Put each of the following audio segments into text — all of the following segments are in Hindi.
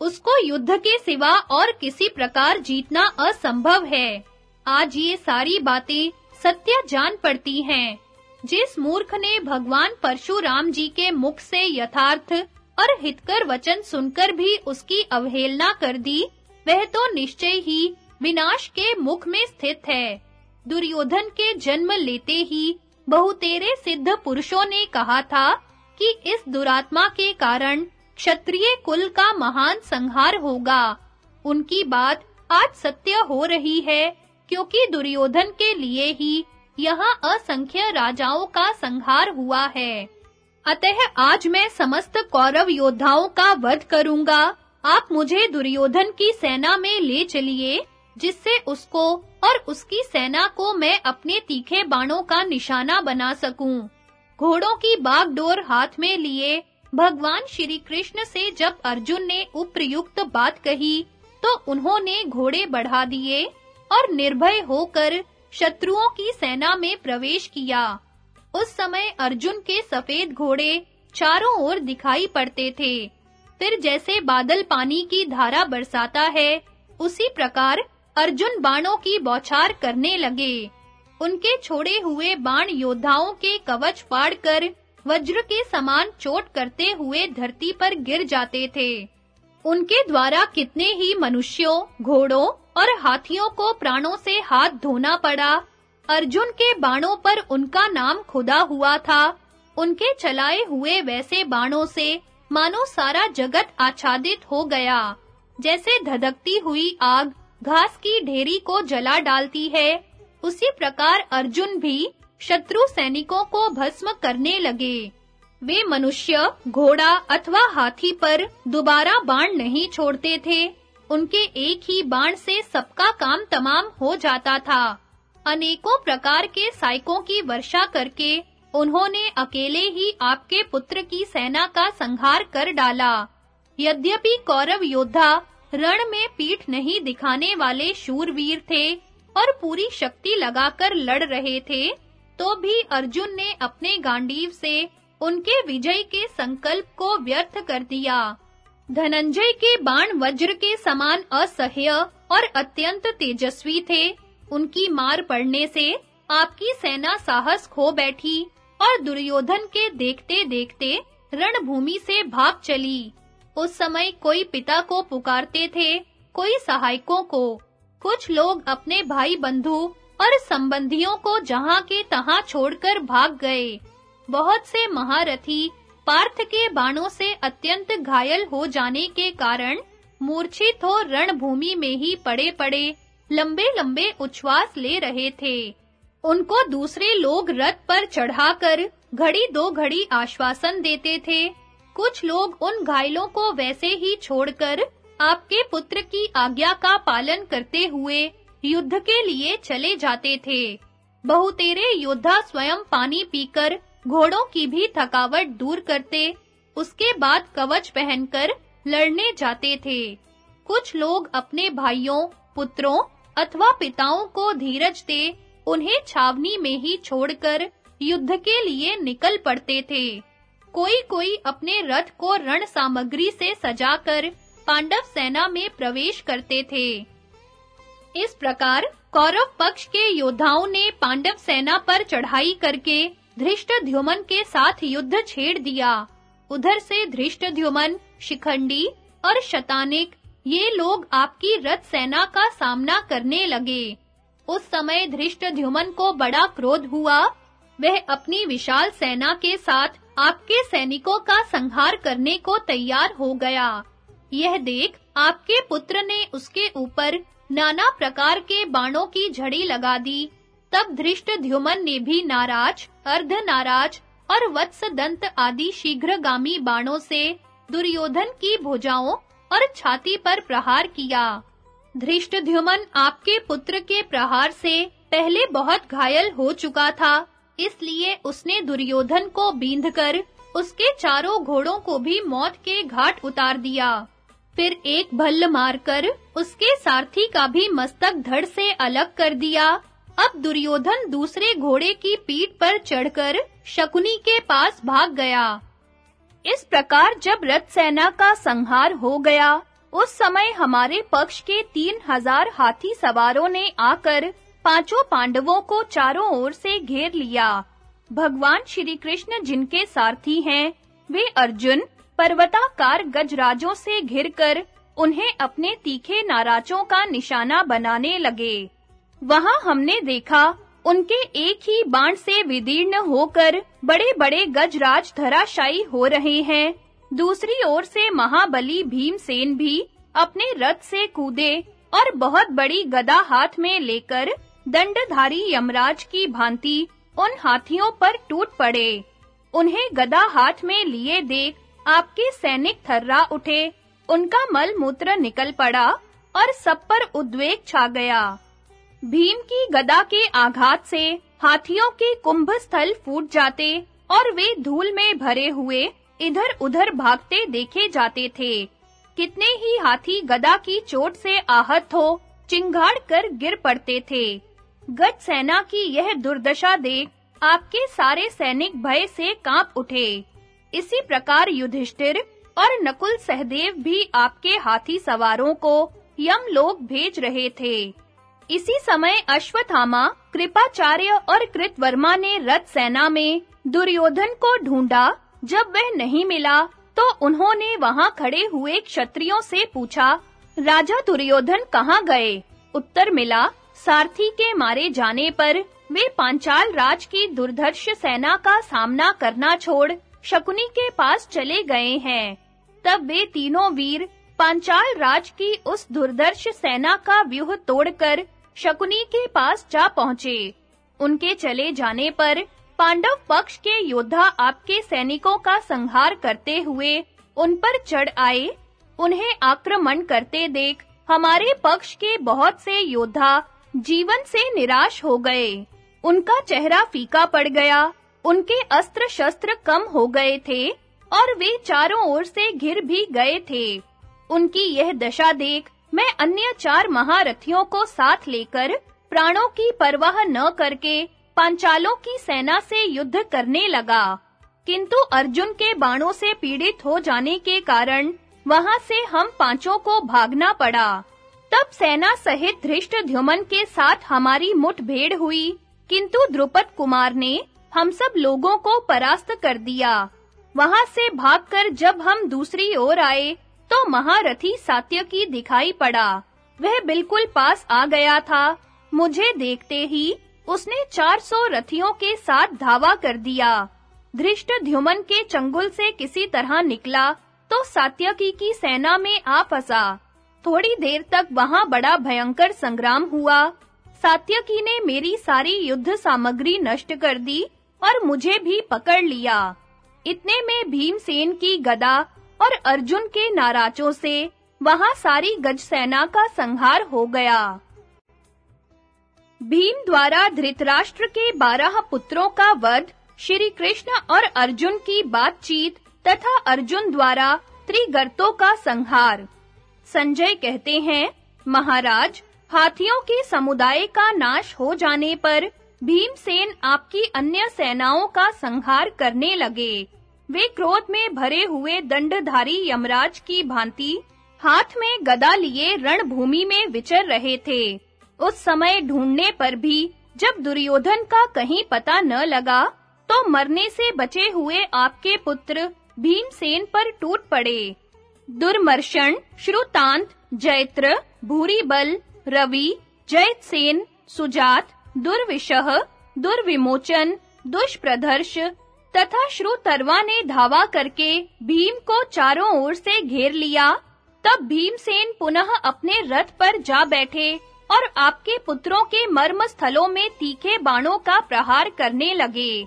उसको युद्ध के सिवा और किसी प्रकार जीतना असंभव है। आज ये सारी बातें सत्य जान पड़ती हैं। जिस मूर्ख ने भगवान परशुराम जी के मुख से यथार्थ और हितकर वचन सुनकर भी उसकी अवहेलना कर दी, वह तो निश्चय ही विनाश के मुख में स्थित है। दुर्योधन के जन्म लेते ही बहुतेरे सिद्ध पुरुषों ने कहा था कि इस दुरात्मा के कारण क्षत्रिय कुल का महान संहार होगा। उनकी बात आज सत्य हो रही है, क्योंकि दुर्योधन के लिए ही यहाँ असंख्य राजाओं का संहार हुआ है। अतः आज मैं समस्त कौरव योद्धाओं का वध करूँगा। आप मुझे दुर्योधन की सेना में ले चलिए, जिससे उसको और उसकी सेना को मैं अपने तीखे बाणों का निशाना बना सकूँ। घोड़ों की बागडोर हाथ में लिए भगवान श्री कृष्ण से जब अर्जुन ने उपयुक्त बात कही तो उन्होंने घोड़े बढ़ा दिए और निर्भय होकर शत्रुओं की सेना में प्रवेश किया। उस समय अर्जुन के सफ़ेद घोड़े चारों ओर दिखाई पड़ते थे। फिर जैसे बादल पानी की धारा बरसाता है, उसी प्रकार अर्जुन बाणों की बौछार करने लगे। उनके छोड़े हुए बाण योद्धाओं के कवच फाड़कर वज्र के समान चोट करते हुए धरती पर गिर जाते थे। उनके द्वारा कितने ही मनुष्यों, घोड़ों और हाथियों को प्राणों से हाथ धोना पड़ा। अर्जुन के बाणों पर उनका नाम खुदा हुआ था। उनके चलाए हुए वैसे बाणों से मानो सारा जगत आच्छादित हो गया। जैसे धधकती हुई आग घास की ढेरी को जला डालती है, उसी प्रकार अर्जुन भी शत्रु सैनिकों को भस्म करने लगे। वे मनुष्य, घोड़ा अथवा हाथी पर दोबारा बाण नहीं छोड़ते थे। उनके एक ही बाण से सबका काम तमाम हो जाता था। अनेकों प्रकार के साइकों की वर्षा करके उन्होंने अकेले ही आपके पुत्र की सेना का संहार कर डाला। यद्यपि कौरव योद्धा रण में पीठ नहीं दिखाने वाले शूरवीर थे और पूरी शक्ति लगाकर लड़ रहे थे तो भी अर्जुन ने अपने गांडीव से उनके विजय के संकल्प को व्यर्थ कर दिया। धनंजय के बाण वज्र के समान असह्य और अत्यंत तेजस्वी थे। उनकी मार पड़ने से आपकी सेना साहस खो बैठी और दुर्योधन के देखते-देखते रणभूमि से भाग चली। उस समय कोई पिता को पुकारते थे, कोई सहायकों को। कुछ लोग अपने भाई बंधु और संबंधियों को जहाँ के तहां छोड़कर भाग गए। बहुत से महारथी पार्थ के बाणों से अत्यंत घायल हो जाने के कारण मूर्छित हो रणभूमि में ही पड़े-पड़े, लंबे-लंबे उच्छ्वास ले रहे थे। उनको दूसरे लोग रथ पर चढ़ाकर घड़ी दो घड़ी आश्वासन देते थे। कुछ लोग उन घायलों को वैसे ही छोड़कर आपके पुत्र की आज्ञा का पालन करते हुए युद्ध के लिए चले जाते थे। बहुतेरे योद्धा स्वयं पानी पीकर, घोड़ों की भी थकावट दूर करते, उसके बाद कवच पहनकर लड़ने जाते थे। कुछ लोग अपने भाइयों, पुत्रों अथवा पिताओं को धीरज दे, उन्हें छावनी में ही छोड़कर युद्ध के लिए निकल पड़ते थे। कोई-कोई अपने रथ को रण सामग्री से सजाकर पांडव सेना में प्रवेश करते थे। इस प्रकार कौरव पक्ष के योद्धाओं ने पांडव सेना पर चढ़ाई करके धृष्टद्युमन के साथ युद्ध छेड़ दिया। उधर से धृष्टद्युमन शिखंडी और शतानिक, ये लोग आपकी रथ सेना का सामना करने लगे। उस समय धृष्टद्युमन को बड़ा क्रोध हुआ। वह अपनी विशाल सेना के साथ आपके सैनिकों का संहार करने को तैयार हो गया। यह देख आपके पुत्र ने उसके ऊपर नाना प्रकार के बाणों की झड़ी लगा दी। तब धृष्ट ध्युमन ने भी नाराज़, अर्ध नाराज़ और वत्स दंत आदि शीघ्रगामी बाणों से दुर्योधन की भुजाओं और छाती पर प्रहार किया। धृष्ट ध्युमन आपके पुत्र के प्रहार से पहले बहुत घायल हो चुका था, इसलिए उसने दुर्योधन को बींधकर उसके चारों घोड़ों को भी मौत के घाट उतार दिया। फिर एक भल्ल मारकर उसके सारथी का भी मस्तक धड़ से अलग कर दिया। अब दुर्योधन दूसरे घोड़े की पीठ पर चढ़कर शकुनी के पास भाग गया। इस प्रकार जब रथ सेना का संहार हो गया, उस समय हमारे पक्ष के तीन हज़ार हाथी सवारों ने आकर पाँचों पांडवों को चारों ओर से घेर लिया। भगवान श्री कृष्ण जिनके सारथी हैं, वे अर्जुन पर्वताकार गजराजों से घिरकर उन्हें अपने तीखे नाराजों का निशाना बनाने लगे। वहाँ हमने देखा, उनके एक ही बाण से विदीर्ण होकर बड़े-बड़े गजराज धराशायी हो रहे हैं। दूसरी ओर से महाबली भीमसेन भी अपने रथ से कूदे और बहुत बड़ी गदा हाथ में लेकर दंडधारी यमराज की भांति उन हाथियों पर टूट पड़े। उन्हें गदा हाथ में लिए देख आपके सैनिक थर्रा उठे, उनका मल मूत्र निकल पड़ा और सब पर उद्वेग छा गया। भीम की गदा के आघात से हाथियों के कुंभ स्थल फूट जाते और वे धूल में भरे हुए इधर-उधर भागते देखे जाते थे। कितने ही हाथी गदा की चोट से आहत हो, चिंगाड़ कर गिर पड़ते थे। गज सेना की यह दुर्दशा देख आपके सारे सैनिक भय से काँप उठे। इसी प्रकार युधिष्ठिर और नकुल सहदेव भी आपके हाथी सवारों को यम लोग भेज रहे थे। इसी समय अश्वत्थामा, कृपाचार्य और कृतवर्मा ने रथ सेना में दुर्योधन को ढूंढा। जब वह नहीं मिला तो उन्होंने वहाँ खड़े हुए क्षत्रियों से पूछा, राजा दुर्योधन कहाँ गए? उत्तर मिला, सारथी के मारे जाने पर वे पांचाल राज की दुर्धर्ष सेना का सामना करना छोड़ शकुनी के पास चले गए हैं। तब वे तीनों वीर पांचाल राज की उस दुर्दर्श सेना का व्यूह तोड़कर शकुनी के पास जा पहुँचे। उनके चले जाने पर पांडव पक्ष के योद्धा आपके सैनिकों का संहार करते हुए उन पर चढ़ आए। उन्हें आक्रमण करते देख हमारे पक्ष के बहुत से योद्धा जीवन से निराश हो गए। उनका चेहरा फीका पड़ गया। उनके अस्त्र शस्त्र कम हो गए थे और वे चारों ओर से घिर भी गए थे। उनकी यह दशा देख मैं अन्य चार महारथियों को साथ लेकर प्राणों की परवाह न करके पांचालों की सेना से युद्ध करने लगा। किंतु अर्जुन के बाणों से पीड़ित हो जाने के कारण वहाँ से हम पाँचों को भागना पड़ा। तब सेना सहित धृष्टद्युमन के साथ हमारी मुठभेड़ हुई, किंतु द्रुपद कुमार ने हम सब लोगों को परास्त कर दिया। वहाँ से भागकर जब हम दूसरी ओर आए तो महारथी सात्यकी दिखाई पड़ा। वह बिल्कुल पास आ गया था। मुझे देखते ही उसने 400 रथियों के साथ धावा कर दिया। धृष्टद्युमन के चंगुल से किसी तरह निकला तो सात्यकी की सेना में आ फंसा। थोड़ी देर तक वहाँ बड़ा भयंकर संग्राम हुआ। सात्यकी ने मेरी सारी युद्ध सामग्री नष्ट कर दी और मुझे भी पकड़ लिया। इतने में भीमसेन की गदा और अर्जुन के नाराजों से वहाँ सारी गज सेना का संहार हो गया। भीम द्वारा धृतराष्ट्र के बारह पुत्रों का वध श्री कृष्ण और अर्जुन की बातचीत तथा अर्जुन द्वारा त्रिगर्तों का संहार। संजय कहते हैं, महाराज, हाथियों के समुदाय का नाश हो जाने पर भीमसेन आपकी अन्य सेनाओं का संहार करने लगे। वे क्रोध में भरे हुए दंडधारी यमराज की भांति हाथ में गदा लिए रणभूमि में विचर रहे थे। उस समय ढूँढने पर भी जब दुर्योधन का कहीं पता न लगा तो मरने से बचे हुए आपके पुत्र भीमसेन पर टूट पड़े। दुर्मर्शन श्रुतांत, जैत्र, भूरीबल, रवि जैतसेन सुजात दुर्विशह दुर्विमोचन दुष्प्रदर्श तथा श्रुतर्वा ने धावा करके भीम को चारों ओर से घेर लिया। तब भीमसेन पुनः अपने रथ पर जा बैठे और आपके पुत्रों के मर्म स्थलों में तीखे बाणों का प्रहार करने लगे।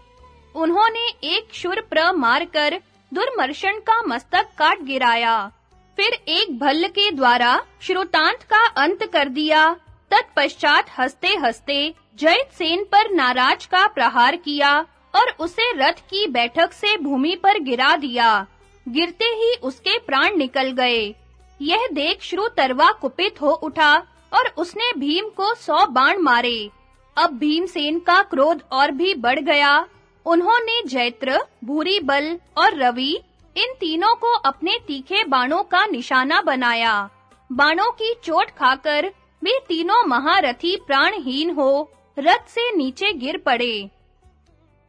उन्होंने एक शुर प्र मारकर दुर्मर्शन का मस्तक काट गिराया। फिर एक भल्ल के द्वारा श्रुतांत का अंत कर दिया। तत्पश्चात हंसते-हंसते जयसेन पर नाराज़ का प्रहार किया और उसे रथ की बैठक से भूमि पर गिरा दिया। गिरते ही उसके प्राण निकल गए। यह देख श्रुतरवा कुपित हो उठा और उसने भीम को सौ बाण मारे। अब भीमसेन का क्रोध और भी बढ़ गया। उन्होंने जैत्र भूरी बल और रवि, इन तीनों को अपने तीखे बाणों का निशाना बनाया। बाणों की चोट खाकर वे तीनों महारथी प्राणहीन हो रथ से नीचे गिर पड़े।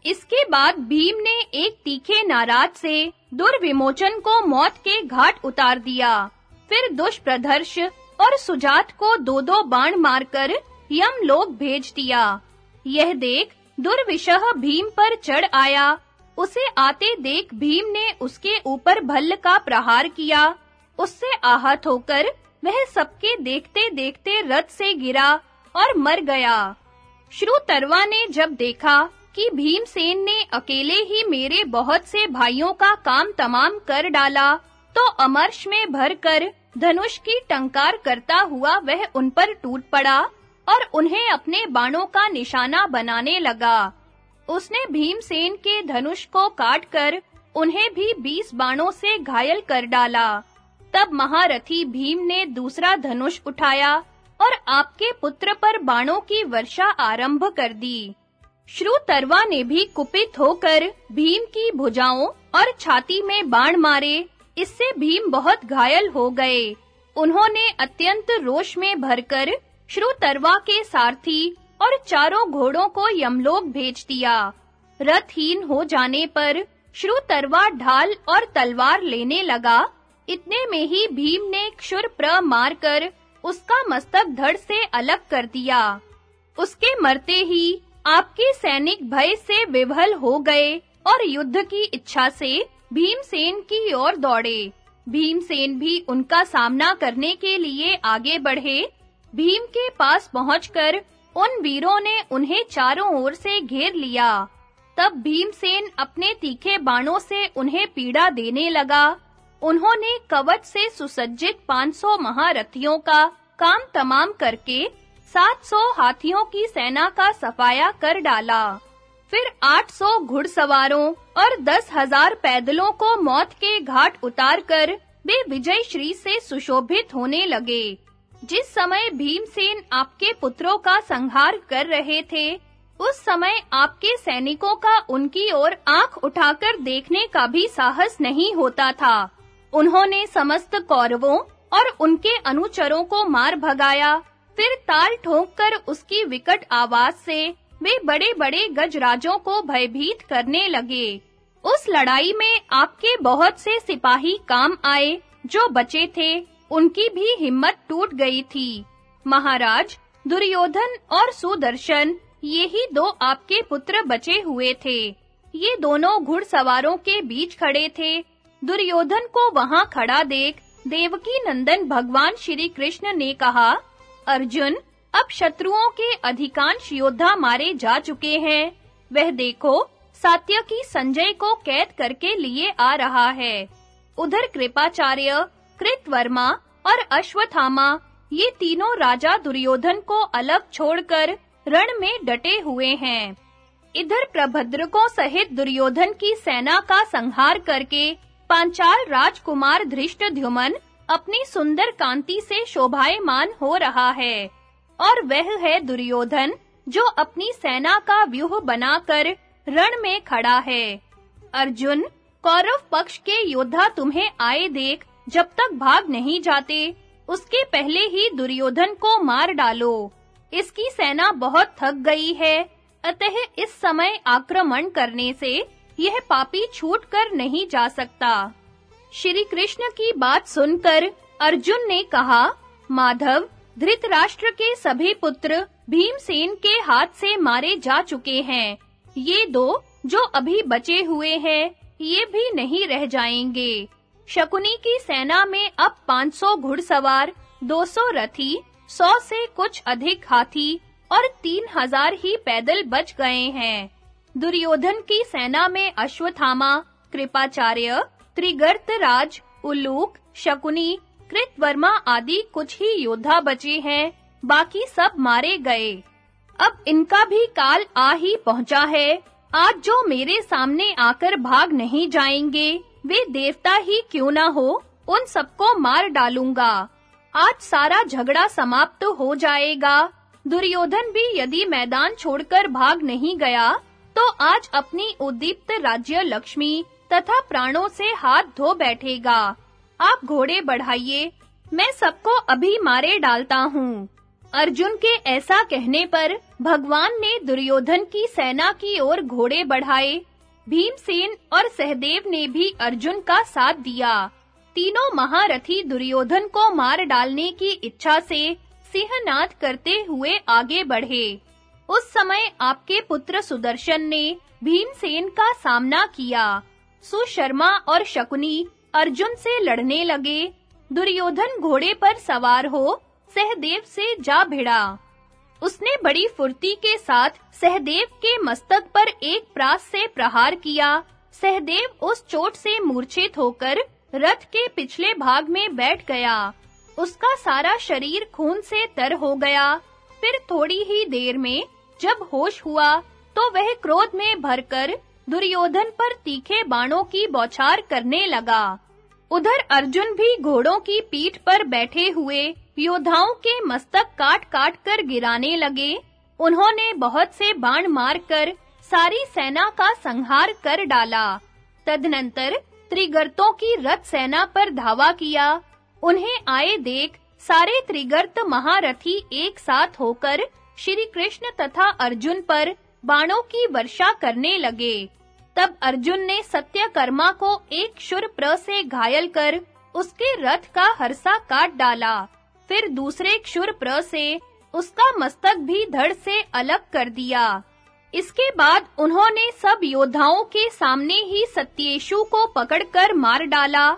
इसके बाद भीम ने एक तीखे नाराज़ से दुर्विमोचन को मौत के घाट उतार दिया। फिर दुष्प्रदर्श और सुजात को दो-दो बाण मारकर यमलोक भेज दिया। यह देख दुर्विशह भीम पर चढ़ आया। उसे आते देख भीम ने उसके ऊपर भल्ल का प्रहार किया। उससे आहत होकर वह सबके देखते-देखते रथ से गिरा और मर गया। श्रुतरवा ने जब देखा कि भीमसेन ने अकेले ही मेरे बहुत से भाइयों का काम तमाम कर डाला तो अमर्श में भरकर धनुष की टंकार करता हुआ वह उन पर टूट पड़ा और उन्हें अपने बाणों का निशाना बनाने लगा। उसने भीमसेन के धनुष को काटकर उन्हें भी बीस बाणों से घायल कर डाला। तब महारथी भीम ने दूसरा धनुष उठाया और आपके पुत्र पर बाणों की वर्षा आरंभ कर दी। श्रुतरवा ने भी कुपित होकर भीम की भुजाओं और छाती में बाण मारे। इससे भीम बहुत घायल हो गए। उन्होंने अत्यंत रोष में भरकर श्रुतरवा के सारथी और चारों घोड़ों को यमलोक भेज दिया। रथहीन हो जाने पर श्रुतरवा ढाल और तलवार लेने लगा। इतने में ही भीम ने क्षुर प्र मारकर उसका मस्तक धड़ से अलग कर दिया। उसके मरते ही आपके सैनिक भय से विभल हो गए और युद्ध की इच्छा से भीमसेन की ओर दौड़े। भीमसेन भी उनका सामना करने के लिए आगे बढ़े। भीम के पास पहुंचकर उन वीरों ने उन्हें चारों ओर से घेर लिया। तब भीमसेन अपने तीखे बाणों से उन्हें पीड़ा देने लगा। उन्होंने कवच से सुसज्जित 500 महारथियों का काम तमाम करके 700 हाथियों की सेना का सफाया कर डाला। फिर 800 घुड़सवारों और 10000 पैदलों को मौत के घाट उतारकर वे विजय श्री से सुशोभित होने लगे। जिस समय भीमसेन आपके पुत्रों का संहार कर रहे थे, उस समय आपके सैनिकों का उनकी ओर आँख उठाकर देखने का भी साहस नहीं होता था। उन्होंने समस्त कौरवों और उनके अनुचरों को मार भगाया। फिर ताल ठोंककर उसकी विकट आवाज़ से वे बड़े-बड़े गजराजों को भयभीत करने लगे। उस लड़ाई में आपके बहुत से सिपाही काम आए, जो बचे थे। उनकी भी हिम्मत टूट गई थी। महाराज, दुर्योधन और सुदर्शन, ये ही दो आपके पुत्र बचे हुए थे। ये दोनों घुड़सवारों के बीच खड़े थे। दुर्योधन को वहाँ खड़ा देख देवकी नंदन भगवान श्री कृष्ण ने कहा, अर्जुन, अब शत्रुओं के अधिकांश योद्धा मारे जा चुके हैं। वह देखो सात्यकी संजय को कैद करके लिए आ रहा है। उधर कृपाचार्य, कृतवर्मा और अश्वथामा ये तीनों राजा दुर्योधन को अलग छोड़कर रण में डटे हुए हैं। इधर प्रभद्रकों सहित दुर्योधन की सेना का संहार करके पांचाल राजकुमार धृष्टद्युमन अपनी सुंदर कांति से शोभायमान हो रहा है। और वह है दुर्योधन, जो अपनी सेना का व्यूह बनाकर रण में खड़ा है। अर्जुन, कौरव पक्ष के योद्धा तुम्हें आए देख, जब तक भाग नहीं जाते, उसके पहले ही दुर्योधन को मार डालो। इसकी सेना बहुत थक गई है, अतः इस समय आक्रमण करने से यह पापी छूट कर नहीं जा सकता। श्री कृष्ण की बात सुनकर अर्जुन ने कहा, माधव, धृतराष्ट्र के सभी पुत्र भीमसेन के हाथ से मारे जा चुके हैं। ये दो जो अभी बचे हुए हैं, ये भी नहीं रह जाएँगे। शकुनी की सेना में अब 500 घुड़सवार 200 रथी 100 से कुछ अधिक हाथी और 3000 ही पैदल बच गए हैं। दुर्योधन की सेना में अश्वत्थामा, कृपाचार्य त्रिगर्तराज उल्लूक, शकुनी, कृतवर्मा आदि कुछ ही योद्धा बचे हैं। बाकी सब मारे गए। अब इनका भी काल आ ही पहुँचा है। आज जो मेरे सामने आकर भाग नहीं जाएँगे, वे देवता ही क्यों ना हो, उन सबको मार डालूँगा। आज सारा झगड़ा समाप्त हो जाएगा। दुर्योधन भी यदि मैदान छोड़कर भाग नहीं गया तो आज अपनी उद्दीप्त राज्य लक्ष्मी तथा प्राणों से हाथ धो बैठेगा। आप घोड़े बढ़ाइए, मैं सबको अभी मारे डालता हूँ। अर्जुन के ऐसा कहने पर भगवान ने दुर्योधन की सेना की ओर घोड़े बढ़ाए। भीमसेन और सहदेव ने भी अर्जुन का साथ दिया। तीनों महारथी दुर्योधन को मार डालने की इच्छा से सिंहनाद करते हुए आगे बढ़े। उस समय आपके पुत्र सुदर्शन ने भीमसेन का सामना किया। सुशर्मा और शकुनी अर्जुन से लड़ने लगे। दुर्योधन घोड़े पर सवार हो सहदेव से जा भिड़ा। उसने बड़ी फुर्ती के साथ सहदेव के मस्तक पर एक प्रास से प्रहार किया। सहदेव उस चोट से मूर्छित होकर रथ के पिछले भाग में बैठ गया। उसका सारा शरीर खून से तर हो गया। फिर थोड़ी ही देर में जब होश हुआ तो वह क्रोध में भरकर दुर्योधन पर तीखे बाणों की बौछार करने लगा। उधर अर्जुन भी घोड़ों की पीठ पर बैठे हुए योद्धाओं के मस्तक काट-काट कर गिराने लगे। उन्होंने बहुत से बाण मारकर सारी सेना का संहार कर डाला। तदनंतर त्रिगर्तों की रथ सेना पर धावा किया। उन्हें आए देख सारे त्रिगर्त महारथी एक साथ होकर श्री कृष्ण तथा अर्जुन पर बाणों की वर्षा करने लगे। तब अर्जुन ने सत्यकर्मा को एक शुरप्र से घायल कर उसके रथ का हरसा काट डाला। फिर दूसरे क्षुरप्र से उसका मस्तक भी धड़ से अलग कर दिया। इसके बाद उन्होंने सब योद्धाओं के सामने ही सत्येशु को पकड़कर मार डाला।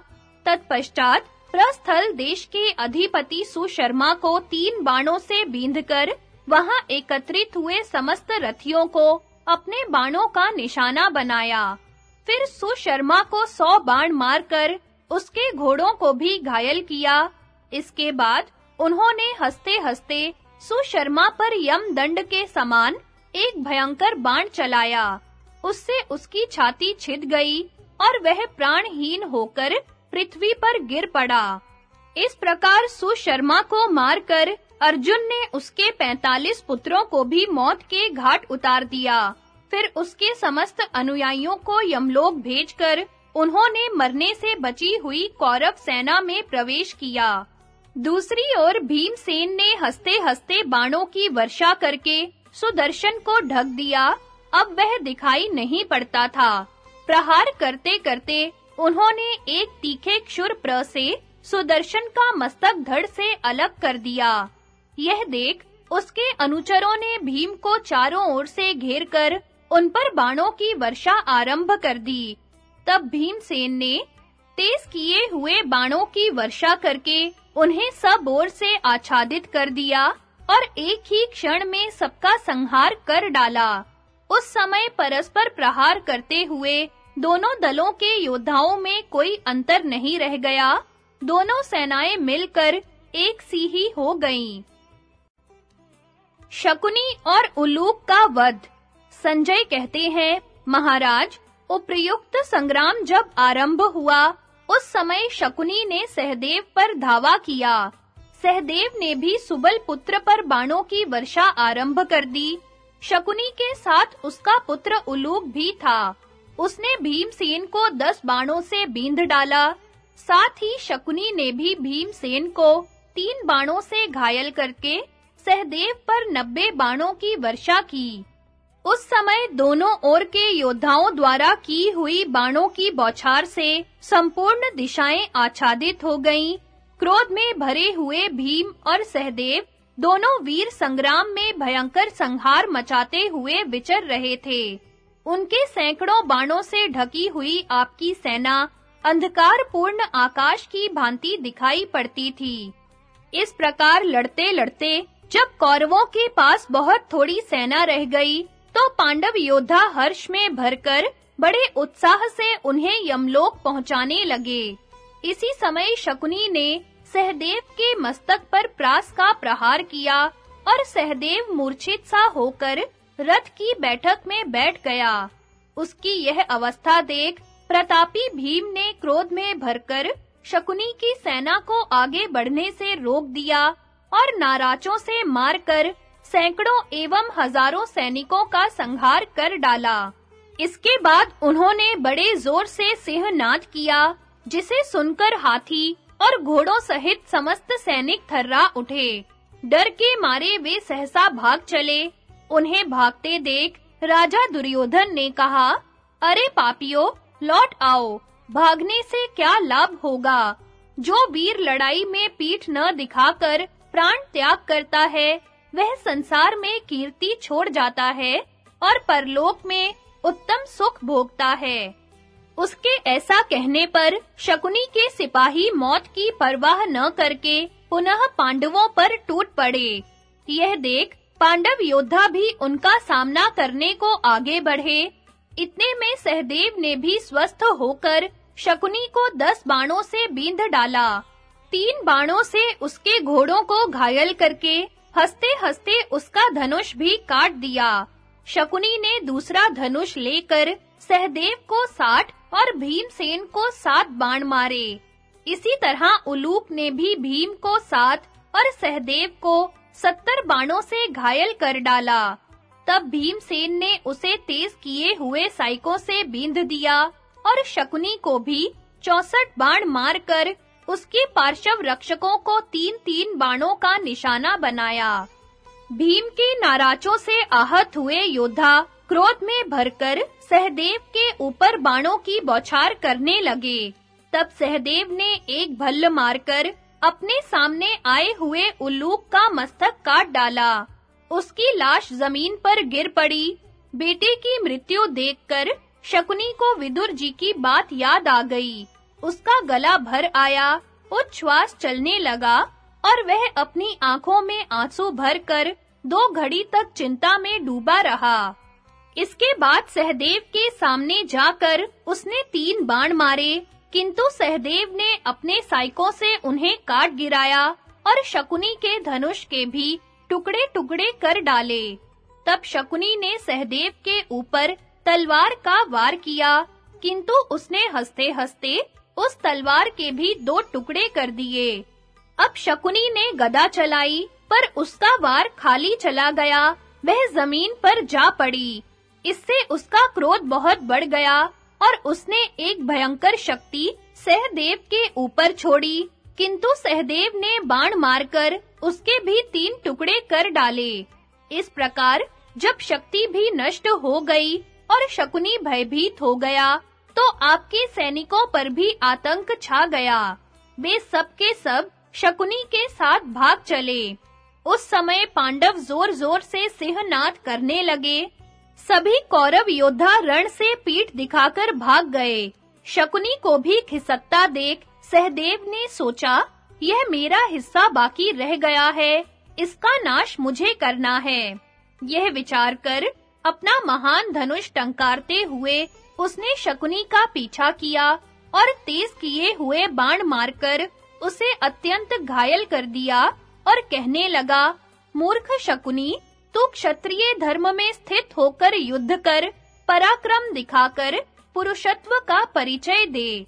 तत्पश्चात प्रस्थल देश के अधिपति सुशर्मा को तीन बाणों से बींधकर वहाँ एकत्रित हुए समस्त रथियों को अपने बाणों का निशाना बनाया। फिर सुशर्मा को सौ बाण मारकर उसके घोड़ों को भी घायल किया। इसके बाद उन्होंने हंसते-हंसते सुशर्मा पर यम दंड के समान एक भयंकर बाण चलाया। उससे उसकी छाती छिद गई और वह प्राणहीन होकर पृथ्वी पर गिर पड़ा। इस प्रकार सुशर्मा को मारकर अर्जुन ने उसके 45 पुत्रों को भी मौत के घाट उतार दिया। फिर उसके समस्त अनुयायियों को यमलोक भेजकर उन्होंने मरने से बची हुई कौरव सेना में प्रवेश किया। दूसरी ओर भीमसेन ने हंसते-हंसते बाणों की वर्षा करके सुदर्शन को ढक दिया। अब वह दिखाई नहीं पड़ता था। प्रहार करते-करते उन्होंने एक तीखे क्षुर प्र से सुदर्शन का मस्तक धड़ से अलग कर दिया। यह देख उसके अनुचरों ने भीम को चारों ओर से घेरकर उन पर बाणों की वर्षा आरंभ कर दी। तब भीमसेन ने तेज किए हुए बाणों की वर्षा करके उन्हें सब ओर से आच्छादित कर दिया और एक ही क्षण में सबका संहार कर डाला। उस समय परस्पर प्रहार करते हुए दोनों दलों के योद्धाओं में कोई अंतर नहीं रह गया। दोनों सेनाएँ मिलकर एक सी ही हो गईं। शकुनी और उलूक का वध। संजय कहते हैं, महाराज उपयुक्त संग्राम जब आरंभ हुआ, उस समय शकुनी ने सहदेव पर धावा किया। सहदेव ने भी सुबल पुत्र पर बाणों की वर्षा आरंभ कर दी। शकुनी के साथ उसका पुत्र उलूक भी था। उसने भीमसेन को दस बाणों से बींध डाला। साथ ही शकुनी ने भी भीमसेन को तीन बाणों से घायल करके सहदेव पर नब्बे बाणों की वर्षा की। उस समय दोनों ओर के योद्धाओं द्वारा की हुई बाणों की बौछार से संपूर्ण दिशाएँ आच्छादित हो गईं। क्रोध में भरे हुए भीम और सहदेव दोनों वीर संग्राम में भयंकर संहार मचाते हुए विचर रहे थे। उनके सैकड़ों बाणों से ढकी हुई आपकी सेना अंधकारपूर्ण आकाश की भांति दिखाई पड़ती थी। इस प्रकार लड़ते-लड़ते, जब कौरवों के पास बहुत थोड़ी सेना रह गई तो पांडव योद्धा हर्ष में भरकर बड़े उत्साह से उन्हें यमलोक पहुँचाने लगे। इसी समय शकुनी ने सहदेव के मस्तक पर प्रास का प्रहार किया और सहदेव मूर्छित सा होकर रथ की बैठक में बैठ गया। उसकी यह अवस्था देख प्रतापी भीम ने क्रोध में भरकर शकुनी की सेना को आगे बढ़ने से रोक दिया और नाराजों से मारकर सैकड़ों एवं हज़ारों सैनिकों का संहार कर डाला। इसके बाद उन्होंने बड़े ज़ोर से सिंहनाद किया, जिसे सुनकर हाथी और घोड़ों सहित समस्त सैनिक थर्रा उठे। डर के मारे वे सहसा भाग चले। उन्हें भागते देख राजा दुर्योधन ने कहा, अरे पापियों, लौट आओ। भागने से क्या लाभ होगा? जो वीर लड़ाई में पीठ न दिखाकर प्राण त्याग करता है, वह संसार में कीर्ति छोड़ जाता है और परलोक में उत्तम सुख भोगता है। उसके ऐसा कहने पर शकुनी के सिपाही मौत की परवाह न करके पुनः पांडवों पर टूट पड़े। यह देख पांडव योद्धा भी उनका सामना करने को आगे बढ़े। इतने में सहदेव ने भी स्वस्थ होकर शकुनी को दस बाणों से बींध डाला। तीन बाणों से उसके घोड़ों को घायल करके हंसते-हंसते उसका धनुष भी काट दिया। शकुनी ने दूसरा धनुष लेकर सहदेव को साठ और भीमसेन को सात बाण मारे। इसी तरह उलूक ने भी भीम को सात और सहदेव को सत्तर बाणों से घायल कर डाला। तब भीमसेन ने उसे तेज किए हुए साइकों से बींध दिया और शकुनी को भी चौसठ बाण मारकर उसके पार्श्व रक्षकों को तीन-तीन बाणों का निशाना बनाया। भीम के नाराजों से आहत हुए योद्धा क्रोध में भरकर सहदेव के ऊपर बाणों की बौछार करने लगे। तब सहदेव ने एक भल्ल मारकर अपने सामने आए हुए उल्लूक का मस्तक काट डाला। उसकी लाश ज़मीन पर गिर पड़ी। बेटे की मृत्यु देखकर शकुनी को विदुर जी की बात याद आ गई। उसका गला भर आया उच्छ्वास चलने लगा और वह अपनी आँखों में आँसू भरकर दो घड़ी तक चिंता में डूबा रहा। इसके बाद सहदेव के सामने जाकर उसने तीन बाण मारे। किंतु सहदेव ने अपने साइकों से उन्हें काट गिराया और शकुनी के धनुष के भी टुकड़े-टुकड़े कर डाले। तब शकुनी ने सहदेव के ऊपर तलवार का वार किया, किंतु उसने हंसते-हंसते उस तलवार के भी दो टुकड़े कर दिए। अब शकुनी ने गदा चलाई, पर उसका वार खाली चला गया, वह ज़मीन पर जा पड़ी। इससे उसका क्रोध बहुत बढ़ गया और उसने एक भयंकर शक्ति सहदेव के ऊपर छोड़ी। किंतु सहदेव ने बाण मारकर उसके भी तीन टुकड़े कर डाले। इस प्रकार जब शक्ति भी नष्ट हो गई और शकुनी भयभीत हो गया तो आपके सैनिकों पर भी आतंक छा गया। वे सब के सब शकुनी के साथ भाग चले। उस समय पांडव जोर-जोर से सिंहनाद करने लगे। सभी कौरव योद्धा रण से पीठ दिखाकर भाग गए। शकुनी को भी खिसकता देख सहदेव ने सोचा, यह मेरा हिस्सा बाकी रह गया है, इसका नाश मुझे करना है। यह विचार कर अपना महान धनुष टंकारते हुए उसने शकुनी का पीछा किया और तेज किए हुए बाण मारकर उसे अत्यंत घायल कर दिया और कहने लगा, मूर्ख शकुनी तू क्षत्रिय धर्म में स्थित होकर युद्ध कर, पराक्रम दिखाकर पुरुषत्व का परिचय दे।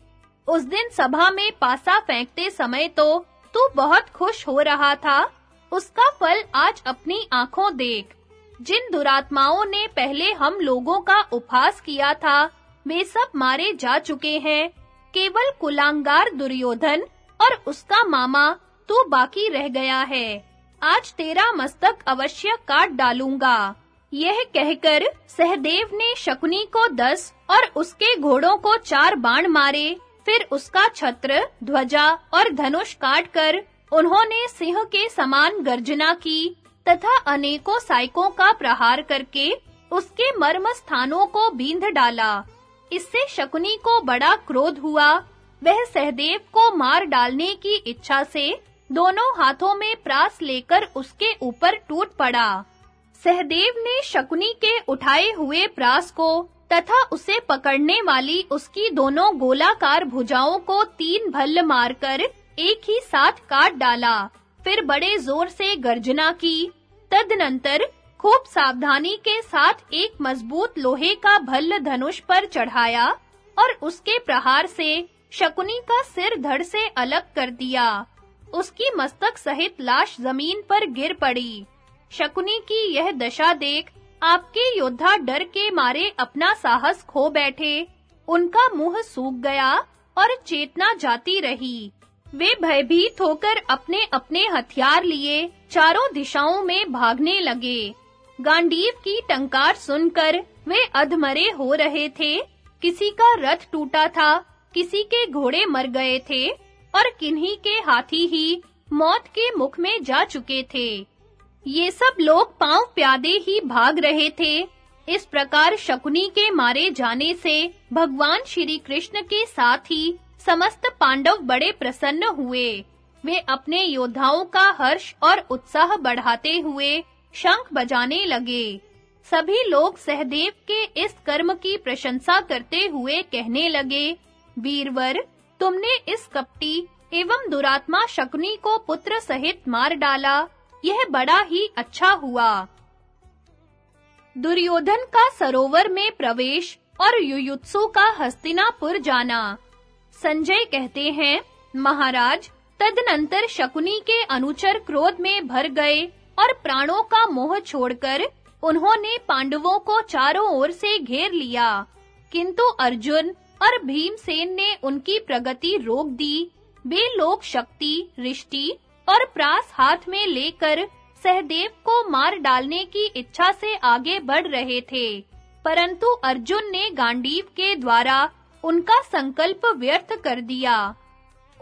उस दिन सभा में पासा फेंकते समय तो तू बहुत खुश हो रहा था। उसका फल आज अपनी आँखों देख। जिन दुरात्माओं ने पहले हम लोगों का उपहास किया था, वे सब मारे जा चुके हैं। केवल कुलांगार दुर्योधन और उसका मामा, तू बाकी रह गया है। आज तेरा मस्तक अवश्य काट डालूँगा। यह कहकर सहदेव ने शकुनी को दस और उसके घोड़ों को चार बाण मारे। फिर उसका छत्र, ध्वजा और धनुष काटकर उन्होंने सिंह के समान गर्जना की तथा अनेकों साइकों का प्रहार करके उसके मर्म स्थानों को बींध डाला। इससे शकुनी को बड़ा क्रोध हुआ। वह सहदेव को मार डालने की इच्छा से दोनों हाथों में प्रास लेकर उसके ऊपर टूट पड़ा। सहदेव ने शकुनी के उठाए हुए प्रास को तथा उसे पकड़ने वाली उसकी दोनों गोलाकार भुजाओं को तीन भल्ल मारकर एक ही साथ काट डाला। फिर बड़े ज़ोर से गर्जना की। तदनंतर खूब सावधानी के साथ एक मज़बूत लोहे का भल्ल धनुष पर चढ़ाया और उसके प्रहार से शकुनी का सिर धड़ से अलग कर दिया। उसकी मस्तक सहित लाश ज़मीन पर गिर पड़ी। शकुनी की यह दशा देख आपके योद्धा डर के मारे अपना साहस खो बैठे। उनका मुँह सूख गया और चेतना जाती रही। वे भयभीत होकर अपने-अपने हथियार लिए चारों दिशाओं में भागने लगे। गांडीव की टंकार सुनकर वे अधमरे हो रहे थे। किसी का रथ टूटा था, किसी के घोड़े मर गए थे। और किन्हीं के हाथी ही मौत के मुख में जा चुके थे। ये सब लोग पाँव प्यादे ही भाग रहे थे। इस प्रकार शकुनी के मारे जाने से भगवान श्री कृष्ण के साथ ही समस्त पांडव बड़े प्रसन्न हुए। वे अपने योद्धाओं का हर्ष और उत्साह बढ़ाते हुए शंख बजाने लगे। सभी लोग सहदेव के इस कर्म की प्रशंसा करते हुए कहने लगे, वीरवर तुमने इस कपटी एवं दुरात्मा शकुनी को पुत्र सहित मार डाला। यह बड़ा ही अच्छा हुआ। दुर्योधन का सरोवर में प्रवेश और युयुत्सु का हस्तिनापुर जाना। संजय कहते हैं, महाराज, तदनंतर शकुनी के अनुचर क्रोध में भर गए और प्राणों का मोह छोड़कर उन्होंने पांडवों को चारों ओर से घेर लिया। किंतु अर्जुन और भीमसेन ने उनकी प्रगति रोक दी। वे लोग शक्ति, रिष्टि और प्रास हाथ में लेकर सहदेव को मार डालने की इच्छा से आगे बढ़ रहे थे। परंतु अर्जुन ने गांडीव के द्वारा उनका संकल्प व्यर्थ कर दिया।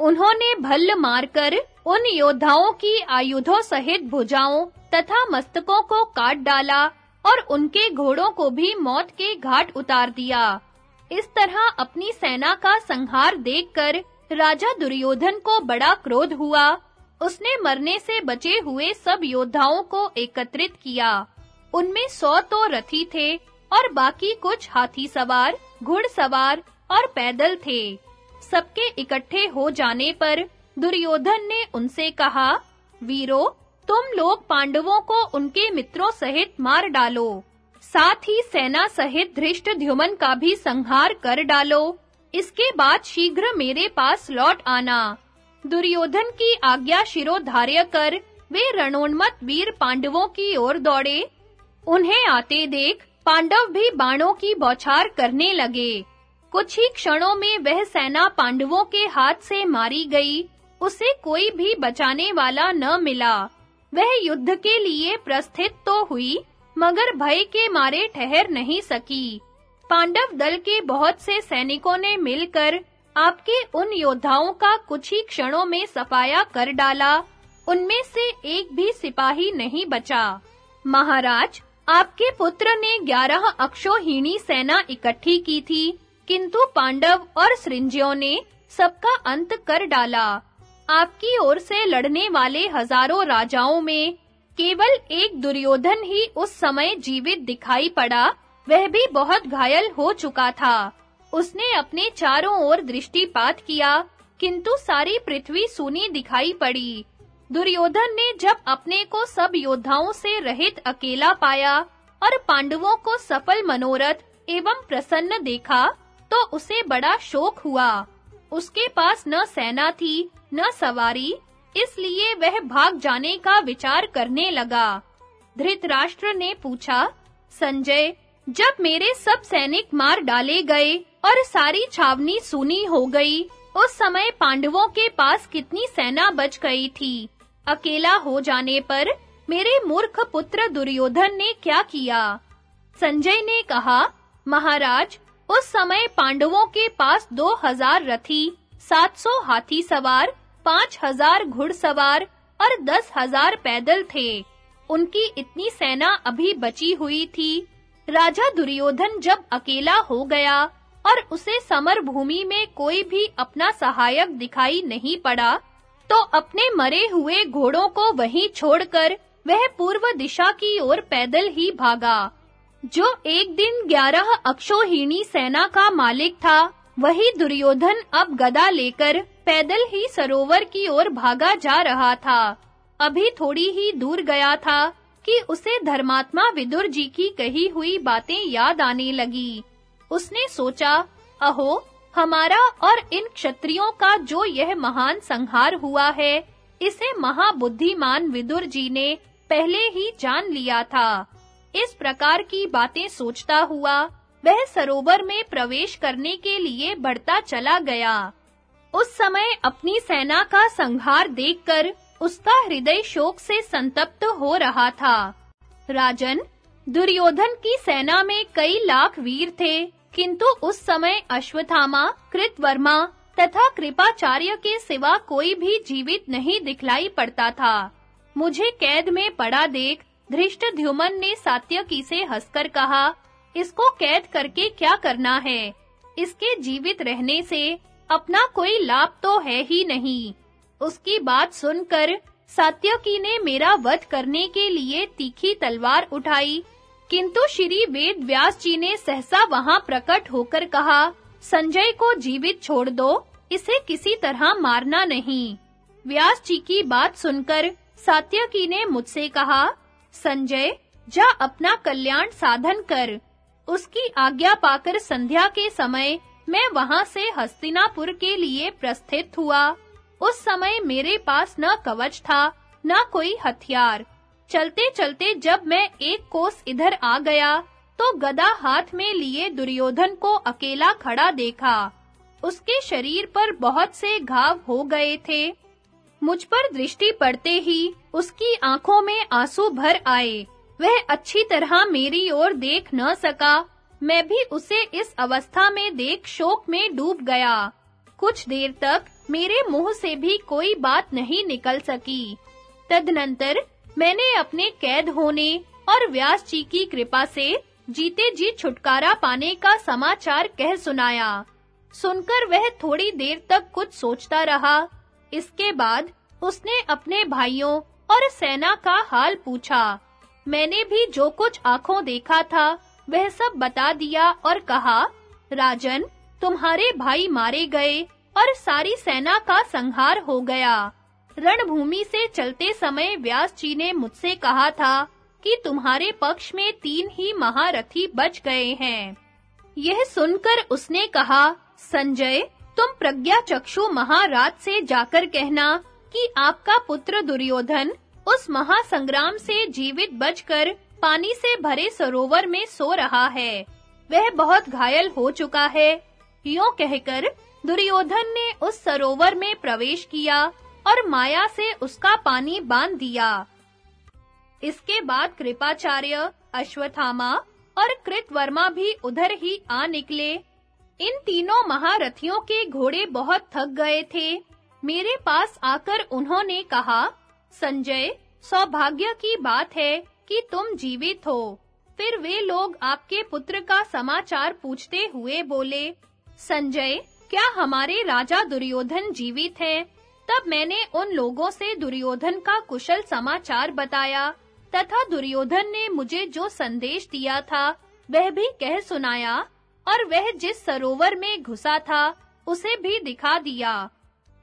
उन्होंने भल्ल मारकर उन योद्धाओं की आयुधों सहित भुजाओं तथा मस्तकों को काट डाला और उनके घोड़ों को भी मौत के घाट उतार दिया। इस तरह अपनी सेना का संहार देखकर राजा दुर्योधन को बड़ा क्रोध हुआ। उसने मरने से बचे हुए सब योद्धाओं को एकत्रित किया। उनमें सौ तो रथी थे और बाकी कुछ हाथी सवार घुड़सवार और पैदल थे। सबके इकट्ठे हो जाने पर दुर्योधन ने उनसे कहा, वीरो, तुम लोग पांडवों को उनके मित्रों सहित मार डालो। साथ ही सेना सहित धृष्टद्युमन का भी संहार कर डालो। इसके बाद शीघ्र मेरे पास लौट आना। दुर्योधन की आज्ञा शिरोधार्य कर वे रणोन्मत वीर पांडवों की ओर दौड़े। उन्हें आते देख पांडव भी बाणों की बौछार करने लगे। कुछ ही क्षणों में वह सेना पांडवों के हाथ से मारी गई। उसे कोई भी बचाने वाला न मिला। वह युद्ध के लिए प्रस्थित तो हुई। मगर भय के मारे ठहर नहीं सकी। पांडव दल के बहुत से सैनिकों ने मिलकर आपके उन योद्धाओं का कुछ ही क्षणों में सफाया कर डाला। उनमें से एक भी सिपाही नहीं बचा। महाराज, आपके पुत्र ने ग्यारह अक्षोहिणी सेना इकट्ठी की थी, किंतु पांडव और सृंजयों ने सबका अंत कर डाला। आपकी ओर से लड़ने वाले हज़ारों राजाओं में केवल एक दुर्योधन ही उस समय जीवित दिखाई पड़ा, वह भी बहुत घायल हो चुका था। उसने अपने चारों ओर दृष्टिपात किया, किंतु सारी पृथ्वी सूनी दिखाई पड़ी। दुर्योधन ने जब अपने को सब योद्धाओं से रहित अकेला पाया और पांडवों को सफल मनोरथ एवं प्रसन्न देखा तो उसे बड़ा शोक हुआ। उसके पास न सेना थी, न सवारी इसलिए वह भाग जाने का विचार करने लगा। धृतराष्ट्र ने पूछा, संजय, जब मेरे सब सैनिक मार डाले गए और सारी छावनी सुनी हो गई, उस समय पांडवों के पास कितनी सेना बच गई थी? अकेला हो जाने पर मेरे मूर्ख पुत्र दुर्योधन ने क्या किया? संजय ने कहा, महाराज, उस समय पांडवों के पास दो हज़ार रथी, सात सौ हाथी सवार पाँच हज़ार घुड़सवार और दस हज़ार पैदल थे। उनकी इतनी सेना अभी बची हुई थी। राजा दुर्योधन जब अकेला हो गया और उसे समर भूमि में कोई भी अपना सहायक दिखाई नहीं पड़ा तो अपने मरे हुए घोड़ों को वहीं छोड़कर वह पूर्व दिशा की ओर पैदल ही भागा। जो एक दिन ग्यारह अक्षोहिणी सेना का मालिक था वही दुर्योधन अब गदा लेकर पैदल ही सरोवर की ओर भागा जा रहा था। अभी थोड़ी ही दूर गया था कि उसे धर्मात्मा विदुर जी की कही हुई बातें याद आने लगी। उसने सोचा, अहो, हमारा और इन क्षत्रियों का जो यह महान संहार हुआ है, इसे महाबुद्धिमान विदुर जी ने पहले ही जान लिया था। इस प्रकार की बातें सोचता हुआ वह सरोवर में प्रवेश करने के लिए बढ़ता चला गया। उस समय अपनी सेना का संहार देखकर उसका हृदय शोक से संतप्त हो रहा था। राजन, दुर्योधन की सेना में कई लाख वीर थे, किंतु उस समय अश्वत्थामा, कृतवर्मा तथा कृपाचार्य के सिवा कोई भी जीवित नहीं दिखलाई पड़ता था। मुझे कैद में पड़ा देख धृष्टद्युमन ने सात्यकी से हंसकर कहा इसको कैद करके क्या करना है? इसके जीवित रहने से अपना कोई लाभ तो है ही नहीं। उसकी बात सुनकर सात्यकी ने मेरा वध करने के लिए तीखी तलवार उठाई, किंतु श्री वेद व्यास जी ने सहसा वहाँ प्रकट होकर कहा, संजय को जीवित छोड़ दो, इसे किसी तरह मारना नहीं। व्यास जी की बात सुनकर सात्यकी ने मुझसे कहा, संजय, जा अपना कल्याण साधन कर उसकी आज्ञा पाकर संध्या के समय मैं वहाँ से हस्तिनापुर के लिए प्रस्थित हुआ। उस समय मेरे पास न कवच था, न कोई हथियार। चलते-चलते जब मैं एक कोस इधर आ गया तो गदा हाथ में लिए दुर्योधन को अकेला खड़ा देखा। उसके शरीर पर बहुत से घाव हो गए थे। मुझ पर दृष्टि पड़ते ही उसकी आँखों में आँसू भर आए। वह अच्छी तरह मेरी ओर देख न सका। मैं भी उसे इस अवस्था में देख शोक में डूब गया। कुछ देर तक मेरे मुँह से भी कोई बात नहीं निकल सकी। तदनंतर मैंने अपने कैद होने और व्यास जी की कृपा से जीते जी छुटकारा पाने का समाचार कह सुनाया। सुनकर वह थोड़ी देर तक कुछ सोचता रहा। इसके बाद उसने अपने भाइयों और सेना का हाल पूछा। मैंने भी जो कुछ आँखों देखा था, वह सब बता दिया और कहा, राजन, तुम्हारे भाई मारे गए और सारी सेना का संहार हो गया। रणभूमि से चलते समय व्यास जी ने मुझसे कहा था कि तुम्हारे पक्ष में तीन ही महारथी बच गए हैं। यह सुनकर उसने कहा, संजय, तुम प्रज्ञा चक्षु महाराज से जाकर कहना कि आपका पुत्र दुर्योधन उस महासंग्राम से जीवित बचकर पानी से भरे सरोवर में सो रहा है। वह बहुत घायल हो चुका है। यूँ कहकर दुर्योधन ने उस सरोवर में प्रवेश किया और माया से उसका पानी बाँध दिया। इसके बाद कृपाचार्य, अश्वत्थामा और कृतवर्मा भी उधर ही आ निकले। इन तीनों महारथियों के घोड़े बहुत थक गए थे। मेरे पास आकर उन्होंने कहा संजय, सौभाग्य की बात है कि तुम जीवित हो। फिर वे लोग आपके पुत्र का समाचार पूछते हुए बोले, संजय, क्या हमारे राजा दुर्योधन जीवित हैं? तब मैंने उन लोगों से दुर्योधन का कुशल समाचार बताया, तथा दुर्योधन ने मुझे जो संदेश दिया था, वह भी कह सुनाया, और वह जिस सरोवर में घुसा था, उसे भी दिखा दिया।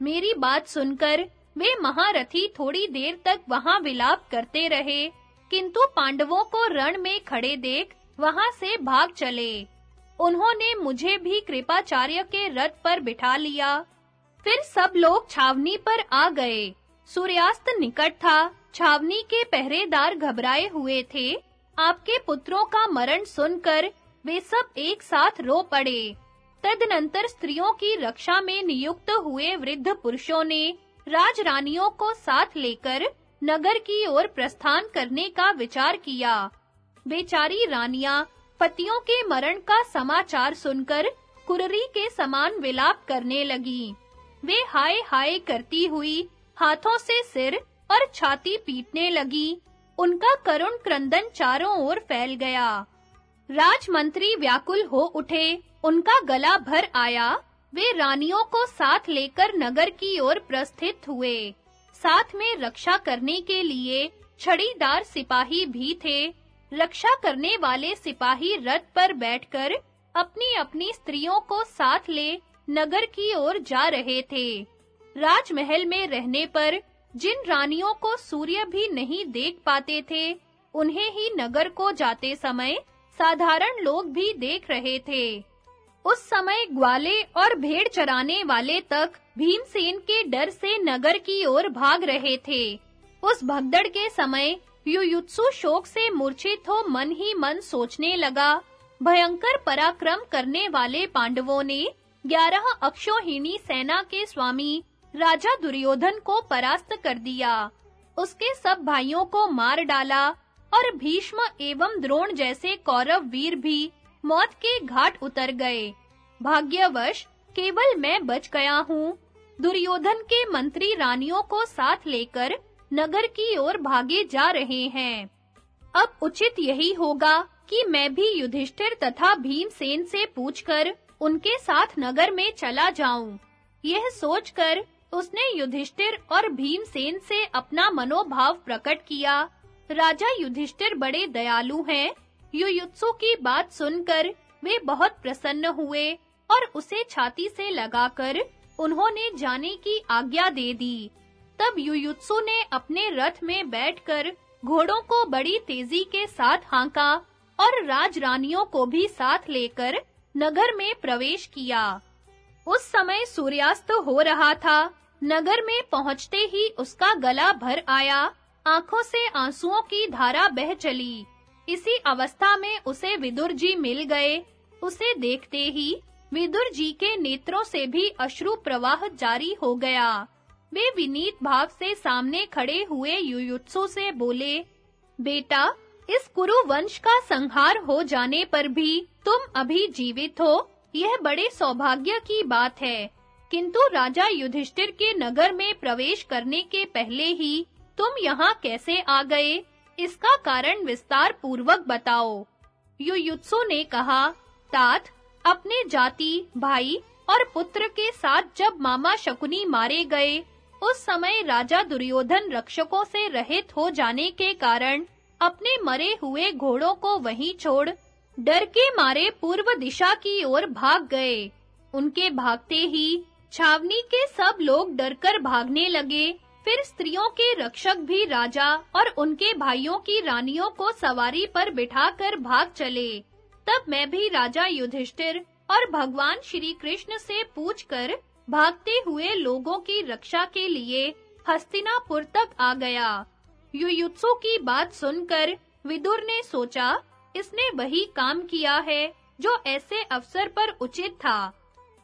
मेरी बात सुनकर वे महारथी थोड़ी देर तक वहाँ विलाप करते रहे, किंतु पांडवों को रण में खड़े देख वहाँ से भाग चले। उन्होंने मुझे भी कृपाचार्य के रथ पर बिठा लिया। फिर सब लोग छावनी पर आ गए। सूर्यास्त निकट था। छावनी के पहरेदार घबराए हुए थे। आपके पुत्रों का मरण सुनकर वे सब एक साथ रो पड़े। तदनंतर स्त्रियों की रक्षा में नियुक्त हुए वृद्ध पुरुषों ने राजरानियों को साथ लेकर नगर की ओर प्रस्थान करने का विचार किया। बेचारी रानियाँ पतियों के मरण का समाचार सुनकर कुररी के समान विलाप करने लगी। वे हाय हाय करती हुई हाथों से सिर और छाती पीटने लगी। उनका करुण क्रंदन चारों ओर फैल गया। राजमंत्री व्याकुल हो उठे, उनका गला भर आया। वे रानियों को साथ लेकर नगर की ओर प्रस्थित हुए। साथ में रक्षा करने के लिए छड़ीदार सिपाही भी थे। रक्षा करने वाले सिपाही रथ पर बैठकर अपनी-अपनी स्त्रियों को साथ ले नगर की ओर जा रहे थे। राजमहल में रहने पर जिन रानियों को सूर्य भी नहीं देख पाते थे, उन्हें ही नगर को जाते समय साधारण लोग भी देख रहे थे। उस समय ग्वाले और भेड़ चराने वाले तक भीमसेन के डर से नगर की ओर भाग रहे थे। उस भगदड़ के समय युयुत्सु शोक से मूर्छित हो मन ही मन सोचने लगा। भयंकर पराक्रम करने वाले पांडवों ने ग्यारह अक्षोहिणी सेना के स्वामी राजा दुर्योधन को परास्त कर दिया। उसके सब भाइयों को मार डाला और भीष्म एवं द्रोण जैसे कौरव वीर भी मौत के घाट उतर गए। भाग्यवश, केवल मैं बच गया हूँ। दुर्योधन के मंत्री रानियों को साथ लेकर नगर की ओर भागे जा रहे हैं। अब उचित यही होगा कि मैं भी युधिष्ठिर तथा भीमसेन से पूछकर उनके साथ नगर में चला जाऊँ। यह सोचकर उसने युधिष्ठिर और भीमसेन से अपना मनोभाव प्रकट किया। राजा युधिष्ठिर बड़े दयालु हैं। युयुत्सु की बात सुनकर वे बहुत प्रसन्न हुए और उसे छाती से लगाकर उन्होंने जाने की आज्ञा दे दी। तब युयुत्सु ने अपने रथ में बैठकर घोड़ों को बड़ी तेज़ी के साथ हांका और राजरानियों को भी साथ लेकर नगर में प्रवेश किया। उस समय सूर्यास्त हो रहा था। नगर में पहुँचते ही उसका गला भर आया। आँखों से आंसुओं की धारा बह चली। इसी अवस्था में उसे विदुर जी मिल गए। उसे देखते ही विदुर जी के नेत्रों से भी अश्रु प्रवाह जारी हो गया। वे विनीत भाव से सामने खड़े हुए युयुत्सु से बोले, बेटा, इस कुरु वंश का संहार हो जाने पर भी तुम अभी जीवित हो। यह बड़े सौभाग्य की बात है। किंतु राजा युधिष्ठिर के नगर में प्रवेश करने के पहले ही तुम यहाँ कैसे आ गए? इसका कारण विस्तार पूर्वक बताओ। युयुत्सु ने कहा, तात, अपने जाति, भाई और पुत्र के साथ जब मामा शकुनी मारे गए, उस समय राजा दुर्योधन रक्षकों से रहित हो जाने के कारण अपने मरे हुए घोड़ों को वहीं छोड़, डर के मारे पूर्व दिशा की ओर भाग गए। उनके भागते ही छावनी के सब लोग डरकर भागने लगे। फिर स्त्रियों के रक्षक भी राजा और उनके भाइयों की रानियों को सवारी पर बिठाकर भाग चले। तब मैं भी राजा युधिष्ठिर और भगवान श्री कृष्ण से पूछकर भागते हुए लोगों की रक्षा के लिए हस्तिनापुर तक आ गया। युयुत्सु की बात सुनकर विदुर ने सोचा, इसने वही काम किया है जो ऐसे अवसर पर उचित था।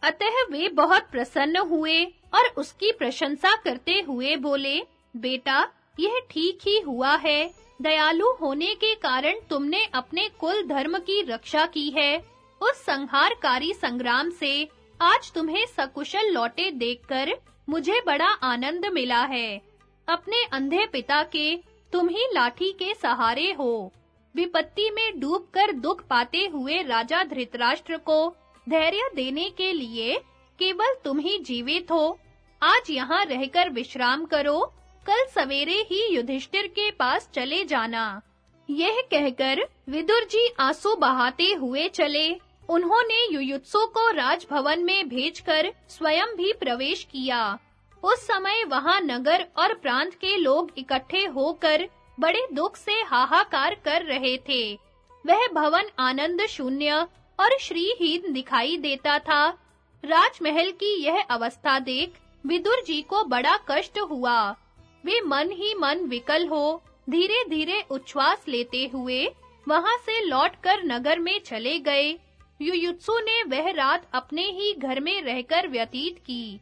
अतः वे बहुत प्रसन्न हुए और उसकी प्रशंसा करते हुए बोले, बेटा, यह ठीक ही हुआ है। दयालु होने के कारण तुमने अपने कुल धर्म की रक्षा की है। उस संहारकारी संग्राम से आज तुम्हें सकुशल लौटे देखकर मुझे बड़ा आनंद मिला है। अपने अंधे पिता के, तुम ही लाठी के सहारे हो। विपत्ति में डूबकर दुख पाते हुए राजा धृतराष्ट्र को धैर्य देने के लिए केवल तुम ही जीवित हो। आज यहाँ रहकर विश्राम करो। कल सवेरे ही युधिष्ठिर के पास चले जाना। यह कहकर विदुर जी आँसू बहाते हुए चले। उन्होंने युयुत्सु को राजभवन में भेजकर स्वयं भी प्रवेश किया। उस समय वहाँ नगर और प्रांत के लोग इकट्ठे होकर बड़े दुख से हाहाकार कर रहे थे। वह भवन आनंद शून्य और श्रीहीन दिखाई देता था। राजमहल की यह अवस्था देख विदुर जी को बड़ा कष्ट हुआ। वे मन ही मन विकल हो, धीरे-धीरे उच्छ्वास लेते हुए वहाँ से लौटकर नगर में चले गए। युयुत्सु ने वह रात अपने ही घर में रहकर व्यतीत की।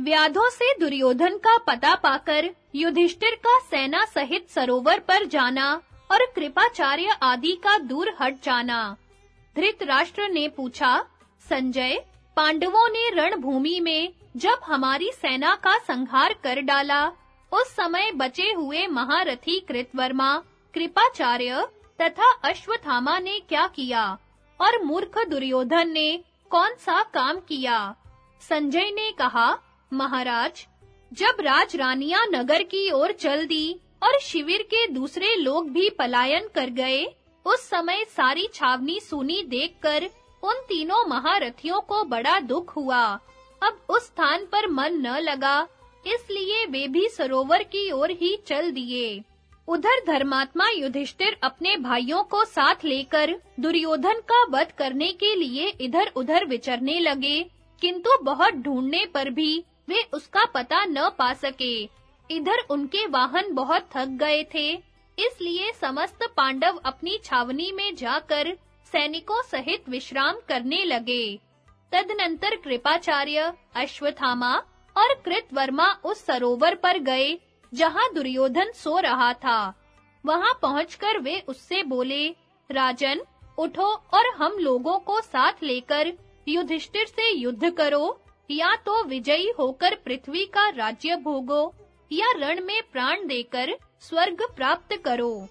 व्याधों से दुर्योधन का पता पाकर युधिष्ठिर का सेना सहित सरोवर पर जाना। और कृपाचार्य आदि का दूर हट जाना। धृतराष्ट्र ने पूछा, संजय, पांडवों ने रणभूमि में जब हमारी सेना का संहार कर डाला, उस समय बचे हुए महारथी कृतवर्मा, कृपाचार्य तथा अश्वत्थामा ने क्या किया? और मूर्ख दुर्योधन ने कौन सा काम किया? संजय ने कहा, महाराज, जब राजरानियाँ नगर की ओर चल दी और शिविर के दूसरे लोग भी पलायन कर गए। उस समय सारी छावनी सुनी देखकर उन तीनों महारथियों को बड़ा दुख हुआ। अब उस स्थान पर मन न लगा, इसलिए वे भी सरोवर की ओर ही चल दिए। उधर धर्मात्मा युधिष्ठिर अपने भाइयों को साथ लेकर दुर्योधन का वध करने के लिए इधर-उधर विचरने लगे, किंतु बहुत ढूँढने पर भी वे उसका पता न पा सके। इधर उनके वाहन बहुत थक गए थे, इसलिए समस्त पांडव अपनी छावनी में जाकर सैनिकों सहित विश्राम करने लगे। तदनंतर कृपाचार्य अश्वथामा और कृतवर्मा उस सरोवर पर गए, जहाँ दुर्योधन सो रहा था। वहाँ पहुंचकर वे उससे बोले, राजन, उठो और हम लोगों को साथ लेकर युधिष्ठिर से युद्ध करो, या तो विजयी होकर पृथ्वी का राज्य भोगो। या रण में प्राण देकर स्वर्ग प्राप्त करो।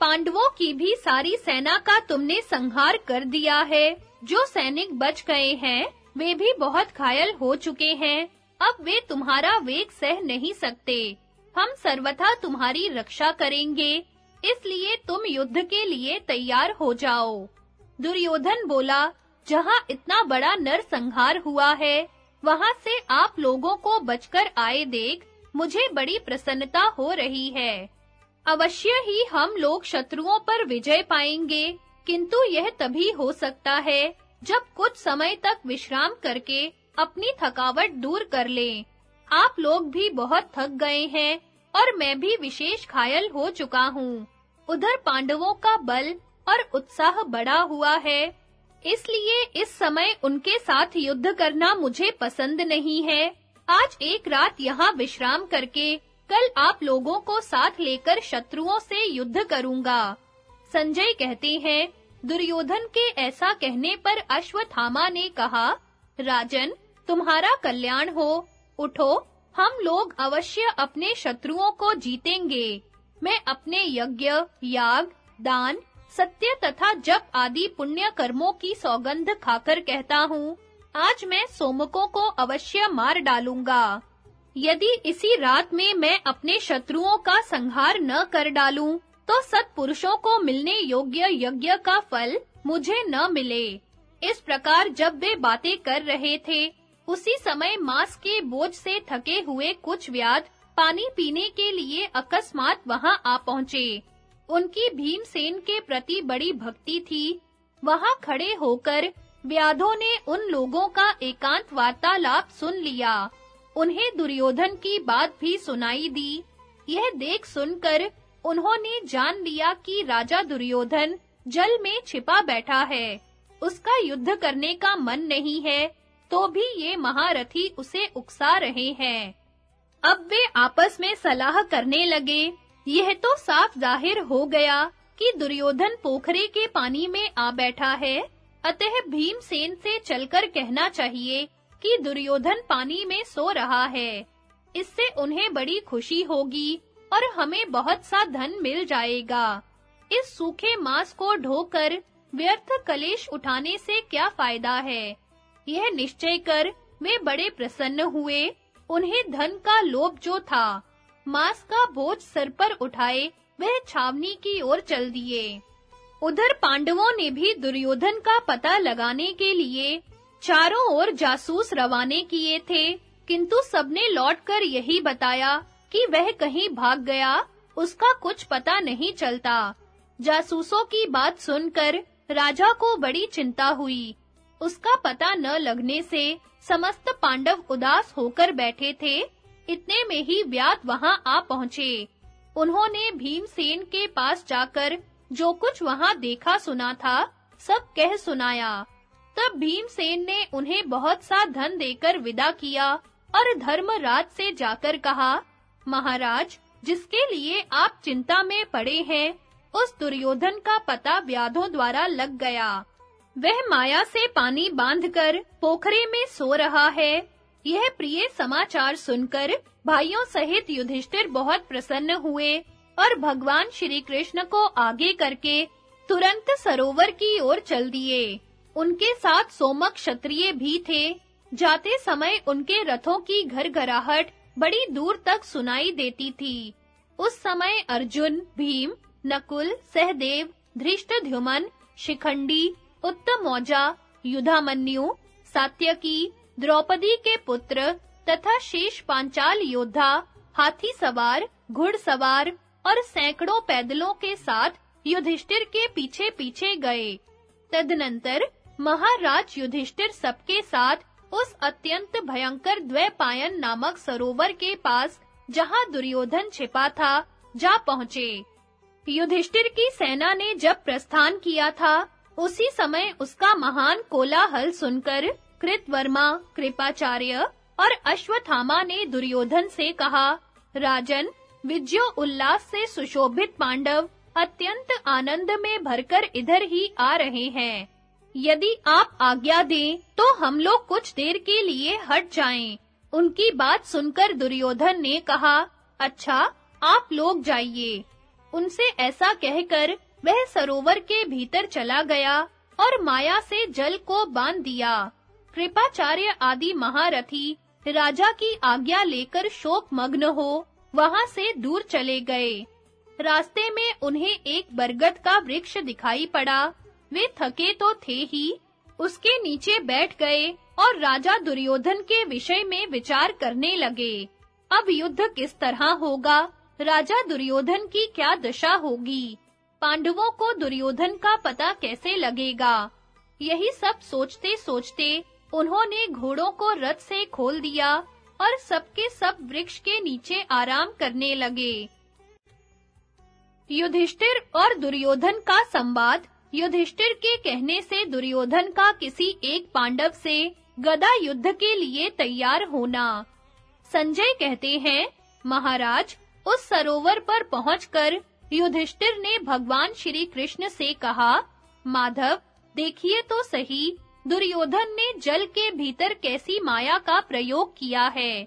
पांडवों की भी सारी सेना का तुमने संहार कर दिया है। जो सैनिक बच गए हैं, वे भी बहुत घायल हो चुके हैं। अब वे तुम्हारा वेग सह नहीं सकते। हम सर्वथा तुम्हारी रक्षा करेंगे। इसलिए तुम युद्ध के लिए तैयार हो जाओ। दुर्योधन बोला, जहाँ इतना बड़ा नरसंहार हुआ है, वहाँ से आप लोगों को बचकर आए देख मुझे बड़ी प्रसन्नता हो रही है। अवश्य ही हम लोग शत्रुओं पर विजय पाएँगे, किंतु यह तभी हो सकता है जब कुछ समय तक विश्राम करके अपनी थकावट दूर कर लें। आप लोग भी बहुत थक गए हैं और मैं भी विशेष घायल हो चुका हूँ। उधर पांडवों का बल और उत्साह बढ़ा हुआ है, इसलिए इस समय उनके साथ युद्ध करना मुझे पसंद नहीं है। आज एक रात यहाँ विश्राम करके कल आप लोगों को साथ लेकर शत्रुओं से युद्ध करूँगा। संजय कहते हैं, दुर्योधन के ऐसा कहने पर अश्वत्थामा ने कहा, राजन, तुम्हारा कल्याण हो, उठो, हम लोग अवश्य अपने शत्रुओं को जीतेंगे। मैं अपने यज्ञ, याग, दान, सत्य तथा जप आदि पुण्य कर्मों की सौगंध खाकर कहता हूँ। आज मैं सोमकों को अवश्य मार डालूँगा। यदि इसी रात में मैं अपने शत्रुओं का संहार न कर डालूं तो सत्पुरुषों को मिलने योग्य यज्ञ का फल मुझे न मिले। इस प्रकार जब वे बातें कर रहे थे, उसी समय मांस के बोझ से थके हुए कुछ व्याध पानी पीने के लिए अकस्मात वहाँ आ पहुँचे। उनकी भीमसेन के प्रति बड़ी भक्ति थी। वहाँ खड़े होकर व्याधों ने उन लोगों का एकांत वार्तालाप सुन लिया। उन्हें दुर्योधन की बात भी सुनाई दी। यह देख सुनकर उन्होंने जान लिया कि राजा दुर्योधन जल में छिपा बैठा है। उसका युद्ध करने का मन नहीं है तो भी ये महारथी उसे उकसा रहे हैं। अब वे आपस में सलाह करने लगे। यह तो साफ़ ज़ाहिर हो गया कि दुर्योधन पोखरे के पानी में आ बैठा है। अतः भीमसेन से चलकर कहना चाहिए कि दुर्योधन पानी में सो रहा है। इससे उन्हें बड़ी खुशी होगी और हमें बहुत सा धन मिल जाएगा। इस सूखे मांस को ढोकर व्यर्थ कलेश उठाने से क्या फ़ायदा है? यह निश्चय कर वे बड़े प्रसन्न हुए। उन्हें धन का लोभ जो था, मांस का बोझ सर पर उठाए, वह छावनी की ओर चल दिए। उधर पांडवों ने भी दुर्योधन का पता लगाने के लिए चारों ओर जासूस रवाने किए थे, किंतु सबने लौटकर यही बताया कि वह कहीं भाग गया, उसका कुछ पता नहीं चलता। जासूसों की बात सुनकर राजा को बड़ी चिंता हुई। उसका पता न लगने से समस्त पांडव उदास होकर बैठे थे, इतने में ही व्यात वहाँ आ पहुँचे। उन्होंने भीमसेन के पास जाकर जो कुछ वहाँ देखा सुना था, सब कह सुनाया। तब भीमसेन ने उन्हें बहुत सा धन देकर विदा किया और धर्मराज से जाकर कहा, महाराज, जिसके लिए आप चिंता में पड़े हैं, उस दुर्योधन का पता व्याधों द्वारा लग गया। वह माया से पानी बांधकर पोखरे में सो रहा है। यह प्रिय समाचार सुनकर भाइयों सहित युधिष्ठिर बहुत प्रसन्न हुए और भगवान श्री कृष्ण को आगे करके तुरंत सरोवर की ओर चल दिए। उनके साथ सोमक क्षत्रिय भी थे। जाते समय उनके रथों की घरघराहट बड़ी दूर तक सुनाई देती थी। उस समय अर्जुन, भीम, नकुल, सहदेव, धृष्टद्युमन, शिखंडी उत्तम मौजा युधामन्यु, सात्यकी, द्रौपदी के पुत्र तथा शेष पांचाल योद्धा, हाथी सवार, घुड़सवार और सैकड़ों पैदलों के साथ युधिष्ठिर के पीछे-पीछे गए। तदनंतर महाराज युधिष्ठिर सबके साथ उस अत्यंत भयंकर द्वैपायन नामक सरोवर के पास, जहाँ दुर्योधन छिपा था, जा पहुँचे। युधिष्ठिर की सेना ने जब प्रस्थान किया था, उसी समय उसका महान कोलाहल सुनकर कृतवर्मा, कृपाचार्य और अश्वत्थामा ने दुर्योधन से कहा, राजन विजयो उल्लास से सुशोभित पांडव अत्यंत आनंद में भरकर इधर ही आ रहे हैं। यदि आप आज्ञा दें तो हम लोग कुछ देर के लिए हट जाएँ। उनकी बात सुनकर दुर्योधन ने कहा अच्छा आप लोग जाइए। उनसे ऐसा कहकर वह सरोवर के भीतर चला गया और माया से जल को बाँध दिया। कृपाचार्य आदि महारथी राजा की आज्ञा लेकर शोक मग्न हो वहाँ से दूर चले गए। रास्ते में उन्हें एक बरगद का वृक्ष दिखाई पड़ा। वे थके तो थे ही। उसके नीचे बैठ गए और राजा दुर्योधन के विषय में विचार करने लगे। अब युद्ध किस तरह होगा? राजा दुर्योधन की क्या दशा होगी? पांडवों को दुर्योधन का पता कैसे लगेगा? यही सब सोचते-सोचते उन्होंने घोड़ों को रथ से खोल दिया। और सबके सब वृक्ष के नीचे आराम करने लगे। युधिष्ठिर और दुर्योधन का संवाद। युधिष्ठिर के कहने से दुर्योधन का किसी एक पांडव से गदा युद्ध के लिए तैयार होना। संजय कहते हैं, महाराज, उस सरोवर पर पहुंचकर युधिष्ठिर ने भगवान श्री कृष्ण से कहा, माधव, देखिए तो सही दुर्योधन ने जल के भीतर कैसी माया का प्रयोग किया है?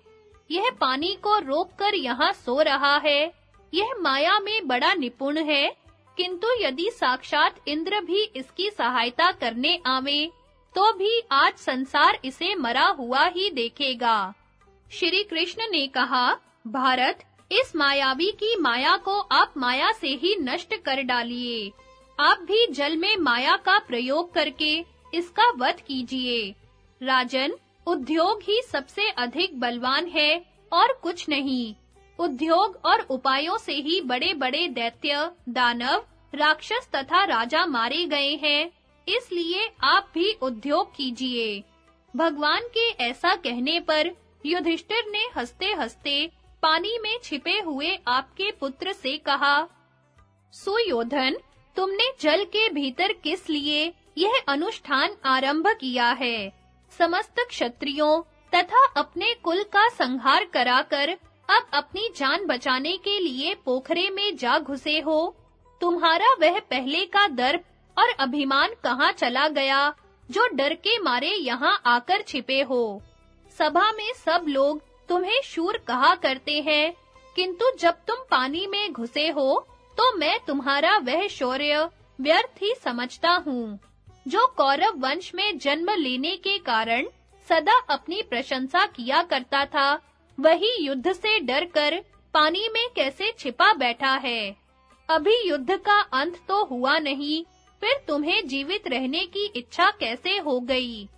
यह पानी को रोककर यहाँ सो रहा है। यह माया में बड़ा निपुण है, किंतु यदि साक्षात इंद्र भी इसकी सहायता करने आवे तो भी आज संसार इसे मरा हुआ ही देखेगा। श्री कृष्ण ने कहा, भारत, इस मायावी की माया को आप माया से ही नष्ट कर डालिए। आप भी जल में माया का प्रयोग करके इसका वध कीजिए। राजन, उद्योग ही सबसे अधिक बलवान है और कुछ नहीं। उद्योग और उपायों से ही बड़े-बड़े दैत्य, दानव, राक्षस तथा राजा मारे गए हैं। इसलिए आप भी उद्योग कीजिए। भगवान के ऐसा कहने पर युधिष्ठिर ने हंसते-हंसते पानी में छिपे हुए आपके पुत्र से कहा, सुयोधन, तुमने जल के भीतर किस लिए यह अनुष्ठान आरंभ किया है। समस्त क्षत्रियों तथा अपने कुल का संहार कराकर अब अपनी जान बचाने के लिए पोखरे में जा घुसे हो। तुम्हारा वह पहले का दर्प और अभिमान कहाँ चला गया, जो डर के मारे यहाँ आकर छिपे हो? सभा में सब लोग तुम्हें शूर कहा करते हैं, किंतु जब तुम पानी में घुसे हो तो मैं तुम्हारा वह शौर्य व्यर्थ ही समझता हूँ। जो कौरव वंश में जन्म लेने के कारण सदा अपनी प्रशंसा किया करता था, वही युद्ध से डरकर पानी में कैसे छिपा बैठा है। अभी युद्ध का अंत तो हुआ नहीं, फिर तुम्हें जीवित रहने की इच्छा कैसे हो गई?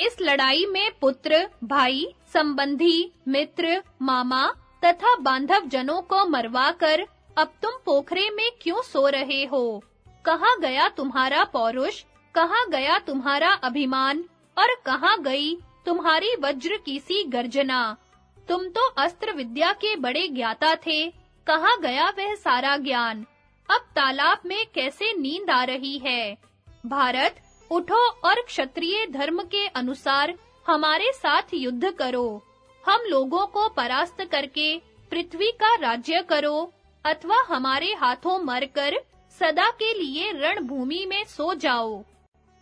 इस लड़ाई में पुत्र, भाई, संबंधी, मित्र, मामा तथा बांधव जनों को मरवाकर अब तुम पोखरे में क्यों सो रहे हो? कहा गया तुम्हारा पौरुष? कहाँ गया तुम्हारा अभिमान? और कहाँ गई तुम्हारी वज्र की सी गर्जना? तुम तो अस्त्र विद्या के बड़े ज्ञाता थे। कहाँ गया वह सारा ज्ञान? अब तालाब में कैसे नींद आ रही है? भारत, उठो और क्षत्रिय धर्म के अनुसार हमारे साथ युद्ध करो। हम लोगों को परास्त करके पृथ्वी का राज्य करो, अथवा हमारे हाथों मरकर सदा के लिए रणभूमि में सो जाओ।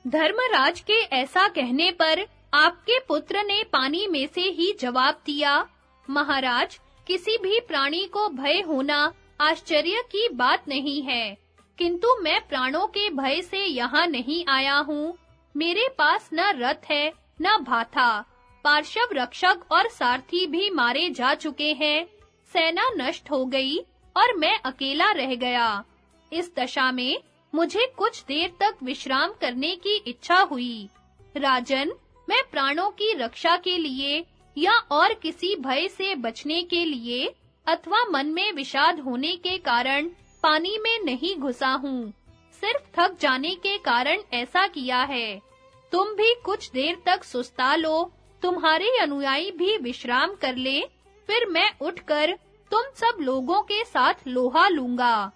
धर्मराज के ऐसा कहने पर आपके पुत्र ने पानी में से ही जवाब दिया, महाराज, किसी भी प्राणी को भय होना आश्चर्य की बात नहीं है। किंतु मैं प्राणों के भय से यहाँ नहीं आया हूँ। मेरे पास न रथ है, न भाथा। पार्श्व रक्षक और सारथी भी मारे जा चुके हैं। सेना नष्ट हो गई और मैं अकेला रह गया। इस दशा में मुझे कुछ देर तक विश्राम करने की इच्छा हुई। राजन, मैं प्राणों की रक्षा के लिए या और किसी भय से बचने के लिए अथवा मन में विषाद होने के कारण पानी में नहीं घुसा हूँ। सिर्फ़ थक जाने के कारण ऐसा किया है। तुम भी कुछ देर तक सुस्ता लो, तुम्हारे अनुयायी भी विश्राम कर ले, फिर मैं उठकर तुम सब लोगों के साथ लोहा लूँगा।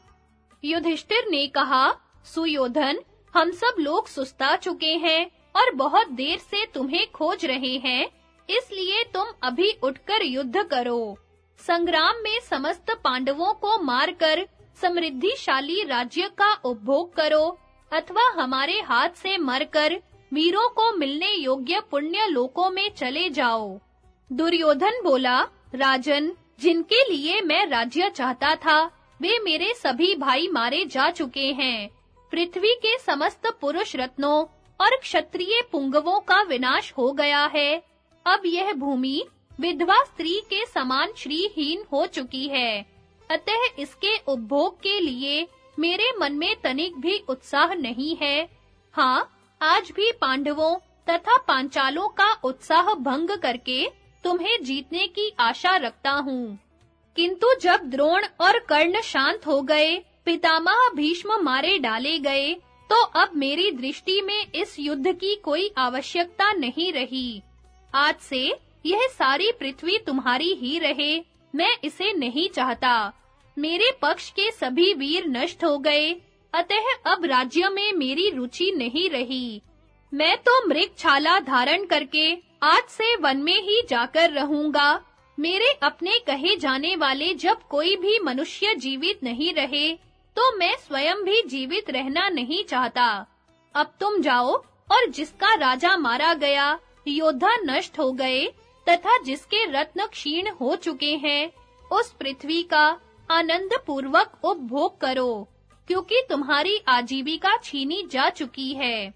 युधिष्ठिर ने कहा सुयोधन, हम सब लोग सुस्ता चुके हैं और बहुत देर से तुम्हें खोज रहे हैं। इसलिए तुम अभी उठकर युद्ध करो। संग्राम में समस्त पांडवों को मारकर समृद्धिशाली राज्य का उपभोग करो, अथवा हमारे हाथ से मरकर वीरों को मिलने योग्य पुण्य लोकों में चले जाओ। दुर्योधन बोला, राजन, जिनके लिए मैं राज्य चाहता था, वे मेरे सभी भाई मारे जा चुके हैं। पृथ्वी के समस्त पुरुष रत्नों और क्षत्रिय पुंगवों का विनाश हो गया है। अब यह भूमि विधवा स्त्री के समान श्रीहीन हो चुकी है। अतः इसके उपभोग के लिए मेरे मन में तनिक भी उत्साह नहीं है। हाँ आज भी पांडवों तथा पांचालों का उत्साह भंग करके तुम्हें जीतने की आशा रखता हूँ। किंतु जब द्रोण और कर्ण शांत हो गए पितामह भीष्म मारे डाले गए तो अब मेरी दृष्टि में इस युद्ध की कोई आवश्यकता नहीं रही। आज से यह सारी पृथ्वी तुम्हारी ही रहे, मैं इसे नहीं चाहता। मेरे पक्ष के सभी वीर नष्ट हो गए, अतः अब राज्य में मेरी रुचि नहीं रही। मैं तो मृग छाला धारण करके आज से वन में ही जाकर रहूँगा। मेरे अपने कहे जाने वाले जब कोई भी मनुष्य जीवित नहीं रहे तो मैं स्वयं भी जीवित रहना नहीं चाहता। अब तुम जाओ और जिसका राजा मारा गया, योद्धा नष्ट हो गए, तथा जिसके रत्न क्षीण हो चुके हैं, उस पृथ्वी का आनंद पूर्वक उपभोग करो, क्योंकि तुम्हारी आजीविका छीनी जा चुकी है।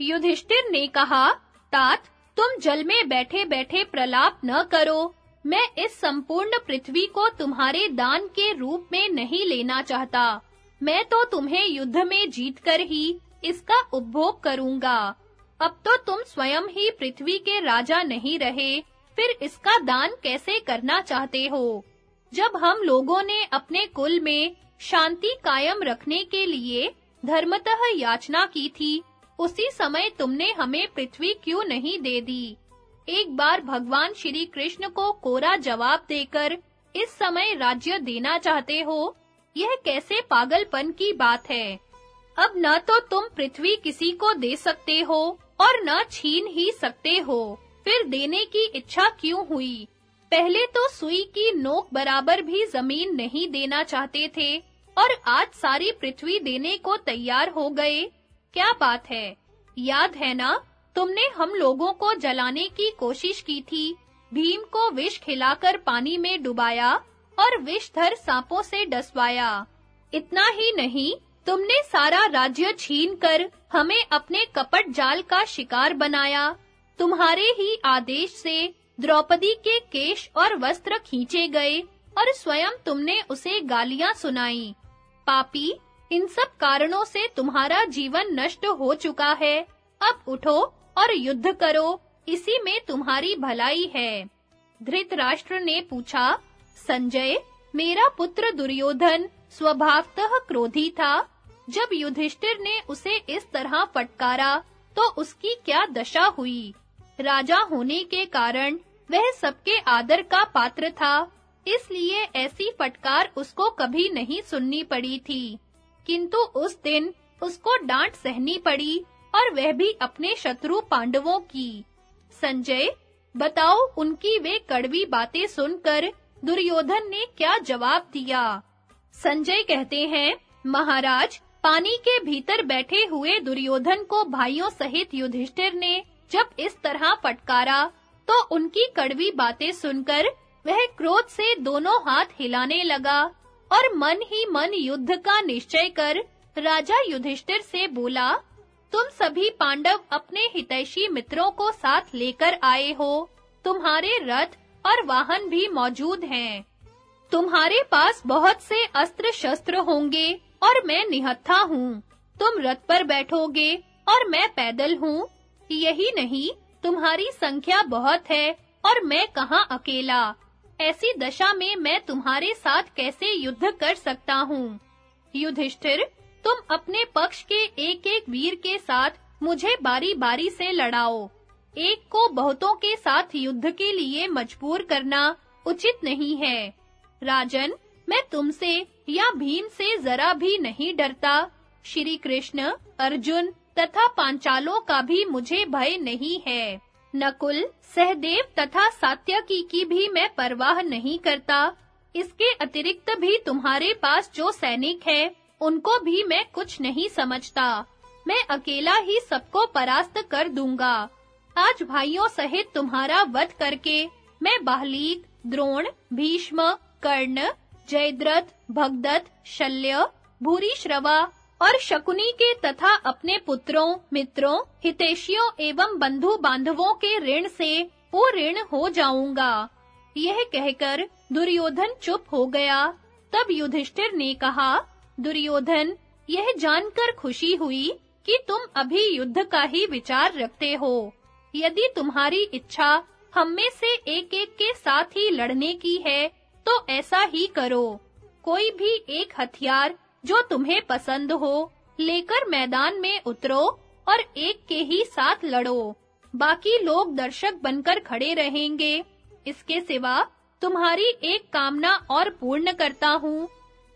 युधिष्ठिर ने कहा, तात, तुम जल में बैठे-बैठे प्रलाप न करो। मैं इस संपूर्ण पृथ्वी को तुम्हारे दान के रूप में नहीं लेना चाहता। मैं तो तुम्हें युद्ध में जीतकर ही इसका उपभोग करूँगा। अब तो तुम स्वयं ही पृथ्वी के राजा नहीं रहे, फिर इसका दान कैसे करना चाहते हो? जब हम लोगों ने अपने कुल में शांति कायम रखने के लिए धर्मतः याचना की थी, उसी समय तुमने हमें पृथ्वी क्यों नहीं दे दी? एक बार भगवान श्री कृष्ण को कोरा जवाब देकर इस समय राज्य देना चाहते हो? यह कैसे पागलपन की बात है? अब न तो तुम पृथ्वी किसी को दे सकते हो, और न छीन ही सकते हो। फिर देने की इच्छा क्यों हुई? पहले तो सुई की नोक बराबर भी ज़मीन नहीं देना चाहते थे, और आज सारी पृथ्वी देने को तैयार हो गए। क्या बात है? याद है ना, तुमने हम लोगों को जलाने की कोशिश की थी, भीम को विष खिलाकर पानी में डुबाया और विषधर सांपों से डसवाया। इतना ही नहीं, तुमने सारा राज्य छीनकर हमें अपने कपट जाल का शिकार बनाया। तुम्हारे ही आदेश से द्रौपदी के केश और वस्त्र खींचे गए और स्वयं तुमने उसे गालियाँ सुनाई। पापी, इन सब कारणों से तुम्हारा जीवन नष्ट हो चुका है। अब उठो और युद्ध करो, इसी में तुम्हारी भलाई है। धृतराष्ट्र ने पूछा संजय, मेरा पुत्र दुर्योधन स्वभावतः क्रोधी था। जब युधिष्ठिर ने उसे इस तरह फटकारा तो उसकी क्या दशा हुई? राजा होने के कारण वह सबके आदर का पात्र था, इसलिए ऐसी फटकार उसको कभी नहीं सुननी पड़ी थी। किंतु उस दिन उसको डांट सहनी पड़ी और वह भी अपने शत्रु पांडवों की। संजय, बताओ उनकी वे कड़वी बातें सुनकर दुर्योधन ने क्या जवाब दिया? संजय कहते हैं, महाराज, पानी के भीतर बैठे हुए दुर्योधन को भाइयों सहित युधिष्ठिर ने जब इस तरह फटकारा तो उनकी कड़वी बातें सुनकर वह क्रोध से दोनों हाथ हिलाने लगा और मन ही मन युद्ध का निश्चय कर राजा युधिष्ठिर से बोला, तुम सभी पांडव अपने हितैषी मित्रों को साथ लेकर आए हो। तुम्हारे रथ और वाहन भी मौजूद हैं। तुम्हारे पास बहुत से अस्त्र शस्त्र होंगे और मैं निहत्था हूँ। तुम रथ पर बैठोगे और मैं पैदल हूँ। यही नहीं, तुम्हारी संख्या बहुत है और मैं कहाँ अकेला? ऐसी दशा में मैं तुम्हारे साथ कैसे युद्ध कर सकता हूँ? युधिष्ठिर, तुम अपने पक्ष के एक-एक वीर के साथ मुझे बारी-बारी से लड़ाओ। एक को बहुतों के साथ युद्ध के लिए मजबूर करना उचित नहीं है। राजन, मैं तुमसे या भीम से जरा भी नहीं डरता। श्री कृष्ण, अर्जुन तथा पांचालों का भी मुझे भय नहीं है। नकुल, सहदेव तथा सात्यकी की भी मैं परवाह नहीं करता। इसके अतिरिक्त भी तुम्हारे पास जो सैनिक है, उनको भी मैं कुछ नहीं समझता। मैं अकेला ही सबको परास्त कर दूँगा। आज भाइयों सहित तुम्हारा वध करके मैं बाहलीक द्रोण, भीष्म, कर्ण, जयद्रथ, भगदत्त, शल्य, भूरी श्रवा और शकुनी के तथा अपने पुत्रों, मित्रों, हितेशियों एवं बंधु बांधवों के ऋण से ऋण हो जाऊँगा। यह कहकर दुर्योधन चुप हो गया। तब युधिष्ठिर ने कहा, दुर्योधन, यह जानकर खुशी हुई कि तुम अभी युद्ध का ही विचार रखते हो। यदि तुम्हारी इच्छा हम में से एक-एक के साथ ही लड़ने की है तो ऐसा ही करो। कोई भी एक हथियार जो तुम्हें पसंद हो, लेकर मैदान में उतरो और एक के ही साथ लड़ो। बाकी लोग दर्शक बनकर खड़े रहेंगे। इसके सिवा तुम्हारी एक कामना और पूर्ण करता हूँ।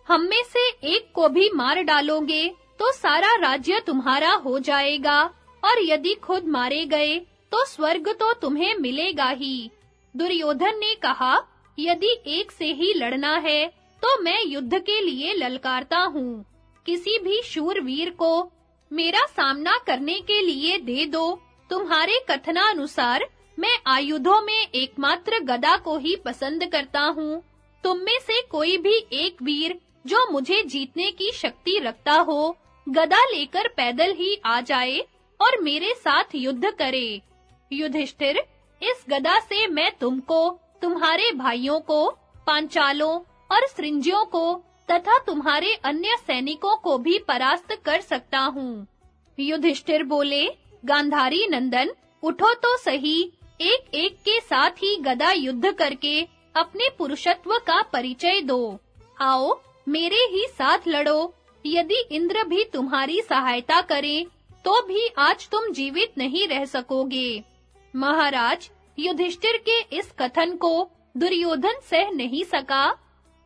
हम में से एक को भी मार डालोगे तो सारा राज्य तुम्हारा हो जाएगा, और यदि खुद मारे गए तो स्वर्ग तो तुम्हें मिलेगा ही। दुर्योधन ने कहा, यदि एक से ही लड़ना है तो मैं युद्ध के लिए ललकारता हूँ। किसी भी शूर वीर को मेरा सामना करने के लिए दे दो। तुम्हारे कथनानुसार मैं आयुधों में एकमात्र गदा को ही पसंद करता हूँ। तुम में से कोई भी एक वीर जो मुझे जीतने की शक्ति रखता हो, गदा लेकर पैदल ही आ जाए और मेरे साथ युद्ध करे। युधिष्ठिर, इस गदा से मैं तुमको, तुम्हारे भाइयों को, पांचालों और सृंजियों को, तथा तुम्हारे अन्य सैनिकों को भी परास्त कर सकता हूँ। युधिष्ठिर बोले, गांधारी नंदन, उठो तो सही, एक-एक के साथ ही गदा युद्ध करके अपने पुरुषत्व का परिचय दो। आओ, मेरे ही साथ लड़ो, यदि इंद्र भी तुम्हारी सहायता करे तो भी आज तुम जीवित नहीं रह सकोगे। महाराज, युधिष्ठिर के इस कथन को दुर्योधन सह नहीं सका।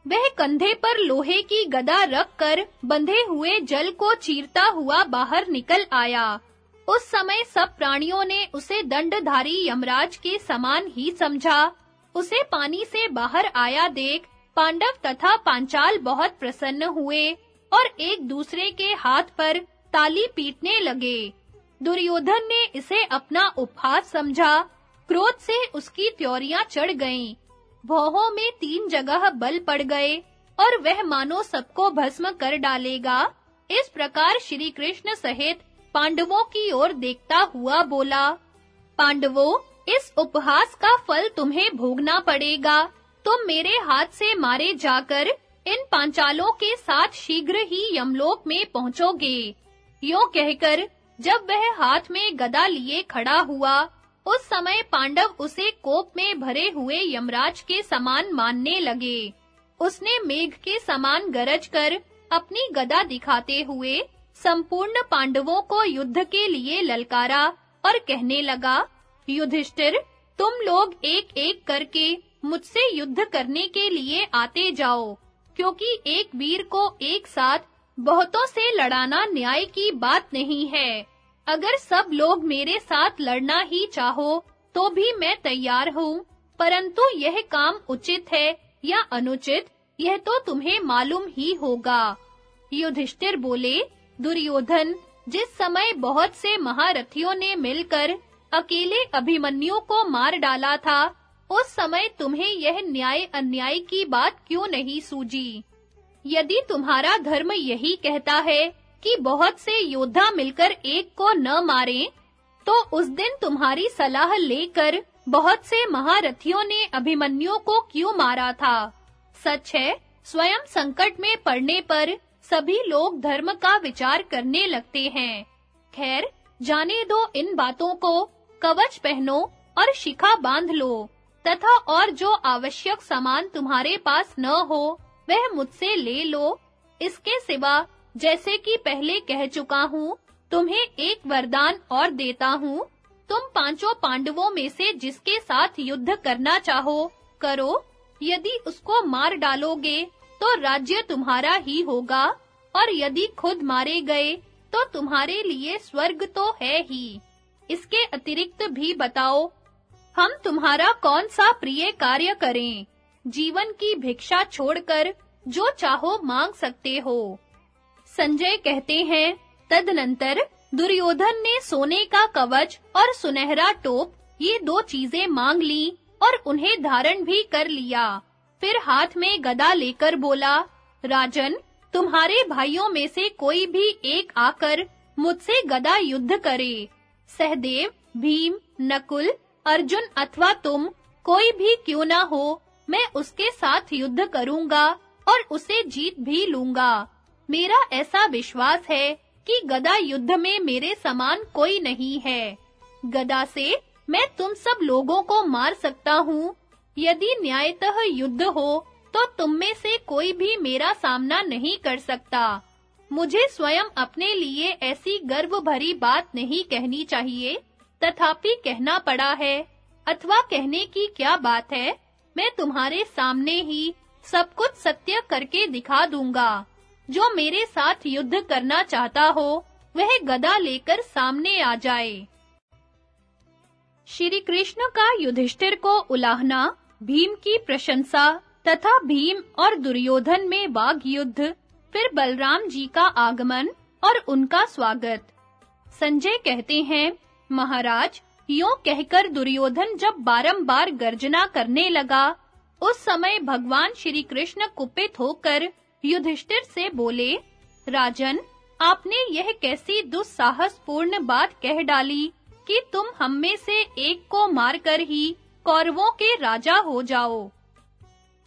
वह कंधे पर लोहे की गदा रखकर बंधे हुए जल को चीरता हुआ बाहर निकल आया। उस समय सब प्राणियों ने उसे दंडधारी यमराज के समान ही समझा। उसे पानी से बाहर आया देख पांडव तथा पांचाल बहुत प्रसन्न हुए और एक दूसरे के हाथ पर ताली पीटने लगे। दुर्योधन ने इसे अपना उपहास समझा। क्रोध से उसकी त्योरियाँ चढ़ गईं। भौहों में तीन जगह बल पड़ गए और वह मानो सबको भस्म कर डालेगा। इस प्रकार श्री कृष्ण सहित पांडवों की ओर देखता हुआ बोला, पांडवों, इस उपहास का फल तुम्हें भोगना पड़ेगा। तुम मेरे हाथ से मारे जाकर इन पांचालों के साथ शीघ्र ही यमलोक में पहुंचोगे। यो कहकर जब वह हाथ में गदा लिए खड़ा हुआ, उस समय पांडव उसे कोप में भरे हुए यमराज के समान मानने लगे। उसने मेघ के समान गरज कर अपनी गदा दिखाते हुए संपूर्ण पांडवों को युद्ध के लिए ललकारा और कहने लगा, युधिष्ठिर, तुम लोग एक-एक करके मुझसे युद्ध करने के लिए आते जाओ, क्योंकि एक वीर को एक साथ बहुतों से लड़ाना न्याय की बात नहीं है। अगर सब लोग मेरे साथ लड़ना ही चाहो तो भी मैं तैयार हूँ, परंतु यह काम उचित है या अनुचित, यह तो तुम्हें मालूम ही होगा। युधिष्ठिर बोले, दुर्योधन, जिस समय बहुत से महारथियों ने मिलकर अकेले अभिमन्यु को मार डाला था, उस समय तुम्हें यह न्याय अन्याय की बात क्यों नहीं सूझी? यदि तुम्हारा धर्म यही कहता है कि बहुत से योद्धा मिलकर एक को न मारें तो उस दिन तुम्हारी सलाह लेकर बहुत से महारथियों ने अभिमन्यु को क्यों मारा था? सच है, स्वयं संकट में पड़ने पर सभी लोग धर्म का विचार करने लगते हैं। खैर, जाने दो इन बातों को, कवच पहनो और शिखा बाँध लो, तथा और जो आवश्यक सामान तुम्हारे पास न हो वह मुझसे ले लो। इसके सिवा, जैसे कि पहले कह चुका हूँ, तुम्हें एक वरदान और देता हूँ। तुम पाँचों पांडवों में से जिसके साथ युद्ध करना चाहो, करो। यदि उसको मार डालोगे तो राज्य तुम्हारा ही होगा। और यदि खुद मारे गए तो तुम्हारे लिए स्वर्ग तो है ही। इसके अतिरिक्त भी बताओ, हम तुम्हारा कौन सा प्रिय कार्य करें? जीवन की भिक्षा छोड़कर जो चाहो मांग सकते हो। संजय कहते हैं, तदनंतर दुर्योधन ने सोने का कवच और सुनहरा टोप, ये दो चीज़ें मांग ली और उन्हें धारण भी कर लिया। फिर हाथ में गदा लेकर बोला, राजन, तुम्हारे भाइयों में से कोई भी एक आकर मुझसे गदा युद्ध करे। सहदेव, भीम, नकुल, अर्जुन अथवा तुम, कोई भी क्यों ना हो मैं उसके साथ युद्ध करूँगा और उसे जीत भी लूँगा। मेरा ऐसा विश्वास है कि गदा युद्ध में मेरे समान कोई नहीं है। गदा से मैं तुम सब लोगों को मार सकता हूँ। यदि न्यायतः युद्ध हो तो तुम में से कोई भी मेरा सामना नहीं कर सकता। मुझे स्वयं अपने लिए ऐसी गर्व भरी बात नहीं कहनी चाहिए। तथापि कहना पड़ा है, अथवा कहने की क्या बात है? मैं तुम्हारे सामने ही सब कुछ सत्य करके दिखा दूँगा। जो मेरे साथ युद्ध करना चाहता हो, वह गदा लेकर सामने आ जाए। श्री कृष्ण का युधिष्ठिर को उलाहना, भीम की प्रशंसा तथा भीम और दुर्योधन में वाग युद्ध, फिर बलराम जी का आगमन और उनका स्वागत। संजय कहते हैं, महाराज यों कहकर दुर्योधन जब बारंबार गर्जना करने लगा, उस समय भगवान श्री कृष्ण कुपित होकर युधिष्ठिर से बोले, राजन, आपने यह कैसी दुस्साहसपूर्ण बात कह डाली कि तुम हम में से एक को मारकर ही कौरवों के राजा हो जाओ।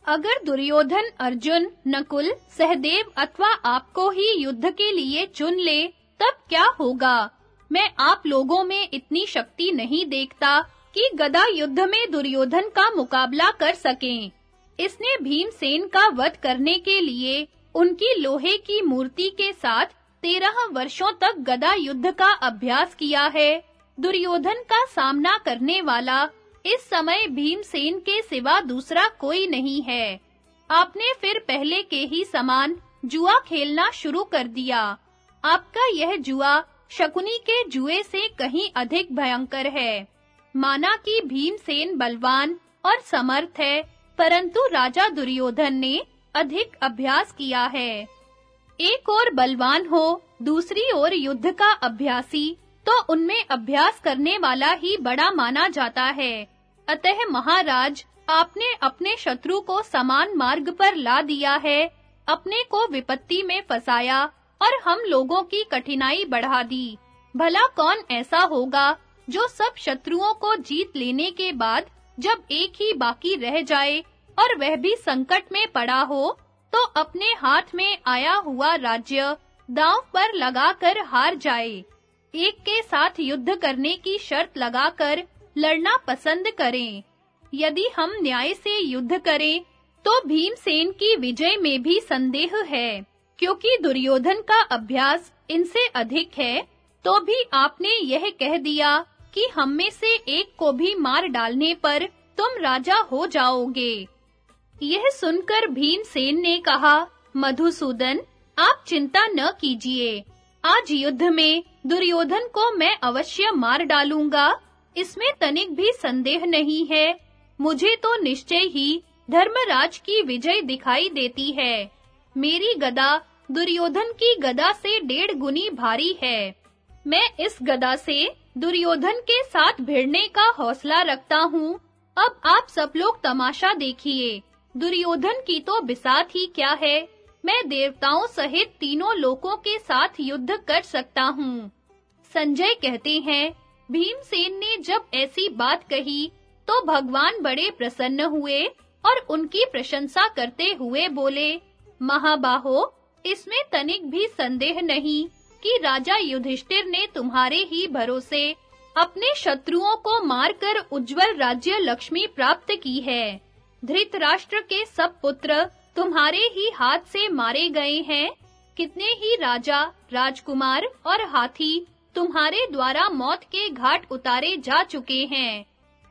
अगर दुर्योधन अर्जुन, नकुल, सहदेव अथवा आपको ही युद्ध के लिए चुन ले, तब क्या होगा? मैं आप लोगों में इतनी शक्ति नहीं देखता कि गदा युद्ध में दुर्योधन का मुकाबला कर सकें। इसने भीमसेन का वध करने के लिए उनकी लोहे की मूर्ति के साथ तेरह वर्षों तक गदा युद्ध का अभ्यास किया है। दुर्योधन का सामना करने वाला इस समय भीमसेन के सिवा दूसरा कोई नहीं है। आपने फिर पहले के ही समान जुआ खेलना शुरू कर दिया। आपका यह जुआ शकुनी के जुए से कहीं अधिक भयंकर है। माना कि भीमसेन बलवान और समर्थ है, परंतु राजा दुर्योधन ने अधिक अभ्यास किया है। एक और बलवान हो, दूसरी ओर युद्ध का अभ्यासी तो उनमें अभ्यास करने वाला ही बड़ा माना जाता है। अतः महाराज, आपने अपने शत्रु को समान मार्ग पर ला दिया है, अपने को विपत्ति में फंसाया और हम लोगों की कठिनाई बढ़ा दी। भला कौन ऐसा होगा जो सब शत्रुओं को जीत लेने के बाद जब एक ही बाकी रह जाए और वह भी संकट में पड़ा हो तो अपने हाथ में आया हुआ राज्य दांव पर लगाकर हार जाए। एक के साथ युद्ध करने की शर्त लगाकर लड़ना पसंद करें। यदि हम न्याय से युद्ध करें तो भीमसेन की विजय में भी संदेह है। क्योंकि दुर्योधन का अभ्यास इनसे अधिक है तो भी आपने यह कह दिया कि हम में से एक को भी मार डालने पर तुम राजा हो जाओगे। यह सुनकर भीमसेन ने कहा, मधुसूदन, आप चिंता न कीजिए। आज युद्ध में दुर्योधन को मैं अवश्य मार डालूँगा। इसमें तनिक भी संदेह नहीं है। मुझे तो निश्चय ही धर्मराज की विजय दिखाई देती है। मेरी गदा दुर्योधन की गदा से डेढ़ गुनी भारी है। मैं इस गदा से दुर्योधन के साथ भिड़ने का हौसला रखता हूँ। अब आप सब लोग तमाशा देखिए। दुर्योधन की तो बिसात ही क्या है। मैं देवताओं सहित तीनों लोकों के साथ युद्ध कर सकता हूँ। संजय कहते हैं, भीमसेन ने जब ऐसी बात कही तो भगवान बड़े प्रसन्न हुए और उनकी प्रशंसा करते हुए बोले, महाबाहो इसमें तनिक भी संदेह नहीं कि राजा युधिष्ठिर ने तुम्हारे ही भरोसे अपने शत्रुओं को मारकर उज्जवल राज्य लक्ष्मी प्राप्त की है। धृतराष्ट्र के सब पुत्र तुम्हारे ही हाथ से मारे गए हैं। कितने ही राजा, राजकुमार और हाथी तुम्हारे द्वारा मौत के घाट उतारे जा चुके हैं।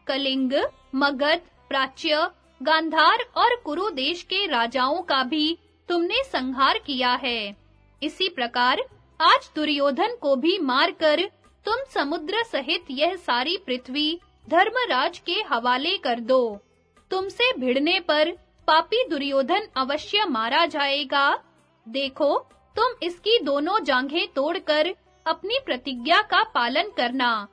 कलिंग, मगध, प्राच्य, गांधार और कुरु देश के राजाओं का भी तुमने संहार किया है। इसी प्रकार आज दुर्योधन को भी मारकर तुम समुद्र सहित यह सारी पृथ्वी धर्मराज के हवाले कर दो। तुमसे भिड़ने पर पापी दुर्योधन अवश्य मारा जाएगा। देखो, तुम इसकी दोनों जांघें तोड़कर अपनी प्रतिज्ञा का पालन करना।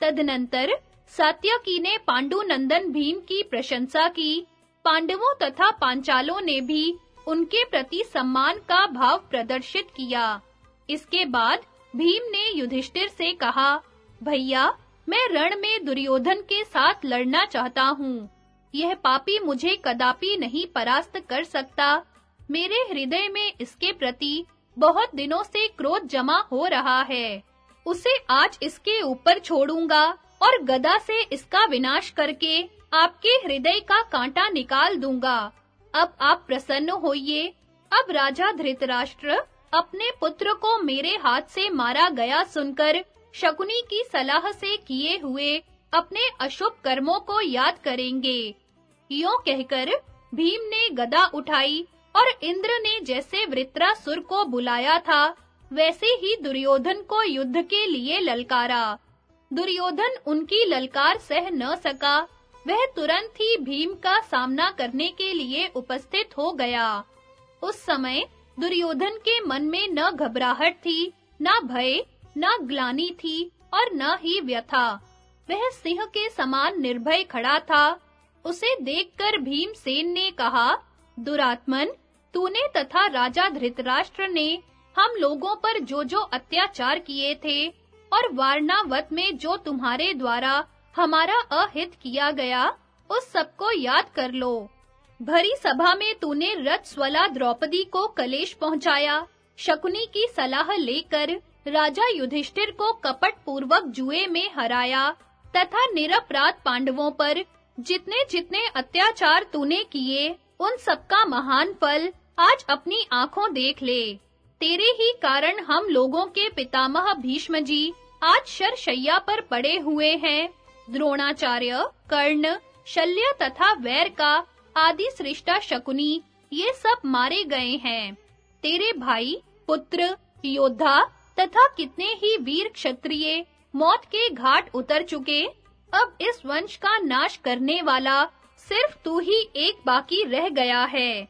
तदनंतर सात्यकी ने पांडु नंदन भीम की प्रशंसा की। पांडवों तथा पांचालों ने भी उनके प्रति सम्मान का भाव प्रदर्शित किया। इसके बाद भीम ने युधिष्ठिर से कहा, भैया, मैं रण में दुर्योधन के साथ लड़ना चाहता हूँ। यह पापी मुझे कदापि नहीं परास्त कर सकता। मेरे हृदय में इसके प्रति बहुत दिनों से क्रोध जमा हो रहा है। उसे आज इसके ऊपर छोड़ूँगा और गदा से इसका विनाश करके आपके हृदय का कांटा निकाल दूँगा। अब आप प्रसन्न होइए। अब राजा धृतराष्ट्र अपने पुत्र को मेरे हाथ से मारा गया सुनकर शकुनी की सलाह से किए हुए अपने अशुभ कर्मों को याद करेंगे। यूँ कहकर भीम ने गदा उठाई और इंद्र ने जैसे वृत्रासुर को बुलाया था, वैसे ही दुर्योधन को युद्ध के लिए ललकारा। दुर्योधन उनकी ललकार सह न सका वह तुरंत ही भीम का सामना करने के लिए उपस्थित हो गया। उस समय दुर्योधन के मन में न घबराहट थी, न भय, न ग्लानि थी और न ही व्यथा। वह सिंह के समान निर्भय खड़ा था। उसे देखकर भीमसेन ने कहा, दुरात्मन, तूने तथा राजा धृतराष्ट्र ने हम लोगों पर जो जो अत्याचार किए थे और वारणावत में जो तुम्हारे द्वारा हमारा अहित किया गया, उस सबको याद कर लो। भरी सभा में तूने रथस्वला द्रौपदी को कलेश पहुँचाया। शकुनी की सलाह लेकर राजा युधिष्ठिर को कपट पूर्वक जुए में हराया, तथा निरपराध पांडवों पर जितने जितने अत्याचार तूने किए, उन सबका महान फल आज अपनी आँखों देख ले। तेरे ही कारण हम लोगों के पितामह भीष्म जी आज शरशैया पर पड़े हुए हैं। द्रोणाचार्य, कर्ण, शल्य तथा वैर का, आदि श्रेष्ठा शकुनी, ये सब मारे गए हैं। तेरे भाई, पुत्र, योद्धा तथा कितने ही वीर क्षत्रिय मौत के घाट उतर चुके, अब इस वंश का नाश करने वाला सिर्फ़ तू ही एक बाकी रह गया है।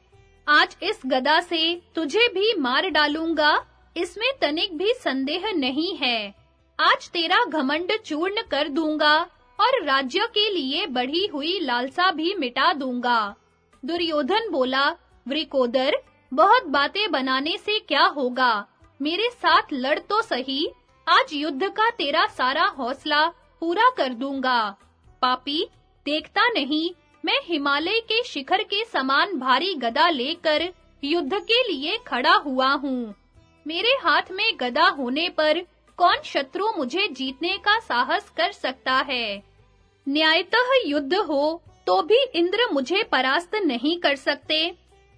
आज इस गदा से तुझे भी मार डालूँगा, इसमें तनिक भी संदेह नहीं है। आज तेरा घमंड चूर्ण कर दूँगा और राज्य के लिए बढ़ी हुई लालसा भी मिटा दूँगा। दुर्योधन बोला, वृकोदर, बहुत बातें बनाने से क्या होगा? मेरे साथ लड़ तो सही। आज युद्ध का तेरा सारा हौसला पूरा कर दूँगा। पापी, देखता नहीं, मैं हिमालय के शिखर के समान भारी गदा लेकर युद्ध के लिए खड़ा हुआ हूँ। मेरे हाथ में गदा होने पर कौन शत्रु मुझे जीतने का साहस कर सकता है? न्यायतः युद्ध हो तो भी इंद्र मुझे परास्त नहीं कर सकते।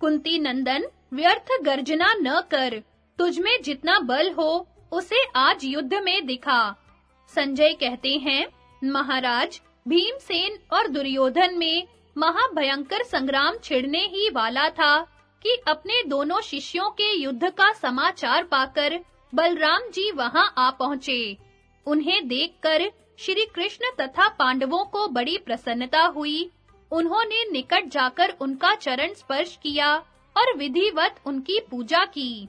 कुंती नंदन, व्यर्थ गर्जना न कर। तुझ में जितना बल हो, उसे आज युद्ध में दिखा। संजय कहते हैं, महाराज, भीमसेन और दुर्योधन में महाभयंकर संग्राम छिड़ने ही वाला था कि अपने दोनों शिष्यों के युद्ध का समाचार पाकर बलराम जी वहाँ आ पहुँचे। उन्हें देखकर श्री कृष्ण तथा पांडवों को बड़ी प्रसन्नता हुई। उन्होंने निकट जाकर उनका चरण स्पर्श किया और विधिवत उनकी पूजा की।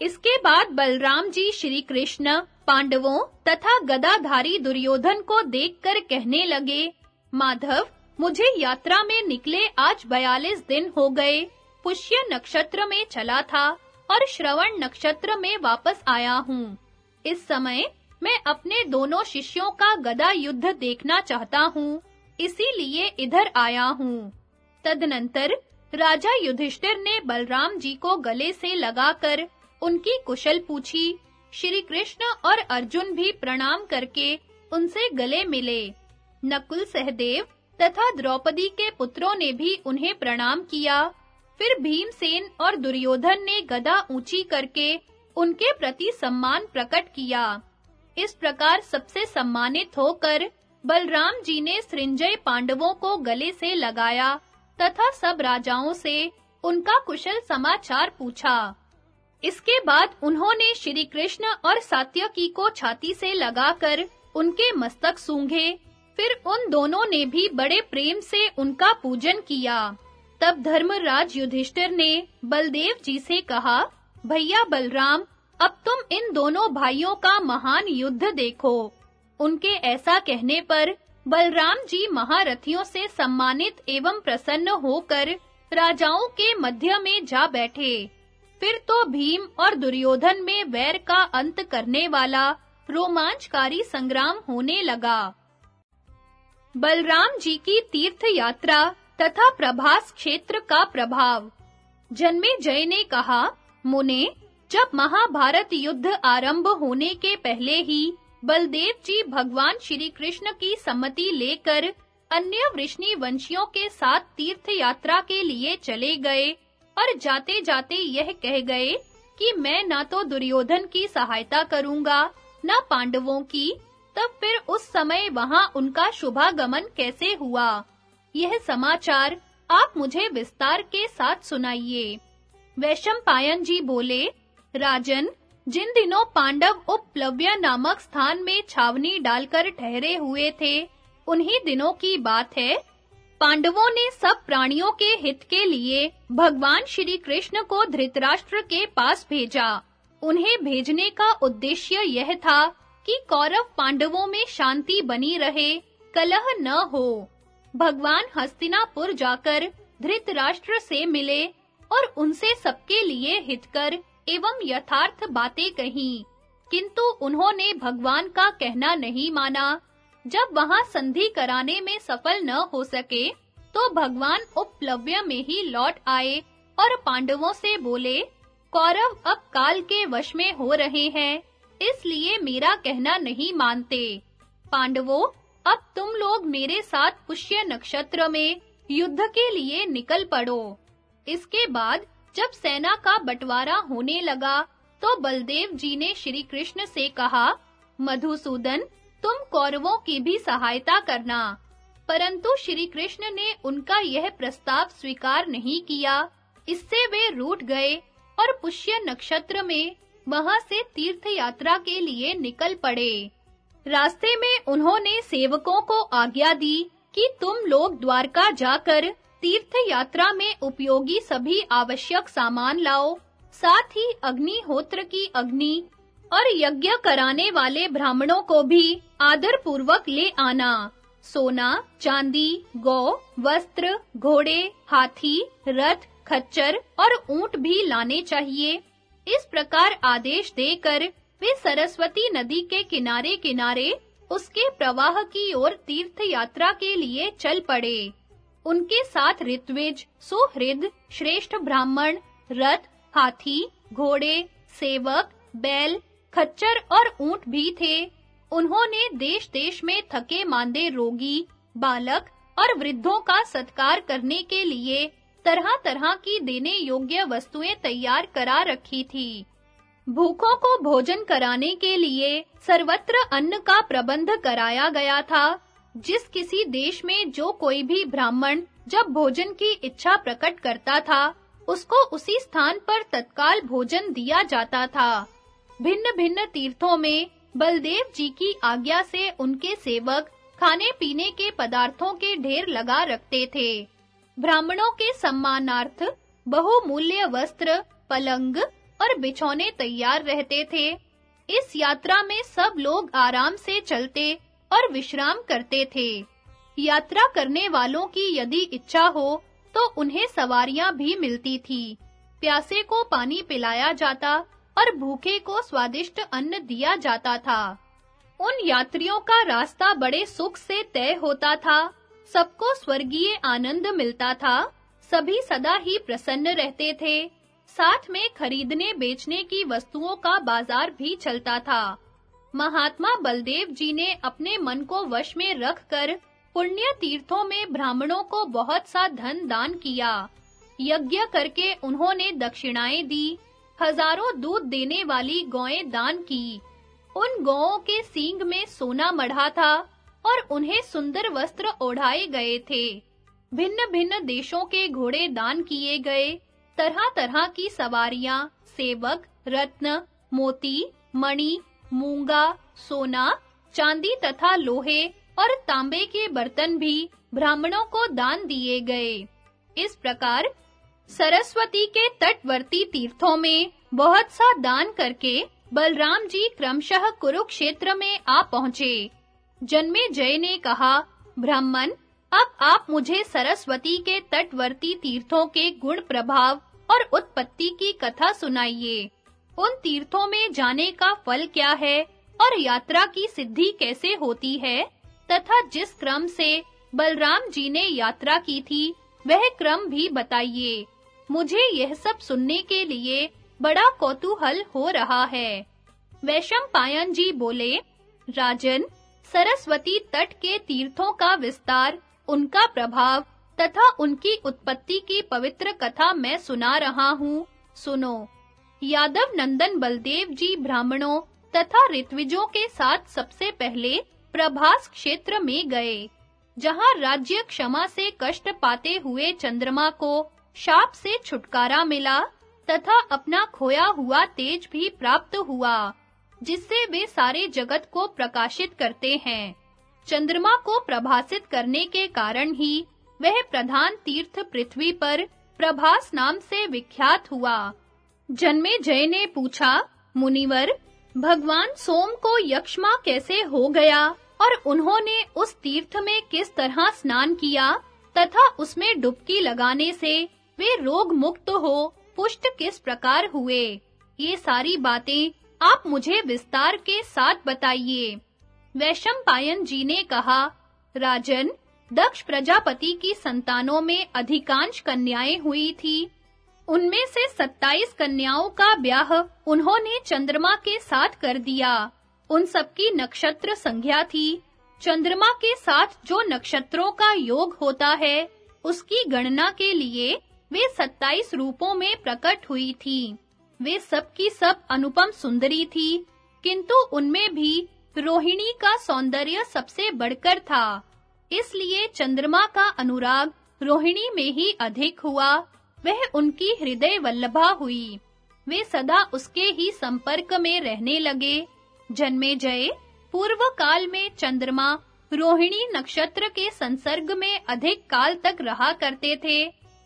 इसके बाद बलराम जी श्री कृष्ण, पांडवों तथा गदाधारी दुर्योधन को देखकर कहने लगे, माधव, मुझे यात्रा में निकले आज 42 दिन हो गए। पुष्य नक्षत्र में चला था। और श्रवण नक्षत्र में वापस आया हूँ। इस समय मैं अपने दोनों शिष्यों का गदा युद्ध देखना चाहता हूँ, इसीलिए इधर आया हूँ। तदनंतर राजा युधिष्ठिर ने बलराम जी को गले से लगाकर उनकी कुशल पूछी। श्री कृष्ण और अर्जुन भी प्रणाम करके उनसे गले मिले। नकुल सहदेव तथा द्रौपदी के पुत्रों ने भी उन्हें प्रणाम किया। फिर भीमसेन और दुर्योधन ने गदा ऊँची करके उनके प्रति सम्मान प्रकट किया। इस प्रकार सबसे सम्मानित होकर बलराम जी ने सृंजय पांडवों को गले से लगाया तथा सब राजाओं से उनका कुशल समाचार पूछा। इसके बाद उन्होंने श्री कृष्ण और सात्यकी को छाती से लगाकर उनके मस्तक सूंघे, फिर उन दोनों ने भी बड़े प्रेम से उनका पूजन किया। तब धर्मराज युधिष्ठिर ने बलदेव जी से कहा, भैया बलराम, अब तुम इन दोनों भाइयों का महान युद्ध देखो। उनके ऐसा कहने पर बलराम जी महारथियों से सम्मानित एवं प्रसन्न होकर राजाओं के मध्य में जा बैठे। फिर तो भीम और दुर्योधन में वैर का अंत करने वाला रोमांचकारी संग्राम होने लगा। बलराम जी की तीर्थ यात्रा तथा प्रभास क्षेत्र का प्रभाव। जन्मे जय ने कहा, मुने, जब महाभारत युद्ध आरंभ होने के पहले ही बलदेव जी भगवान श्री कृष्ण की सम्मति लेकर अन्य वृष्णि वंशियों के साथ तीर्थ यात्रा के लिए चले गए और जाते-जाते यह कह गए कि मैं ना तो दुर्योधन की सहायता करूँगा, ना पांडवों की, तब फिर उस समय वहाँ उनका शुभागमन कैसे हुआ? यह समाचार आप मुझे विस्तार के साथ सुनाइए। वैशंपायन जी बोले, राजन, जिन दिनों पांडव उपप्लव्य नामक स्थान में छावनी डालकर ठहरे हुए थे, उन्हीं दिनों की बात है। पांडवों ने सब प्राणियों के हित के लिए भगवान श्री कृष्ण को धृतराष्ट्र के पास भेजा। उन्हें भेजने का उद्देश्य यह था कि कौरव पांडवों में शांति बनी रहे, कलह न हो। भगवान हस्तिनापुर जाकर धृतराष्ट्र से मिले और उनसे सबके लिए हितकर एवं यथार्थ बातें कहीं। किंतु उन्होंने भगवान का कहना नहीं माना। जब वहाँ संधि कराने में सफल न हो सके तो भगवान उपलव्य में ही लौट आए और पांडवों से बोले, कौरव अब काल के वश में हो रहे हैं, इसलिए मेरा कहना नहीं मानते। पांडवों अब तुम लोग मेरे साथ पुष्य नक्षत्र में युद्ध के लिए निकल पड़ो। इसके बाद जब सेना का बंटवारा होने लगा तो बलदेव जी ने श्री कृष्ण से कहा, मधुसूदन, तुम कौरवों की भी सहायता करना। परंतु श्री कृष्ण ने उनका यह प्रस्ताव स्वीकार नहीं किया। इससे वे रूठ गए और पुष्य नक्षत्र में वहाँ से तीर्थ यात्रा के लिए निकल पड़े। रास्ते में उन्होंने सेवकों को आज्ञा दी कि तुम लोग द्वारका जाकर तीर्थ यात्रा में उपयोगी सभी आवश्यक सामान लाओ, साथ ही अग्निहोत्र की अग्नि और यज्ञ कराने वाले ब्राह्मणों को भी आदर पूर्वक ले आना। सोना, चांदी, गौ, वस्त्र, घोड़े, हाथी, रथ, खच्चर और ऊँट भी लाने चाहिए। इस प्रकार आदेश देकर वे सरस्वती नदी के किनारे-किनारे उसके प्रवाह की ओर तीर्थ यात्रा के लिए चल पड़े। उनके साथ ऋत्विज, सुहृद, श्रेष्ठ ब्राह्मण, रथ, हाथी, घोड़े, सेवक, बैल, खच्चर और ऊँट भी थे। उन्होंने देश-देश में थके मांदे रोगी, बालक और वृद्धों का सत्कार करने के लिए तरह-तरह की देने योग्य वस्तुएँ तैयार करा रखी थी। भूखों को भोजन कराने के लिए सर्वत्र अन्न का प्रबंध कराया गया था, जिस किसी देश में जो कोई भी ब्राह्मण जब भोजन की इच्छा प्रकट करता था, उसको उसी स्थान पर तत्काल भोजन दिया जाता था। भिन्न-भिन्न तीर्थों में बलदेव जी की आज्ञा से उनके सेवक खाने पीने के पदार्थों के ढेर लगा रखते थे। ब्राह्मणों के सम्मानार्थ बहुमूल्य वस्त्र, पलंग और बिछौने तैयार रहते थे। इस यात्रा में सब लोग आराम से चलते और विश्राम करते थे। यात्रा करने वालों की यदि इच्छा हो तो उन्हें सवारियाँ भी मिलती थी। प्यासे को पानी पिलाया जाता और भूखे को स्वादिष्ट अन्न दिया जाता था। उन यात्रियों का रास्ता बड़े सुख से तय होता था। सबको स्वर्गीय आनंद मिलता था। सभी सदा ही प्रसन्न रहते थे। साथ में खरीदने, बेचने की वस्तुओं का बाज़ार भी चलता था। महात्मा बलदेव जी ने अपने मन को वश में रखकर पुण्य तीर्थों में ब्राह्मणों को बहुत सा धन दान किया। यज्ञ करके उन्होंने दक्षिणाएँ दी, हज़ारों दूध देने वाली गौएँ दान की। उन गौओं के सींग में सोना मढ़ा था और उन्हें सुंदर वस्त्र ओढ़ाए गए थे। भिन्न-भिन्न देशों के घोड़े दान किए गए। तरह-तरह की सवारियाँ, सेवक, रत्न, मोती, मणि, मूँगा, सोना, चांदी तथा लोहे और तांबे के बर्तन भी ब्राह्मणों को दान दिए गए। इस प्रकार सरस्वती के तटवर्ती तीर्थों में बहुत सा दान करके बलराम जी क्रमशः कुरुक्षेत्र में आ पहुँचे। जन्मे जय ने कहा, ब्राह्मण, अब आप मुझे सरस्वती के तटवर्ती तीर्थों के गुण प्रभाव और उत्पत्ति की कथा सुनाइए। उन तीर्थों में जाने का फल क्या है? और यात्रा की सिद्धि कैसे होती है? तथा जिस क्रम से बलराम जी ने यात्रा की थी, वह क्रम भी बताइए। मुझे यह सब सुनने के लिए बड़ा कौतूहल हो रहा है। वैशम पायन जी बोले, राजन, सरस्वती तट के तीर्थों का विस्तार, उनका प्रभाव तथा उनकी उत्पत्ति की पवित्र कथा मैं सुना रहा हूँ। सुनो। यादव नंदन बलदेव जी ब्राह्मणों तथा ऋत्विजों के साथ सबसे पहले प्रभास क्षेत्र में गए, जहाँ राज्य क्षमा से कष्ट पाते हुए चंद्रमा को शाप से छुटकारा मिला तथा अपना खोया हुआ तेज भी प्राप्त हुआ, जिससे वे सारे जगत को प्रकाशित करते हैं। चंद्रमा को प्रभासित करने के कारण ही वह प्रधान तीर्थ पृथ्वी पर प्रभास नाम से विख्यात हुआ। जन्मे जय ने पूछा, मुनिवर, भगवान सोम को यक्षमा कैसे हो गया? और उन्होंने उस तीर्थ में किस तरह स्नान किया? तथा उसमें डुबकी लगाने से वे रोग मुक्त हो, पुष्ट किस प्रकार हुए? ये सारी बातें आप मुझे विस्तार के साथ बताइए। वैशम पायन जी ने कहा, राजन दक्ष प्रजापति की संतानों में अधिकांश कन्याएँ हुई थी। उनमें से 27 कन्याओं का ब्याह उन्होंने चंद्रमा के साथ कर दिया। उन सबकी नक्षत्र संख्या थी। चंद्रमा के साथ जो नक्षत्रों का योग होता है, उसकी गणना के लिए वे 27 रूपों में प्रकट हुई थी। वे सब की सब अनुपम सुंदरी थी, किंतु उनमें भी रोहिणी का सौंदर्य सबसे बढ़कर था। इसलिए चंद्रमा का अनुराग रोहिणी में ही अधिक हुआ। वह उनकी हृदय वल्लभा हुई। वे सदा उसके ही संपर्क में रहने लगे। जन्मे जय पूर्व काल में चंद्रमा रोहिणी नक्षत्र के संसर्ग में अधिक काल तक रहा करते थे।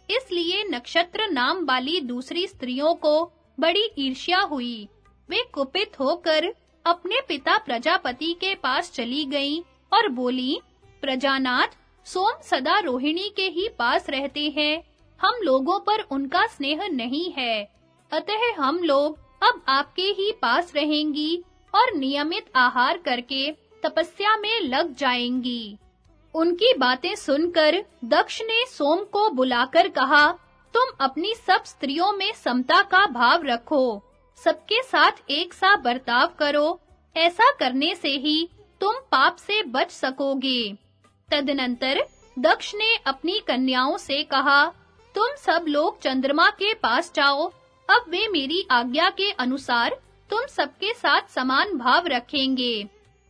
इसलिए नक्षत्र नाम वाली दूसरी स्त्रियों को बड़ी ईर्ष्या हुई। वे कुपित होकर अपने पिता प्रजापति के पास चली गईं और बोली प्रजानाथ सोम सदा रोहिणी के ही पास रहते हैं। हम लोगों पर उनका स्नेह नहीं है। अतः हम लोग अब आपके ही पास रहेंगी और नियमित आहार करके तपस्या में लग जाएँगी। उनकी बातें सुनकर दक्ष ने सोम को बुलाकर कहा, तुम अपनी सब स्त्रियों में समता का भाव रखो। सबके साथ एक सा बर्ताव करो। ऐसा करने से ही तुम पाप से बच सकोगे। तदनंतर दक्ष ने अपनी कन्याओं से कहा, तुम सब लोग चंद्रमा के पास जाओ। अब वे मेरी आज्ञा के अनुसार तुम सबके साथ समान भाव रखेंगे।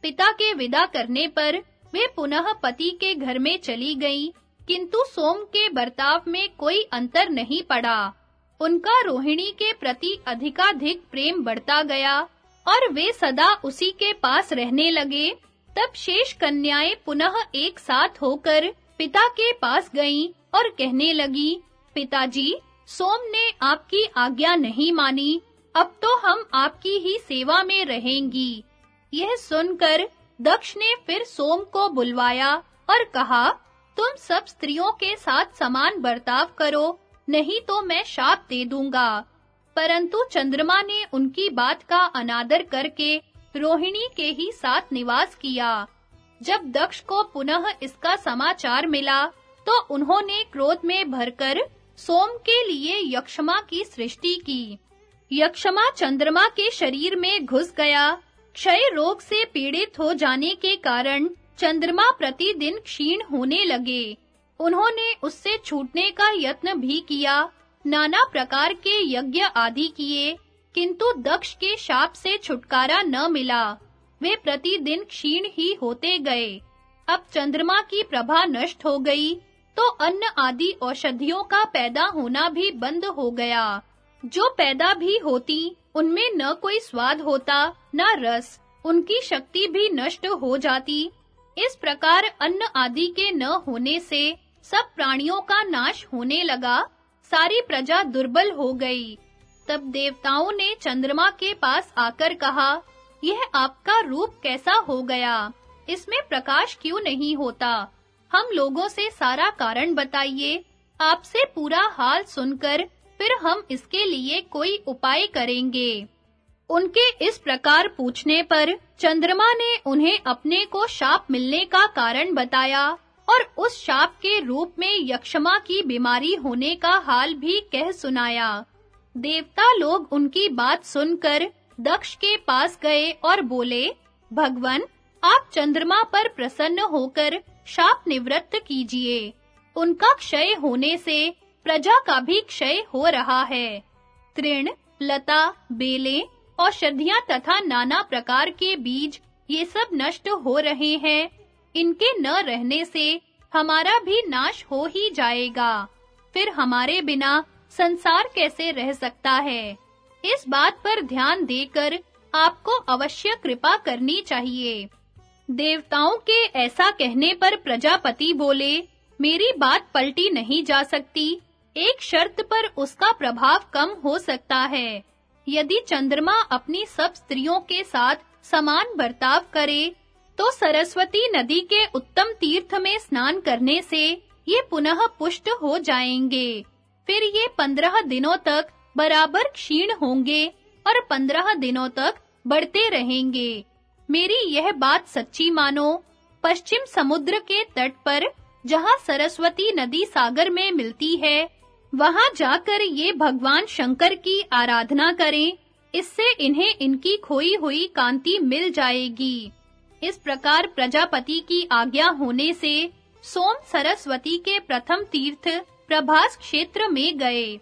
पिता के विदा करने पर वे पुनः पति के घर में चली गईं, किंतु सोम के बर्ताव में कोई अंतर नहीं पड़ा। उनका रोहिणी के प्रति अधिकाधिक प्रेम बढ़ता गया और वे सदा उसी के पास रहने लगे। तब शेष कन्याएँ पुनः एक साथ होकर पिता के पास गईं और कहने लगी, पिताजी, सोम ने आपकी आज्ञा नहीं मानी, अब तो हम आपकी ही सेवा में रहेंगी। यह सुनकर दक्ष ने फिर सोम को बुलवाया और कहा, तुम सब स्त्रियों के साथ समान बर्ताव करो, नहीं तो मैं शाप दे दूँगा। परंतु चंद्रमा ने उनकी बात का अनादर करके रोहिणी के ही साथ निवास किया। जब दक्ष को पुनः इसका समाचार मिला तो उन्होंने क्रोध में भरकर सोम के लिए यक्षमा की सृष्टि की। यक्षमा चंद्रमा के शरीर में घुस गया। क्षय रोग से पीड़ित हो जाने के कारण चंद्रमा प्रतिदिन क्षीण होने लगे। उन्होंने उससे छूटने का यत्न भी किया। नाना प्रकार के यज्ञ आदि किए। किंतु दक्ष के शाप से छुटकारा न मिला। वे प्रतिदिन क्षीण ही होते गए। अब चंद्रमा की प्रभा नष्ट हो गई तो अन्न आदि औषधियों का पैदा होना भी बंद हो गया। जो पैदा भी होती, उनमें न कोई स्वाद होता, न रस, उनकी शक्ति भी नष्ट हो जाती। इस प्रकार अन्न आदि के न होने से सब प्राणियों का नाश होने लगा। सारी प्रजा दुर्बल हो गई। तब देवताओं ने चंद्रमा के पास आकर कहा, यह आपका रूप कैसा हो गया? इसमें प्रकाश क्यों नहीं होता? हम लोगों से सारा कारण बताइए। आपसे पूरा हाल सुनकर फिर हम इसके लिए कोई उपाय करेंगे उनके इस प्रकार पूछने पर चंद्रमा ने उन्हें अपने को शाप मिलने का कारण बताया और उस शाप के रूप में यक्षमा की बीमारी होने का हाल भी कह सुनाया। देवता लोग उनकी बात सुनकर दक्ष के पास गए और बोले, भगवन, आप चंद्रमा पर प्रसन्न होकर शाप निवृत्त कीजिए। उनका क्षय होने से प्रजा का भी क्षय हो रहा है। तृण, लता, बेले और औषधियाँ तथा नाना प्रकार के बीज ये सब नष्ट हो रहे हैं। इनके न रहने से हमारा भी नाश हो ही जाएगा। फिर हमारे बिना संसार कैसे रह सकता है? इस बात पर ध्यान देकर आपको अवश्य कृपा करनी चाहिए। देवताओं के ऐसा कहने पर प्रजापति बोले, मेरी बात पलटी नहीं जा सकती। एक शर्त पर उसका प्रभाव कम हो सकता है। यदि चंद्रमा अपनी सब स्त्रियों के साथ समान बर्ताव करे तो सरस्वती नदी के उत्तम तीर्थ में स्नान करने से ये पुनः पुष्ट हो जाएँगे। फिर ये पंद्रह दिनों तक बराबर क्षीण होंगे और पंद्रह दिनों तक बढ़ते रहेंगे। मेरी यह बात सच्ची मानो, पश्चिम समुद्र के तट पर जहाँ सरस्वती नदी सागर में मिलती है, वहाँ जाकर ये भगवान शंकर की आराधना करें, इससे इन्हें इनकी खोई हुई कांति मिल जाएगी। इस प्रकार प्रजापति की आज्ञा होने से सोम सरस्वती के प्रथम तीर्थ प्रभास क्षेत्र में गए।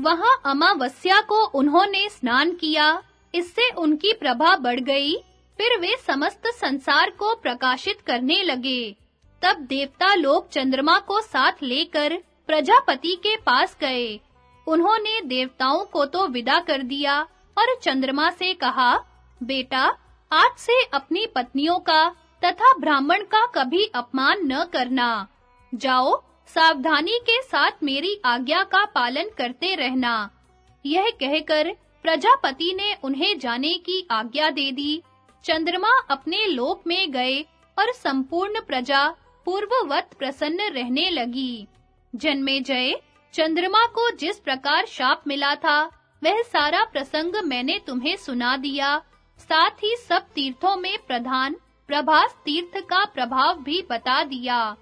वहाँ अमावस्या को उन्होंने स्नान किया। इससे उनकी प्रभा बढ़ गई। फिर वे समस्त संसार को प्रकाशित करने लगे। तब देवता लोग चंद्रमा को साथ लेकर प्रजापति के पास गए। उन्होंने देवताओं को तो विदा कर दिया और चंद्रमा से कहा, बेटा, आज से अपनी पत्नियों का तथा ब्राह्मण का कभी अपमान न करना। जाओ सावधानी के साथ मेरी आज्ञा का पालन करते रहना। यह कहकर प्रजापति ने उन्हें जाने की आज्ञा दे दी। चंद्रमा अपने लोक में गए और संपूर्ण प्रजा पूर्ववत प्रसन्न रहने लगी। जन्मे जय, चंद्रमा को जिस प्रकार शाप मिला था, वह सारा प्रसंग मैंने तुम्हें सुना दिया। साथ ही सब तीर्थों में प्रधान, प्रभास तीर्थ का प्रभाव भी बता दिया।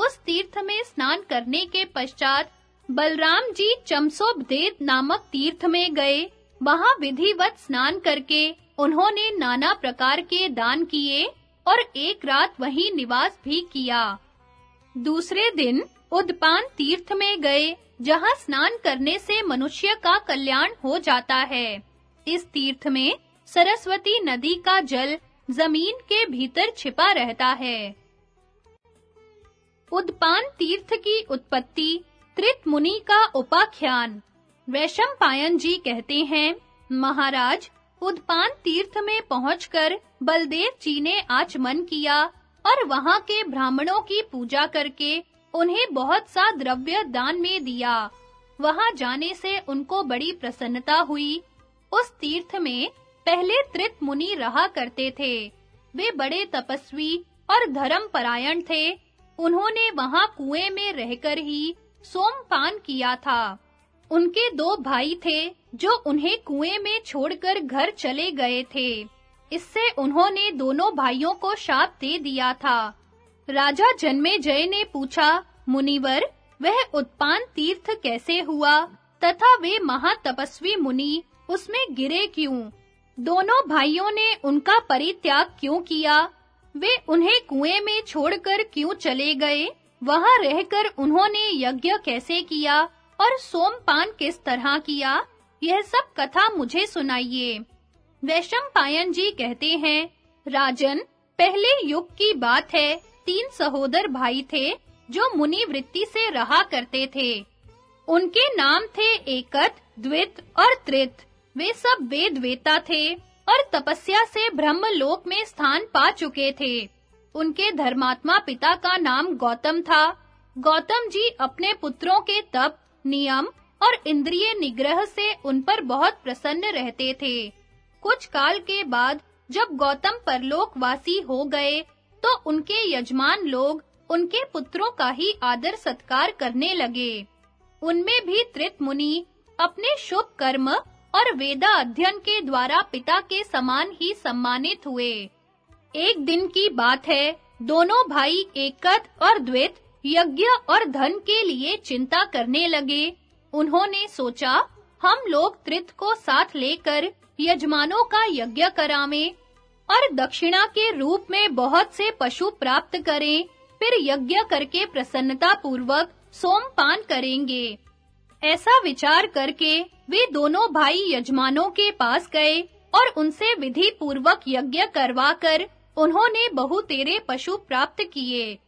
उस तीर्थ में स्नान करने के पश्चात बलराम जी चमसोबदेद नामक तीर्थ में गए। वहाँ विधिवत स्नान करके उन्होंने नाना प्रकार के दान किए और एक रात वहीं निवास भी किया। दूसरे दिन उद्पान तीर्थ में गए, जहाँ स्नान करने से मनुष्य का कल्याण हो जाता है। इस तीर्थ में सरस्वती नदी का जल ज़मीन के भीतर छिपा रहता है। उद्पान तीर्थ की उत्पत्ति त्रित मुनि का उपाख्यान। वैशम पायन जी कहते हैं, महाराज, उद्पान तीर्थ में पहुंचकर बलदेव जी ने आचमन किया और वहाँ के ब्राह्मणों की पूजा करके उन्हें बहुत सा द्रव्य दान में दिया। वहाँ जाने से उनको बड़ी प्रसन्नता हुई। उस तीर्थ में पहले त्रित मुनि रहा करते थे। वे बड़े तपस्वी और धर्म परायण थे। उन्होंने वहाँ कुएँ में रहकर ही सोमपान किया था। उनके दो भाई थे जो उन्हें कुएँ में छोड़कर घर चले गए थे। इससे उन्होंने दोनों भाइयों को शाप दे दिया था। राजा जन्मे जय ने पूछा, मुनिवर, वह उत्पान तीर्थ कैसे हुआ? तथा वे महातपस्वी मुनि उसमें गिरे क्यों? दोनों भाइयों ने उनका परित्याग क्यों किया? वे उन्हें कुएँ में छोड़कर क्यों चले गए? वहाँ रहकर उन्होंने यज्ञ कैसे किया और सोमपान किस तरह किया? यह सब कथा मुझे सुनाइए। वैशम पायन जी कहते हैं, राजन, पहले युग की बात है। तीन सहोदर भाई थे जो मुनि वृत्ति से रहा करते थे। उनके नाम थे एकत, द्वित और त्रित। वे सब वेद वेता थे। और तपस्या से ब्रह्म लोक में स्थान पा चुके थे। उनके धर्मात्मा पिता का नाम गौतम था। गौतम जी अपने पुत्रों के तप, नियम और इंद्रिय निग्रह से उन पर बहुत प्रसन्न रहते थे। कुछ काल के बाद जब गौतम परलोकवासी हो गए तो उनके यजमान लोग उनके पुत्रों का ही आदर सत्कार करने लगे। उनमें भी त्रित मुनि अपने शुभ कर्म और वेदा अध्ययन के द्वारा पिता के समान ही सम्मानित हुए। एक दिन की बात है, दोनों भाई एकत और द्वित यज्ञ और धन के लिए चिंता करने लगे। उन्होंने सोचा, हम लोग त्रित को साथ लेकर यजमानों का यज्ञ करावें और दक्षिणा के रूप में बहुत से पशु प्राप्त करें, फिर यज्ञ करके प्रसन्नता पूर्वक सोमपान करेंगे। ऐसा विचार करके वे दोनों भाई यजमानों के पास गए और उनसे विधि पूर्वक यज्ञ करवाकर उन्होंने बहुतेरे पशु प्राप्त किए।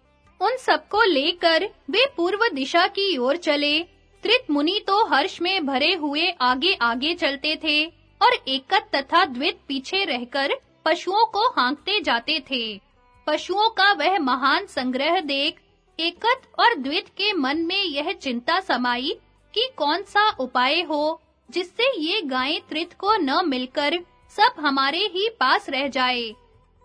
उन सबको लेकर वे पूर्व दिशा की ओर चले। त्रित मुनि तो हर्ष में भरे हुए आगे-आगे चलते थे और एकत तथा द्वित पीछे रहकर पशुओं को हाँकते जाते थे। पशुओं का वह महान संग्रह देख एकत और द्वित के मन में यह चिंता समाई कि कौन सा उपाय हो जिससे ये गायें त्रित को न मिलकर सब हमारे ही पास रह जाए।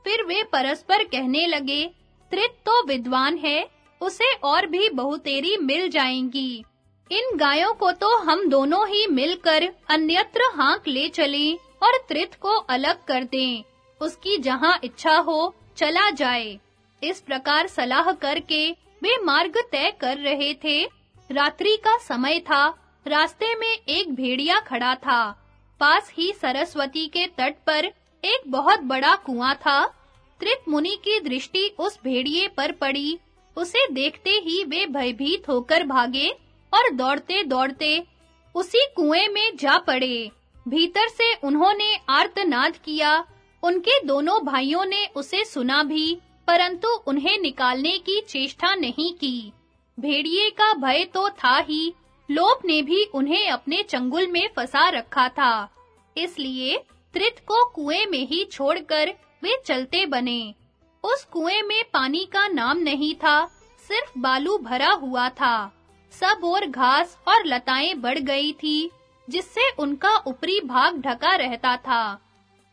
फिर वे परस्पर कहने लगे, त्रित तो विद्वान है, उसे और भी बहुतेरी मिल जाएँगी। इन गायों को तो हम दोनों ही मिलकर अन्यत्र हाँक ले चलें और त्रित को अलग कर दें। उसकी जहाँ इच्छा हो, चला जाए। इस प्रकार सलाह करके वे मार्ग तय कर रहे थे रात्रि का समय था। रास्ते में एक भेड़िया खड़ा था। पास ही सरस्वती के तट पर एक बहुत बड़ा कुआँ था। त्रित मुनि की दृष्टि उस भेड़िए पर पड़ी। उसे देखते ही वे भयभीत होकर भागे और दौड़ते-दौड़ते उसी कुएँ में जा पड़े। भीतर से उन्होंने आर्तनाद किया। उनके दोनों भाइयों ने उसे सुना भी, परंतु उन्हें निकालने की चेष्टा नहीं की। भेड़िए का भय तो था ही। लोभ ने भी उन्हें अपने चंगुल में फंसा रखा था। इसलिए त्रित को कुएँ में ही छोड़कर वे चलते बने। उस कुएँ में पानी का नाम नहीं था, सिर्फ़ बालू भरा हुआ था। सब और घास और लताएँ बढ़ गई थी, जिससे उनका ऊपरी भाग ढका रहता था।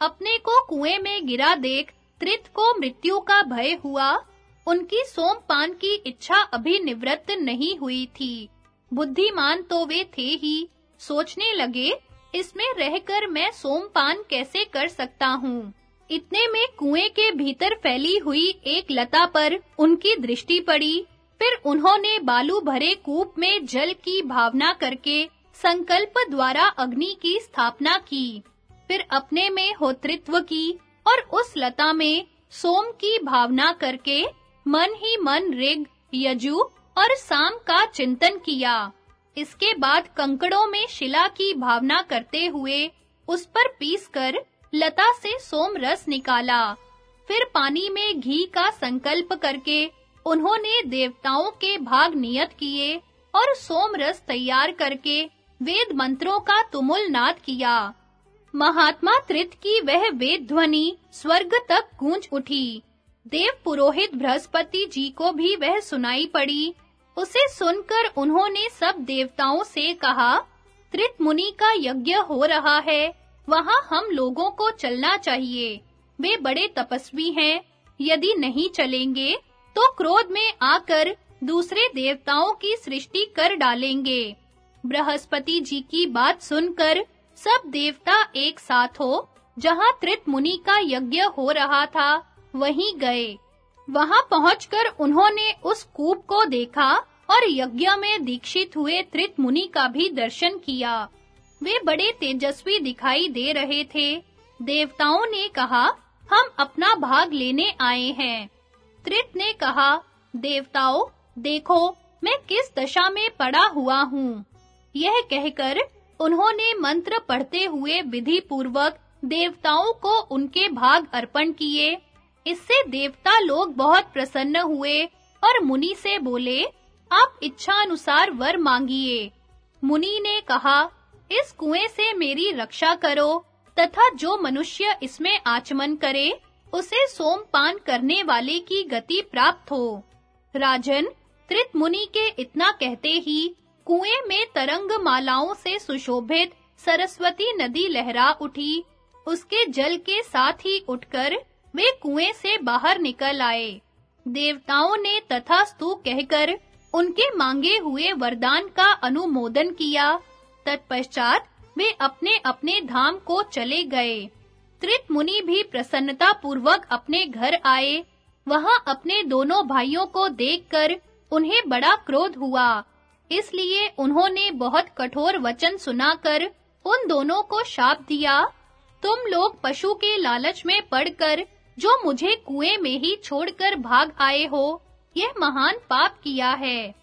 अपने को कुएँ में गिरा देख त्रित को मृत्यु का भय हुआ। उनकी सोमपान की इच्छा अभी निवृत्त नहीं हुई थी। बुद्धिमान तो वे थे ही। सोचने लगे, इसमें रहकर मैं सोमपान कैसे कर सकता हूँ? इतने में कुएँ के भीतर फैली हुई एक लता पर उनकी दृष्टि पड़ी। फिर उन्होंने बालू भरे कूप में जल की भावना करके संकल्प द्वारा अग्नि की स्थापना की, फिर अपने में होत्रित्व की और उस लता में सोम की भावना करके मन ही मन ऋग, यजु और साम का चिंतन किया। इसके बाद कंकड़ों में शिला की भावना करते हुए उस पर पीसकर लता से सोम रस निकाला। फिर पानी में घी का संकल्प करके उन्होंने देवताओं के भाग नियत किए और सोम रस तैयार करके वेद मंत्रों का तुमुल नाद किया। महात्मा त्रित की वह वेद ध्वनि स्वर्ग तक गूंज उठी। देव पुरोहित बृहस्पति जी को भी वह सुनाई पड़ी। उसे सुनकर उन्होंने सब देवताओं से कहा, त्रित मुनि का यज्ञ हो रहा है। वहाँ हम लोगों को चलना चाहिए। वे बड़े तपस्वी हैं। यदि नहीं चलेंगे तो क्रोध में आकर दूसरे देवताओं की सृष्टि कर डालेंगे बृहस्पति जी की बात सुनकर सब देवता एक साथ हो, जहाँ त्रित मुनि का यज्ञ हो रहा था। वहीं गए। वहाँ पहुंचकर उन्होंने उस कूप को देखा और यज्ञ में दीक्षित हुए त्रित मुनि का भी दर्शन किया। वे बड़े तेजस्वी दिखाई दे रहे थे। देवताओं ने कहा, हम अपना भाग लेने आए हैं। त्रित ने कहा, देवताओं, देखो, मैं किस दशा में पड़ा हुआ हूँ? यह कहकर उन्होंने मंत्र पढ़ते हुए विधि पूर्वक देवताओं को उनके भाग अर्पण किए। इससे देवता लोग बहुत प्रसन्न हुए और मुनि से बोले, आप इच्छा अनुसार वर मांगिए। मुनि ने कहा, इस कुएँ से मेरी रक्षा करो तथा जो मनुष्य इसमें आचमन करे, उसे सोमपान करने वाले की गति प्राप्त हो। राजन त्रित मुनि के इतना कहते ही कुएँ में तरंग मालाओं से सुशोभित सरस्वती नदी लहरा उठी। उसके जल के साथ ही उठकर वे कुएँ से बाहर निकल आए। देवताओं ने तथास्तु कहकर उनके मांगे हुए वरदान का अनुमोदन किया। तत्पश्चात वे अपने-अपने धाम को चले गए। त्रित मुनि भी प्रसन्नता पूर्वक अपने घर आए। वहाँ अपने दोनों भाइयों को देखकर उन्हें बड़ा क्रोध हुआ। इसलिए उन्होंने बहुत कठोर वचन सुनाकर उन दोनों को शाप दिया। तुम लोग पशु के लालच में पड़कर जो मुझे कुएँ में ही छोड़कर भाग आए हो, यह महान पाप किया है।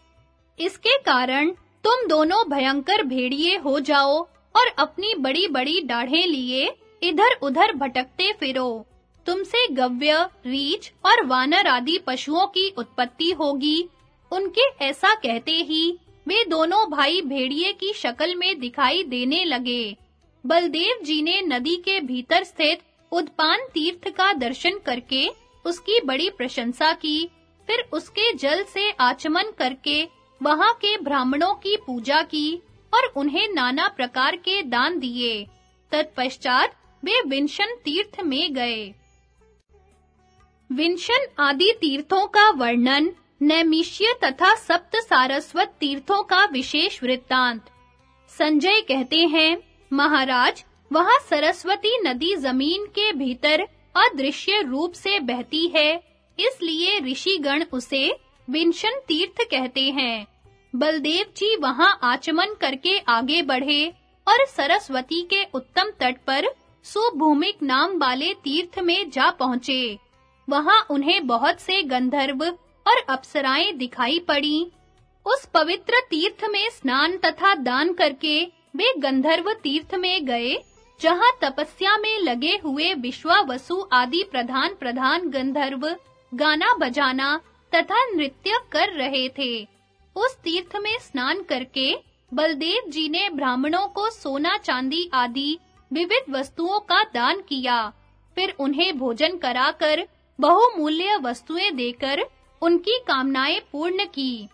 इसके कारण तुम दोनों भयंकर भेड़िए हो जाओ और अपनी बड़ी-बड़ी दाढ़ें लिए इधर-उधर भटकते फिरो। तुमसे गव्य, रीछ और वानर आदि पशुओं की उत्पत्ति होगी। उनके ऐसा कहते ही वे दोनों भाई भेड़िए की शक्ल में दिखाई देने लगे। बलदेव जी ने नदी के भीतर स्थित उद्पान तीर्थ का दर्शन करके उसकी बड़ी प्रशंसा की, फिर उसके जल से आचमन करके वहाँ के ब्राह्मणों की पूजा की और उन्हें नाना प्रकार के दान दिए। तत्पश्चात वे विंशन तीर्थ में गए। विंशन आदि तीर्थों का वर्णन नैमिष्य तथा सप्त सारस्वत तीर्थों का विशेष वृत्तांत। संजय कहते हैं, महाराज वहाँ सरस्वती नदी ज़मीन के भीतर अदृश्य रूप से बहती है, इसलिए ऋषिगण उसे विंशन तीर्थ कहते हैं। बलदेव जी वहाँ आचमन करके आगे बढ़े और सरस्वती के उत्तम तट पर सुभूमिक नाम वाले तीर्थ में जा पहुँचे। वहाँ उन्हें बहुत से गंधर्व और अप्सराएँ दिखाई पड़ी। उस पवित्र तीर्थ में स्नान तथा दान करके वे गंधर्व तीर्थ में गए जहाँ तपस्या में लगे हुए विश्वावसु आदि प्रधान प्रधान गंधर्व गाना बजाना तथा नृत्य कर रहे थे। उस तीर्थ में स्नान करके बलदेव जी ने ब्राह्मणों को सोना चांदी आदि विविध वस्तुओं का दान किया। फिर उन्हें भोजन कराकर बहुमूल्य वस्तुएँ देकर उनकी कामनाएँ पूर्ण की।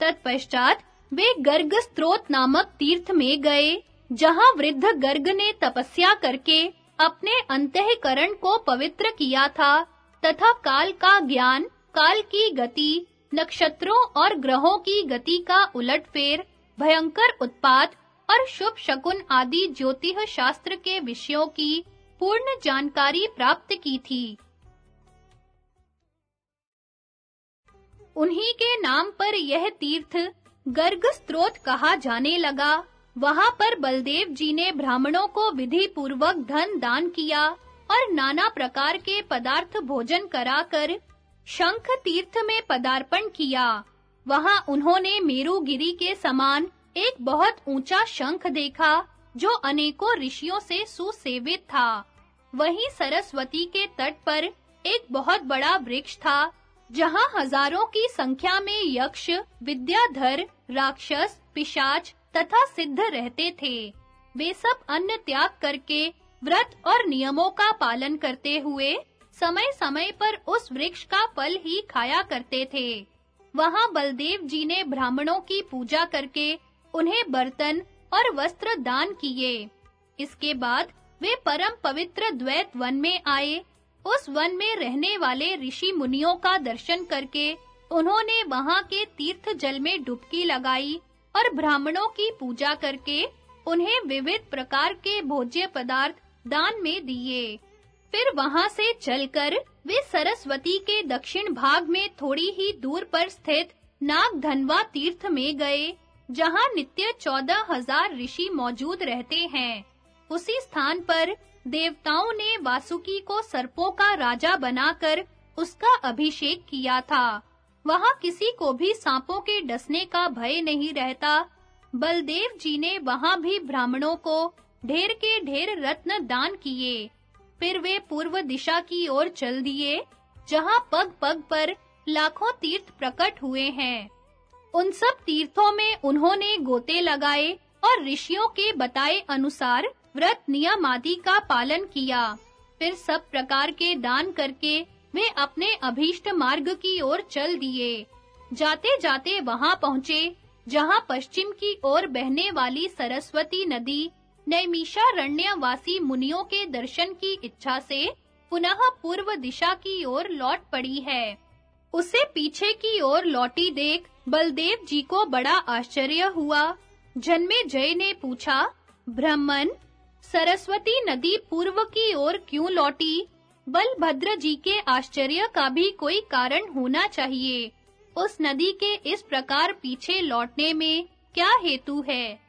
तत्पश्चात वे गर्ग स्त्रोत नामक तीर्थ में गए। जहाँ वृद्ध गर्ग ने तपस्या करके अपने अंतःकरण को पवित्र किया था, तथा काल का ज्ञान, काल की गति, नक्षत्रों और ग्रहों की गति का उलटफेर, भयंकर उत्पात और शुभ शकुन आदि ज्योतिष शास्त्र के विषयों की पूर्ण जानकारी प्राप्त की थी। उन्हीं के नाम पर यह तीर्थ गर्ग स्त्रोत कहा जाने लगा। वहाँ पर बलदेव जी ने ब्राह्मणों को विधि पूर्वक धन दान किया और नाना प्रकार के पदार्थ भोजन कराकर शंख तीर्थ में पदार्पण किया। वहाँ उन्होंने मेरुगिरी के समान एक बहुत ऊँचा शंख देखा, जो अनेकों ऋषियों से सुसेवित था। वहीं सरस्वती के तट पर एक बहुत बड़ा वृक्ष था, जहाँ हज़ारों की संख्या में यक्ष, विद्याधर, राक्षस, पिशाच तथा सिद्ध रहते थे। वे सब अन्न त्याग करके व्रत और नियमों का पालन करते हुए समय-समय पर उस वृक्ष का फल ही खाया करते थे। वहाँ बलदेव जी ने ब्राह्मणों की पूजा करके उन्हें बर्तन और वस्त्र दान किए। इसके बाद वे परम पवित्र द्वैत वन में आए। उस वन में रहने वाले ऋषि मुनियों का दर्शन करके उन्होंने वहाँ के तीर्थ जल में डुबकी लगाई और ब्राह्मणों की पूजा करके उन्हें विविध प्रकार के भोज्य पदार्थ दान में दिए। फिर वहाँ से चलकर वे सरस्वती के दक्षिण भाग में थोड़ी ही दूर पर स्थित नाग धनवा तीर्थ में गए, जहाँ नित्य चौदह हज़ार ऋषि मौजूद रहते हैं। उसी स्थान पर देवताओं ने वासुकी को सर्पों का राजा बनाकर उसका अभिषेक किया था। वहाँ किसी को भी सांपों के डसने का भय नहीं रहता। बलदेव जी ने वहाँ भी ब्राह्मणों को ढेर के ढेर रत्न दान किए। फिर वे पूर्व दिशा की ओर चल दिए, जहाँ पग-पग पर लाखों तीर्थ प्रकट हुए हैं। उन सब तीर्थों में उन्होंने गोते लगाए और ऋषियों के बताए अनुसार व्रत नियम आदि का पालन किया। फिर सब प्रकार के दान करके वे अपने अभीष्ट मार्ग की ओर चल दिए। जाते-जाते वहाँ पहुँचे, जहाँ पश्चिम की ओर बहने वाली सरस्वती नदी नैमिषारण्यवासी मुनियों के दर्शन की इच्छा से पुनः पूर्व दिशा की ओर लौट पड़ी है। उसे पीछे की ओर लौटी देख बलदेव जी को बड़ा आश्चर्य हुआ। जन्मे जय ने पूछा, ब्राह्मण, सरस्वती नदी पूर्व की ओर क्यों लौटी? बलभद्र जी के आश्चर्य का भी कोई कारण होना चाहिए। उस नदी के इस प्रकार पीछे लौटने में क्या हेतु है?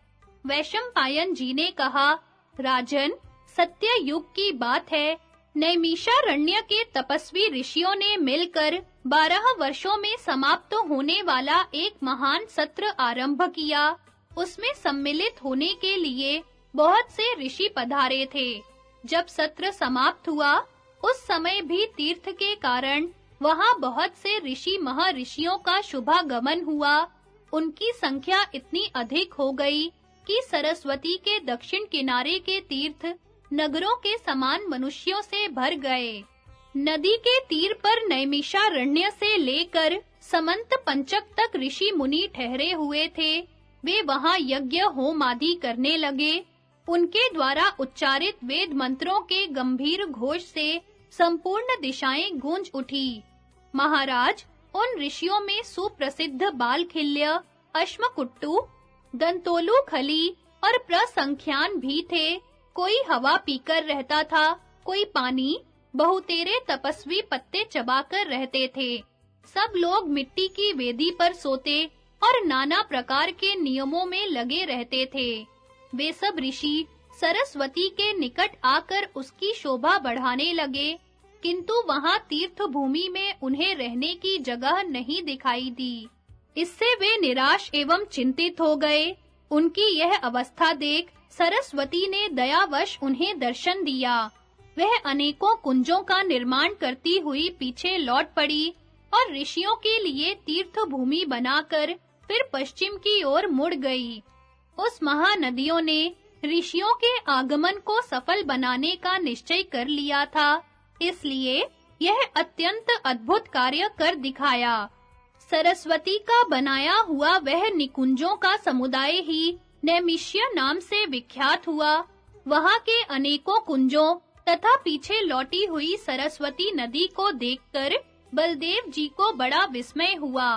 वैशंपायन जी ने कहा, राजन सत्य युग की बात है। नैमिषारण्य के तपस्वी ऋषियों ने मिलकर बारह वर्षों में समाप्त होने वाला एक महान सत्र आरंभ किया। उसमें सम्मिलित होने के लिए बहुत से ऋषि पधारे थे। जब सत्र समाप्त हुआ उस समय भी तीर्थ के कारण वहाँ बहुत से ऋषि महर्षियों का शुभागमन हुआ। उनकी संख्या इतनी अधिक हो गई कि सरस्वती के दक्षिण किनारे के तीर्थ नगरों के समान मनुष्यों से भर गए। नदी के तीर पर नैमिषारण्य से लेकर समंत पंचक तक ऋषि मुनि ठहरे हुए थे। वे वहाँ यज्ञ होम आदि करने लगे। उनके द्वारा उच्चारित वेद मंत्रों के गंभीर घोष से संपूर्ण दिशाएँ गूंज उठी। महाराज, उन ऋषियों में सुप्रसिद्ध बालखिल्य, अश्मकुट्टू, दंतोलु खली और प्रसंख्यान भी थे। कोई हवा पीकर रहता था, कोई पानी, बहुतेरे तपस्वी पत्ते चबाकर रहते थे। सब लोग मिट्टी की वेदी पर सोते और नाना प्रकार के नियमों में लगे रहते थे। वे सब ऋषि सरस्वती के निकट आकर उसकी शोभा बढ़ाने लगे, किंतु वहाँ तीर्थ भूमि में उन्हें रहने की जगह नहीं दिखाई दी। इससे वे निराश एवं चिंतित हो गए। उनकी यह अवस्था देख सरस्वती ने दयावश उन्हें दर्शन दिया। वह अनेकों कुंजों का निर्माण करती हुई पीछे लौट पड़ी और ऋषियों के लिए तीर्थ भूमि बनाकर फिर पश्चिम की ओर मुड़ गई। उस महानदियों ने ऋषियों के आगमन को सफल बनाने का निश्चय कर लिया था, इसलिए यह अत्यंत अद्भुत कार्य कर दिखाया। सरस्वती का बनाया हुआ वह निकुंजों का समुदाय ही नैमिष्य नाम से विख्यात हुआ। वहाँ के अनेकों कुंजों तथा पीछे लौटी हुई सरस्वती नदी को देखकर बलदेव जी को बड़ा विस्मय हुआ।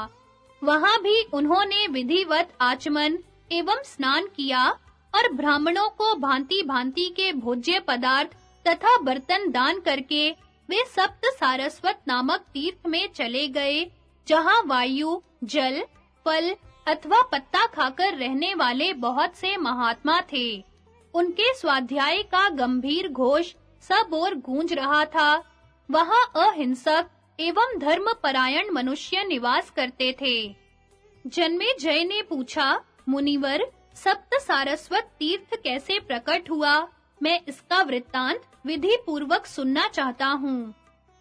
वहाँ भी उन्होंने विधिवत आचमन एवं स्नान किया और ब्राह्मणों को भांति-भांति के भोज्य पदार्थ तथा बर्तन दान करके वे सप्त सारस्वत नामक तीर्थ में चले गए, जहाँ वायु, जल, फल अथवा पत्ता खाकर रहने वाले बहुत से महात्मा थे। उनके स्वाध्याय का गंभीर घोष सब ओर गूंज रहा था। वहाँ अहिंसक एवं धर्मपरायण मनुष्य निवास करते थे। जन्मे जय ने पूछा, मुनिवर सप्त सारस्वत तीर्थ कैसे प्रकट हुआ? मैं इसका वृत्तांत विधि पूर्वक सुनना चाहता हूँ।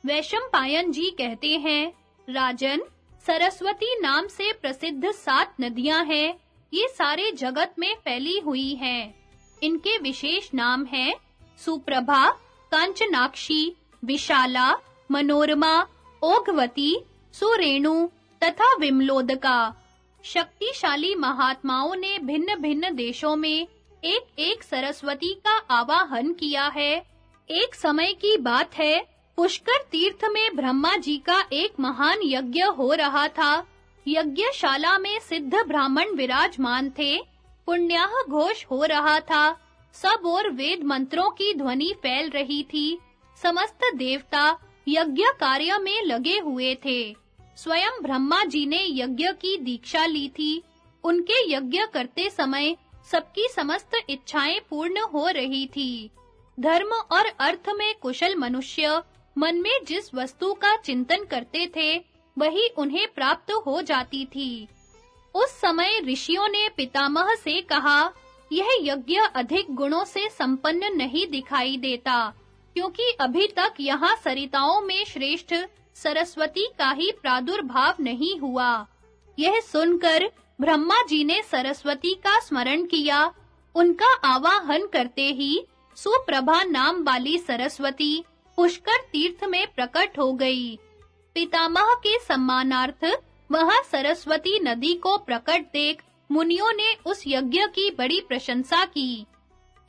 वैशंपायन जी कहते हैं, राजन, सरस्वती नाम से प्रसिद्ध सात नदियाँ हैं। ये सारे जगत में फैली हुई हैं। इनके विशेष नाम हैं, सुप्रभा, कांचनाक्षी, विशाला, मनोरमा, ओघवती, सुरेणु तथा विमलोदका। शक्तिशाली महात्माओं ने भिन्न-भिन्न देशों में एक-एक सरस्वती का आवाहन किया है। एक समय की बात है, पुष्कर तीर्थ में ब्रह्मा जी का एक महान यज्ञ हो रहा था। यज्ञशाला में सिद्ध ब्राह्मण विराजमान थे। पुण्याह घोष हो रहा था। सब और वेद मंत्रों की ध्वनि फैल रही थी। समस्त देवता यज्ञ कार्य में लगे हुए थे। स्वयं ब्रह्मा जी ने यज्ञ की दीक्षा ली थी। उनके यज्ञ करते समय सबकी समस्त इच्छाएँ पूर्ण हो रही थी। धर्म और अर्थ में कुशल मनुष्य मन में जिस वस्तु का चिंतन करते थे, वही उन्हें प्राप्त हो जाती थी। उस समय ऋषियों ने पितामह से कहा, यह यज्ञ अधिक गुणों से संपन्न नहीं दिखाई देता, क्योंकि अभी तक यहाँ सरिताओं में श्रेष्ठ सरस्वती का ही प्रादुर्भाव नहीं हुआ। यह सुनकर ब्रह्मा जी ने सरस्वती का स्मरण किया। उनका आवाहन करते ही सुप्रभा नाम वाली सरस्वती पुष्कर तीर्थ में प्रकट हो गई। पितामह के सम्मानार्थ वहाँ सरस्वती नदी को प्रकट देख मुनियों ने उस यज्ञ की बड़ी प्रशंसा की।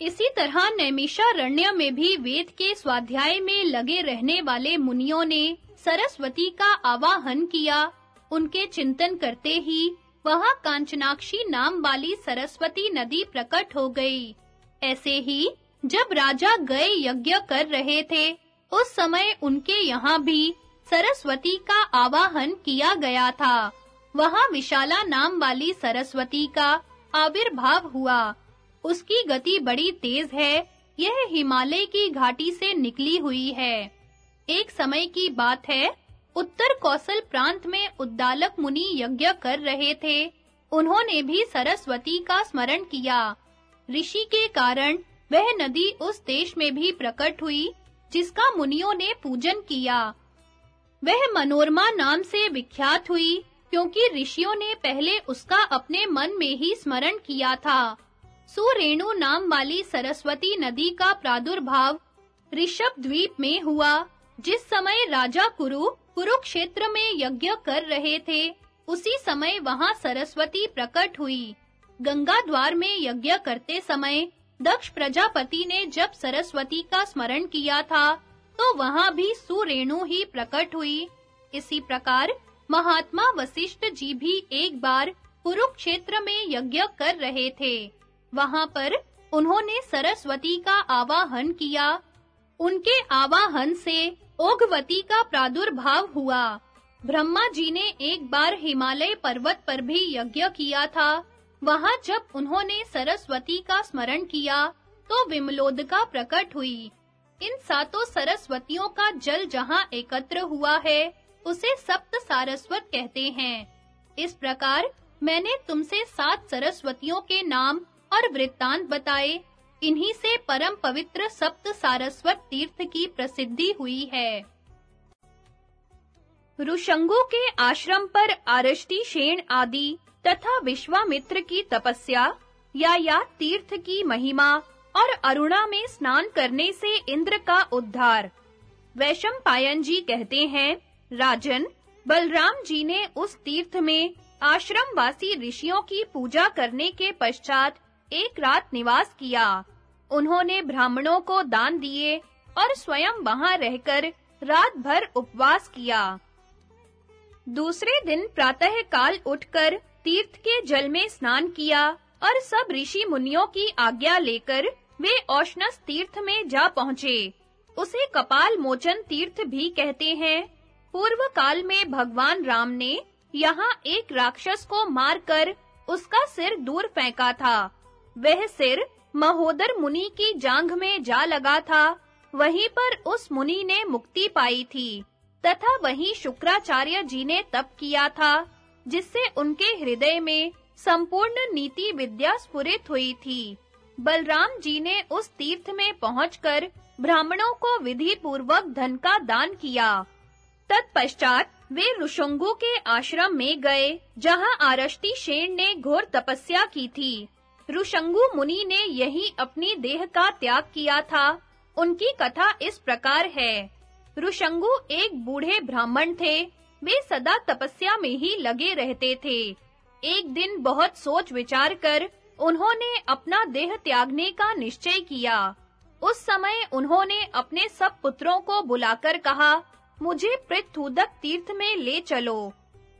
इसी तरह नैमिषारण्य में भी वेद के स्वाध्याय में लगे रहने वाले मुनियों ने सरस्वती का आवाहन किया। उनके चिंतन करते ही वहाँ कांचनाक्षी नाम वाली सरस्वती नदी प्रकट हो गई। ऐसे ही जब राजा गए यज्ञ कर रहे थे, उस समय उनके यहाँ भी सरस्वती का आवाहन किया गया था। वहाँ विशाला नाम वाली सरस्वती का आविर्भाव हुआ। उसकी गति बड़ी तेज है। यह हिमालय की घाटी से निकली हुई है। एक समय की बात है। उत्तर कौशल प्रांत में उद्दालक मुनि यज्ञ कर रहे थे। उन्होंने भी सरस्वती का स्मरण किया। ऋषि के कारण वह नदी उस देश में भी प्रकट हुई, जिसका मुनियों ने पूजन किया। वह मनोरमा नाम से विख्यात हुई, क्योंकि ऋषियों ने पहले उसका अपने मन में ही स्मरण किया था। सुरेणु नाम वाली सरस्वती नदी का प्रादुर्भाव ऋषभ द्वीप में हुआ। जिस समय राजा कुरु कुरुक्षेत्र में यज्ञ कर रहे थे, उसी समय वहाँ सरस्वती प्रकट हुई। गंगा द्वार में यज्ञ करते समय दक्ष प्रजापति ने जब सरस्वती का स्मरण किया था तो वहाँ भी सुरेणु ही प्रकट हुई। इसी प्रकार महात्मा वशिष्ठ जी भी एक बार कुरुक्षेत्र में यज्ञ कर रहे थे। वहाँ पर उन्होंने सरस्वती का आवाहन किया उनके आवाहन से ओघवती का प्रादुर्भाव हुआ। ब्रह्मा जी ने एक बार हिमालय पर्वत पर भी यज्ञ किया था। वहाँ जब उन्होंने सरस्वती का स्मरण किया तो विमलोदका प्रकट हुई। इन सातों सरस्वतियों का जल जहाँ एकत्र हुआ है, उसे सप्त सारस्वत कहते हैं। इस प्रकार मैंने तुमसे सात सरस्वतियों के नाम और वृत्तांत बताए। इन्हीं से परम पवित्र सप्त सारस्वत तीर्थ की प्रसिद्धि हुई है। ऋषंगों के आश्रम पर आरष्टि शेण आदि तथा विश्वामित्र की तपस्या या या तीर्थ की महिमा और अरुणा में स्नान करने से इंद्र का उद्धार। वैशम पायन जी कहते हैं, राजन, बलराम जी ने उस तीर्थ में आश्रमवासी ऋषियों की पूजा करने के पश्चात एक रात निवास किया। उन्होंने ब्राह्मणों को दान दिए और स्वयं वहाँ रहकर रात भर उपवास किया। दूसरे दिन प्रातः काल उठकर तीर्थ के जल में स्नान किया और सब ऋषि मुनियों की आज्ञा लेकर वे औष्णस तीर्थ में जा पहुँचे। उसे कपाल मोचन तीर्थ भी कहते हैं। पूर्व काल में भगवान राम ने यहाँ एक राक्षस को मारकर उसका सिर दूर फेंका था। वह सिर महोदर मुनि की जांघ में जा लगा था। वहीं पर उस मुनि ने मुक्ति पाई थी, तथा वहीं शुक्राचार्य जी ने तप किया था, जिससे उनके हृदय में संपूर्ण नीति विद्या स्फुरित हुई थी। बलराम जी ने उस तीर्थ में पहुंचकर ब्राह्मणों को विधि पूर्वक धन का दान किया। तत्पश्चात वे ऋषंगु के आश्रम में गए, जहाँ आरष्टि शेण ने घोर तपस्या की थी। ऋषंगु मुनि ने यही अपनी देह का त्याग किया था। उनकी कथा इस प्रकार है। ऋषंगु एक बूढ़े ब्राह्मण थे। वे सदा तपस्या में ही लगे रहते थे। एक दिन बहुत सोच विचार कर उन्होंने अपना देह त्यागने का निश्चय किया। उस समय उन्होंने अपने सब पुत्रों को बुलाकर कहा, मुझे पृथुदक तीर्थ में ले चलो।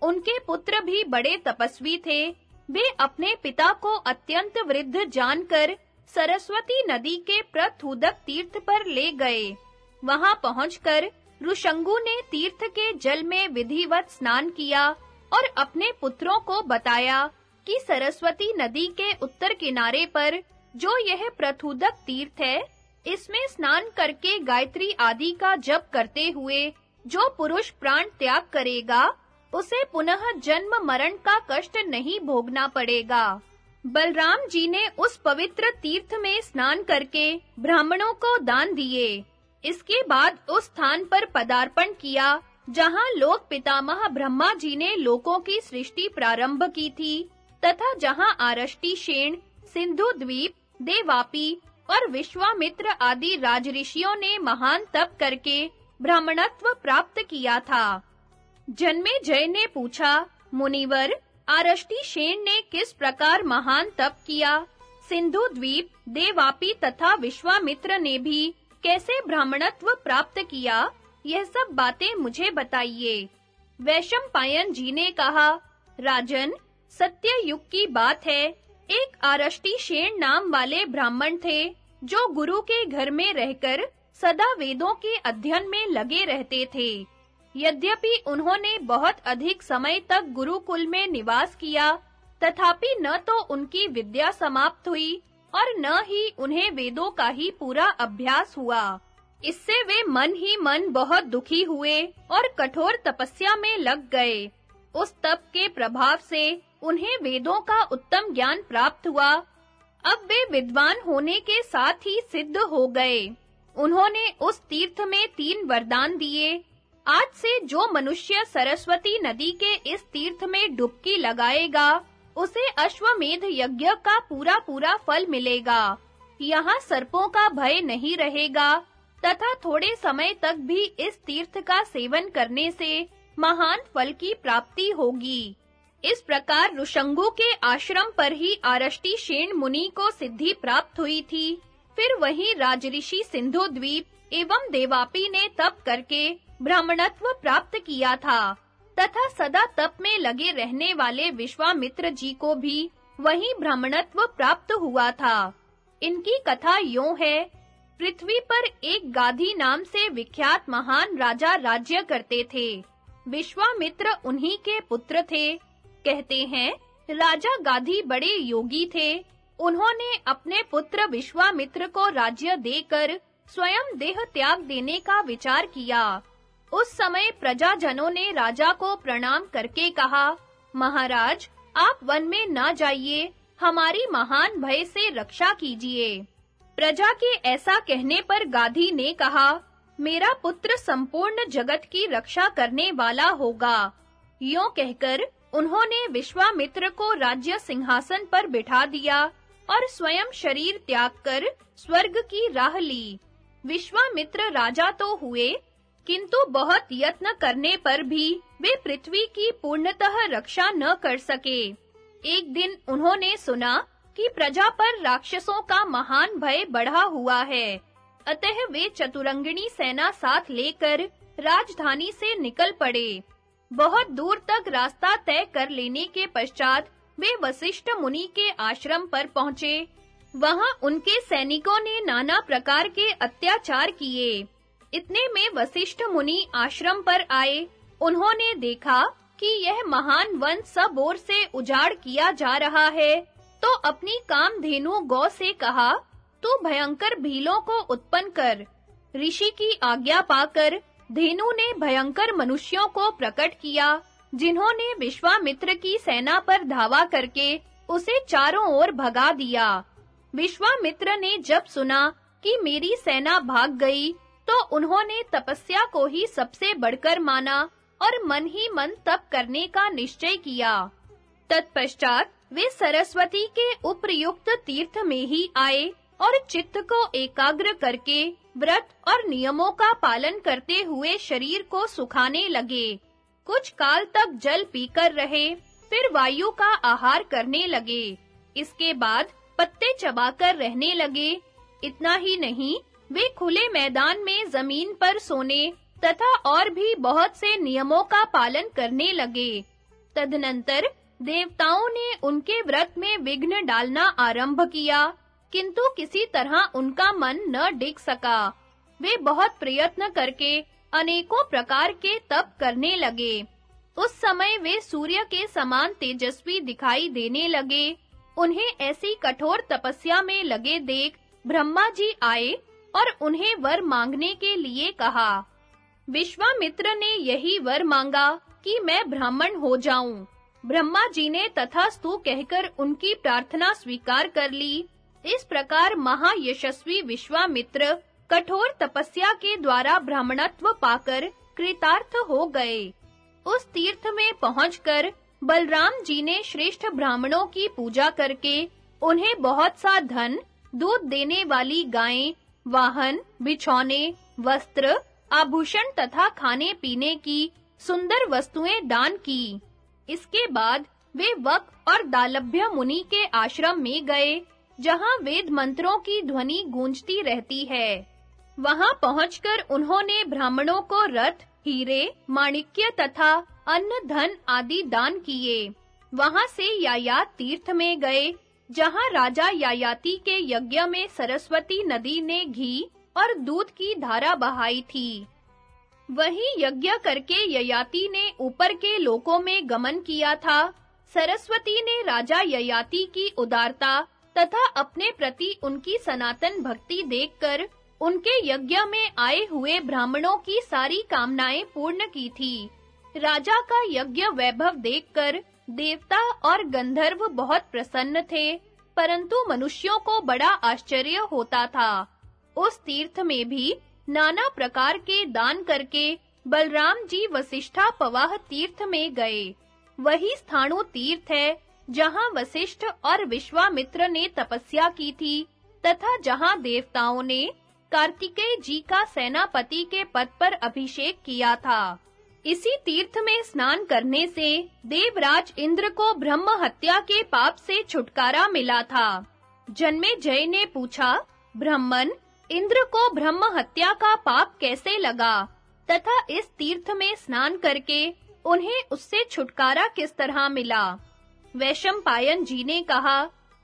उनके पुत्र भी बड़े तपस्वी थे। वे अपने पिता को अत्यंत वृद्ध जानकर सरस्वती नदी के प्रथुदक तीर्थ पर ले गए। वहाँ पहुंचकर ऋषंगु ने तीर्थ के जल में विधिवत स्नान किया और अपने पुत्रों को बताया कि सरस्वती नदी के उत्तर किनारे पर जो यह प्रथुदक तीर्थ है, इसमें स्नान करके गायत्री आदि का जप करते हुए जो पुरुष प्राण त्याग करेगा उसे पुनः जन्म मरण का कष्ट नहीं भोगना पड़ेगा। बलराम जी ने उस पवित्र तीर्थ में स्नान करके ब्राह्मणों को दान दिए। इसके बाद उस स्थान पर पदार्पण किया, जहाँ लोक पितामह ब्रह्मा जी ने लोकों की सृष्टि प्रारंभ की थी, तथा जहाँ आरष्टि शेण सिंधु द्वीप, देवापी और विश्वामित्र आदि राजऋषियों ने महान तप करके ब्राह्मणत्व प्राप्त किया था। जन्मे जय ने पूछा, मुनिवर, आरष्टि शेण ने किस प्रकार महान तप किया? सिंधु द्वीप, देवापी तथा विश्वामित्र ने भी कैसे ब्राह्मणत्व प्राप्त किया? यह सब बातें मुझे बताइए। वैशम पायन जी ने कहा, राजन सत्य युग की बात है। एक आरष्टि शेण नाम वाले ब्राह्मण थे, जो गुरु के घर में रहकर सदा वेदों के अध्ययन में लगे रहते थे। यद्यपि उन्होंने बहुत अधिक समय तक गुरुकुल में निवास किया, तथापि न तो उनकी विद्या समाप्त हुई और न ही उन्हें वेदों का ही पूरा अभ्यास हुआ। इससे वे मन ही मन बहुत दुखी हुए और कठोर तपस्या में लग गए। उस तप के प्रभाव से उन्हें वेदों का उत्तम ज्ञान प्राप्त हुआ। अब वे विद्वान होने के साथ ही सिद्ध हो गए। उन्होंने उस तीर्थ में तीन वरदान दिए आज से जो मनुष्य सरस्वती नदी के इस तीर्थ में डुबकी लगाएगा, उसे अश्वमेध यज्ञ का पूरा पूरा फल मिलेगा। यहाँ सर्पों का भय नहीं रहेगा, तथा थोड़े समय तक भी इस तीर्थ का सेवन करने से महान फल की प्राप्ति होगी। इस प्रकार ऋषंगु के आश्रम पर ही आरष्टि शेण मुनि को सिद्धि प्राप्त हुई थी। फिर वही राजऋषि सिंधु द्वीप एवं देवापी ने तप करके ब्राह्मणत्व प्राप्त किया था, तथा सदा तप में लगे रहने वाले विश्वामित्र जी को भी वही ब्राह्मणत्व प्राप्त हुआ था। इनकी कथा यूँ है, पृथ्वी पर एक गाधी नाम से विख्यात महान राजा राज्य करते थे। विश्वामित्र उन्हीं के पुत्र थे। कहते हैं, राजा गाधी बड़े योगी थे। उन्होंने अपने पुत्र विश्वामित्र को राज्य देकर स्वयं देह त्याग देने का विचार किया। उस समय प्रजाजनों ने राजा को प्रणाम करके कहा, महाराज, आप वन में न जाइए, हमारी महान भय से रक्षा कीजिए। प्रजा के ऐसा कहने पर गाधी ने कहा, मेरा पुत्र संपूर्ण जगत की रक्षा करने वाला होगा। यूँ कहकर उन्होंने विश्वामित्र को राज्य सिंहासन पर बिठा दिया और स्वयं शरीर त्याग कर स्वर्ग की राह ली। विश्वामित्र राजा तो हुए किंतु बहुत यत्न करने पर भी वे पृथ्वी की पूर्णतः रक्षा न कर सके। एक दिन उन्होंने सुना कि प्रजा पर राक्षसों का महान भय बढ़ा हुआ है। अतः वे चतुरंगिणी सेना साथ लेकर राजधानी से निकल पड़े। बहुत दूर तक रास्ता तय कर लेने के पश्चात वे वशिष्ठ मुनि के आश्रम पर पहुँचे। वहाँ उनके सैनिकों ने नाना प्रकार के अत्याचार किए। इतने में वशिष्ठ मुनि आश्रम पर आए। उन्होंने देखा कि यह महान वन सब ओर से उजाड़ किया जा रहा है। तो अपनी कामधेनु गौ से कहा, तू भयंकर भीलों को उत्पन्न कर। ऋषि की आज्ञा पाकर धेनु ने भयंकर मनुष्यों को प्रकट किया, जिन्होंने विश्वामित्र की सेना पर धावा करके उसे चारों ओर भगा दिया। विश्वामित्र ने जब सुना कि मेरी सेना भाग गई तो उन्होंने तपस्या को ही सबसे बढ़कर माना और मन ही मन तप करने का निश्चय किया। तत्पश्चात वे सरस्वती के उपयुक्त तीर्थ में ही आए और चित्त को एकाग्र करके व्रत और नियमों का पालन करते हुए शरीर को सुखाने लगे। कुछ काल तक जल पीकर रहे, फिर वायु का आहार करने लगे। इसके बाद पत्ते चबाकर रहने लगे। इतना ही नहीं वे खुले मैदान में ज़मीन पर सोने तथा और भी बहुत से नियमों का पालन करने लगे। तदनंतर देवताओं ने उनके व्रत में विघ्न डालना आरंभ किया, किंतु किसी तरह उनका मन न डिग सका। वे बहुत प्रयत्न करके अनेकों प्रकार के तप करने लगे। उस समय वे सूर्य के समान तेजस्वी दिखाई देने लगे। उन्हें ऐसी कठोर तपस्या में लगे देख ब्रह्मा जी आए और उन्हें वर मांगने के लिए कहा। विश्वामित्र ने यही वर मांगा कि मैं ब्राह्मण हो जाऊँ। ब्रह्मा जी ने तथास्तु कहकर उनकी प्रार्थना स्वीकार कर ली। इस प्रकार महायशस्वी विश्वामित्र कठोर तपस्या के द्वारा ब्राह्मणत्व पाकर कृतार्थ हो गए। उस तीर्थ में पहुंचकर बलराम जी ने श्रेष्ठ ब्राह्मणों की पूजा करके उन्हें बहुत सा धन, दूध देने वाली गायें वाहन, बिछौने, वस्त्र, आभूषण तथा खाने पीने की सुंदर वस्तुएँ दान की। इसके बाद वे वक और दालभ्य मुनि के आश्रम में गए, जहाँ वेद मंत्रों की ध्वनि गूंजती रहती है। वहाँ पहुंचकर उन्होंने ब्राह्मणों को रथ, हीरे, माणिक्य तथा अन्न, धन आदि दान किए। वहाँ से यायात तीर्थ में गए। जहाँ राजा यायाति के यज्ञ में सरस्वती नदी ने घी और दूध की धारा बहाई थी। वही यज्ञ करके ययाति ने ऊपर के लोकों में गमन किया था। सरस्वती ने राजा ययाति की उदारता तथा अपने प्रति उनकी सनातन भक्ति देखकर उनके यज्ञ में आए हुए ब्राह्मणों की सारी कामनाएँ पूर्ण की थी। राजा का यज्ञ वैभव देखकर देवता और गंधर्व बहुत प्रसन्न थे, परंतु मनुष्यों को बड़ा आश्चर्य होता था। उस तीर्थ में भी नाना प्रकार के दान करके बलराम जी वशिष्ठा पवाह तीर्थ में गए। वही स्थाणु तीर्थ है, जहाँ वशिष्ठ और विश्वामित्र ने तपस्या की थी, तथा जहाँ देवताओं ने कार्तिकेय जी का सेनापति के पद पर अभिषेक किया था। इसी तीर्थ में स्नान करने से देवराज इंद्र को ब्रह्म हत्या के पाप से छुटकारा मिला था। जन्मे जय ने पूछा, ब्रह्मन, इंद्र को ब्रह्म हत्या का पाप कैसे लगा? तथा इस तीर्थ में स्नान करके उन्हें उससे छुटकारा किस तरह मिला? वैशंपायन जी ने कहा,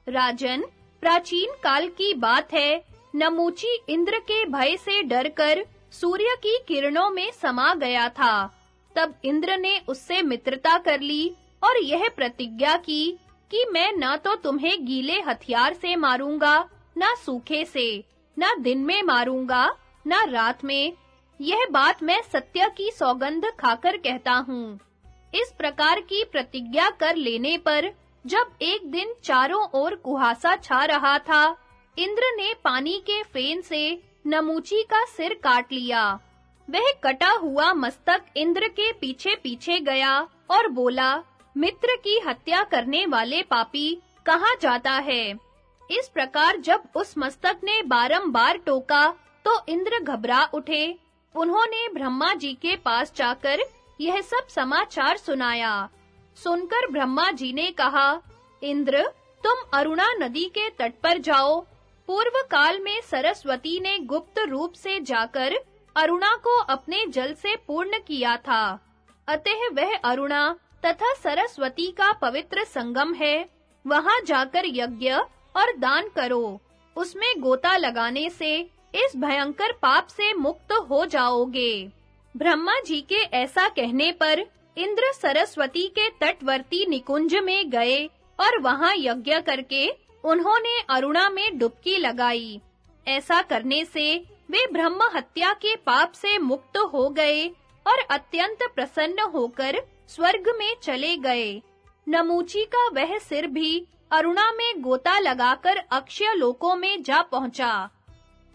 राजन, प्राचीन काल की बात है। नमूची इंद्र के भय से डरकर सूर्य की किरणों में समा गया था। तब इंद्र ने उससे मित्रता कर ली और यह प्रतिज्ञा की कि मैं न तो तुम्हें गीले हथियार से मारूँगा, न सूखे से, न दिन में मारूँगा, न रात में। यह बात मैं सत्य की सौगंध खाकर कहता हूँ। इस प्रकार की प्रतिज्ञा कर लेने पर जब एक दिन चारों ओर कुहासा छा रहा था, इंद्र ने पानी के फेन से नमूची का सिर काट लिया। वह कटा हुआ मस्तक इंद्र के पीछे-पीछे गया और बोला, मित्र की हत्या करने वाले पापी कहाँ जाता है? इस प्रकार जब उस मस्तक ने बारंबार टोका तो इंद्र घबरा उठे। उन्होंने ब्रह्मा जी के पास जाकर यह सब समाचार सुनाया। सुनकर ब्रह्मा जी ने कहा, इंद्र, तुम अरुणा नदी के तट पर जाओ। पूर्व काल में सरस्वती ने गुप्त रूप से जाकर अरुणा को अपने जल से पूर्ण किया था। अतः वह अरुणा तथा सरस्वती का पवित्र संगम है। वहाँ जाकर यज्ञ और दान करो। उसमें गोता लगाने से इस भयंकर पाप से मुक्त हो जाओगे। ब्रह्मा जी के ऐसा कहने पर इंद्र सरस्वती के तटवर्ती निकुंज में गए और वहाँ यज्ञ करके उन्होंने अरुणा में डुबकी लगाई। ऐसा करने से वे ब्रह्म हत्या के पाप से मुक्त हो गए और अत्यंत प्रसन्न होकर स्वर्ग में चले गए। नमूची का वह सिर भी अरुणा में गोता लगाकर अक्षय लोकों में जा पहुँचा।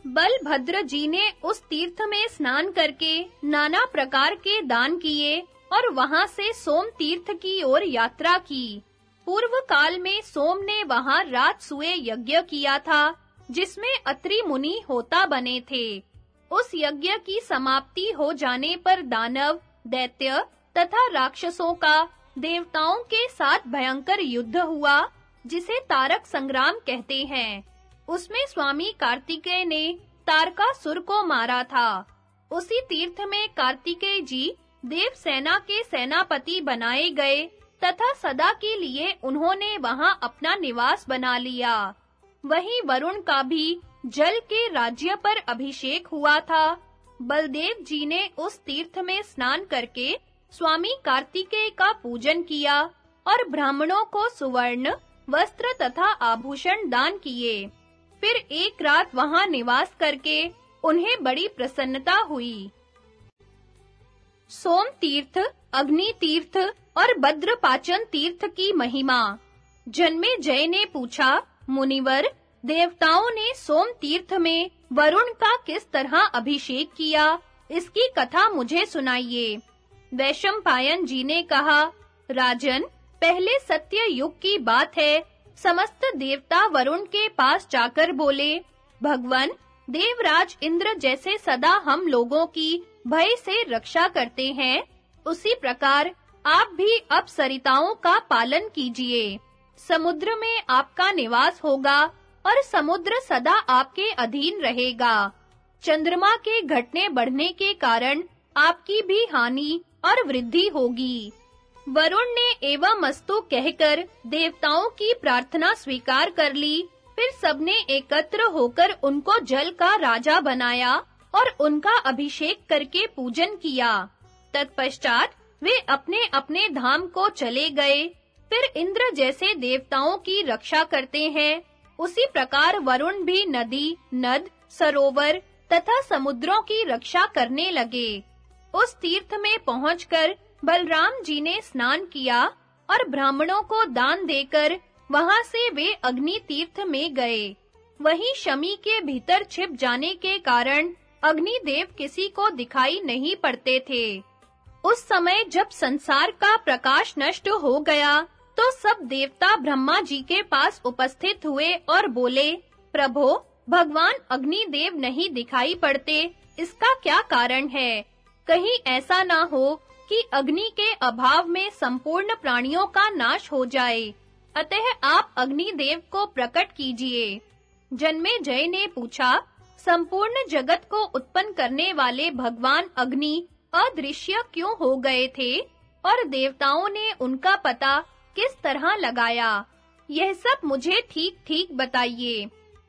बलभद्र जी ने उस तीर्थ में स्नान करके नाना प्रकार के दान किए और वहाँ से सोम तीर्थ की ओर यात्रा की। पूर्व काल में सोम ने वहाँ रात सुए यज्ञ किया था जिसमें अत्रि मुनि होता बने थे। उस यज्ञ की समाप्ति हो जाने पर दानव, दैत्य तथा राक्षसों का देवताओं के साथ भयंकर युद्ध हुआ, जिसे तारक संग्राम कहते हैं। उसमें स्वामी कार्तिकेय ने तारकासुर को मारा था। उसी तीर्थ में कार्तिकेय जी देव सेना के सेनापति बनाए गए तथा सदा के लिए उन्होंने वहाँ अपना निवास बना लिया। वहीं वरुण का भी जल के राज्य पर अभिषेक हुआ था। बलदेव जी ने उस तीर्थ में स्नान करके स्वामी कार्तिकेय का पूजन किया और ब्राह्मणों को सुवर्ण, वस्त्र तथा आभूषण दान किए। फिर एक रात वहाँ निवास करके उन्हें बड़ी प्रसन्नता हुई। सोम तीर्थ, अग्नि तीर्थ और बद्रपाचन तीर्थ की महिमा। जन्मे जय ने पूछा मुनिवर, देवताओं ने सोम तीर्थ में वरुण का किस तरह अभिषेक किया? इसकी कथा मुझे सुनाइए। वैशंपायन जी ने कहा, राजन, पहले सत्य युग की बात है। समस्त देवता वरुण के पास जाकर बोले, भगवान, देवराज इंद्र जैसे सदा हम लोगों की भय से रक्षा करते हैं। उसी प्रकार आप भी अब सरिताओं का पालन कीजिए। समुद्र में आपका निवास होगा और समुद्र सदा आपके अधीन रहेगा। चंद्रमा के घटने बढ़ने के कारण आपकी भी हानि और वृद्धि होगी। वरुण ने एवं मस्तु कहकर देवताओं की प्रार्थना स्वीकार कर ली। फिर सबने एकत्र होकर उनको जल का राजा बनाया और उनका अभिषेक करके पूजन किया। तत्पश्चात वे अपने-अपने धाम को चले गए। फिर इंद्र जैसे देवताओं की रक्षा करते हैं। उसी प्रकार वरुण भी नदी, नद, सरोवर तथा समुद्रों की रक्षा करने लगे। उस तीर्थ में पहुंचकर बलराम जी ने स्नान किया और ब्राह्मणों को दान देकर वहाँ से वे अग्नि तीर्थ में गए। वहीं शमी के भीतर छिप जाने के कारण अग्निदेव किसी को दिखाई नहीं पड़ते थे। उस समय जब संसार का प्रकाश नष्ट हो गया तो सब देवता ब्रह्मा जी के पास उपस्थित हुए और बोले, प्रभो, भगवान अग्निदेव नहीं दिखाई पड़ते। इसका क्या कारण है? कहीं ऐसा ना हो कि अग्नि के अभाव में संपूर्ण प्राणियों का नाश हो जाए। अतः आप अग्निदेव को प्रकट कीजिए। जन्मे जय ने पूछा, संपूर्ण जगत को उत्पन्न करने वाले भगवान अग्नि अदृश्य क्यों हो गए थे? और देवताओं ने उनका पता किस तरह लगाया? यह सब मुझे ठीक-ठीक बताइए।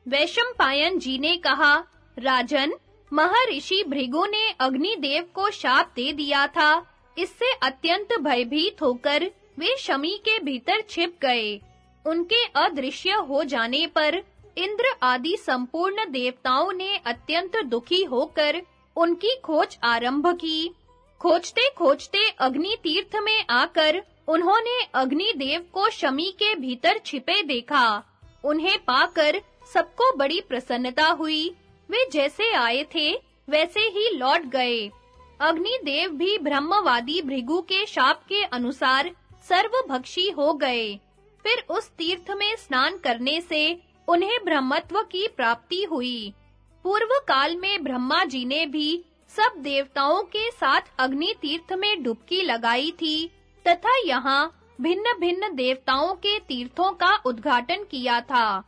वैशंपायन जी ने कहा, राजन, महर्षि भृगु ने अग्निदेव को शाप दे दिया था। इससे अत्यंत भयभीत होकर वे शमी के भीतर छिप गए। उनके अदृश्य हो जाने पर इंद्र आदि संपूर्ण देवताओं ने अत्यंत दुखी होकर उनकी खोज आरंभ की। खोजते खोजते अग्नि तीर्थ में आकर उन्होंने अग्निदेव को शमी के भीतर छिपे देखा। उन्हें पाकर सबको बड़ी प्रसन्नता हुई। वे जैसे आए थे, वैसे ही लौट गए। अग्निदेव भी ब्रह्मवादी भृगु के शाप के अनुसार सर्वभक्षी हो गए। फिर उस तीर्थ में स्नान करने से उन्हें ब्रह्मत्व की प्राप्ति हुई। पूर्व काल में ब्रह्मा जी ने भी सब देवताओं के साथ अग्नि तीर्थ में डुबकी लगाई थी। तथा यहाँ भिन्न-भिन्न देवताओं के तीर्थों का उद्घाटन किया था।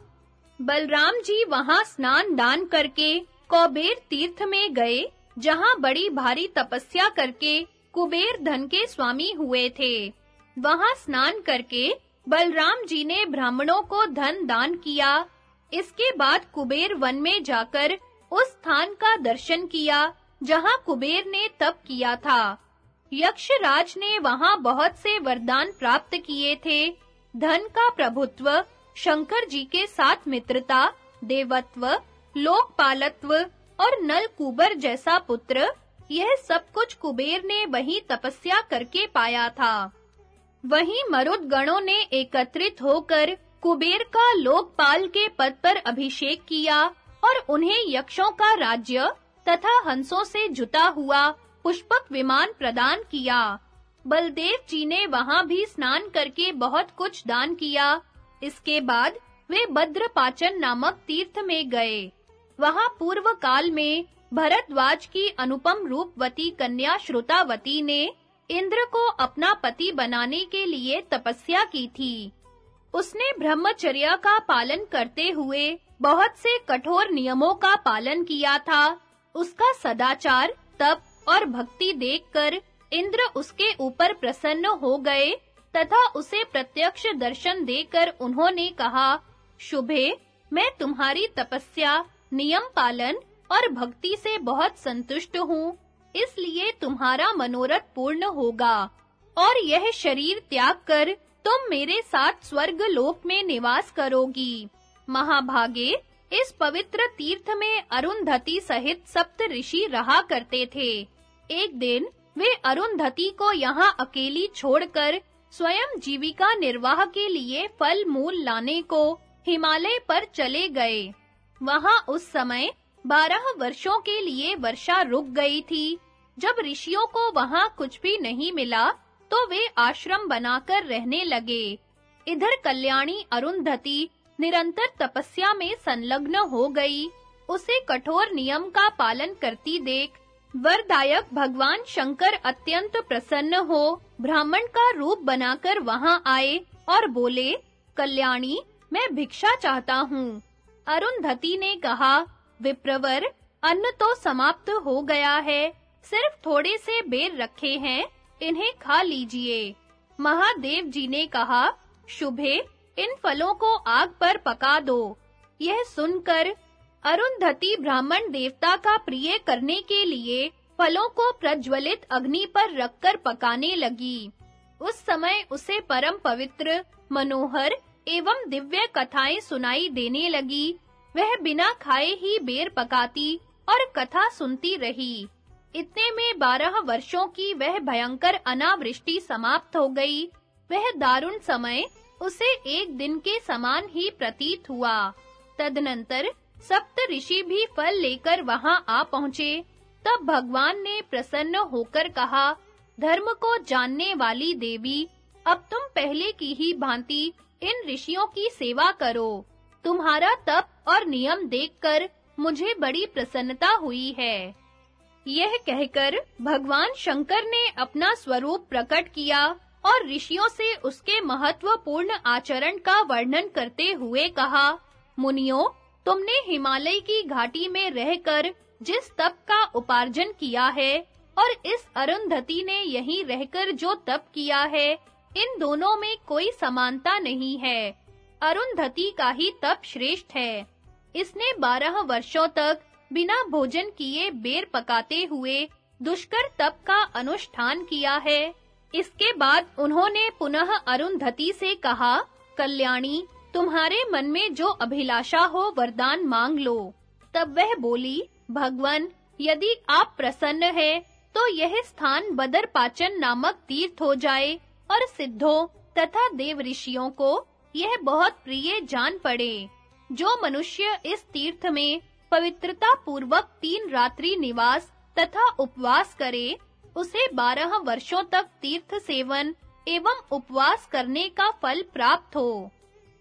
बलराम जी वहाँ स्नान दान करके कौबेर तीर्थ में गए, जहाँ बड़ी भारी तपस्या करके कुबेर धन के स्वामी हुए थे। वहाँ स्नान करके बलराम जी ने ब्राह्मणों को धन दान किया। इसके बाद कुबेर वन में जाकर उस स्थान का दर्शन किया, जहाँ कुबेर ने तप किया था। यक्षराज ने वहाँ बहुत से वरदान प्राप्त किए थे। धन का प्रभुत्व, शंकर जी के साथ मित्रता, देवत्व, लोकपालत्व और नलकुबर जैसा पुत्र, यह सब कुछ कुबेर ने वही तपस्या करके पाया था। वहीं मरुद गणों ने एकत्रित होकर कुबेर का लोकपाल के पद पर अभिषेक किया और उन्हें यक्षों का राज्य तथा हंसों से जुटा हुआ। पुष्पक विमान प्रदान किया। बलदेव जी ने वहाँ भी स्नान करके बहुत कुछ दान किया। इसके बाद वे भद्रपाचन नामक तीर्थ में गए। वहाँ पूर्व काल में भरद्वाज की अनुपम रूपवती कन्या श्रुतावती ने इंद्र को अपना पति बनाने के लिए तपस्या की थी। उसने ब्रह्मचर्य का पालन करते हुए बहुत से कठोर नियमों का पालन किया था। उसका सदाचार तप और भक्ति देखकर इंद्र उसके ऊपर प्रसन्न हो गए, तथा उसे प्रत्यक्ष दर्शन देकर उन्होंने कहा, शुभे, मैं तुम्हारी तपस्या, नियम पालन और भक्ति से बहुत संतुष्ट हूँ, इसलिए तुम्हारा मनोरथ पूर्ण होगा, और यह शरीर त्याग कर तुम मेरे साथ स्वर्ग लोक में निवास करोगी। महाभागे, इस पवित्र तीर्थ में अरुंधति सहित सप्त ऋषि रहा करते थे। एक दिन वे अरुंधति को यहाँ अकेली छोड़कर स्वयं जीविका निर्वाह के लिए फल मूल लाने को हिमालय पर चले गए। वहाँ उस समय बारह वर्षों के लिए वर्षा रुक गई थी। जब ऋषियों को वहाँ कुछ भी नहीं मिला तो वे आश्रम बनाकर रहने लगे। इधर कल्याणी अरुंधति निरंतर तपस्या में संलग्न हो गई। उसे कठोर नियम का पालन करती देख वरदायक भगवान शंकर अत्यंत प्रसन्न हो, ब्राह्मण का रूप बनाकर वहाँ आए और बोले, कल्याणी, मैं भिक्षा चाहता हूँ। अरुंधति ने कहा, विप्रवर, अन्न तो समाप्त हो गया है, सिर्फ़ थोड़े से बेर रखे हैं, इन्हें खा लीजिए। महादेव जी ने कहा, शुभे, इन फलों को आग पर पका दो। यह सुनकर अरुंधति ब्राह्मण देवता का प्रिय करने के लिए फलों को प्रज्वलित अग्नि पर रखकर पकाने लगी। उस समय उसे परम पवित्र, मनोहर एवं दिव्य कथाएँ सुनाई देने लगी। वह बिना खाए ही बेर पकाती और कथा सुनती रही। इतने में बारह वर्षों की वह भयंकर अनावृष्टि समाप्त हो गई। वह दारुण समय उसे एक दिन के समान ही प्रतीत हुआ। तदनंतर सप्त ऋषि भी फल लेकर वहाँ आ पहुँचे। तब भगवान ने प्रसन्न होकर कहा, धर्म को जानने वाली देवी, अब तुम पहले की ही भांति इन ऋषियों की सेवा करो। तुम्हारा तप और नियम देखकर मुझे बड़ी प्रसन्नता हुई है। यह कहकर भगवान शंकर ने अपना स्वरूप प्रकट किया और ऋषियों से उसके महत्वपूर्ण आचरण का वर्णन करते हुए कहा, मुनियों तुमने हिमालय की घाटी में रहकर जिस तप का उपार्जन किया है और इस अरुंधति ने यहीं रहकर जो तप किया है, इन दोनों में कोई समानता नहीं है। अरुंधति का ही तप श्रेष्ठ है। इसने बारह वर्षों तक बिना भोजन किए बेर पकाते हुए दुष्कर तप का अनुष्ठान किया है। इसके बाद उन्होंने पुनः अरुंधति से कहा, कल्याणी तुम्हारे मन में जो अभिलाषा हो, वरदान मांग लो। तब वह बोली, भगवन, यदि आप प्रसन्न हैं तो यह स्थान बदरपाचन नामक तीर्थ हो जाए और सिद्धों तथा देव ऋषियों को यह बहुत प्रिय जान पड़े। जो मनुष्य इस तीर्थ में पवित्रता पूर्वक तीन रात्रि निवास तथा उपवास करे, उसे बारह वर्षों तक तीर्थ सेवन एवं उपवास करने का फल प्राप्त हो।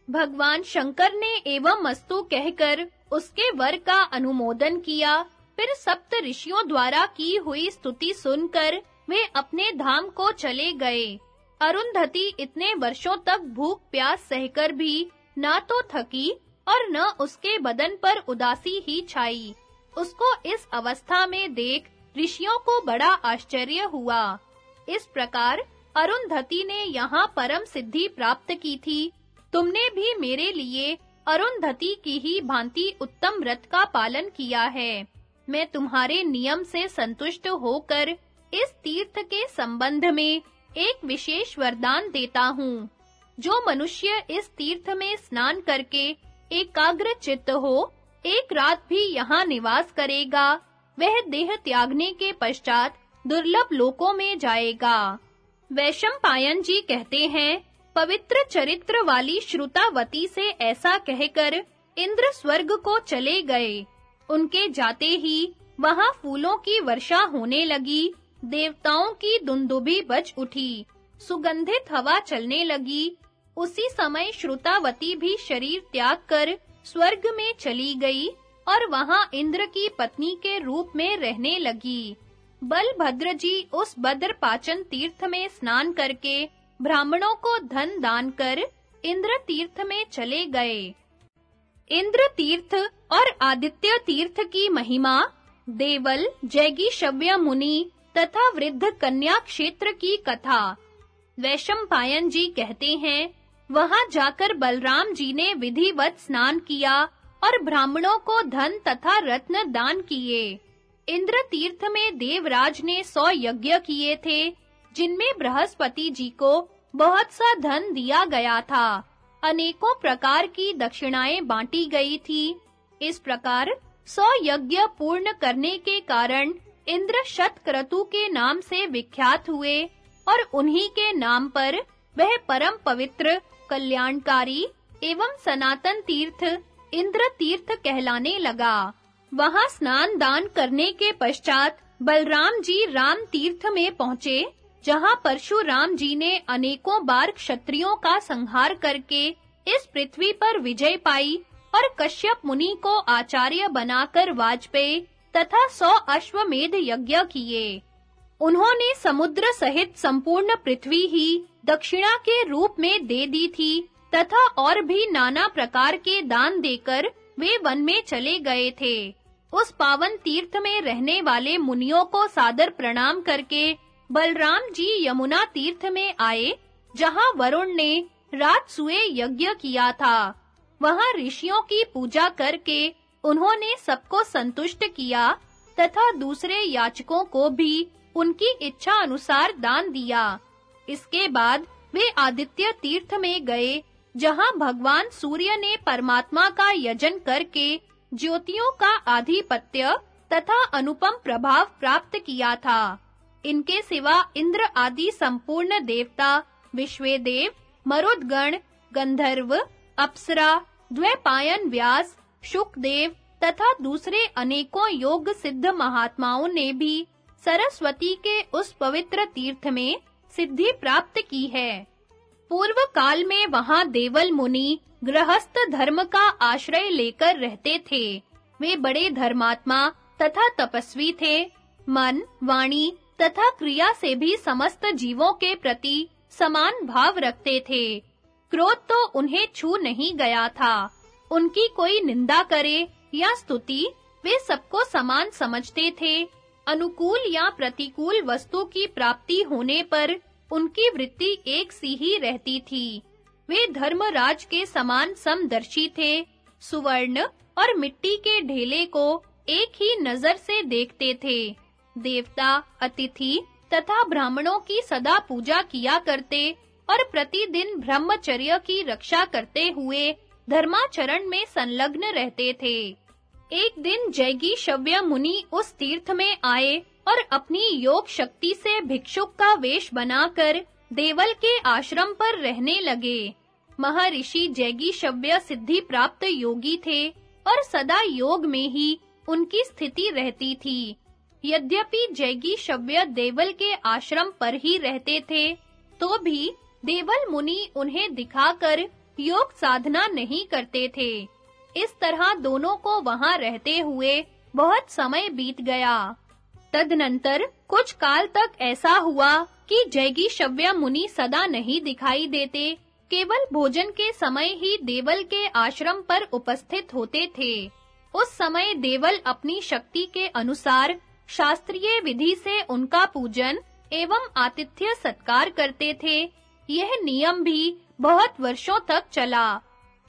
भगवान शंकर ने एवं मस्तु कहकर उसके वर का अनुमोदन किया। फिर सप्त ऋषियों द्वारा की हुई स्तुति सुनकर वे अपने धाम को चले गए। अरुंधति इतने वर्षों तक भूख प्यास सहकर भी ना तो थकी और न उसके बदन पर उदासी ही छाई। उसको इस अवस्था में देख ऋषियों को बड़ा आश्चर्य हुआ। इस प्रकार अरुंधति ने यहाँ परम सिद्धि प्राप्त की थी। तुमने भी मेरे लिए अरुंधति की ही भांति उत्तम व्रत का पालन किया है। मैं तुम्हारे नियम से संतुष्ट होकर इस तीर्थ के संबंध में एक विशेष वरदान देता हूँ। जो मनुष्य इस तीर्थ में स्नान करके एकाग्र चित्त हो, एक रात भी यहाँ निवास करेगा, वह देह त्यागने के पश्चात दुर्लभ लोकों में जाएगा। वैशम पायन जी कहते हैं पवित्र चरित्र वाली श्रुतावती से ऐसा कहकर इंद्र स्वर्ग को चले गए। उनके जाते ही वहाँ फूलों की वर्षा होने लगी, देवताओं की दुंदुभी बज उठी, सुगंधित हवा चलने लगी। उसी समय श्रुतावती भी शरीर त्याग कर स्वर्ग में चली गई और वहाँ इंद्र की पत्नी के रूप में रहने लगी। बलभद्र जी उस बद्र पाचन तीर्थ में स्नान करके ब्राह्मणों को धन दान कर इंद्र तीर्थ में चले गए। इंद्र तीर्थ और आदित्य तीर्थ की महिमा, देवल जैगी शव्य मुनि तथा वृद्ध कन्या क्षेत्र की कथा। वैशंपायन जी कहते हैं, वहाँ जाकर बलराम जी ने विधिवत स्नान किया और ब्राह्मणों को धन तथा रत्न दान किए। इंद्र तीर्थ में देवराज ने सौ यज्ञ किए थे जिनमें बृहस्पति जी को बहुत सा धन दिया गया था। अनेकों प्रकार की दक्षिणाएँ बांटी गई थी। इस प्रकार सौ यज्ञ पूर्ण करने के कारण इंद्र शतक्रतु के नाम से विख्यात हुए और उन्हीं के नाम पर वह परम पवित्र, कल्याणकारी एवं सनातन तीर्थ, इंद्र तीर्थ कहलाने लगा। वहाँ स्नान दान करने के पश्चात बलराम जी राम तीर्थ में पहुँचे जहाँ परशुराम जी ने अनेकों बार क्षत्रियों का संहार करके इस पृथ्वी पर विजय पाई और कश्यप मुनि को आचार्य बनाकर वाजपेयी तथा सौ अश्वमेध यज्ञ किए। उन्होंने समुद्र सहित संपूर्ण पृथ्वी ही दक्षिणा के रूप में दे दी थी तथा और भी नाना प्रकार के दान देकर वे वन में चले गए थे। उस पावन तीर्थ में रहने वाले मुनियों को सादर प्रणाम करके बलराम जी यमुना तीर्थ में आए, जहाँ वरुण ने रात सुए यज्ञ किया था। वहाँ ऋषियों की पूजा करके उन्होंने सबको संतुष्ट किया, तथा दूसरे याचकों को भी उनकी इच्छा अनुसार दान दिया। इसके बाद वे आदित्य तीर्थ में गए, जहाँ भगवान सूर्य ने परमात्मा का यजन करके ज्योतियों का आधिपत्य तथा अनुपम प्रभाव प्राप्त किया था। इनके सिवा इंद्र आदि संपूर्ण देवता, विश्वेदेव, मरुदगण, गंधर्व, अप्सरा, द्वैपायन व्यास, शुकदेव तथा दूसरे अनेकों योग सिद्ध महात्माओं ने भी सरस्वती के उस पवित्र तीर्थ में सिद्धि प्राप्त की है। पूर्व काल में वहाँ देवल मुनि गृहस्थ धर्म का आश्रय लेकर रहते थे। वे बड़े धर्मात्मा तथा तपस्वी थे। मन, वाणी तथा क्रिया से भी समस्त जीवों के प्रति समान भाव रखते थे। क्रोध तो उन्हें छू नहीं गया था। उनकी कोई निंदा करे या स्तुति, वे सबको समान समझते थे। अनुकूल या प्रतिकूल वस्तु की प्राप्ति होने पर उनकी वृत्ति एक सी ही रहती थी। वे धर्मराज के समान समदर्शी थे। सुवर्ण और मिट्टी के ढेले को एक ही नज़र से देखते थे। देवता, अतिथि तथा ब्राह्मणों की सदा पूजा किया करते और प्रतिदिन ब्रह्मचर्य की रक्षा करते हुए धर्माचरण में संलग्न रहते थे। एक दिन जैगी शव्य मुनि उस तीर्थ में आए और अपनी योग शक्ति से भिक्षुक का वेश बनाकर देवल के आश्रम पर रहने लगे। महर्षि जैगी शव्य सिद्धि प्राप्त योगी थे और सदा योग में ही उनकी स्थिति रहती थी। यद्यपि जैगी शव्य देवल के आश्रम पर ही रहते थे तो भी देवल मुनि उन्हें दिखाकर योग साधना नहीं करते थे। इस तरह दोनों को वहाँ रहते हुए बहुत समय बीत गया। तदनंतर कुछ काल तक ऐसा हुआ कि जैगी शव्य मुनि सदा नहीं दिखाई देते, केवल भोजन के समय ही देवल के आश्रम पर उपस्थित होते थे। उस समय देवल अपनी शक्ति के अनुसार शास्त्रीय विधि से उनका पूजन एवं आतिथ्य सत्कार करते थे। यह नियम भी बहुत वर्षों तक चला।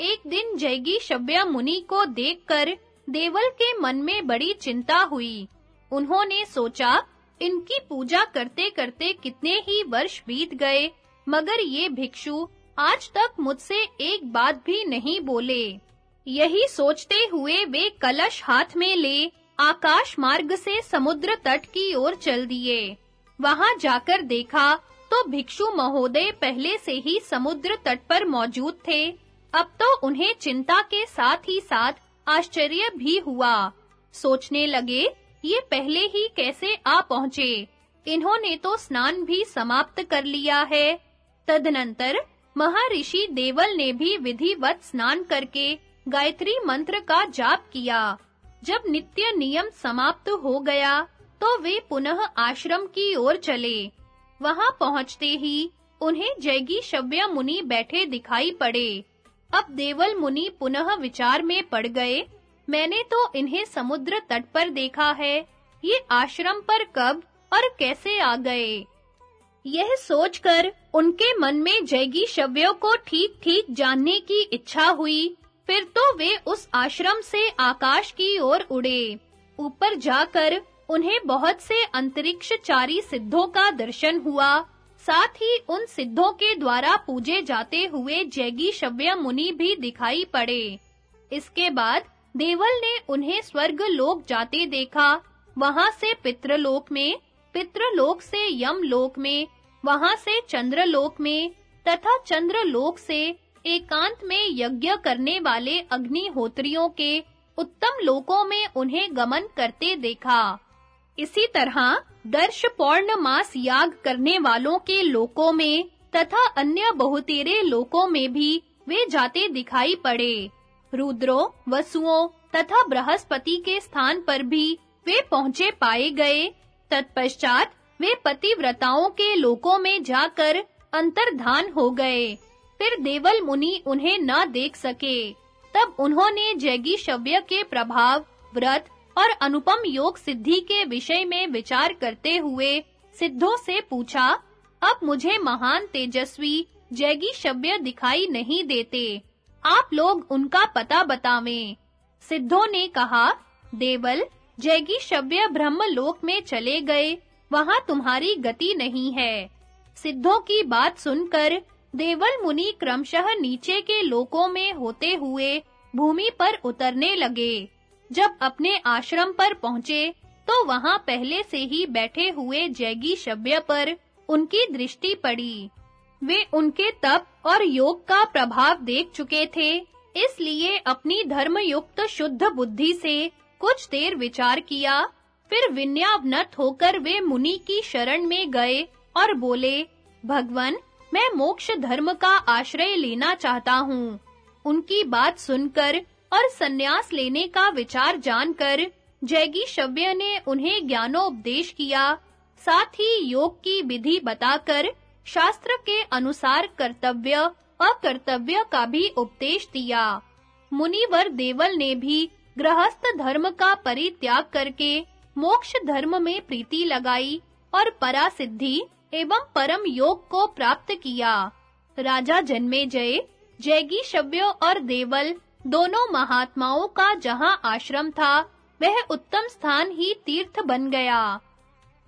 एक दिन जैगी शब्या मुनि को देखकर देवल के मन में बड़ी चिंता हुई। उन्होंने सोचा, इनकी पूजा करते-करते कितने ही वर्ष बीत गए, मगर ये भिक्षु आज तक मुझसे एक बात भी नहीं बोले। यही सोचते हुए वे कलश हाथ में ले आकाश मार्ग से समुद्र तट की ओर चल दिए। वहाँ जाकर देखा तो भिक्षु महोदय पहले से ही समुद्र तट पर मौजूद थे। अब तो उन्हें चिंता के साथ ही साथ आश्चर्य भी हुआ। सोचने लगे, ये पहले ही कैसे आ पहुँचे? इन्होंने तो स्नान भी समाप्त कर लिया है। तदनंतर महर्षि देवल ने भी विधिवत स्नान करके गायत्री मंत्र का जाप किया। जब नित्य नियम समाप्त हो गया तो वे पुनः आश्रम की ओर चले। वहाँ पहुँचते ही उन्हें जैगी शव्य मुनि बैठे दिखाई पड़े। अब देवल मुनि पुनः विचार में पड़ गए, मैंने तो इन्हें समुद्र तट पर देखा है, ये आश्रम पर कब और कैसे आ गए? यह सोचकर उनके मन में जैगी शव्यों को ठीक-ठीक जानने की इच्छा हुई। फिर तो वे उस आश्रम से आकाश की ओर उड़े। ऊपर जाकर उन्हें बहुत से अंतरिक्षचारी सिद्धों का दर्शन हुआ। साथ ही उन सिद्धों के द्वारा पूजे जाते हुए जैगी शव्य मुनि भी दिखाई पड़े। इसके बाद देवल ने उन्हें स्वर्ग लोक जाते देखा। वहाँ से पितृलोक में, पितृलोक से यम लोक में, वहाँ से चंद्रलोक में तथा चंद्रलोक से एकांत में यज्ञ करने वाले अग्निहोत्रियों के उत्तम लोकों में उन्हें गमन करते देखा। इसी तरह दर्श पौर्ण मास याग करने वालों के लोकों में तथा अन्य बहुतेरे लोकों में भी वे जाते दिखाई पड़े। रुद्रों, वसुओं तथा बृहस्पति के स्थान पर भी वे पहुँचे पाए गए। तत्पश्चात वे पतिव्रताओं के लोकों में जाकर अंतर्धान हो गए। फिर देवल मुनि उन्हें न देख सके। तब उन्होंने जैगी शव्य के प्रभाव, व्रत और अनुपम योग सिद्धि के विषय में विचार करते हुए सिद्धों से पूछा, अब मुझे महान तेजस्वी जैगी शव्य दिखाई नहीं देते। आप लोग उनका पता बतावें। सिद्धों ने कहा, देवल, जैगी शव्य ब्रह्म लोक में चले गए, वहाँ तुम्हारी गति नहीं है। सिद्धों की बात सुनकर देवल मुनि क्रमशः नीचे के लोकों में होते हुए भूमि पर उतरने लगे। जब अपने आश्रम पर पहुँचे तो वहाँ पहले से ही बैठे हुए जैगी शव्य पर उनकी दृष्टि पड़ी। वे उनके तप और योग का प्रभाव देख चुके थे, इसलिए अपनी धर्मयुक्त शुद्ध बुद्धि से कुछ देर विचार किया, फिर विन्यावनत होकर वे मुनि की शरण में गए और बोले, भगवन मैं मोक्ष धर्म का आश्रय लेना चाहता हूँ। उनकी बात सुनकर और सन्यास लेने का विचार जानकर जैगी शव्य ने उन्हें ज्ञानोपदेश किया, साथ ही योग की विधि बताकर शास्त्र के अनुसार कर्तव्य, अकर्तव्य का भी उपदेश दिया। मुनिवर देवल ने भी गृहस्थ धर्म का परित्याग करके मोक्ष धर्म में प्रीति लगाई और परासिद्धि एवं परम योग को प्राप्त किया। राजा जन्मेजय जैगी शव्य और देवल दोनों महात्माओं का जहाँ आश्रम था, वह उत्तम स्थान ही तीर्थ बन गया।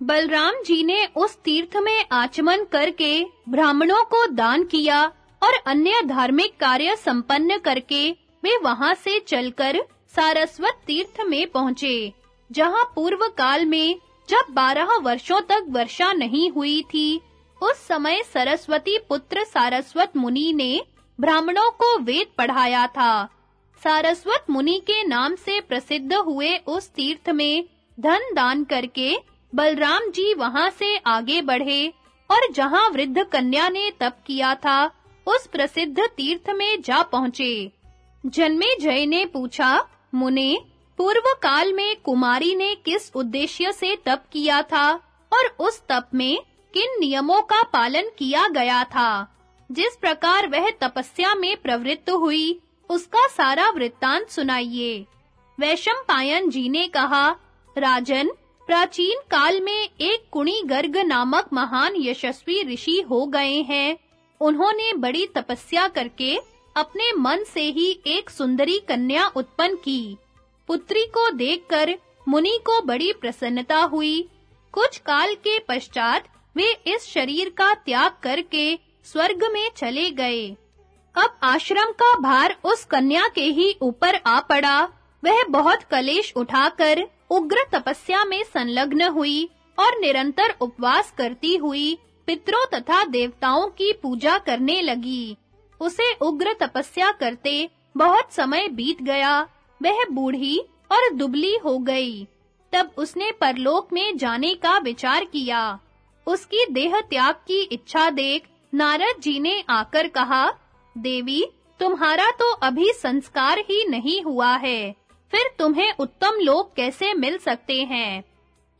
बलराम जी ने उस तीर्थ में आचमन करके ब्राह्मणों को दान किया और अन्य धार्मिक कार्य संपन्न करके वे वहाँ से चलकर सारस्वत तीर्थ में पहुँचे, जहाँ पूर्व काल में जब बारह वर्षों तक वर्षा नहीं हुई थी, उस समय सरस्वती पुत्र सारस्वत मुनि ने ब्राह्मणों को वेद पढ़ाया था। सारस्वत मुनि के नाम से प्रसिद्ध हुए उस तीर्थ में धन दान करके बलराम जी वहाँ से आगे बढ़े और जहाँ वृद्ध कन्या ने तप किया था, उस प्रसिद्ध तीर्थ में जा पहुँचे। जन्मे जय ने पूछा, मुने पूर्व काल में कुमारी ने किस उद्देश्य से तप किया था और उस तप में किन नियमों का पालन किया गया था? जिस प्रकार वह तपस्या में प्रवृत्त हुई, उसका सारा वृत्तांत सुनाइए। वैशंपायन जी ने कहा, राजन, प्राचीन काल में एक कुणी गर्ग नामक महान यशस्वी ऋषि हो गए हैं। उन्होंने बड़ी तपस्या करके अपने मन से ही एक सुंदरी कन्या उत्पन्न की। पुत्री को देखकर मुनि को बड़ी प्रसन्नता हुई। कुछ काल के पश्चात वे इस शरीर का त्याग करके स्वर्ग में चले गए। अब आश्रम का भार उस कन्या के ही ऊपर आ पड़ा। वह बहुत कलेश उठाकर उग्र तपस्या में संलग्न हुई और निरंतर उपवास करती हुई पितरों तथा देवताओं की पूजा करने लगी। उसे उग्र तपस्या करते बहुत समय बीत गया। वह बूढ़ी और दुबली हो गई। तब उसने परलोक में जाने का विचार किया। उसकी देह त्याग की इच्छा देख नारद जी ने आकर कहा, देवी, तुम्हारा तो अभी संस्कार ही नहीं हुआ है। फिर तुम्हें उत्तम लोक कैसे मिल सकते हैं?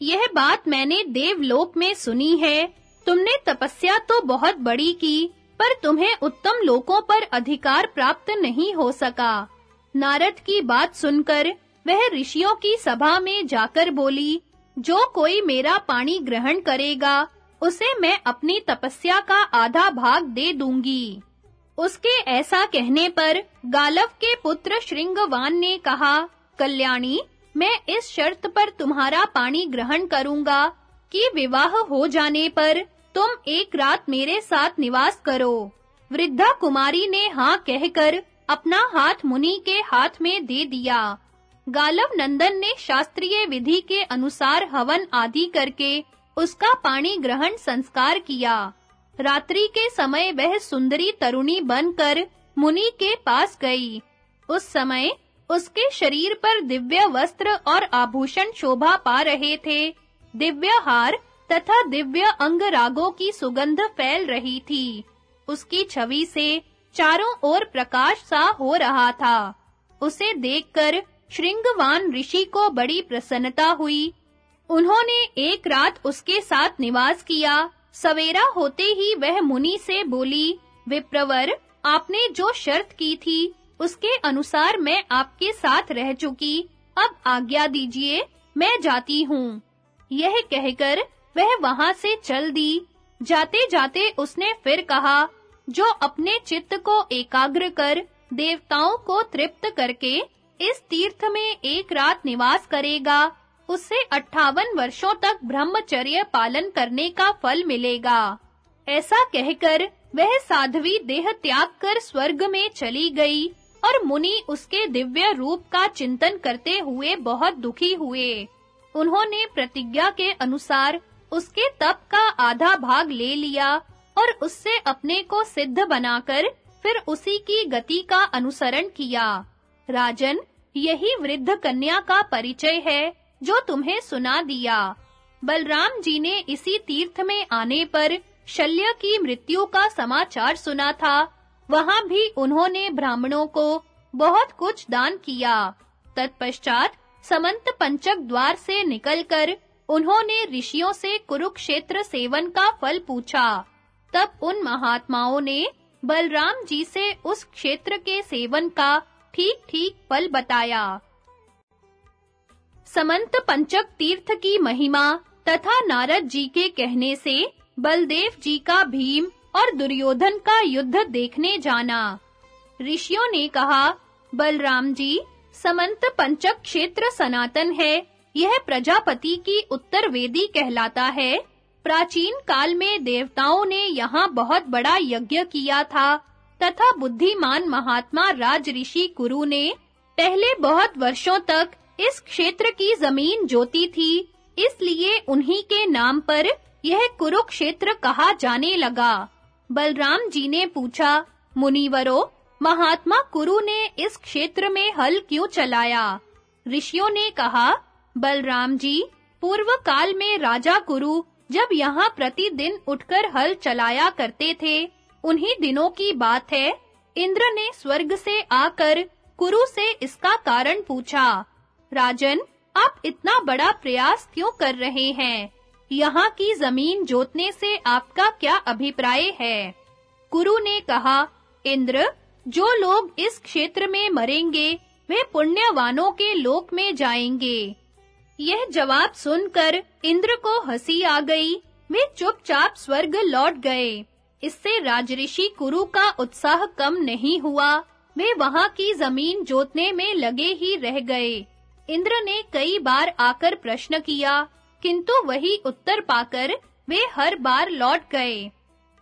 यह बात मैंने देवलोक में सुनी है। तुमने तपस्या तो बहुत बड़ी की, पर तुम्हें उत्तम लोकों पर अधिकार प्राप्त नहीं हो सका। नारद की बात सुनकर वह ऋषियों की सभा में जाकर बोली, जो कोई मेरा पानी ग्रहण करेगा, उसे मैं अपनी तपस्या का आधा भाग दे दूँगी। उसके ऐसा कहने पर गालव के पुत्र श्रृंगवान ने कहा, कल्याणी, मैं इस शर्त पर तुम्हारा पानी ग्रहण करूँगा कि विवाह हो जाने पर तुम एक रात मेरे साथ निवास करो। वृद्धा कुमारी ने हाँ कहकर अपना हाथ मुनि के हाथ में दे दिया। गालव नंदन ने शास्त्रीय विधि के अनुसार हवन आदि करके उसका पानी ग्रहण संस्कार किया। रात्रि के समय वह सुंदरी तरुणी बनकर मुनि के पास गई। उस समय उसके शरीर पर दिव्य वस्त्र और आभूषण शोभा पा रहे थे। दिव्य हार तथा दिव्य अंगरागों की सुगंध फैल रही थी। उसकी छवि से चारों ओर प्रकाश सा हो रहा था। उसे देखकर श्रृंगवान ऋषि को बड़ी प्रसन्नता हुई। उन्होंने एक रात उसके साथ निवास किया। सवेरा होते ही वह मुनि से बोली, विप्रवर, आपने जो शर्त की थी, उसके अनुसार मैं आपके साथ रह चुकी। अब आज्ञा दीजिए, मैं जाती हूँ। यह कहकर वह वहाँ से चल दी। जाते-जाते उसने फिर कहा जो अपने चित्त को एकाग्र कर, देवताओं को तृप्त करके इस तीर्थ में एक रात निवास करेगा, उसे 58 वर्षों तक ब्रह्मचर्य पालन करने का फल मिलेगा। ऐसा कहकर वह साध्वी देह त्याग कर स्वर्ग में चली गई और मुनि उसके दिव्य रूप का चिंतन करते हुए बहुत दुखी हुए। उन्होंने प्रतिज्ञा के अनुसार उसके तप का आधा भाग ले लिया और उससे अपने को सिद्ध बनाकर फिर उसी की गति का अनुसरण किया। राजन, यही वृद्ध कन्या का परिचय है, जो तुम्हें सुना दिया। बलराम जी ने इसी तीर्थ में आने पर शल्य की मृत्यु का समाचार सुना था। वहाँ भी उन्होंने ब्राह्मणों को बहुत कुछ दान किया। तत्पश्चात समंत पंचक द्वार से निकलकर उन्होंने ऋषियों से कुरुक्षेत्र सेवन का फल पूछा। तब उन महात्माओं ने बलराम जी से उस क्षेत्र के सेवन का ठीक-ठीक फल बताया। समंत पंचक तीर्थ की महिमा तथा नारद जी के कहने से बलदेव जी का भीम और दुर्योधन का युद्ध देखने जाना। ऋषियों ने कहा, बलराम जी, समंत पंचक क्षेत्र सनातन है। यह प्रजापति की उत्तर वेदी कहलाता है। प्राचीन काल में देवताओं ने यहाँ बहुत बड़ा यज्ञ किया था, तथा बुद्धिमान महात्मा राज ऋषि कुरु ने पहले बहुत वर्षों तक इस क्षेत्र की ज़मीन जोती थी, इसलिए उन्हीं के नाम पर यह कुरुक्षेत्र कहा जाने लगा। बलराम जी ने पूछा, मुनिवरो, महात्मा कुरु ने इस क्षेत्र में हल क्यों चलाया? ऋषियों ने कहा, बलराम जी, पूर्व काल में राजा कुरु जब यहाँ प्रतिदिन उठकर हल चलाया करते थे, उन्हीं दिनों की बात है, इंद्र ने स्वर्ग से आकर कुरु से इसका कारण पूछा, राजन, आप इतना बड़ा प्रयास क्यों कर रहे हैं? यहाँ की ज़मीन जोतने से आपका क्या अभिप्राय है? कुरु ने कहा, इंद्र, जो लोग इस क्षेत्र में मरेंगे, वे पुण्यवानों के लोक में जाएँगे। यह जवाब सुनकर इंद्र को हँसी आ गई। वे चुपचाप स्वर्ग लौट गए। इससे राजऋषि कुरु का उत्साह कम नहीं हुआ। वे वहाँ की ज़मीन जोतने में लगे ही रह गए। इंद्र ने कई बार आकर प्रश्न किया, किंतु वही उत्तर पाकर वे हर बार लौट गए।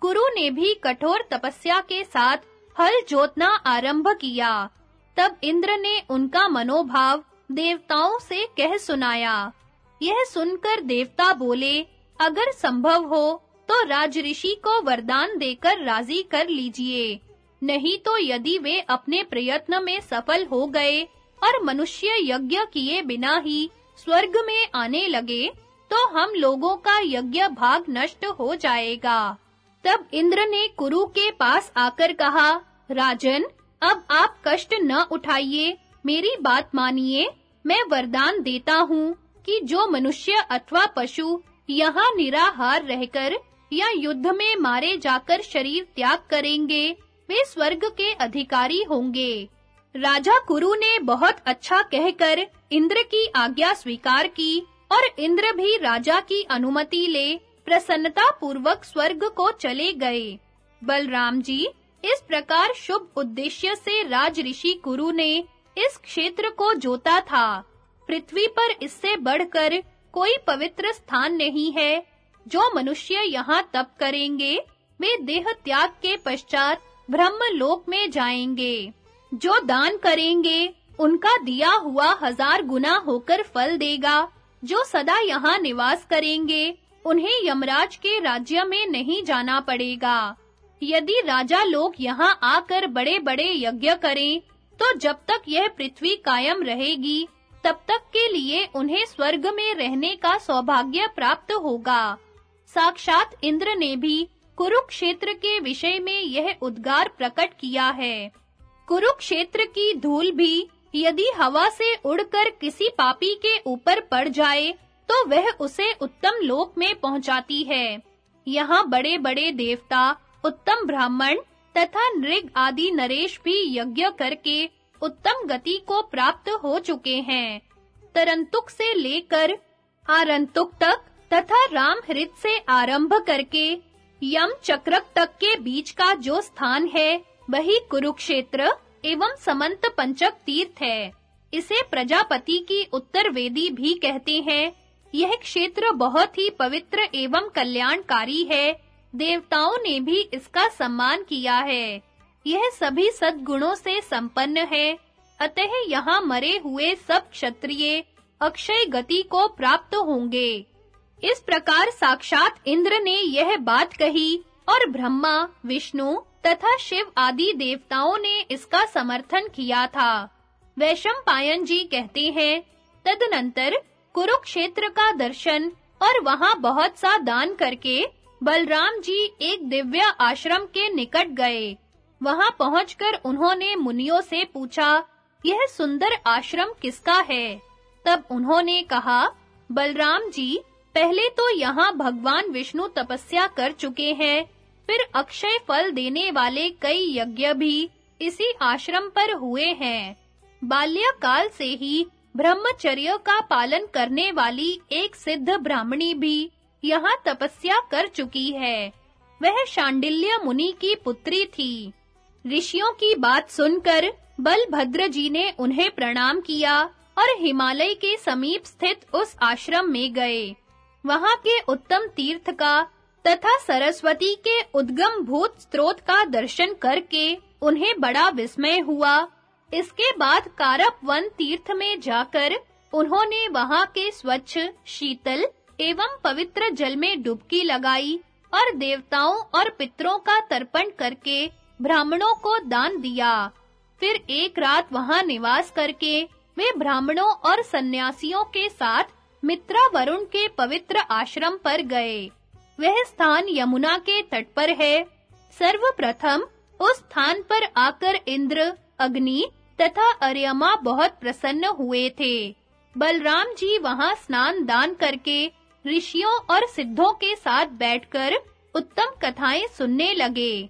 कुरु ने भी कठोर तपस्या के साथ हल जोतना आरंभ किया। तब इंद्र ने उनका मनोभाव देवताओं से कह सुनाया। यह सुनकर देवता बोले, अगर संभव हो तो राजऋषि को वरदान देकर राज़ी कर लीजिए। नहीं तो यदि वे अपने प्रयत्न में सफल हो गए और मनुष्य यज्ञ किए बिना ही स्वर्ग में आने लगे तो हम लोगों का यज्ञ भाग नष्ट हो जाएगा। तब इंद्र ने कुरु के पास आकर कहा, राजन, अब आप कष्ट न उठाइए। मेरी बात मानिए, मैं वरदान देता हूँ कि जो मनुष्य अथवा पशु यहाँ निराहार रहकर या युद्ध में मारे जाकर शरीर त्याग करेंगे, वे स्वर्ग के अधिकारी होंगे। राजा कुरु ने बहुत अच्छा कहकर इंद्र की आज्ञा स्वीकार की और इंद्र भी राजा की अनुमति ले प्रसन्नता पूर्वक स्वर्ग को चले गए। बलराम जी, इस प्रकार शुभ उद्देश्य से राज ऋषि कुरु ने इस क्षेत्र को जोता था। पृथ्वी पर इससे बढ़कर कोई पवित्र स्थान नहीं है। जो मनुष्य यहाँ तप करेंगे, वे देह त्याग के पश्चात ब्रह्म लोक में जाएँगे। जो दान करेंगे, उनका दिया हुआ हज़ार गुना होकर फल देगा। जो सदा यहाँ निवास करेंगे, उन्हें यमराज के राज्य में नहीं जाना पड़ेगा। यदि राजा लोग यहाँ आकर बड़े-बड़े यज्ञ करें तो जब तक यह पृथ्वी कायम रहेगी, तब तक के लिए उन्हें स्वर्ग में रहने का सौभाग्य प्राप्त होगा। साक्षात इंद्र ने भी कुरुक्षेत्र के विषय में यह उद्गार प्रकट किया है। कुरुक्षेत्र की धूल भी यदि हवा से उड़कर किसी पापी के ऊपर पड़ जाए तो वह उसे उत्तम लोक में पहुंचाती है। यहाँ बड़े-बड़े देवता, उत्तम ब्राह्मण तथा नृग आदि नरेश भी यज्ञ करके उत्तम गति को प्राप्त हो चुके हैं। तरंतुक से लेकर आरंतुक तक तथा राम हृत से आरंभ करके यम चक्रक तक के बीच का जो स्थान है, वही कुरुक्षेत्र एवं समंत पंचक तीर्थ है। इसे प्रजापति की उत्तर वेदी भी कहते हैं। यह क्षेत्र बहुत ही पवित्र एवं कल्याणकारी है। देवताओं ने भी इसका सम्मान किया है। यह सभी सद्गुणों से संपन्न है। अतः यहाँ मरे हुए सब क्षत्रिय अक्षय गति को प्राप्त होंगे। इस प्रकार साक्षात इंद्र ने यह बात कही और ब्रह्मा, विष्णु तथा शिव आदि देवताओं ने इसका समर्थन किया था। वैशम पायन जी कहते हैं, तदनंतर कुरुक्षेत्र का दर्शन और वहाँ बहुत सा दान करके बलराम जी एक दिव्य आश्रम के निकट गए। वहाँ पहुंचकर उन्होंने मुनियों से पूछा, यह सुंदर आश्रम किसका है? तब उन्होंने कहा, बलराम जी, पहले तो यहाँ भगवान विष्णु तपस्या कर चुके हैं, फिर अक्षय फल देने वाले कई यज्ञ भी इसी आश्रम पर हुए हैं। बाल्यकाल से ही ब्रह्मचर्य का पालन करने वाली एक सिद्ध ब्राह्मणी भी यहाँ तपस्या कर चुकी है। वह शांडिल्य मुनि की पुत्री थी। ऋषियों की बात सुनकर बलभद्र जी ने उन्हें प्रणाम किया और हिमालय के समीप स्थित उस आश्रम में गए। वहाँ के उत्तम तीर्थ का तथा सरस्वती के उद्गम भूत स्रोत का दर्शन करके उन्हें बड़ा विस्मय हुआ। इसके बाद कारप वन तीर्थ में जाकर उन्होंने वहाँ के स्वच्छ, शीतल एवं पवित्र जल में डुबकी लगाई और देवताओं और पितरों का तर्पण करके ब्राह्मणों को दान दिया। फिर एक रात वहाँ निवास करके वे ब्राह्मणों और सन्यासियों के साथ मित्रा वरुण के पवित्र आश्रम पर गए। वह स्थान यमुना के तट पर है। सर्वप्रथम उस स्थान पर आकर इंद्र, अग्नि तथा अर्यमा बहुत प्रसन्न हुए थे। बलराम जी वहाँ स्नान दान करके ऋषियों और सिद्धों के साथ बैठकर उत्तम कथाएँ सुनने लगे।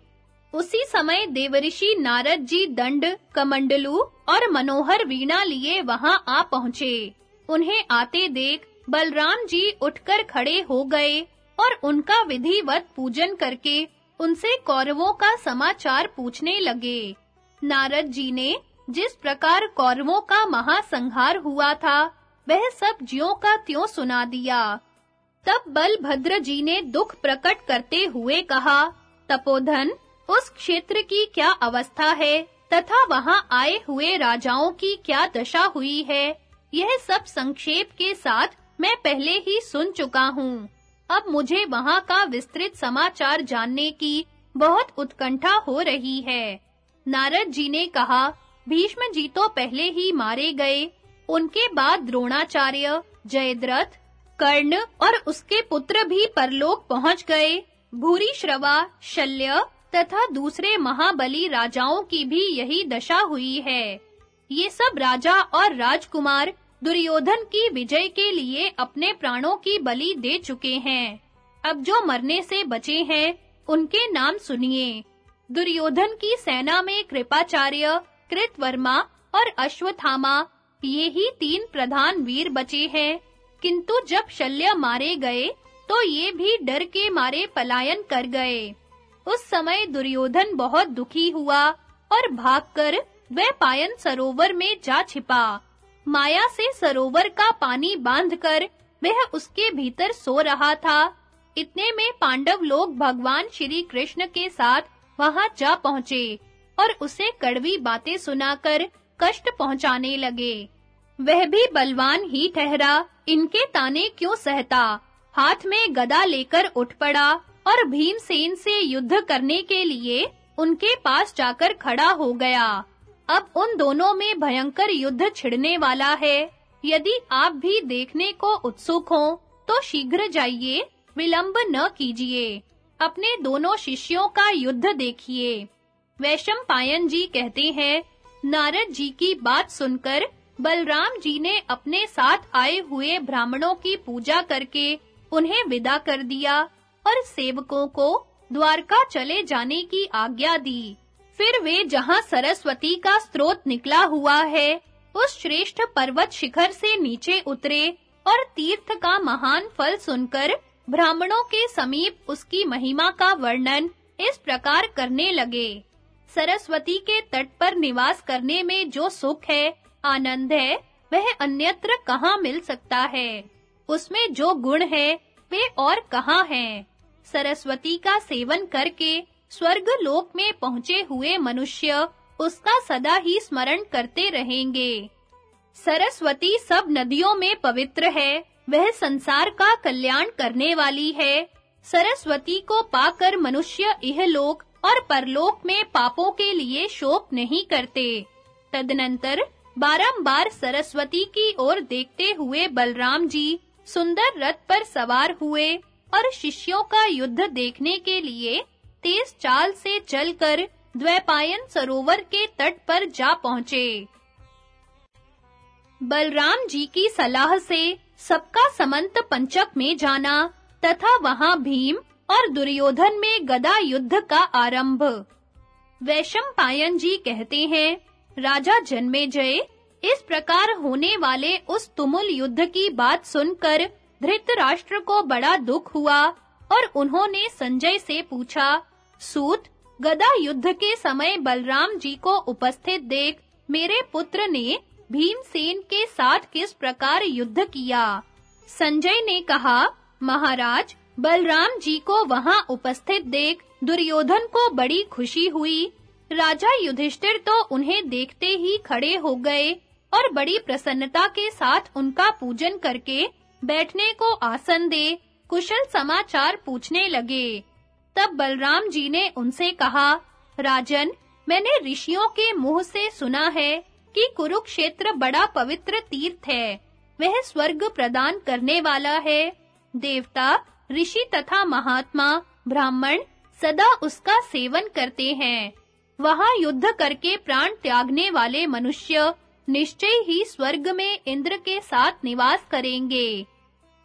उसी समय देवऋषि नारद जी दंड, कमंडलू और मनोहर वीणा लिए वहाँ आ पहुँचे। उन्हें आते देख बलराम जी उठकर खड़े हो गए और उनका विधिवत पूजन करके उनसे कौरवों का समाचार पूछने लगे। नारद जी ने जिस प्रकार कौरवों का महासंहार हुआ था, वह सब ज्यों का त्यों सुना दिया। तब बलभद्र जी ने दुख प्रकट करते हुए कहा, तपोधन, उस क्षेत्र की क्या अवस्था है तथा वहाँ आए हुए राजाओं की क्या दशा हुई है? यह सब संक्षेप के साथ मैं पहले ही सुन चुका हूँ। अब मुझे वहाँ का विस्तृत समाचार जानने की बहुत उत्कंठा हो रही है। नारद जी ने कहा, भीष्म जी तो पहले ही मारे गए। उनके बाद द्रोणाचार्य, जयद्रथ कर्ण और उसके पुत्र भी परलोक पहुँच गए। भूरी श्रवा, शल्य तथा दूसरे महाबली राजाओं की भी यही दशा हुई है। ये सब राजा और राजकुमार दुर्योधन की विजय के लिए अपने प्राणों की बलि दे चुके हैं। अब जो मरने से बचे हैं, उनके नाम सुनिए। दुर्योधन की सेना में कृपाचार्य, कृतवर्मा और अश्वत्थामा, ये ही तीन प्रधान वीर बचे हैं। किंतु जब शल्य मारे गए तो ये भी डर के मारे पलायन कर गए। उस समय दुर्योधन बहुत दुखी हुआ और भागकर वह पायन सरोवर में जा छिपा। माया से सरोवर का पानी बांधकर वह उसके भीतर सो रहा था। इतने में पांडव लोग भगवान श्री कृष्ण के साथ वहाँ जा पहुँचे और उसे कड़वी बातें सुनाकर कष्ट पहुँचाने लगे। वह भी बलवान ही ठहरा, इनके ताने क्यों सहता? हाथ में गदा लेकर उठ पड़ा और भीमसेन से युद्ध करने के लिए उनके पास जाकर खड़ा हो गया। अब उन दोनों में भयंकर युद्ध छिड़ने वाला है। यदि आप भी देखने को उत्सुक हो तो शीघ्र जाइए, विलंब न कीजिए। अपने दोनों शिष्यों का युद्ध देखिए। वैशम पायन जी कहते हैं, नारद जी की बात सुनकर बलराम जी ने अपने साथ आए हुए ब्राह्मणों की पूजा करके उन्हें विदा कर दिया और सेवकों को द्वारका चले जाने की आज्ञा दी। फिर वे जहाँ सरस्वती का स्रोत निकला हुआ है, उस श्रेष्ठ पर्वत शिखर से नीचे उतरे और तीर्थ का महान फल सुनकर ब्राह्मणों के समीप उसकी महिमा का वर्णन इस प्रकार करने लगे। सरस्वती के तट पर निवास करने में जो सुख है आनंद है, वह अन्यत्र कहाँ मिल सकता है? उसमें जो गुण है, वे और कहाँ हैं? सरस्वती का सेवन करके स्वर्ग लोक में पहुँचे हुए मनुष्य उसका सदा ही स्मरण करते रहेंगे। सरस्वती सब नदियों में पवित्र है, वह संसार का कल्याण करने वाली है। सरस्वती को पाकर मनुष्य इहलोक और परलोक में पापों के लिए शोक नहीं करते। तदनंतर बारंबार सरस्वती की ओर देखते हुए बलराम जी सुंदर रथ पर सवार हुए और शिष्यों का युद्ध देखने के लिए तेज चाल से चलकर द्वैपायन सरोवर के तट पर जा पहुँचे। बलराम जी की सलाह से सबका समंत पंचक में जाना तथा वहाँ भीम और दुर्योधन में गदा युद्ध का आरंभ। वैशम पायन जी कहते हैं राजा जन्मेजय, इस प्रकार होने वाले उस तुमुल युद्ध की बात सुनकर धृतराष्ट्र को बड़ा दुख हुआ और उन्होंने संजय से पूछा, सूत, गदा युद्ध के समय बलराम जी को उपस्थित देख मेरे पुत्र ने भीमसेन के साथ किस प्रकार युद्ध किया? संजय ने कहा, महाराज, बलराम जी को वहाँ उपस्थित देख दुर्योधन को बड़ी खुशी हुई राजा युधिष्ठिर तो उन्हें देखते ही खड़े हो गए और बड़ी प्रसन्नता के साथ उनका पूजन करके बैठने को आसन दे, कुशल समाचार पूछने लगे। तब बलराम जी ने उनसे कहा, राजन, मैंने ऋषियों के मुँह से सुना है कि कुरुक्षेत्र बड़ा पवित्र तीर्थ है। वह स्वर्ग प्रदान करने वाला है। देवता, ऋषि तथा महात्मा, ब्राह्मण सदा उसका सेवन करते हैं। वहाँ युद्ध करके प्राण त्यागने वाले मनुष्य निश्चय ही स्वर्ग में इंद्र के साथ निवास करेंगे।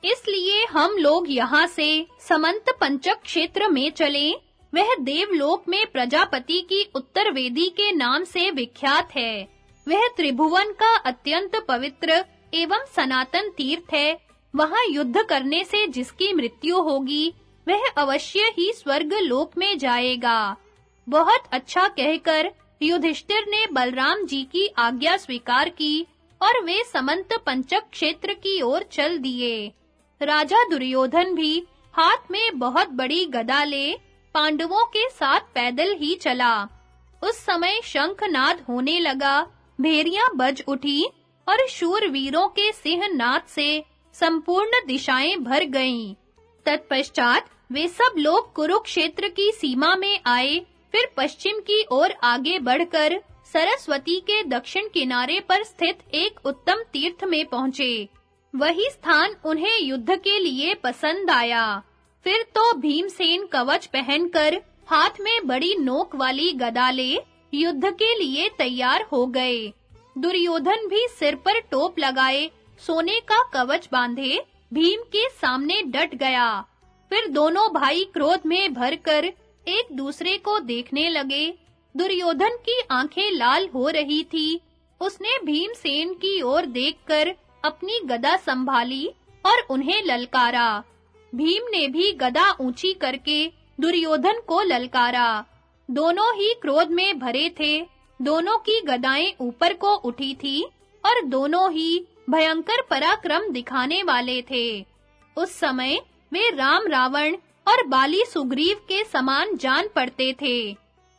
इसलिए हम लोग यहाँ से समंत पंचक क्षेत्र में चलें। वह देवलोक में प्रजापति की उत्तर वेदी के नाम से विख्यात है। वह त्रिभुवन का अत्यंत पवित्र एवं सनातन तीर्थ है। वहाँ युद्ध करने से जिसकी मृत्यु होगी, वह अवश्य ही स्वर्ग लोक में जाएगा। बहुत अच्छा कहकर युधिष्ठिर ने बलराम जी की आज्ञा स्वीकार की और वे समंत पंचक क्षेत्र की ओर चल दिए। राजा दुर्योधन भी हाथ में बहुत बड़ी गदा ले पांडवों के साथ पैदल ही चला। उस समय शंखनाद होने लगा, भेरियाँ बज उठी और शूरवीरों के सिंहनाद से संपूर्ण दिशाएँ भर गईं। तत्पश्चात वे सब लोग कुरुक्षेत्र की सीमा में आए फिर पश्चिम की ओर आगे बढ़कर सरस्वती के दक्षिण किनारे पर स्थित एक उत्तम तीर्थ में पहुँचे। वही स्थान उन्हें युद्ध के लिए पसंद आया। फिर तो भीमसेन कवच पहनकर हाथ में बड़ी नोक वाली गदा ले युद्ध के लिए तैयार हो गए। दुर्योधन भी सिर पर टोप लगाए, सोने का कवच बांधे, भीम के सामने डट गया। फिर दोनों भाई क्रोध में भरकर एक दूसरे को देखने लगे। दुर्योधन की आँखें लाल हो रही थी। उसने भीमसेन की ओर देखकर अपनी गदा संभाली और उन्हें ललकारा। भीम ने भी गदा ऊँची करके दुर्योधन को ललकारा। दोनों ही क्रोध में भरे थे। दोनों की गदाएँ ऊपर को उठी थी और दोनों ही भयंकर पराक्रम दिखाने वाले थे। उस समय वे राम रावण और बाली सुग्रीव के समान जान पड़ते थे।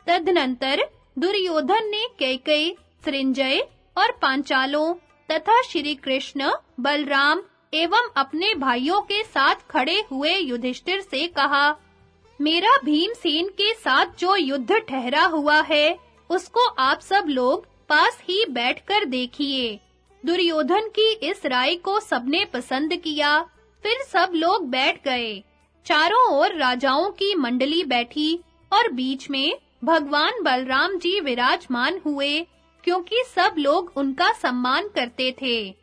तदनंतर दुर्योधन ने कैकई सृंजय और पांचालों तथा श्री कृष्ण, बलराम एवं अपने भाइयों के साथ खड़े हुए युधिष्ठिर से कहा, मेरा भीमसेन के साथ जो युद्ध ठहरा हुआ है, उसको आप सब लोग पास ही बैठकर देखिए। दुर्योधन की इस राय को सबने पसंद किया, फिर सब लोग बैठ गए। चारों ओर राजाओं की मंडली बैठी और बीच में भगवान बलराम जी विराजमान हुए, क्योंकि सब लोग उनका सम्मान करते थे।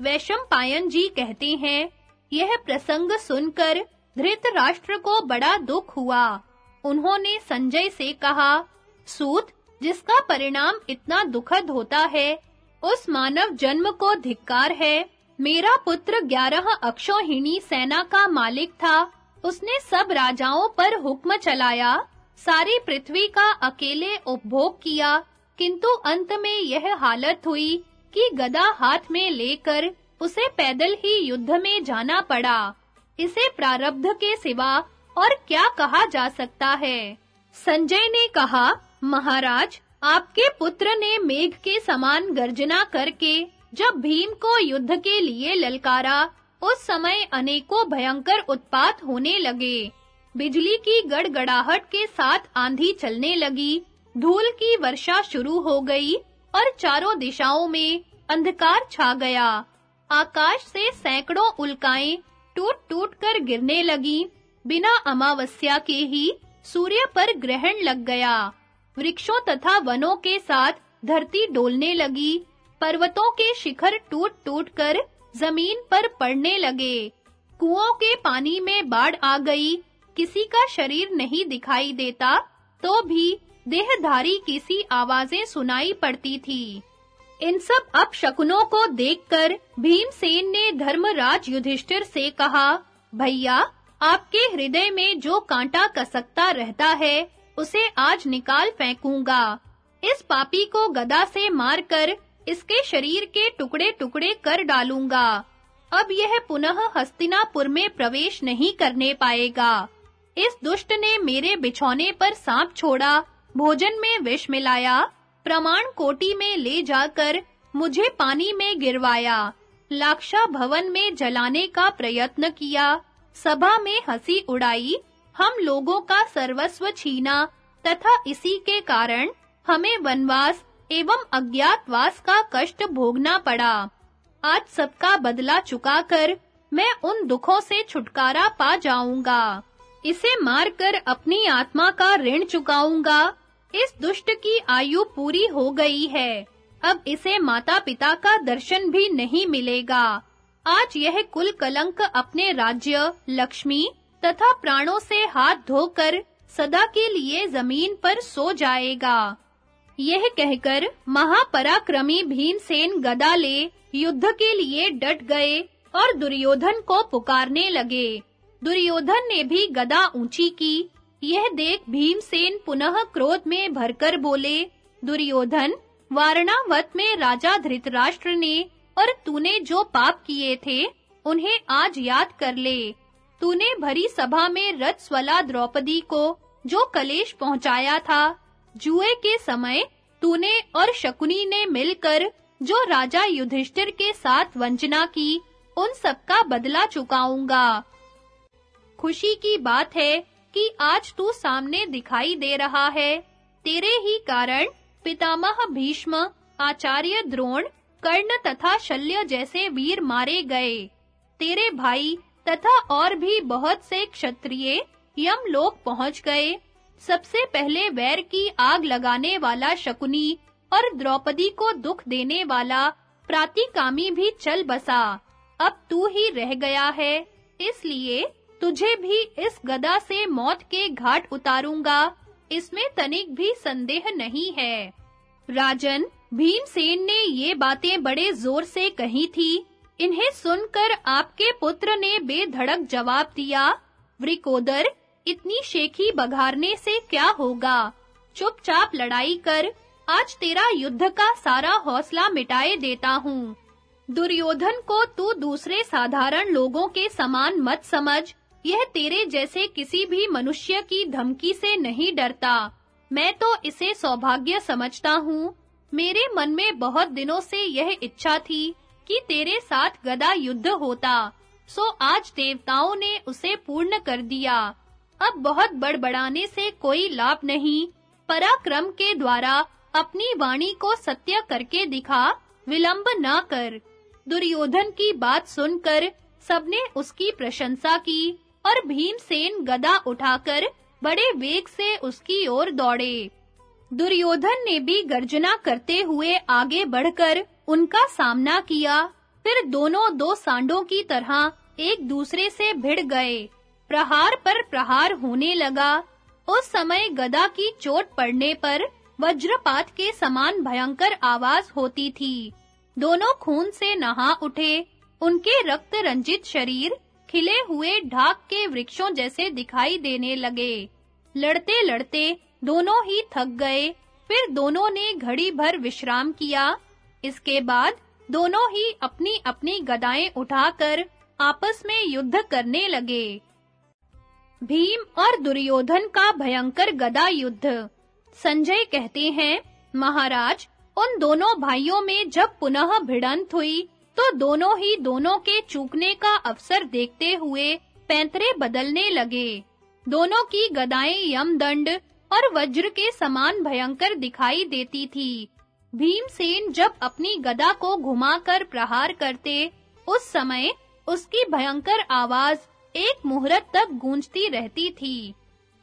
वैशंपायन जी कहते हैं, यह प्रसंग सुनकर धृतराष्ट्र को बड़ा दुख हुआ। उन्होंने संजय से कहा, सूत, जिसका परिणाम इतना दुखद होता है, उस मानव जन्म को धिक्कार है। मेरा पुत्र ग्यारह अक्षौहिणी सेना का मालिक था उसने सब राजाओं पर हुक्म चलाया। सारी पृथ्वी का अकेले उपभोग किया, किंतु अंत में यह हालत हुई कि गदा हाथ में लेकर उसे पैदल ही युद्ध में जाना पड़ा। इसे प्रारब्ध के सिवा और क्या कहा जा सकता है? संजय ने कहा, महाराज, आपके पुत्र ने मेघ के समान गर्जना करके जब भीम को युद्ध के लिए ललकारा उस समय अनेकों भयंकर उत्पात होने लगे। बिजली की गड़गड़ाहट के साथ आंधी चलने लगी। धूल की वर्षा शुरू हो गई और चारों दिशाओं में अंधकार छा गया। आकाश से सैकड़ों उल्काएँ टूट-टूट कर गिरने लगी। बिना अमावस्या के ही सूर्य पर ग्रहण लग गया। वृक्षों तथा वनों के साथ धरती डोलने लगी। पर्वतों के शिखर टूट-टूट कर ज़मीन पर पड़ने लगे। कुओं के पानी में बाढ़ आ गई। किसी का शरीर नहीं दिखाई देता तो भी देहधारी किसी आवाज़ें सुनाई पड़ती थी। इन सब अपशकुनों को देखकर भीमसेन ने धर्मराज युधिष्ठिर से कहा, भैया, आपके हृदय में जो कांटा कसकता रहता है, उसे आज निकाल फेंकूँगा। इस पापी को गदा से मारकर इसके शरीर के टुकड़े-टुकड़े कर डालूँगा। अब यह पुनः हस्तिनापुर में प्रवेश नहीं करने पाएगा। इस दुष्ट ने मेरे बिछौने पर सांप छोड़ा, भोजन में विष मिलाया, प्रमाण कोटि में ले जाकर मुझे पानी में गिरवाया, लाक्षा भवन में जलाने का प्रयत्न किया, सभा में हँसी उड़ाई, हम लोगों का सर्वस्व छीना, तथा इसी के कारण हमें वनवास एवं अज्ञातवास का कष्ट भोगना पड़ा। आज सबका बदला चुकाकर मैं उन दुखों से छुटकारा पा जाऊँगा। इसे मारकर अपनी आत्मा का ऋण चुकाऊँगा। इस दुष्ट की आयु पूरी हो गई है। अब इसे माता-पिता का दर्शन भी नहीं मिलेगा। आज यह कुल कलंक अपने राज्य, लक्ष्मी तथा प्राणों से हाथ धोकर सदा के लिए ज़मीन पर सो जाएगा। यह कहकर महापराक्रमी भीमसेन गदा ले युद्ध के लिए डट गए और दुर्योधन को पुकारने लगे। दुर्योधन ने भी गदा ऊँची की। यह देख भीमसेन पुनः क्रोध में भरकर बोले, दुर्योधन, वारणावत में राजा धृतराष्ट्र ने और तूने जो पाप किए थे, उन्हें आज याद कर ले। तूने भरी सभा में रथस्वला द्रौपदी को जो कलेश पहुँचाया था जुए के समय तूने और शकुनी ने मिलकर जो राजा युधिष्ठिर के साथ वंचना की, उन सब का बदला चुकाऊँगा। खुशी की बात है कि आज तू सामने दिखाई दे रहा है। तेरे ही कारण पितामह भीष्म, आचार्य द्रोण, कर्ण तथा शल्य जैसे वीर मारे गए। तेरे भाई तथा और भी बहुत से क्षत्रिय यम लोक पहुँच गए। सबसे पहले वैर की आग लगाने वाला शकुनी और द्रौपदी को दुख देने वाला प्रातिकामी भी चल बसा। अब तू ही रह गया है, इसलिए तुझे भी इस गदा से मौत के घाट उतारूँगा। इसमें तनिक भी संदेह नहीं है। राजन, भीमसेन ने ये बातें बड़े ज़ोर से कही थी। इन्हें सुनकर आपके पुत्र ने बेधड़क जवाब दिया, वृकोदर इतनी शेखी बघारने से क्या होगा? चुपचाप लड़ाई कर, आज तेरा युद्ध का सारा हौसला मिटाए देता हूँ। दुर्योधन को तू दूसरे साधारण लोगों के समान मत समझ। यह तेरे जैसे किसी भी मनुष्य की धमकी से नहीं डरता। मैं तो इसे सौभाग्य समझता हूँ। मेरे मन में बहुत दिनों से यह इच्छा थी कि तेरे साथ गदा युद्ध होता। सो आज देवताओं ने उसे पूर्ण कर दिया। अब बहुत बड़बड़ाने से कोई लाभ नहीं। पराक्रम के द्वारा अपनी वाणी को सत्य करके दिखा, विलंब न कर। दुर्योधन की बात सुनकर सबने उसकी प्रशंसा की और भीमसेन गदा उठाकर बड़े वेग से उसकी ओर दौड़े। दुर्योधन ने भी गर्जना करते हुए आगे बढ़कर उनका सामना किया। फिर दोनों दो सांडों की तरह एक दूसरे से भिड़ गए। प्रहार पर प्रहार होने लगा। उस समय गदा की चोट पड़ने पर वज्रपात के समान भयंकर आवाज़ होती थी। दोनों खून से नहा उठे। उनके रक्त रंजित शरीर खिले हुए ढाक के वृक्षों जैसे दिखाई देने लगे। लड़ते-लड़ते दोनों ही थक गए। फिर दोनों ने घड़ी भर विश्राम किया। इसके बाद दोनों ही अपनी-अपनी गदाएँ उठाकर आपस में युद्ध करने लगे। भीम और दुर्योधन का भयंकर गदा युद्ध। संजय कहते हैं, महाराज, उन दोनों भाइयों में जब पुनः भिड़ंत हुई तो दोनों ही दोनों के चूकने का अवसर देखते हुए पैंतरे बदलने लगे। दोनों की गदाएँ यमदंड और वज्र के समान भयंकर दिखाई देती थी। भीमसेन जब अपनी गदा को घुमाकर प्रहार करते, उस समय उसकी भयंकर आवाज़ एक मुहूर्त तक गूंजती रहती थी।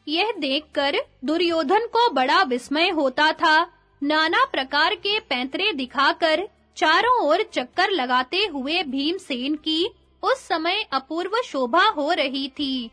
यह देखकर दुर्योधन को बड़ा विस्मय होता था। नाना प्रकार के पैंतरे दिखाकर, चारों ओर चक्कर लगाते हुए भीमसेन की उस समय अपूर्व शोभा हो रही थी।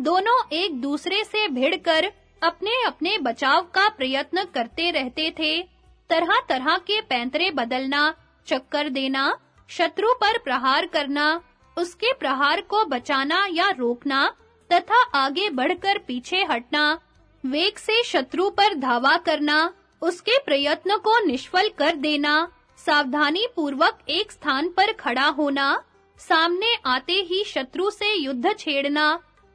दोनों एक दूसरे से भिड़कर अपने-अपने बचाव का प्रयत्न करते रहते थे। तरह-तरह के पैंतरे बदलना, चक्कर देना, शत्रु पर प्रहार करना उसके प्रहार को बचाना या रोकना तथा आगे बढ़कर पीछे हटना, वेग से शत्रु पर धावा करना, उसके प्रयत्न को निष्फल कर देना सावधानी पूर्वक एक स्थान पर खड़ा होना, सामने आते ही शत्रु से युद्ध छेड़ना,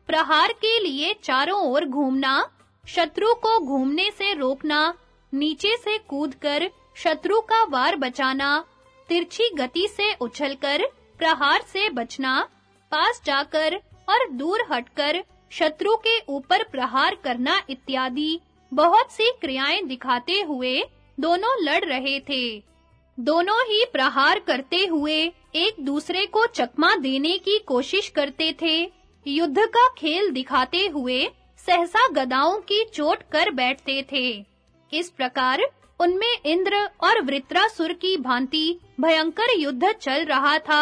प्रहार के लिए चारों ओर घूमना, शत्रु को घूमने से रोकना, नीचे से कूदकर शत्रु का वार बचाना, तिरछी गति से उछलकर प्रहार से बचना, पास जाकर और दूर हटकर शत्रु के ऊपर प्रहार करना इत्यादि बहुत सी क्रियाएँ दिखाते हुए दोनों लड़ रहे थे। दोनों ही प्रहार करते हुए एक दूसरे को चकमा देने की कोशिश करते थे। युद्ध का खेल दिखाते हुए सहसा गदाओं की चोट कर बैठते थे। इस प्रकार उनमें इंद्र और वृत्रासुर की भांति भयंकर युद्ध चल रहा था।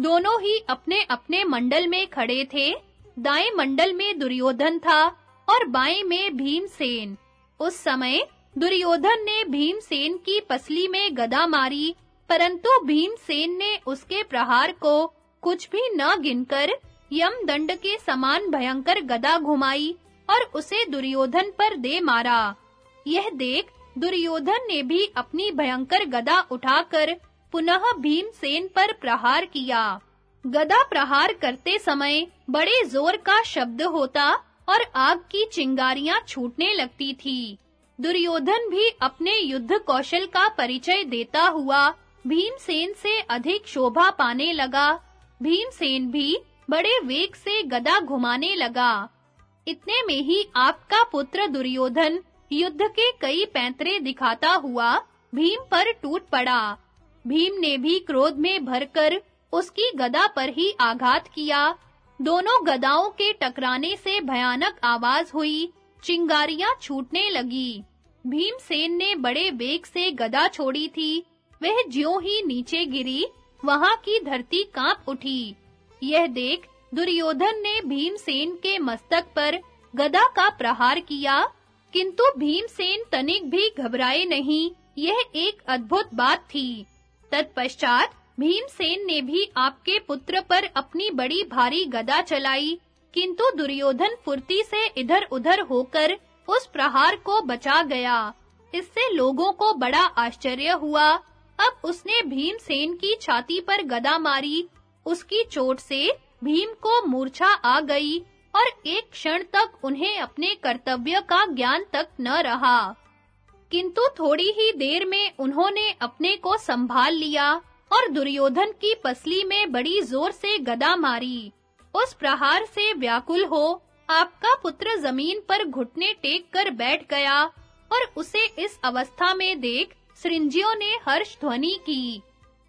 दोनों ही अपने-अपने मंडल में खड़े थे। दाएँ मंडल में दुर्योधन था और बाएँ में भीमसेन। उस समय दुर्योधन ने भीमसेन की पसली में गदा मारी, परंतु भीमसेन ने उसके प्रहार को कुछ भी न गिनकर यमदंड के समान भयंकर गदा घुमाई और उसे दुर्योधन पर दे मारा। यह देख दुर्योधन ने भी अपनी भयंकर गदा उठाकर पुनः भीमसेन पर प्रहार किया। गदा प्रहार करते समय बड़े ज़ोर का शब्द होता और आग की चिंगारियाँ छूटने लगती थी। दुर्योधन भी अपने युद्ध कौशल का परिचय देता हुआ भीमसेन से अधिक शोभा पाने लगा। भीमसेन भी बड़े वेग से गदा घुमाने लगा। इतने में ही आपका पुत्र दुर्योधन युद्ध के कई पैंतरे दिखाता हुआ भीम पर टूट पड़ा। भीम ने भी क्रोध में भरकर उसकी गदा पर ही आघात किया। दोनों गदाओं के टकराने से भयानक आवाज़ हुई, चिंगारियाँ छूटने लगी। भीमसेन ने बड़े वेग से गदा छोड़ी थी। वह ज्यों ही नीचे गिरी, वहाँ की धरती काँप उठी। यह देख दुर्योधन ने भीमसेन के मस्तक पर गदा का प्रहार किया, किंतु भीमसेन तनिक भी घबराए नहीं। यह एक अद्भुत बात थी। तत्पश्चात भीमसेन ने भी आपके पुत्र पर अपनी बड़ी भारी गदा चलाई, किंतु दुर्योधन फुर्ती से इधर-उधर होकर उस प्रहार को बचा गया। इससे लोगों को बड़ा आश्चर्य हुआ। अब उसने भीमसेन की छाती पर गदा मारी। उसकी चोट से भीम को मूर्छा आ गई और एक क्षण तक उन्हें अपने कर्तव्य का ज्ञान तक न रहा। किंतु थोड़ी ही देर में उन्होंने अपने को संभाल लिया और दुर्योधन की पसली में बड़ी ज़ोर से गदा मारी। उस प्रहार से व्याकुल हो आपका पुत्र ज़मीन पर घुटने टेक कर बैठ गया और उसे इस अवस्था में देख सृंजियों ने हर्ष ध्वनि की।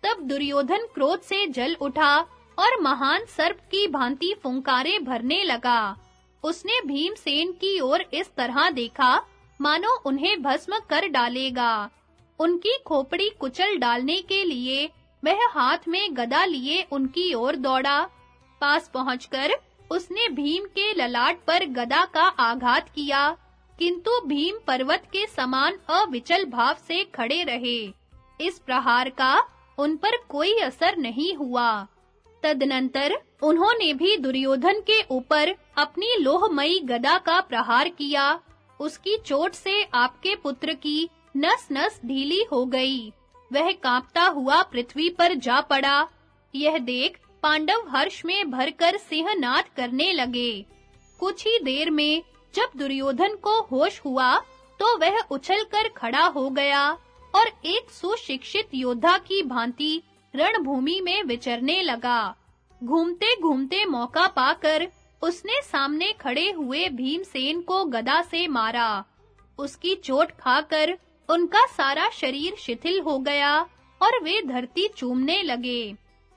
तब दुर्योधन क्रोध से जल उठा और महान सर्प की भांति फुंकारे भरने लगा। उसने भीमसेन की ओर इस तरह देखा मानो उन्हें भस्म कर डालेगा। उनकी खोपड़ी कुचल डालने के लिए वह हाथ में गदा लिए उनकी ओर दौड़ा। पास पहुंचकर उसने भीम के ललाट पर गदा का आघात किया, किंतु भीम पर्वत के समान अविचल भाव से खड़े रहे। इस प्रहार का उन पर कोई असर नहीं हुआ। तदनंतर उन्होंने भी दुर्योधन के ऊपर अपनी लोहमयी गदा का प्रहार किया। उसकी चोट से आपके पुत्र की नस-नस ढीली हो गई। वह कांपता हुआ पृथ्वी पर जा पड़ा। यह देख पांडव हर्ष में भरकर सिंहनाद करने लगे। कुछ ही देर में जब दुर्योधन को होश हुआ तो वह उछलकर खड़ा हो गया और एक सुशिक्षित योद्धा की भांति रणभूमि में विचरने लगा। घूमते-घूमते मौका पाकर उसने सामने खड़े हुए भीमसेन को गदा से मारा। उसकी चोट खाकर उनका सारा शरीर शिथिल हो गया और वे धरती चूमने लगे।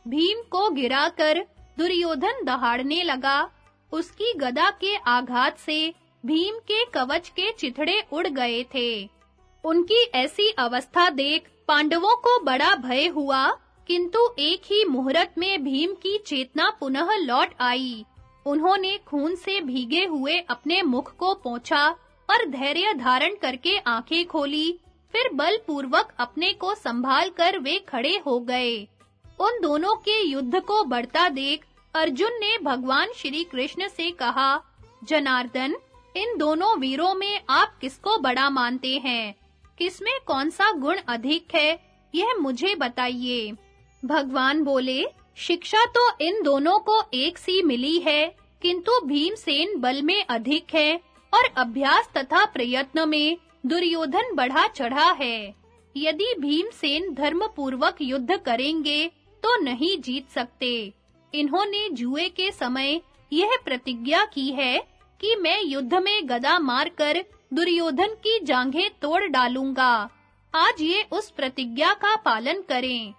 भीम को गिराकर दुर्योधन दहाड़ने लगा। उसकी गदा के आघात से भीम के कवच के चिथड़े उड़ गए थे। उनकी ऐसी अवस्था देख पांडवों को बड़ा भय हुआ, किंतु एक ही मुहूर्त में भीम की चेतना पुनः लौट आई। उन्होंने खून से भीगे हुए अपने मुख को पोंछा और धैर्य धारण करके आँखें खोली। फिर बलपूर्वक अपने को संभाल कर वे खड़े हो गए। उन दोनों के युद्ध को बढ़ता देख अर्जुन ने भगवान श्री कृष्ण से कहा, जनार्दन, इन दोनों वीरों में आप किसको बड़ा मानते हैं? किसमें कौन सा गुण अधिक है, यह मुझे बताइए। भगवान बोले शिक्षा तो इन दोनों को एक सी मिली है, किंतु भीमसेन बल में अधिक है और अभ्यास तथा प्रयत्न में दुर्योधन बढ़ा चढ़ा है। यदि भीमसेन धर्म पूर्वक युद्ध करेंगे तो नहीं जीत सकते। इन्होंने जुए के समय यह प्रतिज्ञा की है कि मैं युद्ध में गदा मारकर दुर्योधन की जांघें तोड़ डालूँगा। आज ये उस प्रतिज्ञा का पालन करें।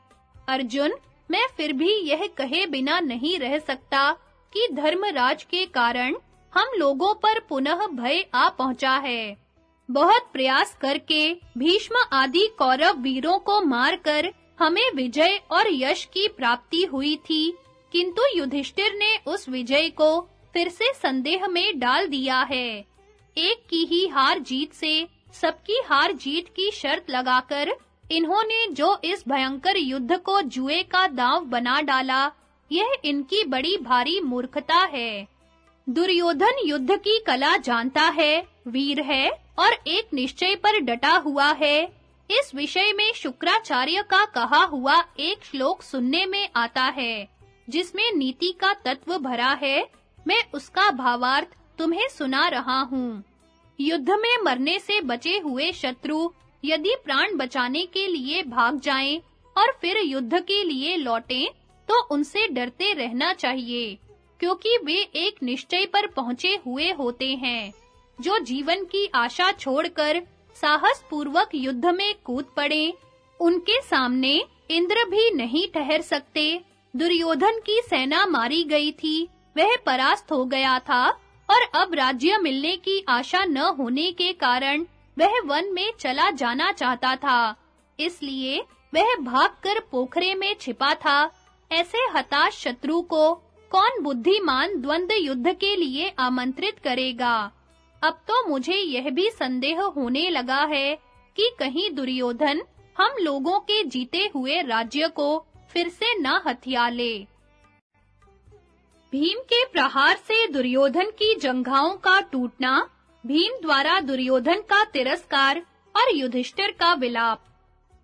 अर्जुन मैं फिर भी यह कहे बिना नहीं रह सकता कि धर्मराज के कारण हम लोगों पर पुनः भय आ पहुँचा है। बहुत प्रयास करके भीष्म आदि कौरव वीरों को मारकर हमें विजय और यश की प्राप्ति हुई थी, किंतु युधिष्ठिर ने उस विजय को फिर से संदेह में डाल दिया है। एक की ही हार जीत से सबकी हार जीत की शर्त लगाकर इन्होंने जो इस भयंकर युद्ध को जुए का दांव बना डाला, यह इनकी बड़ी भारी मूर्खता है। दुर्योधन युद्ध की कला जानता है, वीर है और एक निश्चय पर डटा हुआ है। इस विषय में शुक्राचार्य का कहा हुआ एक श्लोक सुनने में आता है, जिसमें नीति का तत्व भरा है। मैं उसका भावार्थ तुम्हें सुना रहा हूँ। युद्ध में मरने से बचे हुए शत्रु यदि प्राण बचाने के लिए भाग जाएँ और फिर युद्ध के लिए लौटें तो उनसे डरते रहना चाहिए, क्योंकि वे एक निश्चय पर पहुँचे हुए होते हैं, जो जीवन की आशा छोड़कर साहस पूर्वक युद्ध में कूद पड़े। उनके सामने इंद्र भी नहीं ठहर सकते। दुर्योधन की सेना मारी गई थी, वह परास्त हो गया था, और अब राज्य मिलने की आशा न होने के कारण वह वन में चला जाना चाहता था। इसलिए वह भागकर पोखरे में छिपा था। ऐसे हताश शत्रु को कौन बुद्धिमान द्वंद्व युद्ध के लिए आमंत्रित करेगा? अब तो मुझे यह भी संदेह होने लगा है कि कहीं दुर्योधन हम लोगों के जीते हुए राज्य को फिर से न हथिया ले भीम के प्रहार से दुर्योधन की जंघाओं का टूटना भीम द्वारा दुर्योधन का तिरस्कार और युधिष्ठिर का विलाप।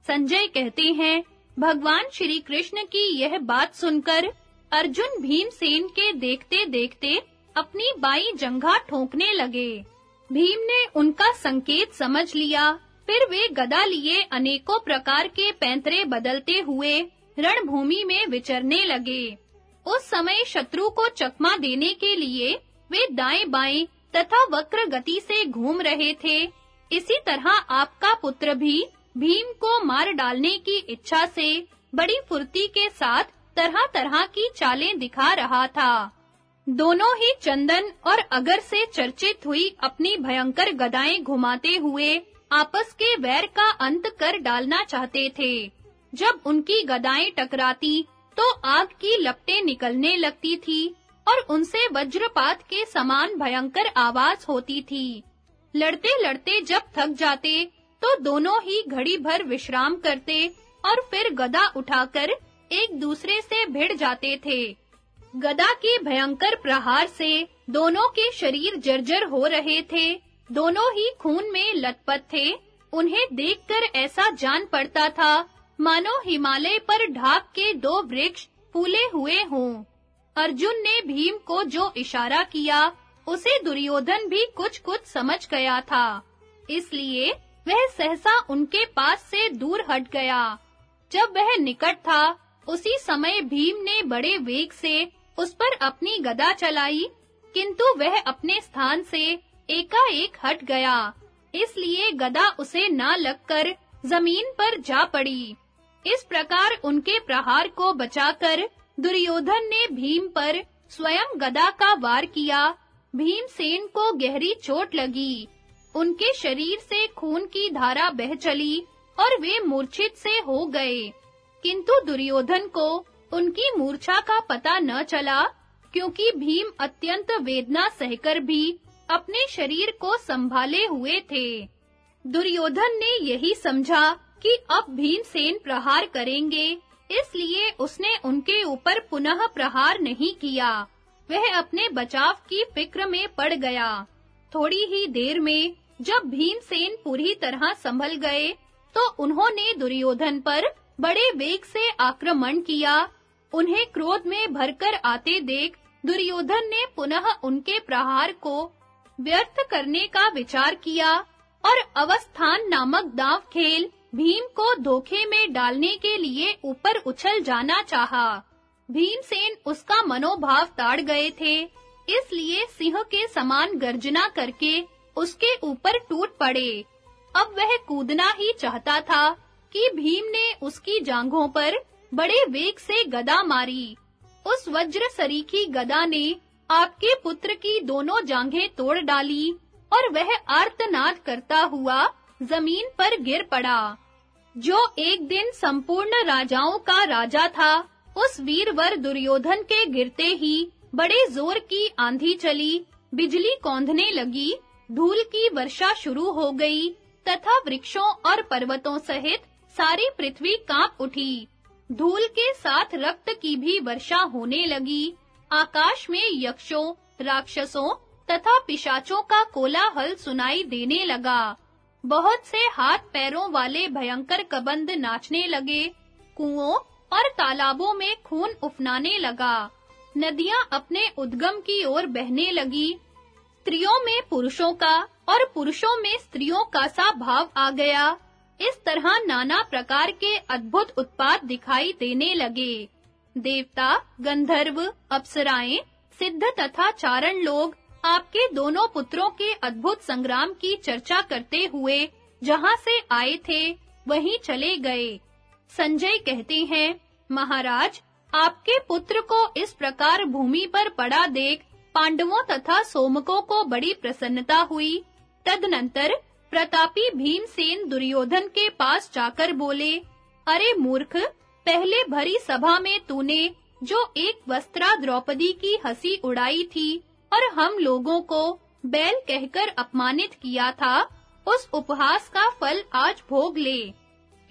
संजय कहते हैं, भगवान श्री कृष्ण की यह बात सुनकर अर्जुन भीमसेन के देखते-देखते अपनी बाई जंघा ठोकने लगे। भीम ने उनका संकेत समझ लिया, फिर वे गदा लिए अनेकों प्रकार के पैंतरे बदलते हुए रणभूमि में विचरने लगे। उस समय शत्रु को चकमा देने के लिए वे दाएं-बाएँ तथा वक्र गति से घूम रहे थे। इसी तरह आपका पुत्र भी भीम को मार डालने की इच्छा से बड़ी फुर्ती के साथ तरह-तरह की चालें दिखा रहा था। दोनों ही चंदन और अगर से चर्चित हुई अपनी भयंकर गदाएँ घुमाते हुए आपस के वैर का अंत कर डालना चाहते थे। जब उनकी गदाएँ टकराती तो आग की लपटें निकलने लगती थी। और उनसे वज्रपात के समान भयंकर आवाज़ होती थी। लड़ते-लड़ते जब थक जाते तो दोनों ही घड़ी भर विश्राम करते और फिर गदा उठाकर एक दूसरे से भिड़ जाते थे। गदा के भयंकर प्रहार से दोनों के शरीर जर्जर हो रहे थे। दोनों ही खून में लथपथ थे। उन्हें देखकर ऐसा जान पड़ता था, मानो हिमालय पर ढाक के दो वृक्ष फूले हुए हों। अर्जुन ने भीम को जो इशारा किया, उसे दुर्योधन भी कुछ-कुछ समझ गया था। इसलिए वह सहसा उनके पास से दूर हट गया। जब वह निकट था, उसी समय भीम ने बड़े वेग से उस पर अपनी गदा चलाई, किंतु वह अपने स्थान से एकाएक हट गया। इसलिए गदा उसे ना लगकर ज़मीन पर जा पड़ी। इस प्रकार उनके प्रहार को बचाकर दुर्योधन ने भीम पर स्वयं गदा का वार किया। भीमसेन को गहरी चोट लगी। उनके शरीर से खून की धारा बह चली और वे मूर्छित से हो गए। किंतु दुर्योधन को उनकी मूर्छा का पता न चला, क्योंकि भीम अत्यंत वेदना सहकर भी अपने शरीर को संभाले हुए थे। दुर्योधन ने यही समझा कि अब भीमसेन प्रहार करेंगे। इसलिए उसने उनके ऊपर पुनः प्रहार नहीं किया। वह अपने बचाव की फ़िक्र में पड़ गया। थोड़ी ही देर में जब भीमसेन पूरी तरह संभल गए तो उन्होंने दुर्योधन पर बड़े वेग से आक्रमण किया। उन्हें क्रोध में भरकर आते देख दुर्योधन ने पुनः उनके प्रहार को व्यर्थ करने का विचार किया और अवस्थान नामक दाव खेल भीम को धोखे में डालने के लिए ऊपर उछल जाना चाहा। भीमसेन उसका मनोभाव ताड़ गए थे, इसलिए सिंह के समान गर्जना करके उसके ऊपर टूट पड़े। अब वह कूदना ही चाहता था कि भीम ने उसकी जांघों पर बड़े वेग से गदा मारी। उस वज्र सरीखी गदा ने आपके पुत्र की दोनों जांघें तोड़ डाली और वह आर्तनाद करता हुआ ज़मीन पर गिर पड़ा। जो एक दिन संपूर्ण राजाओं का राजा था, उस वीरवर दुर्योधन के गिरते ही बड़े ज़ोर की आंधी चली, बिजली कौंधने लगी, धूल की वर्षा शुरू हो गई, तथा वृक्षों और पर्वतों सहित सारी पृथ्वी काँप उठी। धूल के साथ रक्त की भी वर्षा होने लगी। आकाश में यक्षों, राक्षसों तथा पिशाचों का कोलाहल सुनाई देने लगा। बहुत से हाथ पैरों वाले भयंकर कबंद नाचने लगे, कुओं और तालाबों में खून उफनाने लगा। नदियाँ अपने उद्गम की ओर बहने लगी। स्त्रियों में पुरुषों का और पुरुषों में स्त्रियों का सा भाव आ गया। इस तरह नाना प्रकार के अद्भुत उत्पाद दिखाई देने लगे। देवता, गंधर्व, अप्सराएँ, सिद्ध तथा चारण लोग आपके दोनों पुत्रों के अद्भुत संग्राम की चर्चा करते हुए जहाँ से आए थे, वहीं चले गए। संजय कहते हैं, महाराज, आपके पुत्र को इस प्रकार भूमि पर पड़ा देख पांडवों तथा सोमकों को बड़ी प्रसन्नता हुई। तदनंतर प्रतापी भीमसेन दुर्योधन के पास जाकर बोले, अरे मूर्ख, पहले भरी सभा में तूने जो एक वस्त्रा द्रौपदी की हँसी उड़ाई थी और हम लोगों को बैल कहकर अपमानित किया था, उस उपहास का फल आज भोग ले।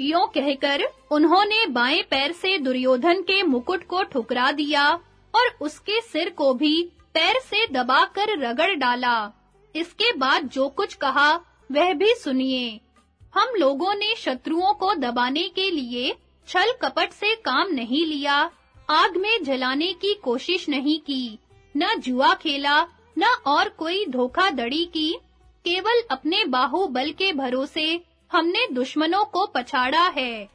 यों कहकर उन्होंने बाएँ पैर से दुर्योधन के मुकुट को ठुकरा दिया और उसके सिर को भी पैर से दबाकर रगड़ डाला। इसके बाद जो कुछ कहा, वह भी सुनिए। हम लोगों ने शत्रुओं को दबाने के लिए छल कपट से काम नहीं लिया, आग में जलाने की कोशिश नहीं की। न जुआ खेला, न और कोई धोखाधड़ी की। केवल अपने बाहुबल के भरोसे हमने दुश्मनों को पछाड़ा है।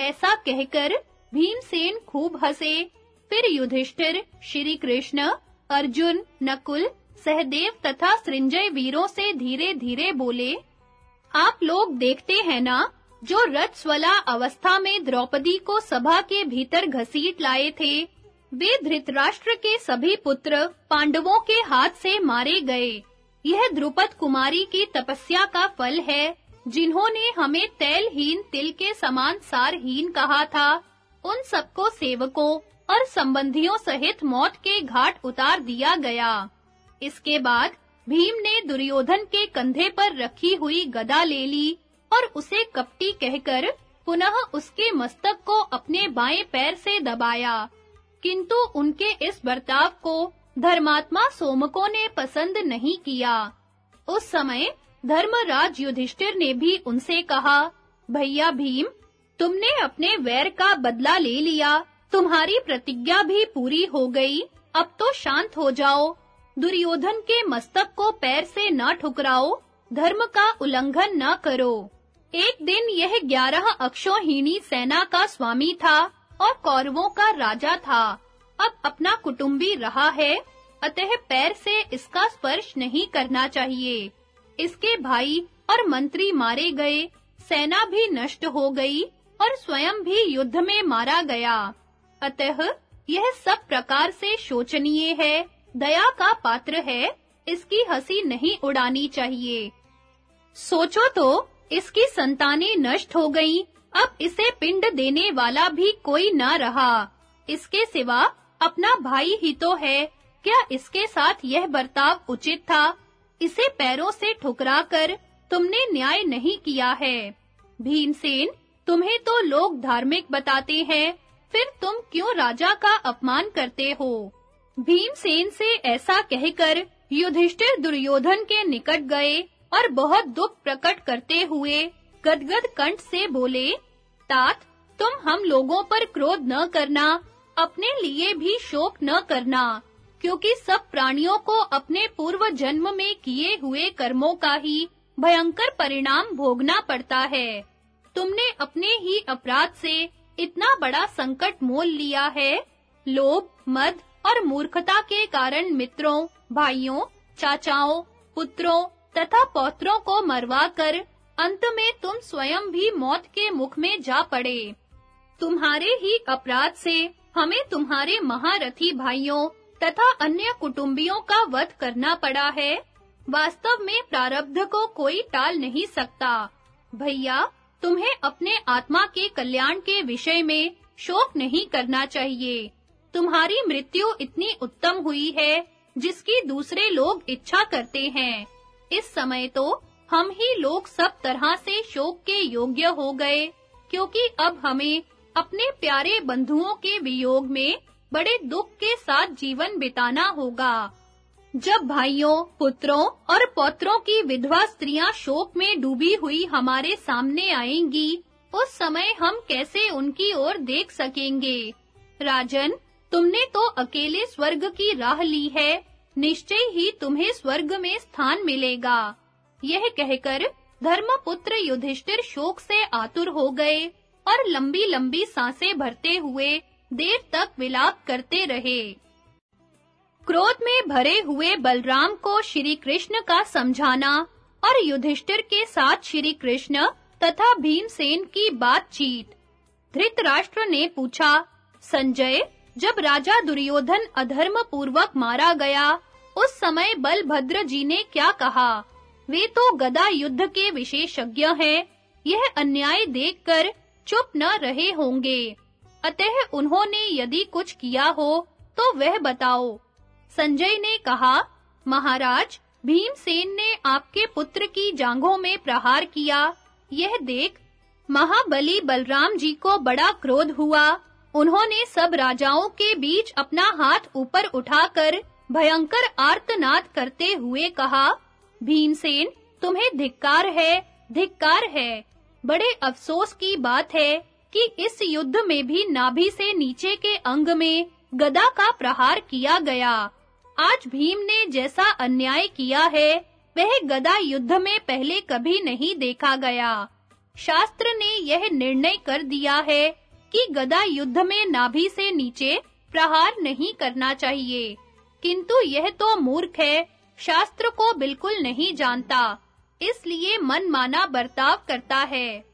ऐसा कहकर भीमसेन खूब हंसे। फिर युधिष्ठिर श्री कृष्ण अर्जुन, नकुल, सहदेव तथा सृंजय वीरों से धीरे-धीरे बोले, आप लोग देखते हैं ना, जो रथस्वला अवस्था में द्रौपदी को सभा के भीतर घसीट लाए थे? वे धृतराष्ट्र के सभी पुत्र पांडवों के हाथ से मारे गए। यह द्रुपद कुमारी की तपस्या का फल है, जिन्होंने हमें तैलहीन तिल के समान सारहीन कहा था। उन सबको सेवकों और संबंधियों सहित मौत के घाट उतार दिया गया। इसके बाद भीम ने दुर्योधन के कंधे पर रखी हुई गदा ले ली और उसे कपटी कहकर पुनः उसके मस्तक को अपने बाएँ पैर से दबाया। किंतु उनके इस बर्ताव को धर्मात्मा सोमको ने पसंद नहीं किया। उस समय धर्मराज युधिष्ठिर ने भी उनसे कहा, भैया भीम, तुमने अपने वैर का बदला ले लिया। तुम्हारी प्रतिज्ञा भी पूरी हो गई। अब तो शांत हो जाओ। दुर्योधन के मस्तक को पैर से न ठुकराओ। धर्म का उल्लंघन न करो। एक दिन यह ग्यारह अक्षोहिणी सेना का स्वामी था। और कौरवों का राजा था। अब अपना कुटुंबी रहा है, अतः पैर से इसका स्पर्श नहीं करना चाहिए। इसके भाई और मंत्री मारे गए, सेना भी नष्ट हो गई और स्वयं भी युद्ध में मारा गया। अतः यह सब प्रकार से शोचनीय है, दया का पात्र है, इसकी हँसी नहीं उड़ानी चाहिए। सोचो तो इसकी संतानें नष्ट हो गईं अब इसे पिंड देने वाला भी कोई न रहा। इसके सिवा अपना भाई ही तो है। क्या इसके साथ यह बर्ताव उचित था? इसे पैरों से ठुकराकर तुमने न्याय नहीं किया है। भीमसेन, तुम्हें तो लोग धार्मिक बताते हैं। फिर तुम क्यों राजा का अपमान करते हो? भीमसेन से ऐसा कहकर युधिष्ठिर दुर्योधन के निकट गए और बहुत दुख प्रकट करते हुए गदगद कंठ से बोले, तात, तुम हम लोगों पर क्रोध न करना, अपने लिए भी शोक न करना, क्योंकि सब प्राणियों को अपने पूर्व जन्म में किए हुए कर्मों का ही भयंकर परिणाम भोगना पड़ता है। तुमने अपने ही अपराध से इतना बड़ा संकट मोल लिया है। लोभ, मद और मूर्खता के कारण मित्रों, भाइयों, चाचाओं, पुत्रों तथा पौत्रों को मरवा कर अंत में तुम स्वयं भी मौत के मुख में जा पड़े। तुम्हारे ही अपराध से हमें तुम्हारे महारथी भाइयों तथा अन्य कुटुंबियों का वध करना पड़ा है। वास्तव में प्रारब्ध को कोई टाल नहीं सकता। भैया, तुम्हें अपने आत्मा के कल्याण के विषय में शोक नहीं करना चाहिए। तुम्हारी मृत्यु इतनी उत्तम हुई है, जिसकी दूसरे लोग इच्छा करते हैं। इस समय तो हम ही लोग सब तरह से शोक के योग्य हो गए, क्योंकि अब हमें अपने प्यारे बंधुओं के वियोग में बड़े दुख के साथ जीवन बिताना होगा। जब भाइयों, पुत्रों और पौत्रों की विधवा स्त्रियाँ शोक में डूबी हुई हमारे सामने आएँगी, उस समय हम कैसे उनकी ओर देख सकेंगे? राजन, तुमने तो अकेले स्वर्ग की राह ली है, निश्चय ही तुम्हें स्वर्ग में स्थान मिलेगा। यह कहकर धर्मपुत्र युधिष्ठिर शोक से आतुर हो गए और लंबी-लंबी साँसें भरते हुए देर तक विलाप करते रहे। क्रोध में भरे हुए बलराम को श्री कृष्ण का समझाना और युधिष्ठिर के साथ श्री कृष्ण तथा भीमसेन की बातचीत। धृतराष्ट्र ने पूछा, संजय, जब राजा दुर्योधन अधर्म पूर्वक मारा गया, उस समय बलभद्र जी ने क्या कहा? वे तो गदा युद्ध के विशेषज्ञ हैं। यह अन्याय देखकर चुप न रहे होंगे। अतः उन्होंने यदि कुछ किया हो तो वह बताओ। संजय ने कहा, महाराज, भीमसेन ने आपके पुत्र की जांघों में प्रहार किया। यह देख, महाबली बलराम जी को बड़ा क्रोध हुआ। उन्होंने सब राजाओं के बीच अपना हाथ ऊपर उठाकर भयंकर आर्तनाद करते हुए कहा भीमसेन, तुम्हें धिक्कार है धिक्कार है। बड़े अफसोस की बात है कि इस युद्ध में भी नाभि से नीचे के अंग में गदा का प्रहार किया गया। आज भीम ने जैसा अन्याय किया है, वह गदा युद्ध में पहले कभी नहीं देखा गया। शास्त्र ने यह निर्णय कर दिया है कि गदा युद्ध में नाभि से नीचे प्रहार नहीं करना चाहिए। किंतु यह तो मूर्ख है शास्त्र को बिल्कुल नहीं जानता, इसलिए मनमाना बर्ताव करता है।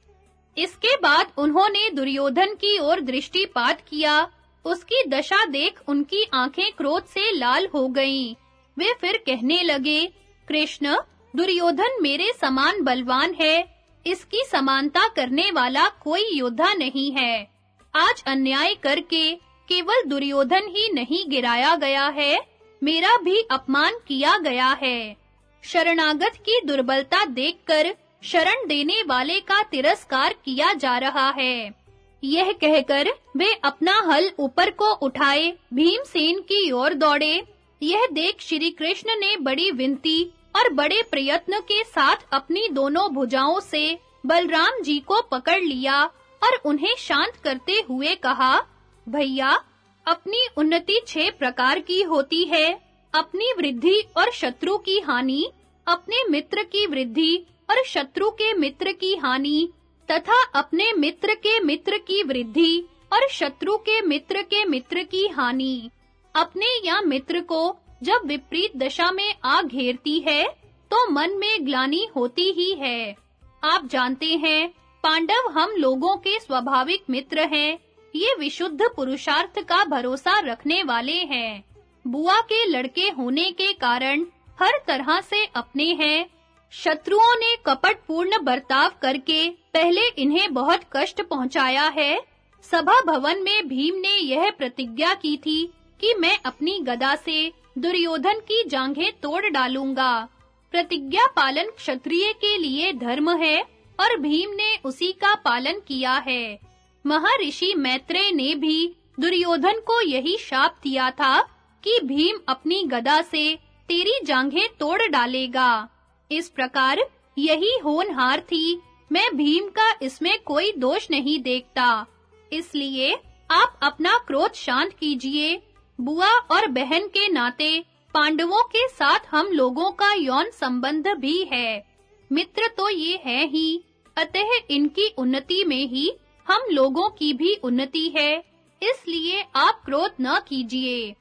इसके बाद उन्होंने दुर्योधन की ओर दृष्टिपात किया। उसकी दशा देख उनकी आँखें क्रोध से लाल हो गईं। वे फिर कहने लगे, कृष्ण, दुर्योधन मेरे समान बलवान है। इसकी समानता करने वाला कोई योद्धा नहीं है। आज अन्याय करके केवल दुर्योधन ही नहीं गिराया गया है। मेरा भी अपमान किया गया है। शरणागत की दुर्बलता देखकर शरण देने वाले का तिरस्कार किया जा रहा है। यह कहकर वे अपना हल ऊपर को उठाए, भीमसेन की ओर दौड़े। यह देख श्री कृष्ण ने बड़ी विनती और बड़े प्रयत्न के साथ अपनी दोनों भुजाओं से बलराम जी को पकड़ लिया और उन्हें शांत करते हुए कहा, भैया अपनी उन्नति छह प्रकार की होती है। अपनी वृद्धि और शत्रु की हानि, अपने मित्र की वृद्धि और शत्रु के मित्र की हानि, तथा अपने मित्र के मित्र की वृद्धि और शत्रु के मित्र के मित्र की हानि। अपने या मित्र को जब विपरीत दशा में आ घेरती है तो मन में ग्लानि होती ही है। आप जानते हैं, पांडव हम लोगों के स्वाभाविक मित्र हैं। ये विशुद्ध पुरुषार्थ का भरोसा रखने वाले हैं। बुआ के लड़के होने के कारण हर तरह से अपने हैं। शत्रुओं ने कपटपूर्ण बर्ताव करके पहले इन्हें बहुत कष्ट पहुँचाया है। सभा भवन में भीम ने यह प्रतिज्ञा की थी कि मैं अपनी गदा से दुर्योधन की जांघें तोड़ डालूँगा। प्रतिज्ञा पालन क्षत्रिय के लिए धर्म है और भीम ने उसी का पालन किया है। महर्षि मैत्रेय ने भी दुर्योधन को यही शाप दिया था कि भीम अपनी गदा से तेरी जांघें तोड़ डालेगा। इस प्रकार यही होनहार थी। मैं भीम का इसमें कोई दोष नहीं देखता। इसलिए आप अपना क्रोध शांत कीजिए। बुआ और बहन के नाते पांडवों के साथ हम लोगों का यौन संबंध भी है। मित्र तो ये है ही, अतः इनकी उन्नति में ही हम लोगों की भी उन्नति है, इसलिए आप क्रोध न कीजिए।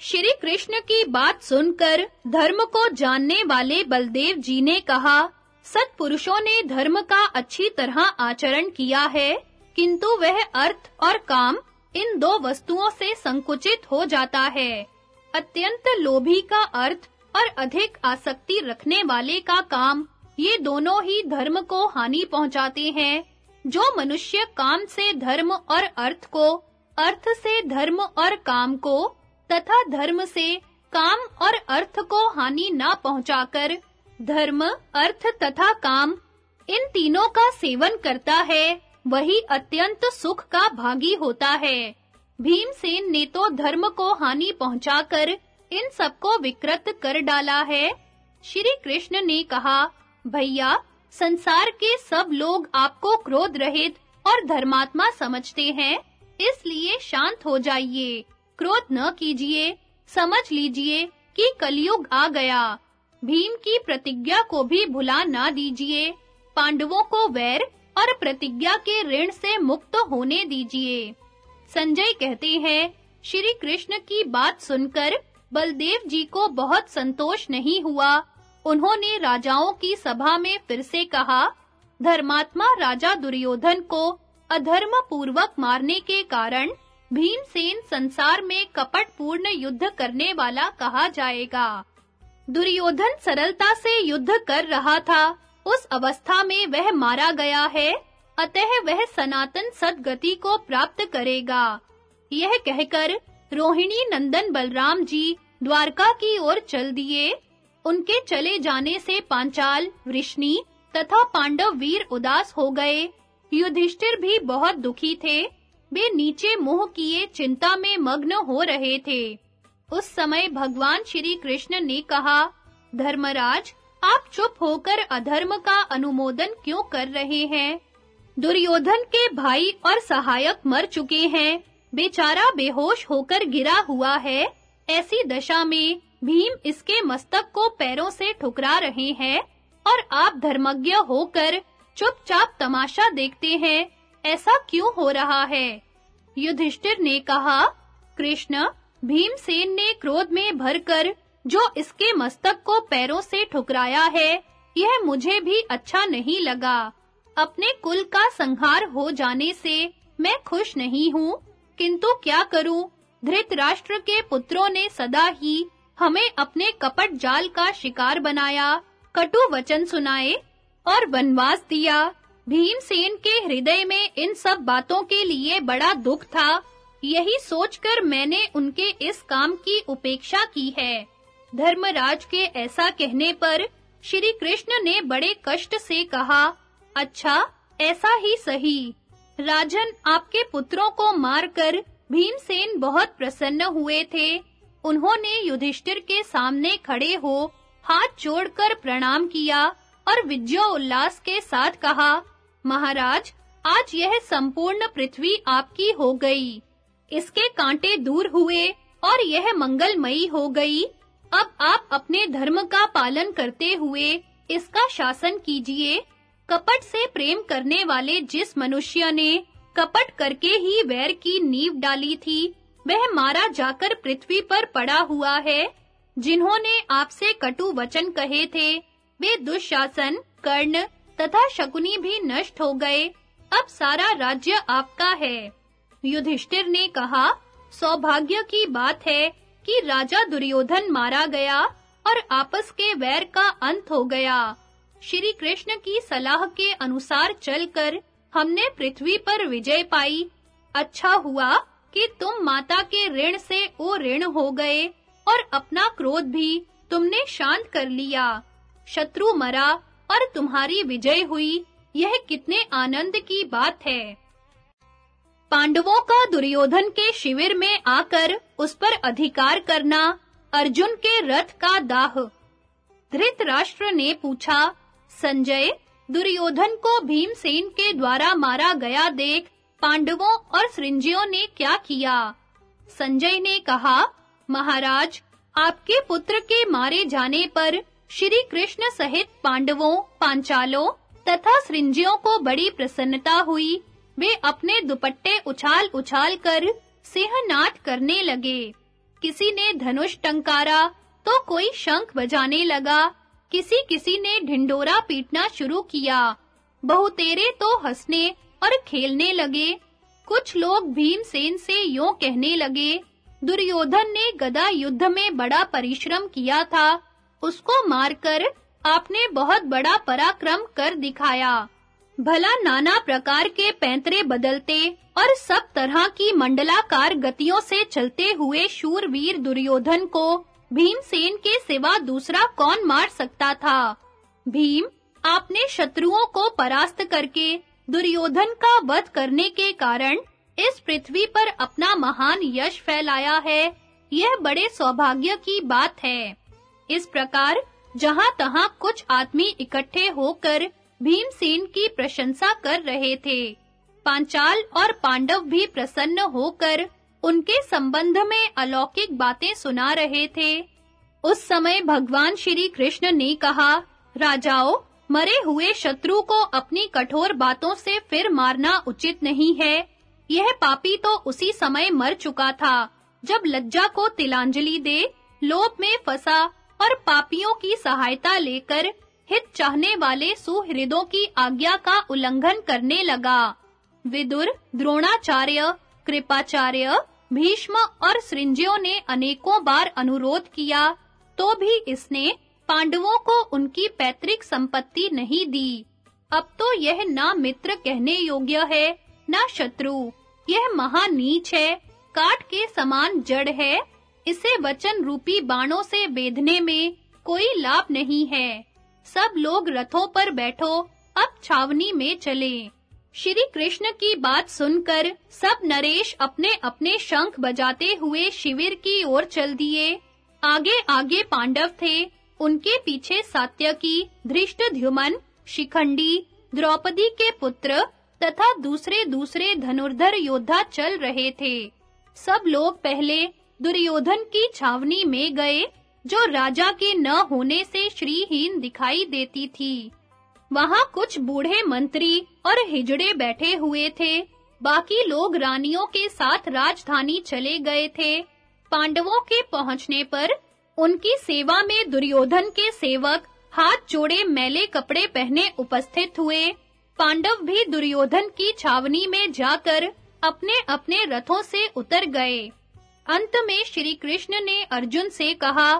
श्री कृष्ण की बात सुनकर धर्म को जानने वाले बलदेव जी ने कहा, सत्पुरुषों ने धर्म का अच्छी तरह आचरण किया है, किंतु वह अर्थ और काम इन दो वस्तुओं से संकुचित हो जाता है। अत्यंत लोभी का अर्थ और अधिक आसक्ति रखने वाले का काम, ये दोनों ही धर्म को हानि पहुंचाते हैं। जो मनुष्य काम से धर्म और अर्थ को, अर्थ से धर्म और काम को, तथा धर्म से काम और अर्थ को हानि ना पहुंचाकर, धर्म, अर्थ तथा काम, इन तीनों का सेवन करता है, वही अत्यंत सुख का भागी होता है। भीमसेन ने तो धर्म को हानि पहुंचाकर इन सबको विकृत कर डाला है। श्री कृष्ण ने कहा, भैया संसार के सब लोग आपको क्रोध रहित और धर्मात्मा समझते हैं, इसलिए शांत हो जाइए। क्रोध न कीजिए, समझ लीजिए कि कलयुग आ गया। भीम की प्रतिज्ञा को भी भुला ना दीजिए। पांडवों को वैर और प्रतिज्ञा के ऋण से मुक्त होने दीजिए। संजय कहते हैं, श्री कृष्ण की बात सुनकर बलदेव जी को बहुत संतोष नहीं हुआ। उन्होंने राजाओं की सभा में फिर से कहा, धर्मात्मा राजा दुर्योधन को अधर्म पूर्वक मारने के कारण भीमसेन संसार में कपटपूर्ण युद्ध करने वाला कहा जाएगा। दुर्योधन सरलता से युद्ध कर रहा था। उस अवस्था में वह मारा गया है। अतः वह सनातन सदगति को प्राप्त करेगा। यह कहकर रोहिणी नंदन बलराम जी द्वारका की ओर चल दिए। उनके चले जाने से पांचाल, वृष्णि तथा पांडव वीर उदास हो गए। युधिष्ठिर भी बहुत दुखी थे। वे नीचे मुँह किए, चिंता में मग्न हो रहे थे। उस समय भगवान श्री कृष्ण ने कहा, धर्मराज, आप चुप होकर अधर्म का अनुमोदन क्यों कर रहे हैं? दुर्योधन के भाई और सहायक मर चुके हैं। बेचारा बेहोश होकर गिरा हुआ है। ऐसी दशा में भीम इसके मस्तक को पैरों से ठुकरा रहे हैं और आप धर्मज्ञ होकर चुपचाप तमाशा देखते हैं, ऐसा क्यों हो रहा है? युधिष्ठिर ने कहा, कृष्ण, भीमसेन ने क्रोध में भरकर जो इसके मस्तक को पैरों से ठुकराया है, यह मुझे भी अच्छा नहीं लगा। अपने कुल का संहार हो जाने से मैं खुश नहीं हूँ, किंतु क्या करूँ? धृतराष्ट्र के पुत्रों ने सदा ही हमें अपने कपट जाल का शिकार बनाया, कटु वचन सुनाए और वनवास दिया। भीमसेन के हृदय में इन सब बातों के लिए बड़ा दुख था। यही सोचकर मैंने उनके इस काम की उपेक्षा की है। धर्मराज के ऐसा कहने पर श्री कृष्ण ने बड़े कष्ट से कहा अच्छा ऐसा ही सही। राजन आपके पुत्रों को मारकर भीमसेन बहुत प्रसन्न हुए थे। उन्होंने युधिष्ठिर के सामने खड़े हो हाथ जोड़कर प्रणाम किया और विजय उल्लास के साथ कहा, महाराज, आज यह संपूर्ण पृथ्वी आपकी हो गई। इसके कांटे दूर हुए और यह मंगलमयी हो गई। अब आप अपने धर्म का पालन करते हुए इसका शासन कीजिए। कपट से प्रेम करने वाले जिस मनुष्य ने कपट करके ही वैर की नींव डाली थी वह मारा जाकर पृथ्वी पर पड़ा हुआ है। जिन्होंने आपसे कटु वचन कहे थे, वे दुशासन, कर्ण तथा शकुनी भी नष्ट हो गए। अब सारा राज्य आपका है। युधिष्ठिर ने कहा, सौभाग्य की बात है कि राजा दुर्योधन मारा गया और आपस के वैर का अंत हो गया। श्री कृष्ण की सलाह के अनुसार चलकर हमने पृथ्वी पर विजय पाई। अच्छा हुआ कि तुम माता के ऋण से ओ ऋण हो गए और अपना क्रोध भी तुमने शांत कर लिया। शत्रु मरा और तुम्हारी विजय हुई, यह कितने आनंद की बात है। पांडवों का दुर्योधन के शिविर में आकर उस पर अधिकार करना अर्जुन के रथ का दाह। धृतराष्ट्र ने पूछा, संजय, दुर्योधन को भीमसेन के द्वारा मारा गया देख पांडवों और सृंजियों ने क्या किया? संजय ने कहा, महाराज, आपके पुत्र के मारे जाने पर श्री कृष्ण सहित पांडवों, पांचालों तथा सृंजियों को बड़ी प्रसन्नता हुई। वे अपने दुपट्टे उछाल-उछाल कर सिंहनाद करने लगे। किसी ने धनुष टंकारा तो कोई शंख बजाने लगा। किसी-किसी ने ढिंडोरा पीटना शुरू किया। बहुतेरे तो हंसने और खेलने लगे। कुछ लोग भीमसेन से यूँ कहने लगे, दुर्योधन ने गदा युद्ध में बड़ा परिश्रम किया था। उसको मारकर आपने बहुत बड़ा पराक्रम कर दिखाया। भला नाना प्रकार के पैंतरे बदलते और सब तरह की मंडलाकार गतियों से चलते हुए शूरवीर दुर्योधन को भीमसेन के सिवा दूसरा कौन मार सकता था? भीम, आपने शत्रुओं को परास्त करके दुर्योधन का वध करने के कारण इस पृथ्वी पर अपना महान यश फैलाया है। यह बड़े सौभाग्य की बात है। इस प्रकार जहाँ तहां कुछ आदमी इकट्ठे होकर भीमसेन की प्रशंसा कर रहे थे। पांचाल और पांडव भी प्रसन्न होकर उनके संबंध में अलौकिक बातें सुना रहे थे। उस समय भगवान श्री कृष्ण ने कहा, राजाओं मरे हुए शत्रु को अपनी कठोर बातों से फिर मारना उचित नहीं है। यह पापी तो उसी समय मर चुका था, जब लज्जा को तिलांजलि दे, लोभ में फंसा और पापियों की सहायता लेकर हित चाहने वाले सुहृदों की आज्ञा का उल्लंघन करने लगा। विदुर, द्रोणाचार्य, कृपाचार्य, भीष्म और सृंजयों ने अनेकों बार अनुरोध किया तो भी इसने पांडवों को उनकी पैतृक संपत्ति नहीं दी। अब तो यह ना मित्र कहने योग्य है, ना शत्रु। यह महानीच है, काट के समान जड़ है। इसे वचन रूपी बाणों से बेधने में कोई लाभ नहीं है। सब लोग रथों पर बैठो, अब छावनी में चले। श्री कृष्ण की बात सुनकर सब नरेश अपने-अपने शंख बजाते हुए शिविर की ओर चल दिए। आगे-आगे पांडव थे उनके पीछे सात्यकी धृष्टद्युमन शिखंडी, द्रौपदी के पुत्र तथा दूसरे-दूसरे धनुर्धर योद्धा चल रहे थे। सब लोग पहले दुर्योधन की छावनी में गए, जो राजा के न होने से श्रीहीन दिखाई देती थी। वहाँ कुछ बूढ़े मंत्री और हिजड़े बैठे हुए थे। बाकी लोग रानियों के साथ राजधानी चले गए थे। पांडवों के पहुँचने पर उनकी सेवा में दुर्योधन के सेवक हाथ जोड़े मैले कपड़े पहने उपस्थित हुए। पांडव भी दुर्योधन की छावनी में जाकर अपने-अपने रथों से उतर गए। अंत में श्री कृष्ण ने अर्जुन से कहा,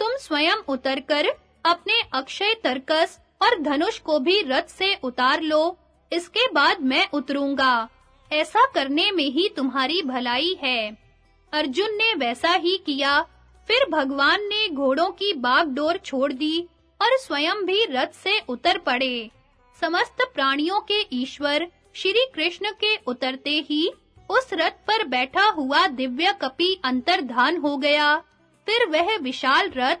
तुम स्वयं उतरकर अपने अक्षय तरकस और धनुष को भी रथ से उतार लो। इसके बाद मैं उतरूँगा। ऐसा करने में ही तुम्हारी भलाई है। अर्जुन ने वैसा ही किया। फिर भगवान ने घोड़ों की बागडोर छोड़ दी और स्वयं भी रथ से उतर पड़े। समस्त प्राणियों के ईश्वर श्री कृष्ण के उतरते ही उस रथ पर बैठा हुआ दिव्य कपि अंतर्धान हो गया। फिर वह विशाल रथ,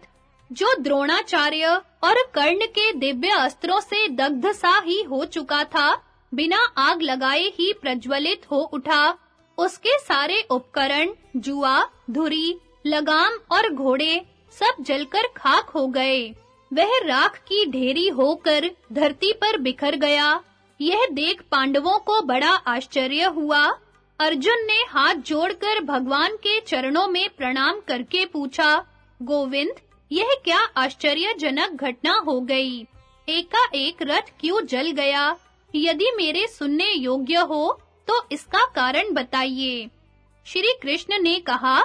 जो द्रोणाचार्य और कर्ण के दिव्य अस्त्रों से दग्ध सा ही हो चुका था, बिना आग लगाए ही प्रज्वलित हो उठा। उसके सारे उपकरण, जुआ, धुरी लगाम और घोड़े सब जलकर खाक हो गए। वह राख की ढेरी होकर धरती पर बिखर गया। यह देख पांडवों को बड़ा आश्चर्य हुआ। अर्जुन ने हाथ जोड़कर भगवान के चरणों में प्रणाम करके पूछा, गोविंद, यह क्या आश्चर्यजनक घटना हो गई? एकाएक रथ क्यों जल गया? यदि मेरे सुनने योग्य हो तो इसका कारण बताइए। श्री कृष्ण ने कहा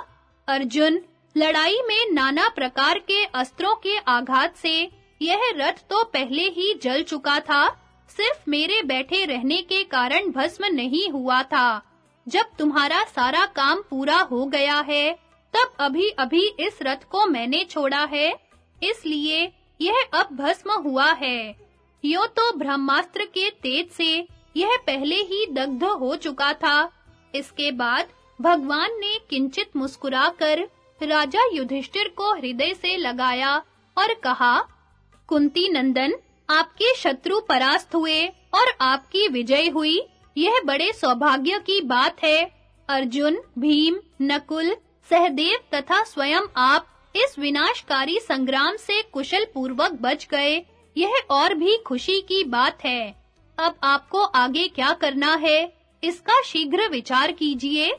अर्जुन, लड़ाई में नाना प्रकार के अस्त्रों के आघात से यह रथ तो पहले ही जल चुका था। सिर्फ़ मेरे बैठे रहने के कारण भस्म नहीं हुआ था। जब तुम्हारा सारा काम पूरा हो गया है, तब अभी-अभी इस रथ को मैंने छोड़ा है। इसलिए यह अब भस्म हुआ है। यो तो ब्रह्मास्त्र के तेज से यह पहले ही दग्ध हो चुका था। इसके बाद भगवान ने किंचित मुस्कुराकर राजा युधिष्ठिर को हृदय से लगाया और कहा, कुंती नंदन, आपके शत्रु परास्त हुए और आपकी विजय हुई। यह बड़े सौभाग्य की बात है। अर्जुन, भीम, नकुल, सहदेव तथा स्वयं आप इस विनाशकारी संग्राम से कुशल पूर्वक बच गए। यह और भी खुशी की बात है। अब आपको आगे क्या करना है, इसका शीघ्र विचार कीजिए।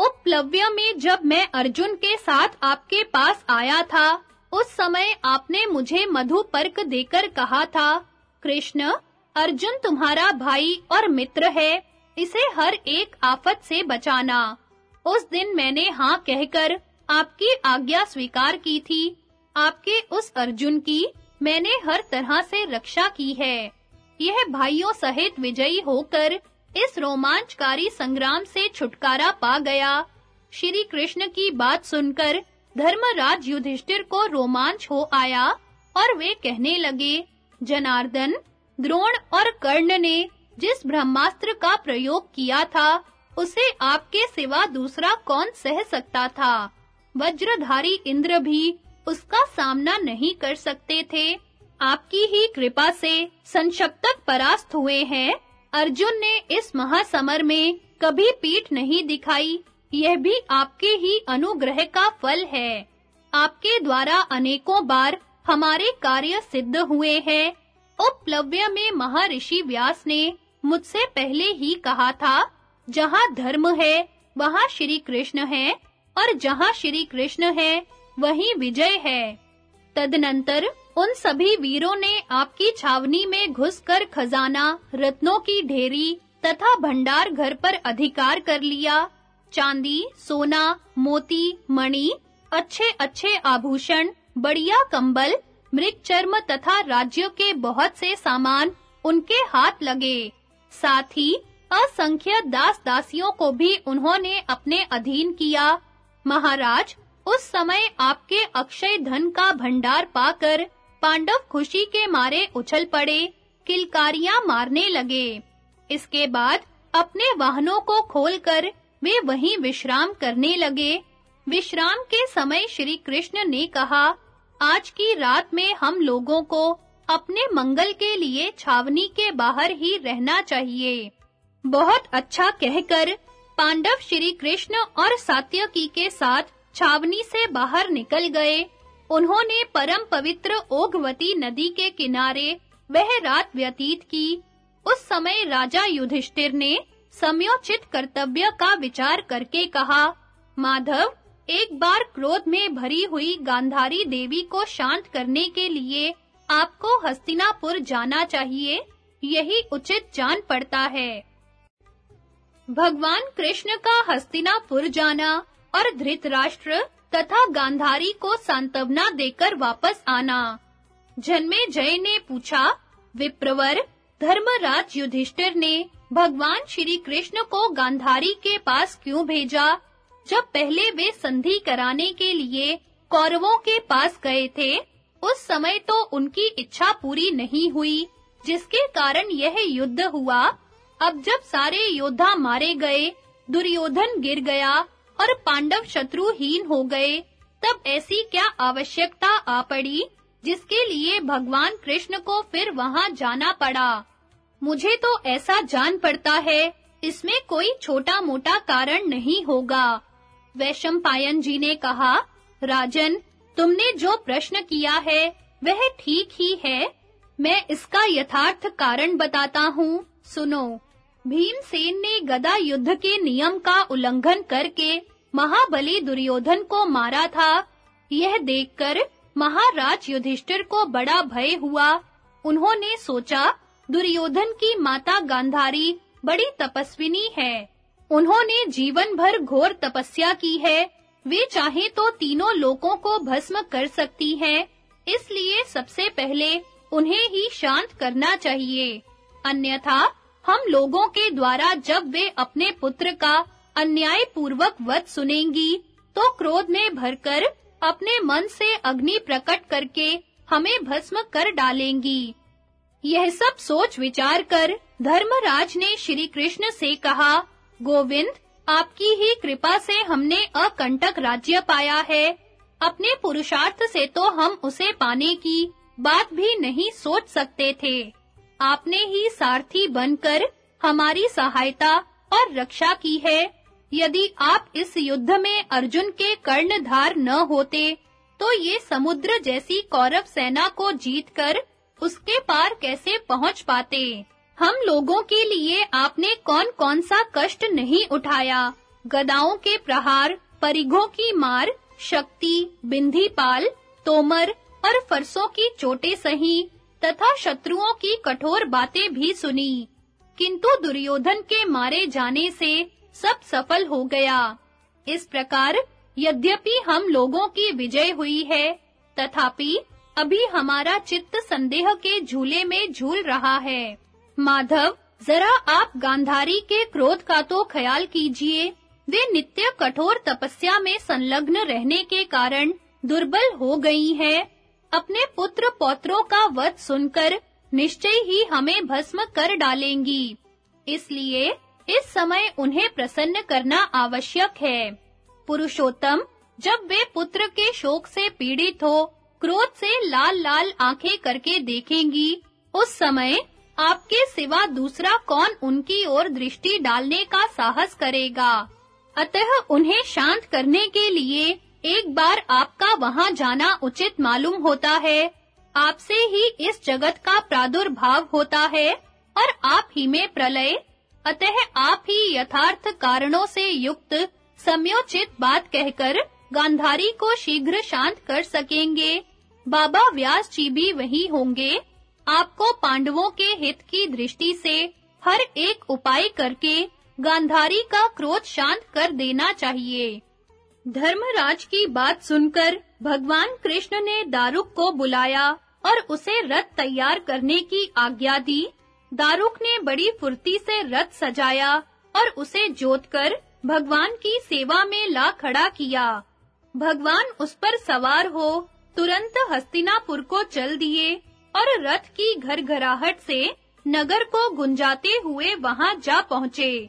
उपलव्य में जब मैं अर्जुन के साथ आपके पास आया था, उस समय आपने मुझे मधु पर्क देकर कहा था, कृष्ण, अर्जुन तुम्हारा भाई और मित्र है, इसे हर एक आफत से बचाना। उस दिन मैंने हाँ कहकर आपकी आज्ञा स्वीकार की थी। आपके उस अर्जुन की मैंने हर तरह से रक्षा की है। यह भाइयों सहित विजयी होकर इस रोमांचकारी संग्राम से छुटकारा पा गया। श्री कृष्ण की बात सुनकर धर्मराज युधिष्ठिर को रोमांच हो आया और वे कहने लगे, जनार्दन, द्रोण और कर्ण ने जिस ब्रह्मास्त्र का प्रयोग किया था, उसे आपके सिवा दूसरा कौन सह सकता था? वज्रधारी इंद्र भी उसका सामना नहीं कर सकते थे। आपकी ही कृपा से संशप्तक परास्त हुए हैं। अर्जुन ने इस महासमर में कभी पीठ नहीं दिखाई। यह भी आपके ही अनुग्रह का फल है। आपके द्वारा अनेकों बार हमारे कार्य सिद्ध हुए हैं। उपलव्य में महर्षि व्यास ने मुझसे पहले ही कहा था, जहाँ धर्म है, वहाँ श्री कृष्ण है, और जहाँ श्री कृष्ण है, वहीं विजय है। तदनंतर उन सभी वीरों ने आपकी छावनी में घुसकर खजाना, रत्नों की ढेरी तथा भंडार घर पर अधिकार कर लिया। चांदी, सोना, मोती, मणि, अच्छे-अच्छे आभूषण, बढ़िया कंबल मृग चर्म तथा राज्य के बहुत से सामान उनके हाथ लगे। साथ ही असंख्य दास दासियों को भी उन्होंने अपने अधीन किया। महाराज, उस समय आपके अक्षय धन का भंडार पाकर पांडव खुशी के मारे उछल पड़े, किलकारियाँ मारने लगे। इसके बाद अपने वाहनों को खोलकर वे वहीं विश्राम करने लगे। विश्राम के समय श्री कृष्ण ने कहा, आज की रात में हम लोगों को अपने मंगल के लिए छावनी के बाहर ही रहना चाहिए। बहुत अच्छा कहकर पांडव श्री कृष्ण और सात्यकी के साथ छावनी से बाहर निकल गए। उन्होंने परम पवित्र ओघवती नदी के किनारे वह रात व्यतीत की। उस समय राजा युधिष्ठिर ने समयोचित कर्तव्य का विचार करके कहा, माधव, एक बार क्रोध में भरी हुई गांधारी देवी को शांत करने के लिए आपको हस्तिनापुर जाना चाहिए। यही उचित जान पड़ता है। भगवान कृष्ण का हस्तिनापुर जाना और धृतराष्ट्र तथा गांधारी को सांत्वना देकर वापस आना। जन्मे जय ने पूछा, विप्रवर, धर्मराज युधिष्ठिर ने भगवान श्री कृष्ण को गांधारी के पास क्यों भेजा? जब पहले वे संधि कराने के लिए कौरवों के पास गए थे, उस समय तो उनकी इच्छा पूरी नहीं हुई, जिसके कारण यह युद्ध हुआ। अब जब सारे योद्धा मारे गए, दुर्योधन गिर गया और पांडव शत्रुहीन हो गए। तब ऐसी क्या आवश्यकता आ पड़ी, जिसके लिए भगवान कृष्ण को फिर वहाँ जाना पड़ा? मुझे तो ऐसा जान पड़ता है, इसमें कोई छोटा-मोटा कारण नहीं होगा। वैशंपायन जी ने कहा, राजन, तुमने जो प्रश्न किया है, वह ठीक ही है। मैं इसका यथार्थ कारण बताता हूँ। सुनो, भीमसेन ने गदा युद्ध के नियम का उल्लंघन करके महाबली दुर्योधन को मारा था। यह देखकर महाराज युधिष्ठिर को बड़ा भय हुआ। उन्होंने सोचा, दुर्योधन की माता गांधारी बड़ी तपस्विनी है। उन्होंने जीवन भर घोर तपस्या की है। वे चाहे तो तीनों लोकों को भस्म कर सकती हैं। इसलिए सबसे पहले उन्हें ही शांत करना चाहिए। अन्यथा हम लोगों के द्वारा जब वे अपने पुत्र का अन्याय पूर्वक वध सुनेंगी तो क्रोध में भरकर अपने मन से अग्नि प्रकट करके हमें भस्म कर डालेंगी। यह सब सोच विचार कर धर्मराज ने श्री कृष्ण से कहा, गोविंद, आपकी ही कृपा से हमने अकंटक राज्य पाया है। अपने पुरुषार्थ से तो हम उसे पाने की बात भी नहीं सोच सकते थे। आपने ही सारथी बनकर हमारी सहायता और रक्षा की है। यदि आप इस युद्ध में अर्जुन के कर्णधार न होते तो ये समुद्र जैसी कौरव सेना को जीतकर उसके पार कैसे पहुँच पाते? हम लोगों के लिए आपने कौन-कौन सा कष्ट नहीं उठाया? गदाओं के प्रहार, परिघों की मार, शक्ति बिंधीपाल तोमर और फरसों की चोटें सही, तथा शत्रुओं की कठोर बातें भी सुनी। किंतु दुर्योधन के मारे जाने से सब सफल हो गया। इस प्रकार यद्यपि हम लोगों की विजय हुई है, तथापि अभी हमारा चित्त संदेह के झूले में झूल रहा है। माधव, जरा आप गांधारी के क्रोध का तो ख्याल कीजिए। वे नित्य कठोर तपस्या में संलग्न रहने के कारण दुर्बल हो गई हैं। अपने पुत्र पौत्रों का वध सुनकर निश्चय ही हमें भस्म कर डालेंगी। इसलिए इस समय उन्हें प्रसन्न करना आवश्यक है। पुरुषोत्तम, जब वे पुत्र के शोक से पीड़ित हो, क्रोध से लाल-लाल आँखें करके देखेंगी, उस समय आपके सिवा दूसरा कौन उनकी ओर दृष्टि डालने का साहस करेगा। अतः उन्हें शांत करने के लिए एक बार आपका वहाँ जाना उचित मालूम होता है। आपसे ही इस जगत का प्रादुर्भाव होता है और आप ही में प्रलय अतः आप ही यथार्थ कारणों से युक्त, समयोचित बात कहकर गांधारी को शीघ्र शांत कर सकेंगे। बाबा व्यास जी भी वही होंगे। आपको पांडवों के हित की दृष्टि से हर एक उपाय करके गांधारी का क्रोध शांत कर देना चाहिए। धर्मराज की बात सुनकर भगवान कृष्ण ने दारुक को बुलाया और उसे रथ तैयार करने की आज्ञा दी। दारुक ने बड़ी फुर्ती से रथ सजाया और उसे जोतकर भगवान की सेवा में ला खड़ा किया। भगवान उस पर सवार हो, तुरंत हस्तिनापुर को चल दिए और रथ की घरघराहट से नगर को गुंजाते हुए वहाँ जा पहुँचे।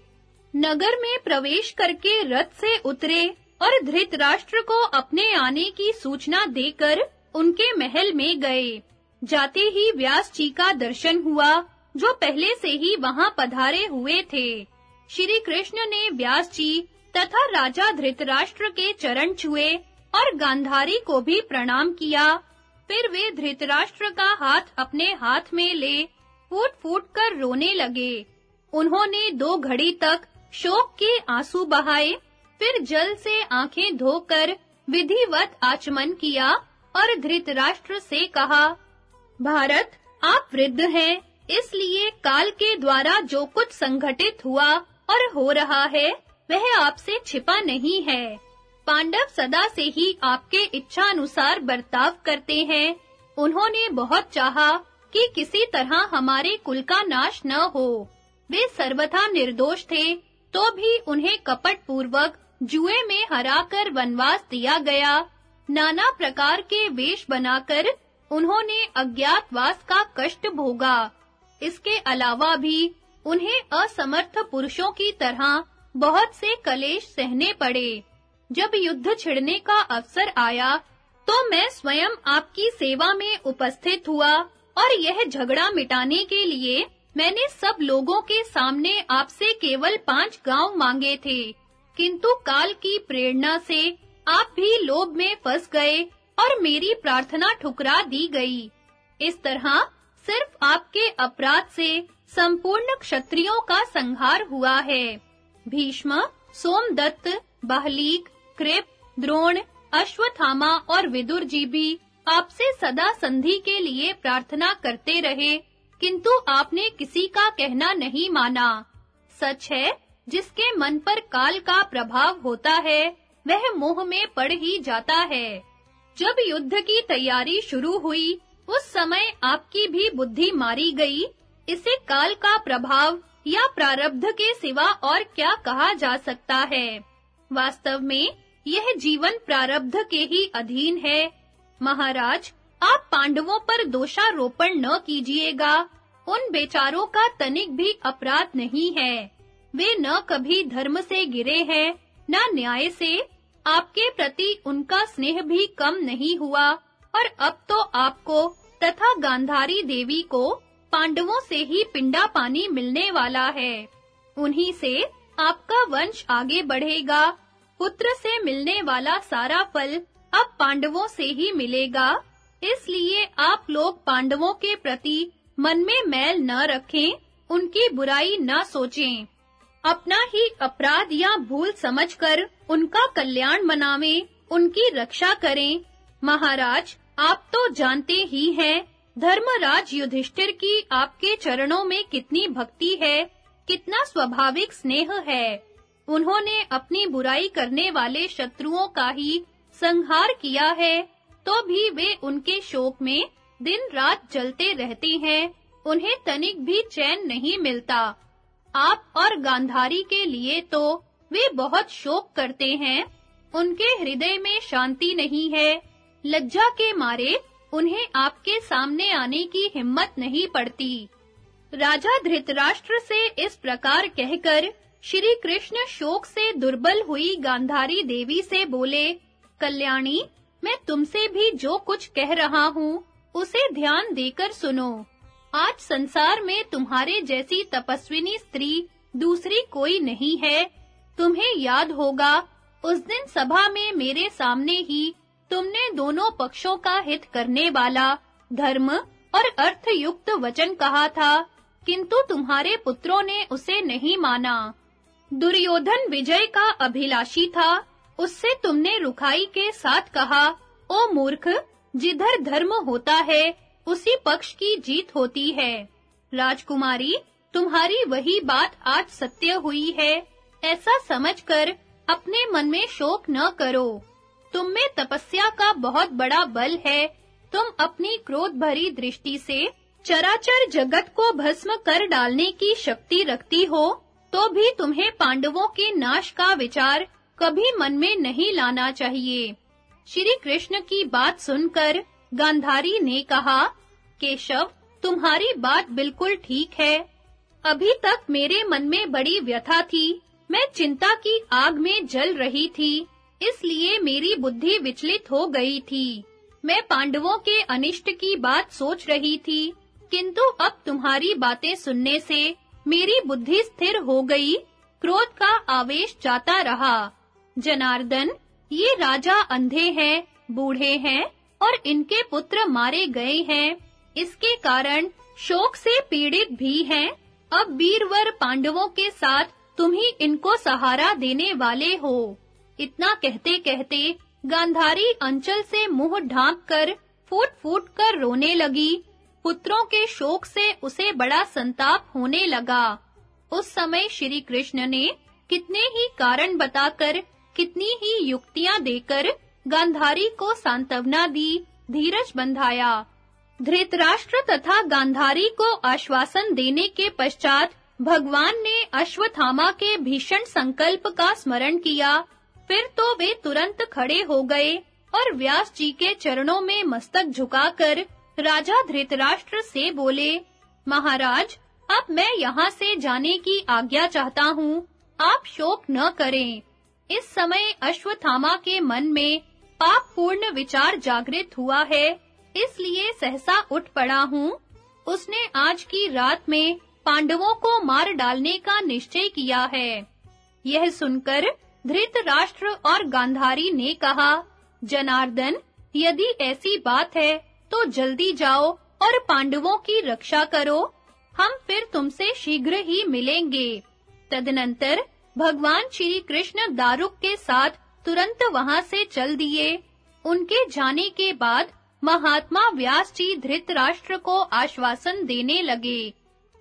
नगर में प्रवेश करके रथ से उतरे और धृतराष्ट्र को अपने आने की सूचना देकर उनके महल में गए। जाते ही व्यास जी का दर्शन हुआ जो पहले से ही वहाँ पधारे हुए थे। श्री कृष्ण ने व्यास जी तथा राजा धृतराष्ट्र के चरण छुए और गांधारी को भी प्रणाम किया। फिर वे धृतराष्ट्र का हाथ अपने हाथ में ले फूट-फूट कर रोने लगे। उन्होंने दो घड़ी तक शोक के आँसू बहाए, फिर जल से आँखें धोकर विधिवत आचमन किया और धृतराष्ट्र से कहा, भारत, आप वृद्ध हैं। इसलिए काल के द्वारा जो कुछ संघटित हुआ और हो रहा है, वह आपसे छिपा नहीं है। पांडव सदा से ही आपके इच्छा अनुसार बर्ताव करते हैं। उन्होंने बहुत चाहा कि किसी तरह हमारे कुल का नाश न हो। वे सर्वथा निर्दोष थे तो भी उन्हें कपट पूर्वक जुए में हराकर वनवास दिया गया। नाना प्रकार के वेश बनाकर उन्होंने अज्ञातवास का कष्ट भोगा। इसके अलावा भी उन्हें असमर्थ पुरुषों की तरह बहुत से कलेश सहने पड़े। जब युद्ध छिड़ने का अवसर आया तो मैं स्वयं आपकी सेवा में उपस्थित हुआ और यह झगड़ा मिटाने के लिए मैंने सब लोगों के सामने आपसे केवल पाँच गाँव मांगे थे। किंतु काल की प्रेरणा से आप भी लोभ में फंस गए और मेरी प्रार्थना ठुकरा दी गई। इस तरह सिर्फ़ आपके अपराध से संपूर्ण क्षत्रियों का संहार हुआ है। भीष्म, सोमदत्त, बहलीक, कृप, द्रोण, अश्वत्थामा और विदुर जी भी आपसे सदा संधि के लिए प्रार्थना करते रहे, किंतु आपने किसी का कहना नहीं माना। सच है, जिसके मन पर काल का प्रभाव होता है, वह मोह में पड़ ही जाता है। जब युद्ध की तैयारी शुरू हुई उस समय आपकी भी बुद्धि मारी गई। इसे काल का प्रभाव या प्रारब्ध के सिवा और क्या कहा जा सकता है? वास्तव में, यह जीवन प्रारब्ध के ही अधीन है। महाराज, आप पांडवों पर दोषारोपण न कीजिएगा। उन बेचारों का तनिक भी अपराध नहीं है। वे न कभी धर्म से गिरे हैं, न न्याय से। आपके प्रति उनका स्नेह भी कम नहीं हुआ, और अब तो आपको तथा गांधारी देवी को पांडवों से ही पिंडा पानी मिलने वाला है। उन्हीं से आपका वंश आगे बढ़ेगा। पुत्र से मिलने वाला सारा फल अब पांडवों से ही मिलेगा। इसलिए आप लोग पांडवों के प्रति मन में मैल न रखें, उनकी बुराई न सोचें। अपना ही अपराध या भूल समझकर उनका कल्याण मनावें, उनकी रक्षा करें। महाराज आप तो जानते ही हैं, धर्मराज युधिष्ठिर की आपके चरणों में कितनी भक्ति है, कितना स्वाभाविक स्नेह है। उन्होंने अपनी बुराई करने वाले शत्रुओं का ही संहार किया है तो भी वे उनके शोक में दिन रात जलते रहते हैं, उन्हें तनिक भी चैन नहीं मिलता। आप और गांधारी के लिए तो वे बहुत शोक करते हैं, उनके हृदय में शांति नहीं है लज्जा के मारे उन्हें आपके सामने आने की हिम्मत नहीं पड़ती। राजा धृतराष्ट्र से इस प्रकार कहकर श्री कृष्ण शोक से दुर्बल हुई गांधारी देवी से बोले, कल्याणी, मैं तुमसे भी जो कुछ कह रहा हूँ, उसे ध्यान देकर सुनो। आज संसार में तुम्हारे जैसी तपस्विनी स्त्री दूसरी कोई नहीं है। तुम्हें याद होगा, उस दिन सभा में मेरे सामने ही तुमने दोनों पक्षों का हित करने वाला धर्म और अर्थ युक्त वचन कहा था, किंतु तुम्हारे पुत्रों ने उसे नहीं माना। दुर्योधन विजय का अभिलाषी था, उससे तुमने रुखाई के साथ कहा, ओ मूर्ख, जिधर धर्म होता है, उसी पक्ष की जीत होती है। राजकुमारी, तुम्हारी वही बात आज सत्य हुई है। ऐसा समझकर अपने मन में शोक न करो। तुम में तपस्या का बहुत बड़ा बल है। तुम अपनी क्रोध भरी दृष्टि से चराचर जगत को भस्म कर डालने की शक्ति रखती हो तो भी तुम्हें पांडवों के नाश का विचार कभी मन में नहीं लाना चाहिए। श्री कृष्ण की बात सुनकर गांधारी ने कहा, केशव, तुम्हारी बात बिल्कुल ठीक है। अभी तक मेरे मन में बड़ी व्यथा थी। मैं चिंता की आग में जल रही थी। इसलिए मेरी बुद्धि विचलित हो गई थी। मैं पांडवों के अनिष्ट की बात सोच रही थी, किंतु अब तुम्हारी बातें सुनने से मेरी बुद्धि स्थिर हो गई, क्रोध का आवेश जाता रहा। जनार्दन, ये राजा अंधे हैं, बूढ़े हैं, और इनके पुत्र मारे गए हैं। इसके कारण शोक से पीड़ित भी हैं। अब वीरवर पांडवों के साथ तुम ही इनको सहारा देने वाले हो। इतना कहते कहते गांधारी अंचल से मुँह ढांक कर फूट फूट कर रोने लगी। पुत्रों के शोक से उसे बड़ा संताप होने लगा। उस समय श्री कृष्ण ने कितने ही कारण बताकर, कितनी ही युक्तियाँ देकर गांधारी को सांत्वना दी, धीरज बंधाया। धृतराष्ट्र तथा गांधारी को आश्वासन देने के पश्चात भगवान ने अश्वत्थामा के भीषण संकल्प का स्मरण किया। फिर तो वे तुरंत खड़े हो गए और व्यास जी के चरणों में मस्तक झुकाकर राजा धृतराष्ट्र से बोले, महाराज, अब मैं यहाँ से जाने की आज्ञा चाहता हूँ। आप शोक न करें। इस समय अश्वत्थामा के मन में पाप पूर्ण विचार जागृत हुआ है, इसलिए सहसा उठ पड़ा हूँ। उसने आज की रात में पांडवों को मार डालने का निश्चय किया है। यह सुनकर धृतराष्ट्र और गांधारी ने कहा, जनार्दन, यदि ऐसी बात है तो जल्दी जाओ और पांडवों की रक्षा करो। हम फिर तुमसे शीघ्र ही मिलेंगे। तदनंतर भगवान श्री कृष्ण दारुक के साथ तुरंत वहाँ से चल दिए। उनके जाने के बाद महात्मा व्यास जी धृतराष्ट्र को आश्वासन देने लगे।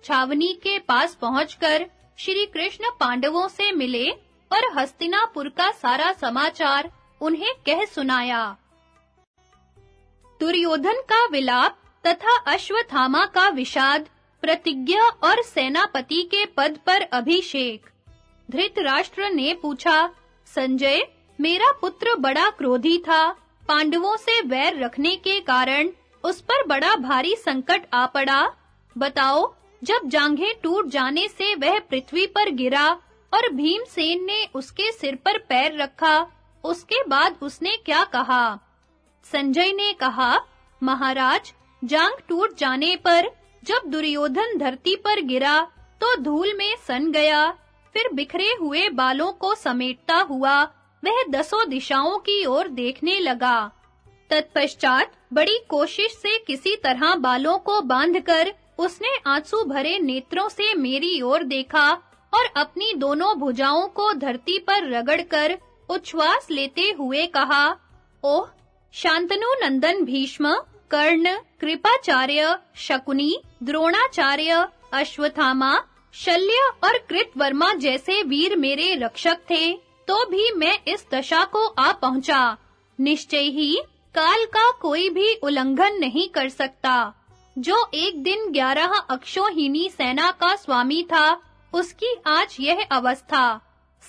छावनी के पास पहुंचकर श्री कृष्ण पांडवों से मिले। और हस्तिनापुर का सारा समाचार उन्हें कह सुनाया। दुर्योधन का विलाप तथा अश्वत्थामा का विषाद, प्रतिज्ञा और सेनापति के पद पर अभिषेक। धृतराष्ट्र ने पूछा, संजय, मेरा पुत्र बड़ा क्रोधी था। पांडवों से वैर रखने के कारण उस पर बड़ा भारी संकट आ पड़ा। बताओ, जब जांघें टूट जाने से वह पृथ्वी पर गिरा और भीमसेन ने उसके सिर पर पैर रखा। उसके बाद उसने क्या कहा? संजय ने कहा, महाराज, जांग टूट जाने पर जब दुर्योधन धरती पर गिरा तो धूल में सन गया। फिर बिखरे हुए बालों को समेटता हुआ, वह दसों दिशाओं की ओर देखने लगा। तत्पश्चात बड़ी कोशिश से किसी तरह बालों को बांधकर उसने आँसू भरे नेत्रों से मेरी ओर देखा। और अपनी दोनों भुजाओं को धरती पर रगड़कर उच्छ्वास लेते हुए कहा, ओह, शांतनु नंदन भीष्म, कर्ण, कृपाचार्य, शकुनी, द्रोणाचार्य, अश्वत्थामा, शल्य और कृतवर्मा जैसे वीर मेरे रक्षक थे तो भी मैं इस दशा को आ पहुँचा। निश्चय ही काल का कोई भी उल्लंघन नहीं कर सकता। जो एक दिन ग्यारह अक्षोहिणी सेना का स्वामी था उसकी आज यह अवस्था।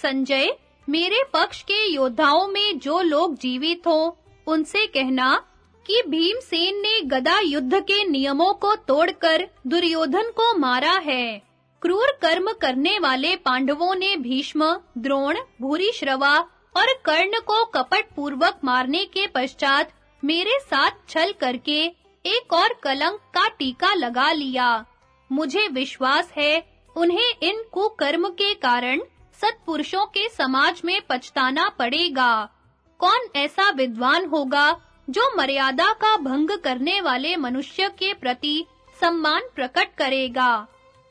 संजय, मेरे पक्ष के योद्धाओं में जो लोग जीवित हो, उनसे कहना कि भीमसेन ने गदा युद्ध के नियमों को तोड़कर दुर्योधन को मारा है। क्रूर कर्म करने वाले पांडवों ने भीष्म, द्रोण भूरिश्रवा और कर्ण को कपट पूर्वक मारने के पश्चात मेरे साथ छल करके एक और कलंक का टीका लगा लिया। मुझे विश्वास है उन्हें इन कुकर्म के कारण सत्पुरुषों के समाज में पछताना पड़ेगा। कौन ऐसा विद्वान होगा जो मर्यादा का भंग करने वाले मनुष्य के प्रति सम्मान प्रकट करेगा?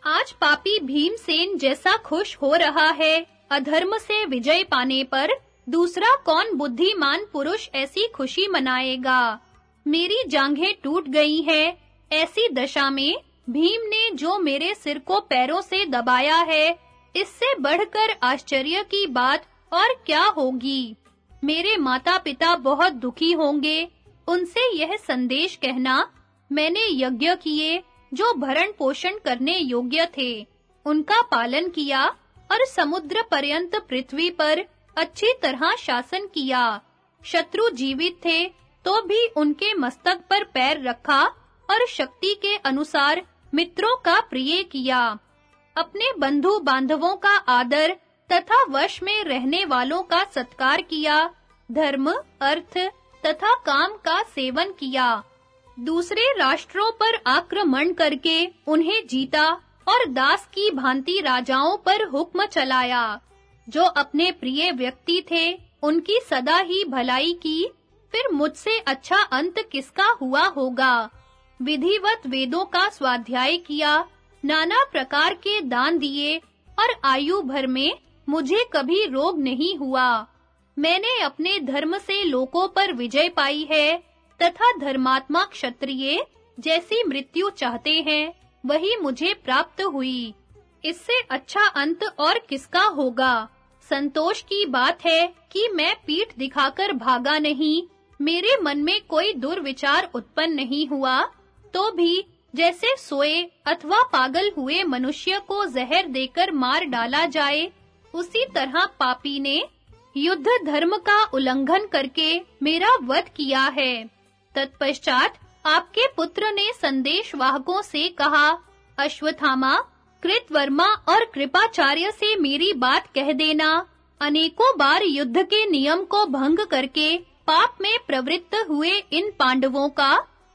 आज पापी भीमसेन जैसा खुश हो रहा है, अधर्म से विजय पाने पर दूसरा कौन बुद्धिमान पुरुष ऐसी खुशी मनाएगा? मेरी जांघें टूट गई हैं, ऐसी दशा में भीम ने जो मेरे सिर को पैरों से दबाया है, इससे बढ़कर आश्चर्य की बात और क्या होगी? मेरे माता-पिता बहुत दुखी होंगे। उनसे यह संदेश कहना, मैंने यज्ञ किए, जो भरण पोषण करने योग्य थे। उनका पालन किया और समुद्र पर्यंत पृथ्वी पर अच्छी तरह शासन किया। शत्रु जीवित थे तो भी उनके मस्तक पर पैर रखा और शक्ति के अनुसार मित्रों का प्रिय किया। अपने बंधु बांधवों का आदर तथा वश में रहने वालों का सत्कार किया। धर्म, अर्थ तथा काम का सेवन किया। दूसरे राष्ट्रों पर आक्रमण करके उन्हें जीता और दास की भांति राजाओं पर हुक्म चलाया। जो अपने प्रिय व्यक्ति थे, उनकी सदा ही भलाई की, फिर मुझसे अच्छा अंत किसका हुआ होगा? विधिवत वेदों का स्वाध्याय किया, नाना प्रकार के दान दिए और आयु भर में मुझे कभी रोग नहीं हुआ। मैंने अपने धर्म से लोकों पर विजय पाई है तथा धर्मात्मा क्षत्रिय जैसी मृत्यु चाहते हैं, वही मुझे प्राप्त हुई। इससे अच्छा अंत और किसका होगा? संतोष की बात है कि मैं पीठ दिखाकर भागा नहीं, मेरे मन में कोई दुर्विचार उत्पन्न नहीं हुआ। तो भी जैसे सोए अथवा पागल हुए मनुष्य को जहर देकर मार डाला जाए, उसी तरह पापी ने युद्ध धर्म का उल्लंघन करके मेरा वध किया है। तत्पश्चात आपके पुत्र ने संदेश वाहकों से कहा अश्वथामा कृतवर्मा और कृपाचार्य से मेरी बात कह देना। अनेकों बार युद्ध के नियम को भंग करके पाप में प्रवृत्त हुए इन पांडवों का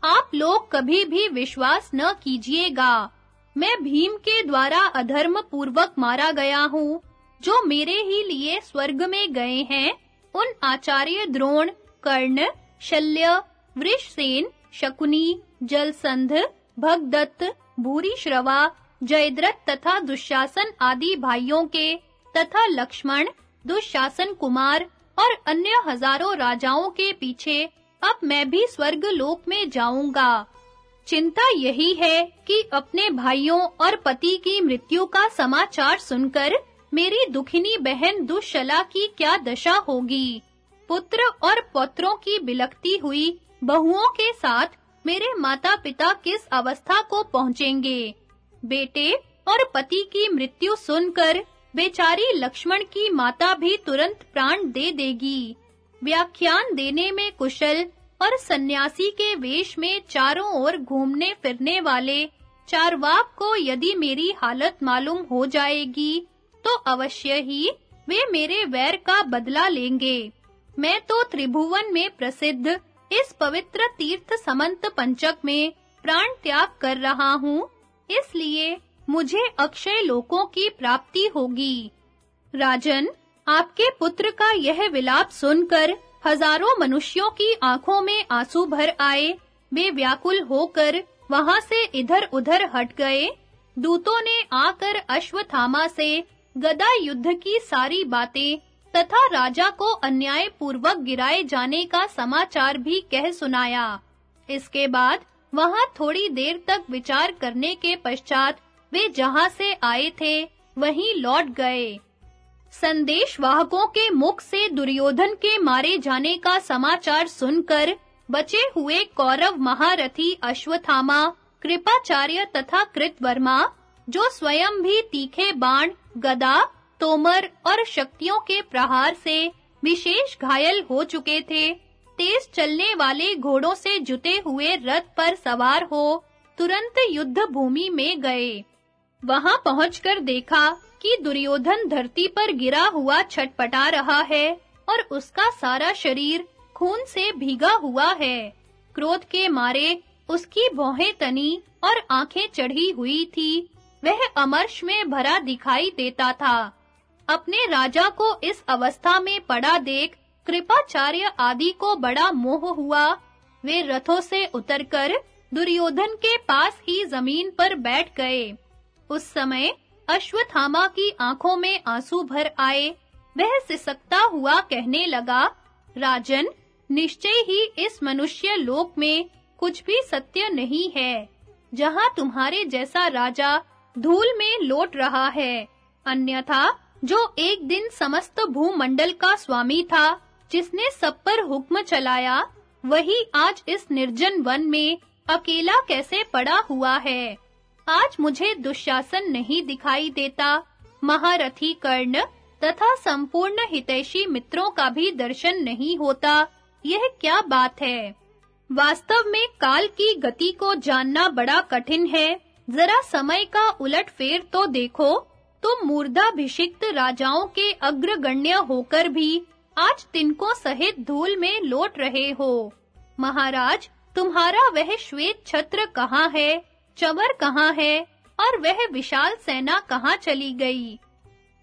आप लोग कभी भी विश्वास न कीजिएगा। मैं भीम के द्वारा अधर्म पूर्वक मारा गया हूँ, जो मेरे ही लिए स्वर्ग में गए हैं। उन आचार्य द्रोण, कर्ण, शल्य, वृषसेन, शकुनी, जलसंध, भगदत्त भूरिश्रवा जयद्रथ तथा दुशासन आदि भाइयों के तथा लक्ष्मण, दुशासन कुमार और अन्य हज़ारों राजाओं के पीछे अब मैं भी स्वर्ग लोक में जाऊँगा। चिंता यही है कि अपने भाइयों और पति की मृत्यु का समाचार सुनकर मेरी दुखिनी बहन दुशला की क्या दशा होगी? पुत्र और पौत्रों की बिलकती हुई बहुओं के साथ मेरे माता-पिता किस अवस्था को पहुँचेंगे? बेटे और पति की मृत्यु सुनकर बेचारी लक्ष्मण की माता भी तुरंत प्राण दे देगी। व्याख्यान देने में कुशल और सन्यासी के वेश में चारों ओर घूमने फिरने वाले, चारवाक को यदि मेरी हालत मालूम हो जाएगी तो अवश्य ही वे मेरे वैर का बदला लेंगे। मैं तो त्रिभुवन में प्रसिद्ध इस पवित्र तीर्थ समंत पंचक में प्राण त्याग कर रहा हूँ, इसलिए मुझे अक्षय लोकों की प्राप्ति होगी। राजन, आपके पुत्र का यह विलाप सुनकर हज़ारों मनुष्यों की आँखों में आँसू भर आए। वे व्याकुल होकर वहाँ से इधर-उधर हट गए। दूतों ने आकर अश्वथामा से गदा युद्ध की सारी बातें तथा राजा को अन्याय पूर्वक गिराए जाने का समाचार भी कह सुनाया। इसके बाद वहाँ थोड़ी देर तक विचार करने के पश्चात वे जहाँ से आए थे, वहीं लौट गए। संदेश वाहकों के मुख से दुर्योधन के मारे जाने का समाचार सुनकर बचे हुए कौरव महारथी अश्वथामा कृपाचार्य तथा कृतवर्मा, जो स्वयं भी तीखे बाण, गदा, तोमर और शक्तियों के प्रहार से विशेष घायल हो चुके थे, तेज चलने वाले घोड़ों से जुते हुए रथ पर सवार हो तुरंत युद्ध भूमि में गए। वहाँ पहुंचकर देखा कि दुर्योधन धरती पर गिरा हुआ छटपटा रहा है और उसका सारा शरीर खून से भीगा हुआ है। क्रोध के मारे उसकी भौहें तनी और आँखें चढ़ी हुई थी। वह अमर्ष में भरा दिखाई देता था। अपने राजा को इस अवस्था में पड़ा देख कृपाचार्य आदि को बड़ा मोह हुआ। वे रथों से उतरकर दुर्योधन के पास ही ज़मीन पर बैठ गए। उस समय अश्वत्थामा की आँखों में आँसू भर आए। वह सिसकता हुआ कहने लगा, राजन, निश्चय ही इस मनुष्य लोक में कुछ भी सत्य नहीं है। जहाँ तुम्हारे जैसा राजा धूल में लोट रहा है, अन्यथा जो एक दिन समस्त भूमंडल का स्वामी था, जिसने सब पर हुक्म चलाया, वही आज इस निर्जन वन में अकेला कैसे पड़ा हुआ है? आज मुझे दुशासन नहीं दिखाई देता। महारथी कर्ण तथा संपूर्ण हितैषी मित्रों का भी दर्शन नहीं होता। यह क्या बात है? वास्तव में काल की गति को जानना बड़ा कठिन है। जरा समय का उलट फेर तो देखो तुम मूर्धाभिषिक्त राजाओं के अग्रगण्य होकर भी आज तिनको सहित धूल में लोट रहे हो। महाराज, तुम्हारा वह श्वेत छत्र कहाँ है? चवर कहाँ है और वह विशाल सेना कहाँ चली गई?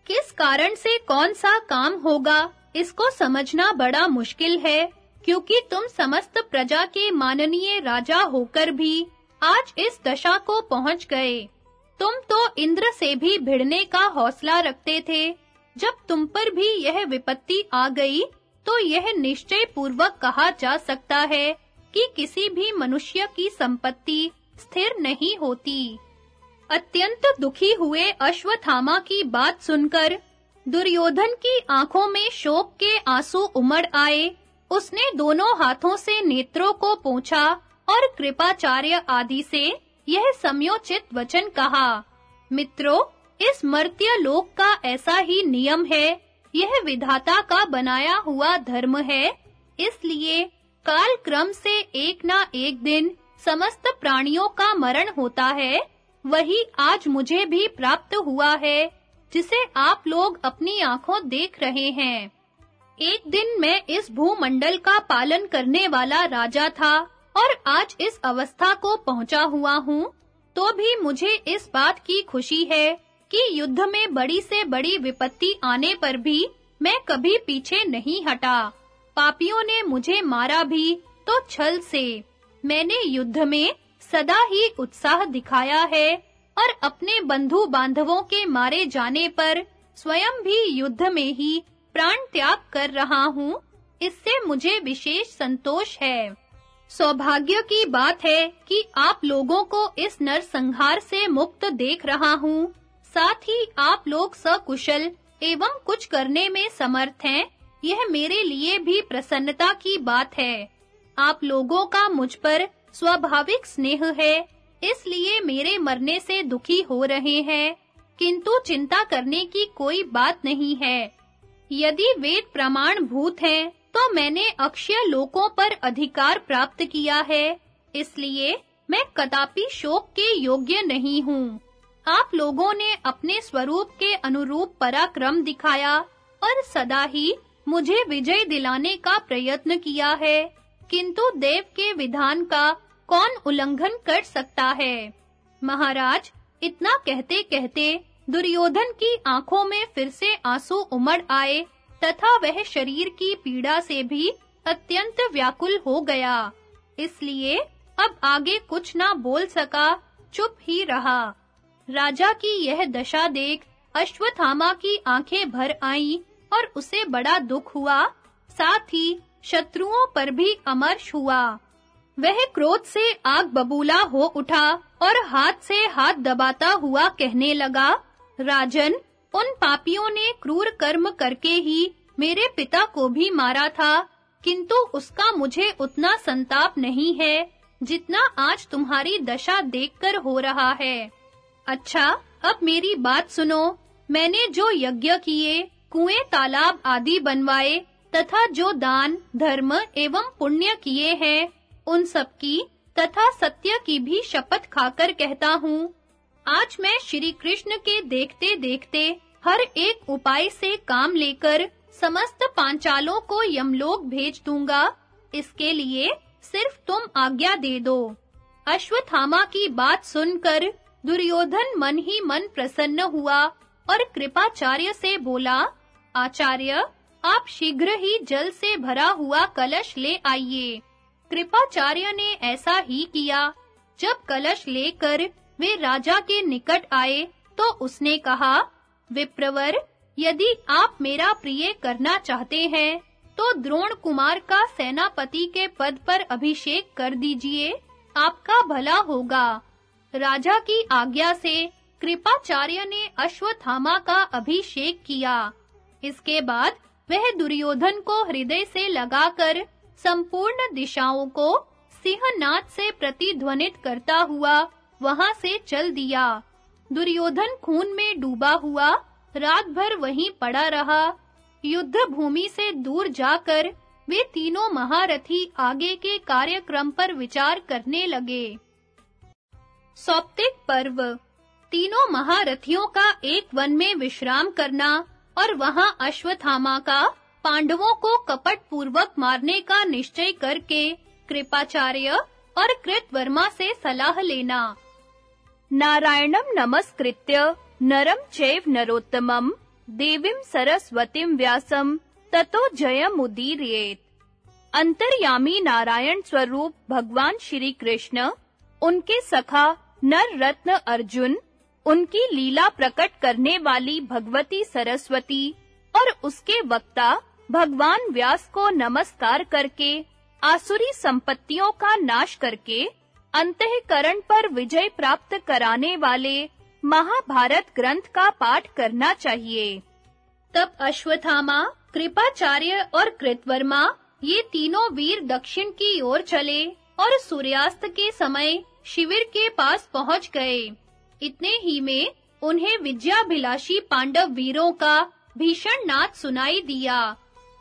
किस कारण से कौन सा काम होगा? इसको समझना बड़ा मुश्किल है, क्योंकि तुम समस्त प्रजा के माननीय राजा होकर भी आज इस दशा को पहुँच गए। तुम तो इंद्र से भी भिड़ने का हौसला रखते थे। जब तुम पर भी यह विपत्ति आ गई तो यह निश्चय पूर्वक कहा जा सकता है कि किसी भी मनुष्य की संपत्ति स्थिर नहीं होती। अत्यंत दुखी हुए अश्वत्थामा की बात सुनकर दुर्योधन की आँखों में शोक के आँसू उमड़ आए। उसने दोनों हाथों से नेत्रों को पोंछा और कृपाचार्य आदि से यह समयोचित वचन कहा, मित्रों, इस मर्त्य लोक का ऐसा ही नियम है। यह विधाता का बनाया हुआ धर्म है। इसलिए काल क्रम से एक ना एक दिन समस्त प्राणियों का मरण होता है, वही आज मुझे भी प्राप्त हुआ है, जिसे आप लोग अपनी आँखों देख रहे हैं। एक दिन मैं इस भूमंडल का पालन करने वाला राजा था, और आज इस अवस्था को पहुँचा हुआ हूँ तो भी मुझे इस बात की खुशी है कि युद्ध में बड़ी से बड़ी विपत्ति आने पर भी मैं कभी पीछे नहीं हटा। पापियों ने मुझे मारा भी तो छल से। मैंने युद्ध में सदा ही उत्साह दिखाया है और अपने बंधु बांधवों के मारे जाने पर स्वयं भी युद्ध में ही प्राण त्याग कर रहा हूँ। इससे मुझे विशेष संतोष है। सौभाग्य की बात है कि आप लोगों को इस नरसंहार से मुक्त देख रहा हूँ। साथ ही आप लोग सकुशल एवं कुछ करने में समर्थ हैं। यह मेरे लिए भी प्रसन्नता की बात है। आप लोगों का मुझ पर स्वाभाविक स्नेह है, इसलिए मेरे मरने से दुखी हो रहे हैं, किंतु चिंता करने की कोई बात नहीं है। यदि वेद प्रमाण भूत हैं तो मैंने अक्षय लोकों पर अधिकार प्राप्त किया है, इसलिए मैं कदापि शोक के योग्य नहीं हूँ। आप लोगों ने अपने स्वरूप के अनुरूप पराक्रम दिखाया, और सदा ही मुझे विजय दिलाने का प्रयत्न किया है। किंतु देव के विधान का कौन उल्लंघन कर सकता है? महाराज, इतना कहते-कहते दुर्योधन की आँखों में फिर से आँसू उमड़ आए, तथा वह शरीर की पीड़ा से भी अत्यंत व्याकुल हो गया। इसलिए अब आगे कुछ ना बोल सका, चुप ही रहा। राजा की यह दशा देख अश्वत्थामा की आँखें भर आईं और उसे बड़ा दुख हुआ। साथ ही शत्रुओं पर भी अमर्ष हुआ। वह क्रोध से आग बबूला हो उठा और हाथ से हाथ दबाता हुआ कहने लगा, राजन, उन पापियों ने क्रूर कर्म करके ही मेरे पिता को भी मारा था, किंतु उसका मुझे उतना संताप नहीं है, जितना आज तुम्हारी दशा देखकर हो रहा है। अच्छा अब मेरी बात सुनो, मैंने जो यज्ञ किए, कुएँ तालाब आदि बनवाए तथा जो दान, धर्म एवं पुण्य किए हैं, उन सब की तथा सत्य की भी शपथ खाकर कहता हूँ। आज मैं श्री कृष्ण के देखते-देखते हर एक उपाय से काम लेकर समस्त पांचालों को यमलोक भेज दूँगा। इसके लिए सिर्फ़ तुम आज्ञा दे दो। अश्वत्थामा की बात सुनकर दुर्योधन मन ही मन प्रसन्न हुआ और कृपाचार्य से बोला, आचार्य आप शीघ्र ही जल से भरा हुआ कलश ले आइए। कृपाचार्य ने ऐसा ही किया। जब कलश लेकर वे राजा के निकट आए तो उसने कहा, विप्रवर, यदि आप मेरा प्रिय करना चाहते हैं तो द्रोण कुमार का सेनापति के पद पर अभिषेक कर दीजिए। आपका भला होगा। राजा की आज्ञा से कृपाचार्य ने अश्वत्थामा का अभिषेक किया। इसके बाद वह दुर्योधन को हृदय से लगाकर संपूर्ण दिशाओं को सिंहनाद से प्रतिध्वनित करता हुआ वहाँ से चल दिया। दुर्योधन खून में डूबा हुआ, रात भर वहीं पड़ा रहा। युद्ध भूमि से दूर जाकर वे तीनों महारथी आगे के कार्यक्रम पर विचार करने लगे। सौप्तिक पर्व। तीनों महारथियों का एक वन में विश्राम करना और वहाँ अश्वत्थामा का पांडवों को कपट पूर्वक मारने का निश्चय करके कृपाचार्य और कृतवर्मा से सलाह लेना। नारायणम नमस्कृत्य नरम चैव नरोत्तमम देवीं सरस्वतीं व्यासम ततो जयम उदीरयेत अंतर्यामी नारायण स्वरूप भगवान श्री कृष्ण उनके सखा नर रत्न अर्जुन उनकी लीला प्रकट करने वाली भगवती सरस्वती और उसके वक्ता भगवान व्यास को नमस्कार करके, आसुरी संपत्तियों का नाश करके, अंतःकरण पर विजय प्राप्त कराने वाले महाभारत ग्रंथ का पाठ करना चाहिए। तब अश्वत्थामा, कृपाचार्य और कृतवर्मा ये तीनों वीर दक्षिण की ओर चले और सूर्यास्त के समय शिविर के पास पहुँच गए। इतने ही में उन्हें विद्याभिलाषी पांडव वीरों का भीषण नाद सुनाई दिया।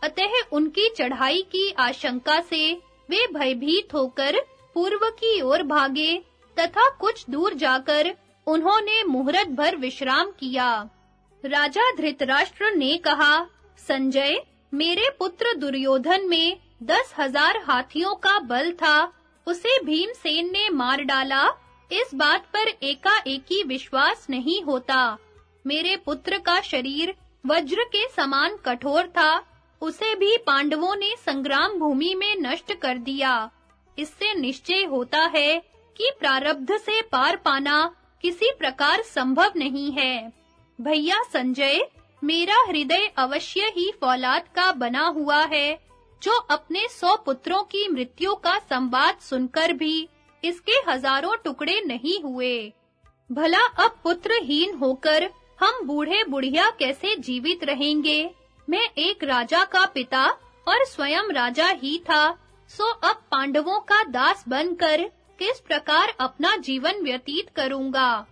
अतः उनकी चढ़ाई की आशंका से वे भयभीत होकर पूर्व की ओर भागे तथा कुछ दूर जाकर उन्होंने मुहूर्त भर विश्राम किया। राजा धृतराष्ट्र ने कहा, संजय, मेरे पुत्र दुर्योधन में दस हज़ार हाथियों का बल था, उसे भीमसेन ने मार डाला इस बात पर एकाएकी विश्वास नहीं होता। मेरे पुत्र का शरीर वज्र के समान कठोर था। उसे भी पांडवों ने संग्राम भूमि में नष्ट कर दिया। इससे निश्चय होता है कि प्रारब्ध से पार पाना किसी प्रकार संभव नहीं है। भैया संजय, मेरा हृदय अवश्य ही फौलाद का बना हुआ है, जो अपने सौ पुत्रों की मृत्यु का संवाद सुनकर भी इसके हज़ारों टुकड़े नहीं हुए। भला अब पुत्रहीन होकर हम बूढ़े बुढ़िया कैसे जीवित रहेंगे? मैं एक राजा का पिता और स्वयं राजा ही था, सो अब पांडवों का दास बनकर किस प्रकार अपना जीवन व्यतीत करूँगा?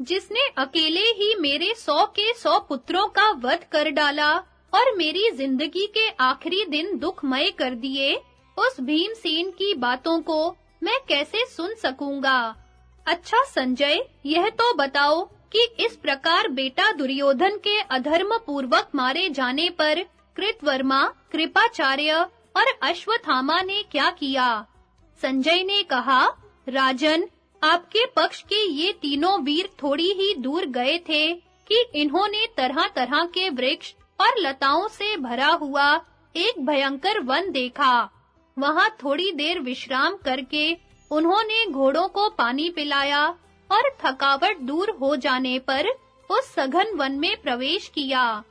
जिसने अकेले ही मेरे सौ के सौ पुत्रों का वध कर डाला और मेरी ज़िंदगी के आखिरी दिन दुखमय कर दिए, उस भीमसेन की बातों को मैं कैसे सुन सकूँगा? अच्छा संजय, यह तो बताओ कि इस प्रकार बेटा दुर्योधन के अधर्म पूर्वक मारे जाने पर कृतवर्मा, कृपाचार्य और अश्वत्थामा ने क्या किया? संजय ने कहा, राजन, आपके पक्ष के ये तीनों वीर थोड़ी ही दूर गए थे कि इन्होंने तरह-तरह के वृक्ष और लताओं से भरा हुआ एक भयंकर वन देखा। वहाँ थोड़ी देर विश्राम करके उन्होंने घोड़ों को पानी पिलाया और थकावट दूर हो जाने पर उस सघन वन में प्रवेश किया।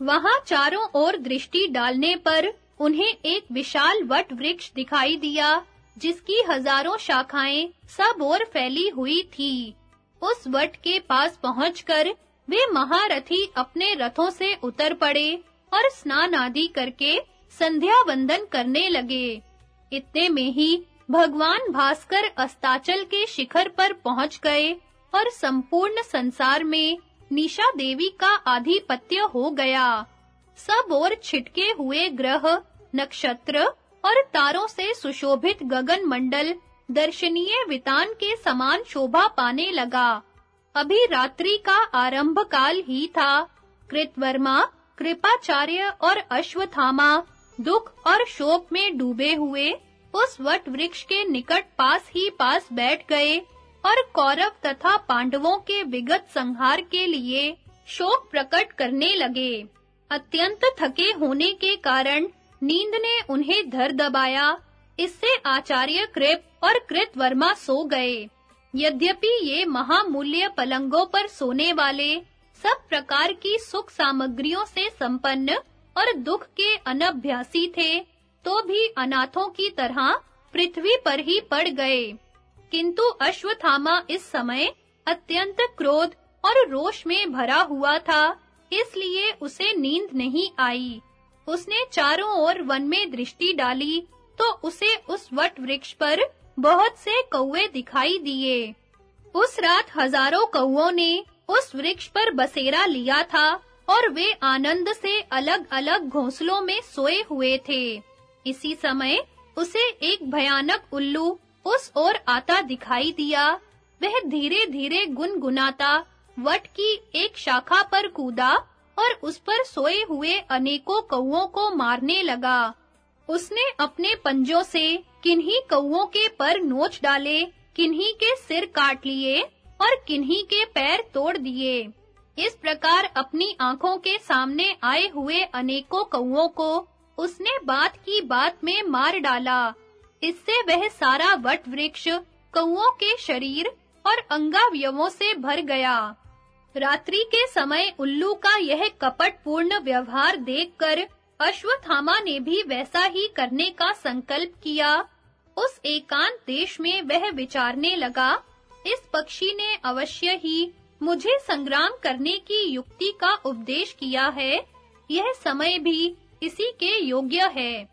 वहाँ चारों ओर दृष्टि डालने पर उन्हें एक विशाल वट वृक्ष दिखाई दिया, जिसकी हज़ारों शाखाएँ सब ओर फैली हुई थी। उस वट के पास पहुंचकर वे महारथी अपने रथों से उतर पड़े और स्नान आदि करके संध्या वंदन करने लगे। इतने में ही भगवान भास्कर अस्ताचल के शिखर पर पहुँच गए और संपूर्ण संसार में निशा देवी का आधिपत्य हो गया। सब ओर छिटके हुए ग्रह, नक्षत्र और तारों से सुशोभित गगन मंडल दर्शनीय वितान के समान शोभा पाने लगा। अभी रात्रि का आरंभ काल ही था। कृतवर्मा, कृपाचार्य और अश्वत्थामा दुख और शोक में डूबे हुए, उस वट वृक्ष के निकट पास ही पास बैठ गए और कौरव तथा पांडवों के विगत संहार के लिए शोक प्रकट करने लगे। अत्यंत थके होने के कारण नींद ने उन्हें धर दबाया। इससे आचार्य कृप और कृतवर्मा सो गए। यद्यपि ये महामूल्य पलंगों पर सोने वाले सब प्रकार की सुख सामग्रियों से संपन्न और दुख के अनभ्यासी थे तो भी अनाथों की तरह पृथ्वी पर ही पड़ गए। किंतु अश्वत्थामा इस समय अत्यंत क्रोध और रोष में भरा हुआ था, इसलिए उसे नींद नहीं आई। उसने चारों ओर वन में दृष्टि डाली तो उसे उस वट वृक्ष पर बहुत से कौवे दिखाई दिए। उस रात हज़ारों कौवों ने उस वृक्ष पर बसेरा लिया था और वे आनंद से अलग-अलग घोंसलों में सोए हुए थे। इसी समय उसे एक भयानक उल्लू उस ओर आता दिखाई दिया। वह धीरे-धीरे गुनगुनाता, वट की एक शाखा पर कूदा और उस पर सोए हुए अनेकों कौओं को मारने लगा। उसने अपने पंजों से किन्हीं कौओं के पर नोच डाले, किन्हीं के सिर काट लिए और किन्हीं के पैर तोड़ दिए। इस प्रकार अपनी आँखों के सामने आए हुए अनेकों कौओं को उसने बात की बात में मार डाला। इससे वह सारा वट वृक्ष कौओं के शरीर और अंगावयवों से भर गया। रात्रि के समय उल्लू का यह कपटपूर्ण व्यवहार देखकर अश्वत्थामा ने भी वैसा ही करने का संकल्प किया। उस एकांत देश में वह विचारने लगा, इस पक्षी ने अवश्य ही मुझे संग्राम करने की युक्ति का उपदेश किया है। यह समय भी इसी के योग्य है।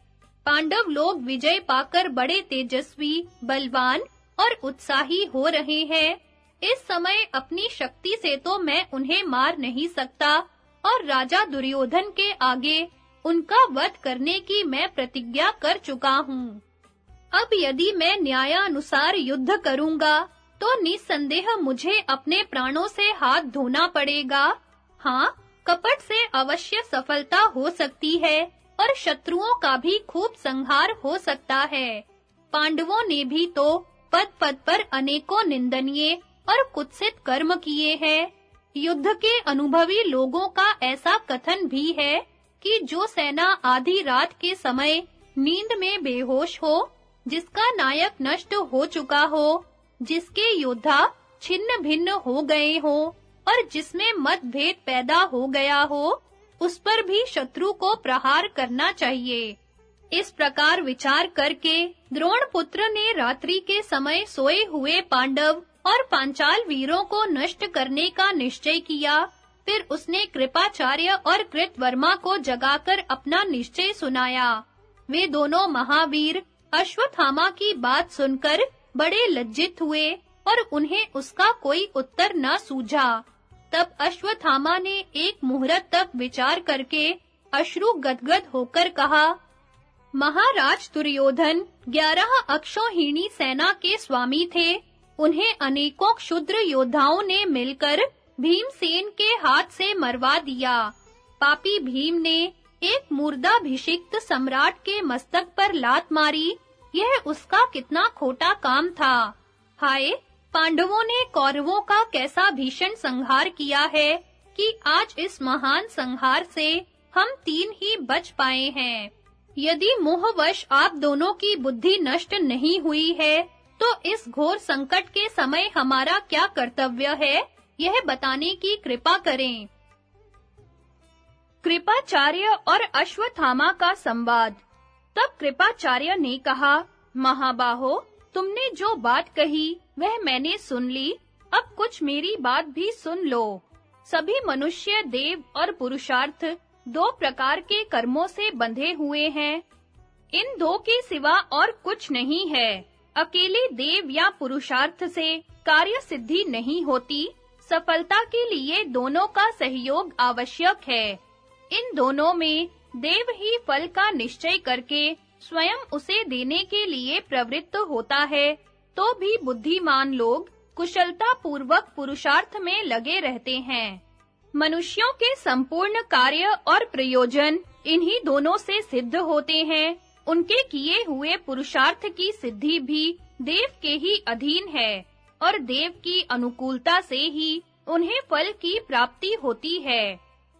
पांडव लोग विजय पाकर बड़े तेजस्वी, बलवान और उत्साही हो रहे हैं। इस समय अपनी शक्ति से तो मैं उन्हें मार नहीं सकता और राजा दुर्योधन के आगे उनका वध करने की मैं प्रतिज्ञा कर चुका हूँ। अब यदि मैं न्यायानुसार युद्ध करूँगा तो निसंदेह मुझे अपने प्राणों से हाथ धोना पड़ेगा। हाँ कपट से अवश्य सफलता हो सकती है और शत्रुओं का भी खूब संहार हो सकता है। पांडवों ने भी तो पद-पद पर अनेकों निंदनीय और कुत्सित कर्म किए हैं। युद्ध के अनुभवी लोगों का ऐसा कथन भी है कि जो सेना आधी रात के समय नींद में बेहोश हो, जिसका नायक नष्ट हो चुका हो जिसके योद्धा छिन्न भिन्न हो गए हो और जिसमें मतभेद पैदा हो गया हो, उस पर भी शत्रु को प्रहार करना चाहिए। इस प्रकार विचार करके द्रोण पुत्र ने रात्रि के समय सोए हुए पांडव और पांचाल वीरों को नष्ट करने का निश्चय किया। फिर उसने कृपाचार्य और कृतवर्मा को जगाकर अपना निश्चय सुनाया। वे दोनों महावीर अश्वत्थामा की बात सुनकर बड़े लज्जित हुए और उन्हें उसका कोई उत्तर न सूझा। तब अश्वत्थामा ने एक मुहूर्त तक विचार करके अश्रु गदगद होकर कहा, महाराज दुर्योधन, ग्यारह अक्षौहिणी सेना के स्वामी थे। उन्हें अनेकों क्षुद्र योद्धाओं ने मिलकर भीमसेन के हाथ से मरवा दिया। पापी भीम ने एक मुर्दाभिषिक्त सम्राट के मस्तक पर लात मारी यह उसका कितना खोटा काम था। हाय, पांडवों ने कौरवों का कैसा भीषण संहार किया है कि आज इस महान संहार से हम तीन ही बच पाए हैं। यदि मोहवश आप दोनों की बुद्धि नष्ट नहीं हुई है तो इस घोर संकट के समय हमारा क्या कर्तव्य है, यह बताने की कृपा करें। कृपाचार्य और अश्वत्थामा का संवाद। तब कृपाचार्य ने कहा, महाबाहो, तुमने जो बात कही, वह मैंने सुन ली। अब कुछ मेरी बात भी सुन लो। सभी मनुष्य, देव और पुरुषार्थ दो प्रकार के कर्मों से बंधे हुए हैं। इन दो के सिवा और कुछ नहीं है। अकेले देव या पुरुषार्थ से कार्य सिद्धि नहीं होती। सफलता के लिए दोनों का सहयोग आवश्यक है। इन दोनों में देव ही फल का निश्चय करके स्वयं उसे देने के लिए प्रवृत्त होता है तो भी बुद्धिमान लोग कुशलता पूर्वक पुरुषार्थ में लगे रहते हैं। मनुष्यों के संपूर्ण कार्य और प्रयोजन इन्हीं दोनों से सिद्ध होते हैं। उनके किए हुए पुरुषार्थ की सिद्धि भी देव के ही अधीन है, और देव की अनुकूलता से ही उन्हें फल की प्राप्ति होती है।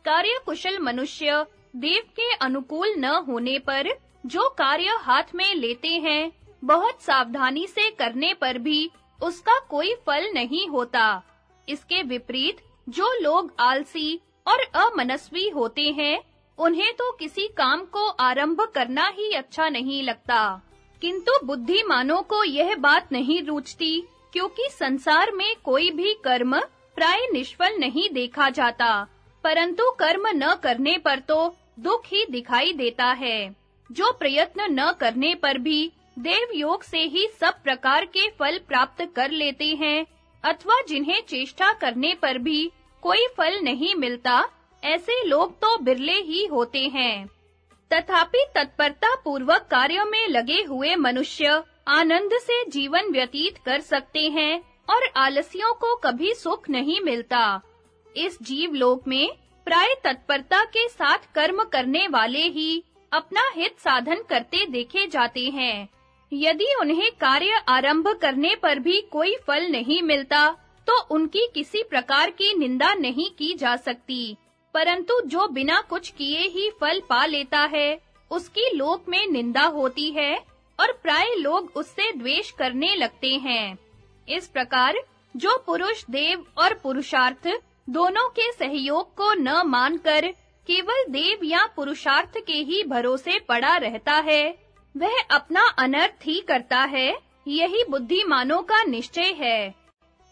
कार्य कुशल मनुष्य देव के अनुकूल न होने पर जो कार्य हाथ में लेते हैं, बहुत सावधानी से करने पर भी उसका कोई फल नहीं होता। इसके विपरीत, जो लोग आलसी और अमनस्वी होते हैं, उन्हें तो किसी काम को आरंभ करना ही अच्छा नहीं लगता। किंतु बुद्धिमानों को यह बात नहीं रुचती क्योंकि संसार में कोई भी कर्म प्राय निष्फल नहीं देखा जाता। परंतु कर्म न करने पर तो दुख ही दिखाई देता है। जो प्रयत्न न करने पर भी देव योग से ही सब प्रकार के फल प्राप्त कर लेते हैं, अथवा जिन्हें चेष्टा करने पर भी कोई फल नहीं मिलता, ऐसे लोग तो बिरले ही होते हैं। तथापि तत्परता पूर्वक कार्यों में लगे हुए मनुष्य आनंद से जीवन व्यतीत कर सकते हैं, और आलसियों को कभी सुख नहीं मिलता। इस जीव लोक में प्राय तत्परता के साथ कर्म करने वाले ही अपना हित साधन करते देखे जाते हैं। यदि उन्हें कार्य आरंभ करने पर भी कोई फल नहीं मिलता तो उनकी किसी प्रकार की निंदा नहीं की जा सकती। परंतु जो बिना कुछ किए ही फल पा लेता है, उसकी लोक में निंदा होती है और प्राय लोग उससे द्वेष करने लगते हैं। इस प्रकार जो पुरुष देव और पुरुषार्थ दोनों के सहयोग को न मानकर केवल देव या पुरुषार्थ के ही भरोसे पड़ा रहता है। वह अपना अनर्थ ही करता है, यही बुद्धिमानों का निश्चय है।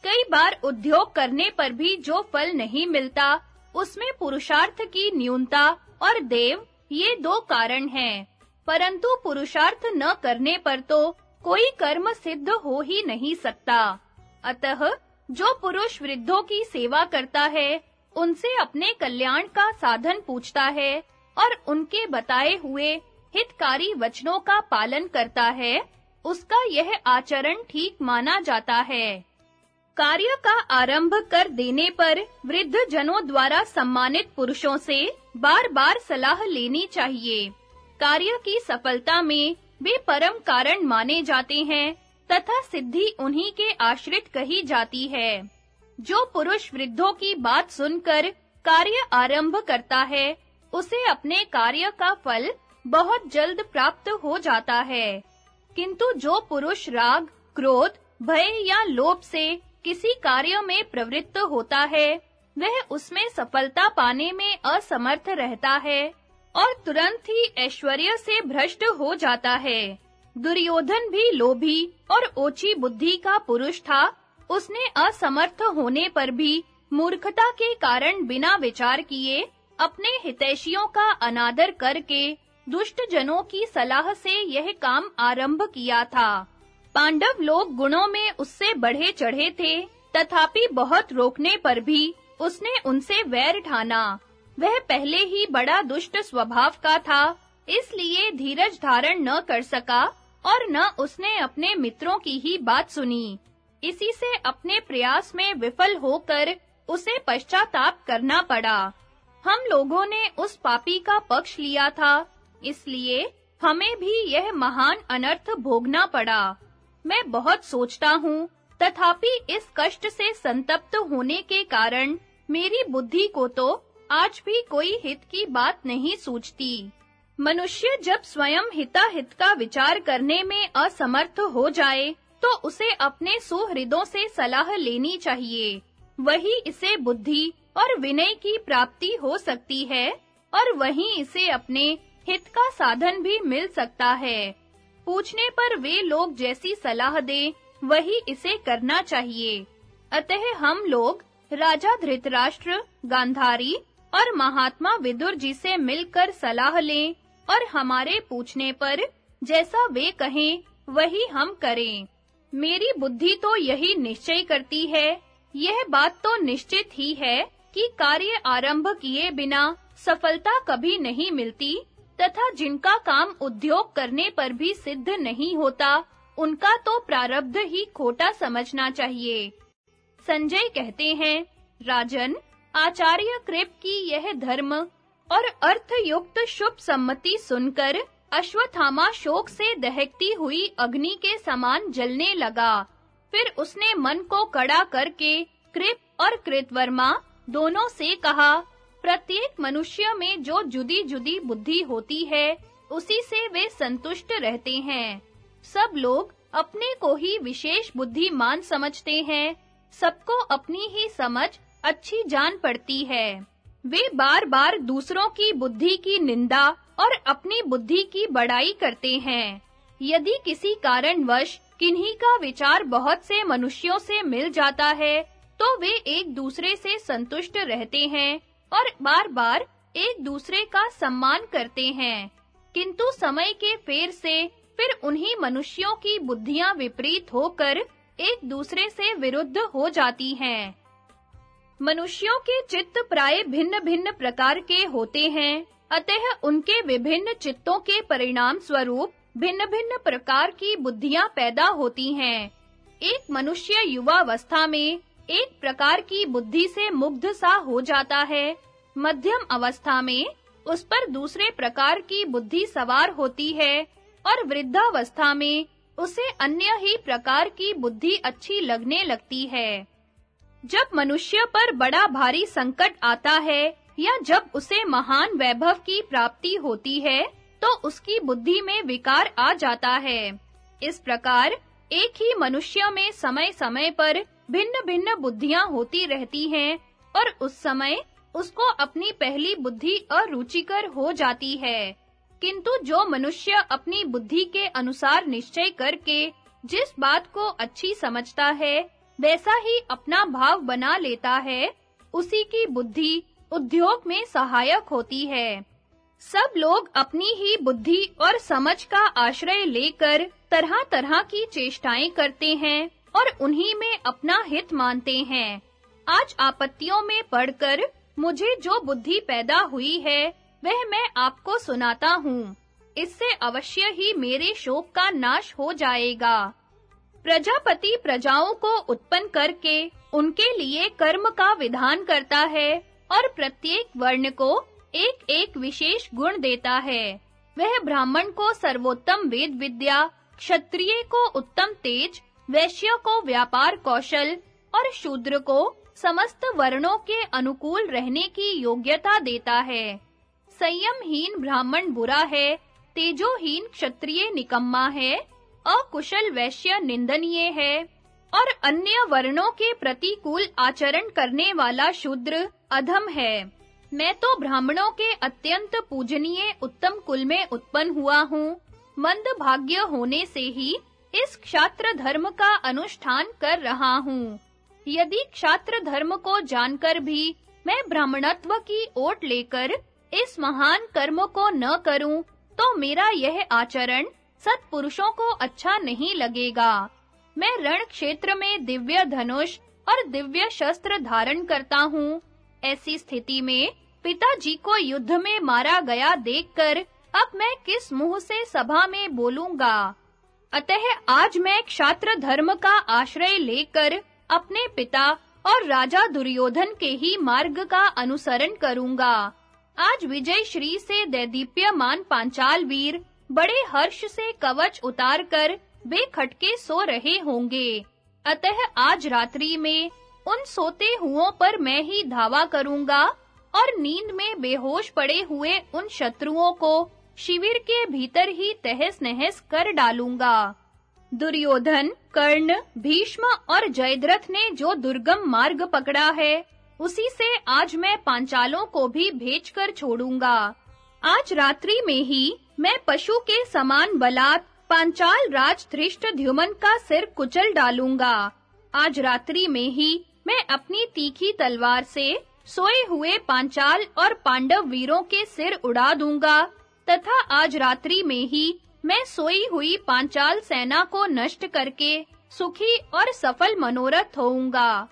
कई बार उद्योग करने पर भी जो फल नहीं मिलता, उसमें पुरुषार्थ की न्यूनता और देव, ये दो कारण हैं। परंतु पुरुषार्थ न करने पर तो कोई कर्म सिद्ध हो ही नहीं सकता। अतः जो पुरुष वृद्धों की सेवा करता है, उनसे अपने कल्याण का साधन पूछता है और उनके बताए हुए हितकारी वचनों का पालन करता है, उसका यह आचरण ठीक माना जाता है। कार्य का आरंभ कर देने पर वृद्ध जनों द्वारा सम्मानित पुरुषों से बार-बार सलाह लेनी चाहिए। कार्य की सफलता में वे परम कारण माने जाते हैं। तथा सिद्धि उन्हीं के आश्रित कही जाती है। जो पुरुष वृद्धों की बात सुनकर कार्य आरंभ करता है, उसे अपने कार्य का फल बहुत जल्द प्राप्त हो जाता है। किंतु जो पुरुष राग, क्रोध, भय या लोभ से किसी कार्य में प्रवृत्त होता है, वह उसमें सफलता पाने में असमर्थ रहता है और तुरंत ही ऐश्वर्य से भ्रष्ट हो जाता है। दुर्योधन भी लोभी और ओछी बुद्धि का पुरुष था। उसने असमर्थ होने पर भी मूर्खता के कारण बिना विचार किए अपने हितैषियों का अनादर करके दुष्ट जनों की सलाह से यह काम आरंभ किया था। पांडव लोग गुणों में उससे बढ़े चढ़े थे, तथापि बहुत रोकने पर भी उसने उनसे वैर ठाना। वह पहले ही बड़ा दुष्ट स्वभाव का था, इसलिए धीरज धारण न कर सका। और न उसने अपने मित्रों की ही बात सुनी। इसी से अपने प्रयास में विफल होकर उसे पश्चाताप करना पड़ा। हम लोगों ने उस पापी का पक्ष लिया था, इसलिए हमें भी यह महान अनर्थ भोगना पड़ा। मैं बहुत सोचता हूँ, तथापि इस कष्ट से संतप्त होने के कारण मेरी बुद्धि को तो आज भी कोई हित की बात नहीं सूझती। मनुष्य जब स्वयं हिताहित का विचार करने में असमर्थ हो जाए तो उसे अपने सुहृदों से सलाह लेनी चाहिए। वही इसे बुद्धि और विनय की प्राप्ति हो सकती है, और वहीं इसे अपने हित का साधन भी मिल सकता है। पूछने पर वे लोग जैसी सलाह दें, वही इसे करना चाहिए। अतः हम लोग राजा धृतराष्ट्र, गांधारी और महात्मा विदुर जी से मिलकर सलाह लें और हमारे पूछने पर जैसा वे कहें, वही हम करें। मेरी बुद्धि तो यही निश्चय करती है। यह बात तो निश्चित ही है कि कार्य आरंभ किए बिना सफलता कभी नहीं मिलती, तथा जिनका काम उद्योग करने पर भी सिद्ध नहीं होता, उनका तो प्रारब्ध ही खोटा समझना चाहिए। संजय कहते हैं, राजन, आचार्य कृप की यह धर्म और अर्थयुक्त शुभ सम्मति सुनकर अश्वत्थामा शोक से दहकती हुई अग्नि के समान जलने लगा। फिर उसने मन को कड़ा करके कृप और कृतवर्मा दोनों से कहा, प्रत्येक मनुष्य में जो जुदी-जुदी बुद्धि होती है, उसी से वे संतुष्ट रहते हैं। सब लोग अपने को ही विशेष बुद्धिमान समझते हैं, सबको अपनी ही समझ अच्छी जान पड़ती है। वे बार-बार दूसरों की बुद्धि की निंदा और अपनी बुद्धि की बड़ाई करते हैं। यदि किसी कारणवश किन्हीं का विचार बहुत से मनुष्यों से मिल जाता है तो वे एक दूसरे से संतुष्ट रहते हैं और बार-बार एक दूसरे का सम्मान करते हैं। किंतु समय के फेर से फिर उन्हीं मनुष्यों की बुद्धियाँ विपरीत होकर एक दूसरे से विरुद्ध हो जाती हैं। मनुष्यों के चित्त प्राय भिन्न-भिन्न प्रकार के होते हैं, अतः उनके विभिन्न चित्तों के परिणाम स्वरूप भिन्न-भिन्न प्रकार की बुद्धियाँ पैदा होती हैं। एक मनुष्य युवावस्था में एक प्रकार की बुद्धि से मुग्ध सा हो जाता है। मध्यम अवस्था में उस पर दूसरे प्रकार की बुद्धि सवार होती है और वृद्धावस्था में उसे अन्य ही प्रकार की बुद्धि अच्छी लगने लगती है। जब मनुष्य पर बड़ा भारी संकट आता है या जब उसे महान वैभव की प्राप्ति होती है तो उसकी बुद्धि में विकार आ जाता है। इस प्रकार एक ही मनुष्य में समय-समय पर भिन्न-भिन्न बुद्धियाँ होती रहती हैं और उस समय उसको अपनी पहली बुद्धि अरुचिकर हो जाती है। किंतु जो मनुष्य अपनी बुद्धि के अनुसार निश्चय करके जिस बात को अच्छी समझता है वैसा ही अपना भाव बना लेता है, उसी की बुद्धि उद्योग में सहायक होती है। सब लोग अपनी ही बुद्धि और समझ का आश्रय लेकर तरह-तरह की चेष्टाएँ करते हैं और उन्हीं में अपना हित मानते हैं। आज आपत्तियों में पड़कर मुझे जो बुद्धि पैदा हुई है, वह मैं आपको सुनाता हूँ। इससे अवश्य ही मेरे शोक का नाश हो जाएगा। प्रजापति प्रजाओं को उत्पन्न करके उनके लिए कर्म का विधान करता है और प्रत्येक वर्ण को एक-एक विशेष गुण देता है। वह ब्राह्मण को सर्वोत्तम वेद विद्या, क्षत्रिय को उत्तम तेज, वैश्य को व्यापार कौशल और शूद्र को समस्त वर्णों के अनुकूल रहने की योग्यता देता है। संयमहीन ब्राह्मण बुरा है, तेजोहीन क्षत्रिय निकम्मा है अकुशल वैश्य निंदनीय है और अन्य वर्णों के प्रतिकूल आचरण करने वाला शूद्र अधम है। मैं तो ब्राह्मणों के अत्यंत पूजनीय उत्तम कुल में उत्पन्न हुआ हूँ। मंद भाग्य होने से ही इस क्षात्र धर्म का अनुष्ठान कर रहा हूँ। यदि क्षात्र धर्म को जानकर भी मैं ब्राह्मणत्व की ओट लेकर इस महान कर्म को न करूँ तो मेरा यह आचरण सत्पुरुषों को अच्छा नहीं लगेगा। मैं रण क्षेत्र में दिव्य धनुष और दिव्य शस्त्र धारण करता हूँ। ऐसी स्थिति में पिताजी को युद्ध में मारा गया देखकर अब मैं किस मुँह से सभा में बोलूँगा? अतः आज मैं क्षात्र धर्म का आश्रय लेकर अपने पिता और राजा दुर्योधन के ही मार्ग का अनुसरण करूँगा। आज विजय श्री से दैदीप्यमान पांचाल वीर बड़े हर्ष से कवच उतारकर बेखटके सो रहे होंगे। अतः आज रात्रि में उन सोते हुओं पर मैं ही धावा करूँगा और नींद में बेहोश पड़े हुए उन शत्रुओं को शिविर के भीतर ही तहस-नहस कर डालूँगा। दुर्योधन, कर्ण, भीष्म और जयद्रथ ने जो दुर्गम मार्ग पकड़ा है, उसी से आज मैं पांचालों को भी भेजकर छोड़ूँगा। आज रात्रि में ही मैं पशु के समान बलात् पांचाल राज धृष्टद्युमन का सिर कुचल डालूँगा। आज रात्रि में ही मैं अपनी तीखी तलवार से सोए हुए पांचाल और पांडव वीरों के सिर उड़ा दूँगा, तथा आज रात्रि में ही मैं सोई हुई पांचाल सेना को नष्ट करके सुखी और सफल मनोरथ होऊँगा।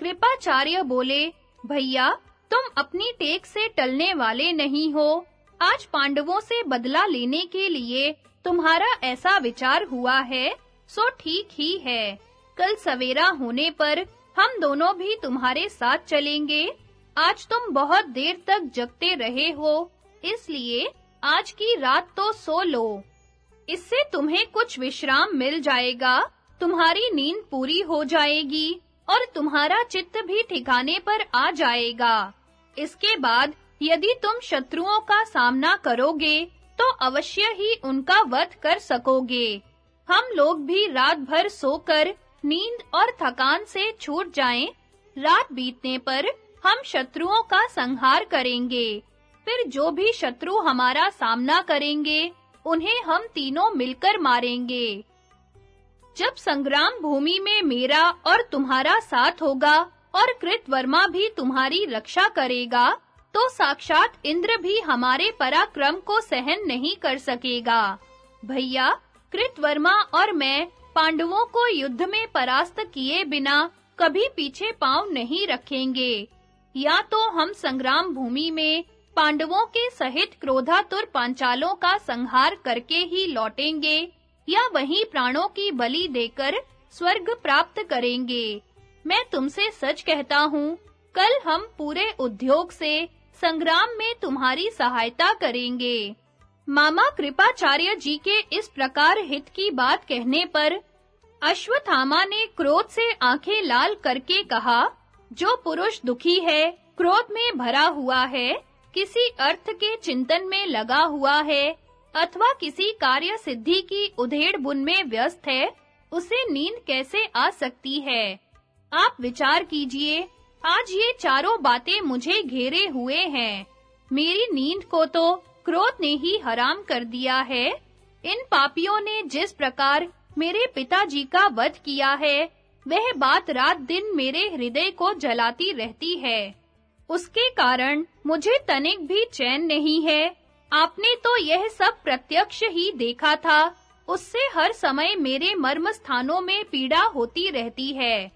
कृपाचार्य बोले, भैया, तुम अपनी टेक से टलने वाले नहीं हो। आज पांडवों से बदला लेने के लिए तुम्हारा ऐसा विचार हुआ है, सो ठीक ही है। कल सवेरा होने पर हम दोनों भी तुम्हारे साथ चलेंगे। आज तुम बहुत देर तक जगते रहे हो, इसलिए आज की रात तो सो लो। इससे तुम्हें कुछ विश्राम मिल जाएगा, तुम्हारी नींद पूरी हो जाएगी और तुम्हारा चित्त भी ठिकाने पर आ जाएगा। इसके बाद यदि तुम शत्रुओं का सामना करोगे तो अवश्य ही उनका वध कर सकोगे। हम लोग भी रात भर सोकर नींद और थकान से छूट जाएँ। रात बीतने पर हम शत्रुओं का संहार करेंगे। फिर जो भी शत्रु हमारा सामना करेंगे, उन्हें हम तीनों मिलकर मारेंगे। जब संग्राम भूमि में मेरा और तुम्हारा साथ होगा और कृतवर्मा भी तुम्हारी रक्षा करेगा तो साक्षात इंद्र भी हमारे पराक्रम को सहन नहीं कर सकेगा। भैया, कृतवर्मा और मैं पांडवों को युद्ध में परास्त किए बिना कभी पीछे पाँव नहीं रखेंगे। या तो हम संग्राम भूमि में पांडवों के सहित क्रोधातुर पांचालों का संहार करके ही लौटेंगे, या वहीं प्राणों की बलि देकर स्वर्ग प्राप्त करेंगे। मैं तुमसे सच कहता हूँ, कल हम पूरे उद्योग से संग्राम में तुम्हारी सहायता करेंगे। मामा कृपाचार्य जी के इस प्रकार हित की बात कहने पर अश्वत्थामा ने क्रोध से आँखें लाल करके कहा, जो पुरुष दुखी है, क्रोध में भरा हुआ है, किसी अर्थ के चिंतन में लगा हुआ है, अथवा किसी कार्य सिद्धि की उधेड़ बुन में व्यस्त है, उसे नींद कैसे आ सकती है? आप विचार कीजिए। आज ये चारों बातें मुझे घेरे हुए हैं। मेरी नींद को तो क्रोध ने ही हराम कर दिया है। इन पापियों ने जिस प्रकार मेरे पिताजी का वध किया है, वह बात रात दिन मेरे हृदय को जलाती रहती है। उसके कारण मुझे तनिक भी चैन नहीं है। आपने तो यह सब प्रत्यक्ष ही देखा था। उससे हर समय मेरे मर्म स्थानों में पीड़ा होती रहती है।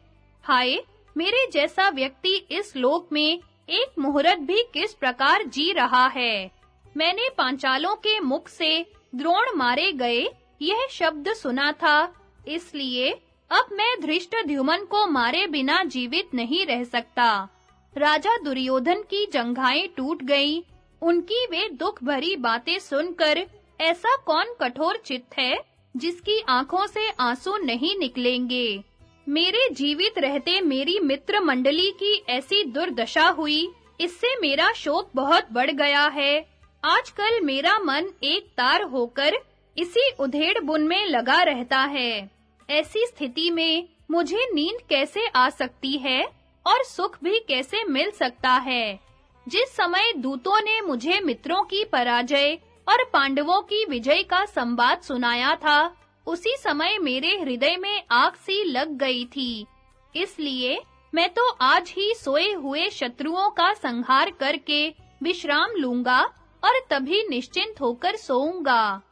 हाय मेरे जैसा व्यक्ति इस लोक में एक मुहूर्त भी किस प्रकार जी रहा है? मैंने पांचालों के मुख से द्रोण मारे गए, यह शब्द सुना था। इसलिए अब मैं धृष्टद्युमन को मारे बिना जीवित नहीं रह सकता। राजा दुर्योधन की जंघाएँ टूट गईं। उनकी वे दुख भरी बातें सुनकर ऐसा कौन कठोर चित्त है जिसकी आँखों से आँसू नहीं निकलेंगे? मेरे जीवित रहते मेरी मित्र मंडली की ऐसी दुर्दशा हुई। इससे मेरा शोक बहुत बढ़ गया है। आजकल मेरा मन एक तार होकर इसी उधेड़ बुन में लगा रहता है। ऐसी स्थिति में मुझे नींद कैसे आ सकती है और सुख भी कैसे मिल सकता है? जिस समय दूतों ने मुझे मित्रों की पराजय और पांडवों की विजय का संवाद सुनाया था उसी समय मेरे हृदय में आग सी लग गई थी। इसलिए मैं तो आज ही सोए हुए शत्रुओं का संहार करके विश्राम लूँगा और तभी निश्चिंत होकर सोऊँगा।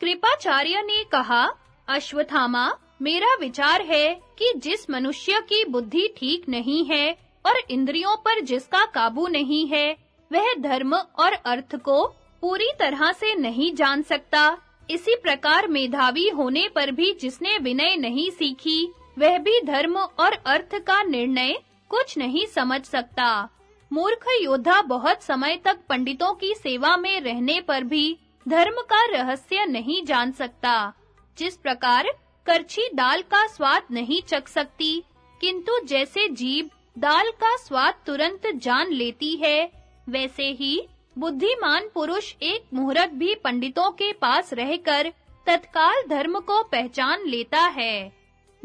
कृपाचार्य ने कहा अश्वथामा मेरा विचार है कि जिस मनुष्य की बुद्धि ठीक नहीं है और इंद्रियों पर जिसका काबू नहीं है, वह धर्म और अर्थ को पूरी तरह से नहीं जान सकता। इसी प्रकार मेधावी होने पर भी जिसने विनय नहीं सीखी, वह भी धर्म और अर्थ का निर्णय कुछ नहीं समझ सकता। मूर्ख योद्धा बहुत समय तक पंडितों की सेवा में रहने पर भी धर्म का रहस्य नहीं जान सकता। जिस प्रकार करछी दाल का स्वाद नहीं चख सकती, किंतु जैसे जीभ दाल का स्वाद तुरंत जान लेती है, वैसे ही बुद्धिमान पुरुष एक मुहूर्त भी पंडितों के पास रहकर तत्काल धर्म को पहचान लेता है।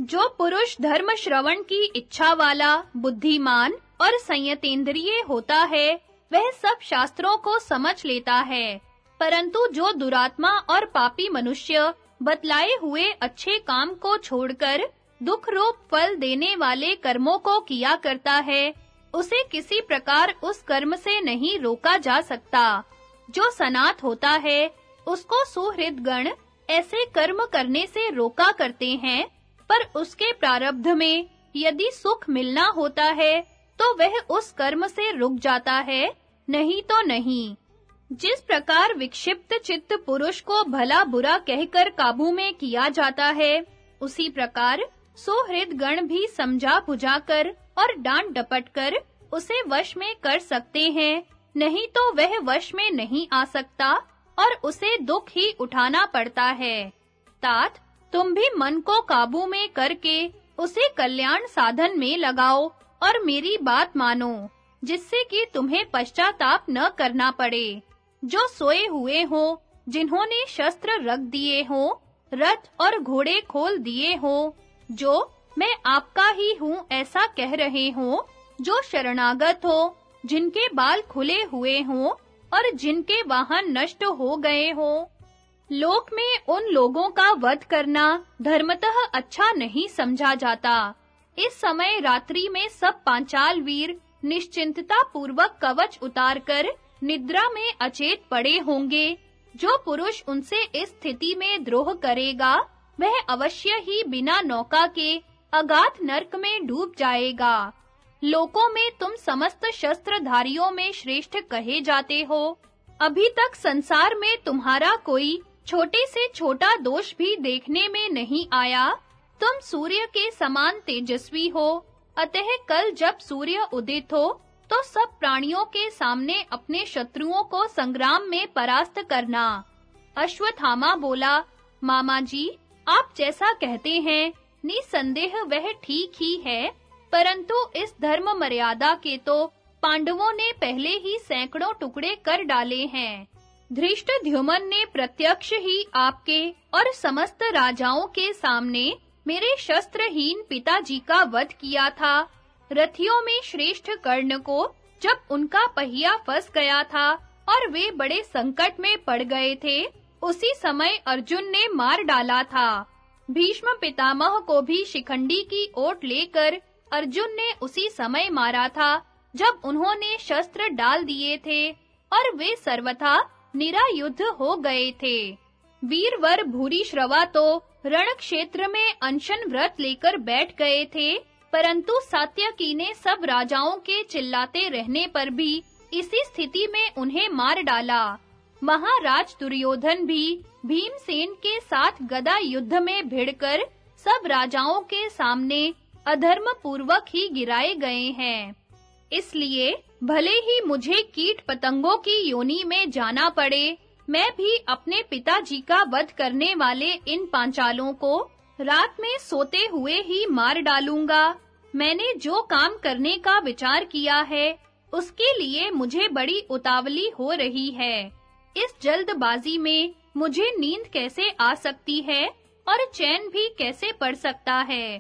जो पुरुष धर्म श्रवण की इच्छा वाला, बुद्धिमान और संयतेंद्रिय होता है, वह सब शास्त्रों को समझ लेता है। परंतु जो दुरात्मा और पापी मनुष्य बतलाए हुए अच्छे काम को छोड़कर दुख रूप फल देने वाले कर्मों को किया करता है उसे किसी प्रकार उस कर्म से नहीं रोका जा सकता। जो सनात होता है, उसको सुहृद गण ऐसे कर्म करने से रोका करते हैं, पर उसके प्रारब्ध में यदि सुख मिलना होता है तो वह उस कर्म से रुक जाता है, नहीं तो नहीं। जिस प्रकार विक्षिप्त चित्त पुरुष को भला बुरा कहकर काबू में किया जाता है, उसी प्रकार सुहृद गण भी समझा बुझाकर और डांट डपटकर उसे वश में कर सकते हैं। नहीं तो वह वश में नहीं आ सकता और उसे दुख ही उठाना पड़ता है। तात, तुम भी मन को काबू में करके उसे कल्याण साधन में लगाओ और मेरी बात मानो, जिससे कि तुम्हें पश्चाताप न करना पड़े। जो सोए हुए हो, जिन्होंने शस्त्र रख दिए हो, रथ और घोड़े खोल दिए हो, जो मैं आपका ही हूँ ऐसा कह रहे हो, जो शरणागत हो, जिनके बाल खुले हुए हों और जिनके वाहन नष्ट हो गए हो। लोक में उन लोगों का वध करना धर्मतः अच्छा नहीं समझा जाता। इस समय रात्रि में सब पांचाल वीर निश्चिंतता पूर्वक कवच उतारकर निद्रा में अचेत पड़े होंगे। जो पुरुष उनसे इस स्थिति में द्रोह करेगा, वह अवश्य ही बिना नौका के अगाध नरक में डूब जाएगा। लोकों में तुम समस्त शस्त्रधारियों में श्रेष्ठ कहे जाते हो। अभी तक संसार में तुम्हारा कोई छोटे से छोटा दोष भी देखने में नहीं आया। तुम सूर्य के समान तेजस्वी हो। अतः कल जब सूर्य उदित हो तो सब प्राणियों के सामने अपने शत्रुओं को संग्राम में परास्त करना। अश्वत्थामा बोला, मामा जी, आप जैसा कहते हैं निसंदेह वह ठीक ही है, परंतु इस धर्म मर्यादा के तो पांडवों ने पहले ही सैकड़ों टुकड़े कर डाले हैं। धृष्टद्युमन ने प्रत्यक्ष ही आपके और समस्त राजाओं के सामने मेरे शस्त्रहीन पिताजी का वध किया था। रथियों में श्रेष्ठ कर्ण को जब उनका पहिया फंस गया था और वे बड़े संकट में पड़ गए थे, उसी समय अर्जुन ने मार डाला था। भीष्म पितामह को भी शिखंडी की ओट लेकर अर्जुन ने उसी समय मारा था, जब उन्होंने शस्त्र डाल दिए थे और वे सर्वथा निरायुद्ध हो गए थे। वीरवर भूरी श्रवा तो रण क्षेत्र में अनशन व्रत लेकर बैठ गए थे, परंतु सात्यकी ने सब राजाओं के चिल्लाते रहने पर भी इसी स्थिति में उन्हें मार डाला। महाराज दुर्योधन भी भीमसेन के साथ गदा युद्ध में भिड़कर सब राजाओं के सामने अधर्म पूर्वक ही गिराए गए हैं। इसलिए भले ही मुझे कीट पतंगों की योनि में जाना पड़े, मैं भी अपने पिताजी का वध करने वाले इन पांचालों को रात में सोते हुए ही मार डालूँगा। मैंने जो काम करने का विचार किया है, उसके लिए मुझे बड़ी उतावली हो रही है। इस जल्दबाजी में मुझे नींद कैसे आ सकती है और चैन भी कैसे पड़ सकता है?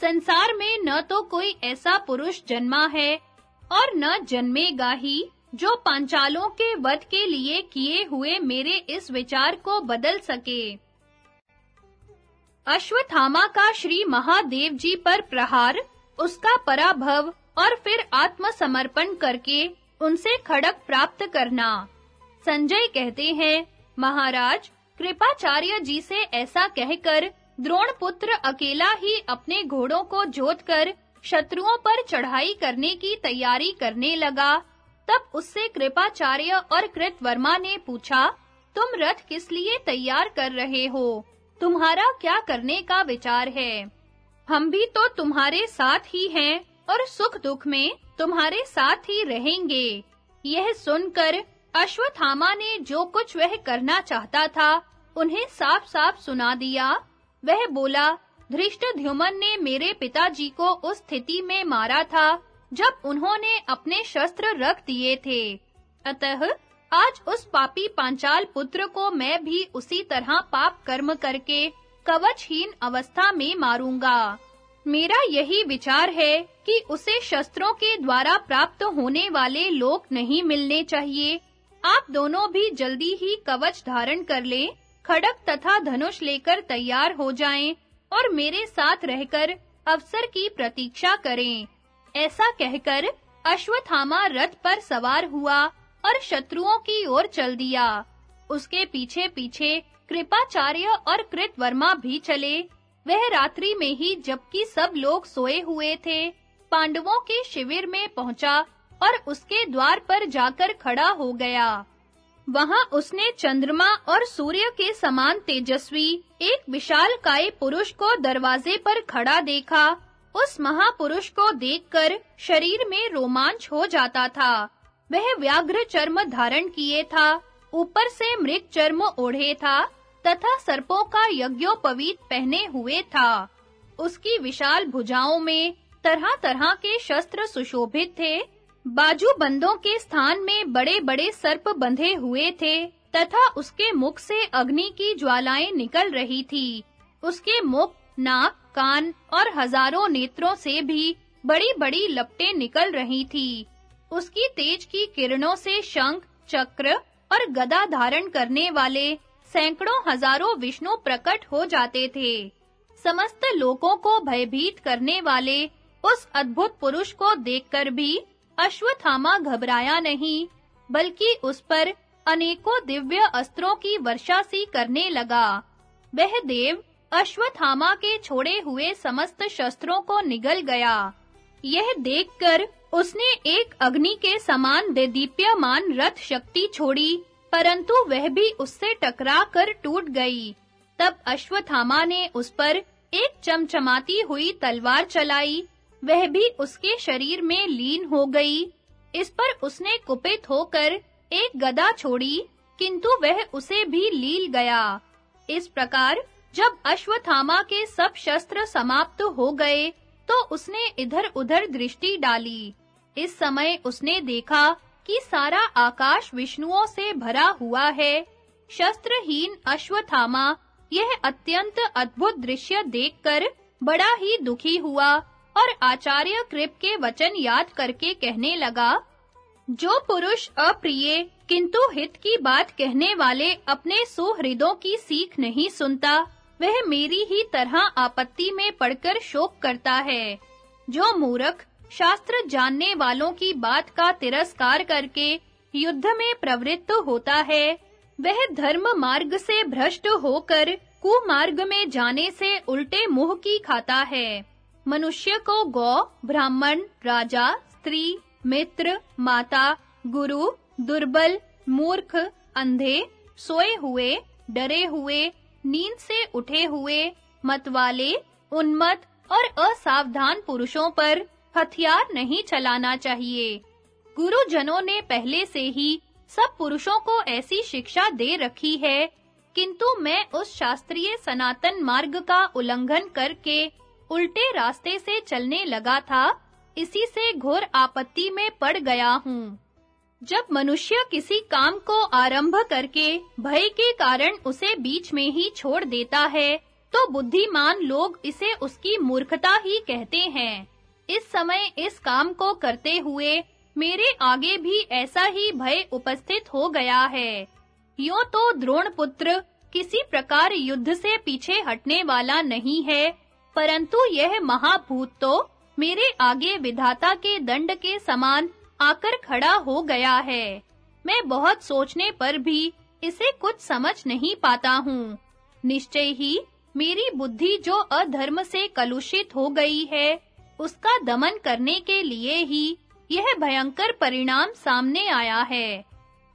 संसार में न तो कोई ऐसा पुरुष जन्मा है और न जन्मेगा ही जो पांचालों के वध के लिए किए हुए मेरे इस विचार को बदल सके। अश्वत्थामा का श्री महादेव जी पर प्रहार, उसका पराभव और फिर आत्मसमर्पण करके उनसे खड़क प्राप्त करना। संजय कहते हैं, महाराज, कृपाचार्य जी से ऐसा कहकर द्रोण पुत्र अकेला ही अपने घोड़ों को जोतकर शत्रुओं पर चढ़ाई करने की तैयारी करने लगा। तब उससे कृपाचार्य और कृतवर्मा ने पूछा, तुम रथ किस लिए तैयार कर रहे हो? तुम्हारा क्या करने का विचार है? हम भी तो तुम्हारे साथ ही हैं और सुख दुख में तुम्हारे साथ ही रहेंगे। यह सुनकर अश्वत्थामा ने जो कुछ वह करना चाहता था, उन्हें साफ-साफ सुना दिया। वह बोला, धृष्टद्युम्न ने मेरे पिताजी को उस स्थिति में मारा था, जब उन्होंने अपने शस्त्र रख दिए थे। अतः, आज उस पापी पांचाल पुत्र को मैं भी उसी तरह पाप कर्म करके कवचहीन अवस्था में मारूँगा। मेरा यही विचार है कि उसे शस्त्रों के द्वारा प्राप्त होने वाले लोक नहीं मिलने चाहिए। आप दोनों भी जल्दी ही कवच धारण कर लें, खड़क तथा धनुष लेकर तैयार हो जाएँ और मेरे साथ रहकर अवसर की प्रतीक्षा करें। ऐसा कहकर अश्वत्थामा रथ पर सवार हुआ और शत्रुओं की ओर चल दिया। उसके पीछे-पीछे कृपाचार्य और कृतवर्मा भी चले। वह रात्रि में ही जबकि सब लोग सोए हुए थे, पांडवों के शिविर में पहुँचा और उसके द्वार पर जाकर खड़ा हो गया। वहाँ उसने चंद्रमा और सूर्य के समान तेजस्वी, एक विशाल काय पुरुष को दरवाजे पर खड़ा देखा। उस महापुरुष को देखकर शरीर में रोमांच हो जाता था। वह व्याघ्र चर्म धारण किए था, ऊपर से मृग चर्म ओढ़े था, तथा सर्पों का यज्ञोपवीत पहने हुए था। उसकी विशाल भुजाओं में तरह-तरह के शस्त्र सुशोभित थे बाजू बंदों के स्थान में बड़े-बड़े सर्प बंधे हुए थे, तथा उसके मुख से अग्नि की ज्वालाएँ निकल रही थी। उसके मुख, नाक, कान और हज़ारों नेत्रों से भी बड़ी-बड़ी लपटें निकल रही थी। उसकी तेज की किरणों से शंख, चक्र और गदा धारण करने वाले सैकड़ों हज़ारों विष्णु प्रकट हो जाते थे। समस्त लोगों को भयभीत करने वाले उस अद्भुत पुरुष को देखकर भी अश्वत्थामा घबराया नहीं, बल्कि उस पर अनेकों दिव्य अस्त्रों की वर्षा सी करने लगा। वह देव अश्वत्थामा के छोड़े हुए समस्त शस्त्रों को निगल गया। यह देखकर उसने एक अग्नि के समान देदीप्यमान रथ शक्ति छोड़ी, परंतु वह भी उससे टकरा कर टूट गई। तब अश्वत्थामा ने उस पर एक चमचमाती हुई तलवार चलाई वह भी उसके शरीर में लीन हो गई। इस पर उसने कुपित होकर एक गदा छोड़ी, किंतु वह उसे भी लील गया। इस प्रकार जब अश्वत्थामा के सब शस्त्र समाप्त हो गए तो उसने इधर-उधर दृष्टि डाली। इस समय उसने देखा कि सारा आकाश विष्णुओं से भरा हुआ है। शस्त्रहीन अश्वत्थामा यह अत्यंत अद्भुत दृश्य देखकर बड़ा ही दुखी हुआ। और आचार्य कृप के वचन याद करके कहने लगा, जो पुरुष अप्रिय, किंतु हित की बात कहने वाले अपने सुहृदों की सीख नहीं सुनता, वह मेरी ही तरह आपत्ति में पड़कर शोक करता है। जो मूर्ख, शास्त्र जानने वालों की बात का तिरस्कार करके युद्ध में प्रवृत्त होता है, वह धर्म मार्ग से भ्रष्ट होकर कुमार्ग में जाने से उल्टे मुँह की खाता है। मनुष्य को गौ, ब्राह्मण, राजा, स्त्री, मित्र, माता, गुरु, दुर्बल, मूर्ख, अंधे, सोए हुए, डरे हुए, नींद से उठे हुए, मतवाले, उन्मत्त और असावधान पुरुषों पर हथियार नहीं चलाना चाहिए। गुरुजनों ने पहले से ही सब पुरुषों को ऐसी शिक्षा दे रखी है, किंतु मैं उस शास्त्रीय सनातन मार्ग का उल्लंघन करके उल्टे रास्ते से चलने लगा था, इसी से घोर आपत्ति में पड़ गया हूँ। जब मनुष्य किसी काम को आरंभ करके भय के कारण उसे बीच में ही छोड़ देता है तो बुद्धिमान लोग इसे उसकी मूर्खता ही कहते हैं। इस समय इस काम को करते हुए मेरे आगे भी ऐसा ही भय उपस्थित हो गया है। यूँ तो द्रोण पुत्र किसी प्रकार युद्ध से पीछे हटने वाला नहीं है परंतु यह महाभूत तो मेरे आगे विधाता के दंड के समान आकर खड़ा हो गया है। मैं बहुत सोचने पर भी इसे कुछ समझ नहीं पाता हूँ। निश्चय ही मेरी बुद्धि जो अधर्म से कलुषित हो गई है, उसका दमन करने के लिए ही यह भयंकर परिणाम सामने आया है।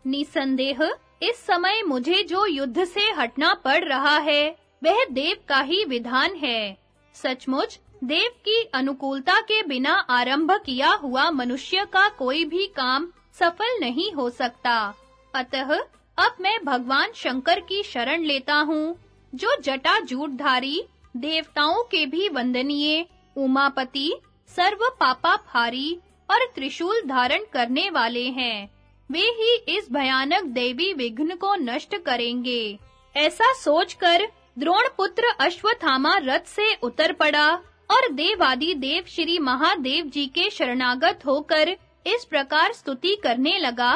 निसंदेह, इस समय मुझे जो युद्ध से हटना पड़ रहा है, वह देव का ही विधान है। सचमुच, देव की अनुकूलता के बिना आरंभ किया हुआ मनुष्य का कोई भी काम सफल नहीं हो सकता। अतः, अब मैं भगवान शंकर की शरण लेता हूँ, जो जटा जूटधारी, देवताओं के भी वंदनीय, उमापति, सर्व पापा भारी और त्रिशूल धारण करने वाले हैं। वे ही इस भयानक देवी विघ्न को नष्ट करेंगे। ऐसा सोचकर द्रोण पुत्र अश्वत्थामा रथ से उतर पड़ा और देवादि देव श्री महादेव जी के शरणागत होकर इस प्रकार स्तुति करने लगा।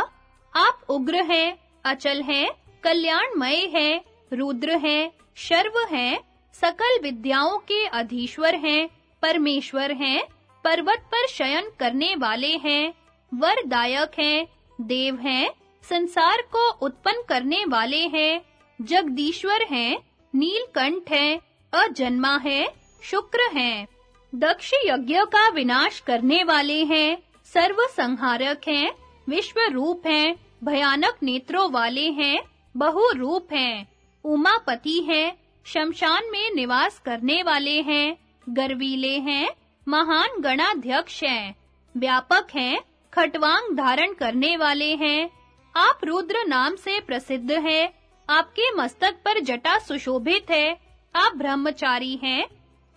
आप उग्र हैं, अचल हैं, कल्याणमय हैं, रुद्र हैं, शर्व हैं, सकल विद्याओं के अधीश्वर हैं, परमेश्वर हैं, पर्वत पर शयन करने वाले हैं, वरदायक हैं, देव हैं, संसार को उत्पन्न करने वाले हैं, जगदीश्वर हैं नीलकंठ हैं, अजन्मा है, शुक्र हैं। दक्ष यज्ञ का विनाश करने वाले हैं सर्व संहारक हैं विश्व रूप हैं, भयानक नेत्रों वाले हैं बहु रूप हैं। उमापति हैं, शमशान में निवास करने वाले हैं, गर्वीले हैं, महान गणाध्यक्ष हैं। व्यापक हैं, खटवांग धारण करने वाले हैं। आप रुद्र नाम से प्रसिद्ध हैं आपके मस्तक पर जटा सुशोभित है। आप ब्रह्मचारी हैं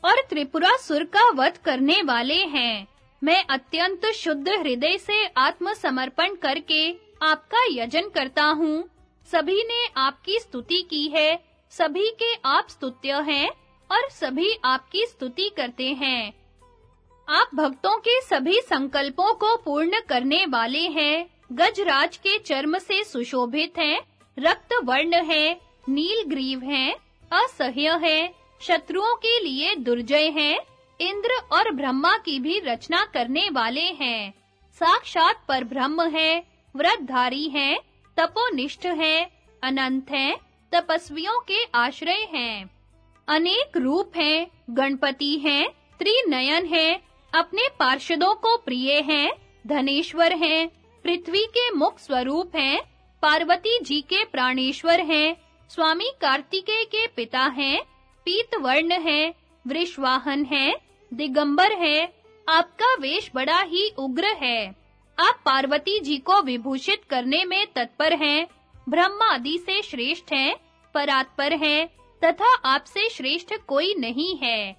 और त्रिपुरा सुर का वध करने वाले हैं। मैं अत्यंत शुद्ध हृदय से आत्मसमर्पण करके आपका यजन करता हूँ। सभी ने आपकी स्तुति की है। सभी के आप स्तुत्य हैं और सभी आपकी स्तुति करते हैं। आप भक्तों के सभी संकल्पों को पूर्ण करने वाले हैं। गजराज के चर्म से सुशोभित हैं। रक्त वर्ण है, नील ग्रीव है, असह्य है, शत्रुओं के लिए दुर्जय है, इंद्र और ब्रह्मा की भी रचना करने वाले हैं। साक्षात पर ब्रह्म है व्रतधारी है, तपोनिष्ठ है, अनंत है, तपस्वियों के आश्रय हैं। अनेक रूप हैं, गणपति हैं, त्रिनयन हैं, अपने पार्षदों को प्रिय हैं, धनेश्वर हैं, पृथ्वी के मुख स्वरूप हैं पार्वती जी के प्राणेश्वर हैं, स्वामी कार्तिकेय के पिता हैं पीत वर्ण है, वृषवाहन है, दिगंबर है, आपका वेश बड़ा ही उग्र है। आप पार्वती जी को विभूषित करने में तत्पर हैं, ब्रह्मा आदि से श्रेष्ठ हैं, परात्पर हैं, तथा आपसे श्रेष्ठ कोई नहीं है।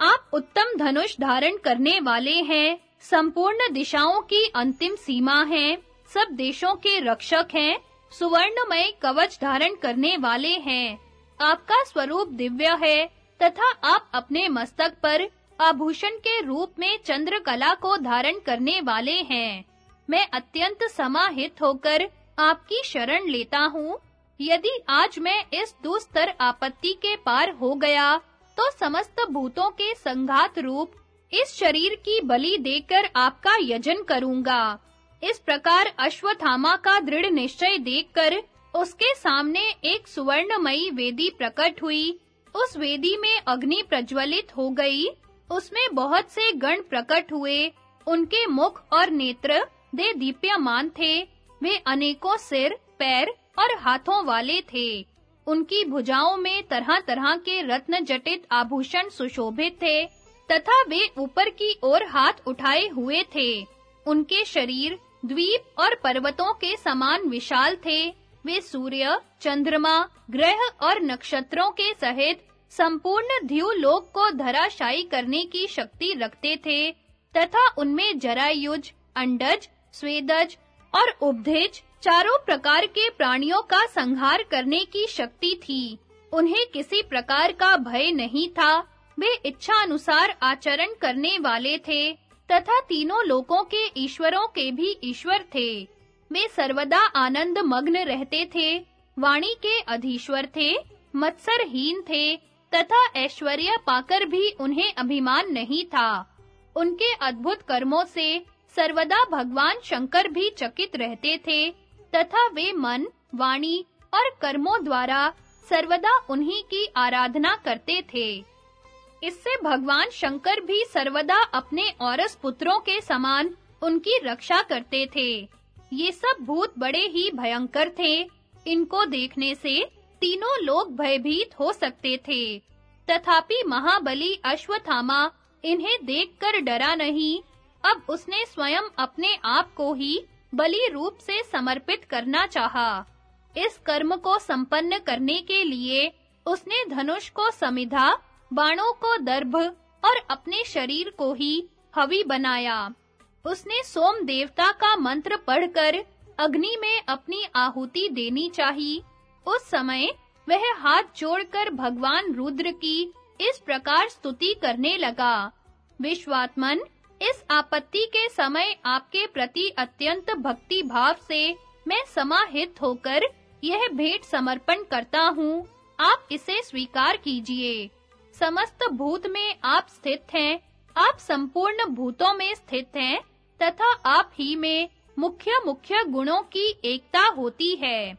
आप उत्तम धनुष धारण करने वाले हैं, संपूर्ण दिशाओं की अंतिम सीमा हैं। सब देशों के रक्षक हैं, सुवर्णमय कवच धारण करने वाले हैं। आपका स्वरूप दिव्य है, तथा आप अपने मस्तक पर आभूषण के रूप में चंद्रकला को धारण करने वाले हैं। मैं अत्यंत समाहित होकर आपकी शरण लेता हूँ। यदि आज मैं इस दुस्तर आपत्ति के पार हो गया तो समस्त भूतों के संघात रूप इस शरीर की बलि देकर आपका यजन करूँगा। इस प्रकार अश्वत्थामा का दृढ़ निश्चय देखकर उसके सामने एक सुवर्णमयी वेदी प्रकट हुई। उस वेदी में अग्नि प्रज्वलित हो गई। उसमें बहुत से गण प्रकट हुए। उनके मुख और नेत्र दे दीप्यमान थे। वे अनेकों सिर, पैर और हाथों वाले थे। उनकी भुजाओं में तरह-तरह के रत्न जटित आभूषण सुशोभित थे तथा वे ऊपर की ओर हाथ उठाए हुए थे। उनके शरीर द्वीप और पर्वतों के समान विशाल थे। वे सूर्य, चंद्रमा, ग्रह और नक्षत्रों के सहित संपूर्ण द्युलोक को धराशायी करने की शक्ति रखते थे, तथा उनमें जरायुज, अंडज, स्वेदज और उपधेज चारों प्रकार के प्राणियों का संहार करने की शक्ति थी। उन्हें किसी प्रकार का भय नहीं था। वे इच्छा अनुसार आचरण करने वाले थे। तथा तीनों लोकों के ईश्वरों के भी ईश्वर थे। वे सर्वदा आनंद मग्न रहते थे। वाणी के अधीश्वर थे, मत्सरहीन थे, तथा ऐश्वर्य पाकर भी उन्हें अभिमान नहीं था। उनके अद्भुत कर्मों से सर्वदा भगवान शंकर भी चकित रहते थे, तथा वे मन, वाणी और कर्मों द्वारा सर्वदा उन्हीं की आराधना करते थे। इससे भगवान शंकर भी सर्वदा अपने औरस पुत्रों के समान उनकी रक्षा करते थे। ये सब भूत बड़े ही भयंकर थे। इनको देखने से तीनों लोग भयभीत हो सकते थे। तथापि महाबली अश्वत्थामा इन्हें देखकर डरा नहीं। अब उसने स्वयं अपने आप को ही बलि रूप से समर्पित करना चाहा। इस कर्म को संपन्न करने के लिए उसने धनुष को समिधा बाणों को दर्भ और अपने शरीर को ही हवि बनाया। उसने सोम देवता का मंत्र पढ़कर अग्नि में अपनी आहुति देनी चाहिए उस समय वह हाथ जोड़कर भगवान रुद्र की इस प्रकार स्तुति करने लगा। विश्वात्मन, इस आपत्ति के समय आपके प्रति अत्यंत भक्ति भाव से मैं समाहित होकर यह भेंट समर्पण करता हूँ। आप इसे स्वीकार कीजिए। समस्त भूत में आप स्थित हैं, आप संपूर्ण भूतों में स्थित हैं, तथा आप ही में मुख्य मुख्य गुणों की एकता होती है।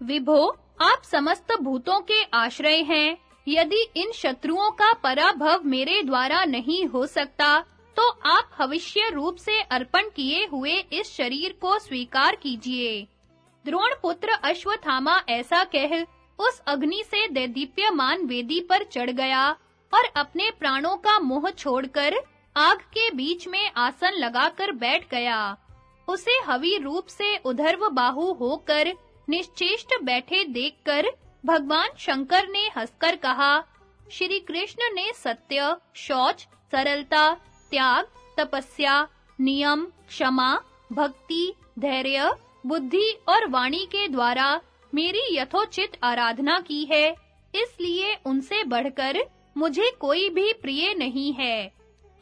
विभो, आप समस्त भूतों के आश्रय हैं। यदि इन शत्रुओं का पराभव मेरे द्वारा नहीं हो सकता तो आप भविष्य रूप से अर्पण किए हुए इस शरीर को स्वीकार कीजिए। द्रोण पुत्र अश्वत्थामा ऐसा कह उस अग्नि से दैदीप्यमान वेदी पर चढ़ गया और अपने प्राणों का मोह छोड़कर आग के बीच में आसन लगाकर बैठ गया। उसे हवि रूप से उधर्व बाहु होकर निश्चेष्ट बैठे देखकर भगवान शंकर ने हंसकर कहा, श्री कृष्ण ने सत्य, शौच, सरलता, त्याग, तपस्या, नियम, क्षमा, भक्ति, धैर्य, बुद्धि और वाणी के द्वारा मेरी यथोचित आराधना की है, इसलिए उनसे बढ़कर मुझे कोई भी प्रिय नहीं है।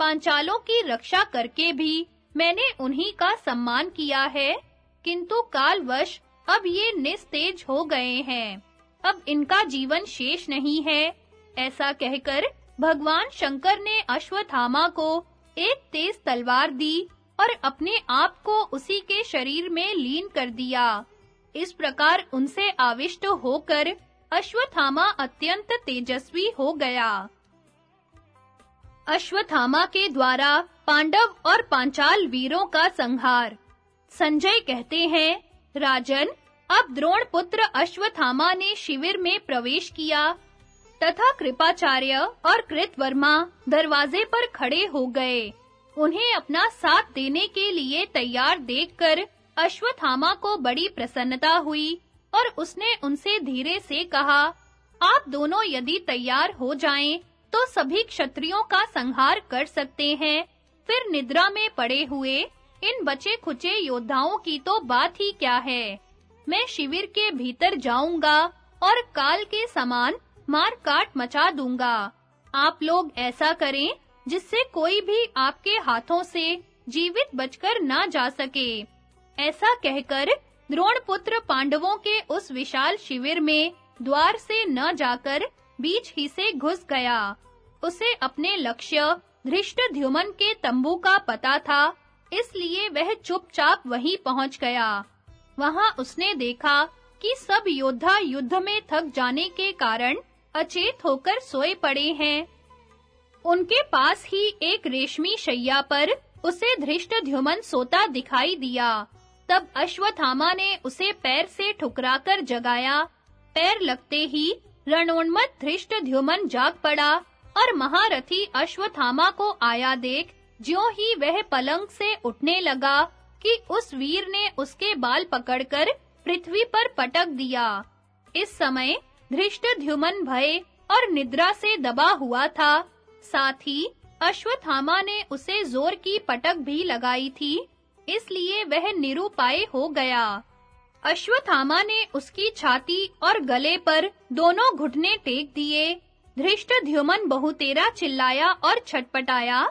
पांचालों की रक्षा करके भी मैंने उन्हीं का सम्मान किया है, किंतु कालवश अब ये निस्तेज हो गए हैं। अब इनका जीवन शेष नहीं है, ऐसा कहकर भगवान शंकर ने अश्वत्थामा को एक तेज तलवार दी और अपने आप को उसी के शरीर में लीन कर दिया। इस प्रकार उनसे आविष्ट होकर अश्वत्थामा अत्यंत तेजस्वी हो गया। अश्वत्थामा के द्वारा पांडव और पांचाल वीरों का संहार। संजय कहते हैं, राजन, अब द्रोण पुत्र अश्वत्थामा ने शिविर में प्रवेश किया। तथा कृपाचार्य और कृतवर्मा दरवाजे पर खड़े हो गए। उन्हें अपना साथ देने के लिए तैयार देखकर अश्वत्थामा को बड़ी प्रसन्नता हुई और उसने उनसे धीरे से कहा, आप दोनों यदि तैयार हो जाएँ तो सभी क्षत्रियों का संहार कर सकते हैं। फिर निद्रा में पड़े हुए, इन बचे खुचे योद्धाओं की तो बात ही क्या है? मैं शिविर के भीतर जाऊँगा और काल के समान मार काट मचा दूँगा। आप लोग ऐसा करें, जिससे कोई भी आपके हाथों से जीवित बचकर ना जा सके। ऐसा कहकर द्रोणपुत्र पांडवों के उस विशाल शिविर में द्वार से न जाकर बीच ही से घुस गया। उसे अपने लक्ष्य धृष्टद्युमन के तंबू का पता था, इसलिए वह चुपचाप वहीं पहुँच गया। वहाँ उसने देखा कि सब योद्धा युद्ध में थक जाने के कारण अचेत होकर सोए पड़े हैं। उनके पास ही एक रेशमी शैया पर उसे धृष्टद्युमन सोता दिखाई दिया। तब अश्वत्थामा ने उसे पैर से ठुकराकर जगाया। पैर लगते ही रणोन्मत्त धृष्टद्युमन जाग पड़ा और महारथी अश्वत्थामा को आया देख, ज्यों ही वह पलंग से उठने लगा कि उस वीर ने उसके बाल पकड़कर पृथ्वी पर पटक दिया। इस समय धृष्ट धृष्टद्युमन भय और निद्रा से दबा हुआ था। साथ ही अश्वत्थामा ने उसे ज़ोर की पटक भी लगाई थी। इसलिए वह निरुपाय हो गया। अश्वत्थामा ने उसकी छाती और गले पर दोनों घुटने टेक दिए। धृष्टद्युमन बहुतेरा चिल्लाया और छटपटाया,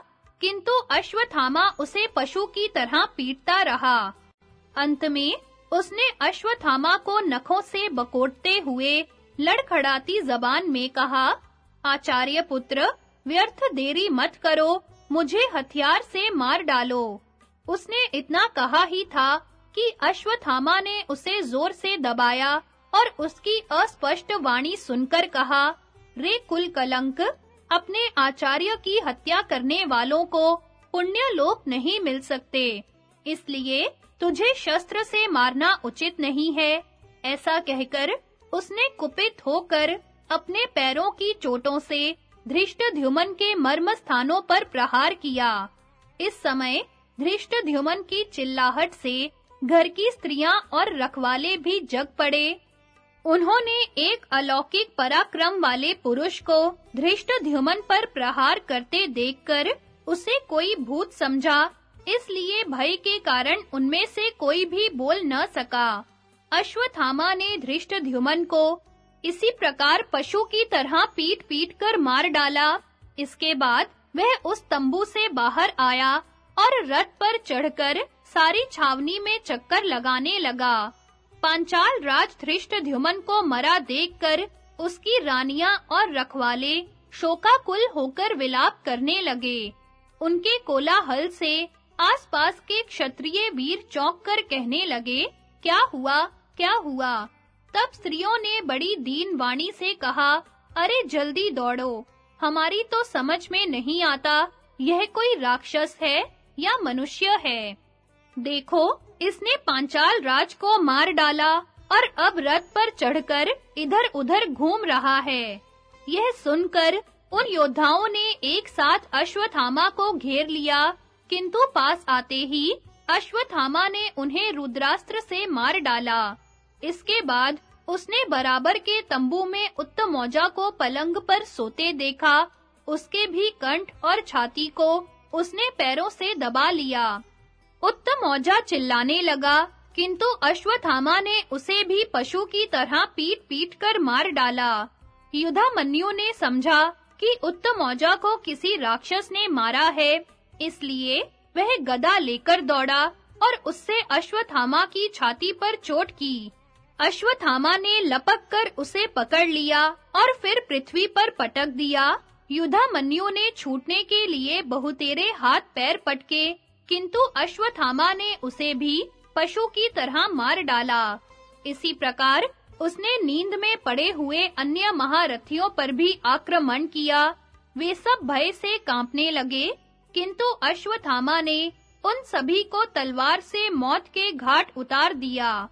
किंतु अश्वत्थामा उसे पशु की तरह पीटता रहा। अंत में उसने अश्वत्थामा को नखों से बकोटते हुए लड़खड़ाती जबान में कहा, आचार्य पुत्र, व्यर्थ देरी मत करो, मुझे हथियार से मार डालो। उसने इतना कहा ही था कि अश्वत्थामा ने उसे ज़ोर से दबाया और उसकी अस्पष्ट वाणी सुनकर कहा, रे कुल कलंक अपने आचार्य की हत्या करने वालों को पुण्य लोक नहीं मिल सकते। इसलिए तुझे शस्त्र से मारना उचित नहीं है। ऐसा कहकर उसने कुपित होकर अपने पैरों की चोटों से धृष्टद्युमन के मर्म स्थानों पर प्रहार किया। इस समय धृष्टद्युमन की चिल्लाहट से घर की स्त्रियाँ और रखवाले भी जग पड़े। उन्होंने एक अलौकिक पराक्रम वाले पुरुष को धृष्टद्युमन पर प्रहार करते देखकर उसे कोई भूत समझा, इसलिए भय के कारण उनमें से कोई भी बोल न सका। अश्वत्थामा ने धृष्टद्युमन को इसी प्रकार पशु की तरह पीट-पीट कर मार डाला। इसके बाद वह उस तंबू से बाहर आया और रथ पर चढ़कर सारी छावनी में चक्कर लगाने लगा। पांचाल राज धृष्टद्युमन को मरा देखकर उसकी रानियाँ और रखवाले शोकाकुल होकर विलाप करने लगे। उनके कोलाहल से आसपास के क्षत्रिय वीर चौंक कर कहने लगे, क्या हुआ? क्या हुआ? तब स्त्रियों ने बड़ी दीन वाणी से कहा, अरे जल्दी दौड़ो, हमारी तो समझ में नहीं आता, यह कोई राक्षस है? या मनुष्य है। देखो, इसने पांचाल राज को मार डाला और अब रथ पर चढ़कर इधर-उधर घूम रहा है। यह सुनकर उन योद्धाओं ने एक साथ अश्वत्थामा को घेर लिया, किंतु पास आते ही अश्वत्थामा ने उन्हें रुद्रास्त्र से मार डाला। इसके बाद उसने बराबर के तंबू में उत्तमौजा को पलंग पर सोते देखा, उसके भी कंठ और छाती को उसने पैरों से दबा लिया। उत्तमौजा चिल्लाने लगा, किंतु अश्वत्थामा ने उसे भी पशु की तरह पीट-पीट कर मार डाला। युधामन्यु ने समझा कि उत्तमौजा को किसी राक्षस ने मारा है, इसलिए वह गदा लेकर दौड़ा और उससे अश्वत्थामा की छाती पर चोट की। अश्वत्थामा ने लपक कर उसे पकड़ लिया और फिर पृथ्वी पर पटक दिया। युधामन्यु ने छूटने के लिए बहुतेरे हाथ पैर पटके, किंतु अश्वत्थामा ने उसे भी पशु की तरह मार डाला। इसी प्रकार उसने नींद में पड़े हुए अन्य महारथियों पर भी आक्रमण किया। वे सब भय से कांपने लगे, किंतु अश्वत्थामा ने उन सभी को तलवार से मौत के घाट उतार दिया।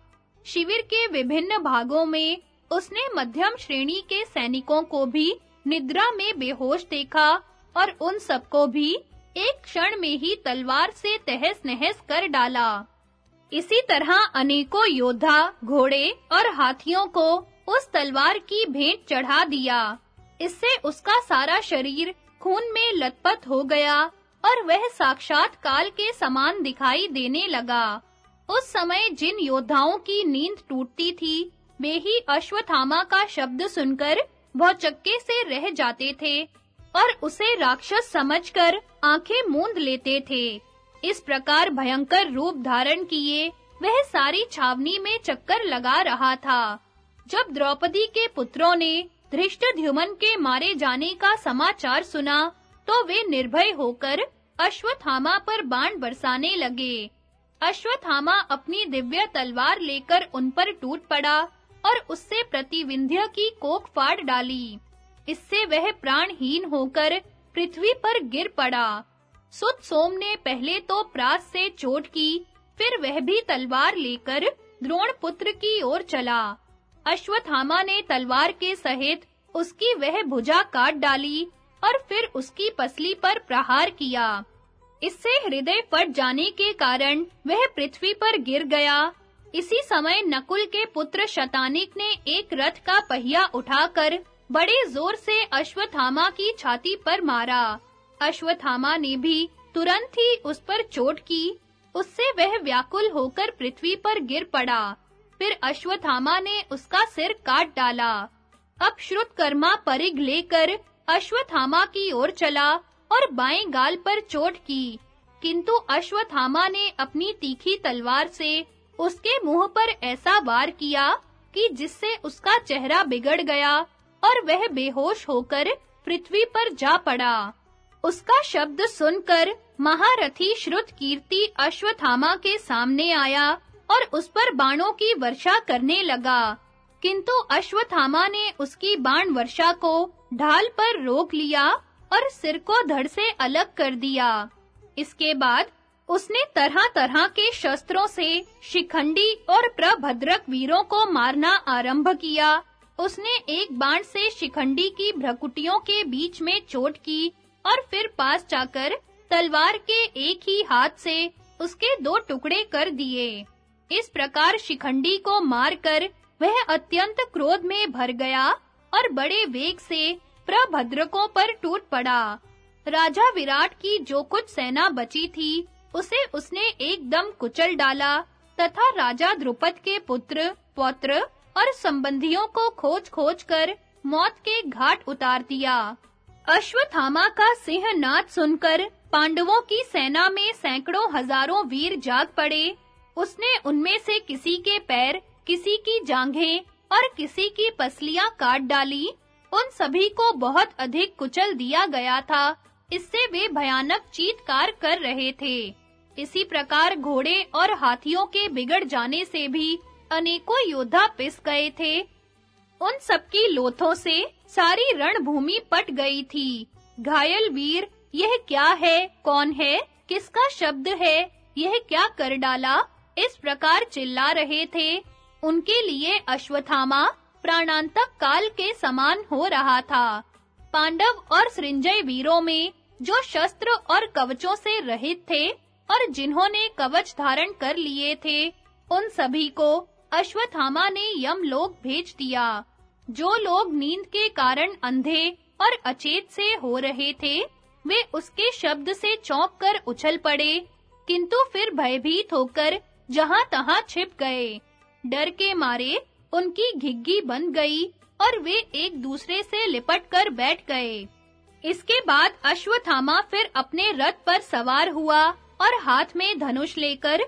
शिविर के विभिन्न भागों में उसने मध्यम श्रेणी के सैनिकों को भी निद्रा में बेहोश देखा और उन सबको भी एक क्षण में ही तलवार से तहस-नहस कर डाला। इसी तरह अनेकों योद्धा, घोड़े और हाथियों को उस तलवार की भेंट चढ़ा दिया। इससे उसका सारा शरीर खून में लथपथ हो गया और वह साक्षात काल के समान दिखाई देने लगा। उस समय जिन योद्धाओं की नींद टूटती थी, वे ही अश्वत्थामा का शब्द सुनकर चक्के से रह जाते थे और उसे राक्षस समझकर आँखें मूंद लेते थे। इस प्रकार भयंकर रूप धारण किए, वह सारी छावनी में चक्कर लगा रहा था। जब द्रौपदी के पुत्रों ने धृष्टद्युमन के मारे जाने का समाचार सुना तो वे निर्भय होकर अश्वत्थामा पर बाण बरसाने लगे। अश्वत्थामा अपनी दिव्य तलवार लेकर उन पर टूट पड़ा और उससे प्रतिविंध्य की कोख फाड़ डाली। इससे वह प्राणहीन होकर पृथ्वी पर गिर पड़ा। सुत सोम ने पहले तो प्रास से चोट की, फिर वह भी तलवार लेकर द्रोण पुत्र की ओर चला। अश्वत्थामा ने तलवार के सहित उसकी वह भुजा काट डाली और फिर उसकी पसली पर प्रहार किया। इससे हृदय फट जाने के कारण वह पृथ्वी पर गिर गया। इसी समय नकुल के पुत्र शतानिक ने एक रथ का पहिया उठाकर बड़े ज़ोर से अश्वत्थामा की छाती पर मारा। अश्वत्थामा ने भी तुरंत ही उस पर चोट की। उससे वह व्याकुल होकर पृथ्वी पर गिर पड़ा। फिर अश्वत्थामा ने उसका सिर काट डाला। अब श्रुतकर्मा परिग लेकर अश्वत्थामा की ओर चला और बाएँ गाल पर चोट की। किंतु अश्वत्थामा ने अपनी तीखी तलवार से उसके मुँह पर ऐसा वार किया कि जिससे उसका चेहरा बिगड़ गया और वह बेहोश होकर पृथ्वी पर जा पड़ा। उसका शब्द सुनकर महारथी श्रुत कीर्ति अश्वत्थामा के सामने आया और उस पर बाणों की वर्षा करने लगा। किंतु अश्वत्थामा ने उसकी बाण वर्षा को ढाल पर रोक लिया और सिर को धड़ से अलग कर दिया। इसके बाद उसने तरह-तरह के शस्त्रों से शिखंडी और प्रभद्रक वीरों को मारना आरंभ किया। उसने एक बाण से शिखंडी की भ्रकुटियों के बीच में चोट की और फिर पास जाकर तलवार के एक ही हाथ से उसके दो टुकड़े कर दिए। इस प्रकार शिखंडी को मारकर वह अत्यंत क्रोध में भर गया और बड़े वेग से प्रभद्रकों पर टूट पड़ा। राजा विराट की जो कुछ सेना बची थी उसे उसने एकदम कुचल डाला तथा राजा द्रुपद के पुत्र, पौत्र और संबंधियों को खोज-खोज कर मौत के घाट उतार दिया। अश्वत्थामा का सिंहनाद सुनकर पांडवों की सेना में सैकड़ों हज़ारों वीर जाग पड़े। उसने उनमें से किसी के पैर, किसी की जांघें और किसी की पसलियाँ काट डाली। उन सभी को बहुत अधिक कुचल दिया गया था। इससे वे भयानक चीत्कार कर रहे थे। इसी प्रकार घोड़े और हाथियों के बिगड़ जाने से भी अनेकों योद्धा पिस गए थे। उन सबकी लोथों से सारी रणभूमि पट गई थी। घायल वीर, यह क्या है? कौन है? किसका शब्द है? यह क्या कर डाला? इस प्रकार चिल्ला रहे थे। उनके लिए अश्वथामा प्राणांतक काल के समान हो रहा था। पांडव और सृंजय वीरों में जो शस्त्र और कवचों से रहित थे और जिन्होंने कवच धारण कर लिए थे, उन सभी को अश्वथामा ने यमलोक भेज दिया। जो लोग नींद के कारण अंधे और अचेत से हो रहे थे, वे उसके शब्द से चौंक कर उछल पड़े, किंतु फिर भयभीत होकर जहाँ तहां छिप गए। डर के मारे उनकी घिग्गी बन गई और वे एक दूसरे से लिपट कर बैठ गए। इसके बाद अश्वथामा फिर अपने रथ पर सवार हुआ और हाथ में धनुष लेकर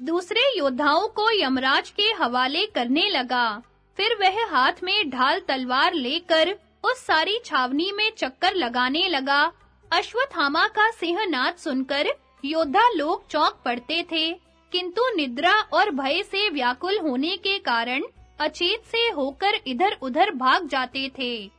दूसरे योद्धाओं को यमराज के हवाले करने लगा। फिर वह हाथ में ढाल तलवार लेकर उस सारी छावनी में चक्कर लगाने लगा। अश्वत्थामा का सिंहनाद सुनकर योद्धा लोग चौंक पड़ते थे, किंतु निद्रा और भय से व्याकुल होने के कारण अचेत से होकर इधर-उधर भाग जाते थे।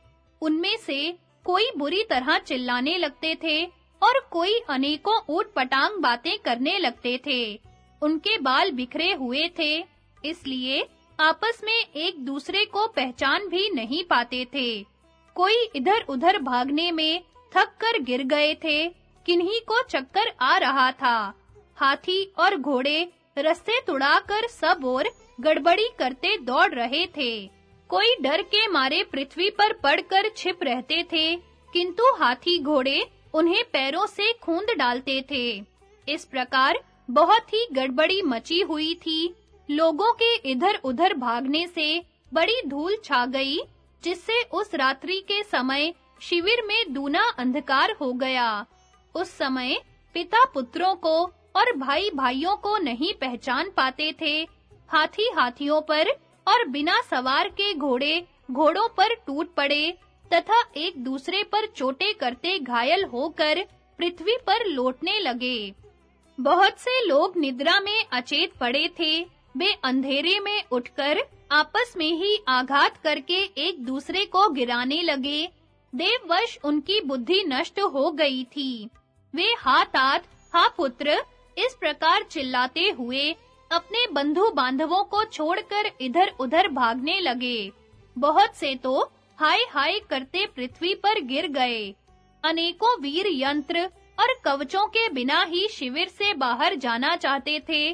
उनमें से कोई बुरी तरह चिल्लाने लगते थे और कोई अनेकों ऊट-पटांग बातें करने लगते थे। उनके बाल बिखरे हुए थे, इसलिए आपस में एक दूसरे को पहचान भी नहीं पाते थे। कोई इधर-उधर भागने में थक कर गिर गए थे, किन्हीं को चक्कर आ रहा था। हाथी और घोड़े रस्ते तुड़ाकर सब ओर गड़बड़ी करते दौड़ रहे थे। कोई डर के मारे पृथ्वी पर पड़कर छिप रहते थे, किंतु हाथी घोड़े उन्हें पैरों से खूंद डालते थे। इस प्रकार बहुत ही गड़बड़ी मची हुई थी। लोगों के इधर-उधर भागने से बड़ी धूल छा गई, जिससे उस रात्रि के समय शिविर में दूना अंधकार हो गया। उस समय पिता पुत्रों को और भाई भाइयों को नहीं पहचान पाते थे। हाथी हाथियों पर और बिना सवार के घोड़े, घोड़ों पर टूट पड़े। तथा एक दूसरे पर चोटें करते घायल होकर पृथ्वी पर लौटने लगे। बहुत से लोग निद्रा में अचेत पड़े थे। वे अंधेरे में उठकर आपस में ही आघात करके एक दूसरे को गिराने लगे। देववश उनकी बुद्धि नष्ट हो गई थी। वे हातात हा पुत्र इस प्रकार चिल्लाते हुए अपने बंधु बांधवों को छोड़कर इधर-उधर भागने लगे। बहुत से तो हाय हाय करते पृथ्वी पर गिर गए। अनेकों वीर यंत्र और कवचों के बिना ही शिविर से बाहर जाना चाहते थे।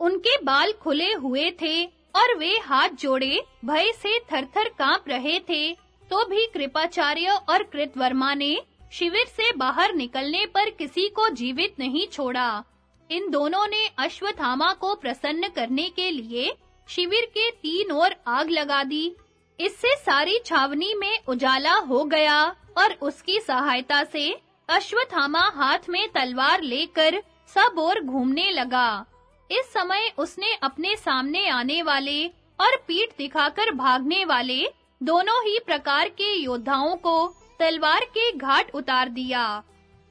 उनके बाल खुले हुए थे और वे हाथ जोड़े, भय से थरथर काँप रहे थे। तो भी कृपाचार्य और कृतवर्मा ने शिविर से बाहर निकलने पर किसी को जीवित नहीं छोड़ा। इन दोनों ने अश्वत्थामा को प्रसन्न करने के लिए शिविर के तीन ओर आग लगा दी। इससे सारी छावनी में उजाला हो गया और उसकी सहायता से अश्वत्थामा हाथ में तलवार लेकर सब ओर घूमने लगा। इस समय उसने अपने सामने आने वाले और पीठ दिखाकर भागने वाले दोनों ही प्रकार के योद्धाओं को तलवार के घाट उतार दिया।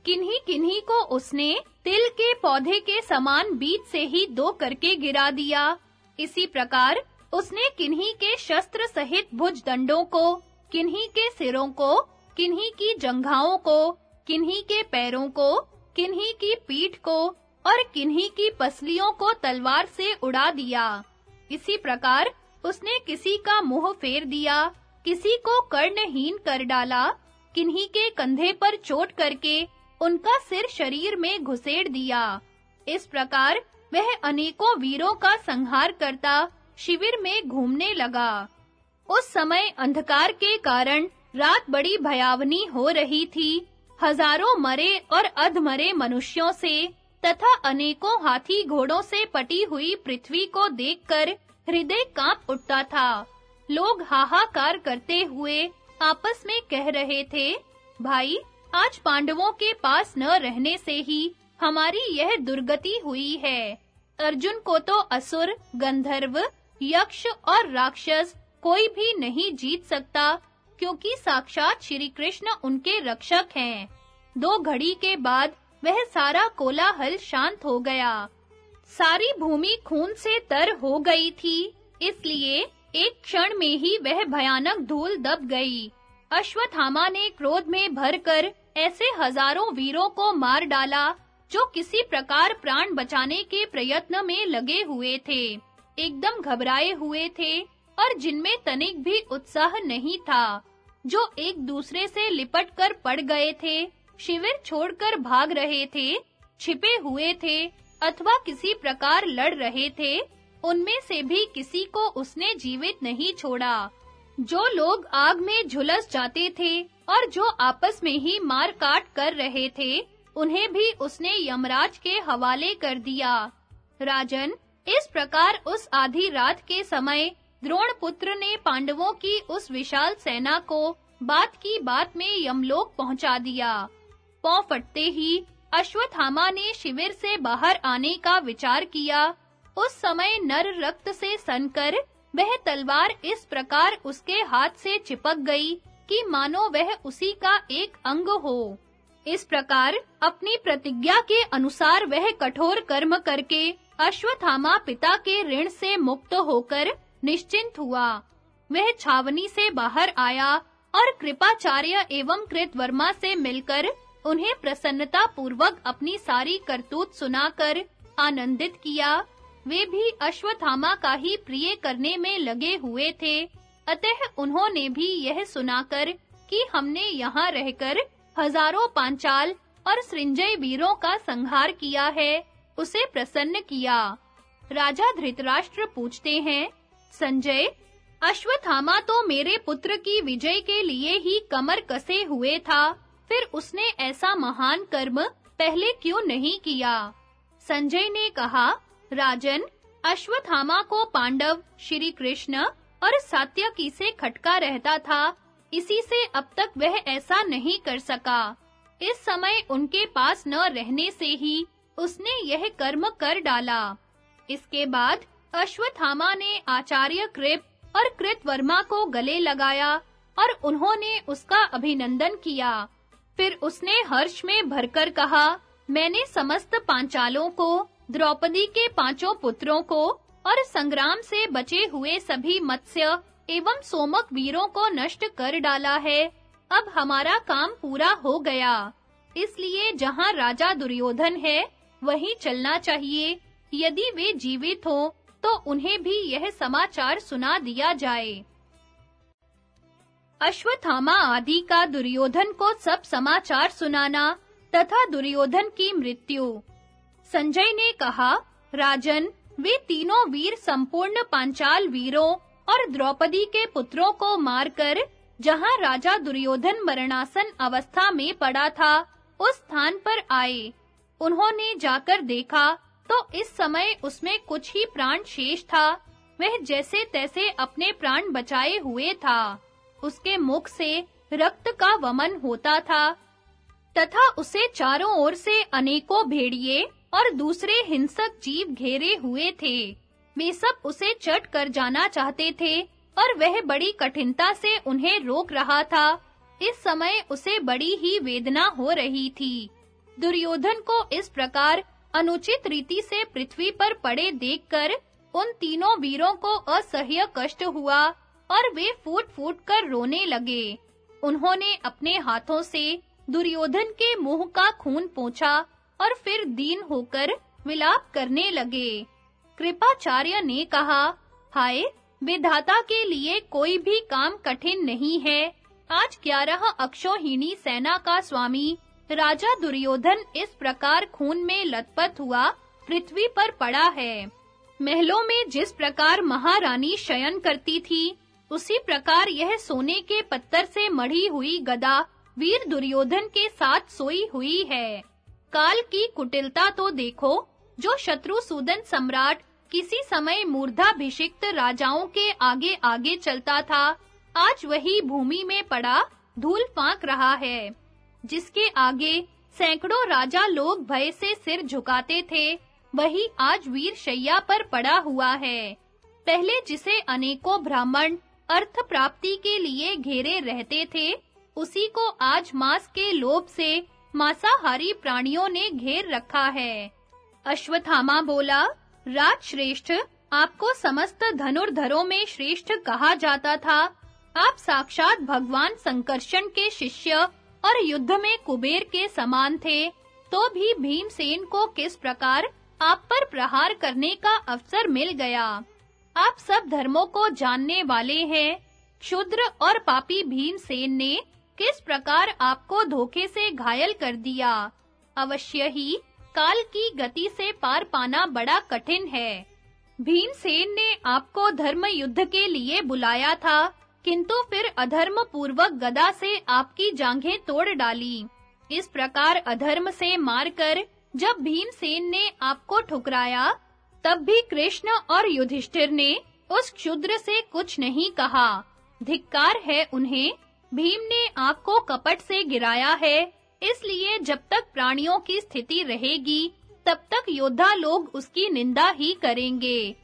किन्हीं किन्हीं को उसने तिल के पौधे के समान बीच से ही दो करके गिरा दिया। इसी प्रकार उसने किन्हीं के शस्त्र सहित भुज दंडों को, किन्हीं के सिरों को, किन्हीं की जंघाओं को, किन्हीं के पैरों को, किन्हीं की पीठ को और किन्हीं की पसलियों को तलवार से उड़ा दिया। इसी प्रकार उसने किसी का मुँह फेर दिया, किसी को कर्णहीन कर डाला, किन्हीं के कंधे पर चोट करके उनका सिर शरीर में घुसेड़ दिया। इस प्रकार वह अनेकों वीरों का संहार करता शिविर में घूमने लगा। उस समय अंधकार के कारण रात बड़ी भयावनी हो रही थी। हज़ारों मरे और अधमरे मनुष्यों से तथा अनेकों हाथी घोड़ों से पटी हुई पृथ्वी को देखकर हृदय काँप उठता था। लोग हाहाकार करते हुए आपस में कह रहे थे, भाई, आज पांडवों के पास न रहने से ही हमारी यह दुर्गति हुई है। अर्जुन को तो असुर, गंधर्व यक्ष और राक्षस कोई भी नहीं जीत सकता, क्योंकि साक्षात श्री कृष्ण उनके रक्षक हैं। दो घड़ी के बाद वह सारा कोलाहल शांत हो गया। सारी भूमि खून से तर हो गई थी, इसलिए एक क्षण में ही वह भयानक धूल दब गई। अश्वत्थामा ने क्रोध में भरकर ऐसे हज़ारों वीरों को मार डाला, जो किसी प्रकार प्राण बचाने के प्रयत्न में लगे हुए थे। एकदम घबराए हुए थे और जिनमें तनिक भी उत्साह नहीं था, जो एक दूसरे से लिपट कर पड़ गए थे, शिविर छोड़कर भाग रहे थे, छिपे हुए थे अथवा किसी प्रकार लड़ रहे थे, उनमें से भी किसी को उसने जीवित नहीं छोड़ा। जो लोग आग में झुलस जाते थे और जो आपस में ही मार काट कर रहे थे, उन्हें भी उसने यमराज के हवाले कर दिया। राजन इस प्रकार उस आधी रात के समय द्रोण पुत्र ने पांडवों की उस विशाल सेना को बात की बात में यमलोक पहुँचा दिया। पौ फटते ही अश्वत्थामा ने शिविर से बाहर आने का विचार किया। उस समय नर रक्त से सनकर वह तलवार इस प्रकार उसके हाथ से चिपक गई कि मानो वह उसी का एक अंग हो। इस प्रकार अपनी प्रतिज्ञा के अनुसार वह कठोर कर्म करके अश्वत्थामा पिता के ऋण से मुक्त होकर निश्चिंत हुआ। वह छावनी से बाहर आया और कृपाचार्य एवं कृतवर्मा से मिलकर उन्हें प्रसन्नता पूर्वक अपनी सारी करतूत सुनाकर आनंदित किया। वे भी अश्वत्थामा का ही प्रिय करने में लगे हुए थे। अतः उन्होंने भी यह सुनाकर कि हमने यहाँ रहकर हज़ारों पांचाल और सृंजय वीरों का संहार किया है। उसे प्रसन्न किया। राजा धृतराष्ट्र पूछते हैं, संजय, अश्वत्थामा तो मेरे पुत्र की विजय के लिए ही कमर कसे हुए था, फिर उसने ऐसा महान कर्म पहले क्यों नहीं किया? संजय ने कहा, राजन, अश्वत्थामा को पांडव, श्री कृष्ण और सात्यकी से खटका रहता था, इसी से अब तक वह ऐसा नहीं कर सका। इस समय उनके पास न रहने से ही उसने यह कर्म कर डाला। इसके बाद अश्वत्थामा ने आचार्य कृप और कृतवर्मा को गले लगाया और उन्होंने उसका अभिनंदन किया। फिर उसने हर्ष में भरकर कहा, मैंने समस्त पांचालों को, द्रौपदी के पाँचों पुत्रों को और संग्राम से बचे हुए सभी मत्स्य एवं सोमक वीरों को नष्ट कर डाला है। अब हमारा काम पूरा हो गया। इसलिए जहाँ राजा दुर्योधन है वहीं चलना चाहिए। यदि वे जीवित हो तो उन्हें भी यह समाचार सुना दिया जाए। अश्वत्थामा आदि का दुर्योधन को सब समाचार सुनाना तथा दुर्योधन की मृत्यु। संजय ने कहा, राजन, वे तीनों वीर संपूर्ण पांचाल वीरों और द्रौपदी के पुत्रों को मारकर, जहाँ राजा दुर्योधन मरणासन अवस्था में पड़ा था, उस स्थान पर आए। उन्होंने जाकर देखा तो इस समय उसमें कुछ ही प्राण शेष था। वह जैसे तैसे अपने प्राण बचाए हुए था। उसके मुख से रक्त का वमन होता था तथा उसे चारों ओर से अनेकों भेड़िए और दूसरे हिंसक जीव घेरे हुए थे। वे सब उसे चट कर जाना चाहते थे और वह बड़ी कठिनता से उन्हें रोक रहा था। इस समय उसे बड़ी ही वेदना हो रही थी। दुर्योधन को इस प्रकार अनुचित रीति से पृथ्वी पर पड़े देखकर उन तीनों वीरों को असह्य कष्ट हुआ और वे फूट-फूट कर रोने लगे। उन्होंने अपने हाथों से दुर्योधन के मुँह का खून पोंछा और फिर दीन होकर विलाप करने लगे। कृपाचार्य ने कहा, हाय, विधाता के लिए कोई भी काम कठिन नहीं है। आज ग्यारह अक्षोहिणी सेना का स्वामी राजा दुर्योधन इस प्रकार खून में लथपथ हुआ, पृथ्वी पर पड़ा है। महलों में जिस प्रकार महारानी शयन करती थी, उसी प्रकार यह सोने के पत्थर से मढ़ी हुई गदा वीर दुर्योधन के साथ सोई हुई है। काल की कुटिलता तो देखो, जो शत्रु सूदन सम्राट किसी समय मूर्धाभिषिक्त राजाओं के आगे-आगे चलता था, आज वही भूमि में पड़ा, धूल फांक रहा है। जिसके आगे सैकड़ों राजा लोग भय से सिर झुकाते थे, वही आज वीर शैया पर पड़ा हुआ है। पहले जिसे अनेकों ब्राह्मण अर्थ प्राप्ति के लिए घेरे रहते थे, उसी को आज मांस के लोभ से मांसाहारी प्राणियों ने घेर रखा है। अश्वत्थामा बोला, राज श्रेष्ठ, आपको समस्त धनुर्धरों में श्रेष्ठ कहा जाता था। आप साक्षात भगवान संकर्षण के शिष्य और युद्ध में कुबेर के समान थे तो भी भीमसेन को किस प्रकार आप पर प्रहार करने का अवसर मिल गया? आप सब धर्मों को जानने वाले हैं। क्षुद्र और पापी भीमसेन ने किस प्रकार आपको धोखे से घायल कर दिया? अवश्य ही काल की गति से पार पाना बड़ा कठिन है। भीमसेन ने आपको धर्म युद्ध के लिए बुलाया था। किंतु फिर अधर्म पूर्वक गदा से आपकी जांघें तोड़ डाली। इस प्रकार अधर्म से मारकर जब भीमसेन ने आपको ठुकराया, तब भी कृष्ण और युधिष्ठिर ने उस क्षुद्र से कुछ नहीं कहा। धिक्कार है उन्हें, भीम ने आपको कपट से गिराया है, इसलिए जब तक प्राणियों की स्थिति रहेगी, तब तक योद्धा लोग उसकी निंदा ही करेंगे।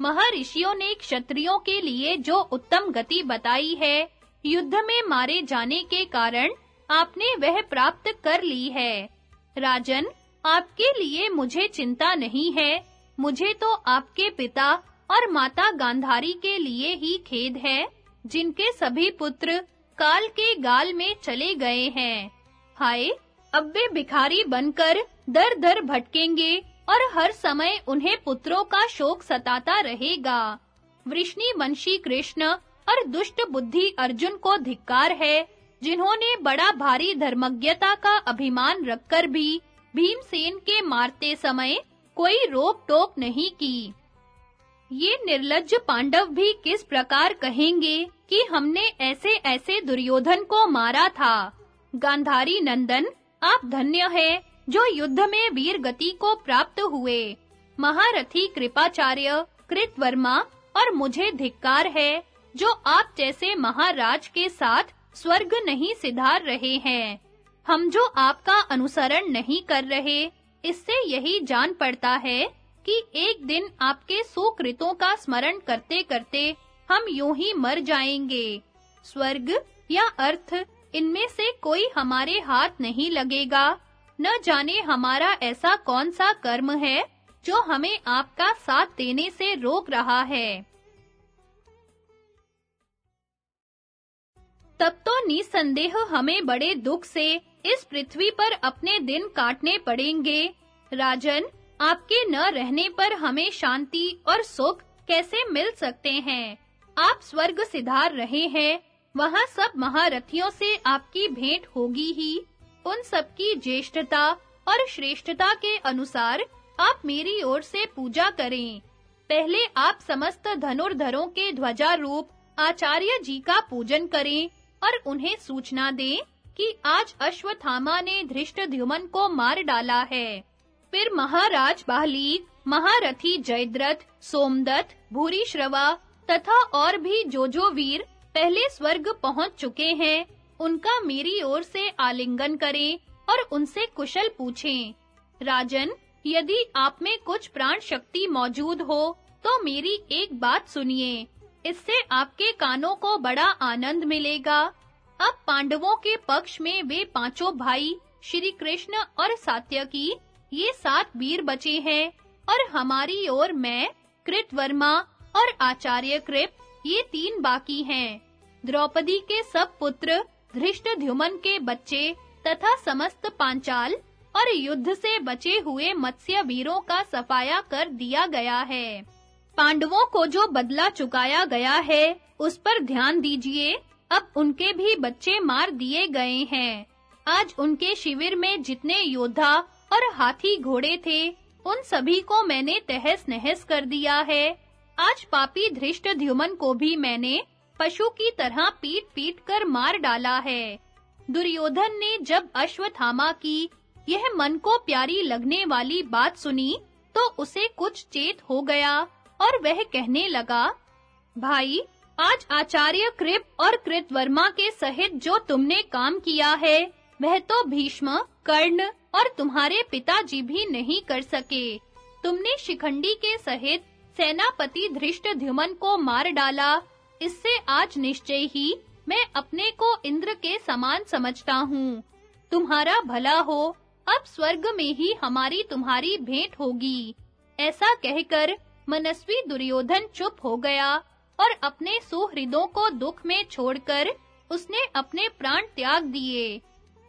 महर्षियों ने क्षत्रियों के लिए जो उत्तम गति बताई है, युद्ध में मारे जाने के कारण आपने वह प्राप्त कर ली है। राजन, आपके लिए मुझे चिंता नहीं है। मुझे तो आपके पिता और माता गांधारी के लिए ही खेद है, जिनके सभी पुत्र काल के गाल में चले गए हैं। हाय अब वे भिखारी बनकर दर-दर भटकेंगे। और हर समय उन्हें पुत्रों का शोक सताता रहेगा। वृष्णि, वंशी, कृष्ण और दुष्ट बुद्धि अर्जुन को धिक्कार है, जिन्होंने बड़ा भारी धर्मज्ञता का अभिमान रखकर भी भीमसेन के मारते समय कोई रोक टोक नहीं की। ये निर्लज्ज पांडव भी किस प्रकार कहेंगे कि हमने ऐसे ऐसे दुर्योधन को मारा था? गांधारी नंदन, आप धन्य है। जो युद्ध में वीर गति को प्राप्त हुए। महारथी कृपाचार्य, कृतवर्मा और मुझे धिक्कार है, जो आप जैसे महाराज के साथ स्वर्ग नहीं सिधार रहे हैं। हम जो आपका अनुसरण नहीं कर रहे, इससे यही जान पड़ता है कि एक दिन आपके सुकृतों का स्मरण करते-करते हम यूँ ही मर जाएँगे। स्वर्ग या अर्थ, इनमें से कोई हमारे हाथ नहीं लगेगा। न जाने हमारा ऐसा कौन सा कर्म है, जो हमें आपका साथ देने से रोक रहा है। तब तो निसंदेह हमें बड़े दुख से इस पृथ्वी पर अपने दिन काटने पड़ेंगे। राजन, आपके न रहने पर हमें शांति और सुख कैसे मिल सकते हैं? आप स्वर्ग सिधार रहे हैं, वहाँ सब महारथियों से आपकी भेंट होगी ही। उन सबकी ज्येष्ठता और श्रेष्ठता के अनुसार आप मेरी ओर से पूजा करें। पहले आप समस्त धनुर्धरों के ध्वजारूप आचार्य जी का पूजन करें और उन्हें सूचना दें कि आज अश्वत्थामा ने धृष्टद्युमन को मार डाला है। फिर महाराज बाहली महारथी जयद्रथ, सोमदत्त, भूरिश्रवा तथा और भी जो जो वीर पहले स्वर्ग पहुँच चुके हैं। उनका मेरी ओर से आलिंगन करें और उनसे कुशल पूछें, राजन, यदि आप में कुछ प्राण शक्ति मौजूद हो तो मेरी एक बात सुनिए। इससे आपके कानों को बड़ा आनंद मिलेगा। अब पांडवों के पक्ष में वे पाँचों भाई, श्री कृष्ण और सात्यकी, ये सात वीर बचे हैं और हमारी ओर मैं, कृतवर्मा और आचार्य कृप ये तीन बाकी हैं। द्रौपदी के सब पुत्र धृष्टद्युमन के बच्चे तथा समस्त पांचाल और युद्ध से बचे हुए मत्स्य वीरों का सफाया कर दिया गया है। पांडवों को जो बदला चुकाया गया है, उस पर ध्यान दीजिए। अब उनके भी बच्चे मार दिए गए हैं। आज उनके शिविर में जितने योद्धा और हाथी घोड़े थे, उन सभी को मैंने तहस-नहस कर दिया है। आज पापी धृष्टद्युमन को भी मैंने पशु की तरह पीट-पीट कर मार डाला है। दुर्योधन ने जब अश्वत्थामा की यह मन को प्यारी लगने वाली बात सुनी तो उसे कुछ चेत हो गया और वह कहने लगा, भाई, आज आचार्य कृप और कृतवर्मा के सहित जो तुमने काम किया है, वह तो भीष्म, कर्ण और तुम्हारे पिताजी भी नहीं कर सके। तुमने शिखंडी के सहित सेनापति धृष्टद्युमन को मार डाला इससे आज निश्चय ही मैं अपने को इंद्र के समान समझता हूँ। तुम्हारा भला हो, अब स्वर्ग में ही हमारी तुम्हारी भेंट होगी। ऐसा कहकर मनस्वी दुर्योधन चुप हो गया और अपने सुहृदों को दुख में छोड़कर उसने अपने प्राण त्याग दिए।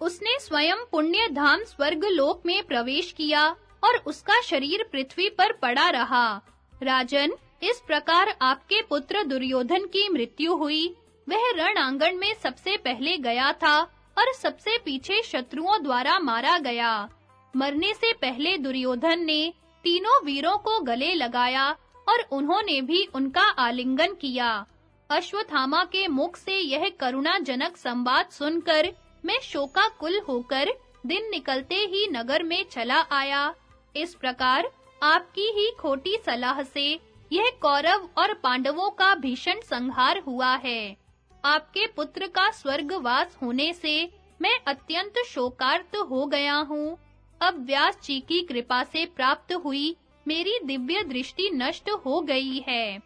उसने स्वयं पुण्य धाम स्वर्ग लोक में प्रवेश किया और उसका शरीर पृथ्वी पर पड़ा रहा। राजन इस प्रकार आपके पुत्र दुर्योधन की मृत्यु हुई। वह रण आँगन में सबसे पहले गया था और सबसे पीछे शत्रुओं द्वारा मारा गया। मरने से पहले दुर्योधन ने तीनों वीरों को गले लगाया और उन्होंने भी उनका आलिंगन किया। अश्वत्थामा के मुख से यह करुणाजनक संवाद सुनकर मैं शोकाकुल होकर दिन निकलते ही नगर में चला आया। इस प्रकार आपकी ही खोटी सलाह से यह कौरव और पांडवों का भीषण संहार हुआ है। आपके पुत्र का स्वर्गवास होने से मैं अत्यंत शोकार्त हो गया हूँ। अब व्यास जी की कृपा से प्राप्त हुई मेरी दिव्य दृष्टि नष्ट हो गई है।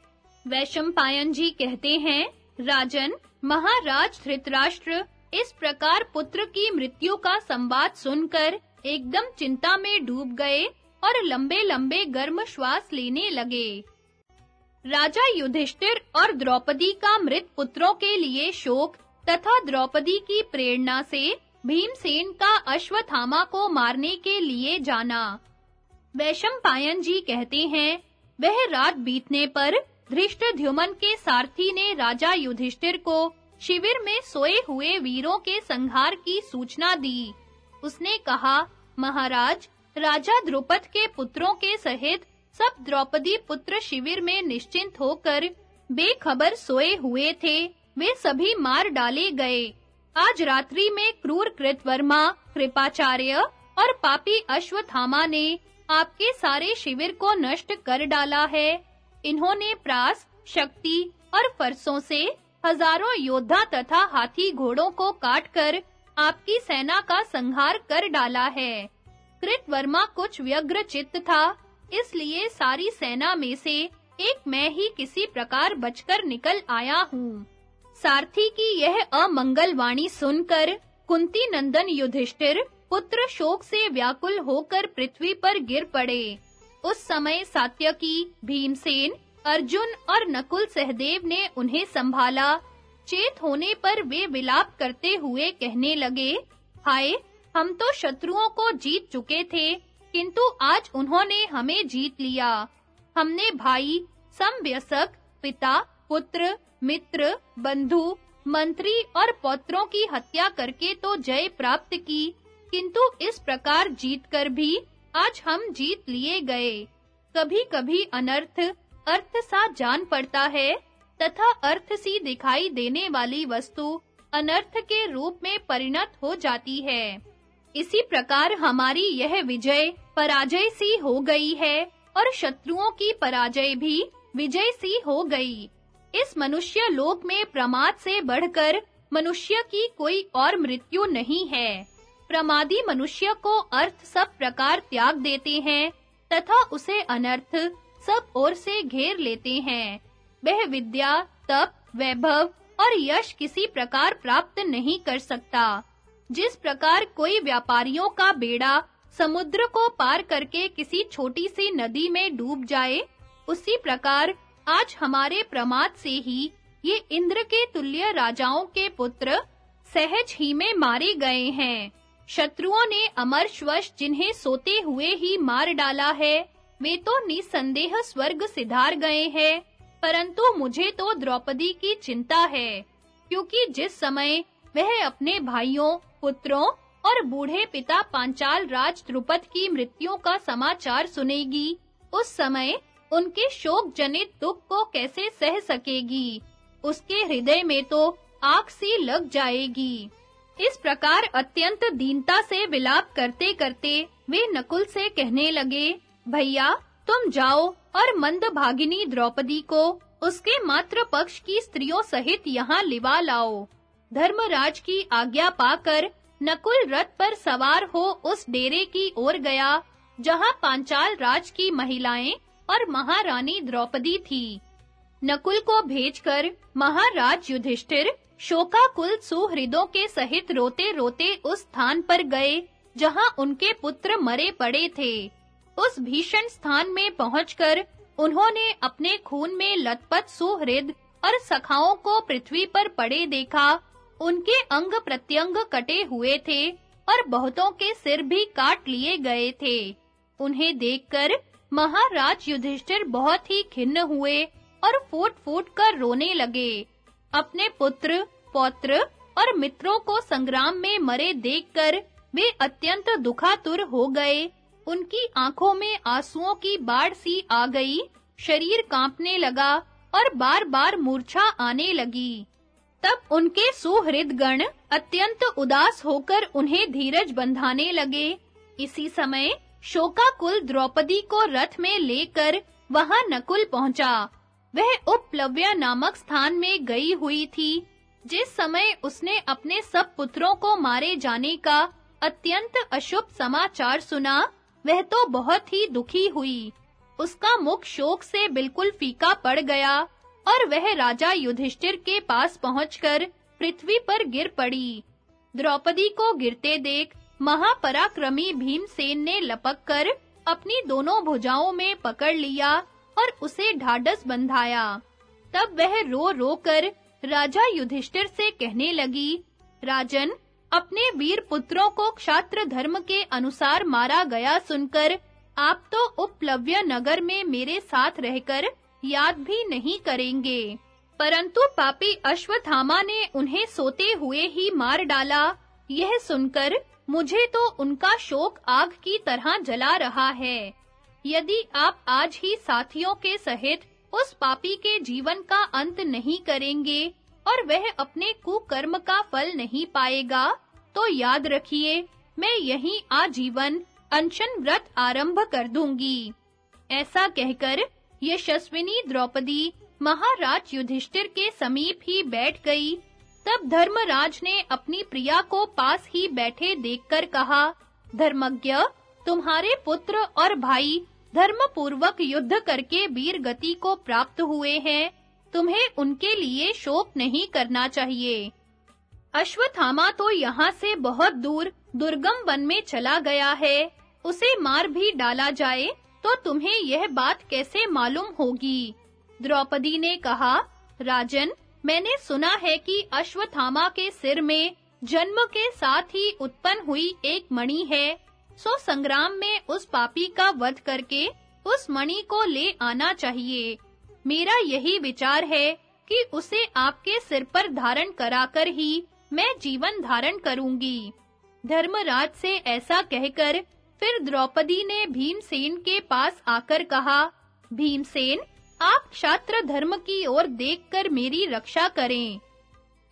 वैशंपायन जी कहते हैं, राजन, महाराज धृतराष्ट्र, इस प्रकार पुत्र की मृत्यु का संवाद सुनकर एकदम चिंता में डूब गए और लंबे-लंबे गर्म श्वास लेने लगे। राजा युधिष्ठिर और द्रौपदी का मृत पुत्रों के लिए शोक तथा द्रौपदी की प्रेरणा से भीमसेन का अश्वत्थामा को मारने के लिए जाना। वैशंपायन जी कहते हैं, वह रात बीतने पर धृष्टद्युमन के सारथी ने राजा युधिष्ठिर को शिविर में सोए हुए वीरों के संहार की सूचना दी। उसने कहा, महाराज, राजा द्रुपद के पुत्रों के सहित सब द्रौपदी पुत्र शिविर में निश्चिंत होकर बेखबर सोए हुए थे। वे सभी मार डाले गए। आज रात्रि में क्रूर कृतवर्मा, कृपाचार्य और पापी अश्वत्थामा ने आपके सारे शिविर को नष्ट कर डाला है। इन्होंने प्रास, शक्ति और फरसों से हज़ारों योद्धा तथा हाथी घोड़ों को काटकर आपकी सेना का संहार कर डाला है। कृतवर्मा कुछ व्यग्र चित्त था। इसलिए सारी सेना में से एक मैं ही किसी प्रकार बचकर निकल आया हूँ। सारथी की यह अमंगल वाणी सुनकर कुंती नंदन युधिष्ठिर पुत्र शोक से व्याकुल होकर पृथ्वी पर गिर पड़े। उस समय सात्यकी, भीमसेन, अर्जुन और नकुल सहदेव ने उन्हें संभाला। चेत होने पर वे विलाप करते हुए कहने लगे, हाय, हम तो शत्रुओं को जीत चुके थे। किंतु आज उन्होंने हमें जीत लिया। हमने भाई समव्यसक पिता, पुत्र, मित्र, बंधु, मंत्री और पौत्रों की हत्या करके तो जय प्राप्त की, किंतु इस प्रकार जीत कर भी आज हम जीत लिए गए। कभी-कभी अनर्थ, अर्थ सा जान पड़ता है, तथा अर्थ सी दिखाई देने वाली वस्तु अनर्थ के रूप में परिणत हो जाती है। इसी प्रकार हमारी यह विजय पराजय सी हो गई है और शत्रुओं की पराजय भी विजय सी हो गई। इस मनुष्य लोक में प्रमाद से बढ़कर मनुष्य की कोई और मृत्यु नहीं है। प्रमादी मनुष्य को अर्थ सब प्रकार त्याग देते हैं, तथा उसे अनर्थ सब ओर से घेर लेते हैं। वह विद्या, तप, वैभव और यश किसी प्रकार प्राप्त नहीं कर सकता। जिस प्रकार कोई व्यापारियों का बेड़ा समुद्र को पार करके किसी छोटी सी नदी में डूब जाए, उसी प्रकार आज हमारे प्रमाद से ही ये इंद्र के तुल्य राजाओं के पुत्र सहज ही में मारे गए हैं। शत्रुओं ने अमर अमरश्वश जिन्हें सोते हुए ही मार डाला है, वे तो निसंदेह स्वर्ग सिधार गए हैं। परंतु मुझे तो द्रौपदी की चिंता है, क्योंकि जिस समय वह अपने भाइयों पुत्रों और बूढ़े पिता पांचाल राज द्रुपद की मृत्यु का समाचार सुनेगी। उस समय उनके शोक जनित दुख को कैसे सह सकेगी? उसके हृदय में तो आग सी लग जाएगी। इस प्रकार अत्यंत दीनता से विलाप करते-करते वे नकुल से कहने लगे, भैया, तुम जाओ और मंद भागिनी द्रौपदी को उसके मात्र पक्ष की स्त्रियों सहित यहाँ लिवा लाओ। धर्मराज की आज्ञा पाकर नकुल रथ पर सवार हो उस डेरे की ओर गया, जहाँ पांचाल राज की महिलाएँ और महारानी द्रौपदी थी। नकुल को भेजकर महाराज युधिष्ठिर शोकाकुल सुहृदों के सहित रोते-रोते उस स्थान पर गए, जहाँ उनके पुत्र मरे पड़े थे। उस भीषण स्थान में पहुंचकर उन्होंने अपने खून में लथपथ सुहृद और सखाओं को पृथ्वी पर पड़े देखा उनके अंग प्रत्यंग कटे हुए थे और बहुतों के सिर भी काट लिए गए थे। उन्हें देखकर महाराज युधिष्ठिर बहुत ही खिन्न हुए और फूट-फूट कर रोने लगे। अपने पुत्र, पौत्र और मित्रों को संग्राम में मरे देखकर वे अत्यंत दुखातुर हो गए। उनकी आँखों में आंसुओं की बाढ़ सी आ गई, शरीर कांपने लगा और बार-बार मूर्छा आने लगी। तब उनके सुहृद गण अत्यंत उदास होकर उन्हें धीरज बंधाने लगे। इसी समय शोकाकुल द्रौपदी को रथ में लेकर वहाँ नकुल पहुँचा। वह उपलव्य नामक स्थान में गई हुई थी, जिस समय उसने अपने सब पुत्रों को मारे जाने का अत्यंत अशुभ समाचार सुना, वह तो बहुत ही दुखी हुई। उसका मुख शोक से बिल्कुल फीका पड़ गया। और वह राजा युधिष्ठिर के पास पहुंचकर पृथ्वी पर गिर पड़ी। द्रौपदी को गिरते देख महापराक्रमी भीमसेन ने लपककर अपनी दोनों भुजाओं में पकड़ लिया और उसे ढाढस बंधाया। तब वह रो रो कर राजा युधिष्ठिर से कहने लगी, राजन, अपने वीर पुत्रों को क्षात्र धर्म के अनुसार मारा गया सुनकर आप तो उपलव्य नगर में मेरे साथ रहकर याद भी नहीं करेंगे। परंतु पापी अश्वत्थामा ने उन्हें सोते हुए ही मार डाला। यह सुनकर मुझे तो उनका शोक आग की तरह जला रहा है। यदि आप आज ही साथियों के सहित उस पापी के जीवन का अंत नहीं करेंगे और वह अपने कुकर्म का फल नहीं पाएगा तो याद रखिए, मैं यहीं आजीवन, अनशन व्रत आरंभ कर दूँगी। ऐसा कहकर यशस्विनी द्रौपदी महाराज युधिष्ठिर के समीप ही बैठ गई। तब धर्मराज ने अपनी प्रिया को पास ही बैठे देखकर कहा, धर्मज्ञ, तुम्हारे पुत्र और भाई धर्मपूर्वक युद्ध करके वीर गति को प्राप्त हुए हैं। तुम्हें उनके लिए शोक नहीं करना चाहिए। अश्वत्थामा तो यहाँ से बहुत दूर दुर्गम वन में चला गया है। उसे मार भी डाला जाए तो तुम्हें यह बात कैसे मालूम होगी? द्रौपदी ने कहा, राजन, मैंने सुना है कि अश्वत्थामा के सिर में जन्म के साथ ही उत्पन्न हुई एक मणि है। सो संग्राम में उस पापी का वध करके उस मणि को ले आना चाहिए। मेरा यही विचार है कि उसे आपके सिर पर धारण कराकर ही मैं जीवन धारण करूँगी। धर्मराज से ऐसा कहकर फिर द्रौपदी ने भीमसेन के पास आकर कहा, भीमसेन, आप क्षात्र धर्म की ओर देखकर मेरी रक्षा करें।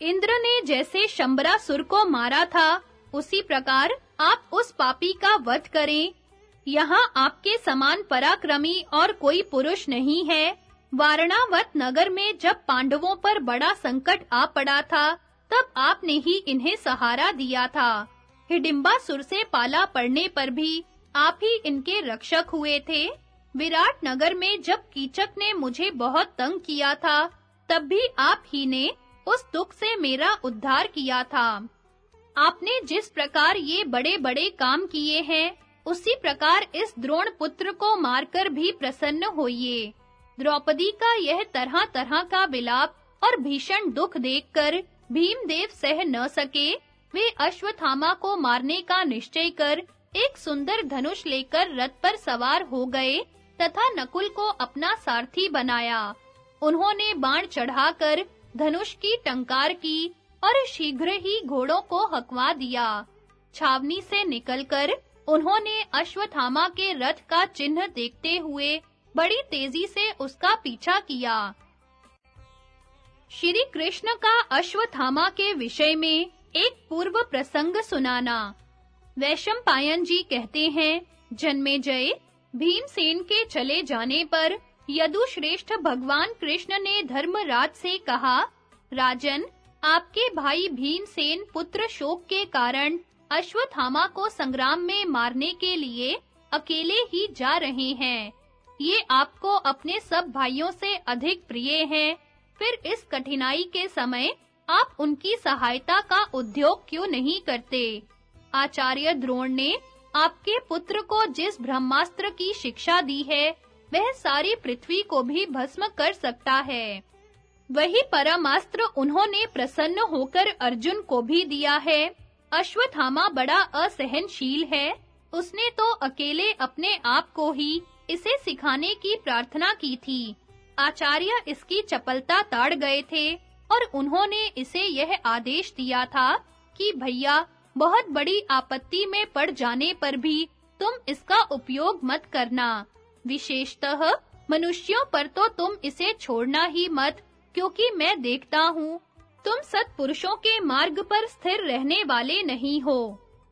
इंद्र ने जैसे शंबरासुर को मारा था, उसी प्रकार आप उस पापी का वध करें। यहाँ आपके समान पराक्रमी और कोई पुरुष नहीं है। वारणावत नगर में जब पांडवों पर बड़ा संकट आ पड़ा था, तब आपने ही इन्हें सहारा दिया था। हिडिंबासुर से पाला पड़ने पर भी आप ही इनके रक्षक हुए थे। विराट नगर में जब कीचक ने मुझे बहुत तंग किया था, तब भी आप ही ने उस दुख से मेरा उद्धार किया था। आपने जिस प्रकार ये बड़े-बड़े काम किए हैं, उसी प्रकार इस द्रोण पुत्र को मारकर भी प्रसन्न होइए। द्रौपदी का यह तरह-तरह का विलाप और भीषण दुख देखकर भीमदेव सह न सके वे अश्वत्थामा को मारने का निश्चय कर एक सुंदर धनुष लेकर रथ पर सवार हो गए तथा नकुल को अपना सारथी बनाया। उन्होंने बाण चढ़ाकर धनुष की टंकार की और शीघ्र ही घोड़ों को हकवा दिया। छावनी से निकलकर उन्होंने अश्वत्थामा के रथ का चिन्ह देखते हुए बड़ी तेज़ी से उसका पीछा किया। श्री कृष्ण का अश्वत्थामा के विषय में एक पूर्व प्रसंग सुनाना। वैशम पायन जी कहते हैं, जन्मे जय भीमसेन के चले जाने पर यदुश्रेष्ठ भगवान कृष्ण ने धर्मराज से कहा, राजन, आपके भाई भीमसेन पुत्र शोक के कारण अश्वत्थामा को संग्राम में मारने के लिए अकेले ही जा रहे हैं। ये आपको अपने सब भाइयों से अधिक प्रिय हैं। फिर इस कठिनाई के समय आप उनकी सहायता का उद्योग क्यों नहीं करते? आचार्य द्रोण ने आपके पुत्र को जिस ब्रह्मास्त्र की शिक्षा दी है, वह सारी पृथ्वी को भी भस्म कर सकता है। वही परमास्त्र उन्होंने प्रसन्न होकर अर्जुन को भी दिया है। अश्वत्थामा बड़ा असहनशील है। उसने तो अकेले अपने आप को ही इसे सिखाने की प्रार्थना की थी। आचार्य इसकी चपलता ताड़ गए थे। और उन्होंने इसे यह आदेश दिया था कि भैया, बहुत बड़ी आपत्ति में पड़ जाने पर भी तुम इसका उपयोग मत करना। विशेषतः मनुष्यों पर तो तुम इसे छोड़ना ही मत, क्योंकि मैं देखता हूँ, तुम सत्पुरुषों के मार्ग पर स्थिर रहने वाले नहीं हो।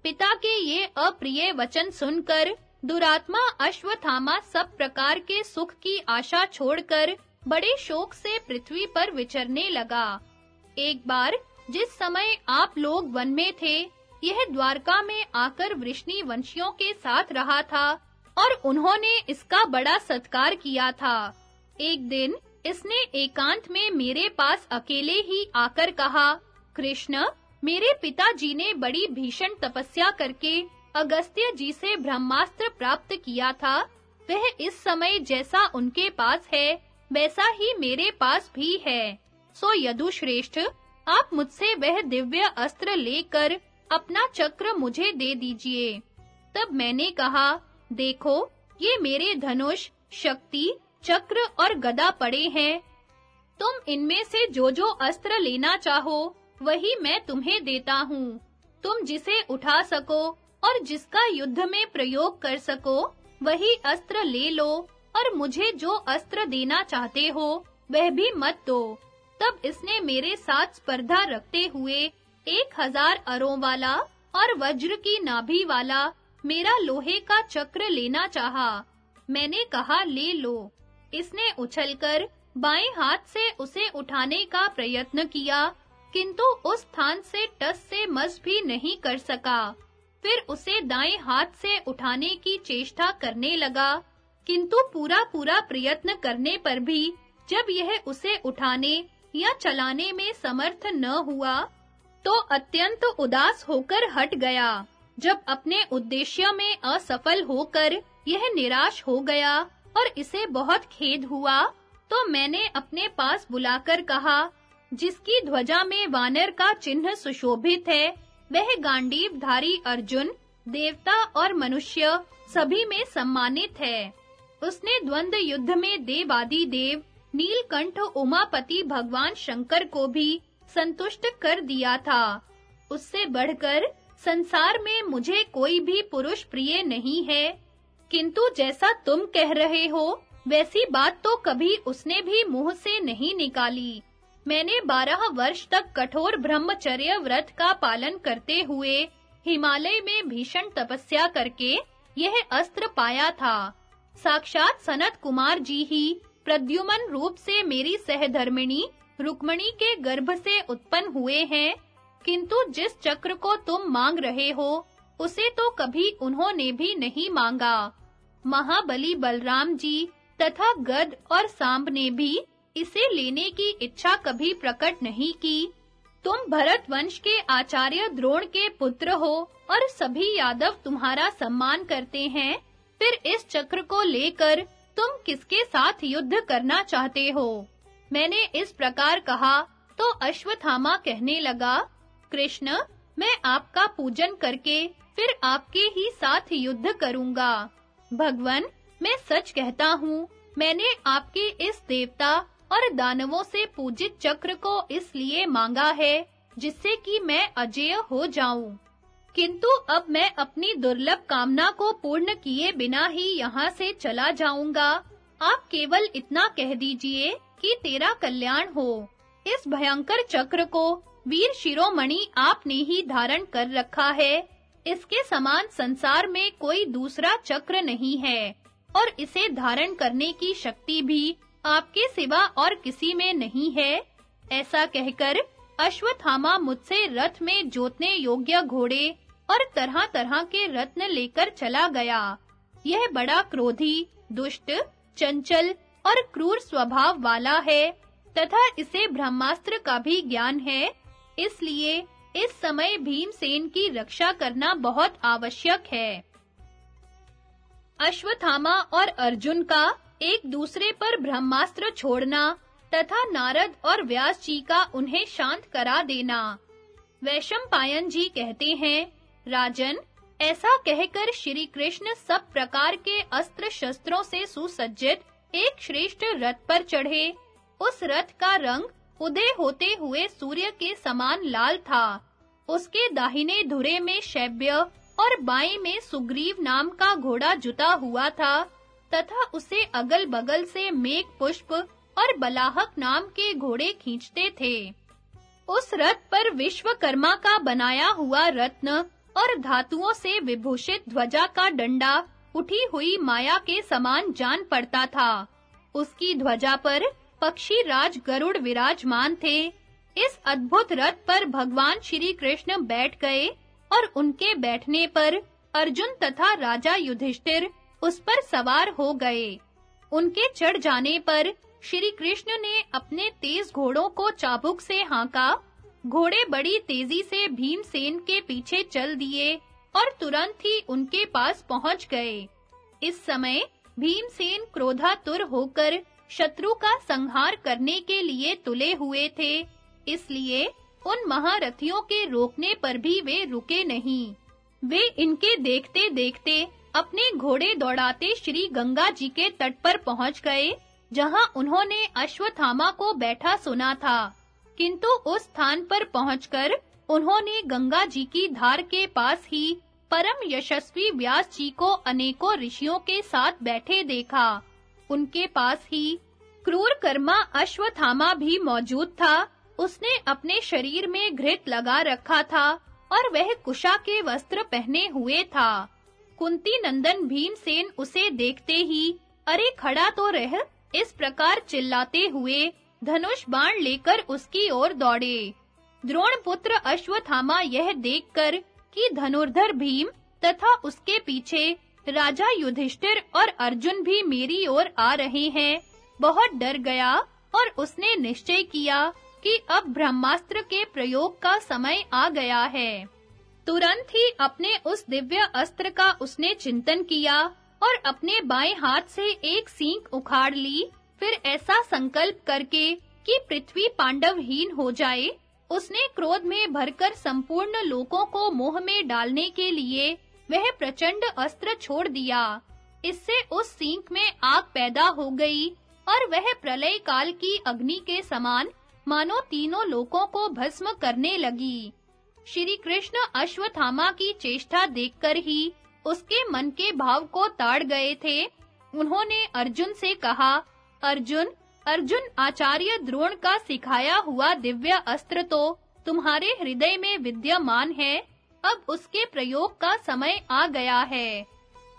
पिता के ये अप्रिय वचन सुनकर दुरात्मा अश्वत्थामा सब प्रकार के सुख की आशा छोड़कर बड़े शोक से पृथ्वी पर विचरने लगा। एक बार, जिस समय आप लोग वन में थे, यह द्वारका में आकर वृष्णि वंशियों के साथ रहा था और उन्होंने इसका बड़ा सत्कार किया था। एक दिन, इसने एकांत में मेरे पास अकेले ही आकर कहा, कृष्ण, मेरे पिताजी ने बड़ी भीषण तपस्या करके अगस्त्य जी से ब्रह्मास्त्र प्राप्त किया था। वह इस समय जैसा उनके पास है वैसा ही मेरे पास भी है। सो यदुश्रेष्ठ, आप मुझसे वह दिव्य अस्त्र लेकर अपना चक्र मुझे दे दीजिए। तब मैंने कहा, देखो, ये मेरे धनुष, शक्ति, चक्र और गदा पड़े हैं। तुम इनमें से जो जो अस्त्र लेना चाहो, वही मैं तुम्हें देता हूँ। तुम जिसे उठा सको और जिसका युद्ध में प्रयोग कर सको, वही अस्त्र ले लो। और मुझे जो अस्त्र देना चाहते हो, वह भी मत दो। तब इसने मेरे साथ स्पर्धा रखते हुए एक हज़ार अरों वाला और वज्र की नाभि वाला मेरा लोहे का चक्र लेना चाहा। मैंने कहा, ले लो। इसने उछलकर बाएँ हाथ से उसे उठाने का प्रयत्न किया, किंतु उस स्थान से टस से मस भी नहीं कर सका। फिर उसे दाएँ हाथ से उठाने की चेष्टा करने लगा। किंतु पूरा पूरा प्रयत्न करने पर भी जब यह उसे उठाने या चलाने में समर्थ न हुआ तो अत्यंत उदास होकर हट गया। जब अपने उद्देश्य में असफल होकर यह निराश हो गया और इसे बहुत खेद हुआ तो मैंने अपने पास बुलाकर कहा, जिसकी ध्वजा में वानर का चिन्ह सुशोभित है, वह गांडीवधारी अर्जुन, देवता और मनुष्य सभी में सम्मानित है। उसने द्वंद युद्ध में देवादि देव, नीलकंठ उमापति भगवान शंकर को भी संतुष्ट कर दिया था। उससे बढ़कर, संसार में मुझे कोई भी पुरुष प्रिय नहीं है। किंतु जैसा तुम कह रहे हो, वैसी बात तो कभी उसने भी मुँह से नहीं निकाली। मैंने बारह वर्ष तक कठोर ब्रह्मचर्य व्रत का पालन करते हुए हिमालय में भीषण तपस्या करके यह अस्त्र पाया था। साक्षात सनत कुमार जी ही प्रद्युमन रूप से मेरी सहधर्मिणी रुक्मणी के गर्भ से उत्पन्न हुए हैं। किंतु जिस चक्र को तुम मांग रहे हो, उसे तो कभी उन्होंने भी नहीं मांगा। महाबली बलराम जी तथा गद और सांब ने भी इसे लेने की इच्छा कभी प्रकट नहीं की। तुम भरत वंश के आचार्य द्रोण के पुत्र हो और सभी यादव तुम्हारा सम्मान करते हैं। फिर इस चक्र को लेकर तुम किसके साथ युद्ध करना चाहते हो? मैंने इस प्रकार कहा तो अश्वत्थामा कहने लगा, कृष्ण, मैं आपका पूजन करके फिर आपके ही साथ युद्ध करूँगा। भगवन, मैं सच कहता हूँ, मैंने आपके इस देवता और दानवों से पूजित चक्र को इसलिए मांगा है, जिससे कि मैं अजेय हो जाऊँ। किंतु अब मैं अपनी दुर्लभ कामना को पूर्ण किए बिना ही यहाँ से चला जाऊँगा। आप केवल इतना कह दीजिए कि तेरा कल्याण हो। इस भयंकर चक्र को वीर शिरोमणि आपने ही धारण कर रखा है। इसके समान संसार में कोई दूसरा चक्र नहीं है। और इसे धारण करने की शक्ति भी आपके सिवा और किसी में नहीं है। ऐसा कहकर अश्वत्थामा मुझसे रथ में जोतने योग्य घोड़े और तरह-तरह के रत्न लेकर चला गया। यह बड़ा क्रोधी, दुष्ट, चंचल और क्रूर स्वभाव वाला है, तथा इसे ब्रह्मास्त्र का भी ज्ञान है, इसलिए इस समय भीमसेन की रक्षा करना बहुत आवश्यक है। अश्वत्थामा और अर्जुन का एक दूसरे पर ब्रह्मास्त्र छोड़ना तथा नारद और व्यास जी का उन्हें शांत करा देना। वैशंपायन जी कहते हैं राजन, ऐसा कहकर श्री कृष्ण सब प्रकार के अस्त्र शस्त्रों से सुसज्जित एक श्रेष्ठ रथ पर चढ़े। उस रथ का रंग उदय होते हुए सूर्य के समान लाल था। उसके दाहिने धुरे में शैब्य और बाएँ में सुग्रीव नाम का घोड़ा जुता हुआ था, तथा उसे अगल-बगल से मेघ पुष्प और बलाहक नाम के घोड़े खींचते थे। उस रथ पर विश्वकर्मा का बनाया हुआ रत्न और धातुओं से विभूषित ध्वजा का डंडा उठी हुई माया के समान जान पड़ता था। उसकी ध्वजा पर पक्षी राज गरुड़ विराजमान थे। इस अद्भुत रथ पर भगवान श्री कृष्ण बैठ गए और उनके बैठने पर अर्जुन तथा राजा युधिष्ठिर उस पर सवार हो गए। उनके चढ़ जाने पर श्री कृष्ण ने अपने तेज घोड़ों को चाबुक से हांका घोड़े बड़ी तेज़ी से भीमसेन के पीछे चल दिए और तुरंत ही उनके पास पहुँच गए। इस समय भीमसेन क्रोधातुर होकर शत्रु का संहार करने के लिए तुले हुए थे, इसलिए उन महारथियों के रोकने पर भी वे रुके नहीं। वे इनके देखते-देखते अपने घोड़े दौड़ाते श्री गंगा जी के तट पर पहुँच गए, जहाँ उन्होंने अश्वत्थामा को बैठा सुना था। किंतु उस स्थान पर पहुंचकर उन्होंने गंगा जी की धार के पास ही परम यशस्वी व्यास जी को अनेकों ऋषियों के साथ बैठे देखा। उनके पास ही क्रूर कर्मा अश्वत्थामा भी मौजूद था। उसने अपने शरीर में घृत लगा रखा था और वह कुशा के वस्त्र पहने हुए था। कुंती नंदन भीमसेन उसे देखते ही, अरे खड़ा तो रह, इस प्रकार चिल्लाते हुए धनुष बाण लेकर उसकी ओर दौड़े। द्रोण पुत्र अश्वत्थामा यह देखकर कि धनुर्धर भीम तथा उसके पीछे राजा युधिष्ठिर और अर्जुन भी मेरी ओर आ रहे हैं। बहुत डर गया और उसने निश्चय किया कि अब ब्रह्मास्त्र के प्रयोग का समय आ गया है। तुरंत ही अपने उस दिव्य अस्त्र का उसने चिंतन किया और अपने बाएँ हाथ से एक सींग उखाड़ ली फिर ऐसा संकल्प करके कि पृथ्वी पांडवहीन हो जाए, उसने क्रोध में भरकर संपूर्ण लोकों को मोह में डालने के लिए वह प्रचंड अस्त्र छोड़ दिया। इससे उस सींग में आग पैदा हो गई और वह प्रलय काल की अग्नि के समान मानो तीनों लोकों को भस्म करने लगी। श्री कृष्ण अश्वत्थामा की चेष्टा देखकर ही उसके मन के भाव को ताड़ गए थे। उन्होंने अर्जुन से कहा अर्जुन अर्जुन आचार्य द्रोण का सिखाया हुआ दिव्य अस्त्र तो तुम्हारे हृदय में विद्यमान है। अब उसके प्रयोग का समय आ गया है।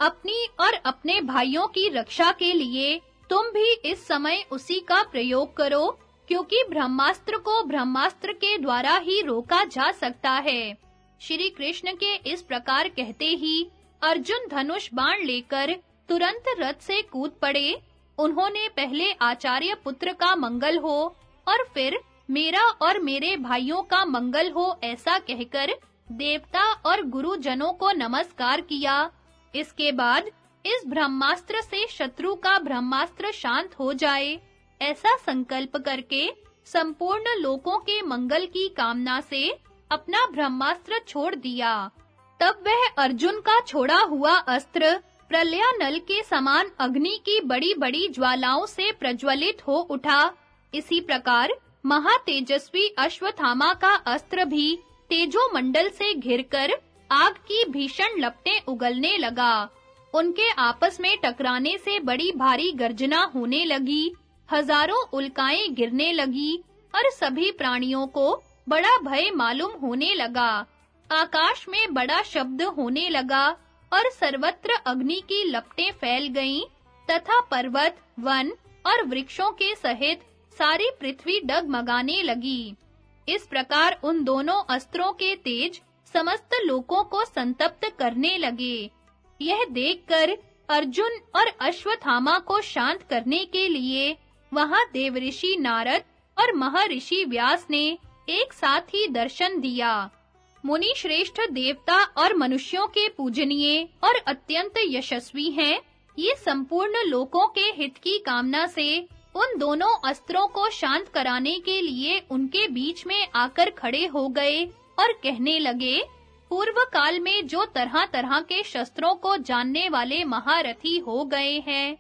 अपनी और अपने भाइयों की रक्षा के लिए तुम भी इस समय उसी का प्रयोग करो, क्योंकि ब्रह्मास्त्र को ब्रह्मास्त्र के द्वारा ही रोका जा सकता है। श्री कृष्ण के इस प्रकार कहते ही अर्जुन धनुष बाण लेकर तुरंत रथ से कूद पड़े। उन्होंने पहले आचार्य पुत्र का मंगल हो और फिर मेरा और मेरे भाइयों का मंगल हो ऐसा कहकर देवता और गुरुजनों को नमस्कार किया। इसके बाद इस ब्रह्मास्त्र से शत्रु का ब्रह्मास्त्र शांत हो जाए, ऐसा संकल्प करके संपूर्ण लोकों के मंगल की कामना से अपना ब्रह्मास्त्र छोड़ दिया। तब वह अर्जुन का छोड़ा हुआ अस्त्र प्रलयानल के समान अग्नि की बड़ी-बड़ी ज्वालाओं से प्रज्वलित हो उठा। इसी प्रकार महातेजस्वी अश्वत्थामा का अस्त्र भी तेजो मंडल से घिरकर आग की भीषण लपटें उगलने लगा। उनके आपस में टकराने से बड़ी भारी गर्जना होने लगी। हज़ारों उल्काएँ गिरने लगी और सभी प्राणियों को बड़ा भय मालूम होने लगा। आकाश में बड़ा शब्द होने लगा। और सर्वत्र अग्नि की लपटें फैल गईं, तथा पर्वत, वन और वृक्षों के सहित सारी पृथ्वी डगमगाने लगी। इस प्रकार उन दोनों अस्त्रों के तेज समस्त लोकों को संतप्त करने लगे। यह देखकर अर्जुन और अश्वत्थामा को शांत करने के लिए वहाँ देवऋषि नारद और महर्षि व्यास ने एक साथ ही दर्शन दिया। मुनि श्रेष्ठ देवता और मनुष्यों के पूजनीय और अत्यंत यशस्वी हैं। ये संपूर्ण लोकों के हित की कामना से उन दोनों अस्त्रों को शांत कराने के लिए उनके बीच में आकर खड़े हो गए और कहने लगे, पूर्व काल में जो तरह-तरह के शस्त्रों को जानने वाले महारथी हो गए हैं,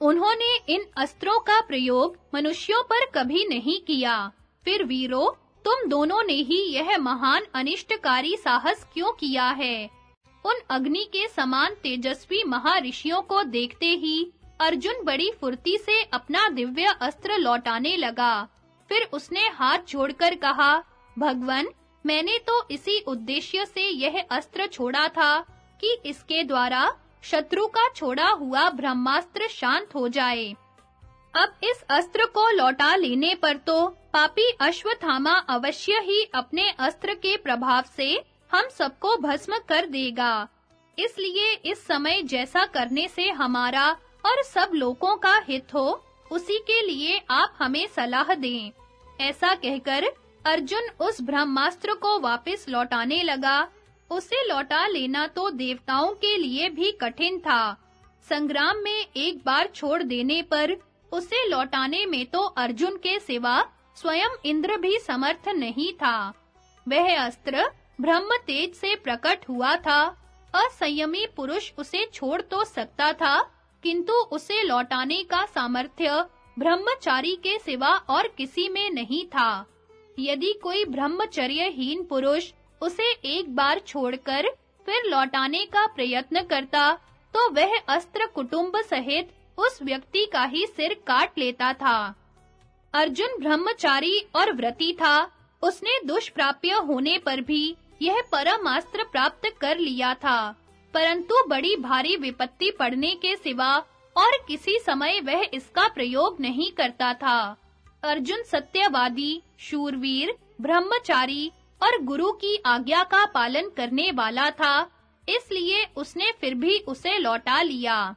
उन्होंने इन अस्त्रों का प्रयोग मनुष्यों पर कभी नहीं किया। फिर वीरों तुम दोनों ने ही यह महान अनिष्टकारी साहस क्यों किया है? उन अग्नि के समान तेजस्वी महर्षियों को देखते ही अर्जुन बड़ी फुर्ती से अपना दिव्य अस्त्र लौटाने लगा। फिर उसने हाथ जोड़कर कहा, भगवन, मैंने तो इसी उद्देश्य से यह अस्त्र छोड़ा था कि इसके द्वारा शत्रु का छोड़ा हुआ ब्रह्मास्त्र शांत हो जाए। अब इस अस्त्र को लौटा लेने पर तो पापी अश्वत्थामा अवश्य ही अपने अस्त्र के प्रभाव से हम सबको भस्म कर देगा। इसलिए इस समय जैसा करने से हमारा और सब लोगों का हित हो, उसी के लिए आप हमें सलाह दें। ऐसा कहकर अर्जुन उस ब्रह्मास्त्र को वापस लौटाने लगा। उसे लौटा लेना तो देवताओं के लिए भी कठिन था। संग्राम में एक बार छोड़ देने पर उसे लौटाने में तो अर्जुन के सिवा स्वयं इंद्र भी समर्थ नहीं था। वह अस्त्र ब्रह्म तेज से प्रकट हुआ था। असंयमी पुरुष उसे छोड़ तो सकता था, किंतु उसे लौटाने का सामर्थ्य ब्रह्मचारी के सिवा और किसी में नहीं था। यदि कोई ब्रह्मचर्यहीन पुरुष उसे एक बार छोड़कर फिर लौटाने का प्रयत्न करता तो वह अस्त्र कुटुंब सहित उस व्यक्ति का ही सिर काट लेता था। अर्जुन ब्रह्मचारी और व्रती था। उसने दुष्प्राप्य होने पर भी यह परमास्त्र प्राप्त कर लिया था। परंतु बड़ी भारी विपत्ति पड़ने के सिवा और किसी समय वह इसका प्रयोग नहीं करता था। अर्जुन सत्यवादी, शूरवीर, ब्रह्मचारी और गुरु की आज्ञा का पालन करने वाला था, इसलिए उसने फिर भी उसे लौटा लिया।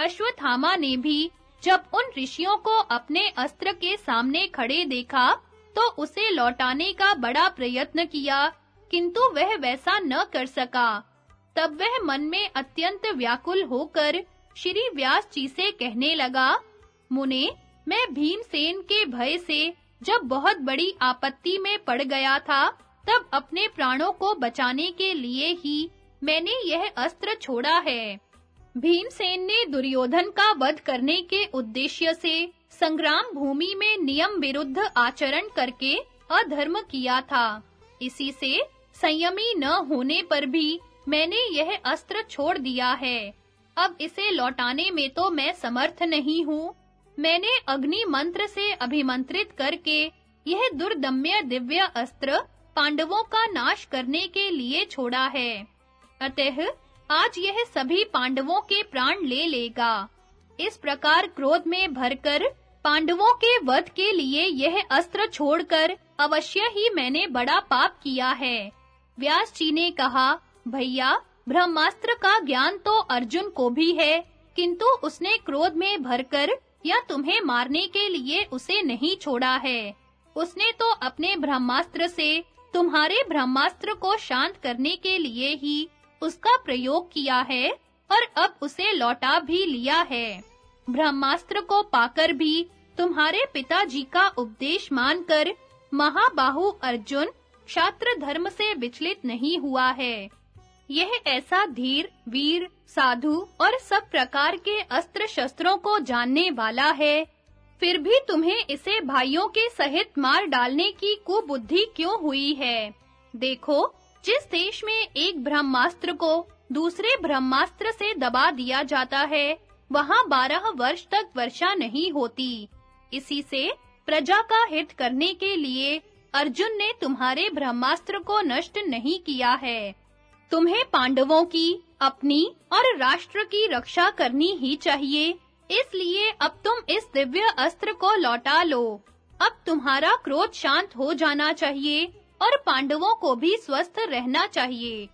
अश्वत्थामा ने भी जब उन ऋषियों को अपने अस्त्र के सामने खड़े देखा तो उसे लौटाने का बड़ा प्रयत्न किया, किंतु वह वैसा न कर सका। तब वह मन में अत्यंत व्याकुल होकर श्री व्यास जी से कहने लगा, मुने, मैं भीमसेन के भय से जब बहुत बड़ी आपत्ति में पड़ गया था, तब अपने प्राणों को बचाने के लिए ही मैंने यह अस्त्र छोड़ा है। भीमसेन ने दुर्योधन का वध करने के उद्देश्य से संग्राम भूमि में नियम विरुद्ध आचरण करके अधर्म किया था। इसी से संयमी न होने पर भी मैंने यह अस्त्र छोड़ दिया है। अब इसे लौटाने में तो मैं समर्थ नहीं हूँ। मैंने अग्नि मंत्र से अभिमंत्रित करके यह दुर्दम्य दिव्य अस्त्र पांडवों का नाश करने के लिए छोड़ा है। अतः आज यह सभी पांडवों के प्राण ले लेगा। इस प्रकार क्रोध में भरकर, पांडवों के वध के लिए यह अस्त्र छोड़कर अवश्य ही मैंने बड़ा पाप किया है। व्यास जी ने कहा, भैया, ब्रह्मास्त्र का ज्ञान तो अर्जुन को भी है, किंतु उसने क्रोध में भरकर या तुम्हें मारने के लिए उसे नहीं छोड़ा है। उसने तो अपने ब्रह्मास्त्र से तुम्हारे ब्रह्मास्त्र को शांत करने के लिए ही उसका प्रयोग किया है और अब उसे लौटा भी लिया है। ब्रह्मास्त्र को पाकर भी तुम्हारे पिताजी का उपदेश मानकर महाबाहु अर्जुन क्षात्र धर्म से विचलित नहीं हुआ है। यह ऐसा धीर, वीर, साधु और सब प्रकार के अस्त्र शस्त्रों को जानने वाला है। फिर भी तुम्हें इसे भाइयों के सहित मार डालने की कुबुद्धि क्यों हुई है? देखो जिस देश में एक ब्रह्मास्त्र को दूसरे ब्रह्मास्त्र से दबा दिया जाता है, वहाँ बारह वर्ष तक वर्षा नहीं होती। इसी से प्रजा का हित करने के लिए अर्जुन ने तुम्हारे ब्रह्मास्त्र को नष्ट नहीं किया है। तुम्हें पांडवों की, अपनी और राष्ट्र की रक्षा करनी ही चाहिए। इसलिए अब तुम इस दिव्य अस्त्र को लौटा लो। अब तुम्हारा क्रोध शांत हो जाना चाहिए। और पांडवों को भी स्वस्थ रहना चाहिए।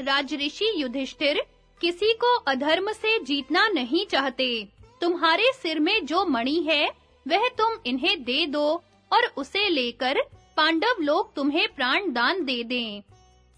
राजऋषि युधिष्ठिर, किसी को अधर्म से जीतना नहीं चाहते। तुम्हारे सिर में जो मणि है, वह तुम इन्हें दे दो और उसे लेकर पांडव लोग तुम्हें प्राण दान दे दें।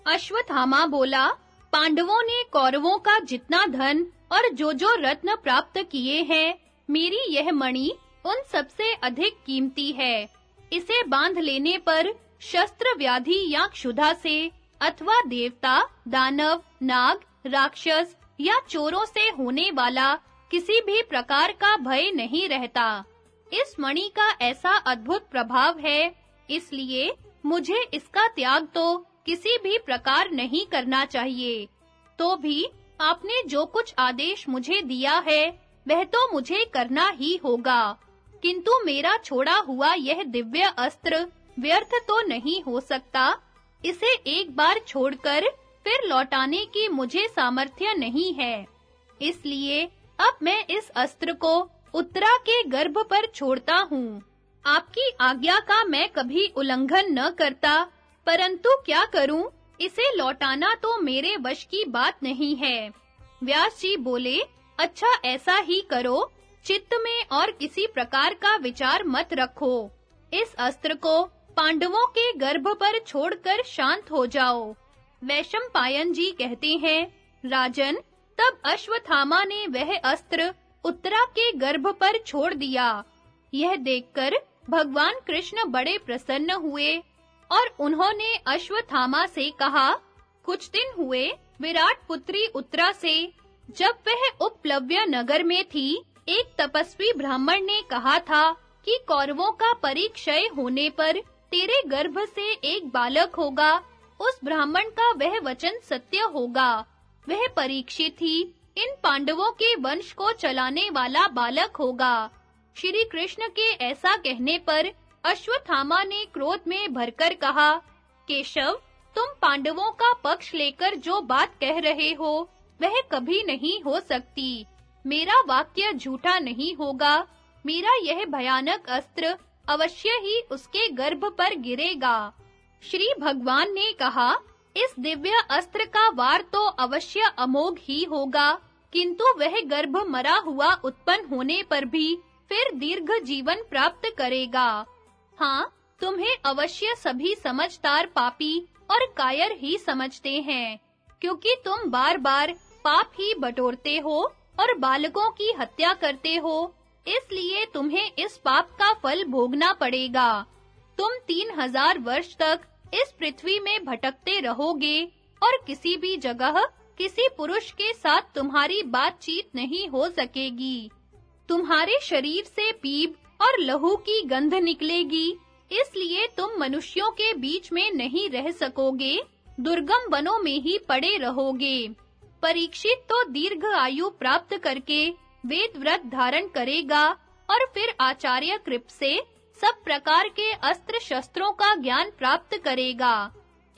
अश्वत्थामा बोला, पांडवों ने कौरवों का जितना धन और जो जो रत्न प्राप्त किए हैं, मेरी यह मणि उन सबसे अधिक कीमती है। इसे बाँध लेने पर शस्त्र व्याधि या क्षुधा से अथवा देवता, दानव, नाग, राक्षस या चोरों से होने वाला किसी भी प्रकार का भय नहीं रहता। इस मणि का ऐसा अद्भुत प्रभाव है, इसलिए मुझे इसका त्याग तो किसी भी प्रकार नहीं करना चाहिए। तो भी आपने जो कुछ आदेश मुझे दिया है, वह तो मुझे करना ही होगा। किंतु मेरा छोड़ा हुआ यह दिव्य अस्त्र व्यर्थ तो नहीं हो सकता। इसे एक बार छोड़कर फिर लौटाने की मुझे सामर्थ्य नहीं है। इसलिए अब मैं इस अस्त्र को उत्तरा के गर्भ पर छोड़ता हूँ। आपकी आज्ञा का मैं कभी उल्लंघन न करता, परंतु क्या करूँ? इसे लौटाना तो मेरे वश की बात नहीं है। व्यास जी बोले अच्छा ऐसा ही करो। चित्त में और किसी प्रकार का विचार मत रखो। इस अस्त्र को पांडवों के गर्भ पर छोड़कर शांत हो जाओ। वैशम पायन जी कहते हैं, राजन, तब अश्वथामा ने वह अस्त्र उत्तरा के गर्भ पर छोड़ दिया। यह देखकर भगवान कृष्ण बड़े प्रसन्न हुए और उन्होंने अश्वथामा से कहा, कुछ दिन हुए विराट पुत्री उत्तरा से, जब वह उपलव्य नगर में थी, एक तपस्वी ब्राह्मण ने कहा था कि कौरवों का परीक्षय होने पर तेरे गर्भ से एक बालक होगा। उस ब्राह्मण का वह वचन सत्य होगा। वह परीक्षित ही इन पांडवों के वंश को चलाने वाला बालक होगा। श्री कृष्ण के ऐसा कहने पर अश्वत्थामा ने क्रोध में भरकर कहा, केशव, तुम पांडवों का पक्ष लेकर जो बात कह रहे हो, वह कभी नहीं हो सकती। मेरा वाक्य झूठा नहीं होगा। मेरा यह भयानक अस्त्र अवश्य ही उसके गर्भ पर गिरेगा। श्री भगवान ने कहा, इस दिव्य अस्त्र का वार तो अवश्य अमोघ ही होगा, किंतु वह गर्भ मरा हुआ उत्पन्न होने पर भी फिर दीर्घ जीवन प्राप्त करेगा। हाँ तुम्हें अवश्य सभी समझदार पापी और कायर ही समझते हैं, क्योंकि तुम बार-बार पाप ही बटोरते हो और बालकों की हत्या करते हो। इसलिए तुम्हें इस पाप का फल भोगना पड़ेगा। तुम तीन हज़ार वर्ष तक इस पृथ्वी में भटकते रहोगे और किसी भी जगह किसी पुरुष के साथ तुम्हारी बातचीत नहीं हो सकेगी। तुम्हारे शरीर से पीप और लहू की गंध निकलेगी, इसलिए तुम मनुष्यों के बीच में नहीं रह सकोगे, दुर्गम वनों में ही पड़े रहोगे। परीक्षित तो दीर्घ आयु प्राप्त करके वेद व्रत धारण करेगा और फिर आचार्य कृप से सब प्रकार के अस्त्र शस्त्रों का ज्ञान प्राप्त करेगा।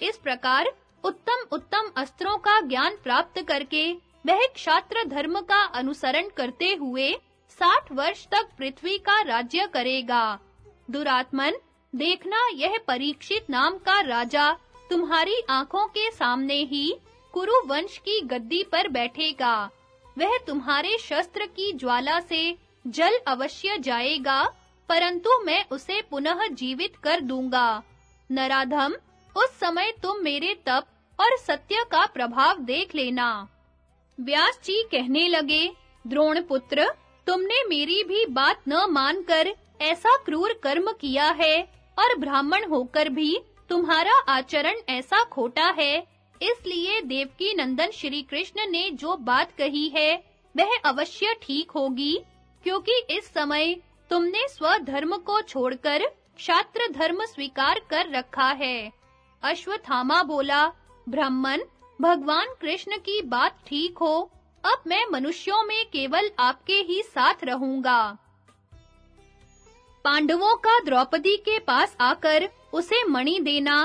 इस प्रकार उत्तम उत्तम अस्त्रों का ज्ञान प्राप्त करके वह क्षात्र धर्म का अनुसरण करते हुए साठ वर्ष तक पृथ्वी का राज्य करेगा। दुरात्मन, देखना यह परीक्षित नाम का राजा तुम्हारी आँखों के सामने ही कुरु वंश की गद्दी पर बैठेगा। वह तुम्हारे शस्त्र की ज्वाला से जल अवश्य जाएगा, परंतु मैं उसे पुनः जीवित कर दूँगा। नराधम, उस समय तुम मेरे तप और सत्य का प्रभाव देख लेना। व्यास जी कहने लगे, द्रोण पुत्र, तुमने मेरी भी बात न मानकर ऐसा क्रूर कर्म किया है और ब्राह्मण होकर भी तुम्हारा आचरण ऐसा खोटा है इसलिए देवकी नंदन श्री कृष्ण ने जो बात कही है, वह अवश्य ठीक होगी, क्योंकि इस समय तुमने स्वधर्म को छोड़कर क्षात्र धर्म स्वीकार कर रखा है। अश्वत्थामा बोला, ब्राह्मण, भगवान कृष्ण की बात ठीक हो, अब मैं मनुष्यों में केवल आपके ही साथ रहूँगा। पांडवों का द्रौपदी के पास आकर उसे मणि देना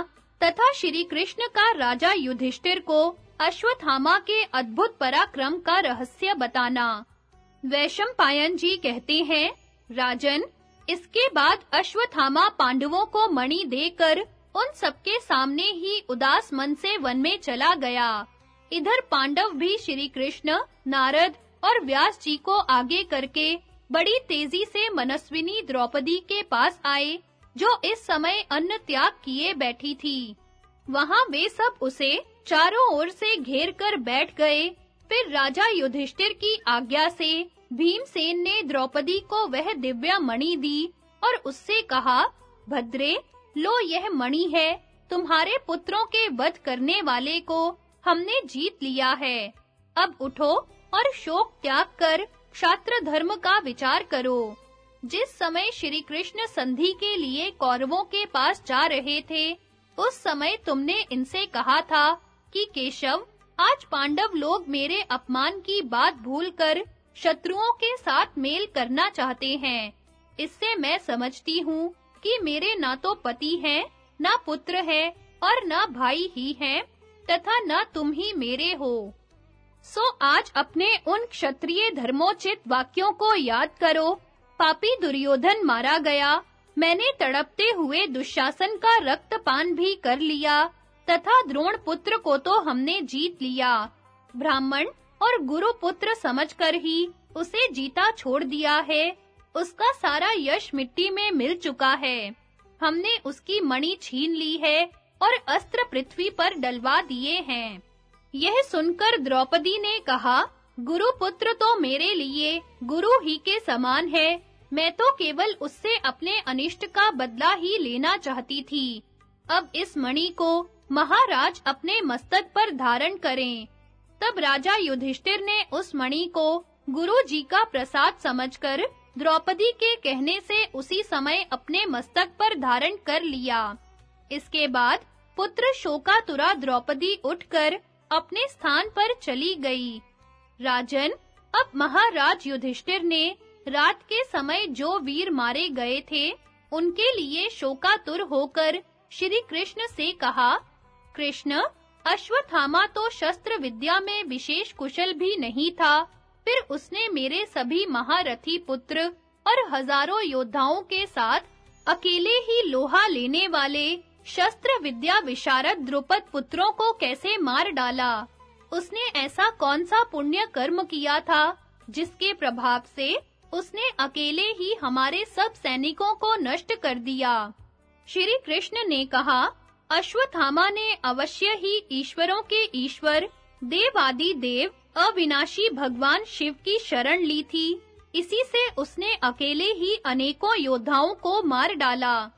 तथा श्री कृष्ण का राजा युधिष्ठिर को अश्वत्थामा के अद्भुत पराक्रम का रहस्य बताना। वैशंपायन जी कहते हैं, राजन, इसके बाद अश्वत्थामा पांडवों को मणि देकर उन सबके सामने ही उदास मन से वन में चला गया। इधर पांडव भी श्री कृष्ण, नारद और व्यास जी को आगे करके बड़ी तेज़ी से मनस्विनी द्रौपदी के पास आए। जो इस समय अन्न त्याग किए बैठी थी। वहाँ वे सब उसे चारों ओर से घेर कर बैठ गए। फिर राजा युधिष्ठिर की आज्ञा से भीमसेन ने द्रौपदी को वह दिव्य मणि दी और उससे कहा, भद्रे, लो यह मणि है। तुम्हारे पुत्रों के वध करने वाले को हमने जीत लिया है। अब उठो और शोक त्याग कर क्षात्र धर्म का विचार करो। जिस समय श्री कृष्ण संधि के लिए कौरवों के पास जा रहे थे, उस समय तुमने इनसे कहा था कि केशव, आज पांडव लोग मेरे अपमान की बात भूलकर शत्रुओं के साथ मेल करना चाहते हैं। इससे मैं समझती हूँ कि मेरे ना तो पति हैं, ना पुत्र है और ना भाई ही हैं, तथा न तुम ही मेरे हो। सो आज अपने उन क्षत्रिय धर्मोचित वाक्यों को याद करो पापी दुर्योधन मारा गया। मैंने तड़पते हुए दुशासन का रक्तपान भी कर लिया, तथा द्रोण पुत्र को तो हमने जीत लिया। ब्राह्मण और गुरु पुत्र समझकर ही उसे जीता छोड़ दिया है। उसका सारा यश मिट्टी में मिल चुका है। हमने उसकी मणि छीन ली है और अस्त्र पृथ्वी पर डलवा दिए हैं। यह सुनकर द्रौपदी ने कहा, गुरु पुत्र तो मेरे लिए गुरु ही के समान है। मैं तो केवल उससे अपने अनिष्ट का बदला ही लेना चाहती थी। अब इस मणि को महाराज अपने मस्तक पर धारण करें। तब राजा युधिष्ठिर ने उस मणि को गुरु जी का प्रसाद समझकर द्रौपदी के कहने से उसी समय अपने मस्तक पर धारण कर लिया। इसके बाद पुत्र शोकातुरा द्रौपदी उठकर अपने स्थान पर चली गई। राजन, अब महाराज युधिष्ठिर ने रात के समय जो वीर मारे गए थे, उनके लिए शोकातुर होकर श्री कृष्ण से कहा, कृष्ण, अश्वत्थामा तो शस्त्र विद्या में विशेष कुशल भी नहीं था। फिर उसने मेरे सभी महारथी पुत्र और हज़ारों योद्धाओं के साथ अकेले ही लोहा लेने वाले शस्त्र विद्या विशारद द्रुपद पुत्रों को कैसे मार डाला? उसने ऐसा कौन सा पुण्य कर्म किया था, जिसके प्रभाव से उसने अकेले ही हमारे सब सैनिकों को नष्ट कर दिया। श्री कृष्ण ने कहा, अश्वत्थामा ने अवश्य ही ईश्वरों के ईश्वर, देवादि देव, अविनाशी भगवान शिव की शरण ली थी। इसी से उसने अकेले ही अनेकों योद्धाओं को मार डाला।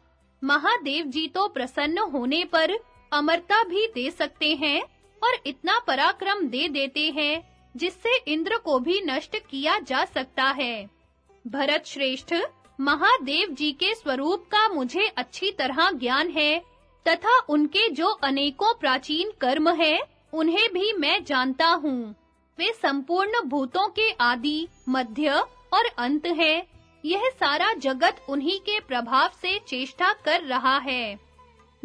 महादेव जी तो प्रसन्न होने पर अमरता भी दे सकते हैं और इतना पराक्रम दे देते हैं, जिससे इंद्र को भी नष्ट किया जा सकता है। भरत श्रेष्ठ, महादेव जी के स्वरूप का मुझे अच्छी तरह ज्ञान है, तथा उनके जो अनेकों प्राचीन कर्म हैं, उन्हें भी मैं जानता हूँ। वे संपूर्ण भूतों के आदि, मध्य और अंत है। यह सारा जगत उन्हीं के प्रभाव से चेष्टा कर रहा है।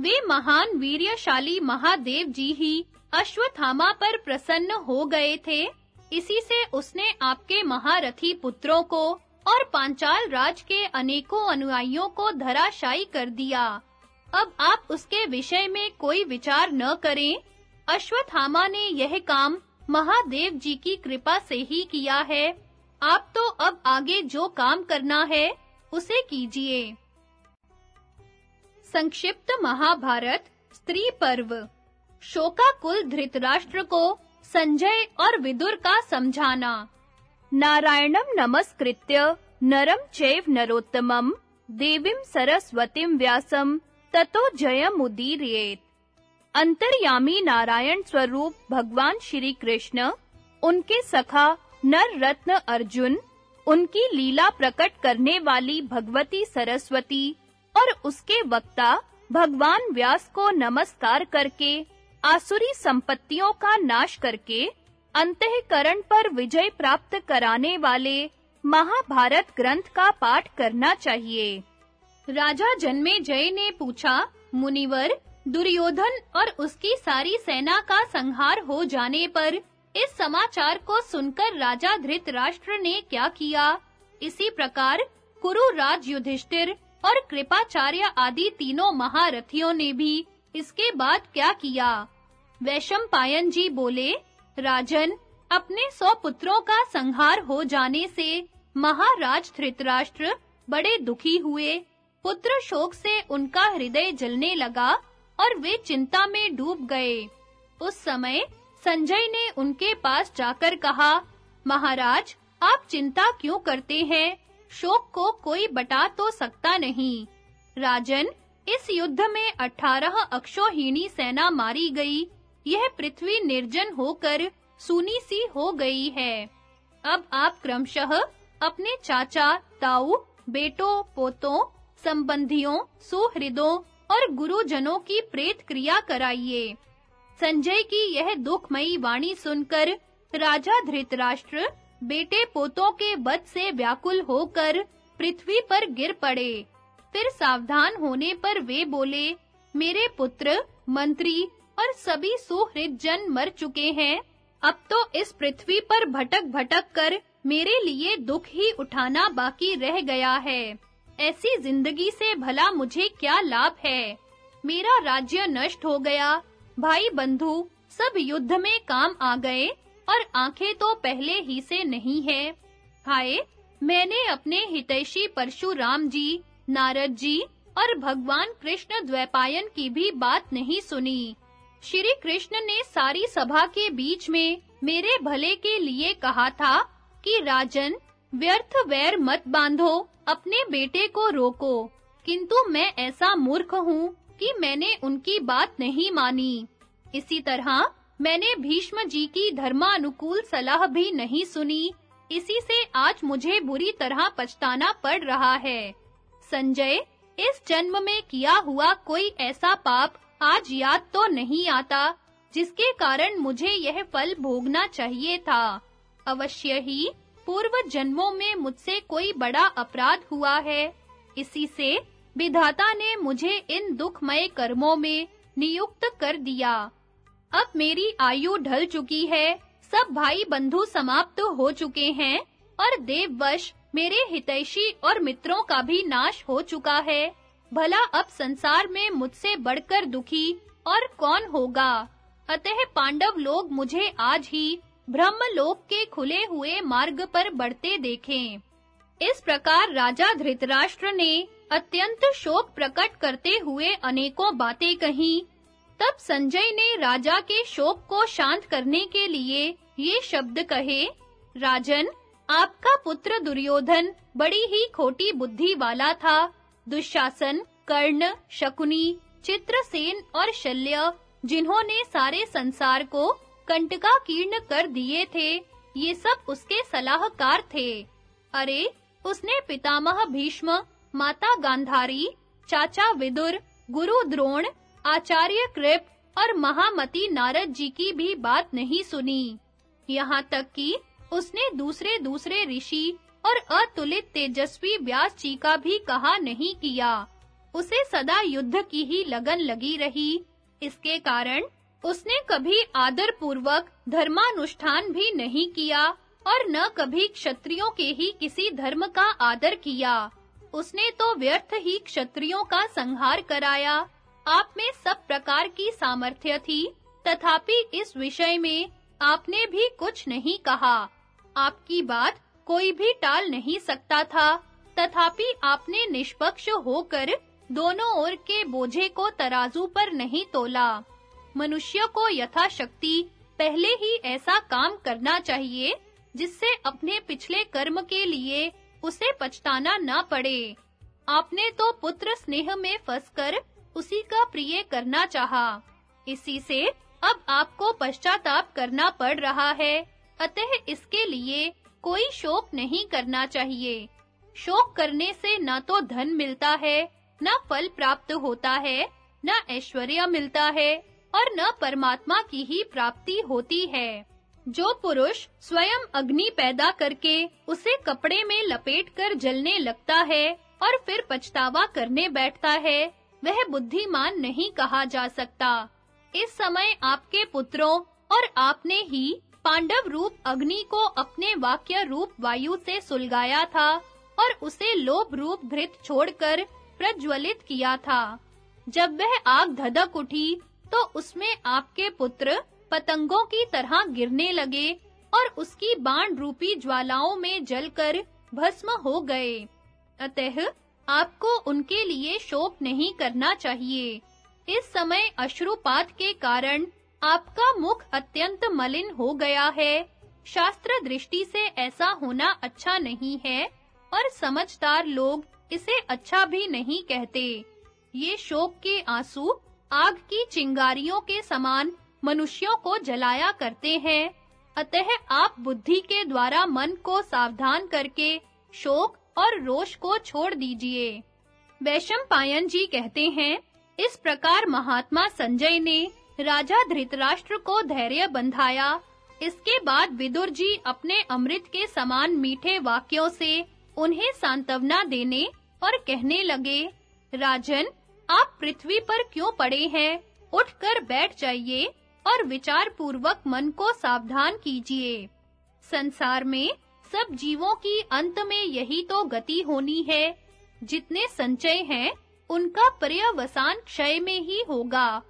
वे महान वीर्यशाली महादेव जी ही अश्वत्थामा पर प्रसन्न हो गए थे। इसी से उसने आपके महारथी पुत्रों को और पांचाल राज के अनेकों अनुयायियों को धराशायी कर दिया। अब आप उसके विषय में कोई विचार न करें। अश्वत्थामा ने यह काम महादेव जी की कृपा से ही किया है। आप तो अब आगे जो काम करना है, उसे कीजिए। संक्षिप्त महाभारत, स्त्री पर्व। शोकाकुल धृतराष्ट्र को संजय और विदुर का समझाना। नारायणम नमस्कृत्य नरम चैव नरोत्तमम, देवीं सरस्वतीं व्यासम, ततो जयमुदीरयेत। अंतर्यामी नारायण स्वरूप भगवान श्री कृष्ण उनके सखा नर रत्न अर्जुन, उनकी लीला प्रकट करने वाली भगवती सरस्वती और उसके वक्ता भगवान व्यास को नमस्कार करके, आसुरी संपत्तियों का नाश करके अंतःकरण पर विजय प्राप्त कराने वाले महाभारत ग्रंथ का पाठ करना चाहिए। राजा जन्मे जय ने पूछा, मुनिवर, दुर्योधन और उसकी सारी सेना का संहार हो जाने पर इस समाचार को सुनकर राजा धृतराष्ट्र ने क्या किया? इसी प्रकार कुरु राज युधिष्ठिर और कृपाचार्य आदि तीनों महारथियों ने भी इसके बाद क्या किया? वैशंपायन जी बोले राजन, अपने सौ पुत्रों का संहार हो जाने से महाराज धृतराष्ट्र बड़े दुखी हुए। पुत्र शोक से उनका हृदय जलने लगा और वे चिंता में डूब गए। उस समय संजय ने उनके पास जाकर कहा, महाराज, आप चिंता क्यों करते हैं? शोक को कोई बटा तो सकता नहीं। राजन, इस युद्ध में अठारह अक्षोहिणी सेना मारी गई। यह पृथ्वी निर्जन होकर सूनी सी हो गई है। अब आप क्रमशः अपने चाचा, ताऊ, बेटों, पोतों, संबंधियों, सुहृदों और गुरुजनों की प्रेत क्रिया कराइए। संजय की यह दुखमयी वाणी सुनकर राजा धृतराष्ट्र बेटे पोतों के बद से व्याकुल होकर पृथ्वी पर गिर पड़े। फिर सावधान होने पर वे बोले, मेरे पुत्र, मंत्री और सभी सुहृद जन मर चुके हैं। अब तो इस पृथ्वी पर भटक-भटक कर मेरे लिए दुख ही उठाना बाकी रह गया है। ऐसी ज़िंदगी से भला मुझे क्या लाभ है? मेरा राज्य नष्ट हो गया। भाई बंधु, सब युद्ध में काम आ गए और आँखें तो पहले ही से नहीं है। हाय, मैंने अपने हितैषी परशुराम जी, नारद जी और भगवान कृष्ण द्वैपायन की भी बात नहीं सुनी। श्री कृष्ण ने सारी सभा के बीच में मेरे भले के लिए कहा था कि राजन, व्यर्थ वैर मत बांधो, अपने बेटे को रोको। किंतु मैं ऐसा मूर्ख हूँ कि मैंने उनकी बात नहीं मानी। इसी तरह मैंने भीष्म जी की धर्मानुकूल सलाह भी नहीं सुनी। इसी से आज मुझे बुरी तरह पछताना पड़ रहा है। संजय, इस जन्म में किया हुआ कोई ऐसा पाप आज याद तो नहीं आता, जिसके कारण मुझे यह फल भोगना चाहिए था। अवश्य ही, पूर्व जन्मों में मुझसे कोई बड़ा अपराध हुआ है। इसी से, विधाता ने मुझे इन दुखमय कर्मों में नियुक्त कर दिया। अब मेरी आयु ढल चुकी है, सब भाई बंधु समाप्त हो चुके हैं, और देववश मेरे हितैषी और मित्रों का भी नाश हो चुका है। भला अब संसार में मुझसे बढ़कर दुखी और कौन होगा? अतः पांडव लोग मुझे आज ही ब्रह्मलोक के खुले हुए मार्ग पर बढ़ते देखें। इस प्रकार राजा धृतराष्ट्र ने अत्यंत शोक प्रकट करते हुए अनेकों बातें कही। तब संजय ने राजा के शोक को शांत करने के लिए ये शब्द कहे, राजन, आपका पुत्र दुर्योधन बड़ी ही खोटी बुद्धि वाला था। दुशासन, कर्ण, शकुनी, चित्रसेन और शल्य, जिन्होंने सारे संसार को कंटका कीर्ण कर दिए थे, ये सब उसके सलाहकार थे। अरे, उसने पितामह भीष्म, माता गांधारी, चाचा विदुर, गुरु द्रोण, आचार्य कृप और महामती नारद जी की भी बात नहीं सुनी। यहाँ तक कि उसने दूसरे दूसरे ऋषि और अतुलित तेजस्वी व्यास जी का भी कहा नहीं किया। उसे सदा युद्ध की ही लगन लगी रही। इसके कारण उसने कभी आदर पूर्वक धर्मानुष्ठान भी नहीं किया और न कभी क्षत्रियों के ही किसी धर्म का आदर किया। उसने तो व्यर्थ ही क्षत्रियों का संहार कराया। आप में सब प्रकार की सामर्थ्य थी। तथापि इस विषय में आपने भी कुछ नहीं कहा। आपकी बात कोई भी टाल नहीं सकता था। तथापि आपने निष्पक्ष होकर दोनों ओर के बोझे को तराजू पर नहीं तोला। मनुष्य को यथाशक्ति पहले ही ऐसा काम करना चाहिए, जिससे अपने पिछले कर्म के लिए उसे पछताना ना पड़े। आपने तो पुत्र स्नेह में फंसकर उसी का प्रिय करना चाहा। इसी से अब आपको पश्चाताप करना पड़ रहा है। अतः इसके लिए कोई शोक नहीं करना चाहिए। शोक करने से न तो धन मिलता है, न फल प्राप्त होता है, न ऐश्वर्य मिलता है और न परमात्मा की ही प्राप्ति होती है। जो पुरुष स्वयं अग्नि पैदा करके उसे कपड़े में लपेटकर जलने लगता है और फिर पछतावा करने बैठता है, वह बुद्धिमान नहीं कहा जा सकता। इस समय आपके पुत्रों और आपने ही पांडव रूप अग्नि को अपने वाक्य रूप वायु से सुलगाया था और उसे लोभ रूप घृत छोड़कर प्रज्वलित किया था। जब वह आग धधक उठी तो उसमें आपके पुत्र पतंगों की तरह गिरने लगे और उसकी बाण रूपी ज्वालाओं में जलकर भस्म हो गए। अतः आपको उनके लिए शोक नहीं करना चाहिए। इस समय अश्रुपात के कारण आपका मुख अत्यंत मलिन हो गया है। शास्त्र दृष्टि से ऐसा होना अच्छा नहीं है, और समझदार लोग इसे अच्छा भी नहीं कहते। ये शोक के आँसू आग की चिंगारियों के समान मनुष्यों को जलाया करते हैं। अतः आप बुद्धि के द्वारा मन को सावधान करके शोक और रोष को छोड़ दीजिए। वैशम पायन जी कहते हैं, इस प्रकार महात्मा संजय ने राजा धृतराष्ट्र को धैर्य बंधाया। इसके बाद विदुर जी अपने अमृत के समान मीठे वाक्यों से उन्हें सांत्वना देने और कहने लगे, राजन, आप पृथ्वी पर क्यों पड़े हैं? उठकर बैठ जाइए और विचार पूर्वक मन को सावधान कीजिए। संसार में सब जीवों की अंत में यही तो गति होनी है। जितने संचय हैं, उनका पर्यवसान क्षय में ही होगा।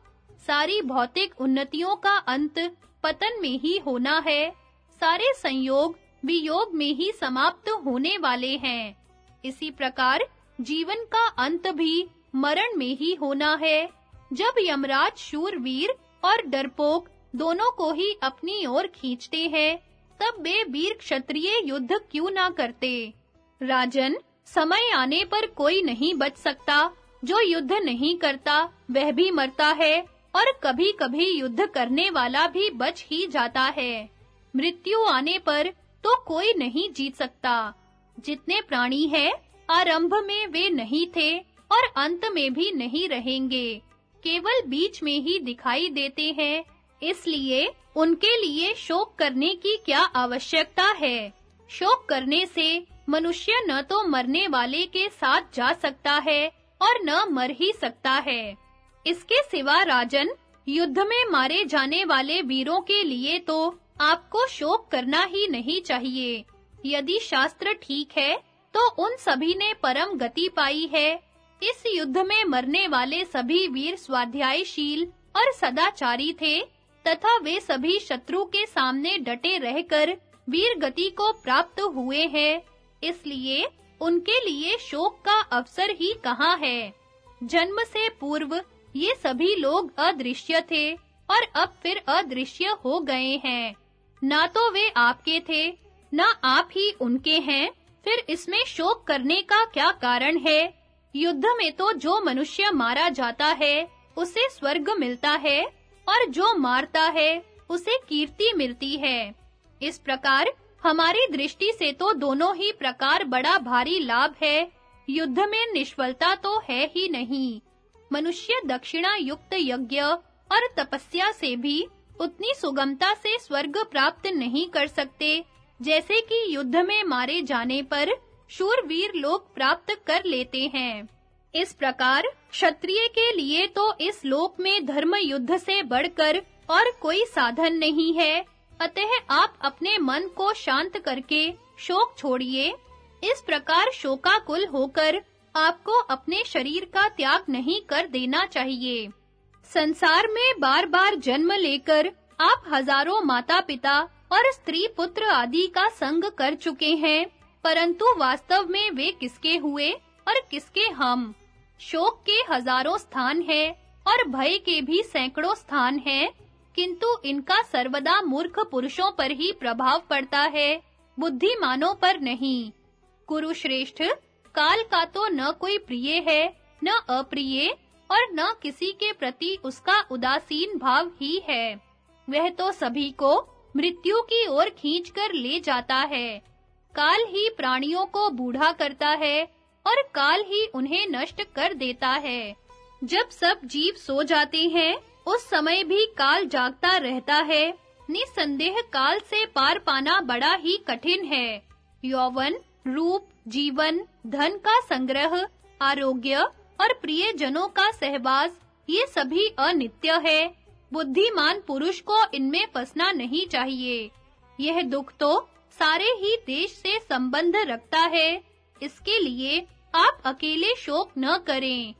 सारी भौतिक उन्नतियों का अंत पतन में ही होना है। सारे संयोग वियोग में ही समाप्त होने वाले हैं। इसी प्रकार जीवन का अंत भी मरण में ही होना है। जब यमराज, शूरवीर और डरपोक दोनों को ही अपनी ओर खींचते हैं, तब वे वीर क्षत्रिय युद्ध क्यों ना करते? राजन, समय आने पर कोई नहीं बच सकता। जो युद्ध नहीं करता, वह भी मरता है। और कभी-कभी युद्ध करने वाला भी बच ही जाता है। मृत्यु आने पर तो कोई नहीं जीत सकता। जितने प्राणी हैं, आरंभ में वे नहीं थे और अंत में भी नहीं रहेंगे। केवल बीच में ही दिखाई देते हैं, इसलिए उनके लिए शोक करने की क्या आवश्यकता है? शोक करने से मनुष्य न तो मरने वाले के साथ जा सकता है और न मर ही सकता है। इसके सिवा राजन, युद्ध में मारे जाने वाले वीरों के लिए तो आपको शोक करना ही नहीं चाहिए। यदि शास्त्र ठीक है तो उन सभी ने परम गति पाई है। इस युद्ध में मरने वाले सभी वीर स्वाध्यायशील और सदाचारी थे, तथा वे सभी शत्रु के सामने डटे रहकर वीर गति को प्राप्त हुए हैं। इसलिए उनके लिए शोक का अवसर ही कहाँ है? जन्म से पूर्व ये सभी लोग अदृश्य थे और अब फिर अदृश्य हो गए हैं। ना तो वे आपके थे, ना आप ही उनके हैं। फिर इसमें शोक करने का क्या कारण है? युद्ध में तो जो मनुष्य मारा जाता है, उसे स्वर्ग मिलता है और जो मारता है, उसे कीर्ति मिलती है। इस प्रकार हमारी दृष्टि से तो दोनों ही प्रकार बड़ा भारी लाभ है। युद्ध में निष्फलता तो है ही नहीं। मनुष्य दक्षिणा युक्त यज्ञ और तपस्या से भी उतनी सुगमता से स्वर्ग प्राप्त नहीं कर सकते, जैसे कि युद्ध में मारे जाने पर शूरवीर लोग प्राप्त कर लेते हैं। इस प्रकार क्षत्रिय के लिए तो इस लोक में धर्म युद्ध से बढ़कर और कोई साधन नहीं है। अतः आप अपने मन को शांत करके शोक छोड़िए। इस प्रकार शोकाकुल होकर आपको अपने शरीर का त्याग नहीं कर देना चाहिए। संसार में बार-बार जन्म लेकर आप हज़ारों माता-पिता और स्त्री पुत्र आदि का संग कर चुके हैं, परंतु वास्तव में वे किसके हुए और किसके हम? शोक के हज़ारों स्थान हैं और भय के भी सैकड़ों स्थान हैं, किंतु इनका सर्वदा मूर्ख पुरुषों पर ही प्रभाव पड़ता है, बुद्धिमानों पर नहीं। कुरुश्रेष्ठ काल का तो न कोई प्रिय है, न अप्रिय, और न किसी के प्रति उसका उदासीन भाव ही है। वह तो सभी को मृत्यु की ओर खींचकर ले जाता है। काल ही प्राणियों को बूढ़ा करता है, और काल ही उन्हें नष्ट कर देता है। जब सब जीव सो जाते हैं, उस समय भी काल जागता रहता है। निसंदेह काल से पार पाना बड़ा ही कठिन है। यौवन, रूप जीवन, धन का संग्रह, आरोग्य और प्रिय जनों का सहवास, ये सभी अनित्य है। बुद्धिमान पुरुष को इनमें फंसना नहीं चाहिए। यह दुख तो सारे ही देश से संबंध रखता है। इसके लिए आप अकेले शोक न करें।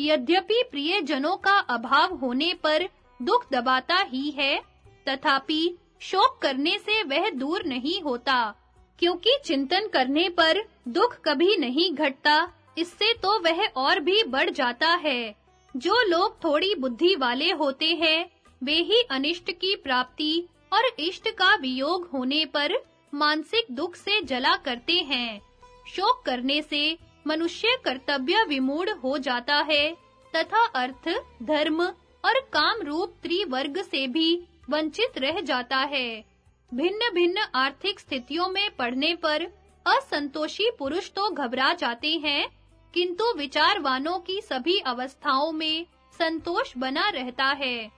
यद्यपि प्रिय जनों का अभाव होने पर दुख दबाता ही है, तथापि शोक करने से वह दूर नहीं होता। क्योंकि चिंतन करने पर दुख कभी नहीं घटता, इससे तो वह और भी बढ़ जाता है। जो लोग थोड़ी बुद्धि वाले होते हैं, वे ही अनिष्ट की प्राप्ति और इष्ट का वियोग होने पर मानसिक दुख से जला करते हैं। शोक करने से मनुष्य कर्तव्य विमूढ़ हो जाता है, तथा अर्थ, धर्म और काम रूप त्रिवर्ग से भी वंचित रह जाता है। भिन्न-भिन्न आर्थिक स्थितियों में पड़ने पर असंतोषी पुरुष तो घबरा जाते हैं, किंतु विचारवानों की सभी अवस्थाओं में संतोष बना रहता है।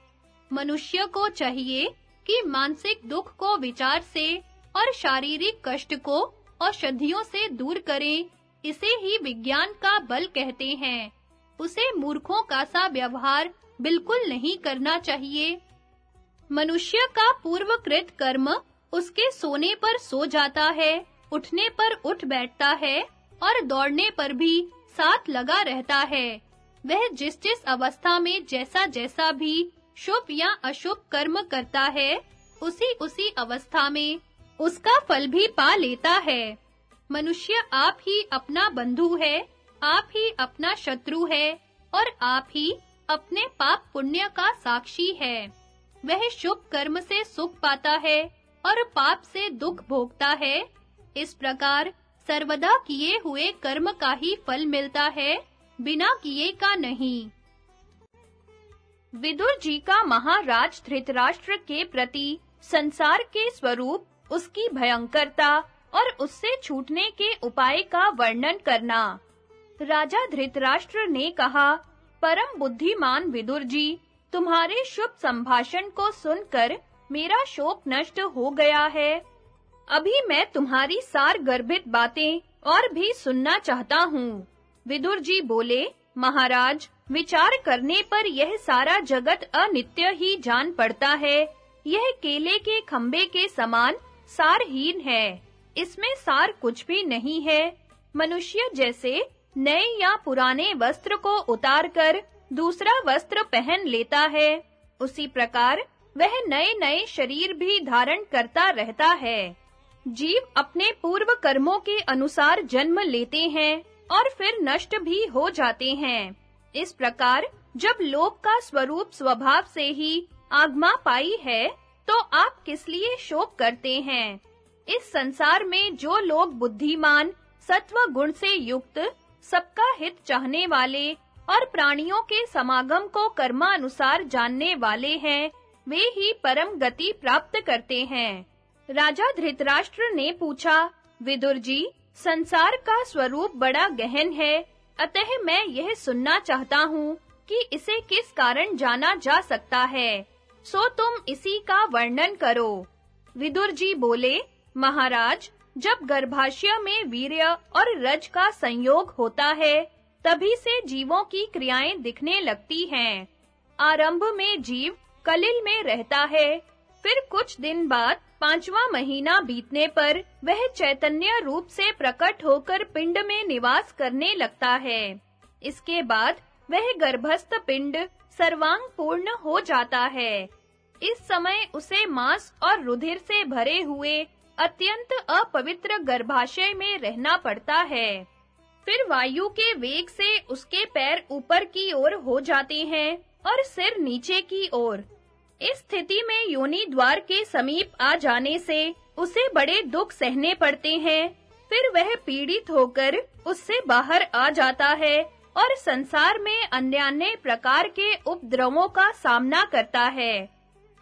मनुष्य को चाहिए कि मानसिक दुख को विचार से और शारीरिक कष्ट को औषधियों से दूर करें, इसे ही विज्ञान का बल कहते हैं। उसे मूर्खों का सा व्यवहार बिल्कुल नहीं करना चाहिए। मनुष्य का पूर्वकृत कर्म उसके सोने पर सो जाता है, उठने पर उठ बैठता है और दौड़ने पर भी साथ लगा रहता है। वह जिस जिस अवस्था में जैसा जैसा भी शुभ या अशुभ कर्म करता है उसी उसी अवस्था में उसका फल भी पा लेता है। मनुष्य आप ही अपना बंधु है, आप ही अपना शत्रु है और आप ही अपने पाप पुण्य का साक्षी है। वह शुभ कर्म से सुख पाता है और पाप से दुख भोगता है। इस प्रकार सर्वदा किए हुए कर्म का ही फल मिलता है, बिना किए का नहीं। विदुर जी का महाराज धृतराष्ट्र के प्रति संसार के स्वरूप, उसकी भयंकरता और उससे छूटने के उपाय का वर्णन करना। राजा धृतराष्ट्र ने कहा, परम बुद्धिमान विदुर जी तुम्हारे शुभ संभाषण को सुनकर मेरा शोक नष्ट हो गया है। अभी मैं तुम्हारी सार गर्भित बातें और भी सुनना चाहता हूँ। विदुर जी बोले, महाराज, विचार करने पर यह सारा जगत अनित्य ही जान पड़ता है। यह केले के खंबे के समान सारहीन है। इसमें सार कुछ भी नहीं है। मनुष्य जैसे नए या पुराने वस्त्र को उतारकर दूसरा वस्त्र पहन लेता है। उसी प्रकार वह नए-नए शरीर भी धारण करता रहता है। जीव अपने पूर्व कर्मों के अनुसार जन्म लेते हैं और फिर नष्ट भी हो जाते हैं। इस प्रकार जब लोक का स्वरूप स्वभाव से ही आगमा पाई है तो आप किस लिए शोक करते हैं? इस संसार में जो लोग बुद्धिमान सत्व गुण से युक्त, सबका हित चाहने वाले और प्राणियों के समागम को कर्मानुसार जानने वाले हैं। वे ही परम गति प्राप्त करते हैं। राजा धृतराष्ट्र ने पूछा, विदुर जी, संसार का स्वरूप बड़ा गहन है। अतः मैं यह सुनना चाहता हूँ कि इसे किस कारण जाना जा सकता है। सो तुम इसी का वर्णन करो। विदुर जी बोले, महाराज, जब गर्भाशय में वीर्य और रज का संयोग होता है तभी से जीवों की क्रियाएँ दिखने लगती हैं। आरंभ में जीव कलिल में रहता है, फिर कुछ दिन बाद पांचवा महीना बीतने पर वह चैतन्य रूप से प्रकट होकर पिंड में निवास करने लगता है। इसके बाद वह गर्भस्थ पिंड सर्वांग पूर्ण हो जाता है। इस समय उसे मांस और रुधिर से भरे हुए अत्यंत अपवित्र गर्भाशय में रहना पड़ता है। फिर वायु के वेग से उसके पैर ऊपर की ओर हो जाते हैं और सिर नीचे की ओर। इस स्थिति में योनि द्वार के समीप आ जाने से उसे बड़े दुख सहने पड़ते हैं। फिर वह पीड़ित होकर उससे बाहर आ जाता है और संसार में अन्य-अन्य प्रकार के उपद्रवों का सामना करता है।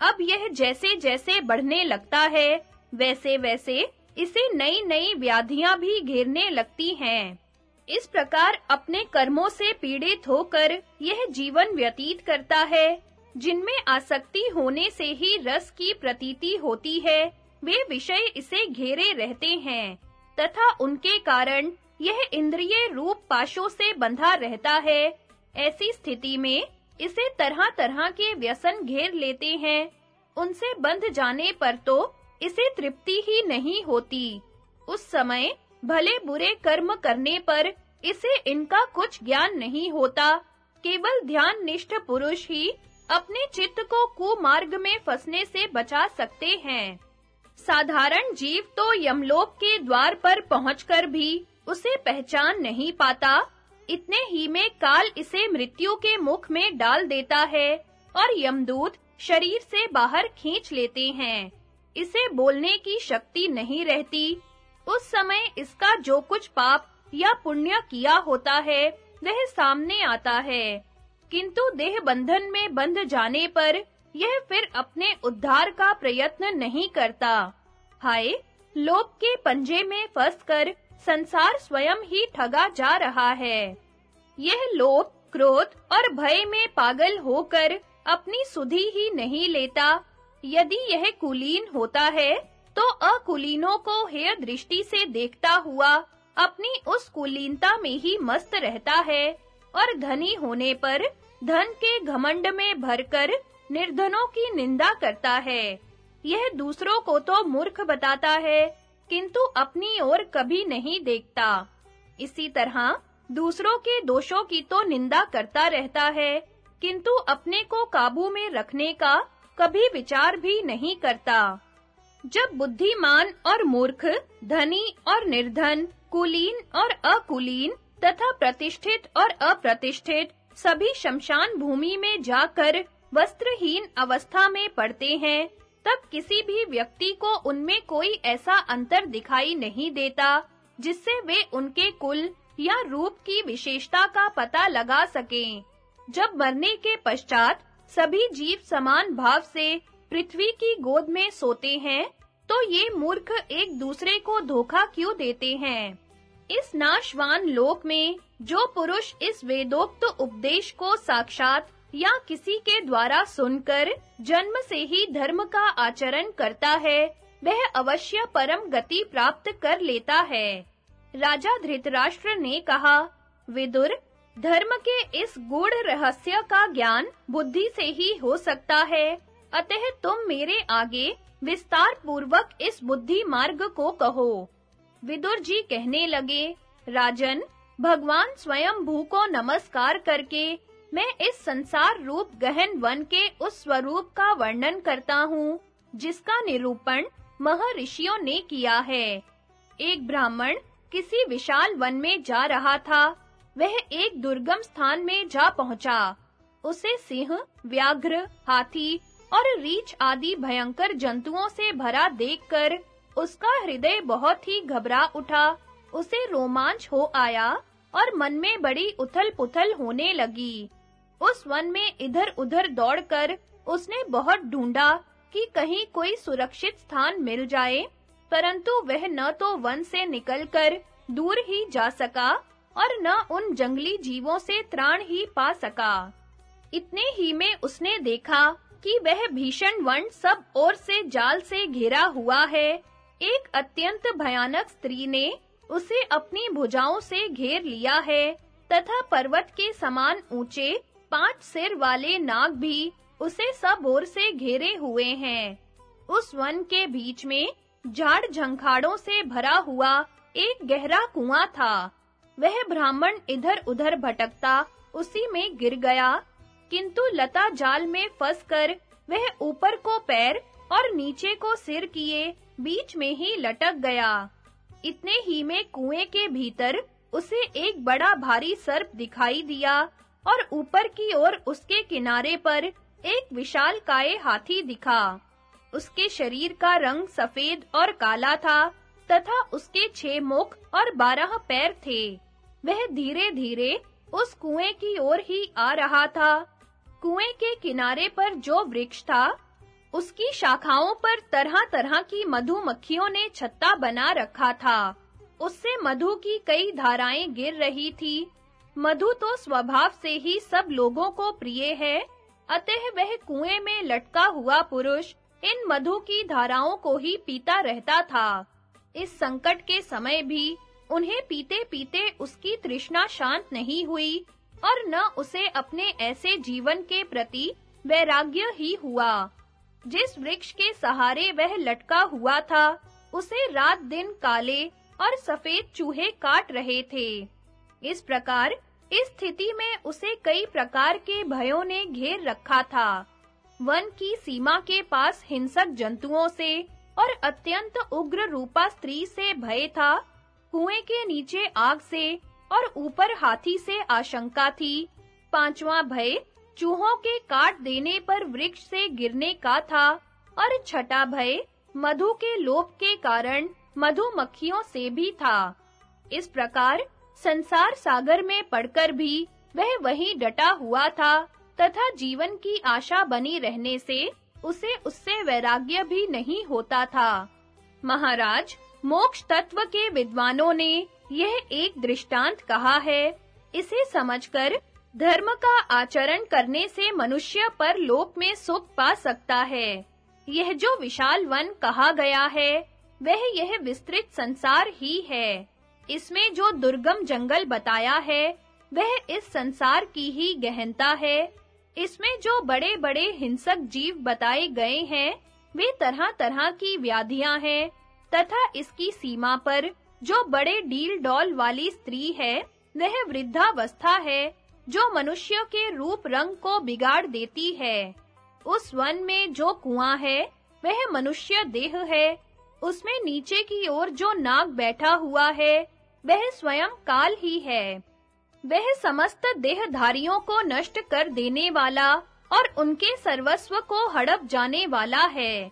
अब यह जैसे-जैसे बढ़ने लगता है, वैसे-वैसे इसे नई-नई व्याधियाँ भी घेरने लगती हैं। इस प्रकार अपने कर्मों से पीड़ित होकर यह जीवन व्यतीत करता है। जिनमें आसक्ति होने से ही रस की प्रतीति होती है, वे विषय इसे घेरे रहते हैं, तथा उनके कारण यह इंद्रिय रूप पाशों से बंधा रहता है। ऐसी स्थिति में इसे तरह-तरह के व्यसन घेर लेते हैं। उनसे बंध जाने पर तो इसे तृप्ति ही नहीं होती। उस समय भले बुरे कर्म करने पर इसे इनका कुछ ज्ञान नहीं होता। केवल ध्यान निष्ठ पुरुष ही अपने चित्त को कुमार्ग में फंसने से बचा सकते हैं। साधारण जीव तो यमलोक के द्वार पर पहुंचकर भी उसे पहचान नहीं पाता। इतने ही में काल इसे मृत्यु के मुख में डाल देता है और यमदूत शरीर से बाहर खींच लेते हैं। इसे बोलने की शक्ति नहीं रहती। उस समय इसका जो कुछ पाप या पुण्य किया होता है, वह सामने आता है। किंतु देह बंधन में बंध जाने पर यह फिर अपने उद्धार का प्रयत्न नहीं करता। हाय, लोभ के पंजे में फंसकर संसार स्वयं ही ठगा जा रहा है। यह लोभ, क्रोध और भय में पागल होकर अपनी सुधि ही नहीं लेता। यदि यह कुलीन होता है तो अकुलीनों को हेय दृष्टि से देखता हुआ अपनी उस कुलीनता में ही मस्त रहता है और धनी होने पर धन के घमंड में भरकर निर्धनों की निंदा करता है। यह दूसरों को तो मूर्ख बताता है, किंतु अपनी ओर कभी नहीं देखता। इसी तरह दूसरों के दोषों की तो निंदा करता रहता है, किंतु अपने को काबू में रखने का कभी विचार भी नहीं करता। जब बुद्धिमान और मूर्ख, धनी और निर्धन, कुलीन और अकुलीन तथा प्रतिष्ठित और अप्रतिष्ठित सभी शमशान भूमि में जाकर वस्त्रहीन अवस्था में पड़ते हैं, तब किसी भी व्यक्ति को उनमें कोई ऐसा अंतर दिखाई नहीं देता, जिससे वे उनके कुल या रूप की विशेषता का पता लगा सकें। जब मरने के पश्चात सभी जीव समान भाव से पृथ्वी की गोद में सोते हैं तो ये मूर्ख एक दूसरे को धोखा क्यों देते हैं? इस नाशवान लोक में जो पुरुष इस वेदोक्त उपदेश को साक्षात या किसी के द्वारा सुनकर जन्म से ही धर्म का आचरण करता है, वह अवश्य परम गति प्राप्त कर लेता है। राजा धृतराष्ट्र ने कहा, विदुर, धर्म के इस गूढ़ रहस्य का ज्ञान बुद्धि से ही हो सकता है। अतः तुम मेरे आगे विस्तार पूर्वक इस बुद्धि मार्ग को कहो। विदुर जी कहने लगे, राजन, भगवान स्वयं भू को नमस्कार करके मैं इस संसार रूप गहन वन के उस स्वरूप का वर्णन करता हूँ, जिसका निरूपण महर्षियों ने किया है। एक ब्राह्मण किसी विशाल वन में जा रहा था, वह एक दुर्गम स्थान में जा पहुँचा। उसे सिंह, व्याघ्र, हाथी और रीछ आदि भयंकर जंतुओं से भरा देखकर उसका हृदय बहुत ही घबरा उठा। उसे रोमांच हो आया और मन में बड़ी उथल-पुथल होने लगी। उस वन में इधर-उधर दौड़कर उसने बहुत ढूंढा कि कहीं कोई सुरक्षित स्थान मिल जाए, परंतु वह न तो वन से निकलकर दूर ही जा सका और न उन जंगली जीवों से त्राण ही पा सका। इतने ही में उसने देखा कि वह भीषण वन सब ओर से जाल से घिरा हुआ है। एक अत्यंत भयानक स्त्री ने उसे अपनी भुजाओं से घेर लिया है, तथा पर्वत के समान ऊँचे पाँच सिर वाले नाग भी उसे सब ओर से घेरे हुए हैं। उस वन के बीच में झाड़ झंखाड़ों से भरा हुआ एक गहरा कुआँ था। वह ब्राह्मण इधर-उधर भटकता उसी में गिर गया किंतु लता जाल में फंसकर वह ऊपर को पैर और नीचे को सिर किए, बीच में ही लटक गया। इतने ही में कुएँ के भीतर उसे एक बड़ा भारी सर्प दिखाई दिया और ऊपर की ओर उसके किनारे पर एक विशाल काय हाथी दिखा। उसके शरीर का रंग सफ़ेद और काला था तथा उसके छह मुख और बारह पैर थे। वह धीरे-धीरे उस कुएँ की ओर ही आ रहा था कुएँ के किनारे पर जो वृक्ष था, उसकी शाखाओं पर तरह-तरह की मधुमक्खियों ने छत्ता बना रखा था। उससे मधु की कई धाराएँ गिर रही थी। मधु तो स्वभाव से ही सब लोगों को प्रिय है, अतः वह कुएँ में लटका हुआ पुरुष इन मधु की धाराओं को ही पीता रहता था। इस संकट के समय भी उन्हें पीते-पीते उसकी तृष्णा शांत नहीं हुई। और न उसे अपने ऐसे जीवन के प्रति वैराग्य ही हुआ। जिस वृक्ष के सहारे वह लटका हुआ था, उसे रात दिन काले और सफ़ेद चूहे काट रहे थे। इस प्रकार, इस स्थिति में उसे कई प्रकार के भयों ने घेर रखा था। वन की सीमा के पास हिंसक जंतुओं से और अत्यंत उग्र रूपा स्त्री से भय था। कुएँ के नीचे आग से और ऊपर हाथी से आशंका थी। पांचवा भय, चूहों के काट देने पर वृक्ष से गिरने का था। और छठा भय, मधु के लोभ के कारण मधुमक्खियों से भी था। इस प्रकार संसार सागर में पड़कर भी वह वहीं डटा हुआ था तथा जीवन की आशा बनी रहने से उसे उससे वैराग्य भी नहीं होता था। महाराज, मोक्ष तत्व के विद्वानों ने यह एक दृष्टांत कहा है। इसे समझकर धर्म का आचरण करने से मनुष्य पर लोक में सुख पा सकता है। यह जो विशाल वन कहा गया है, वह यह विस्तृत संसार ही है। इसमें जो दुर्गम जंगल बताया है, वह इस संसार की ही गहनता है। इसमें जो बड़े-बड़े हिंसक जीव बताए गए हैं, वे तरह-तरह की व्याधियाँ हैं, तथा इसकी सीमा पर जो बड़े डील डॉल वाली स्त्री है, वह वृद्धावस्था है, जो मनुष्य के रूप रंग को बिगाड़ देती है। उस वन में जो कुआँ है, वह मनुष्य देह है। उसमें नीचे की ओर जो नाग बैठा हुआ है, वह स्वयं काल ही है। वह समस्त देहधारियों को नष्ट कर देने वाला और उनके सर्वस्व को हड़प जाने वाला है।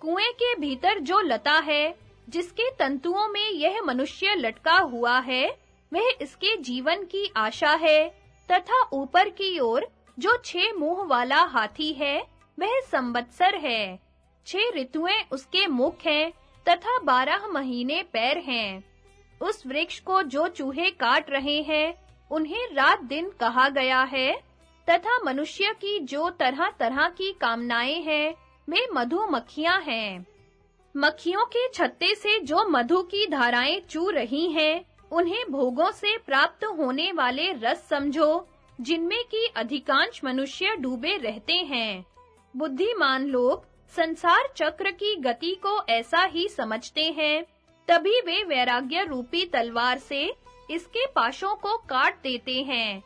कुएँ के भीतर जो लता है जिसके तंतुओं में यह मनुष्य लटका हुआ है, वह इसके जीवन की आशा है, तथा ऊपर की ओर जो छह मुँह वाला हाथी है, वह संवत्सर है। छह ऋतुएँ उसके मुख हैं, तथा बारह महीने पैर हैं। उस वृक्ष को जो चूहे काट रहे हैं, उन्हें रात दिन कहा गया है, तथा मनुष्य की जो तरह-तरह की कामनाएँ हैं, वे मधुमक्खियाँ हैं। मक्खियों के छत्ते से जो मधु की धाराएँ चू रही हैं, उन्हें भोगों से प्राप्त होने वाले रस समझो, जिनमें की अधिकांश मनुष्य डूबे रहते हैं। बुद्धिमान लोग संसार चक्र की गति को ऐसा ही समझते हैं। तभी वे वैराग्य रूपी तलवार से इसके पाशों को काट देते हैं।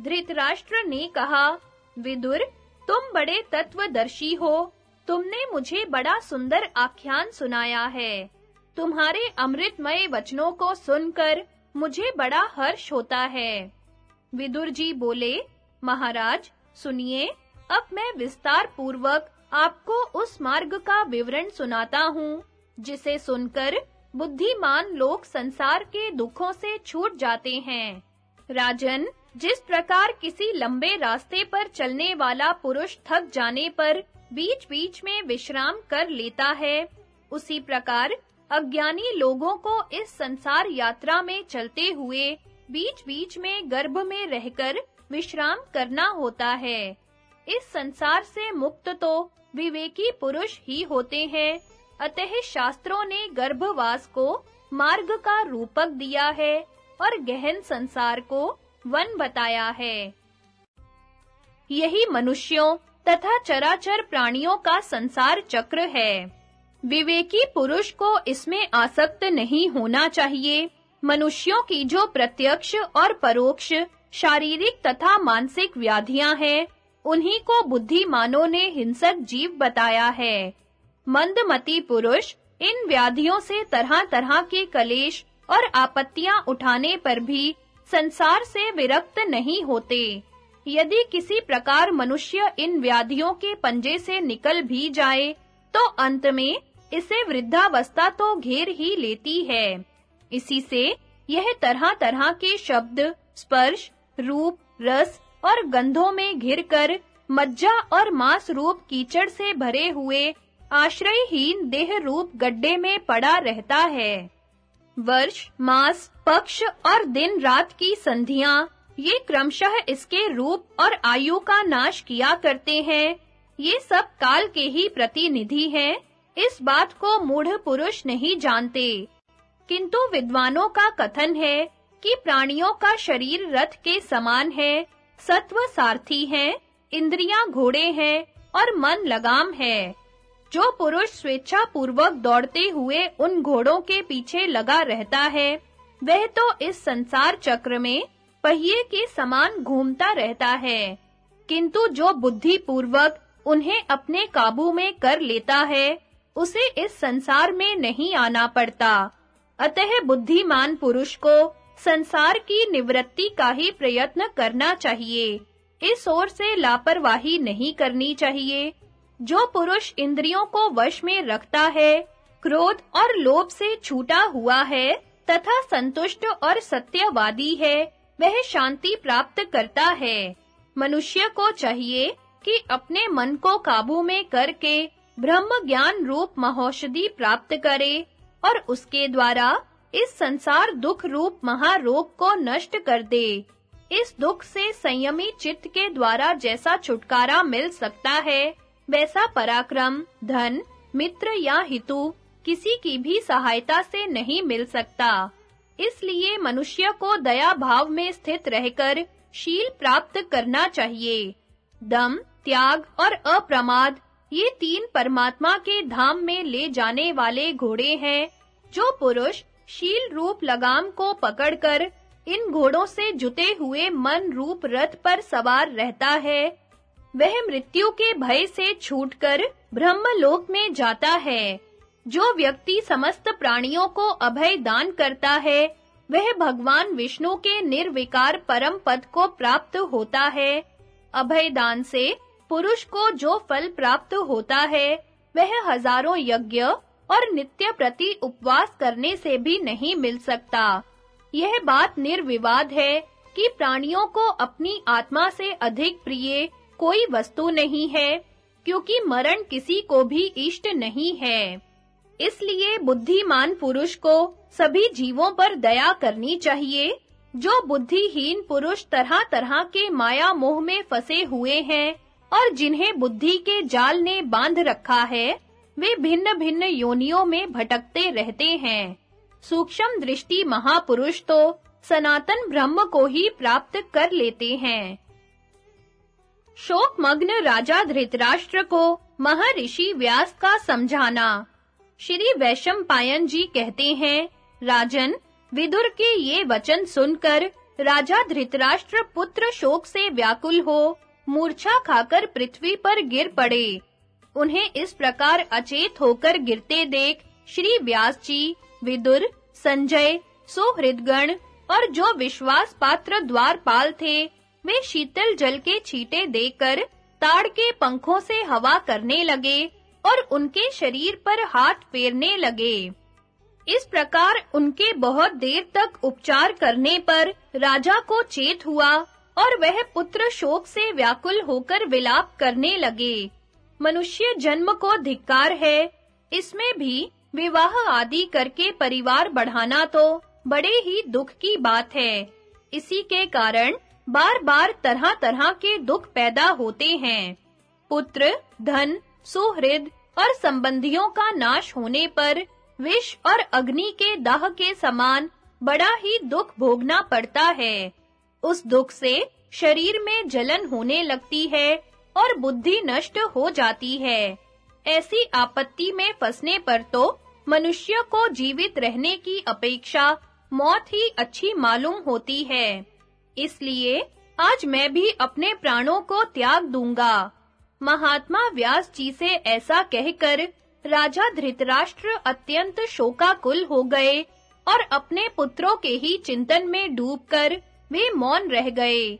धृतराष्ट्र ने कहा, विदुर, तुम बड़े तत्वदर्शी हो। तुमने मुझे बड़ा सुंदर आख्यान सुनाया है। तुम्हारे अमृतमय वचनों को सुनकर मुझे बड़ा हर्ष होता है। विदुर जी बोले, महाराज, सुनिए, अब मैं विस्तार पूर्वक आपको उस मार्ग का विवरण सुनाता हूँ, जिसे सुनकर बुद्धिमान लोग संसार के दुखों से छूट जाते हैं। राजन, जिस प्रकार किसी लंबे रास्ते पर चलने वाला पुरुष थक जाने पर बीच-बीच में विश्राम कर लेता है। उसी प्रकार अज्ञानी लोगों को इस संसार यात्रा में चलते हुए बीच-बीच में गर्भ में रहकर विश्राम करना होता है। इस संसार से मुक्त तो विवेकी पुरुष ही होते हैं। अतः शास्त्रों ने गर्भवास को मार्ग का रूपक दिया है और गहन संसार को वन बताया है। यही मनुष्यों तथा चराचर प्राणियों का संसार चक्र है। विवेकी पुरुष को इसमें आसक्त नहीं होना चाहिए। मनुष्यों की जो प्रत्यक्ष और परोक्ष, शारीरिक तथा मानसिक व्याधियाँ हैं, उन्हीं को बुद्धिमानों ने हिंसक जीव बताया है। मंदमती पुरुष इन व्याधियों से तरह-तरह के कलेश और आपत्तियाँ उठाने पर भी संसार से विरक्त नहीं होते। यदि किसी प्रकार मनुष्य इन व्याधियों के पंजे से निकल भी जाए तो अंत में इसे वृद्धावस्था तो घेर ही लेती है। इसी से यह तरह-तरह के शब्द, स्पर्श, रूप, रस और गंधों में घिरकर मज्जा और मांस रूप कीचड़ से भरे हुए, आश्रयहीन देह रूप गड्ढे में पड़ा रहता है। वर्ष, मास, पक्ष और दिन रात की संधियाँ ये क्रमशः इसके रूप और आयु का नाश किया करते हैं। ये सब काल के ही प्रतिनिधि हैं। इस बात को मूढ़ पुरुष नहीं जानते। किंतु विद्वानों का कथन है कि प्राणियों का शरीर रथ के समान है, सत्व सारथी है, इंद्रियाँ घोड़े हैं और मन लगाम है। जो पुरुष स्वेच्छा पूर्वक दौड़ते हुए उन घोड़ों के पीछे लगा रहता है, वह तो इस संसार चक्र में पहिए के समान घूमता रहता है। किंतु जो बुद्धि पूर्वक उन्हें अपने काबू में कर लेता है, उसे इस संसार में नहीं आना पड़ता। अतः बुद्धिमान पुरुष को संसार की निवृत्ति का ही प्रयत्न करना चाहिए। इस ओर से लापरवाही नहीं करनी चाहिए। जो पुरुष इंद्रियों को वश में रखता है, क्रोध और लोभ से छूटा हुआ है, तथा संतुष्ट और सत्यवादी है वह शांति प्राप्त करता है। मनुष्य को चाहिए कि अपने मन को काबू में करके ब्रह्म ज्ञान रूप महौषधि प्राप्त करे और उसके द्वारा इस संसार दुख रूप महारोग को नष्ट कर दे। इस दुख से संयमी चित्त के द्वारा जैसा छुटकारा मिल सकता है, वैसा पराक्रम, धन, मित्र या हितु किसी की भी सहायता से नहीं मिल सकता। इसलिए मनुष्य को दया भाव में स्थित रहकर शील प्राप्त करना चाहिए। दम, त्याग और अप्रमाद, ये तीन परमात्मा के धाम में ले जाने वाले घोड़े हैं, जो पुरुष शील रूप लगाम को पकड़कर इन घोड़ों से जुते हुए मन रूप रथ पर सवार रहता है। वह मृत्यु के भय से छूटकर ब्रह्मलोक में जाता है। जो व्यक्ति समस्त प्राणियों को अभय दान करता है, वह भगवान विष्णु के निर्विकार परम पद को प्राप्त होता है। अभय दान से पुरुष को जो फल प्राप्त होता है, वह हज़ारों यज्ञ और नित्य प्रति उपवास करने से भी नहीं मिल सकता। यह बात निर्विवाद है कि प्राणियों को अपनी आत्मा से अधिक प्रिय कोई वस्तु नहीं है, क्योंकि मरण किसी को भी इष्ट नहीं है। इसलिए बुद्धिमान पुरुष को सभी जीवों पर दया करनी चाहिए। जो बुद्धिहीन पुरुष तरह-तरह के माया मोह में फंसे हुए हैं और जिन्हें बुद्धि के जाल ने बाँध रखा है, वे भिन्न-भिन्न योनियों में भटकते रहते हैं। सूक्ष्म दृष्टि महापुरुष तो सनातन ब्रह्म को ही प्राप्त कर लेते हैं। शोकमग्न राजा धृतराष्ट्र को महर्षि व्यास का समझाना। श्री वैशम पायन जी कहते हैं, राजन, विदुर के ये वचन सुनकर राजा धृतराष्ट्र पुत्र शोक से व्याकुल हो, मूर्छा खाकर पृथ्वी पर गिर पड़े। उन्हें इस प्रकार अचेत होकर गिरते देख श्री व्यास जी, विदुर, संजय, सुहृदगण और जो विश्वास पात्र द्वारपाल थे, वे शीतल जल के छींटे देकर ताड़ के पंखों से हवा करने लगे। और उनके शरीर पर हाथ फेरने लगे। इस प्रकार उनके बहुत देर तक उपचार करने पर राजा को चेत हुआ और वह पुत्र शोक से व्याकुल होकर विलाप करने लगे। मनुष्य जन्म को धिक्कार है, इसमें भी विवाह आदि करके परिवार बढ़ाना तो बड़े ही दुख की बात है। इसी के कारण बार-बार तरह-तरह के दुख पैदा होते हैं। पुत्र, धन सुहृद और संबंधियों का नाश होने पर विष और अग्नि के दाह के समान बड़ा ही दुख भोगना पड़ता है। उस दुख से शरीर में जलन होने लगती है और बुद्धि नष्ट हो जाती है। ऐसी आपत्ति में फंसने पर तो मनुष्य को जीवित रहने की अपेक्षा मौत ही अच्छी मालूम होती है। इसलिए आज मैं भी अपने प्राणों को त्याग दूँगा। महात्मा व्यास जी से ऐसा कहकर राजा धृतराष्ट्र अत्यंत शोकाकुल हो गए और अपने पुत्रों के ही चिंतन में डूबकर वे मौन रह गए।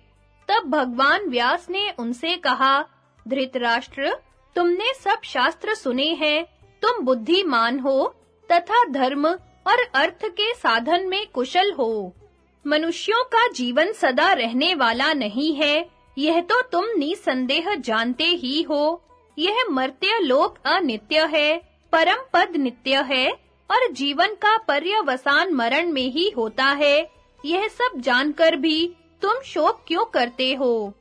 तब भगवान व्यास ने उनसे कहा, धृतराष्ट्र, तुमने सब शास्त्र सुने हैं, तुम बुद्धिमान हो, तथा धर्म और अर्थ के साधन में कुशल हो। मनुष्यों का जीवन सदा रहने वाला नहीं है यह तो तुम निसंदेह जानते ही हो। यह मर्त्य लोक अनित्य है, परम पद नित्य है, और जीवन का पर्यवसान मरण में ही होता है। यह सब जानकर भी तुम शोक क्यों करते हो?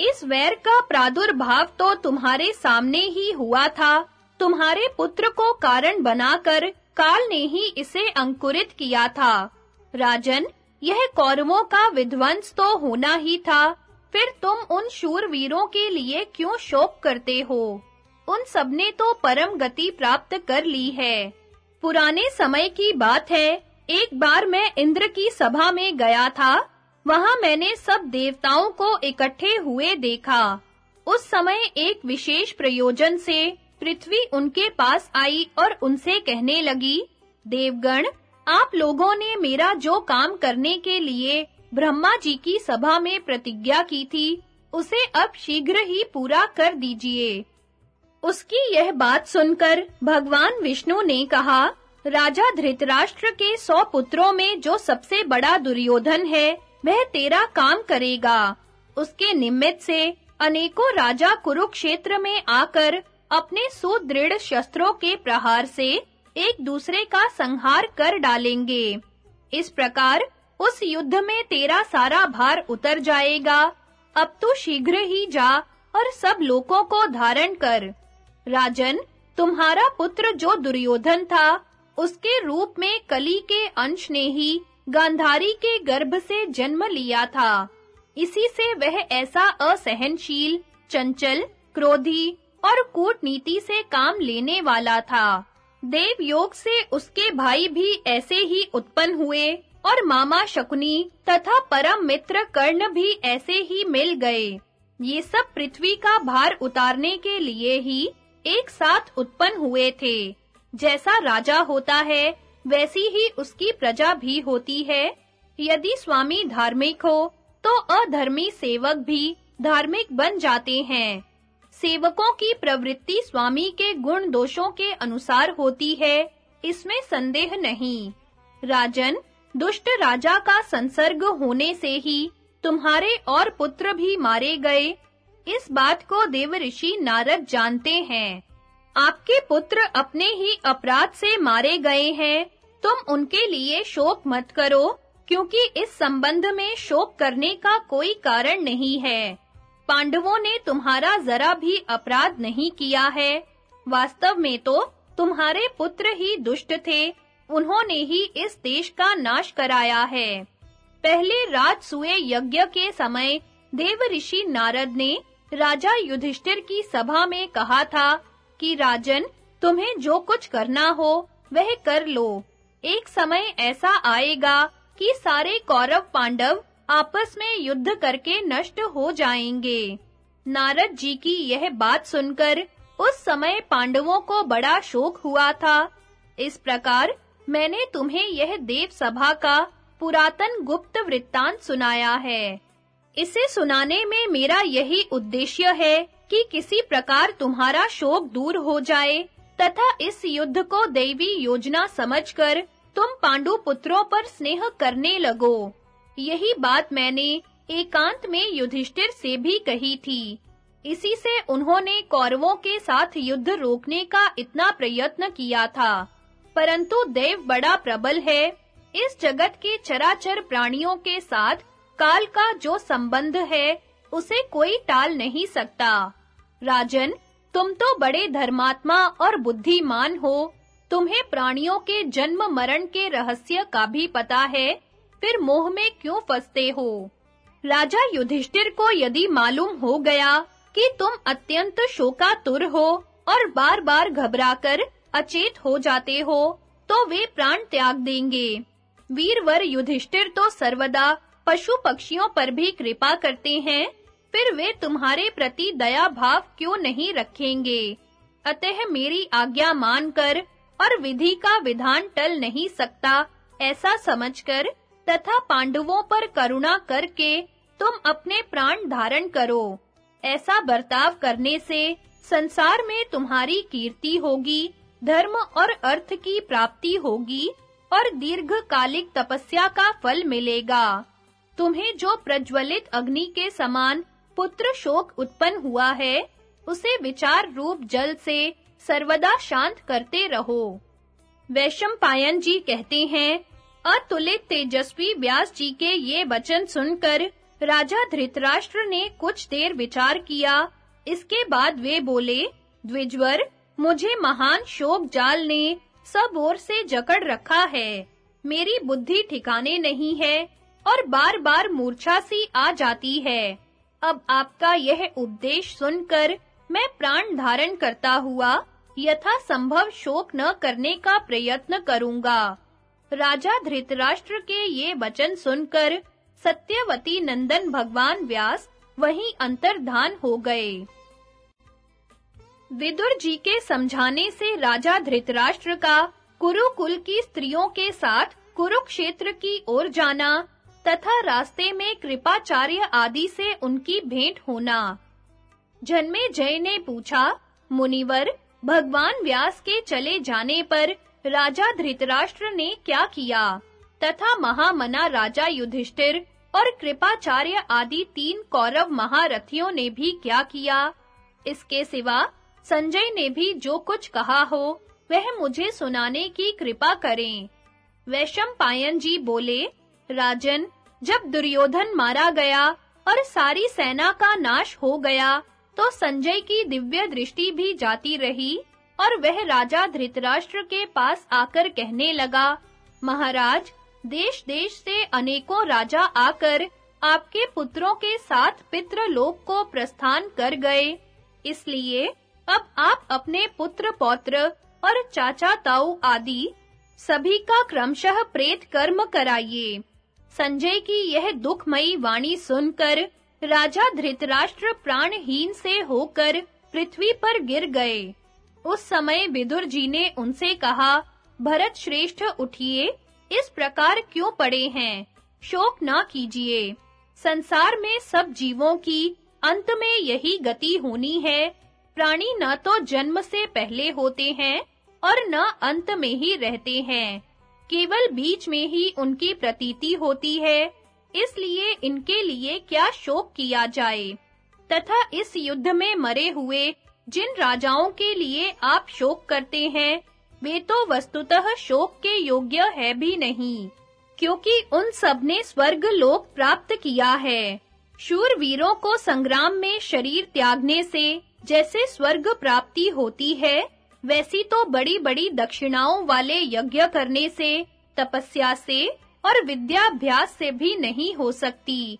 इस वैर का प्रादुर्भाव तो तुम्हारे सामने ही हुआ था। तुम्हारे पुत्र को कारण बनाकर काल ने ही इसे अंकुरित किया था। राजन, यह कौरवों का विध्वंस तो होना ही था। फिर तुम उन शूरवीरों के लिए क्यों शोक करते हो? उन सबने तो परम गति प्राप्त कर ली है। पुराने समय की बात है, एक बार मैं इंद्र की सभा में गया था, वहाँ मैंने सब देवताओं को इकट्ठे हुए देखा। उस समय एक विशेष प्रयोजन से पृथ्वी उनके पास आई और उनसे कहने लगी, देवगण, आप लोगों ने मेरा जो काम करने के लिए ब्रह्मा जी की सभा में प्रतिज्ञा की थी, उसे अब शीघ्र ही पूरा कर दीजिए। उसकी यह बात सुनकर भगवान विष्णु ने कहा, राजा धृतराष्ट्र के सौ पुत्रों में जो सबसे बड़ा दुर्योधन है, वह तेरा काम करेगा। उसके निमित्त से अनेकों राजा कुरुक्षेत्र में आकर अपने सुदृढ़ शस्त्रों के प्रहार से एक दूसरे का संहार कर डालेंगे। इस प्रकार उस युद्ध में तेरा सारा भार उतर जाएगा। अब तू शीघ्र ही जा और सब लोगों को धारण कर। राजन, तुम्हारा पुत्र जो दुर्योधन था, उसके रूप में कली के अंश ने ही गांधारी के गर्भ से जन्म लिया था। इसी से वह ऐसा असहनशील, चंचल, क्रोधी और कूटनीति से काम लेने वाला था। देव योग से उसके भाई भी ऐसे ही उत्पन्न हुए। और मामा शकुनी तथा परम मित्र कर्ण भी ऐसे ही मिल गए। ये सब पृथ्वी का भार उतारने के लिए ही एक साथ उत्पन्न हुए थे। जैसा राजा होता है, वैसी ही उसकी प्रजा भी होती है। यदि स्वामी धार्मिक हो तो अधर्मी सेवक भी धार्मिक बन जाते हैं। सेवकों की प्रवृत्ति स्वामी के गुण दोषों के अनुसार होती है, इसमें संदेह नहीं। राजन दुष्ट राजा का संसर्ग होने से ही तुम्हारे और पुत्र भी मारे गए। इस बात को देवऋषि नारद जानते हैं। आपके पुत्र अपने ही अपराध से मारे गए हैं। तुम उनके लिए शोक मत करो, क्योंकि इस संबंध में शोक करने का कोई कारण नहीं है। पांडवों ने तुम्हारा जरा भी अपराध नहीं किया है। वास्तव में तो तुम्हारे पुत्र ही दुष्ट थे। उन्होंने ही इस देश का नाश कराया है। पहले राजसूय यज्ञ के समय देव ऋषि नारद ने राजा युधिष्ठिर की सभा में कहा था कि, राजन, तुम्हें जो कुछ करना हो, वह कर लो। एक समय ऐसा आएगा कि सारे कौरव पांडव आपस में युद्ध करके नष्ट हो जाएँगे नारद जी की यह बात सुनकर उस समय पांडवों को बड़ा शोक हुआ था। इस प्रकार मैंने तुम्हें यह देव सभा का पुरातन गुप्त वृत्तांत सुनाया है। इसे सुनाने में मेरा यही उद्देश्य है कि किसी प्रकार तुम्हारा शोक दूर हो जाए, तथा इस युद्ध को दैवी योजना समझकर तुम पांडु पुत्रों पर स्नेह करने लगो। यही बात मैंने एकांत में युधिष्ठिर से भी कही थी। इसी से उन्होंने कौरवों के साथ युद्ध रोकने का इतना प्रयत्न किया था। परंतु देव बड़ा प्रबल है। इस जगत के चराचर प्राणियों के साथ काल का जो संबंध है, उसे कोई टाल नहीं सकता। राजन, तुम तो बड़े धर्मात्मा और बुद्धिमान हो। तुम्हें प्राणियों के जन्म मरण के रहस्य का भी पता है, फिर मोह में क्यों फंसते हो? राजा युधिष्ठिर को यदि मालूम हो गया कि तुम अत्यंत शोकातुर हो और बार-बार घबराकर अचेत हो जाते हो तो वे प्राण त्याग देंगे। वीरवर युधिष्ठिर तो सर्वदा पशु पक्षियों पर भी कृपा करते हैं, फिर वे तुम्हारे प्रति दया भाव क्यों नहीं रखेंगे? अतः मेरी आज्ञा मानकर और विधि का विधान टल नहीं सकता, ऐसा समझकर तथा पांडवों पर करुणा करके तुम अपने प्राण धारण करो। ऐसा बर्ताव करने से संसार में तुम्हारी कीर्ति होगी धर्म और अर्थ की प्राप्ति होगी और दीर्घकालिक तपस्या का फल मिलेगा। तुम्हें जो प्रज्वलित अग्नि के समान पुत्र शोक उत्पन्न हुआ है, उसे विचार रूप जल से सर्वदा शांत करते रहो। वैशंपायन जी कहते हैं, अतुलित तेजस्वी व्यास जी के ये वचन सुनकर राजा धृतराष्ट्र ने कुछ देर विचार किया। इसके बाद वे बोले, द्विजवर मुझे महान शोक जाल ने सब ओर से जकड़ रखा है। मेरी बुद्धि ठिकाने नहीं है और बार-बार मूर्छा सी आ जाती है। अब आपका यह उपदेश सुनकर मैं प्राण धारण करता हुआ यथा संभव शोक न करने का प्रयत्न करूँगा। राजा धृतराष्ट्र के ये वचन सुनकर सत्यवती नंदन भगवान व्यास वहीं अंतर्धान हो गए। विदुर जी के समझाने से राजा धृतराष्ट्र का कुरुकुल की स्त्रियों के साथ कुरुक्षेत्र की ओर जाना तथा रास्ते में कृपाचार्य आदि से उनकी भेंट होना। जन्मे जय ने पूछा, मुनिवर, भगवान व्यास के चले जाने पर राजा धृतराष्ट्र ने क्या किया? तथा महामना राजा युधिष्ठिर और कृपाचार्य आदि तीन कौरव महारथियों ने भी क्या किया? इसके सिवा संजय ने भी जो कुछ कहा हो, वह मुझे सुनाने की कृपा करें। वैशम पायन जी बोले, राजन, जब दुर्योधन मारा गया और सारी सेना का नाश हो गया तो संजय की दिव्य दृष्टि भी जाती रही और वह राजा धृतराष्ट्र के पास आकर कहने लगा, महाराज, देश-देश से अनेकों राजा आकर आपके पुत्रों के साथ पितृलोक को प्रस्थान कर गए। इसलिए अब आप अपने पुत्र, पौत्र और चाचा, ताऊ आदि सभी का क्रमशः प्रेत कर्म कराइए। संजय की यह दुखमयी वाणी सुनकर राजा धृतराष्ट्र प्राणहीन से होकर पृथ्वी पर गिर गए। उस समय विदुर जी ने उनसे कहा, भरत श्रेष्ठ, उठिए, इस प्रकार क्यों पड़े हैं? शोक ना कीजिए। संसार में सब जीवों की अंत में यही गति होनी है प्राणी न तो जन्म से पहले होते हैं और न अंत में ही रहते हैं। केवल बीच में ही उनकी प्रतीति होती है, इसलिए इनके लिए क्या शोक किया जाए? तथा इस युद्ध में मरे हुए जिन राजाओं के लिए आप शोक करते हैं, वे तो वस्तुतः शोक के योग्य है भी नहीं, क्योंकि उन सबने स्वर्ग लोक प्राप्त किया है। शूर वीरों को संग्राम में शरीर त्यागने से जैसे स्वर्ग प्राप्ति होती है, वैसी तो बड़ी-बड़ी दक्षिणाओं वाले यज्ञ करने से, तपस्या से और विद्याभ्यास से भी नहीं हो सकती।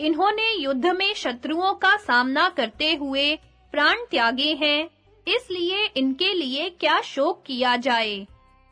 इन्होंने युद्ध में शत्रुओं का सामना करते हुए प्राण त्यागे हैं, इसलिए इनके लिए क्या शोक किया जाए?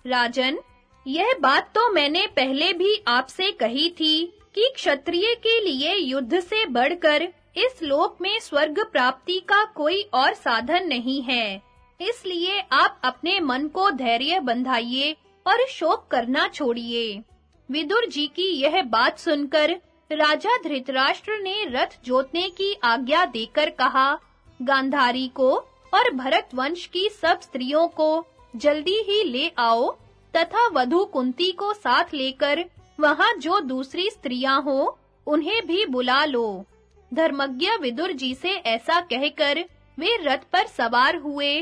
राजन, यह बात तो मैंने पहले भी आपसे कही थी कि क्षत्रिय के लिए युद्ध से बढ़कर इस लोक में स्वर्ग प्राप्ति का कोई और साधन नहीं है। इसलिए आप अपने मन को धैर्य बंधाइए और शोक करना छोड़िए। विदुर जी की यह बात सुनकर राजा धृतराष्ट्र ने रथ जोतने की आज्ञा देकर कहा, गांधारी को और भरत वंश की सब स्त्रियों को जल्दी ही ले आओ तथा वधु कुंती को साथ लेकर वहाँ जो दूसरी स्त्रियाँ हो, उन्हें भी बुला लो। धर्मज्ञ विदुर जी से ऐसा कहकर वे रथ पर सवार हुए।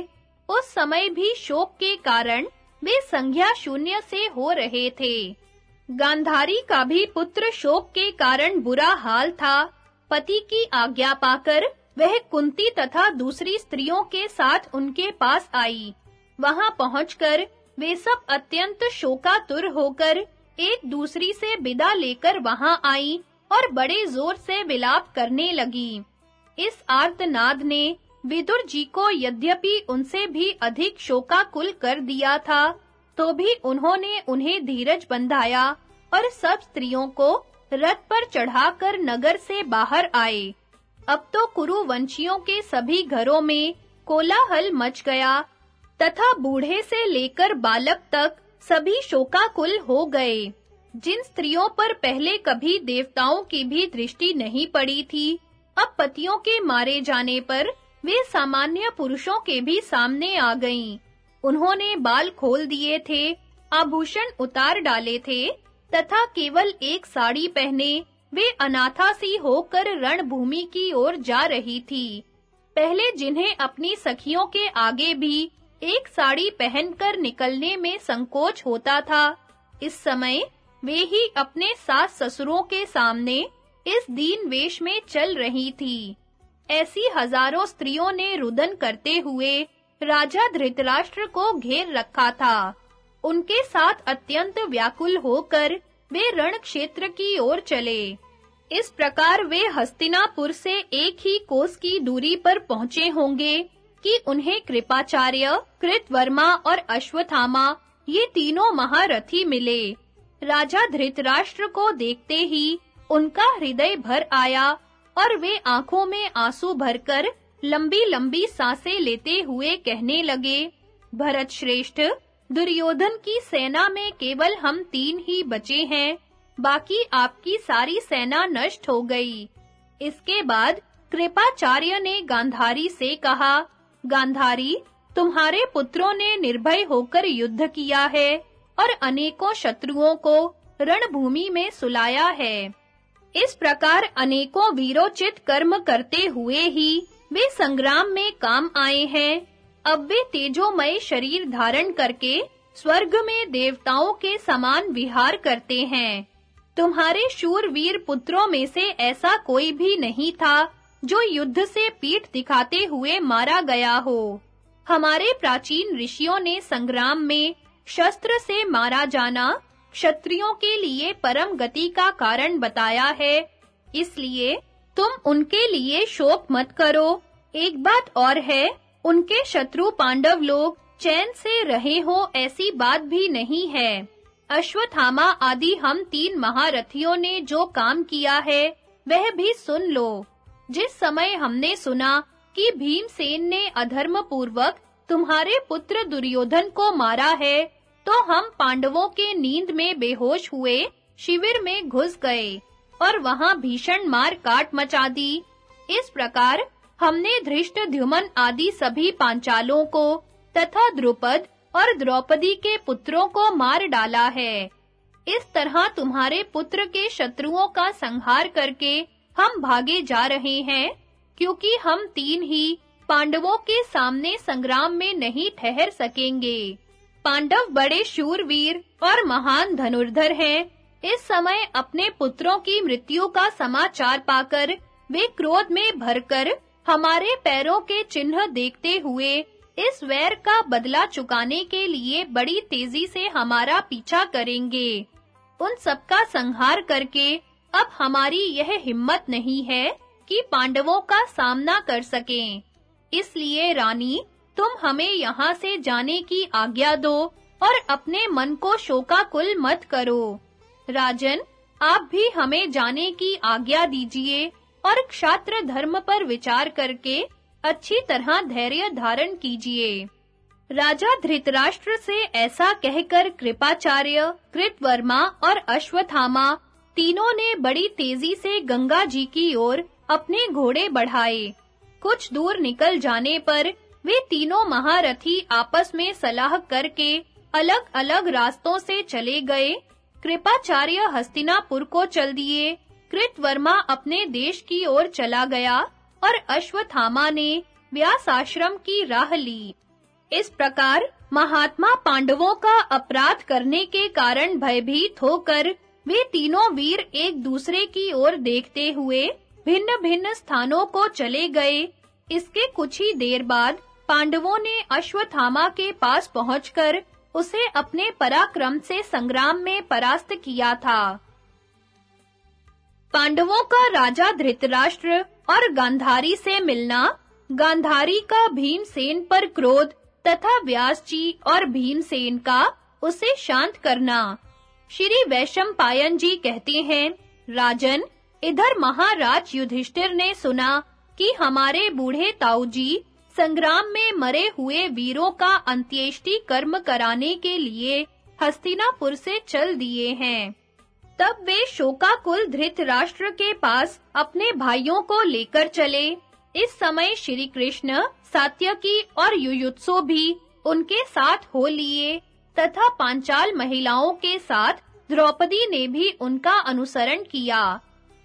उस समय भी शोक के कारण वे संज्ञा शून्य से हो रहे थे। गांधारी का भी पुत्र शोक के कारण बुरा हाल था। पति की आज्ञा पाकर वह कुंती तथा दूसरी स्त्रियों के साथ उनके पास आई। वहाँ पहुंचकर वे सब अत्यंत शोकातुर होकर एक दूसरी से विदा लेकर वहाँ आई। और बड़े ज़ोर से विलाप करने लगी। इस आर्तनाद ने विदुर जी को यद्यपि उनसे भी अधिक शोकाकुल कर दिया था तो भी उन्होंने उन्हें धीरज बंधाया और सब स्त्रियों को रथ पर चढ़ाकर नगर से बाहर आए। अब तो कुरु वंशियों के सभी घरों में कोलाहल मच गया, तथा बूढ़े से लेकर बालक तक सभी शोकाकुल हो गए। जिन स्त्रियों पर पहले कभी देवताओं की भी दृष्टि नहीं पड़ी थी, अब पतियों के मारे जाने पर वे सामान्य पुरुषों के भी सामने आ गईं। उन्होंने बाल खोल दिए थे, आभूषण उतार डाले थे, तथा केवल एक साड़ी पहने वे अनाथा सी होकर रणभूमि की ओर जा रही थी। पहले जिन्हें अपनी सखियों के आगे भी एक साड़ी पहनकर निकलने में संकोच होता था, इस समय वे ही अपने सास ससुरों के सामने इस दीन वेश में चल रही थी। ऐसी हज़ारों स्त्रियों ने रुदन करते हुए राजा धृतराष्ट्र को घेर रखा था। उनके साथ अत्यंत व्याकुल होकर वे रण क्षेत्र की ओर चले। इस प्रकार वे हस्तिनापुर से एक ही कोस की दूरी पर पहुँचे होंगे कि उन्हें कृपाचार्य, कृतवर्मा और अश्वथामा ये तीनों महारथी मिले। राजा धृतराष्ट्र को देखते ही उनका हृदय भर आया और वे आँखों में आँसू भरकर लंबी-लंबी साँसें लेते हुए कहने लगे, भरत श्रेष्ठ, दुर्योधन की सेना में केवल हम तीन ही बचे हैं, बाकी आपकी सारी सेना नष्ट हो गई। इसके बाद कृपाचार्य ने गांधारी से कहा, गांधारी, तुम्हारे पुत्रों ने निर्भय होकर युद्ध किया है। और अनेकों शत्रुओं को रणभूमि में सुलाया है। इस प्रकार अनेकों वीरोचित कर्म करते हुए ही वे संग्राम में काम आए हैं। अब वे तेजोमय शरीर धारण करके स्वर्ग में देवताओं के समान विहार करते हैं। तुम्हारे शूरवीर पुत्रों में से ऐसा कोई भी नहीं था जो युद्ध से पीठ दिखाते हुए मारा गया हो। हमारे प्राचीन ऋषियों ने संग्राम में शस्त्र से मारा जाना क्षत्रियों के लिए परम गति का कारण बताया है। इसलिए तुम उनके लिए शोक मत करो। एक बात और है, उनके शत्रु पांडव लोग चैन से रहे हो ऐसी बात भी नहीं है। अश्वत्थामा आदि हम तीन महारथियों ने जो काम किया है, वह भी सुन लो। जिस समय हमने सुना कि भीमसेन ने अधर्म पूर्वक तुम्हारे पुत्र दुर्योधन को मारा है तो हम पांडवों के नींद में बेहोश हुए, शिविर में घुस गए, और वहाँ भीषण मार काट मचा दी। इस प्रकार हमने धृष्टद्युमन आदि सभी पांचालों को तथा द्रुपद और द्रौपदी के पुत्रों को मार डाला है। इस तरह तुम्हारे पुत्र के शत्रुओं का संहार करके हम भागे जा रहे हैं, क्योंकि हम तीन ही पांडवों के सामने संग्राम में नहीं ठहर सकेंगे। पांडव बड़े शूरवीर और महान धनुर्धर हैं। इस समय अपने पुत्रों की मृत्यु का समाचार पाकर वे क्रोध में भरकर हमारे पैरों के चिन्ह देखते हुए इस वैर का बदला चुकाने के लिए बड़ी तेज़ी से हमारा पीछा करेंगे। उन सबका संहार करके अब हमारी यह हिम्मत नहीं है कि पांडवों का सामना कर सकें। इसलिए रानी तुम हमें यहाँ से जाने की आज्ञा दो और अपने मन को शोकाकुल मत करो। राजन, आप भी हमें जाने की आज्ञा दीजिए और क्षात्र धर्म पर विचार करके अच्छी तरह धैर्य धारण कीजिए। राजा धृतराष्ट्र से ऐसा कहकर कृपाचार्य, कृतवर्मा और अश्वत्थामा तीनों ने बड़ी तेज़ी से गंगा जी की ओर अपने घोड़े बढ़ाए। कुछ दूर निकल जाने पर वे तीनों महारथी आपस में सलाह करके अलग-अलग रास्तों से चले गए। कृपाचार्य हस्तिनापुर को चल दिए। कृतवर्मा अपने देश की ओर चला गया और अश्वत्थामा ने व्यास आश्रम की राह ली। इस प्रकार महात्मा पांडवों का अपराध करने के कारण भयभीत होकर वे तीनों वीर एक दूसरे की ओर देखते हुए भिन्न-भिन्न स्थानों को चले गए। इसके कुछ ही देर बाद पांडवों ने अश्वत्थामा के पास पहुंचकर उसे अपने पराक्रम से संग्राम में परास्त किया था। पांडवों का राजा धृतराष्ट्र और गांधारी से मिलना, गांधारी का भीमसेन पर क्रोध तथा व्यास जी और भीमसेन का उसे शांत करना। श्री वैशम पायन जी कहते हैं, राजन, इधर महाराज युधिष्ठिर ने सुना कि हमारे बूढ़े ताऊ जी संग्राम में मरे हुए वीरों का अंत्येष्टि कर्म कराने के लिए हस्तिनापुर से चल दिए हैं। तब वे शोकाकुल धृतराष्ट्र के पास अपने भाइयों को लेकर चले। इस समय श्री कृष्ण सात्यकी और युयुत्सो भी उनके साथ हो लिए तथा पांचाल महिलाओं के साथ द्रौपदी ने भी उनका अनुसरण किया।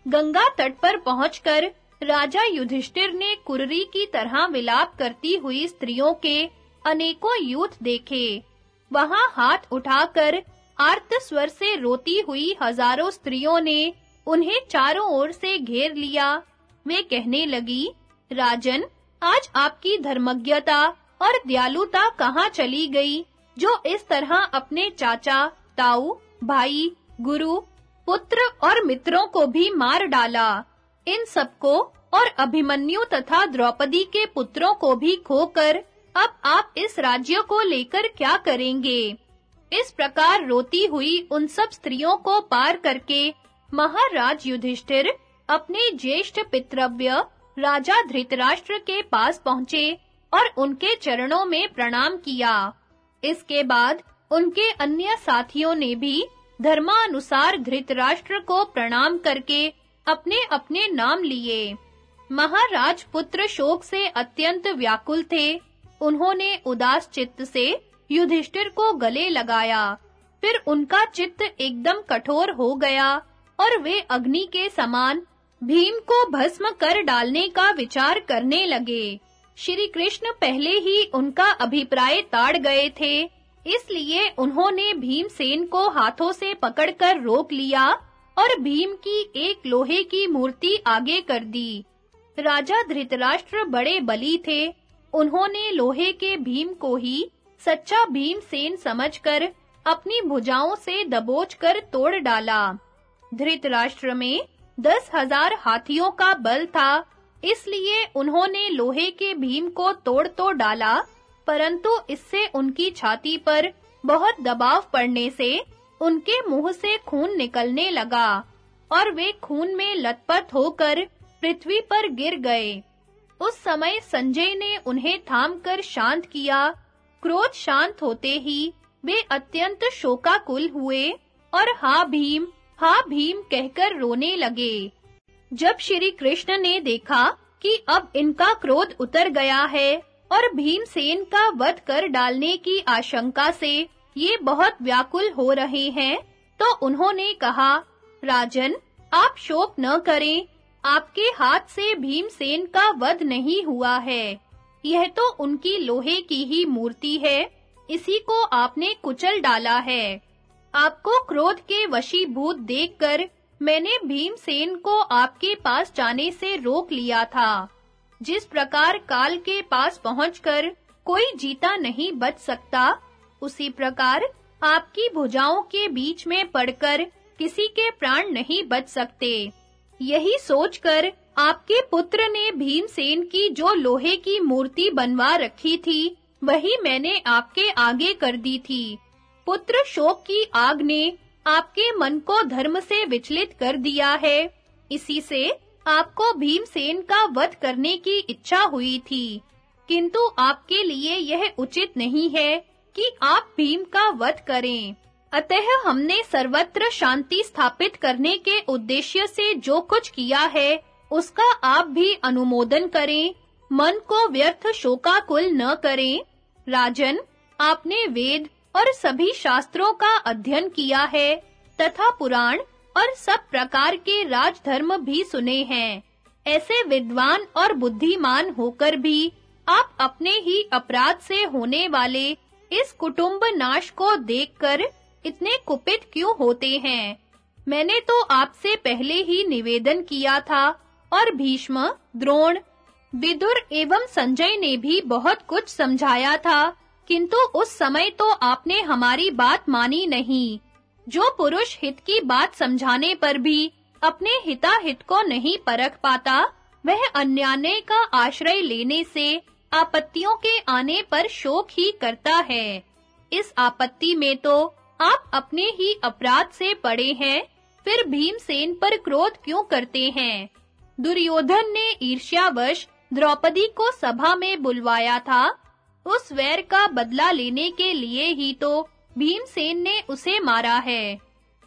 गंगा तट पर पहुंचकर राजा युधिष्ठिर ने कुररी की तरह विलाप करती हुई स्त्रियों के अनेकों यूथ देखे। वहाँ हाथ उठाकर आर्त स्वर से रोती हुई हज़ारों स्त्रियों ने उन्हें चारों ओर से घेर लिया। वे कहने लगी, राजन, आज आपकी धर्मज्ञता और दयालुता कहाँ चली गई, जो इस तरह अपने चाचा, ताऊ, भाई, गुरु, पुत्र और मित्रों को भी मार डाला? इन सबको और अभिमन्यु तथा द्रौपदी के पुत्रों को भी खोकर अब आप इस राज्य को लेकर क्या करेंगे? इस प्रकार रोती हुई उन सब स्त्रियों को पार करके महाराज युधिष्ठिर अपने ज्येष्ठ पितृव्य राजा धृतराष्ट्र के पास पहुँचे और उनके चरणों में प्रणाम किया। इसके बाद उनके अन्य साथियों ने भी धर्मानुसार धृतराष्ट्र को प्रणाम करके अपने-अपने नाम लिए। महाराज पुत्र शोक से अत्यंत व्याकुल थे। उन्होंने उदास चित्त से युधिष्ठिर को गले लगाया। फिर उनका चित्त एकदम कठोर हो गया और वे अग्नि के समान भीम को भस्म कर डालने का विचार करने लगे। श्री कृष्ण पहले ही उनका अभिप्राय ताड़ गए थे, इसलिए उन्होंने भीमसेन को हाथों से पकड़कर रोक लिया और भीम की एक लोहे की मूर्ति आगे कर दी। राजा धृतराष्ट्र बड़े बली थे। उन्होंने लोहे के भीम को ही सच्चा भीमसेन समझकर अपनी भुजाओं से दबोचकर तोड़ डाला। धृतराष्ट्र में दस हज़ार हाथियों का बल था, इसलिए उन्होंने लोहे के भीम को तोड़ तो डाला, परंतु इससे उनकी छाती पर बहुत दबाव पड़ने से उनके मुँह से खून निकलने लगा और वे खून में लतपत होकर पृथ्वी पर गिर गए। उस समय संजय ने उन्हें थामकर शांत किया। क्रोध शांत होते ही वे अत्यंत शोकाकुल हुए और हा भीम हा भीम कहकर रोने लगे। जब श्री कृष्ण ने देखा कि अब इनका क्रोध उतर गया है और भीमसेन का वध कर डालने की आशंका से ये बहुत व्याकुल हो रहे हैं। तो उन्होंने कहा, राजन, आप शोक न करें। आपके हाथ से भीमसेन का वध नहीं हुआ है। यह तो उनकी लोहे की ही मूर्ति है। इसी को आपने कुचल डाला है। आपको क्रोध के वशीभूत देखकर मैंने भीमसेन को आपके पास जाने से रोक लिया था। जिस प्रकार काल के पास पहुंचकर कोई जीता नहीं बच सकता उसी प्रकार आपकी भुजाओं के बीच में पड़कर किसी के प्राण नहीं बच सकते। यही सोचकर आपके पुत्र ने भीमसेन की जो लोहे की मूर्ति बनवा रखी थी, वही मैंने आपके आगे कर दी थी। पुत्र शोक की आग ने आपके मन को धर्म से विचलित कर दिया है। इसी से आपको भीमसेन का वध करने की इच्छा हुई थी। किंतु आपके लिए यह उचित नहीं है कि आप भीम का वध करें। अतः हमने सर्वत्र शांति स्थापित करने के उद्देश्य से जो कुछ किया है, उसका आप भी अनुमोदन करें। मन को व्यर्थ शोकाकुल न करें। राजन, आपने वेद और सभी शास्त्रों का अध्ययन किया है, तथा पुराण और सब प्रकार के राजधर्म भी सुने हैं। ऐसे विद्वान और बुद्धिमान होकर भी आप अपने ही अपराध से होने वाले इस कुटुंब नाश को देखकर इतने कुपित क्यों होते हैं? मैंने तो आपसे पहले ही निवेदन किया था और भीष्म, द्रोण, विदुर एवं संजय ने भी बहुत कुछ समझाया था, किंतु उस समय तो आपने हमारी बात मानी नहीं। जो पुरुष हित की बात समझाने पर भी अपने हिताहित को नहीं परख पाता, वह अन्यान्य का आश्रय लेने से आपत्तियों के आने पर शोक ही करता है। इस आपत्ति में तो आप अपने ही अपराध से पड़े हैं, फिर भीमसेन पर क्रोध क्यों करते हैं? दुर्योधन ने ईर्ष्यावश द्रौपदी को सभा में बुलवाया था। उस वैर का बदला लेने के लिए ही तो भीमसेन ने उसे मारा है।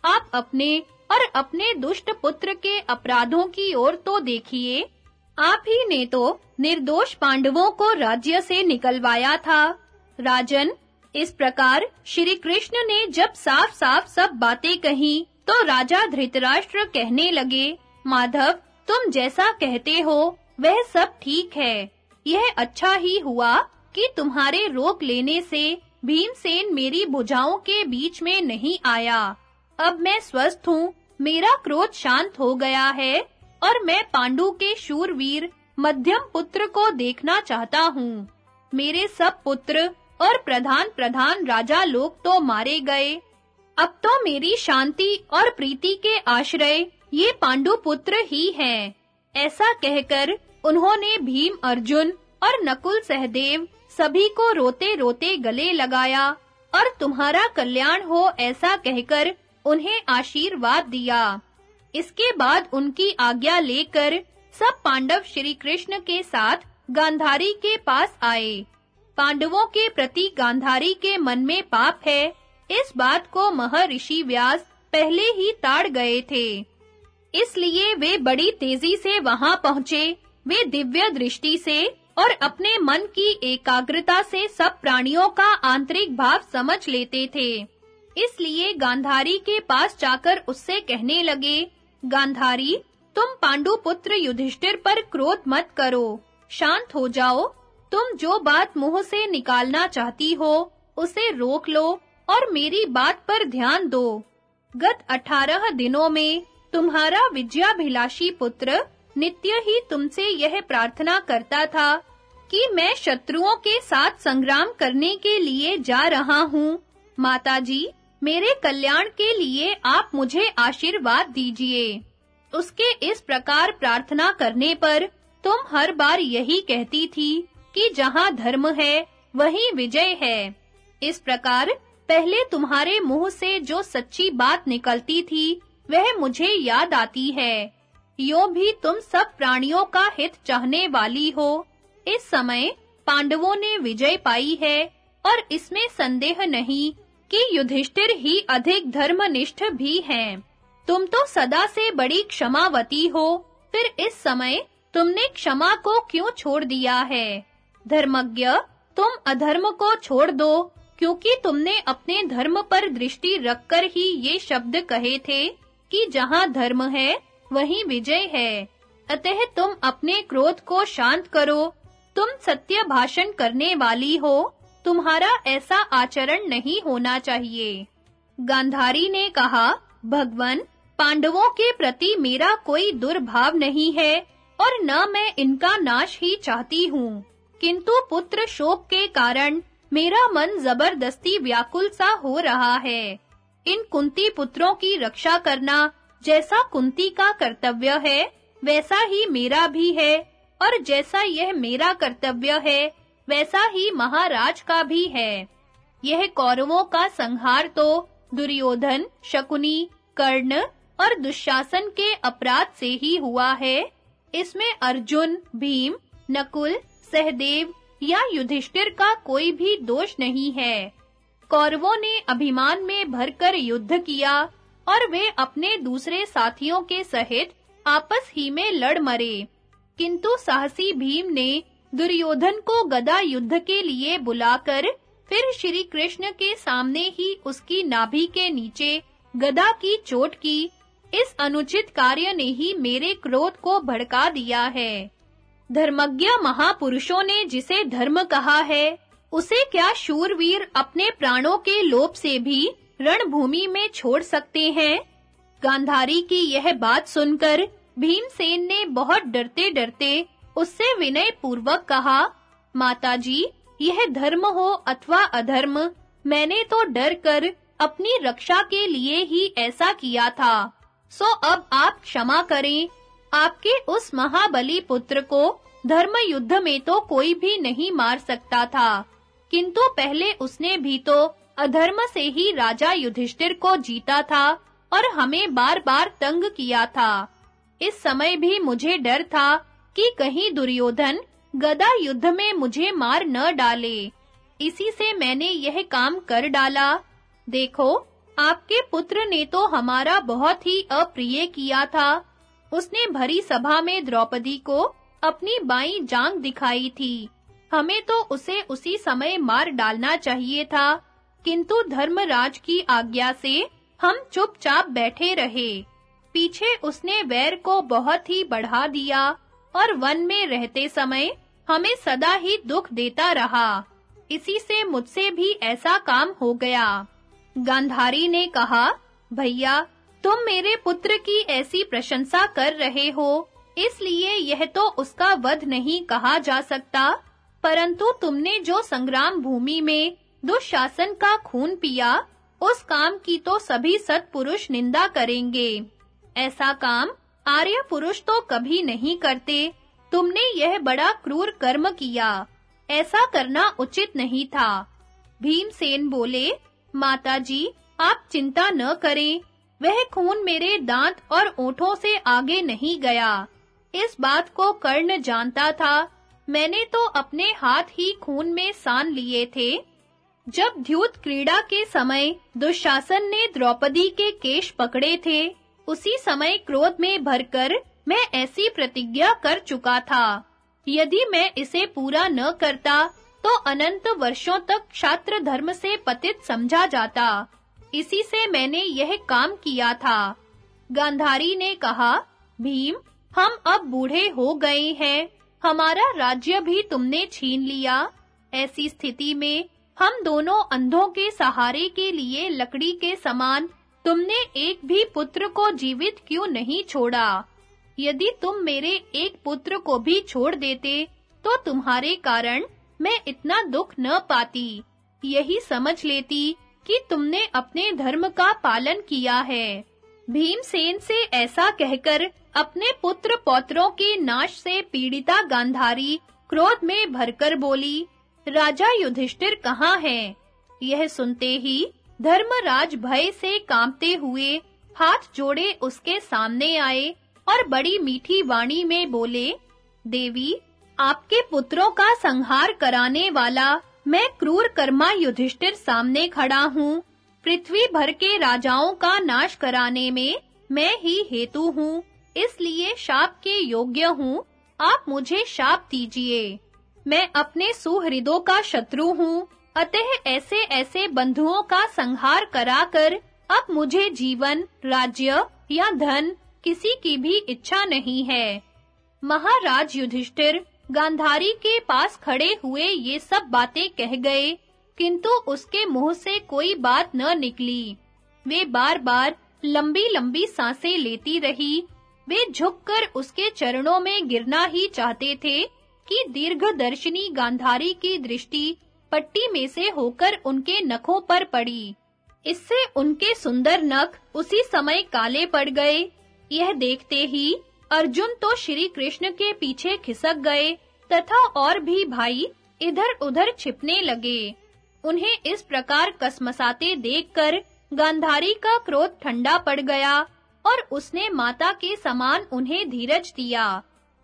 आप अपने और अपने दुष्ट पुत्र के अपराधों की ओर तो देखिए। आप ही ने तो निर्दोष पांडवों को राज्य से निकलवाया था। राजन, इस प्रकार श्री कृष्ण ने जब साफ-साफ सब बातें कही तो राजा धृतराष्ट्र कहने लगे, माधव, तुम जैसा कहते हो, वह सब ठीक है। यह अच्छा ही हुआ कि तुम्हारे रोक लेने से भीमसेन मेरी भुजाओं के बीच में नहीं आया। अब मैं स्वस्थ हूँ, मेरा क्रोध शांत हो गया है। और मैं पांडु के शूरवीर मध्यम पुत्र को देखना चाहता हूँ। मेरे सब पुत्र और प्रधान प्रधान राजा लोग तो मारे गए। अब तो मेरी शांति और प्रीति के आश्रय ये पांडु पुत्र ही हैं। ऐसा कहकर उन्होंने भीम अर्जुन और नकुल सहदेव सभी को रोते-रोते गले लगाया और तुम्हारा कल्याण हो ऐसा कहकर उन्हें आशीर्वाद दिया। इसके बाद उनकी आज्ञा लेकर सब पांडव श्री कृष्ण के साथ गांधारी के पास आए। पांडवों के प्रति गांधारी के मन में पाप है। इस बात को महर्षि व्यास पहले ही ताड़ गए थे। इसलिए वे बड़ी तेज़ी से वहाँ पहुँचे। वे दिव्य दृष्टि से और अपने मन की एकाग्रता से सब प्राणियों का आंतरिक भाव समझ लेते थे। इसलिए गांधारी के पास जाकर उससे कहने लगे गांधारी, तुम पांडु पुत्र युधिष्ठिर पर क्रोध मत करो। शांत हो जाओ। तुम जो बात मुँह से निकालना चाहती हो, उसे रोक लो और मेरी बात पर ध्यान दो। गत अठारह दिनों में तुम्हारा विद्याभिलाषी पुत्र नित्य ही तुमसे यह प्रार्थना करता था कि मैं शत्रुओं के साथ संग्राम करने के लिए जा रहा हूँ। माताजी मेरे कल्याण के लिए आप मुझे आशीर्वाद दीजिए। उसके इस प्रकार प्रार्थना करने पर तुम हर बार यही कहती थी कि जहाँ धर्म है, वहीं विजय है। इस प्रकार पहले तुम्हारे मुँह से जो सच्ची बात निकलती थी, वह मुझे याद आती है। यो भी तुम सब प्राणियों का हित चाहने वाली हो। इस समय पांडवों ने विजय पाई है और इसमें संदेह नहीं कि युधिष्ठिर ही अधिक धर्मनिष्ठ भी हैं। तुम तो सदा से बड़ी क्षमावती हो, फिर इस समय तुमने क्षमा को क्यों छोड़ दिया है? धर्मज्ञ, तुम अधर्म को छोड़ दो, क्योंकि तुमने अपने धर्म पर दृष्टि रखकर ही ये शब्द कहे थे कि जहाँ धर्म है, वहीं विजय है। अतः तुम अपने क्रोध को शांत करो। तुम सत्य भाषण करने वाली हो तुम्हारा ऐसा आचरण नहीं होना चाहिए। गांधारी ने कहा, भगवन, पांडवों के प्रति मेरा कोई दुर्भाव नहीं है, और न मैं इनका नाश ही चाहती हूँ। किंतु पुत्र शोक के कारण मेरा मन ज़बरदस्ती व्याकुल सा हो रहा है। इन कुंती पुत्रों की रक्षा करना जैसा कुंती का कर्तव्य है, वैसा ही मेरा भी है, और जैसा यह मेरा कर्तव्य है वैसा ही महाराज का भी है। यह कौरवों का संहार तो दुर्योधन, शकुनी, कर्ण और दुशासन के अपराध से ही हुआ है। इसमें अर्जुन, भीम, नकुल, सहदेव या युधिष्ठिर का कोई भी दोष नहीं है। कौरवों ने अभिमान में भरकर युद्ध किया और वे अपने दूसरे साथियों के सहित आपस ही में लड़ मरे। किंतु साहसी भीम ने दुर्योधन को गदा युद्ध के लिए बुलाकर फिर श्री कृष्ण के सामने ही उसकी नाभि के नीचे गदा की चोट की। इस अनुचित कार्य ने ही मेरे क्रोध को भड़का दिया है। धर्मज्ञ महापुरुषों ने जिसे धर्म कहा है, उसे क्या शूरवीर अपने प्राणों के लोभ से भी रणभूमि में छोड़ सकते हैं? गांधारी की यह बात सुनकर भीमसेन ने बहुत डरते-डरते उससे विनय पूर्वक कहा, माताजी, यह धर्म हो अथवा अधर्म, मैंने तो डर कर अपनी रक्षा के लिए ही ऐसा किया था। सो अब आप क्षमा करें। आपके उस महाबली पुत्र को धर्म युद्ध में तो कोई भी नहीं मार सकता था। किंतु पहले उसने भी तो अधर्म से ही राजा युधिष्ठिर को जीता था और हमें बार-बार तंग किया था। इस समय भी मुझे डर था कि कहीं दुर्योधन गदा युद्ध में मुझे मार न डाले। इसी से मैंने यह काम कर डाला। देखो, आपके पुत्र ने तो हमारा बहुत ही अप्रिय किया था। उसने भरी सभा में द्रौपदी को अपनी बाई जांग दिखाई थी। हमें तो उसे उसी समय मार डालना चाहिए था। किंतु धर्मराज की आज्ञा से हम चुपचाप बैठे रहे। पीछे उसने वैर को बहुत ही बढ़ा दिया। और वन में रहते समय हमें सदा ही दुख देता रहा। इसी से मुझसे भी ऐसा काम हो गया। गांधारी ने कहा, भैया, तुम मेरे पुत्र की ऐसी प्रशंसा कर रहे हो, इसलिए यह तो उसका वध नहीं कहा जा सकता। परंतु तुमने जो संग्राम भूमि में दुशासन का खून पिया, उस काम की तो सभी सत्पुरुष निंदा करेंगे। ऐसा काम आर्य पुरुष तो कभी नहीं करते। तुमने यह बड़ा क्रूर कर्म किया। ऐसा करना उचित नहीं था। भीमसेन बोले, माताजी, आप चिंता न करें। वह खून मेरे दांत और ओठों से आगे नहीं गया। इस बात को कर्ण जानता था। मैंने तो अपने हाथ ही खून में सान लिए थे। जब द्यूत क्रीड़ा के समय दुशासन ने द्रौपदी के केश पकड़े थे उसी समय क्रोध में भरकर मैं ऐसी प्रतिज्ञा कर चुका था। यदि मैं इसे पूरा न करता तो अनंत वर्षों तक छात्र धर्म से पतित समझा जाता। इसी से मैंने यह काम किया था। गांधारी ने कहा, भीम, हम अब बूढ़े हो गए हैं। हमारा राज्य भी तुमने छीन लिया। ऐसी स्थिति में हम दोनों अंधों के सहारे के लिए लकड़ी के समान तुमने एक भी पुत्र को जीवित क्यों नहीं छोड़ा? यदि तुम मेरे एक पुत्र को भी छोड़ देते तो तुम्हारे कारण मैं इतना दुख न पाती। यही समझ लेती कि तुमने अपने धर्म का पालन किया है। भीमसेन से ऐसा कहकर अपने पुत्र पौत्रों के नाश से पीड़िता गांधारी क्रोध में भरकर बोली, राजा युधिष्ठिर कहाँ हैं? यह सुनते ही धर्मराज भय से कांपते हुए हाथ जोड़े उसके सामने आए और बड़ी मीठी वाणी में बोले, देवी, आपके पुत्रों का संहार कराने वाला मैं क्रूर कर्मा युधिष्ठिर सामने खड़ा हूँ। पृथ्वी भर के राजाओं का नाश कराने में मैं ही हेतु हूँ। इसलिए शाप के योग्य हूँ। आप मुझे शाप दीजिए। मैं अपने सुहृदों का शत्रु हूँ। अतः ऐसे ऐसे बंधुओं का संहार कराकर अब मुझे जीवन, राज्य या धन किसी की भी इच्छा नहीं है। महाराज युधिष्ठिर गांधारी के पास खड़े हुए ये सब बातें कह गए, किंतु उसके मुँह से कोई बात न निकली। वे बार-बार लंबी-लंबी साँसें लेती रही। वे झुककर उसके चरणों में गिरना ही चाहते थे कि दीर्घदर्शिनी गांधारी की दृष्टि पट्टी में से होकर उनके नखों पर पड़ी। इससे उनके सुंदर नख उसी समय काले पड़ गए। यह देखते ही अर्जुन तो श्री कृष्ण के पीछे खिसक गए तथा और भी भाई इधर-उधर छिपने लगे। उन्हें इस प्रकार कसमसाते देखकर गांधारी का क्रोध ठंडा पड़ गया और उसने माता के समान उन्हें धीरज दिया।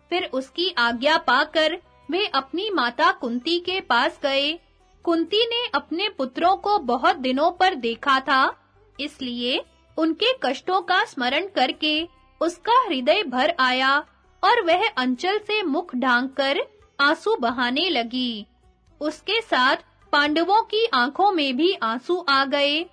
फिर उसकी आज्ञा पाकर वे अपनी माता कुंती के पास गए। कुंती ने अपने पुत्रों को बहुत दिनों पर देखा था, इसलिए उनके कष्टों का स्मरण करके उसका हृदय भर आया और वह अंचल से मुख ढांककर आँसू बहाने लगी। उसके साथ पांडवों की आँखों में भी आँसू आ गए।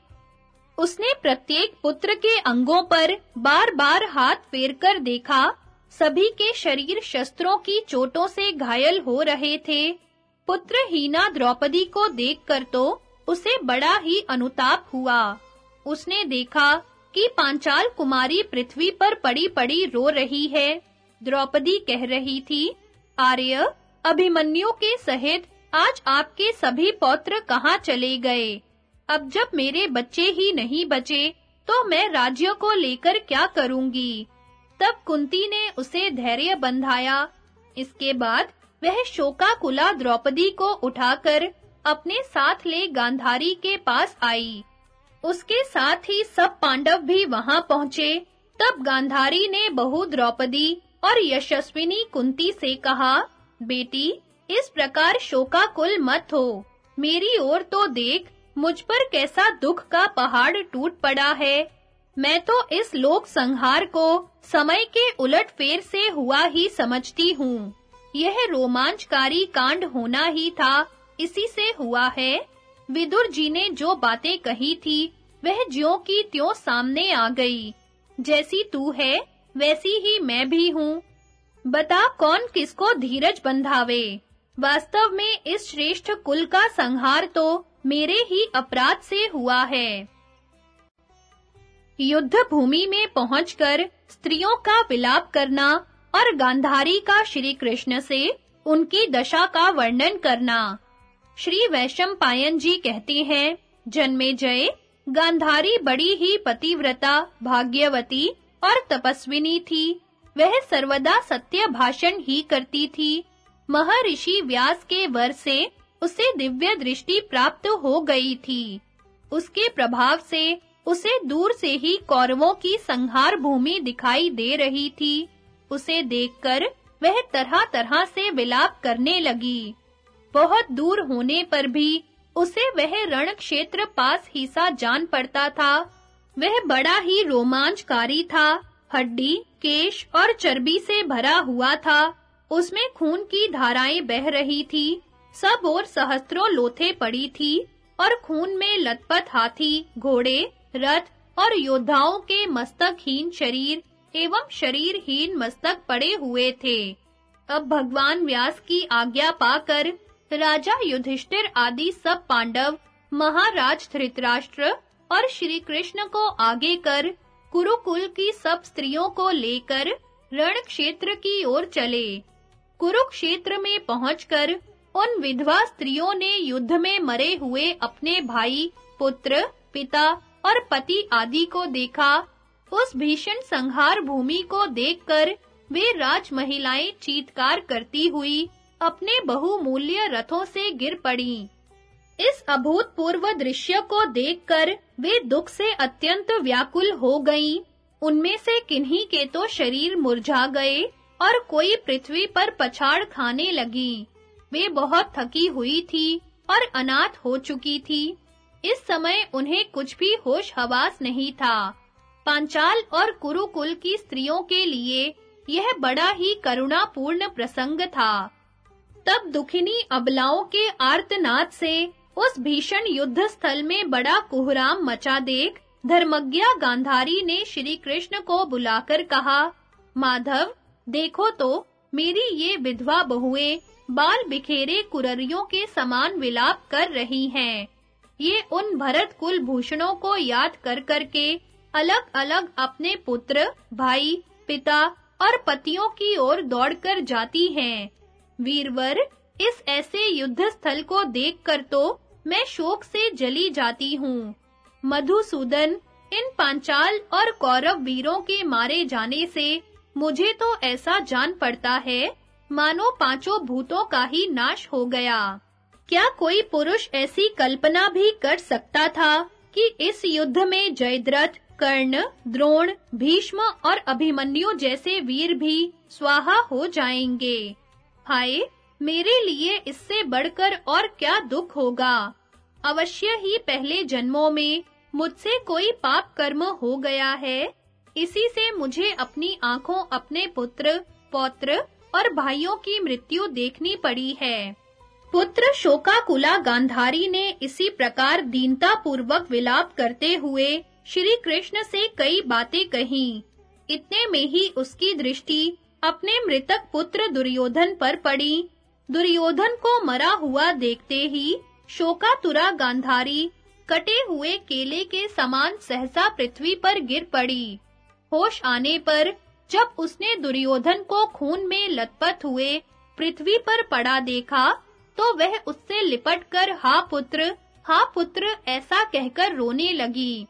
उसने प्रत्येक पुत्र के अंगों पर बार-बार हाथ फेरकर देखा, सभी के शरीर शस्त्रों की चोटों से घायल हो रहे थे। पुत्र हीना द्रौपदी को देखकर तो उसे बड़ा ही अनुताप हुआ। उसने देखा कि पांचाल कुमारी पृथ्वी पर पड़ी-पड़ी रो रही है। द्रौपदी कह रही थी, आर्य, अभिमन्यु के सहित आज आपके सभी पौत्र कहाँ चले गए? अब जब मेरे बच्चे ही नहीं बचे तो मैं राज्य को लेकर क्या करूँगी? तब कुंती ने उसे धैर्य बंधाया। इसके बाद वह शोकाकुला द्रौपदी को उठाकर अपने साथ ले गांधारी के पास आई। उसके साथ ही सब पांडव भी वहाँ पहुँचे। तब गांधारी ने बहु द्रौपदी और यशस्विनी कुंती से कहा, बेटी, इस प्रकार शोकाकुल मत हो। मेरी ओर तो देख, मुझ पर कैसा दुख का पहाड़ टूट पड़ा है। मैं तो इस लोक संहार को समय के उलट फेर से हुआ ही समझती हूँ। यह रोमांचकारी कांड होना ही था। इसी से हुआ है। विदुर जी ने जो बातें कही थी, वह ज्यों की त्यों सामने आ गई। जैसी तू है, वैसी ही मैं भी हूँ। बता कौन किसको धीरज बंधावे? वास्तव में इस श्रेष्ठ कुल का संहार तो मेरे ही अपराध से हुआ है। युद्ध भूमि में पहुंचकर स्त्रियों का विलाप करना और गांधारी का श्री कृष्ण से उनकी दशा का वर्णन करना। श्री वैशम पायन जी कहते हैं, जन्मे जय, गांधारी बड़ी ही पतिव्रता, भाग्यवती और तपस्विनी थी। वह सर्वदा सत्य भाषण ही करती थी। महर्षि व्यास के वर से उसे दिव्य दृष्टि प्राप्त हो गई थी। उसके प्रभाव से उसे दूर से ही कौरवों की संहार भूमि दिखाई दे रही थी। उसे देखकर वह तरह-तरह से विलाप करने लगी। बहुत दूर होने पर भी उसे वह रण क्षेत्र पास ही सा जान पड़ता था। वह बड़ा ही रोमांचकारी था, हड्डी, केश और चर्बी से भरा हुआ था। उसमें खून की धाराएँ बह रही थी, सब और सहस्त्रों लोथे पड़ी थी और खून में लतपत हाथी, घोड़े, रथ और योद्धाओं के मस्तकहीन शरीर एवं शरीरहीन मस्तक पड़े हुए थे। अब भगवान व्यास की आज्ञा पाकर राजा युधिष्ठिर आदि सब पांडव, महाराज धृतराष्ट्र और श्री कृष्ण को आगे कर कुरुकुल की सब स्त्रियों को लेकर रण क्षेत्र की ओर चले। कुरुक्षेत्र में पहुंचकर उन विधवा स्त्रियों ने युद्ध में मरे हुए अपने भाई, पुत्र, पिता और पति आदि को देखा उस भीषण संहार भूमि को देखकर वे राज महिलाएँ चीतकार करती हुई अपने बहुमूल्य रथों से गिर पड़ी। इस अभूतपूर्व दृश्य को देखकर वे दुख से अत्यंत व्याकुल हो गईं। उनमें से किन्हीं के तो शरीर मुरझा गए और कोई पृथ्वी पर पछाड़ खाने लगी। वे बहुत थकी हुई थी और अनाथ हो चुकी थी। इस समय उन्हें कुछ भी होश हवास नहीं था। पांचाल और कुरुकुल की स्त्रियों के लिए यह बड़ा ही करुणापूर्ण प्रसंग था। तब दुखिनी अबलाओं के आर्तनाद से उस भीषण युद्ध स्थल में बड़ा कुहराम मचा देख धर्मज्ञा गांधारी ने श्री कृष्ण को बुलाकर कहा, माधव, देखो तो मेरी ये विधवा बहुएँ बाल बिखेरे कुररियों के समान विलाप कर रही हैं। ये उन भरत कुल भूषणों को याद कर करके अलग-अलग अपने पुत्र, भाई, पिता और पतियों की ओर दौड़कर जाती हैं। वीरवर, इस ऐसे युद्ध स्थल को देखकर तो मैं शोक से जली जाती हूँ। मधुसूदन, इन पांचाल और कौरव वीरों के मारे जाने से मुझे तो ऐसा जान पड़ता है, मानो पाँचों भूतों का ही नाश हो गया। क्या कोई पुरुष ऐसी कल्पना भी कर सकता था कि इस युद्ध में जयद्रथ कर्ण, द्रोण, भीष्म और अभिमन्यु जैसे वीर भी स्वाहा हो जाएँगे। हाय, मेरे लिए इससे बढ़कर और क्या दुख होगा? अवश्य ही पहले जन्मों में मुझसे कोई पाप कर्म हो गया है। इसी से मुझे अपनी आँखों अपने पुत्र, पौत्र और भाइयों की मृत्यु देखनी पड़ी है। पुत्र शोकाकुला गांधारी ने इसी प्रकार दीनता पूर्वक विलाप करते हुए श्री कृष्ण से कई बातें कही। इतने में ही उसकी दृष्टि अपने मृतक पुत्र दुर्योधन पर पड़ी। दुर्योधन को मरा हुआ देखते ही शोकातुरा गांधारी कटे हुए केले के समान सहसा पृथ्वी पर गिर पड़ी। होश आने पर जब उसने दुर्योधन को खून में लतपत हुए पृथ्वी पर पड़ा देखा तो वह उससे लिपटकर हा पुत्र हा पुत्र, ऐसा कहकर रोने लगी।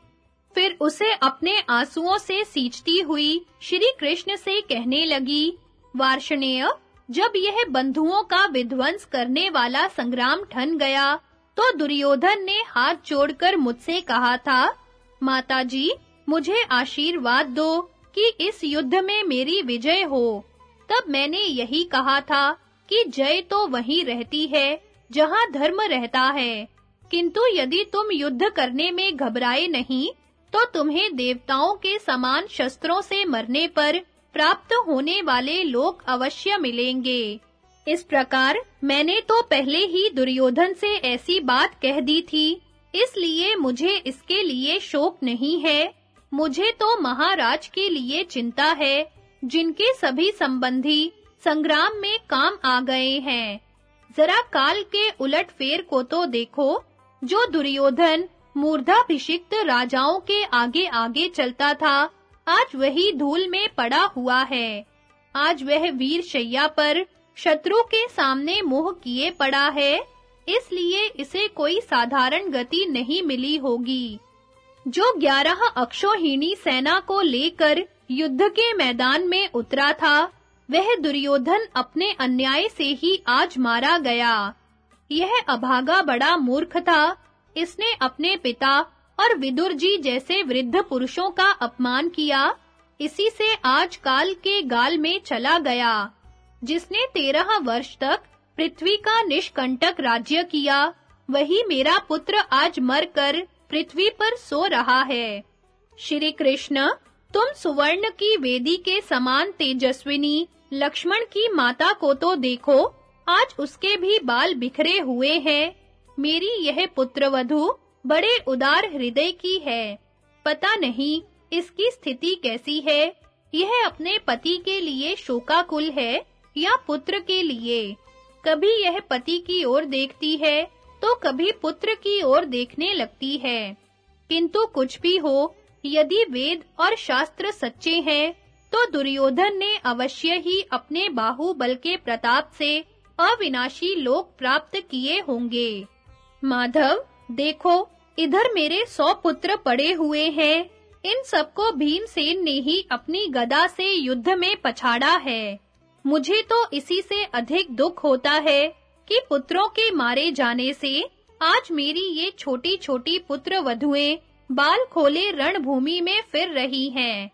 फिर उसे अपने आंसुओं से सींचती हुई श्री कृष्ण से कहने लगी, वार्षणेय, जब यह बंधुओं का विध्वंस करने वाला संग्राम ठन गया तो दुर्योधन ने हाथ जोड़कर मुझसे कहा था, माताजी, मुझे आशीर्वाद दो कि इस युद्ध में मेरी विजय हो। तब मैंने यही कहा था कि जय तो वहीं रहती है, जहाँ धर्म रहता है। किंतु यदि तुम युद्ध करने में घबराए नहीं तो तुम्हें देवताओं के समान शस्त्रों से मरने पर प्राप्त होने वाले लोक अवश्य मिलेंगे। इस प्रकार मैंने तो पहले ही दुर्योधन से ऐसी बात कह दी थी, इसलिए मुझे इसके लिए शोक नहीं है। मुझे तो महाराज के लिए चिंता है, जिनके सभी संबंधी संग्राम में काम आ गए हैं। जरा काल के उलट फेर को तो देखो, जो दुर्योधन मूर्धाभिषिक्त राजाओं के आगे आगे चलता था। आज वही धूल में पड़ा हुआ है। आज वह वीर शैया पर शत्रु के सामने मोह किए पड़ा है। इसलिए इसे कोई साधारण गति नहीं मिली होगी। जो ग्यारह अक्षोहिणी सेना को लेकर युद्ध के मैदान में उतरा था, वह दुर्योधन अपने अन्याय से ही आज मारा गया। यह अभागा बड़ा मूर्ख था। इसने अपने पिता और विदुर जी जैसे वृद्ध पुरुषों का अपमान किया। इसी से आज काल के गाल में चला गया, जिसने तेरह वर्ष तक पृथ्वी का निष्कंटक राज्य किया। वही मेरा पुत्र आज मरकर पृथ्वी पर सो रहा है। श्री कृष्ण, तुम सुवर्ण की वेदी के समान तेजस्विनी लक्ष्मण की माता को तो देखो, आज उसके भी बाल बिखरे हुए हैं। मेरी यह पुत्रवधु बड़े उदार हृदय की है। पता नहीं, इसकी स्थिति कैसी है? यह अपने पति के लिए शोकाकुल है या पुत्र के लिए? कभी यह पति की ओर देखती है तो कभी पुत्र की ओर देखने लगती है। किंतु कुछ भी हो, यदि वेद और शास्त्र सच्चे हैं तो दुर्योधन ने अवश्य ही अपने बाहुबल के प्रताप से अविनाशी लोक प्राप्त किए होंगे। माधव, देखो, इधर मेरे सौ पुत्र पड़े हुए हैं। इन सबको भीमसेन ने ही अपनी गदा से युद्ध में पछाड़ा है। मुझे तो इसी से अधिक दुख होता है कि पुत्रों के मारे जाने से आज मेरी ये छोटी-छोटी पुत्र वधुएँ बाल खोले रणभूमि में फिर रही हैं।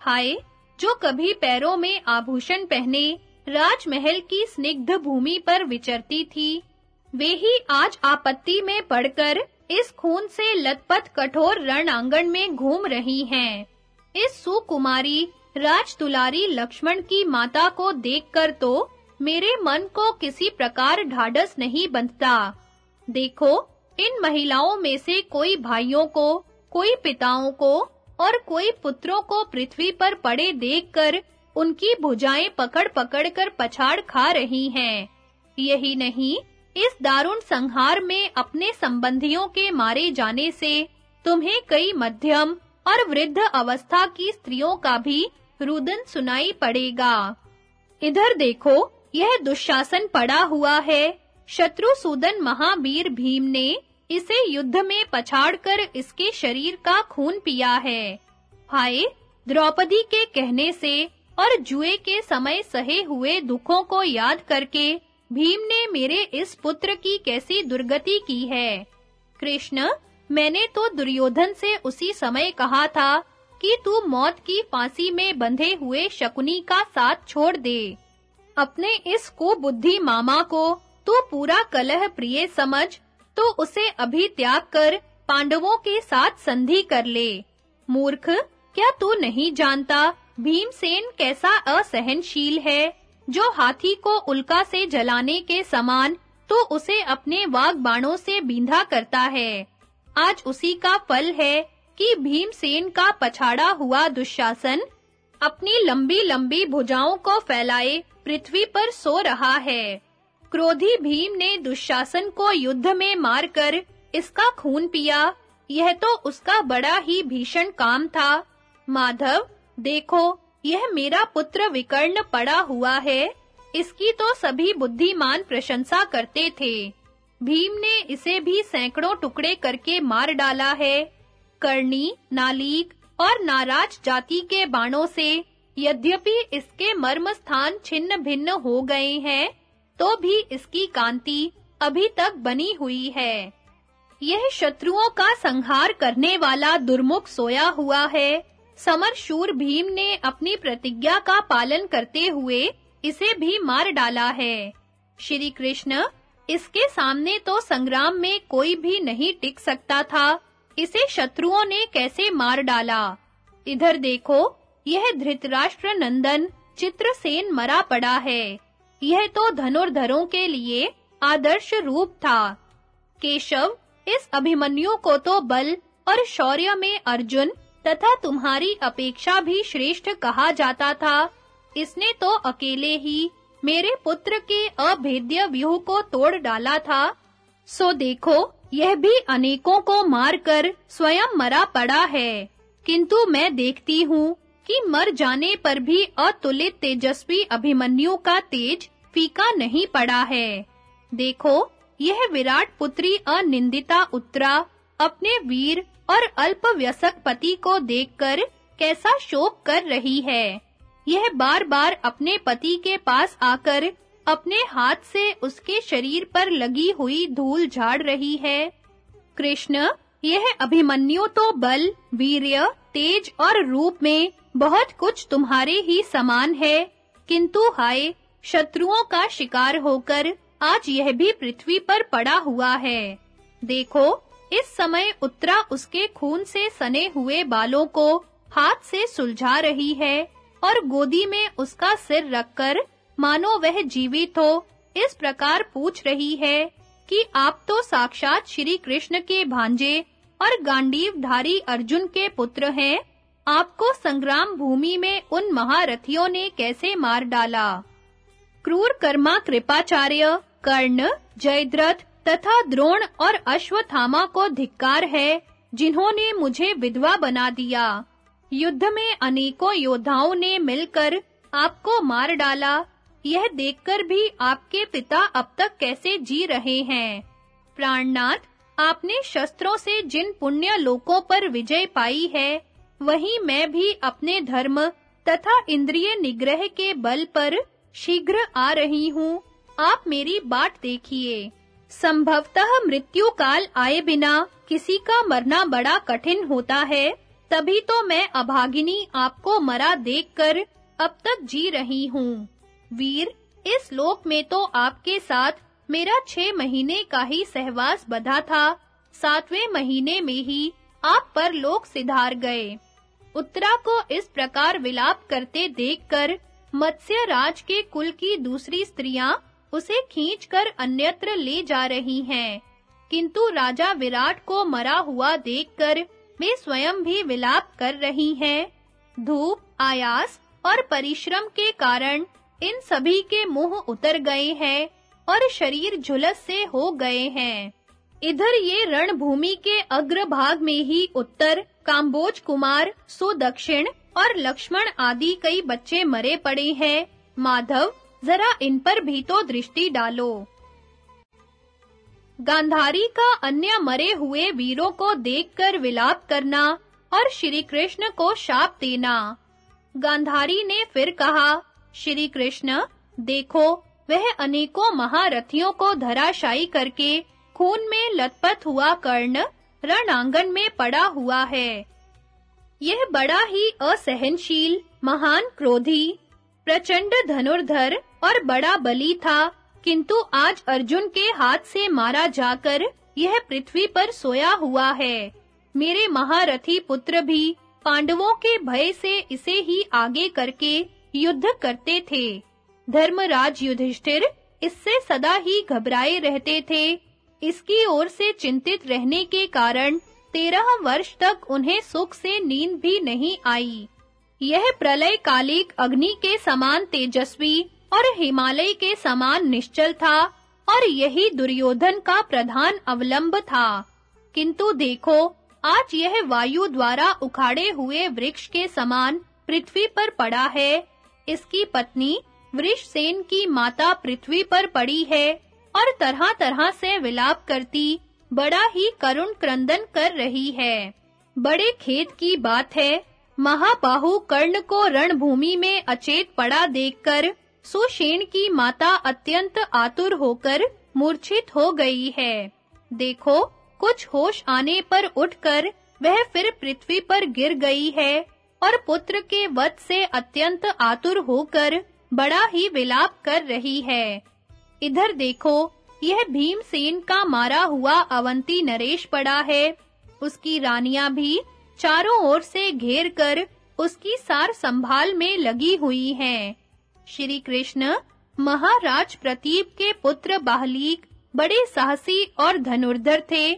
हाय, जो कभी पैरों में आभूषण पहने राजमहल की स्निग्ध भूमि पर विचरती थी वे ही आज आपत्ति में पड़कर इस खून से लतपथ कठोर रण आँगन में घूम रही हैं। इस सुकुमारी राजदुलारी लक्ष्मण की माता को देखकर तो मेरे मन को किसी प्रकार ढाढ़स नहीं बंधता। देखो, इन महिलाओं में से कोई भाइयों को, कोई पिताओं को और कोई पुत्रों को पृथ्वी पर पड़े देखकर उनकी भुजाएँ पकड़-पकड़ कर पछाड़ खा रही हैं। यही नहीं इस दारुण संहार में अपने संबंधियों के मारे जाने से तुम्हें कई मध्यम और वृद्ध अवस्था की स्त्रियों का भी रुदन सुनाई पड़ेगा। इधर देखो, यह दुशासन पड़ा हुआ है। शत्रुसूदन महावीर भीम ने इसे युद्ध में पछाड़कर इसके शरीर का खून पिया है। हाय, द्रौपदी के कहने से और जुए के समय सहे हुए दुखों को याद करके भीम ने मेरे इस पुत्र की कैसी दुर्गति की है? कृष्ण, मैंने तो दुर्योधन से उसी समय कहा था कि तू मौत की फांसी में बंधे हुए शकुनी का साथ छोड़ दे। अपने इस कुबुद्धि मामा को तू पूरा कलह प्रिय समझ तो उसे अभी त्याग कर पांडवों के साथ संधि कर ले। मूर्ख, क्या तू नहीं जानता भीमसेन कैसा असहनशील है? जो हाथी को उल्का से जलाने के समान तो उसे अपने वाग बाणों से बींधा करता है। आज उसी का फल है कि भीमसेन का पछाड़ा हुआ दुशासन अपनी लंबी-लंबी भुजाओं को फैलाए, पृथ्वी पर सो रहा है। क्रोधी भीम ने दुशासन को युद्ध में मारकर इसका खून पिया। यह तो उसका बड़ा ही भीषण काम था। माधव, देखो यह मेरा पुत्र विकर्ण पड़ा हुआ है। इसकी तो सभी बुद्धिमान प्रशंसा करते थे। भीम ने इसे भी सैकड़ों टुकड़े करके मार डाला है। कर्णी नालीक और नाराज़ जाति के बाणों से यद्यपि इसके मर्म स्थान छिन्न भिन्न हो गए हैं तो भी इसकी कांति अभी तक बनी हुई है। यह शत्रुओं का संहार करने वाला दुर्मुख सोया हुआ है। समर शूर भीम ने अपनी प्रतिज्ञा का पालन करते हुए इसे भी मार डाला है। श्री कृष्ण, इसके सामने तो संग्राम में कोई भी नहीं टिक सकता था। इसे शत्रुओं ने कैसे मार डाला? इधर देखो, यह धृतराष्ट्र नंदन चित्रसेन मरा पड़ा है। यह तो धनुर्धरों के लिए आदर्श रूप था। केशव, इस अभिमन्यु को तो बल और शौर्य में अर्जुन तथा तुम्हारी अपेक्षा भी श्रेष्ठ कहा जाता था। इसने तो अकेले ही मेरे पुत्र के अभेद्य व्यूह को तोड़ डाला था। सो देखो, यह भी अनेकों को मारकर स्वयं मरा पड़ा है। किंतु मैं देखती हूँ कि मर जाने पर भी अतुलित तेजस्वी अभिमन्यु का तेज फीका नहीं पड़ा है। देखो, यह विराट पुत्री अनिंदिता उत्तरा अपने वीर और अल्प व्यसक पति को देखकर कैसा शोक कर रही है। यह बार-बार अपने पति के पास आकर अपने हाथ से उसके शरीर पर लगी हुई धूल झाड़ रही है। कृष्ण, यह अभिमन्यु तो बल, वीर्य, तेज और रूप में बहुत कुछ तुम्हारे ही समान है। किंतु हाय, शत्रुओं का शिकार होकर आज यह भी पृथ्वी पर पड़ा हुआ है। देखो इस समय उत्तरा उसके खून से सने हुए बालों को हाथ से सुलझा रही है और गोदी में उसका सिर रखकर, मानो वह जीवित हो, इस प्रकार पूछ रही है कि आप तो साक्षात श्री कृष्ण के भांजे और गांडीवधारी अर्जुन के पुत्र हैं, आपको संग्राम भूमि में उन महारथियों ने कैसे मार डाला? क्रूर कर्मा कृपाचार्य, कर्ण, जयद्रथ तथा द्रोण और अश्वत्थामा को धिक्कार है, जिन्होंने मुझे विधवा बना दिया। युद्ध में अनेकों योद्धाओं ने मिलकर आपको मार डाला। यह देखकर भी आपके पिता अब तक कैसे जी रहे हैं? प्राणनाथ, आपने शस्त्रों से जिन पुण्य लोकों पर विजय पाई है, वहीं मैं भी अपने धर्म तथा इंद्रिय निग्रह के बल पर शीघ्र आ रही हूँ। आप मेरी बाट देखिए। संभवतः मृत्यु काल आए बिना किसी का मरना बड़ा कठिन होता है। तभी तो मैं अभागिनी आपको मरा देखकर अब तक जी रही हूँ। वीर, इस लोक में तो आपके साथ मेरा छह महीने का ही सहवास बधा था। सातवें महीने में ही आप पर लोक सिधार गए। उत्तरा को इस प्रकार विलाप करते देखकर मत्स्य राज के कुल की दूसरी स्त्रियाँ उसे खींचकर अन्यत्र ले जा रही हैं। किंतु राजा विराट को मरा हुआ देखकर वे स्वयं भी विलाप कर रही हैं। धूप, आयास और परिश्रम के कारण इन सभी के मुँह उतर गए हैं और शरीर झुलस से हो गए हैं। इधर ये रणभूमि के अग्रभाग में ही उत्तर, काम्बोज कुमार, सुदक्षिण और लक्ष्मण आदि कई बच्चे मरे पड़े हैं। माधव जरा इन पर भी तो दृष्टि डालो। गांधारी का अन्य मरे हुए वीरों को देखकर विलाप करना और श्री कृष्ण को शाप देना। गांधारी ने फिर कहा श्री कृष्ण देखो, वह अनेकों महारथियों को धराशायी करके खून में लथपथ हुआ कर्ण, रणांगन में पड़ा हुआ है। यह बड़ा ही असहनशील, महान क्रोधी, प्रचंड धनुर्धर और बड़ा बली था, किंतु आज अर्जुन के हाथ से मारा जाकर यह पृथ्वी पर सोया हुआ है। मेरे महारथी पुत्र भी पांडवों के भय से इसे ही आगे करके युद्ध करते थे। धर्मराज युधिष्ठिर इससे सदा ही घबराए रहते थे। इसकी ओर से चिंतित रहने के कारण तेरह वर्ष तक उन्हें सुख से नींद भी नहीं आई। यह प्रलय कालिक अग्नि के समान तेजस्वी और हिमालय के समान निश्चल था, और यही दुर्योधन का प्रधान अवलंब था। किंतु देखो, आज यह वायु द्वारा उखाड़े हुए वृक्ष के समान पृथ्वी पर पड़ा है। इसकी पत्नी वृषसेन की माता पृथ्वी पर पड़ी है, और तरह-तरह से विलाप करती, बड़ा ही करुण क्रंदन कर रही है। बड़े खेत की बात है, महाबाहु कर्ण को रणभूमि में अचेत पड़ा देखकर सुषेण की माता अत्यंत आतुर होकर मूर्छित हो गई है। देखो, कुछ होश आने पर उठकर वह फिर पृथ्वी पर गिर गई है और पुत्र के वध से अत्यंत आतुर होकर बड़ा ही विलाप कर रही है। इधर देखो, यह भीमसेन का मारा हुआ अवंती नरेश पड़ा है। उसकी रानियाँ भी चारों ओर से घेर कर उसकी सार संभाल में लगी हुई हैं। श्री कृष्ण महाराज प्रतीप के पुत्र बाहलीक बड़े साहसी और धनुर्धर थे।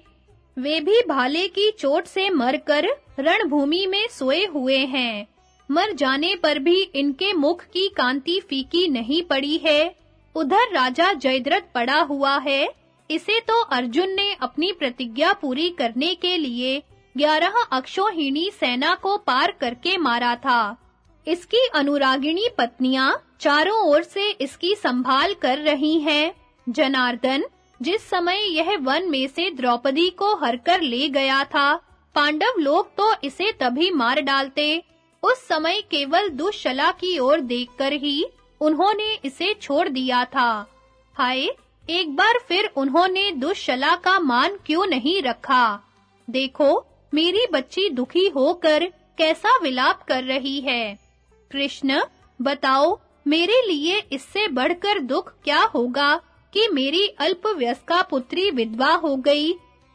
वे भी भाले की चोट से मरकर रणभूमि में सोए हुए हैं। मर जाने पर भी इनके मुख की कांति फीकी नहीं पड़ी है। उधर राजा जयद्रथ पड़ा हुआ है। इसे तो अर्जुन ने अपनी प्रतिज्ञा पूरी करने के लिए ग्यारह अक्षोहिणी सेना को पार करके मारा था। इसकी अनुरागिणी पत्नियाँ चारों ओर से इसकी संभाल कर रही हैं। जनार्दन, जिस समय यह वन में से द्रौपदी को हरकर ले गया था, पांडव लोग तो इसे तभी मार डालते। उस समय केवल दुष्शला की ओर देखकर ही उन्होंने इसे छोड़ दिया था। हाय, एक बार फिर उन्होंने दुष्शला का मान क्यों नहीं रखा? देखो, मेरी बच्ची दुखी होकर कैसा विलाप कर रही है। कृष्ण, बताओ मेरे लिए इससे बढ़कर दुख क्या होगा कि मेरी अल्पव्यस्का पुत्री विधवा हो गई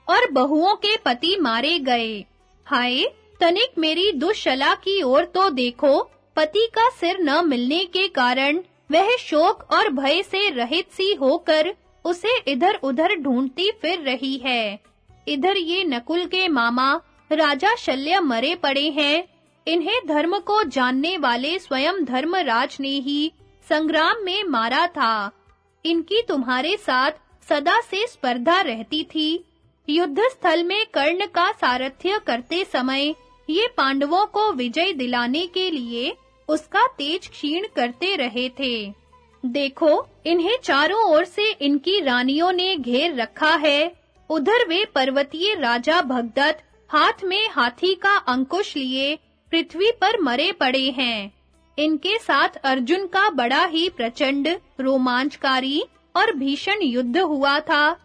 और बहुओं के पति मारे गए। हाय, तनिक मेरी दुष्शला की ओर तो देखो, पति का सिर न मिलने के कारण वह शोक और भय से रहित सी होकर उसे इधर-उधर ढूंढती फिर रही है। इधर ये नकुल के मामा, राजा शल्य मरे पड़े हैं इन्हें धर्म को जानने वाले स्वयं धर्मराज ने ही संग्राम में मारा था। इनकी तुम्हारे साथ सदा से स्पर्धा रहती थी। युद्ध स्थल में कर्ण का सारथ्य करते समय ये पांडवों को विजय दिलाने के लिए उसका तेज क्षीण करते रहे थे। देखो, इन्हें चारों ओर से इनकी रानियों ने घेर रखा है। उधर वे पर्वतीय राजा भगदत्त हाथ में हाथी का अंकुश लिए पृथ्वी पर मरे पड़े हैं। इनके साथ अर्जुन का बड़ा ही प्रचंड, रोमांचकारी और भीषण युद्ध हुआ था।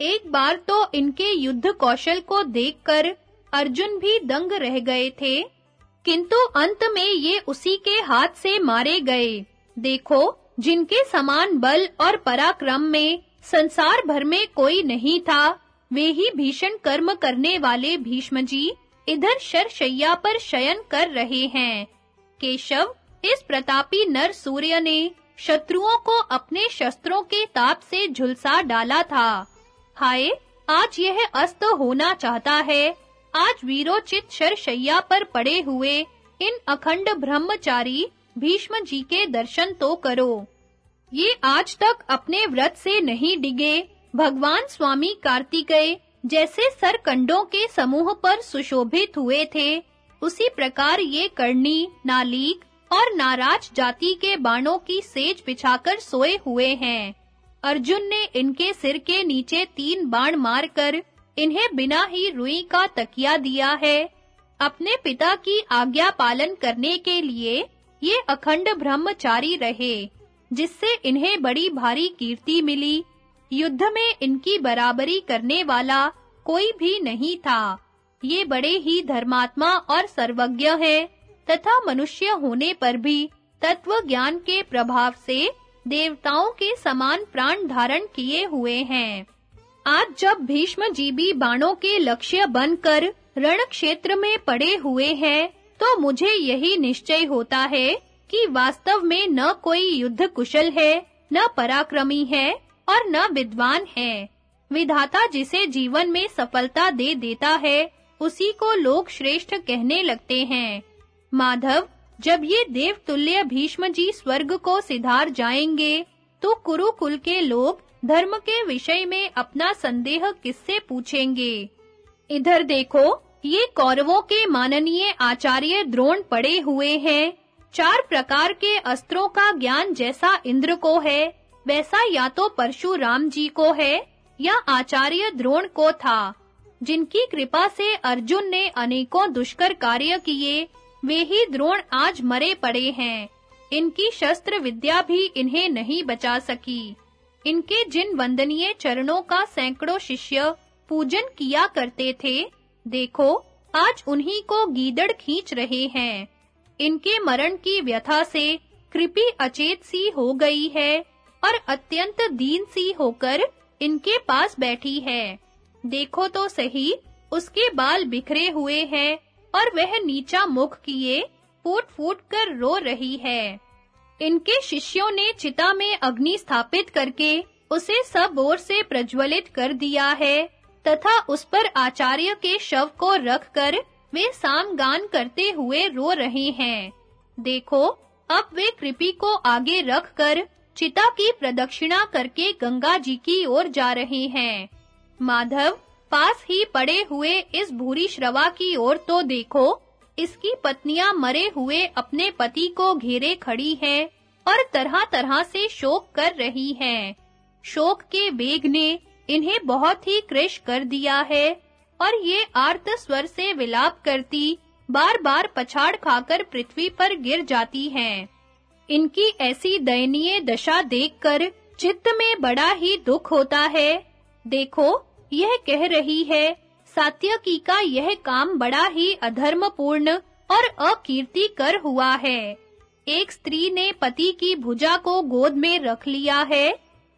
एक बार तो इनके युद्ध कौशल को देखकर अर्जुन भी दंग रह गए थे। किंतु अंत में ये उसी के हाथ से मारे गए। देखो, जिनके समान बल और पराक्रम में संसार भर में कोई नहीं था, वे ही भीषण कर्म करने वाले भीष्म इधर शरशैया पर शयन कर रहे हैं। केशव, इस प्रतापी नर सूर्य ने शत्रुओं को अपने शस्त्रों के ताप से झुलसा डाला था। हाय, आज यह अस्त होना चाहता है। आज वीरोचित शरशैया पर पड़े हुए इन अखंड ब्रह्मचारी भीष्म जी के दर्शन तो करो। ये आज तक अपने व्रत से नहीं डिगे। भगवान स्वामी कार्तिकेय जैसे सरकंडों के समूह पर सुशोभित हुए थे, उसी प्रकार ये कर्णी नालीक और नाराज़ जाति के बाणों की सेज बिछाकर सोए हुए हैं। अर्जुन ने इनके सिर के नीचे तीन बाण मारकर इन्हें बिना ही रुई का तकिया दिया है। अपने पिता की आज्ञा पालन करने के लिए ये अखंड ब्रह्मचारी रहे, जिससे इन्हें बड़ी भारी कीर्ति मिली। युद्ध में इनकी बराबरी करने वाला कोई भी नहीं था। ये बड़े ही धर्मात्मा और सर्वज्ञ हैं, तथा मनुष्य होने पर भी तत्व ज्ञान के प्रभाव से देवताओं के समान प्राण धारण किए हुए हैं। आज जब भीष्म जी भी बाणों के लक्ष्य बनकर रण क्षेत्र में पड़े हुए हैं तो मुझे यही निश्चय होता है कि वास्तव में न कोई युद्ध कुशल है, न पराक्रमी है और न विद्वान है। विधाता जिसे जीवन में सफलता दे देता है, उसी को लोग श्रेष्ठ कहने लगते हैं। माधव, जब ये देवतुल्य भीष्म जी स्वर्ग को सिधार जाएँगे तो कुरुकुल के लोग धर्म के विषय में अपना संदेह किससे पूछेंगे? इधर देखो, ये कौरवों के माननीय आचार्य द्रोण पड़े हुए हैं। चार प्रकार के अस्त्रों का ज्ञान जैसा इंद्र को है। वैसा या तो परशुराम जी को है, या आचार्य द्रोण को था, जिनकी कृपा से अर्जुन ने अनेकों दुष्कर कार्य किए, वे ही द्रोण आज मरे पड़े हैं। इनकी शस्त्र विद्या भी इन्हें नहीं बचा सकी। इनके जिन वंदनीय चरणों का सैकड़ों शिष्य पूजन किया करते थे, देखो, आज उन्हीं को गीदड़ खींच रहे हैं। इनके मरण की व्यथा से कृपी अचेत सी हो गई है। और अत्यंत दीन सी होकर इनके पास बैठी है। देखो तो सही, उसके बाल बिखरे हुए हैं और वह नीचा मुख किए फूट-फूट कर रो रही है। इनके शिष्यों ने चिता में अग्नि स्थापित करके उसे सब ओर से प्रज्वलित कर दिया है तथा उस पर आचार्य के शव को रखकर वे सामगान करते हुए रो रहे हैं। देखो, अब वे कृपी को आगे रखकर चिता की प्रदक्षिणा करके गंगा जी की ओर जा रहे हैं। माधव, पास ही पड़े हुए इस भूरी श्रवा की ओर तो देखो, इसकी पत्नियाँ मरे हुए अपने पति को घेरे खड़ी हैं और तरह-तरह से शोक कर रही हैं। शोक के वेग ने इन्हें बहुत ही कृश कर दिया है और ये आर्त स्वर से विलाप करती बार-बार पछाड़ खाकर पृथ्वी पर गिर जाती हैं। इनकी ऐसी दयनीय दशा देखकर चित्त में बड़ा ही दुख होता है। देखो, यह कह रही है, सात्यकी का यह काम बड़ा ही अधर्मपूर्ण और अकीर्ति कर हुआ है। एक स्त्री ने पति की भुजा को गोद में रख लिया है।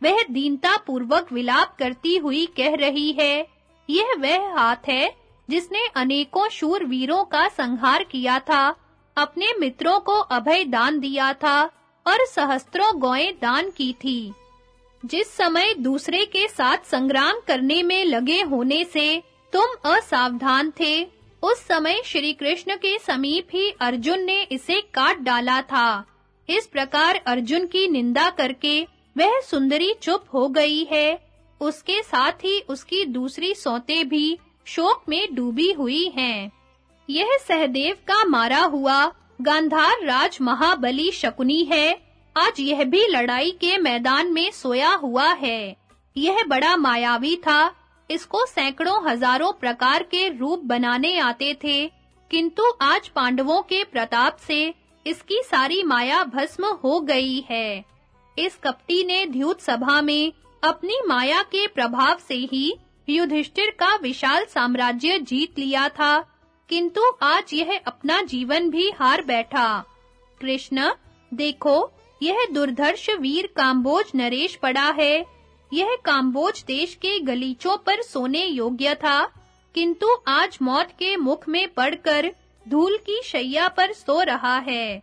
वह दीनता पूर्वक विलाप करती हुई कह रही है, यह वह हाथ है जिसने अनेकों शूर वीरों का संहार किया था। अपने मित्रों को अभय दान दिया था और सहस्त्रों गौएँ दान की थी। जिस समय दूसरे के साथ संग्राम करने में लगे होने से तुम असावधान थे। उस समय श्री कृष्ण के समीप ही अर्जुन ने इसे काट डाला था। इस प्रकार अर्जुन की निंदा करके वह सुंदरी चुप हो गई है। उसके साथ ही उसकी दूसरी सौते भी शोक में डूबी हुई हैं। यह सहदेव का मारा हुआ गांधार राज महाबली शकुनी है। आज यह भी लड़ाई के मैदान में सोया हुआ है। यह बड़ा मायावी था। इसको सैकड़ों हज़ारों प्रकार के रूप बनाने आते थे। किंतु आज पांडवों के प्रताप से इसकी सारी माया भस्म हो गई है। इस कपटी ने द्यूत सभा में अपनी माया के प्रभाव से ही युधिष्ठिर का विशाल साम्राज्य जीत लिया था। किंतु आज यह अपना जीवन भी हार बैठा। कृष्ण, देखो, यह दुर्धर्ष वीर काम्बोज नरेश पड़ा है। यह काम्बोज देश के गलीचों पर सोने योग्य था। किंतु आज मौत के मुख में पड़कर धूल की शैया पर सो रहा है।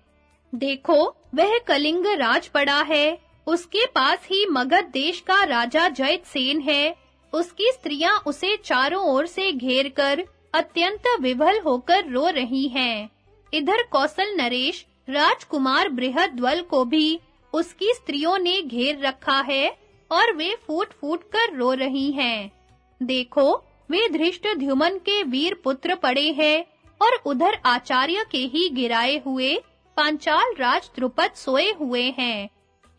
देखो, वह कलिंग राज पड़ा है। उसके पास ही मगध देश का राजा जयत सेन है। उसकी स्त्रियाँ उसे चारों ओर से घेरकर अत्यंत विभल होकर रो रही हैं। इधर कौशल नरेश, राजकुमार बृहद्वल को भी उसकी स्त्रियों ने घेर रखा है और वे फूट-फूट कर रो रही हैं। देखो, वे धृष्ट ध्युमन के वीर पुत्र पड़े हैं और उधर आचार्य के ही गिराए हुए पांचाल राज द्रुपद सोए हुए हैं।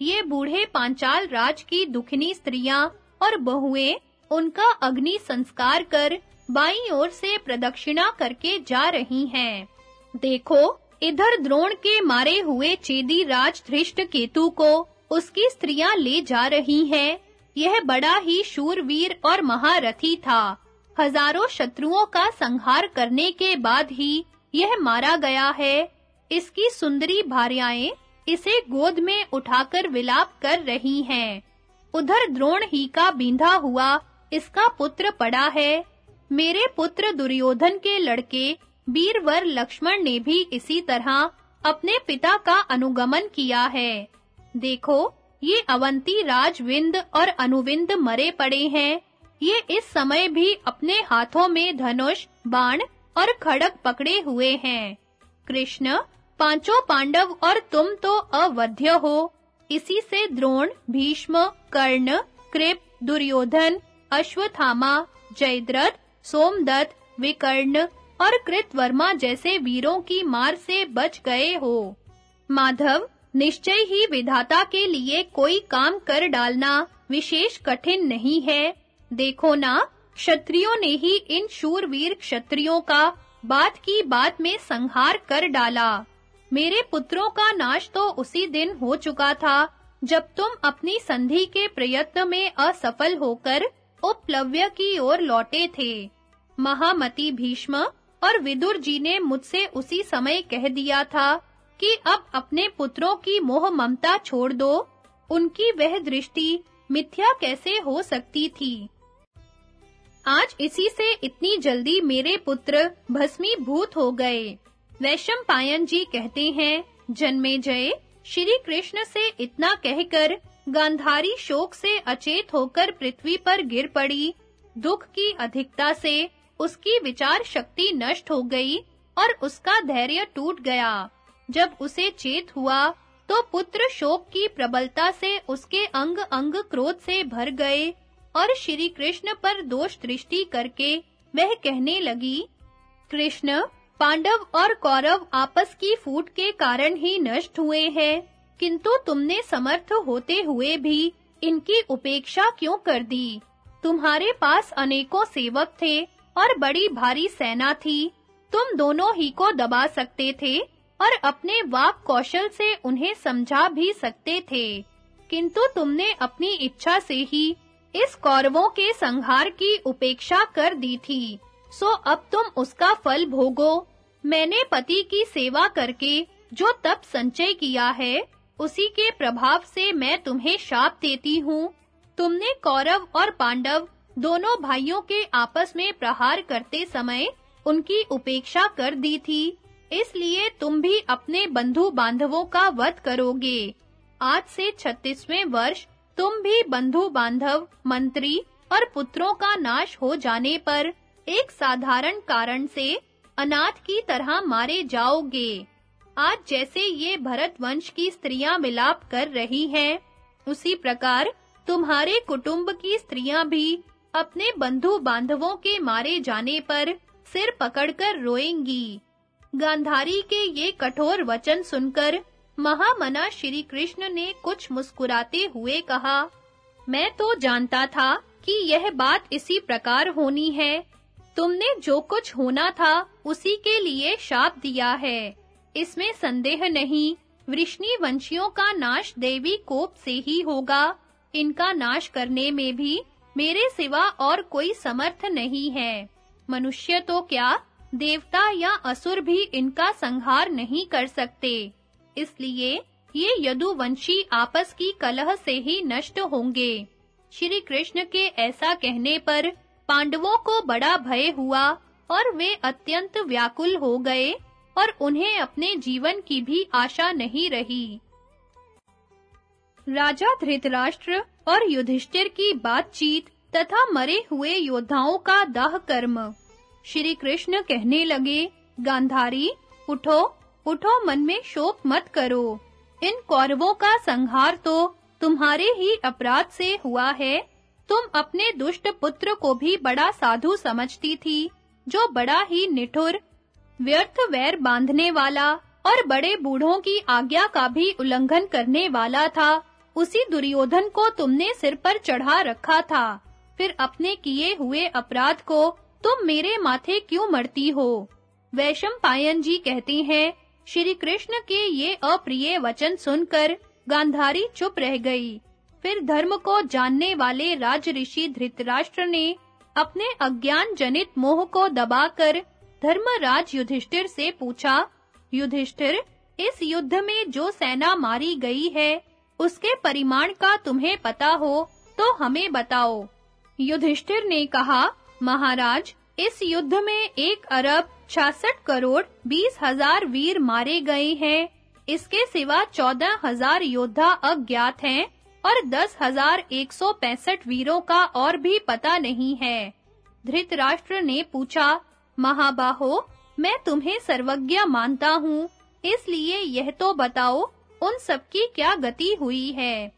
ये बूढ़े पांचाल राज की दुखनी स्त्रियाँ और बहुएँ उनका अग्नि संस्कार कर बाईं ओर से प्रदक्षिणा करके जा रही हैं। देखो, इधर द्रोण के मारे हुए चेदी राज धृष्ट केतु को उसकी स्त्रियाँ ले जा रही हैं। यह बड़ा ही शूरवीर और महारथी था। हज़ारों शत्रुओं का संहार करने के बाद ही यह मारा गया है। इसकी सुंदरी भार्याएँ इसे गोद में उठाकर विलाप कर रही हैं। उधर द्रोण ही का बींधा हुआ, इसका पुत्र पड़ा है। मेरे पुत्र दुर्योधन के लड़के वीरवर लक्ष्मण ने भी इसी तरह अपने पिता का अनुगमन किया है। देखो, ये अवंती राजविंद और अनुविंद मरे पड़े हैं। ये इस समय भी अपने हाथों में धनुष, बाण और खड़ग पकड़े हुए हैं। कृष्ण, पाँचों पांडव और तुम तो अवध्य हो। इसी से द्रोण, भीष्म, कर्ण, कृप, दुर्योधन, अश्वत्थामा, जयद्रथ सोमदत्त, विकर्ण और कृतवर्मा जैसे वीरों की मार से बच गए हो। माधव, निश्चय ही विधाता के लिए कोई काम कर डालना विशेष कठिन नहीं है। देखो ना, क्षत्रियों ने ही इन शूरवीर क्षत्रियों का बात की बात में संहार कर डाला। मेरे पुत्रों का नाश तो उसी दिन हो चुका था, जब तुम अपनी संधि के प्रयत्न में असफल होकर उपलव्य की ओर लौटे थे। महामती भीष्म और विदुर जी ने मुझसे उसी समय कह दिया था कि अब अपने पुत्रों की मोह ममता छोड़ दो। उनकी वह दृष्टि मिथ्या कैसे हो सकती थी? आज इसी से इतनी जल्दी मेरे पुत्र भस्मीभूत हो गए। वैशम पायन जी कहते हैं, जन्मे जय, श्री कृष्ण से इतना कहकर गांधारी शोक से अचेत होकर पृथ्वी पर गिर पड़ी। दुख की अधिकता से उसकी विचार शक्ति नष्ट हो गई और उसका धैर्य टूट गया। जब उसे चेत हुआ तो पुत्र शोक की प्रबलता से उसके अंग अंग क्रोध से भर गए और श्री कृष्ण पर दोष दृष्टि करके वह कहने लगी, कृष्ण, पांडव और कौरव आपस की फूट के कारण ही नष्ट हुए हैं। किंतु तुमने समर्थ होते हुए भी इनकी उपेक्षा क्यों कर दी? तुम्हारे पास अनेकों सेवक थे और बड़ी भारी सेना थी। तुम दोनों ही को दबा सकते थे और अपने वाक कौशल से उन्हें समझा भी सकते थे। किंतु तुमने अपनी इच्छा से ही इस कौरवों के संहार की उपेक्षा कर दी थी। सो अब तुम उसका फल भोगो। मैंने पति की सेवा करके जो तप संचय किया है उसी के प्रभाव से मैं तुम्हें शाप देती हूँ। तुमने कौरव और पांडव दोनों भाइयों के आपस में प्रहार करते समय उनकी उपेक्षा कर दी थी। इसलिए तुम भी अपने बंधु बांधवों का वध करोगे। आज से 36वें वर्ष तुम भी बंधु बांधव मंत्री और पुत्रों का नाश हो जाने पर एक साधारण कारण से अनाथ की तरह मारे जाओगे। आज जैसे ये भरत वंश की स्त्रियाँ मिलाप कर रही हैं, उसी प्रकार तुम्हारे कुटुंब की स्त्रियाँ भी अपने बंधु बांधवों के मारे जाने पर सिर पकड़कर रोएँगी। गांधारी के ये कठोर वचन सुनकर महामना श्री कृष्ण ने कुछ मुस्कुराते हुए कहा, मैं तो जानता था कि यह बात इसी प्रकार होनी है। तुमने जो कुछ होना था उसी के लिए शाप दिया है। इसमें संदेह नहीं वृष्णि वंशियों का नाश देवी कोप से ही होगा। इनका नाश करने में भी मेरे सिवा और कोई समर्थ नहीं है। मनुष्य तो क्या देवता या असुर भी इनका संहार नहीं कर सकते। इसलिए ये यदुवंशी आपस की कलह से ही नष्ट होंगे। श्री कृष्ण के ऐसा कहने पर पांडवों को बड़ा भय हुआ और वे अत्यंत व्याकुल हो गए। और उन्हें अपने जीवन की भी आशा नहीं रही। राजा धृतराष्ट्र और युधिष्ठिर की बातचीत तथा मरे हुए योद्धाओं का दाह कर्म। श्री कृष्ण कहने लगे, गांधारी, उठो उठो मन में शोक मत करो। इन कौरवों का संहार तो तुम्हारे ही अपराध से हुआ है। तुम अपने दुष्ट पुत्र को भी बड़ा साधु समझती थी, जो बड़ा ही निठुर व्यर्थ वैर बांधने वाला और बड़े बूढ़ों की आज्ञा का भी उल्लंघन करने वाला था। उसी दुर्योधन को तुमने सिर पर चढ़ा रखा था। फिर अपने किए हुए अपराध को तुम मेरे माथे क्यों मरती हो? वैशम पायन जी कहते हैं, श्री कृष्ण के ये अप्रिय वचन सुनकर गांधारी चुप रह गई। फिर धर्म को जानने वाले राज ऋषि धृतराष्ट्र ने अपने अज्ञान जनित मोह को दबाकर धर्मराज युधिष्ठिर से पूछा, युधिष्ठिर, इस युद्ध में जो सेना मारी गई है, उसके परिमाण का तुम्हें पता हो तो हमें बताओ। युधिष्ठिर ने कहा, महाराज, इस युद्ध में एक अरब छियासठ करोड़ बीस हज़ार वीर मारे गए हैं। इसके सिवा चौदह हज़ार योद्धा अज्ञात हैं और दस हज़ार एक सौ पैंसठ वीरों का और भी पता नहीं है। धृतराष्ट्र ने पूछा महाबाहो, मैं तुम्हें सर्वज्ञ मानता हूँ। इसलिए यह तो बताओ, उन सबकी क्या गति हुई है?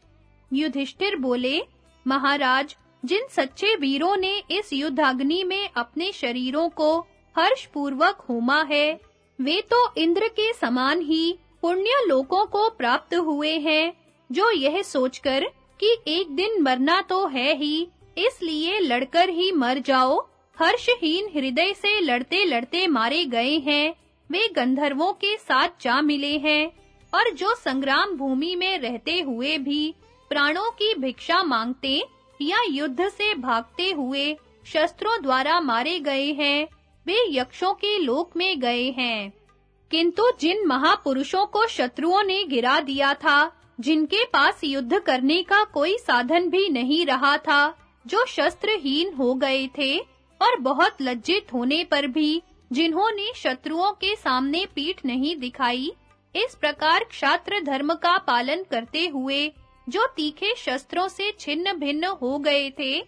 युधिष्ठिर बोले, महाराज, जिन सच्चे वीरों ने इस युद्धाग्नि में अपने शरीरों को हर्ष पूर्वक होमा है, वे तो इंद्र के समान ही पुण्य लोकों को प्राप्त हुए हैं, जो यह सोचकर कि एक दिन मरना तो है ही, इसलिए लड़कर ही मर जाओ हर्षहीन हृदय से लड़ते-लड़ते मारे गए हैं। वे गंधर्वों के साथ जा मिले हैं और जो संग्राम भूमि में रहते हुए भी प्राणों की भिक्षा मांगते या युद्ध से भागते हुए शस्त्रों द्वारा मारे गए हैं, वे यक्षों के लोक में गए हैं। किंतु जिन महापुरुषों को शत्रुओं ने गिरा दिया था, जिनके पास युद्ध करने का कोई साधन भी नहीं रहा था, जो शस्त्रहीन हो गए थे और बहुत लज्जित होने पर भी जिन्होंने शत्रुओं के सामने पीठ नहीं दिखाई, इस प्रकार क्षात्र धर्म का पालन करते हुए जो तीखे शस्त्रों से छिन्न भिन्न हो गए थे,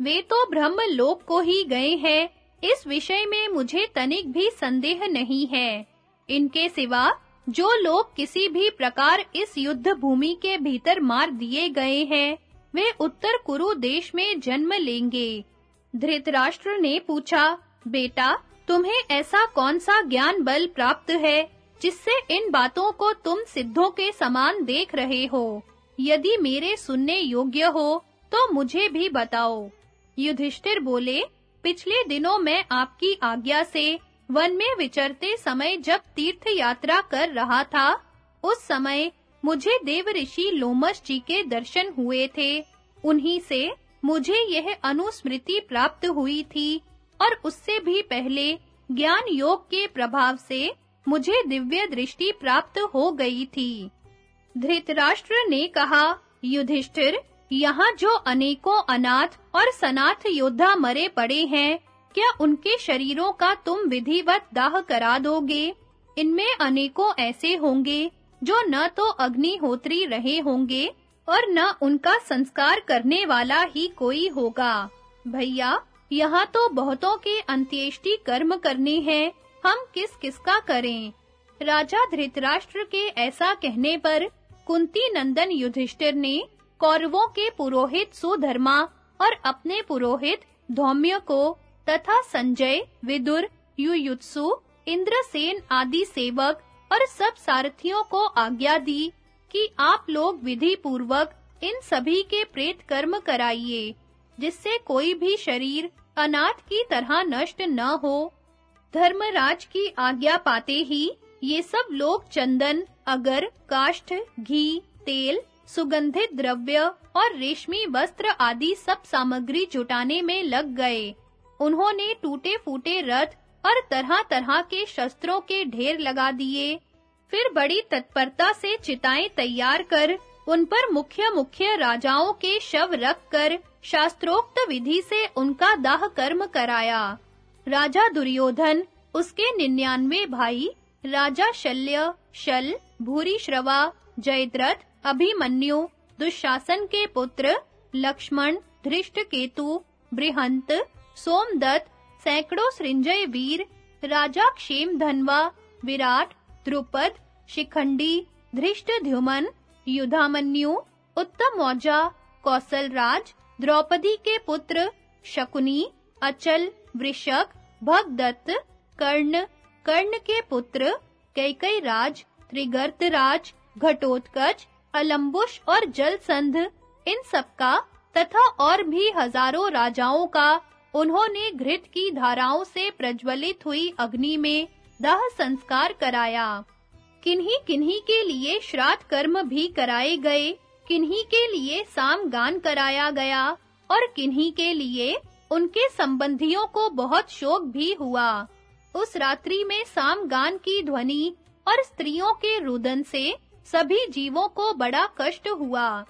वे तो ब्रह्म लोक को ही गए हैं। इस विषय में मुझे तनिक भी संदेह नहीं है। इनके सिवा जो लोग किसी भी प्रकार इस युद्ध भूमि के भीतर मार दिए गए हैं, वे उत्तर कुरु देश में जन्म लेंगे। धृतराष्ट्र ने पूछा, बेटा, तुम्हें ऐसा कौन सा ज्ञान बल प्राप्त है जिससे इन बातों को तुम सिद्धों के समान देख रहे हो? यदि मेरे सुनने योग्य हो तो मुझे भी बताओ। युधिष्ठिर बोले, पिछले दिनों मैं आपकी आज्ञा से वन में विचरते समय जब तीर्थ यात्रा कर रहा था, उस समय मुझे देव ऋषि लोमस जी के दर्शन हुए थे। उन्हीं से मुझे यह अनुस्मृति प्राप्त हुई थी और उससे भी पहले ज्ञान योग के प्रभाव से मुझे दिव्य दृष्टि प्राप्त हो गई थी। धृतराष्ट्र ने कहा, युधिष्ठिर, यहाँ जो अनेकों अनाथ और सनाथ योद्धा मरे पड़े हैं, क्या उनके शरीरों का तुम विधिवत दाह करा दोगे? इनमें अनेकों ऐसे होंगे, जो न तो अग्निहोत्री रहे होंगे और न उनका संस्कार करने वाला ही कोई होगा। भैया, यहाँ तो बहुतों के अंत्येष्टि कर्म करने हैं। हम किस किसका करें? राजा धृतराष्ट्र के ऐसा कहने पर कुंती नंदन युधिष्ठिर ने कौरवों के पुरोहित सुधर्मा और अपने पुरोहित धौम्य को तथा संजय, विदुर, युयुत्सु, इंद्रसेन आदि सेवक और सब सारथियों को आज्ञा दी कि आप लोग विधि पूर्वक इन सभी के प्रेत कर्म कराइए, जिससे कोई भी शरीर अनाथ की तरह नष्ट न हो। धर्मराज की आज्ञा पाते ही ये सब लोग चंदन, अगर, काष्ठ, घी, तेल, सुगंधित द्रव्य और रेशमी वस्त्र आदि सब सामग्री जुटाने में लग गए। उन्होंने टूटे-फूटे रथ और तरह-तरह के शस्त्रों के ढेर लगा दिए। फिर बड़ी तत्परता से चिताएँ तैयार कर, उन पर मुख्य-मुख्य राजाओं के शव रख कर शास्त्रोक्त विधि से उनका दाह कर्म कराया। राजा दुर्योधन, उसके निन्यानवे भाई, राजा शल्य, शल, भूरी श्रवा, जयद्रथ, अभिमन्यु, दुशासन के पुत्र, लक्ष्मण धृष्टकेतु बृहंत, सोमदत्त, सैकड़ों सृंजय वीर, राजा क्षेम धनवा विराट द्रुपद, शिखंडी धृष्टद्युमन युधामन्यु, उत्तम मौजा कौशलराज द्रौपदी के पुत्र, शकुनी, अचल, वृषक, भगदत्त, कर्ण कर्ण के पुत्र कैकई राज त्रिगर्त राज घटोत्कच अलम्बुश और जलसंध, इन सबका तथा और भी हज़ारों राजाओं का उन्होंने घृत की धाराओं से प्रज्वलित हुई अग्नि में दाह संस्कार कराया। किन्हीं किन्हीं के लिए श्राद्ध कर्म भी कराए गए, किन्हीं के लिए साम गान कराया गया, और किन्हीं के लिए उनके संबंधियों को बहुत शोक भी हुआ। उस रात्रि में साम गान की ध्वनि और स्त्रियों के रुदन से सभी जीवों को बड़ा कष्ट हुआ।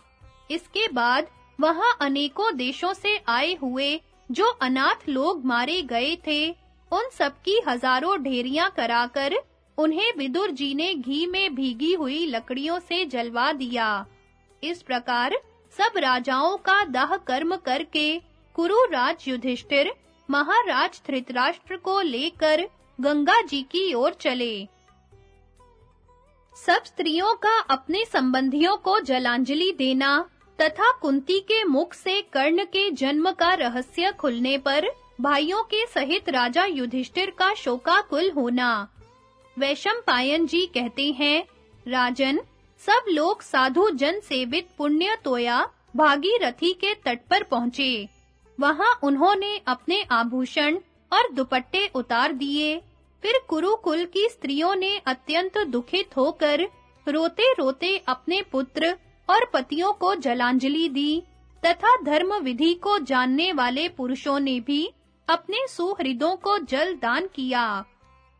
इसके बाद वहाँ अनेकों देशों से आए हुए जो अनाथ लोग मारे गए थे उन सबकी हज़ारों ढेरियाँ कराकर उन्हें विदुर जी ने घी में भीगी हुई लकड़ियों से जलवा दिया। इस प्रकार सब राजाओं का दाह कर्म करके कुरु राज युधिष्ठिर महाराज धृतराष्ट्र को लेकर गंगा जी की ओर चले। सब स्त्रियों का अपने संबंधियों को जलांजलि देना तथा कुंती के मुख से कर्ण के जन्म का रहस्य खुलने पर भाइयों के सहित राजा युधिष्ठिर का शोकाकुल होना। वैशम पायन जी कहते हैं, राजन, सब लोग साधु जन सेवित पुण्य तोया भागीरथी के तट पर पहुँचे। वहाँ उन्होंने अपने आभूषण और दुपट्टे उतार दिए। फिर कुरुकुल की स्त्रियों ने अत्यंत दुखित होकर रोते-रोते अपने पुत्र और पतियों को जलांजलि दी तथा धर्म विधि को जानने वाले पुरुषों ने भी अपने सुहृदों को जल दान किया।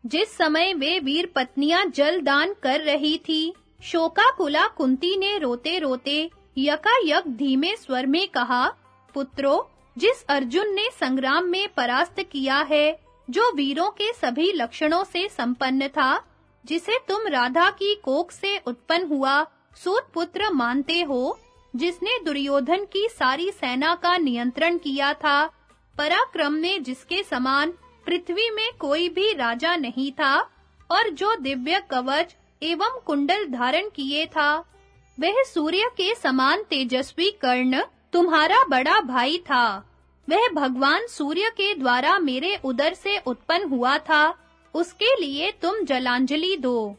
जिस समय वे वीर पत्नियाँ जल दान कर रही थी, शोकाकुला कुंती ने रोते-रोते यकायक धीमे स्वर में कहा, पुत्रो, जिस अर्जुन ने संग्राम में परास्त किया है, जो वीरों के सभी लक्षणों से संपन्न था, जिसे तुम राधा की कोख से उत्पन्न हुआ सूत पुत्र मानते हो, जिसने दुर्योधन की सारी सेना का नियंत्रण किया था पराक्रम में जिसके समान पृथ्वी में कोई भी राजा नहीं था और जो दिव्य कवच एवं कुंडल धारण किए था, वह सूर्य के समान तेजस्वी कर्ण तुम्हारा बड़ा भाई था। वह भगवान सूर्य के द्वारा मेरे उदर से उत्पन्न हुआ था, उसके लिए तुम जलांजलि दो।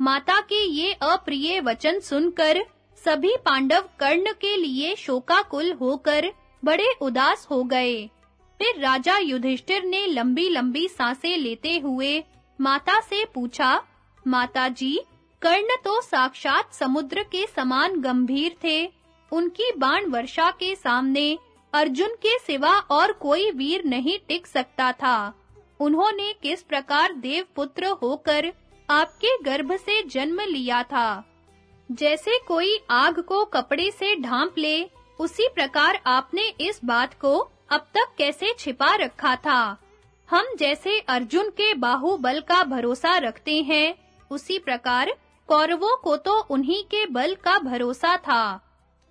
माता के ये अप्रिय वचन सुनकर सभी पांडव कर्ण के लिए शोकाकुल होकर बड़े उदास हो गए। फिर राजा युधिष्ठिर ने लंबी-लंबी साँसें लेते हुए माता से पूछा, माता जी, कर्ण तो साक्षात समुद्र के समान गंभीर थे। उनकी बाण वर्षा के सामने अर्जुन के सिवा और कोई वीर नहीं टिक सकता था। उन्होंने किस प्रकार देवपुत्र होकर आपके गर्भ से जन्म लिया था? जैसे कोई आग को कपड़े से ढांप ले, उसी प्रकार आपने इस बात को अब तक कैसे छिपा रखा था? हम जैसे अर्जुन के बाहुबल का भरोसा रखते हैं, उसी प्रकार कौरवों को तो उन्हीं के बल का भरोसा था।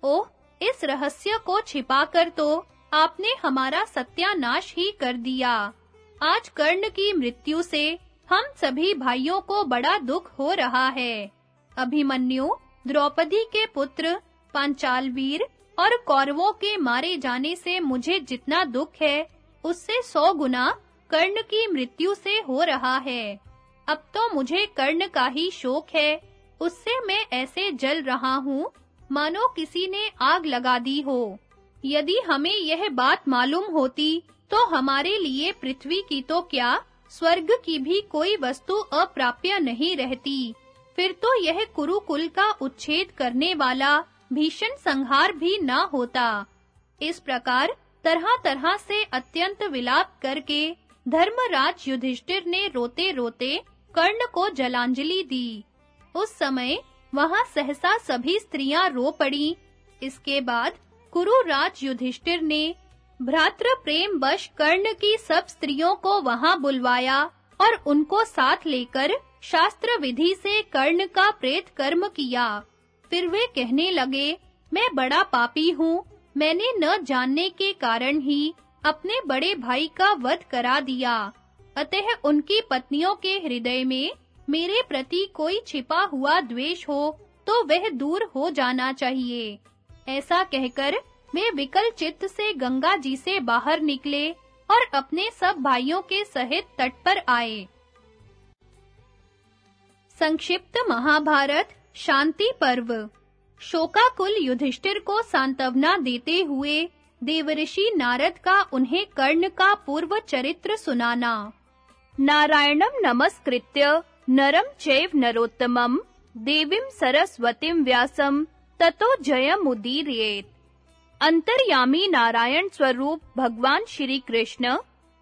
ओह, इस रहस्य को छिपाकर तो आपने हमारा सत्यानाश ही कर दिया। आज कर्ण की मृत्यु से हम सभी भाइयों को बड़ा दुख हो रहा है। अभिमन्यु, द्रौपदी के पुत्र पांचाल वीर और कौरवों के मारे जाने से मुझे जितना दुख है, उससे सौ गुना कर्ण की मृत्यु से हो रहा है। अब तो मुझे कर्ण का ही शोक है, उससे मैं ऐसे जल रहा हूँ, मानो किसी ने आग लगा दी हो। यदि हमें यह बात मालूम होती तो हमारे लिए पृथ्वी की तो क्या, स्वर्ग की भी कोई वस्तु अप्राप्य नहीं रहती। फिर तो यह कुरुकुल का उच्छेद करने वाला भीषण संहार भी न होता। इस प्रकार तरह-तरह से अत्यंत विलाप करके धर्मराज युधिष्ठिर ने रोते-रोते कर्ण को जलांजलि दी। उस समय वहाँ सहसा सभी स्त्रियाँ रो पड़ी। इसके बाद कुरु राज युधिष्ठिर ने भ्रातृ प्रेम वश कर्ण की सब स्त्रियों को वहाँ बुलवाया और उनको साथ लेकर शास्त्र विधि से कर्ण का प्रेत कर्म किया। फिर वे कहने लगे, मैं बड़ा पापी हूँ। मैंने न जानने के कारण ही अपने बड़े भाई का वध करा दिया। अतः उनकी पत्नियों के हृदय में मेरे प्रति कोई छिपा हुआ द्वेष हो तो वह दूर हो जाना चाहिए। ऐसा कहकर वे विकल चित्त से गंगा जी से बाहर निकले और अपने सब भाइयों के सहित तट पर आए। संक्षिप्त महाभारत शांति पर्व। शोकाकुल युधिष्ठिर को सांत्वना देते हुए देवऋषि नारद का उन्हें कर्ण का पूर्व चरित्र सुनाना। नारायणम नमस्कृत्य, नरं चैव नरोत्तमं, देवीं सरस्वतीं व्यासं, ततो जयमुदीरयेत्। अंतर्यामी नारायण स्वरूप भगवान श्री कृष्ण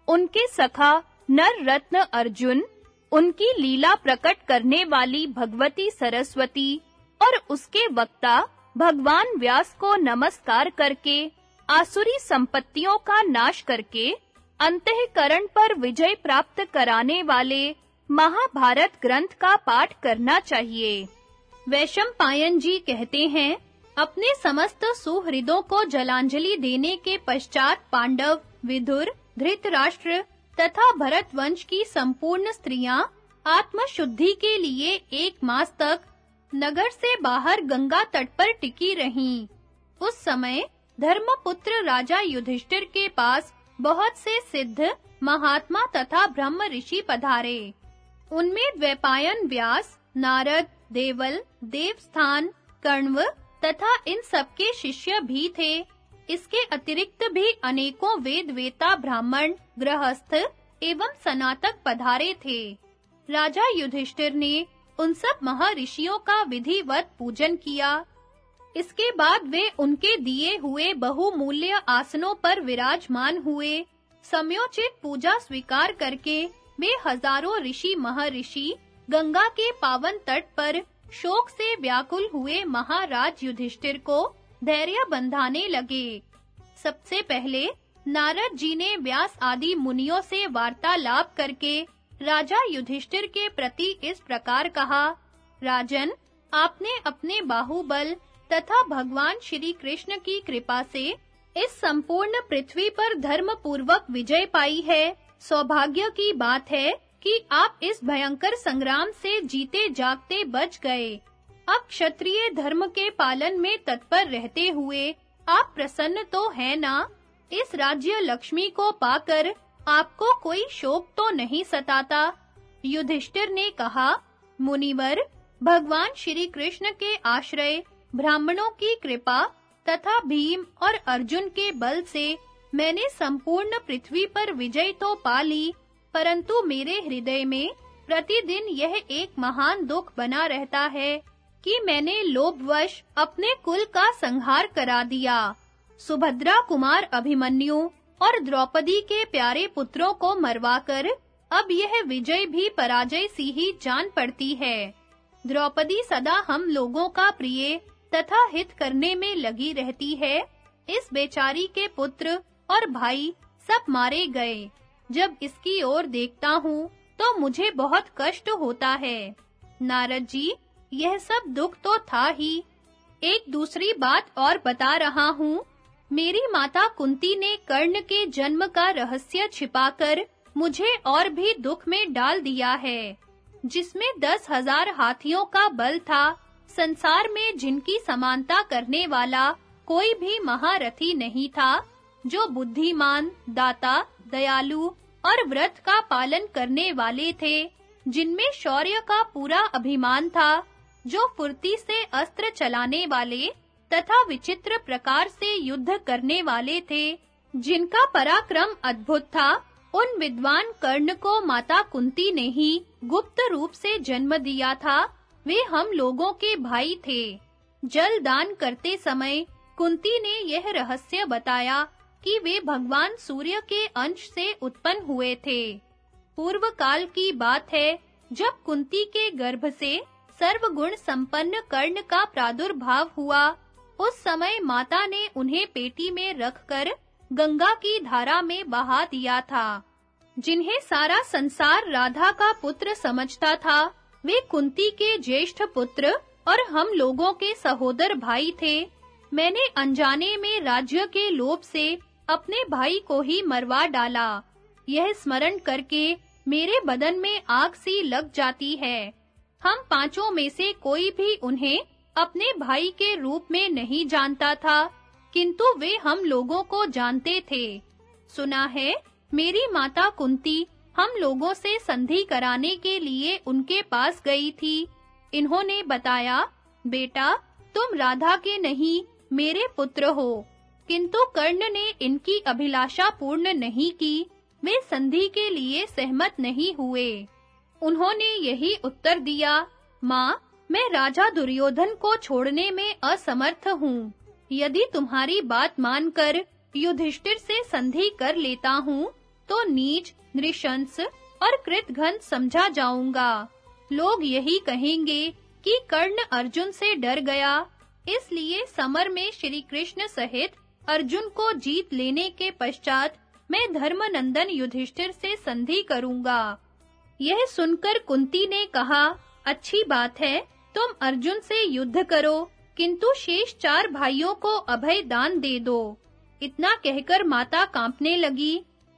उनके सखा नर रत्न अर्जुन उनकी लीला प्रकट करने वाली भगवती सरस्वती और उसके वक्ता भगवान व्यास को नमस्कार करके, आसुरी संपत्तियों का नाश करके, अंतःकरण पर विजय प्राप्त कराने वाले महाभारत ग्रंथ का पाठ करना चाहिए। वैशंपायन जी कहते हैं, अपने समस्त सुहृदों को जलांजलि देने के पश्चात पांडव, विदुर, धृतराष्ट्र तथा भरत वंश की संपूर्ण स्त्रियाँ आत्मशुद्धि के लिए एक मास तक नगर से बाहर गंगा तट पर टिकी रहीं। उस समय धर्मपुत्र राजा युधिष्ठिर के पास बहुत से सिद्ध, महात्मा तथा ब्रह्म ऋषि पधारे। उनमें द्वैपायन व्यास, नारद, देवल, देवस्थान कण्व तथा इन सबके शिष्य भी थे। इसके अतिरिक्त भी अनेकों वेद वेता ब्राह्मण गृहस्थ एवं सनातक पधारे थे। राजा युधिष्ठिर ने उन सब महर्षियों का विधिवत पूजन किया। इसके बाद वे उनके दिए हुए बहुमूल्य आसनों पर विराजमान हुए। समयोचित पूजा स्वीकार करके वे हज़ारों ऋषि महर्षि गंगा के पावन तट पर शोक से व्याकुल हुए महाराज युधिष्ठिर को धैर्य बंधाने लगे। सबसे पहले नारद जी ने व्यास आदि मुनियों से वार्तालाप करके राजा युधिष्ठिर के प्रति इस प्रकार कहा, राजन, आपने अपने बाहुबल तथा भगवान श्री कृष्ण की कृपा से इस संपूर्ण पृथ्वी पर धर्म पूर्वक विजय पाई है। सौभाग्य की बात है कि आप इस भयंकर संग्राम से जीते जागते बच गए। अब क्षत्रिय धर्म के पालन में तत्पर रहते हुए आप प्रसन्न तो हैं ना? इस राज्य लक्ष्मी को पाकर आपको कोई शोक तो नहीं सताता? युधिष्ठिर ने कहा, मुनिवर, भगवान श्री कृष्ण के आश्रय, ब्राह्मणों की कृपा तथा भीम और अर्जुन के बल से मैंने संपूर्ण पृथ्वी पर विजय तो पा ली, परंतु मेरे हृदय में प्रतिदिन यह एक महान दुख बना रहता है कि मैंने लोभवश अपने कुल का संहार करा दिया। सुभद्रा कुमार अभिमन्यु और द्रौपदी के प्यारे पुत्रों को मरवाकर अब यह विजय भी पराजय सी ही जान पड़ती है। द्रौपदी सदा हम लोगों का प्रिय तथा हित करने में लगी रहती है। इस बेचारी के पुत्र और भाई सब मारे गए। जब इसकी ओर देखता हूँ तो मुझे बहुत कष्ट होता है। नारद जी, यह सब दुख तो था ही। एक दूसरी बात और बता रहा हूँ मेरी माता कुंती ने कर्ण के जन्म का रहस्य छिपाकर मुझे और भी दुख में डाल दिया है, जिसमें दस हज़ार हाथियों का बल था, संसार में जिनकी समानता करने वाला कोई भी महारथी नहीं था, जो बुद्धिमान, दाता, दयालु और व्रत का पालन करने वाले थे, जिनमें शौर्य का पूरा अभिमान था, जो फुर्ती से अस्त्र चलाने वाले तथा विचित्र प्रकार से युद्ध करने वाले थे। जिनका पराक्रम अद्भुत था, उन विद्वान कर्ण को माता कुंती ने ही गुप्त रूप से जन्म दिया था। वे हम लोगों के भाई थे। जल दान करते समय कुंती ने यह रहस्य बताया कि वे भगवान सूर्य के अंश से उत्पन्न हुए थे। पूर्व काल की बात है, जब कुंती के गर्भ से सर्वगुण संपन्न कर्ण का प्रादुर्भाव हुआ उस समय माता ने उन्हें पेटी में रखकर गंगा की धारा में बहा दिया था, जिन्हें सारा संसार राधा का पुत्र समझता था। वे कुंती के ज्येष्ठ पुत्र और हम लोगों के सहोदर भाई थे। मैंने अनजाने में राज्य के लोभ से अपने भाई को ही मरवा डाला। यह स्मरण करके मेरे बदन में आग सी लग जाती है। हम पाँचों में से कोई भी उन्हें अपने भाई के रूप में नहीं जानता था, किंतु वे हम लोगों को जानते थे। सुना है, मेरी माता कुंती हम लोगों से संधि कराने के लिए उनके पास गई थी। इन्होंने बताया, बेटा, तुम राधा के नहीं, मेरे पुत्र हो। किंतु कर्ण ने इनकी अभिलाषा पूर्ण नहीं की, वे संधि के लिए सहमत नहीं हुए। उन्होंने यही उत्तर दिया, माँ मैं राजा दुर्योधन को छोड़ने में असमर्थ हूँ। यदि तुम्हारी बात मानकर युधिष्ठिर से संधि कर लेता हूँ तो नीच, नृशंस और कृतघ्न समझा जाऊँगा। लोग यही कहेंगे कि कर्ण अर्जुन से डर गया, इसलिए समर में श्री कृष्ण सहित अर्जुन को जीत लेने के पश्चात मैं धर्मनंदन युधिष्ठिर से संधि करूँगा। यह सुनकर कुंती ने कहा, अच्छी बात है तुम अर्जुन से युद्ध करो, किंतु शेष चार भाइयों को अभय दान दे दो। इतना कहकर माता कांपने लगी।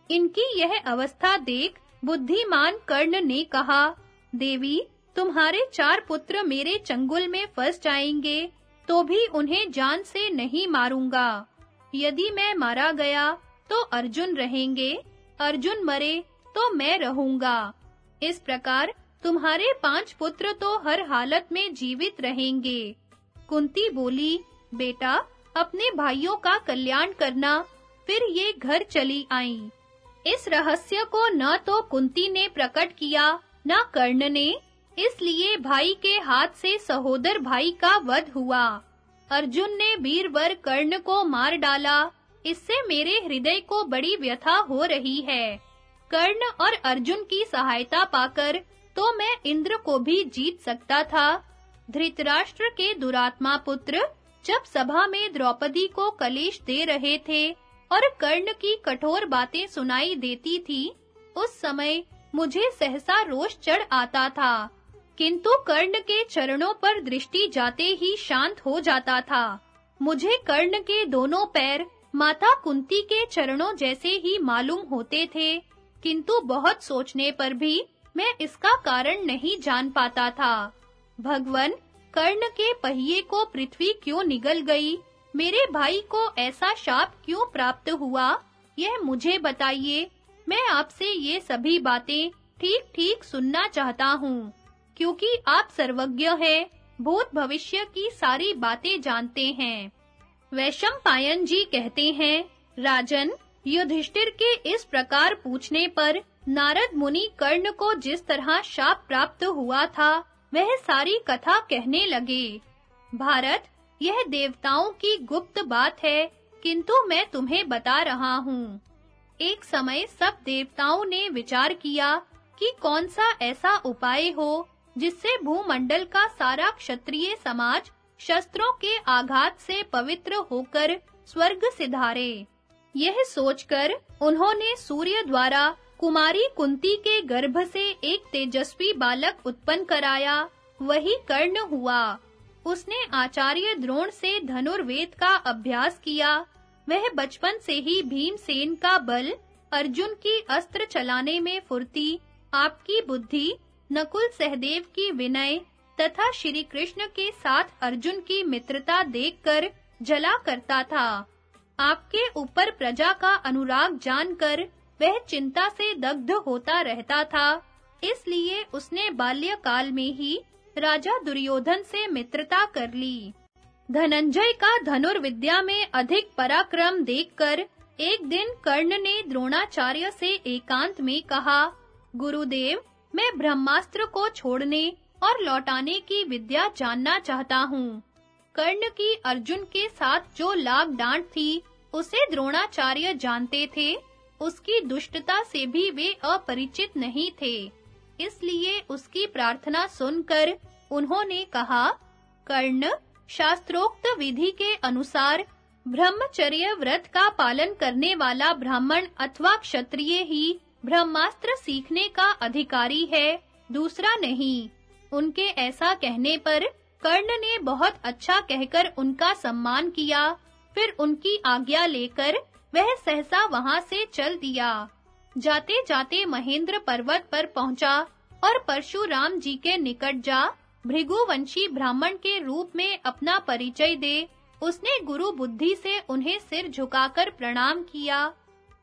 इनकी यह अवस्था देख बुद्धिमान कर्ण ने कहा, देवी, तुम्हारे चार पुत्र मेरे चंगुल में फंस जाएँगे तो भी उन्हें जान से नहीं मारूँगा। यदि मैं मारा गया तो अर्जुन रहेंगे, अर्जुन मरे तो मैं रहूँगा। इस प्रकार तुम्हारे पाँच पुत्र तो हर हालत में जीवित रहेंगे। कुंती बोली, बेटा, अपने भाइयों का कल्याण करना। फिर ये घर चली आईं। इस रहस्य को न तो कुंती ने प्रकट किया, न कर्ण ने। इसलिए भाई के हाथ से सहोदर भाई का वध हुआ। अर्जुन ने वीरवर कर्ण को मार डाला। इससे मेरे हृदय को बड़ी व्यथा हो रही है। कर्ण और अर्जुन की सहायता पाकर तो मैं इंद्र को भी जीत सकता था। धृतराष्ट्र के दुरात्मा पुत्र जब सभा में द्रौपदी को कलेश दे रहे थे और कर्ण की कठोर बातें सुनाई देती थी, उस समय मुझे सहसा रोष चढ़ आता था, किंतु कर्ण के चरणों पर दृष्टि जाते ही शांत हो जाता था। मुझे कर्ण के दोनों पैर माता कुंती के चरणों जैसे ही मालूम होते थे, किंतु बहुत सोचने पर भी मैं इसका कारण नहीं जान पाता था। भगवन, कर्ण के पहिए को पृथ्वी क्यों निगल गई? मेरे भाई को ऐसा शाप क्यों प्राप्त हुआ? यह मुझे बताइए। मैं आपसे ये सभी बातें ठीक-ठीक सुनना चाहता हूँ। क्योंकि आप सर्वज्ञ हैं, भूत भविष्य की सारी बातें जानते हैं। वैशम पायन जी कहते हैं, राजन, युधिष्ठिर के इस प्रकार पूछने पर नारद मुनि कर्ण को जिस तरह शाप प्राप्त हुआ था, वह सारी कथा कहने लगे। भारत, यह देवताओं की गुप्त बात है, किंतु मैं तुम्हें बता रहा हूँ। एक समय सब देवताओं ने विचार किया कि कौन सा ऐसा उपाय हो, जिससे भूमंडल का सारा क्षत्रिय समाज शस्त्रों के आघात से पवित्र होकर स्वर्ग सिधारे। यह सोचकर उन्होंने सूर्य द्वारा कुमारी कुंती के गर्भ से एक तेजस्वी बालक उत्पन्न कराया। वही कर्ण हुआ। उसने आचार्य द्रोण से धनुर्वेद का अभ्यास किया। वह बचपन से ही भीमसेन का बल अर्जुन की अस्त्र चलाने में फुर्ती। आपकी बुद्धि, नकुल सहदेव की विनय तथा श्री कृष्ण के साथ अर्जुन की मित्रता देखकर जला करता था। आपके ऊपर प्रजा का अनुराग जानकर वह चिंता से दग्ध होता रहता था। इसलिए उसने बाल्यकाल में ही राजा दुर्योधन से मित्रता कर ली। धनंजय का धनुर्विद्या में अधिक पराक्रम देखकर एक दिन कर्ण ने द्रोणाचार्य से एकांत में कहा, गुरुदेव, मैं ब्रह्मास्त्र को छोड़ने और लौटाने की विद्या जानना चाहता हूँ। कर्ण की अर्जुन के साथ जो लाग डांट थी, उसे द्रोणाचार्य जानते थे। उसकी दुष्टता से भी वे अपरिचित नहीं थे। इसलिए उसकी प्रार्थना सुनकर उन्होंने कहा, कर्ण, शास्त्रोक्त विधि के अनुसार ब्रह्मचर्य व्रत का पालन करने वाला ब्राह्मण अथवा क्षत्रिय ही ब्रह्मास्त्र सीखने का अधिकारी है, दूसरा नहीं। उनके ऐसा कहने पर कर्ण ने बहुत अच्छा कहकर उनका सम्मान किया, फिर उनकी आज्ञा लेकर वह सहसा वहाँ से चल दिया। जाते-जाते महेंद्र पर्वत पर पहुँचा और परशुराम जी के निकट जा, भृगुवंशी ब्राह्मण के रूप में अपना परिचय दे। उसने गुरु बुद्धि से उन्हें सिर झुकाकर प्रणाम किया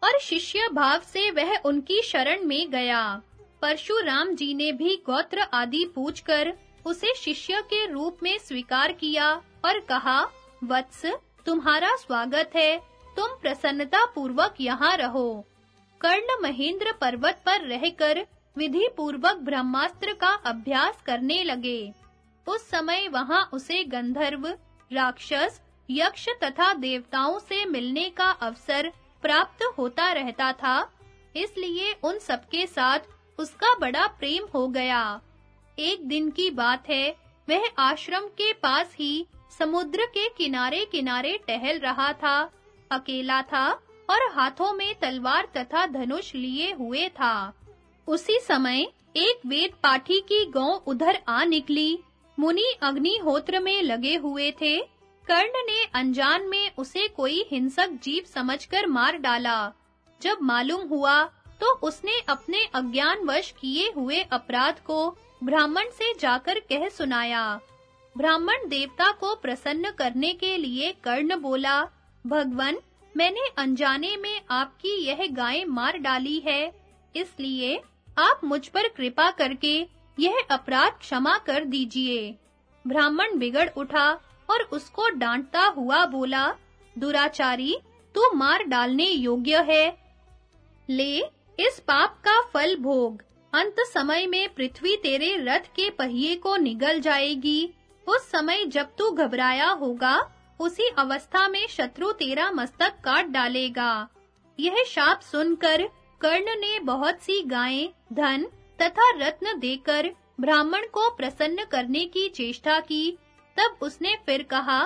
और शिष्य भाव से वह उनकी शरण में गया। परशुराम जी ने भी गोत्र आदि पूछकर उसे शिष्य के रूप में स्वीकार किया और कहा, वत्स, तुम्हारा स्वागत है। तुम प्रसन्नता पूर्वक यहाँ रहो। कर्ण महेंद्र पर्वत पर रहकर विधि पूर्वक ब्रह्मास्त्र का अभ्यास करने लगे। उस समय वहाँ उसे गंधर्व, राक्षस, यक्ष तथा देवताओं से मिलने का अवसर प्राप्त होता रहता था, इसलिए उन सबके साथ उसका बड़ा प्रेम हो गया। एक दिन की बात है, वह आश्रम के पास ही समुद्र के किनारे-किनारे टहल रहा था। अकेला था और हाथों में तलवार तथा धनुष लिए हुए था। उसी समय एक वेद पाठी की गौ उधर आ निकली। मुनि अग्निहोत्र में लगे हुए थे। कर्ण ने अनजान में उसे कोई हिंसक जीव समझकर मार डाला। जब मालूम हुआ तो उसने अपने अज्ञानवश किए हुए अपराध को ब्राह्मण से जाकर कह सुनाया। ब्राह्मण देवता को प्रसन्न करने के लिए कर्ण बोला भगवन, मैंने अनजाने में आपकी यह गाय मार डाली है। इसलिए आप मुझ पर कृपा करके यह अपराध क्षमा कर दीजिए। ब्राह्मण बिगड़ उठा और उसको डांटता हुआ बोला, दुराचारी, तू मार डालने योग्य है। ले, इस पाप का फल भोग। अंत समय में पृथ्वी तेरे रथ के पहिए को निगल जाएगी। उस समय जब तू घबराया होगा उसी अवस्था में शत्रु तेरा मस्तक काट डालेगा। यह शाप सुनकर कर्ण ने बहुत सी गायें, धन तथा रत्न देकर ब्राह्मण को प्रसन्न करने की चेष्टा की। तब उसने फिर कहा,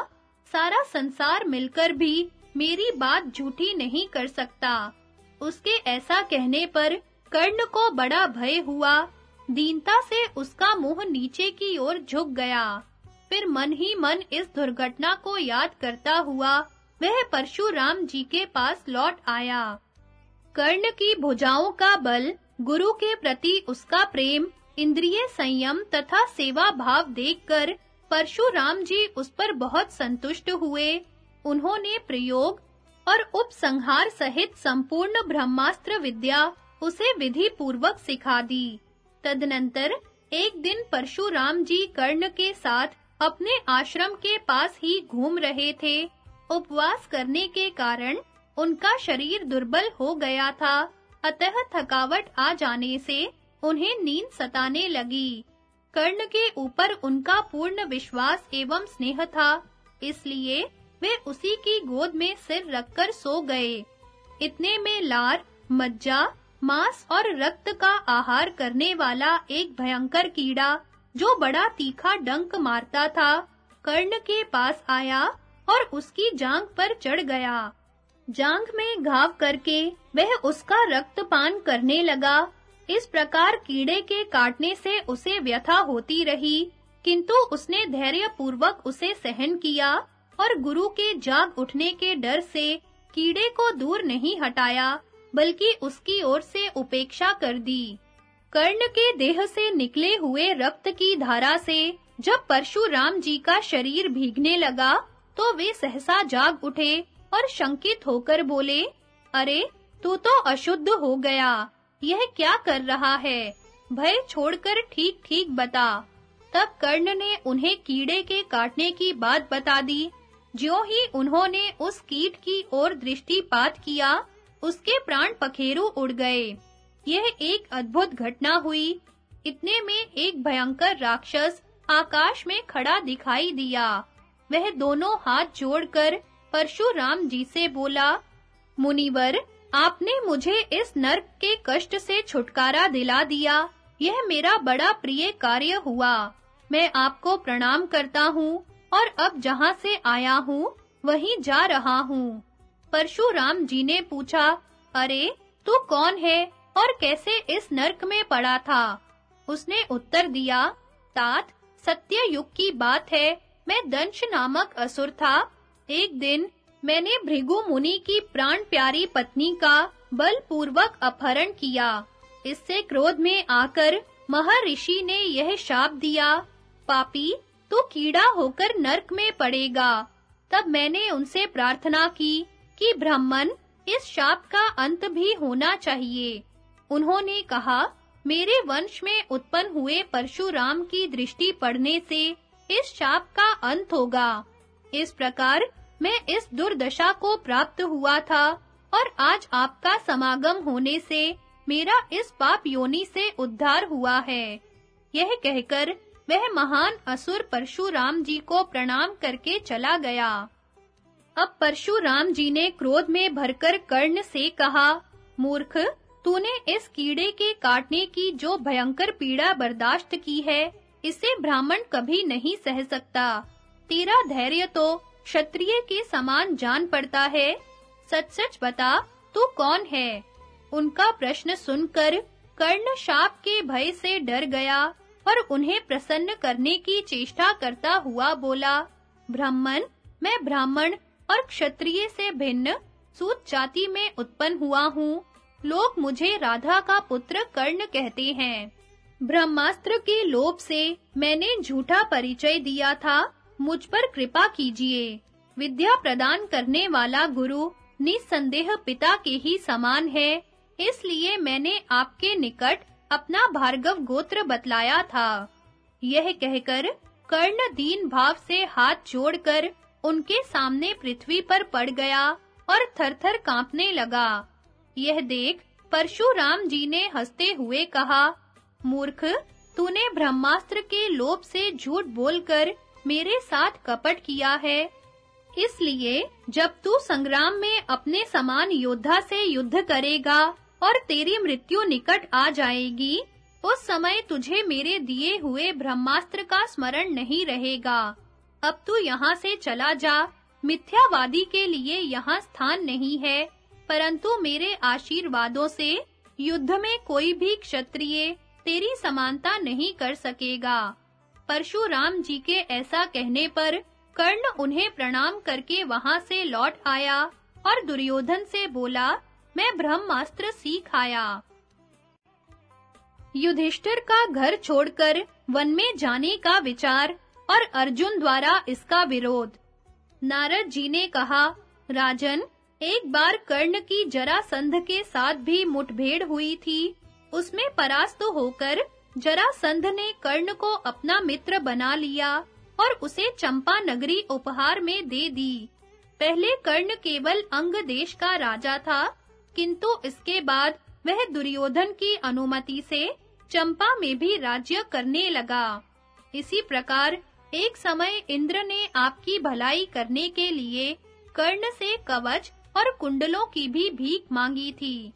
सारा संसार मिलकर भी मेरी बात झूठी नहीं कर सकता। उसके ऐसा कहने पर कर्ण को बड़ा भय हुआ। दीनता से उसका मुँह नीचे की ओर झुक गया। फिर मन ही मन इस दुर्घटना को याद करता हुआ वह परशुराम जी के पास लौट आया। कर्ण की भुजाओं का बल, गुरु के प्रति उसका प्रेम, इंद्रिय संयम तथा सेवा भाव देखकर परशुराम जी उस पर बहुत संतुष्ट हुए। उन्होंने प्रयोग और उपसंहार सहित संपूर्ण ब्रह्मास्त्र विद्या उसे विधि पूर्वक सिखा दी। तदनंतर एक दिन परशुराम जी कर्ण के साथ अपने आश्रम के पास ही घूम रहे थे। उपवास करने के कारण उनका शरीर दुर्बल हो गया था। अतः थकावट आ जाने से उन्हें नींद सताने लगी। कर्ण के ऊपर उनका पूर्ण विश्वास एवं स्नेह था, इसलिए वे उसी की गोद में सिर रखकर सो गए। इतने में लार, मज्जा, मांस और रक्त का आहार करने वाला एक भयंकर कीड़ा जो बड़ा तीखा डंक मारता था, कर्ण के पास आया और उसकी जांग पर चढ़ गया। जांग में घाव करके वह उसका रक्तपान करने लगा। इस प्रकार कीड़े के काटने से उसे व्यथा होती रही, किंतु उसने धैर्य पूर्वक उसे सहन किया और गुरु के जाग उठने के डर से कीड़े को दूर नहीं हटाया, बल्कि उसकी ओर से उपेक्षा कर दी। कर्ण के देह से निकले हुए रक्त की धारा से जब परशुराम जी का शरीर भीगने लगा तो वे सहसा जाग उठे और शंकित होकर बोले, अरे, तू तो अशुद्ध हो गया। यह क्या कर रहा है? भय छोड़कर ठीक-ठीक बता। तब कर्ण ने उन्हें कीड़े के काटने की बात बता दी। ज्यों ही उन्होंने उस कीट की ओर दृष्टिपात किया, उसके प्राण पखेरु उड़ गए। यह एक अद्भुत घटना हुई। इतने में एक भयंकर राक्षस आकाश में खड़ा दिखाई दिया। वह दोनों हाथ जोड़कर परशुराम जी से बोला, मुनिवर, आपने मुझे इस नरक के कष्ट से छुटकारा दिला दिया। यह मेरा बड़ा प्रिय कार्य हुआ। मैं आपको प्रणाम करता हूँ और अब जहाँ से आया हूँ, वहीं जा रहा हूँ। परशुराम जी ने पूछा, अरे, तू कौन है? और कैसे इस नरक में पड़ा था? उसने उत्तर दिया, तात, सत्य युग की बात है। मैं दंश नामक असुर था। एक दिन मैंने भृगु मुनि की प्राण प्यारी पत्नी का बलपूर्वक अपहरण किया। इससे क्रोध में आकर महर्षि ने यह शाप दिया, पापी, तू कीड़ा होकर नरक में पड़ेगा। तब मैंने उनसे प्रार्थना की कि ब्राह्मण, इस शाप का अंत भी होना चाहिए। उन्होंने कहा, मेरे वंश में उत्पन्न हुए परशुराम की दृष्टि पड़ने से इस शाप का अंत होगा। इस प्रकार मैं इस दुर्दशा को प्राप्त हुआ था और आज आपका समागम होने से मेरा इस पाप योनि से उद्धार हुआ है। यह कहकर वह महान असुर परशुराम जी को प्रणाम करके चला गया। अब परशुराम जी ने क्रोध में भरकर कर्ण से कहा, मूर्ख तूने इस कीड़े के काटने की जो भयंकर पीड़ा बर्दाश्त की है, इसे ब्राह्मण कभी नहीं सह सकता। तेरा धैर्य तो क्षत्रिय के समान जान पड़ता है। सच-सच बता, तू कौन है? उनका प्रश्न सुनकर कर्ण शाप के भय से डर गया और उन्हें प्रसन्न करने की चेष्टा करता हुआ बोला, ब्राह्मण, मैं ब्राह्मण और क्षत्रिय से भिन्न सूत जाति में उत्पन्न हुआ हूँ। लोग मुझे राधा का पुत्र कर्ण कहते हैं। ब्रह्मास्त्र के लोभ से मैंने झूठा परिचय दिया था। मुझ पर कृपा कीजिए। विद्या प्रदान करने वाला गुरु निसंदेह पिता के ही समान है। इसलिए मैंने आपके निकट अपना भार्गव गोत्र बतलाया था। यह कहकर कर्ण दीन भाव से हाथ जोड़कर उनके सामने पृथ्वी पर पड़ गया और थरथर कांपने लगा। यह देख परशुराम जी ने हँसते हुए कहा, मूर्ख, तूने ब्रह्मास्त्र के लोभ से झूठ बोलकर मेरे साथ कपट किया है। इसलिए जब तू संग्राम में अपने समान योद्धा से युद्ध करेगा और तेरी मृत्यु निकट आ जाएगी, उस समय तुझे मेरे दिए हुए ब्रह्मास्त्र का स्मरण नहीं रहेगा। अब तू यहाँ से चला जा। मिथ्यावादी के लिए यहाँ स्थान नहीं है। परंतु मेरे आशीर्वादों से युद्ध में कोई भी क्षत्रिय तेरी समानता नहीं कर सकेगा। परशुराम जी के ऐसा कहने पर कर्ण उन्हें प्रणाम करके वहाँ से लौट आया और दुर्योधन से बोला, मैं ब्रह्मास्त्र सीख आया। युधिष्ठिर का घर छोड़कर वन में जाने का विचार और अर्जुन द्वारा इसका विरोध। नारद जी ने कहा, राजन एक बार कर्ण की जरासंध के साथ भी मुठभेड़ हुई थी। उसमें परास्त होकर जरासंध ने कर्ण को अपना मित्र बना लिया और उसे चंपा नगरी उपहार में दे दी। पहले कर्ण केवल अंग देश का राजा था, किंतु इसके बाद वह दुर्योधन की अनुमति से चंपा में भी राज्य करने लगा। इसी प्रकार एक समय इंद्र ने आपकी भलाई करने के लिए कर्ण से कवच और कुंडलों की भी भीख मांगी थी।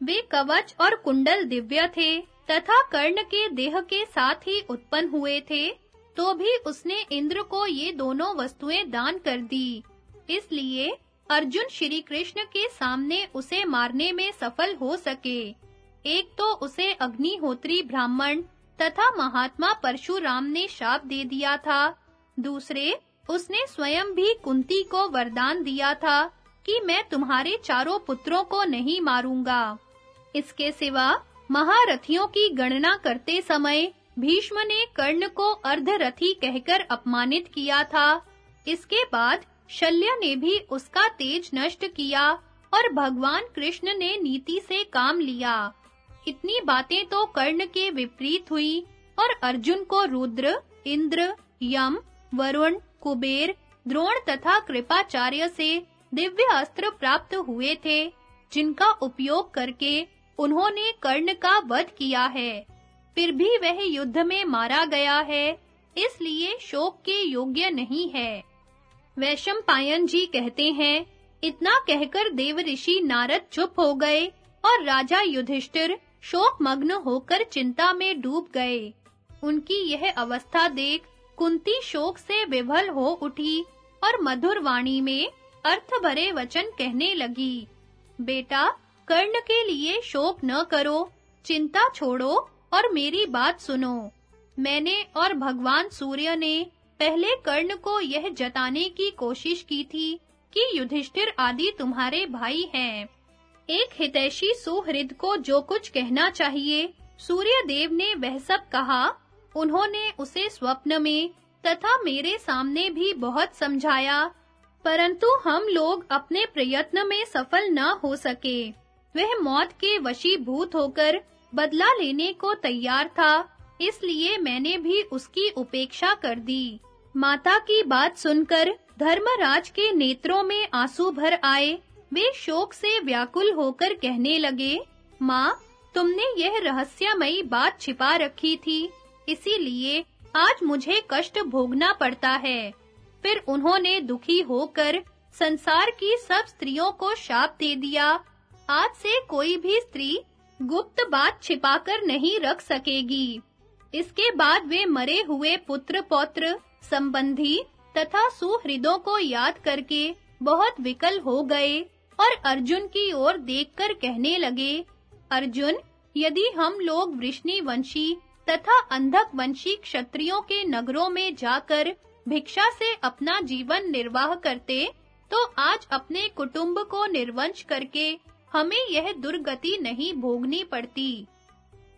वे कवच और कुंडल दिव्य थे, तथा कर्ण के देह के साथ ही उत्पन्न हुए थे तो भी उसने इंद्र को ये दोनों वस्तुएँ दान कर दी। इसलिए अर्जुन श्री कृष्ण के सामने उसे मारने में सफल हो सके। एक तो उसे अग्निहोत्री ब्राह्मण तथा महात्मा परशुराम ने शाप दे दिया था, दूसरे उसने स्वयं भी कुंती को वरदान दिया था कि मैं तुम्हारे चारों पुत्रों को नहीं मारूँगा। इसके सिवा महारथियों की गणना करते समय भीष्म ने कर्ण को अर्धरथी कहकर अपमानित किया था। इसके बाद शल्य ने भी उसका तेज नष्ट किया और भगवान कृष्ण ने नीति से काम लिया। इतनी बातें तो कर्ण के विपरीत हुई और अर्जुन को रुद्र, इंद्र, यम, वरुण, कुबेर, द्रोण तथा कृपाचार्य से दिव्य अस्त्र प्राप्त हुए थे, जिनका उपयोग करके उन्होंने कर्ण का वध किया है। फिर भी वह युद्ध में मारा गया है, इसलिए शोक के योग्य नहीं है। वैशंपायन जी कहते हैं, इतना कहकर देव ऋषि नारद चुप हो गए और राजा युधिष्ठिर शोक मग्न होकर चिंता में डूब गए। उनकी यह अवस्था देख कुंती शोक से विभल हो उठी और मधुर वाणी में अर्थ भरे वचन कहने लगी, बेटा, कर्ण के लिए शोक न करो, चिंता छोड़ो और मेरी बात सुनो। मैंने और भगवान सूर्य ने पहले कर्ण को यह जताने की कोशिश की थी कि युधिष्ठिर आदि तुम्हारे भाई हैं। एक हितैषी सुहृद को जो कुछ कहना चाहिए सूर्य देव ने वह सब कहा। उन्होंने उसे स्वप्न में तथा मेरे सामने भी बहुत समझाया परंतु हम लोग अपने प्रयत्न में सफल न हो सके। वह मौत के वशीभूत होकर बदला लेने को तैयार था, इसलिए मैंने भी उसकी उपेक्षा कर दी। माता की बात सुनकर धर्मराज के नेत्रों में आँसू भर आए। वे शोक से व्याकुल होकर कहने लगे, माँ, तुमने यह रहस्यमयी बात छिपा रखी थी, इसीलिए आज मुझे कष्ट भोगना पड़ता है। फिर उन्होंने दुखी होकर संसार की सब स्त्रियों को शाप दे दिया। आज से कोई भी स्त्री गुप्त बात छिपाकर नहीं रख सकेगी। इसके बाद वे मरे हुए पुत्र पौत्र, संबंधी तथा सुहृदों को याद करके बहुत विकल हो गए और अर्जुन की ओर देखकर कहने लगे, अर्जुन, यदि हम लोग वृष्णि वंशी तथा अंधक वंशी क्षत्रियों के नगरों में जाकर भिक्षा से अपना जीवन निर्वाह करते तो आज अपने कुटुंब को निर्वंश करके हमें यह दुर्गति नहीं भोगनी पड़ती।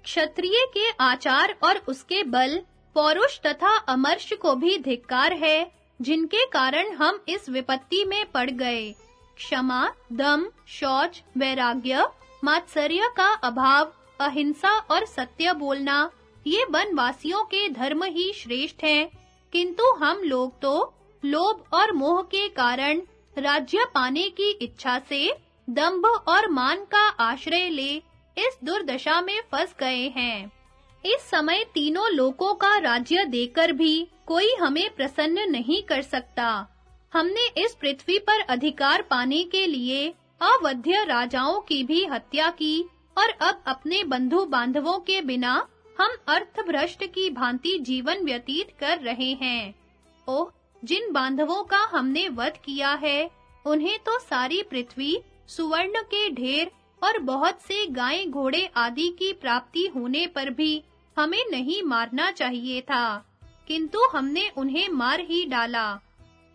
क्षत्रिय के आचार और उसके बल पौरुष तथा अमर्ष को भी धिक्कार है, जिनके कारण हम इस विपत्ति में पड़ गए। क्षमा, दम, शौच, वैराग्य, मात्सर्य का अभाव, अहिंसा और सत्य बोलना, ये वनवासियों के धर्म ही श्रेष्ठ हैं। किंतु हम लोग तो लोभ और मोह के कारण राज्य पाने की इच्छा से दंभ और मान का आश्रय ले इस दुर्दशा में फंस गए हैं। इस समय तीनों लोकों का राज्य देकर भी कोई हमें प्रसन्न नहीं कर सकता। हमने इस पृथ्वी पर अधिकार पाने के लिए अवध्य राजाओं की भी हत्या की और अब अपने बंधु बांधवों के बिना हम अर्थभ्रष्ट की भांति जीवन व्यतीत कर रहे हैं। ओह, जिन बांधवों का हमने वध किया है, उन्हें तो सारी पृथ्वी, सुवर्ण के ढेर और बहुत से गाय घोड़े आदि की प्राप्ति होने पर भी हमें नहीं मारना चाहिए था, किंतु हमने उन्हें मार ही डाला।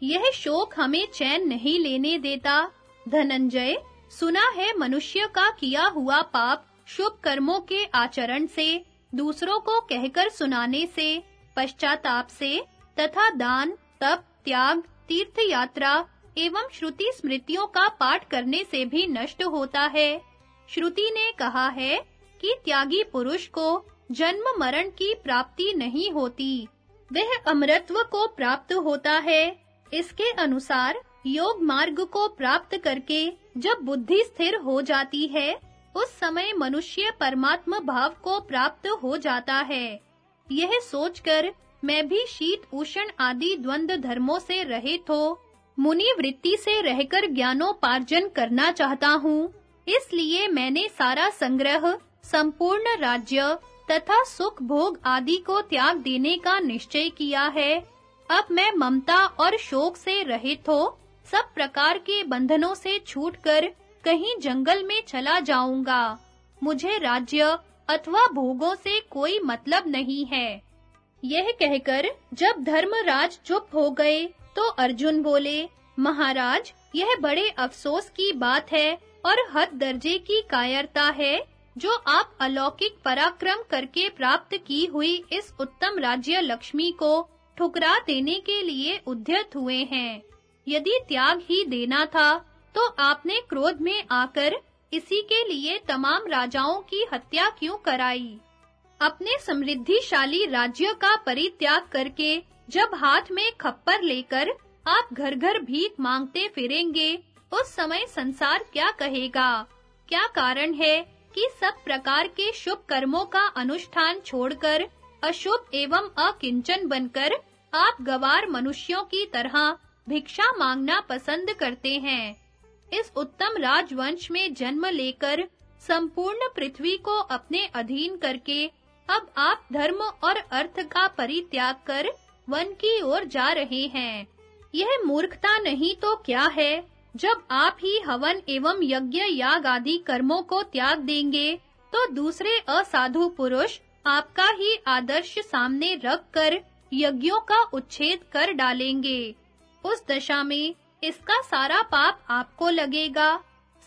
यह शोक हमें चैन नहीं लेने देता। धनंजय, सुना है मनुष्य का किया हुआ पाप शुभ कर्मों के आचरण से दूसरों को कहकर सुनाने से, पश्चाताप से, तथा दान, तप, त्याग तीर्थ यात्रा एवं श्रुति स्मृतियों का पाठ करने से भी नष्ट होता है। श्रुति ने कहा है कि त्यागी पुरुष को जन्म मरण की प्राप्ति नहीं होती। वह अमरत्व को प्राप्त होता है। इसके अनुसार योग मार्ग को प्राप्त करके जब बुद्धि स्थिर हो जाती है उस समय मनुष्य परमात्म भाव को प्राप्त हो जाता है। यह सोचकर मैं भी शीत, उष्ण आदि द्वंद धर्मों से रहित हो मुनि वृत्ति से रहकर ज्ञानोपार्जन करना चाहता हूँ। इसलिए मैंने सारा संग्रह, संपूर्ण राज्य तथा सुख भोग आदि को त्याग देने का निश्चय किया है। अब मैं ममता और शोक से रहित हो, सब प्रकार के बंधनों से छूटकर कहीं जंगल में चला जाऊँगा। मुझे राज्य अथवा भोगों से कोई मतलब नहीं है। यह कहकर जब धर्मराज चुप हो गए तो अर्जुन बोले, महाराज, यह बड़े अफसोस की बात है और हद दर्जे की कायरता है, जो आप अलौकिक पराक्रम करके प्राप्त की हुई इस उत्तम राज्य लक्ष्मी को ठुकरा देने के लिए उद्यत हुए हैं। यदि त्याग ही देना था तो आपने क्रोध में आकर इसी के लिए तमाम राजाओं की हत्या क्यों कराई? अपने समृद्धिशाली राज्य का परित्याग करके जब हाथ में खप्पर लेकर आप घर-घर भीख मांगते फिरेंगे, उस समय संसार क्या कहेगा? क्या कारण है कि सब प्रकार के शुभ कर्मों का अनुष्ठान छोड़कर, अशुभ एवं अकिंचन बनकर आप गवार मनुष्यों की तरह भिक्षा मांगना पसंद करते हैं? इस उत्तम राजवंश में जन्म लेकर संपूर्ण पृथ्वी को अपने अधीन करके अब आप धर्म और अर्थ का परित्याग कर वन की ओर जा रहे हैं। यह मूर्खता नहीं तो क्या है? जब आप ही हवन एवं यज्ञ, याग आदि कर्मों को त्याग देंगे तो दूसरे असाधु पुरुष आपका ही आदर्श सामने रखकर यज्ञों का उच्छेद कर डालेंगे। उस दशा में इसका सारा पाप आपको लगेगा।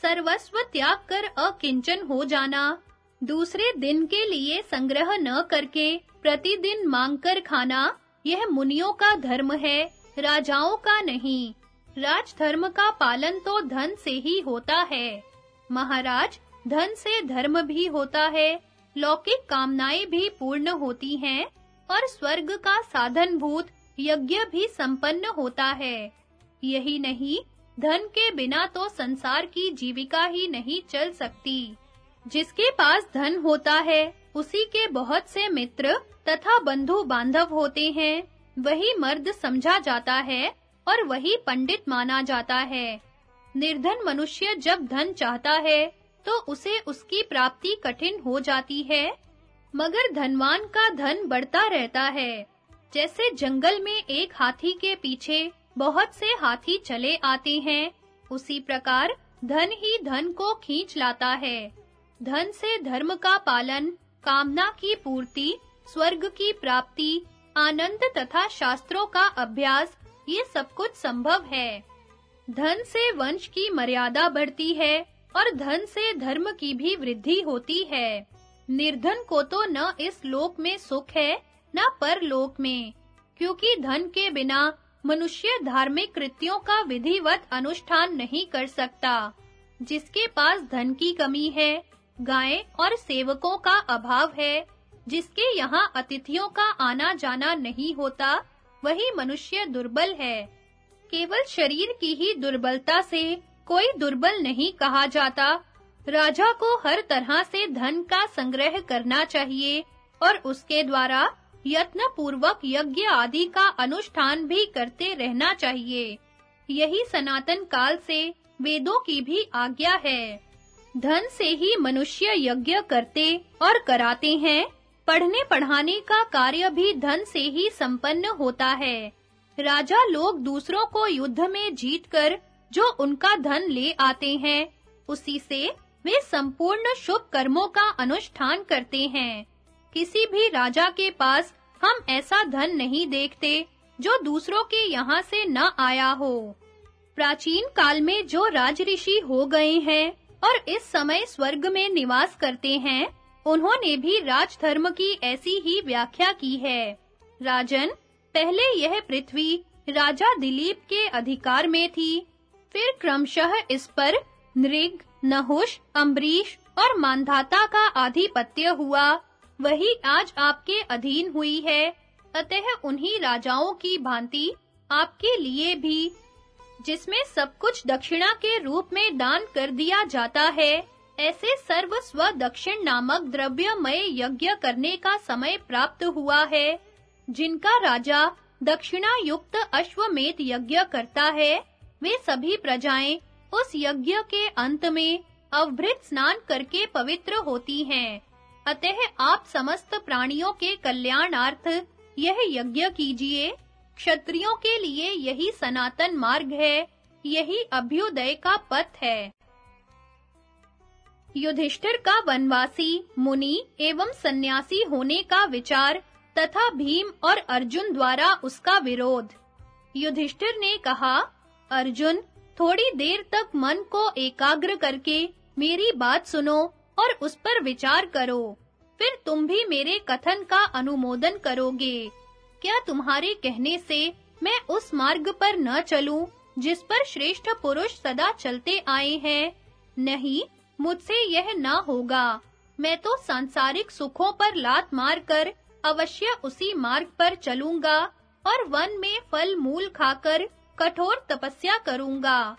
सर्वस्व त्याग कर अकिंचन हो जाना। दूसरे दिन के लिए संग्रह न करके प्रतिदिन मांगकर खाना, यह मुनियों का धर्म है, राजाओं का नहीं। राज धर्म का पालन तो धन से ही होता है। महाराज, धन से धर्म भी होता है, लौकिक कामनाएँ भी पूर्ण होती हैं, और स्वर्ग का साधनभूत यज्ञ भी संपन्न होता है। यही नहीं, धन के बिना तो संसार की जीविका ही नहीं चल सकती। जिसके पास धन होता है, उसी के बहुत से मित्र तथा बंधु बांधव होते हैं। वही मर्द समझा जाता है और वही पंडित माना जाता है। निर्धन मनुष्य जब धन चाहता है तो उसे उसकी प्राप्ति कठिन हो जाती है। मगर धनवान का धन बढ़ता रहता है। जैसे जंगल में एक हाथी के पीछे बहुत से हाथी चले आते हैं। उसी प्रकार धन ही धन को खींच लाता है। धन से धर्म का पालन, कामना की पूर्ति, स्वर्ग की प्राप्ति, आनंद तथा शास्त्रों का अभ्यास, ये सब कुछ संभव है। धन से वंश की मर्यादा बढ़ती है और धन से धर्म की भी वृद्धि होती है। निर्धन को तो न इस लोक में सुख है, न परलोक में, क्योंकि धन के बिना मनुष्य धार्मिक कृत्यों का विधिवत अनुष्ठान नहीं कर सकता। जिसके पास धन की कमी है, गायें और सेवकों का अभाव है, जिसके यहाँ अतिथियों का आना जाना नहीं होता, वही मनुष्य दुर्बल है। केवल शरीर की ही दुर्बलता से कोई दुर्बल नहीं कहा जाता। राजा को हर तरह से धन का संग्रह करना चाहिए और उसके द्वारा यत्न पूर्वक यज्ञ आदि का अनुष्ठान भी करते रहना चाहिए। यही सनातन काल से वेदों की भी आज्ञा है। धन से ही मनुष्य यज्ञ करते और कराते हैं। पढ़ने पढ़ाने का कार्य भी धन से ही संपन्न होता है। राजा लोग दूसरों को युद्ध में जीतकर जो उनका धन ले आते हैं, उसी से वे संपूर्ण शुभ कर्मों का अनुष्ठान करते हैं। किसी भी राजा के पास हम ऐसा धन नहीं देखते, जो दूसरों के यहाँ से न आया हो। प्राचीन काल में जो राजऋषि हो गए हैं और इस समय स्वर्ग में निवास करते हैं, उन्होंने भी राजधर्म की ऐसी ही व्याख्या की है। राजन, पहले यह पृथ्वी राजा दिलीप के अधिकार में थी, फिर क्रमशः इस पर नृग, नहुष, अम्बरीश और मानधाता का आधिपत्य हुआ। वही आज आपके अधीन हुई है। अतः उन्हीं राजाओं की भांति आपके लिए भी, जिसमें सब कुछ दक्षिणा के रूप में दान कर दिया जाता है, ऐसे सर्व स्व दक्षिण नामक द्रव्यमय यज्ञ करने का समय प्राप्त हुआ है, जिनका राजा दक्षिणा युक्त अश्वमेध यज्ञ करता है। वे सभी प्रजाएँ उस यज्ञ के अंत में अवभृत स्नान करके पवित्र होती हैं। अतः आप समस्त प्राणियों के कल्याणार्थ यह यज्ञ कीजिए। क्षत्रियों के लिए यही सनातन मार्ग है, यही अभ्युदय का पथ है। युधिष्ठिर का वनवासी, मुनि एवं सन्यासी होने का विचार तथा भीम और अर्जुन द्वारा उसका विरोध। युधिष्ठिर ने कहा, अर्जुन, थोड़ी देर तक मन को एकाग्र करके मेरी बात सुनो। और उस पर विचार करो। फिर तुम भी मेरे कथन का अनुमोदन करोगे। क्या तुम्हारे कहने से मैं उस मार्ग पर न चलूँ, जिस पर श्रेष्ठ पुरुष सदा चलते आए हैं? नहीं, मुझसे यह न होगा। मैं तो सांसारिक सुखों पर लात मारकर अवश्य उसी मार्ग पर चलूँगा और वन में फल मूल खाकर कठोर तपस्या करूँगा।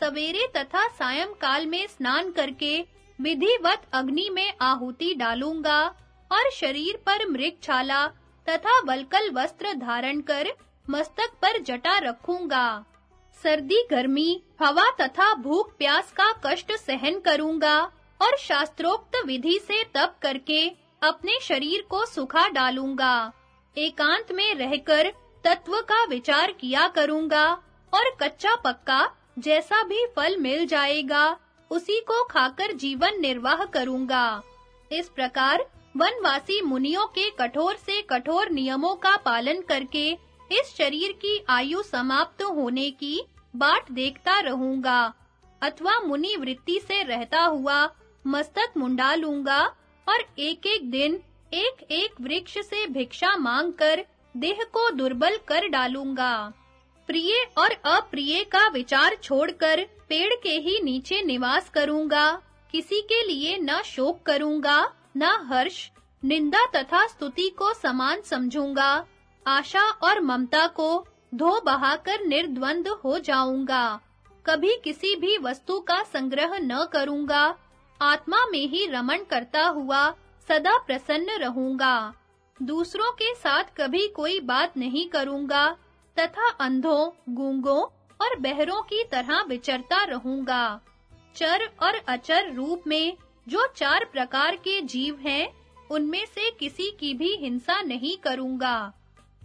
सवेरे तथा सायंकाल में स्नान करके विधिवत अग्नि में आहुति डालूँगा और शरीर पर मृगछाला तथा वलकल वस्त्र धारण कर मस्तक पर जटा रखूँगा। सर्दी, गर्मी, हवा तथा भूख प्यास का कष्ट सहन करूँगा और शास्त्रोक्त विधि से तप करके अपने शरीर को सुखा डालूँगा। एकांत में रहकर तत्व का विचार किया करूँगा और कच्चा पक्का जैसा भी फल मिल जाएगा उसी को खाकर जीवन निर्वाह करूँगा। इस प्रकार वनवासी मुनियों के कठोर से कठोर नियमों का पालन करके इस शरीर की आयु समाप्त होने की बाट देखता रहूँगा, अथवा मुनि वृत्ति से रहता हुआ मस्तक मुंडा लूँगा और एक-एक दिन एक-एक वृक्ष से भिक्षा मांगकर देह को दुर्बल कर डालूँगा। प्रिय और अप्रिय का विचार छोड़कर पेड़ के ही नीचे निवास करूँगा, किसी के लिए न शोक करूँगा, न हर्ष, निंदा तथा स्तुति को समान समझूँगा। आशा और ममता को धो बहाकर निर्द्वंद हो जाऊँगा। कभी किसी भी वस्तु का संग्रह न करूँगा। आत्मा में ही रमण करता हुआ सदा प्रसन्न रहूँगा। दूसरों के साथ कभी कोई बात नहीं करूँगा, तथा अंधों, गूंगों और बहरों की तरह विचरता रहूँगा। चर और अचर रूप में जो चार प्रकार के जीव हैं, उनमें से किसी की भी हिंसा नहीं करूँगा।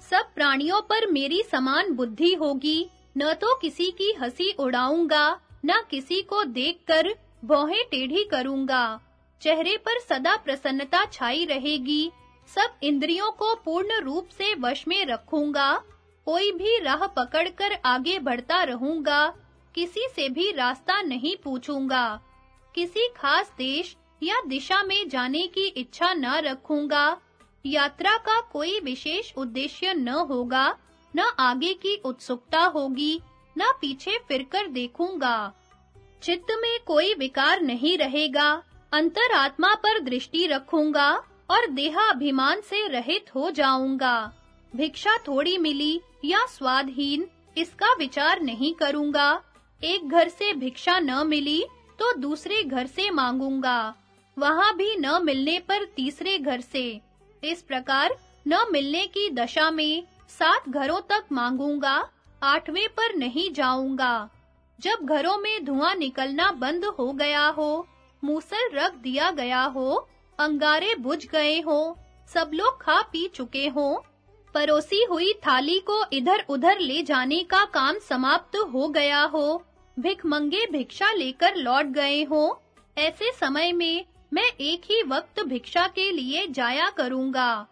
सब प्राणियों पर मेरी समान बुद्धि होगी, न तो किसी की हँसी उड़ाऊँगा, न किसी को देखकर भौहें टेढ़ी करूँगा। चेहरे पर सदा प्रसन्नता छाई रहेगी, सब इंद्रियों को पूर्ण रूप से वश में रखूँगा। कोई भी राह पकड़कर आगे बढ़ता रहूँगा, किसी से भी रास्ता नहीं पूछूँगा, किसी खास देश या दिशा में जाने की इच्छा न रखूँगा, यात्रा का कोई विशेष उद्देश्य न होगा, न आगे की उत्सुकता होगी, न पीछे फिरकर देखूँगा। चित्त में कोई विकार नहीं रहेगा, अंतरात्मा पर दृष्टि रखूँगा और देहाभिमान से रहित हो जाऊँगा। भिक्षा थोड़ी मिली या स्वादहीन इसका विचार नहीं करूँगा। एक घर से भिक्षा न मिली तो दूसरे घर से मांगूँगा। वहाँ भी न मिलने पर तीसरे घर से। इस प्रकार न मिलने की दशा में सात घरों तक मांगूँगा, आठवें पर नहीं जाऊँगा। जब घरों में धुआँ निकलना बंद हो गया हो, मूसल रख दिया गया हो, अंगारे बुझ गए हो, सब लोग खा पी चुके हो परोसी हुई थाली को इधर-उधर ले जाने का काम समाप्त हो गया हो। भिखमंगे भिक्षा लेकर लौट गए हो। ऐसे समय में मैं एक ही वक्त भिक्षा के लिए जाया करूँगा।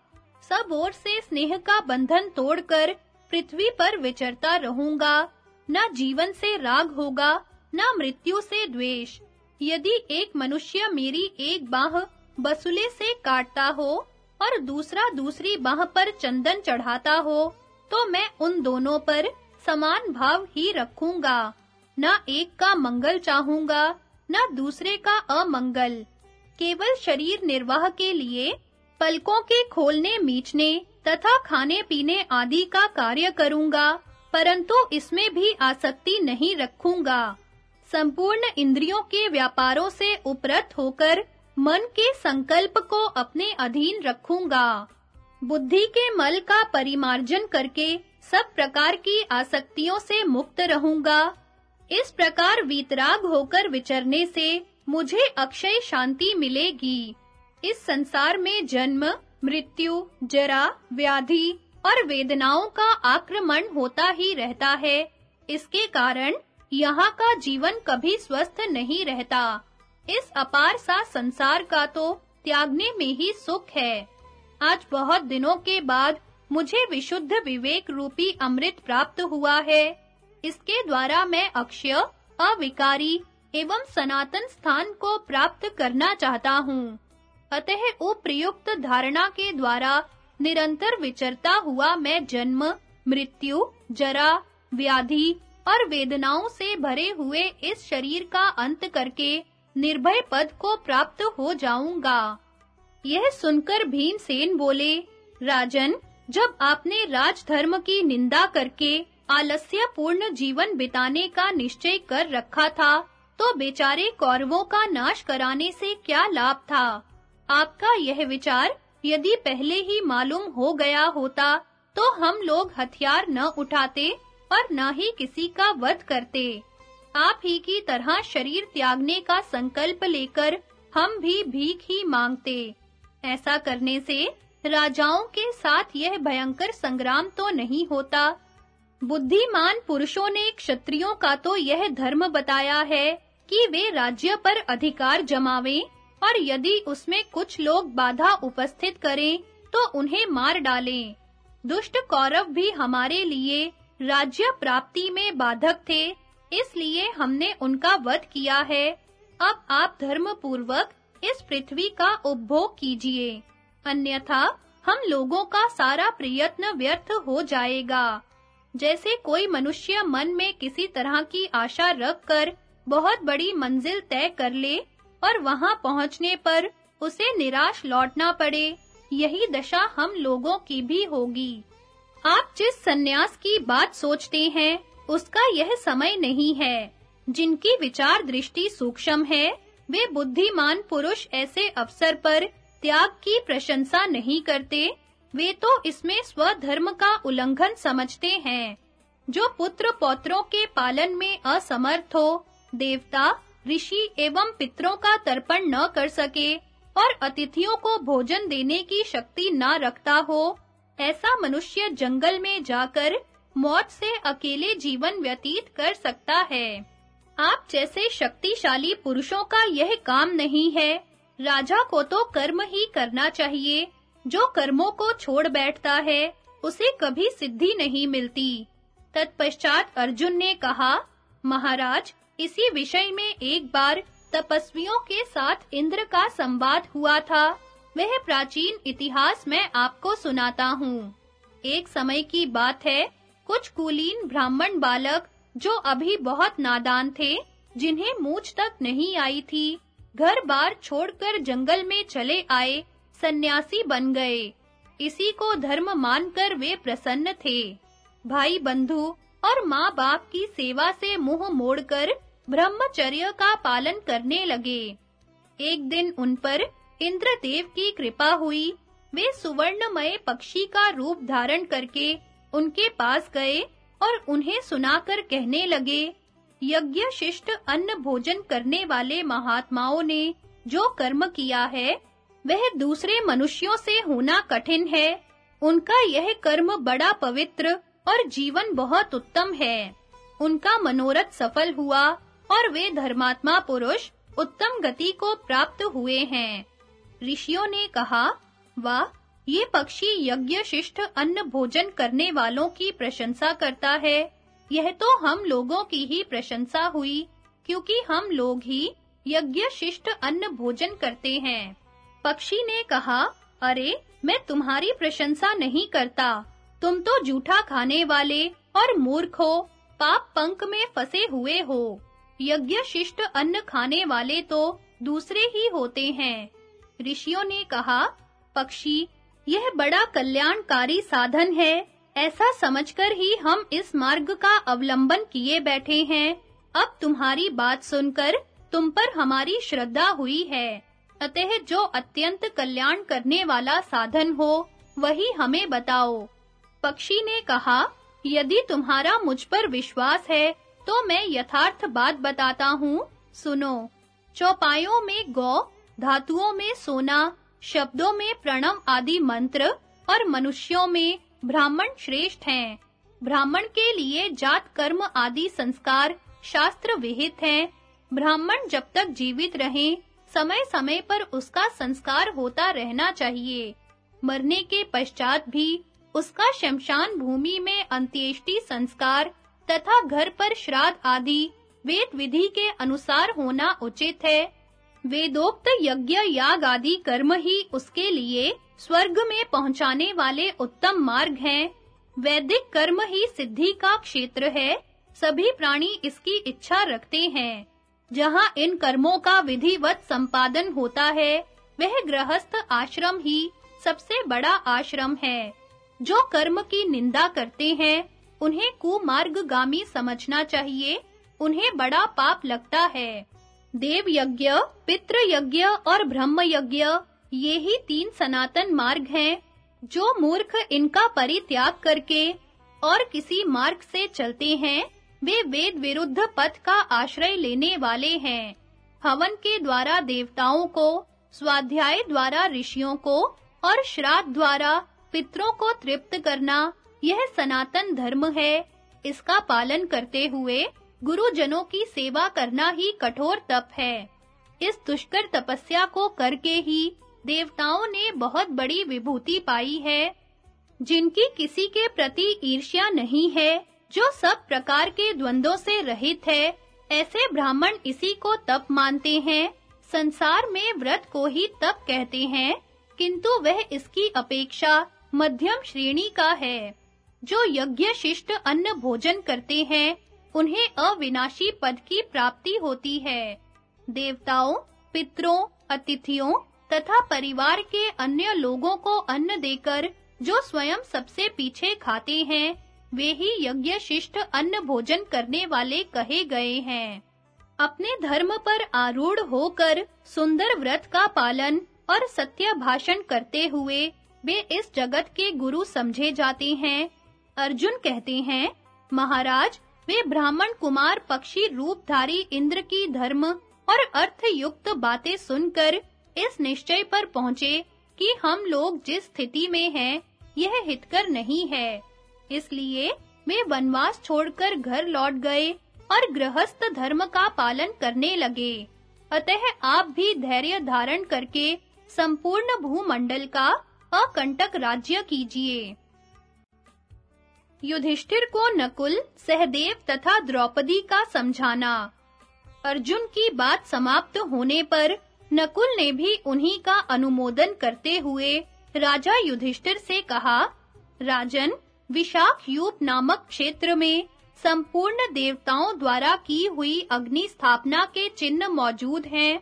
सब ओर से स्नेह का बंधन तोड़कर पृथ्वी पर विचरता रहूँगा। न जीवन से राग होगा, न मृत्यु से द्वेष। यदि एक मनुष्य मेरी एक बाह बसुले से काटता हो और दूसरा दूसरी बाह पर चंदन चढ़ाता हो तो मैं उन दोनों पर समान भाव ही रखूँगा। न एक का मंगल चाहूँगा, न दूसरे का अमंगल। केवल शरीर निर्वाह के लिए पलकों के खोलने मीचने तथा खाने पीने आदि का कार्य करूँगा, परंतु इसमें भी आसक्ति नहीं रखूँगा। संपूर्ण इंद्रियों के व्यापारों से उपरत होकर मन के संकल्प को अपने अधीन रखूँगा। बुद्धि के मल का परिमार्जन करके सब प्रकार की आसक्तियों से मुक्त रहूँगा। इस प्रकार वीतराग होकर विचरने से मुझे अक्षय शांति मिलेगी। इस संसार में जन्म, मृत्यु, जरा, व्याधि और वेदनाओं का आक्रमण होता ही रहता है। इसके कारण यहाँ का जीवन कभी स्वस्थ नहीं रहता। इस अपार सा संसार का तो त्यागने में ही सुख है। आज बहुत दिनों के बाद मुझे विशुद्ध विवेक रूपी अमृत प्राप्त हुआ है। इसके द्वारा मैं अक्षय, अविकारी एवं सनातन स्थान को प्राप्त करना चाहता हूँ। अतः उप्रयुक्त धारणा के द्वारा निरंतर विचरता हुआ मैं जन्म, मृत्यु, जरा, व्याधि और वेदनाओं से भरे हुए इस शरीर का अंत करके निर्भय पद को प्राप्त हो जाऊँगा। यह सुनकर भीमसेन बोले, राजन, जब आपने राजधर्म की निंदा करके आलस्य पूर्ण जीवन बिताने का निश्चय कर रखा था तो बेचारे कौरवों का नाश कराने से क्या लाभ था? आपका यह विचार यदि पहले ही मालूम हो गया होता तो हम लोग हथियार न उठाते और न ही किसी का वध करते। आप ही की तरह शरीर त्यागने का संकल्प लेकर हम भी भीख ही मांगते। ऐसा करने से राजाओं के साथ यह भयंकर संग्राम तो नहीं होता। बुद्धिमान पुरुषों ने क्षत्रियों का तो यह धर्म बताया है कि वे राज्य पर अधिकार जमावें और यदि उसमें कुछ लोग बाधा उपस्थित करें तो उन्हें मार डालें। दुष्ट कौरव भी हमारे लिए राज्य प्राप्ति में बाधक थे। इसलिए हमने उनका वध किया है। अब आप धर्म पूर्वक इस पृथ्वी का उपभोग कीजिए। अन्यथा हम लोगों का सारा प्रयत्न व्यर्थ हो जाएगा। जैसे कोई मनुष्य मन में किसी तरह की आशा रखकर बहुत बड़ी मंजिल तय कर ले और वहाँ पहुँचने पर उसे निराश लौटना पड़े, यही दशा हम लोगों की भी होगी। आप जिस सन्यास की बात सोचते हैं उसका यह समय नहीं है। जिनकी विचार दृष्टि सूक्ष्म है, वे बुद्धिमान पुरुष ऐसे अवसर पर त्याग की प्रशंसा नहीं करते। वे तो इसमें स्वधर्म का उल्लंघन समझते हैं। जो पुत्र पौत्रों के पालन में असमर्थ हो, देवता, ऋषि एवं पितरों का तर्पण न कर सके और अतिथियों को भोजन देने की शक्ति न रखता हो, ऐसा मनुष्य जंगल में जाकर मौत से अकेले जीवन व्यतीत कर सकता है। आप जैसे शक्तिशाली पुरुषों का यह काम नहीं है। राजा को तो कर्म ही करना चाहिए। जो कर्मों को छोड़ बैठता है, उसे कभी सिद्धि नहीं मिलती। तत्पश्चात अर्जुन ने कहा, महाराज, इसी विषय में एक बार तपस्वियों के साथ इंद्र का संवाद हुआ था। वह प्राचीन इतिहास मैं आपको सुनाता हूँ। एक समय की बात है कुछ कुलीन ब्राह्मण बालक जो अभी बहुत नादान थे, जिन्हें मूछ तक नहीं आई थी घर-बार छोड़कर जंगल में चले आए, सन्यासी बन गए। इसी को धर्म मानकर वे प्रसन्न थे। भाई बंधु और माँ बाप की सेवा से मुँह मोड़कर ब्रह्मचर्य का पालन करने लगे। एक दिन उन पर इंद्रदेव की कृपा हुई। वे सुवर्णमय पक्षी का रूप धारण करके उनके पास गए और उन्हें सुनाकर कहने लगे, यज्ञ शिष्ट अन्न भोजन करने वाले महात्माओं ने जो कर्म किया है, वह दूसरे मनुष्यों से होना कठिन है। उनका यह कर्म बड़ा पवित्र और जीवन बहुत उत्तम है। उनका मनोरथ सफल हुआ और वे धर्मात्मा पुरुष उत्तम गति को प्राप्त हुए हैं। ऋषियों ने कहा, वाह ये पक्षी यज्ञ शिष्ट अन्न भोजन करने वालों की प्रशंसा करता है। यह तो हम लोगों की ही प्रशंसा हुई, क्योंकि हम लोग ही यज्ञ शिष्ट अन्न भोजन करते हैं। पक्षी ने कहा, अरे, मैं तुम्हारी प्रशंसा नहीं करता। तुम तो जूठा खाने वाले और मूर्ख हो, पाप पंख में फंसे हुए हो। यज्ञ शिष्ट अन्न खाने वाले तो दूसरे ही होते हैं। ऋषियों ने कहा, पक्षी यह बड़ा कल्याणकारी साधन है। ऐसा समझकर ही हम इस मार्ग का अवलंबन किए बैठे हैं। अब तुम्हारी बात सुनकर तुम पर हमारी श्रद्धा हुई है। अतः जो अत्यंत कल्याण करने वाला साधन हो, वही हमें बताओ। पक्षी ने कहा, यदि तुम्हारा मुझ पर विश्वास है तो मैं यथार्थ बात बताता हूँ। सुनो, चौपायों में गौ, धातुओं में सोना शब्दों में प्रणव आदि मंत्र और मनुष्यों में ब्राह्मण श्रेष्ठ हैं। ब्राह्मण के लिए जात कर्म आदि संस्कार शास्त्र विहित हैं। ब्राह्मण जब तक जीवित रहे, समय-समय पर उसका संस्कार होता रहना चाहिए। मरने के पश्चात भी उसका शमशान भूमि में अंत्येष्टि संस्कार तथा घर पर श्राद्ध आदि वेद विधि के अनुसार होना उचित है। वेदोक्त यज्ञ याग आदि कर्म ही उसके लिए स्वर्ग में पहुँचाने वाले उत्तम मार्ग हैं। वैदिक कर्म ही सिद्धि का क्षेत्र है। सभी प्राणी इसकी इच्छा रखते हैं। जहाँ इन कर्मों का विधिवत संपादन होता है, वह गृहस्थ आश्रम ही सबसे बड़ा आश्रम है। जो कर्म की निंदा करते हैं, उन्हें कुमार्गगामी समझना चाहिए, उन्हें बड़ा पाप लगता है। देव यज्ञ पितृ यज्ञ और ब्रह्म यज्ञ ये ही तीन सनातन मार्ग हैं, जो मूर्ख इनका परित्याग करके और किसी मार्ग से चलते हैं, वे वेद विरुद्ध पथ का आश्रय लेने वाले हैं। हवन के द्वारा देवताओं को, स्वाध्याय द्वारा ऋषियों को और श्राद्ध द्वारा पितरों को तृप्त करना यह सनातन धर्म है, इसका पालन करते हुए गुरुजनों की सेवा करना ही कठोर तप है। इस दुष्कर तपस्या को करके ही देवताओं ने बहुत बड़ी विभूति पाई है, जिनकी किसी के प्रति ईर्ष्या नहीं है, जो सब प्रकार के द्वंद्वों से रहित है। ऐसे ब्राह्मण इसी को तप मानते हैं, संसार में व्रत को ही तप कहते हैं, किंतु वह इसकी अपेक्षा मध्यम श्रेणी का है, जो यज्ञ शिष्ट अन्न भोजन करते हैं उन्हें अविनाशी पद की प्राप्ति होती है। देवताओं, पितरों, अतिथियों तथा परिवार के अन्य लोगों को अन्न देकर जो स्वयं सबसे पीछे खाते हैं, वे ही यज्ञ शिष्ट अन्न भोजन करने वाले कहे गए हैं। अपने धर्म पर आरूढ़ होकर सुंदर व्रत का पालन और सत्य भाषण करते हुए वे इस जगत के गुरु समझे जाते हैं। अर्जुन कहते हैं, महाराज वे ब्राह्मण कुमार पक्षी रूपधारी इंद्र की धर्म और अर्थ युक्त बातें सुनकर इस निश्चय पर पहुँचे कि हम लोग जिस स्थिति में हैं, यह हितकर नहीं है। इसलिए वे वनवास छोड़कर घर लौट गए और गृहस्थ धर्म का पालन करने लगे। अतः आप भी धैर्य धारण करके संपूर्ण भूमंडल का अकंटक राज्य कीजिए। युधिष्ठिर को नकुल, सहदेव तथा द्रौपदी का समझाना। अर्जुन की बात समाप्त होने पर नकुल ने भी उन्हीं का अनुमोदन करते हुए राजा युधिष्ठिर से कहा, राजन, विशाख यूप नामक क्षेत्र में संपूर्ण देवताओं द्वारा की हुई अग्नि स्थापना के चिन्ह मौजूद हैं।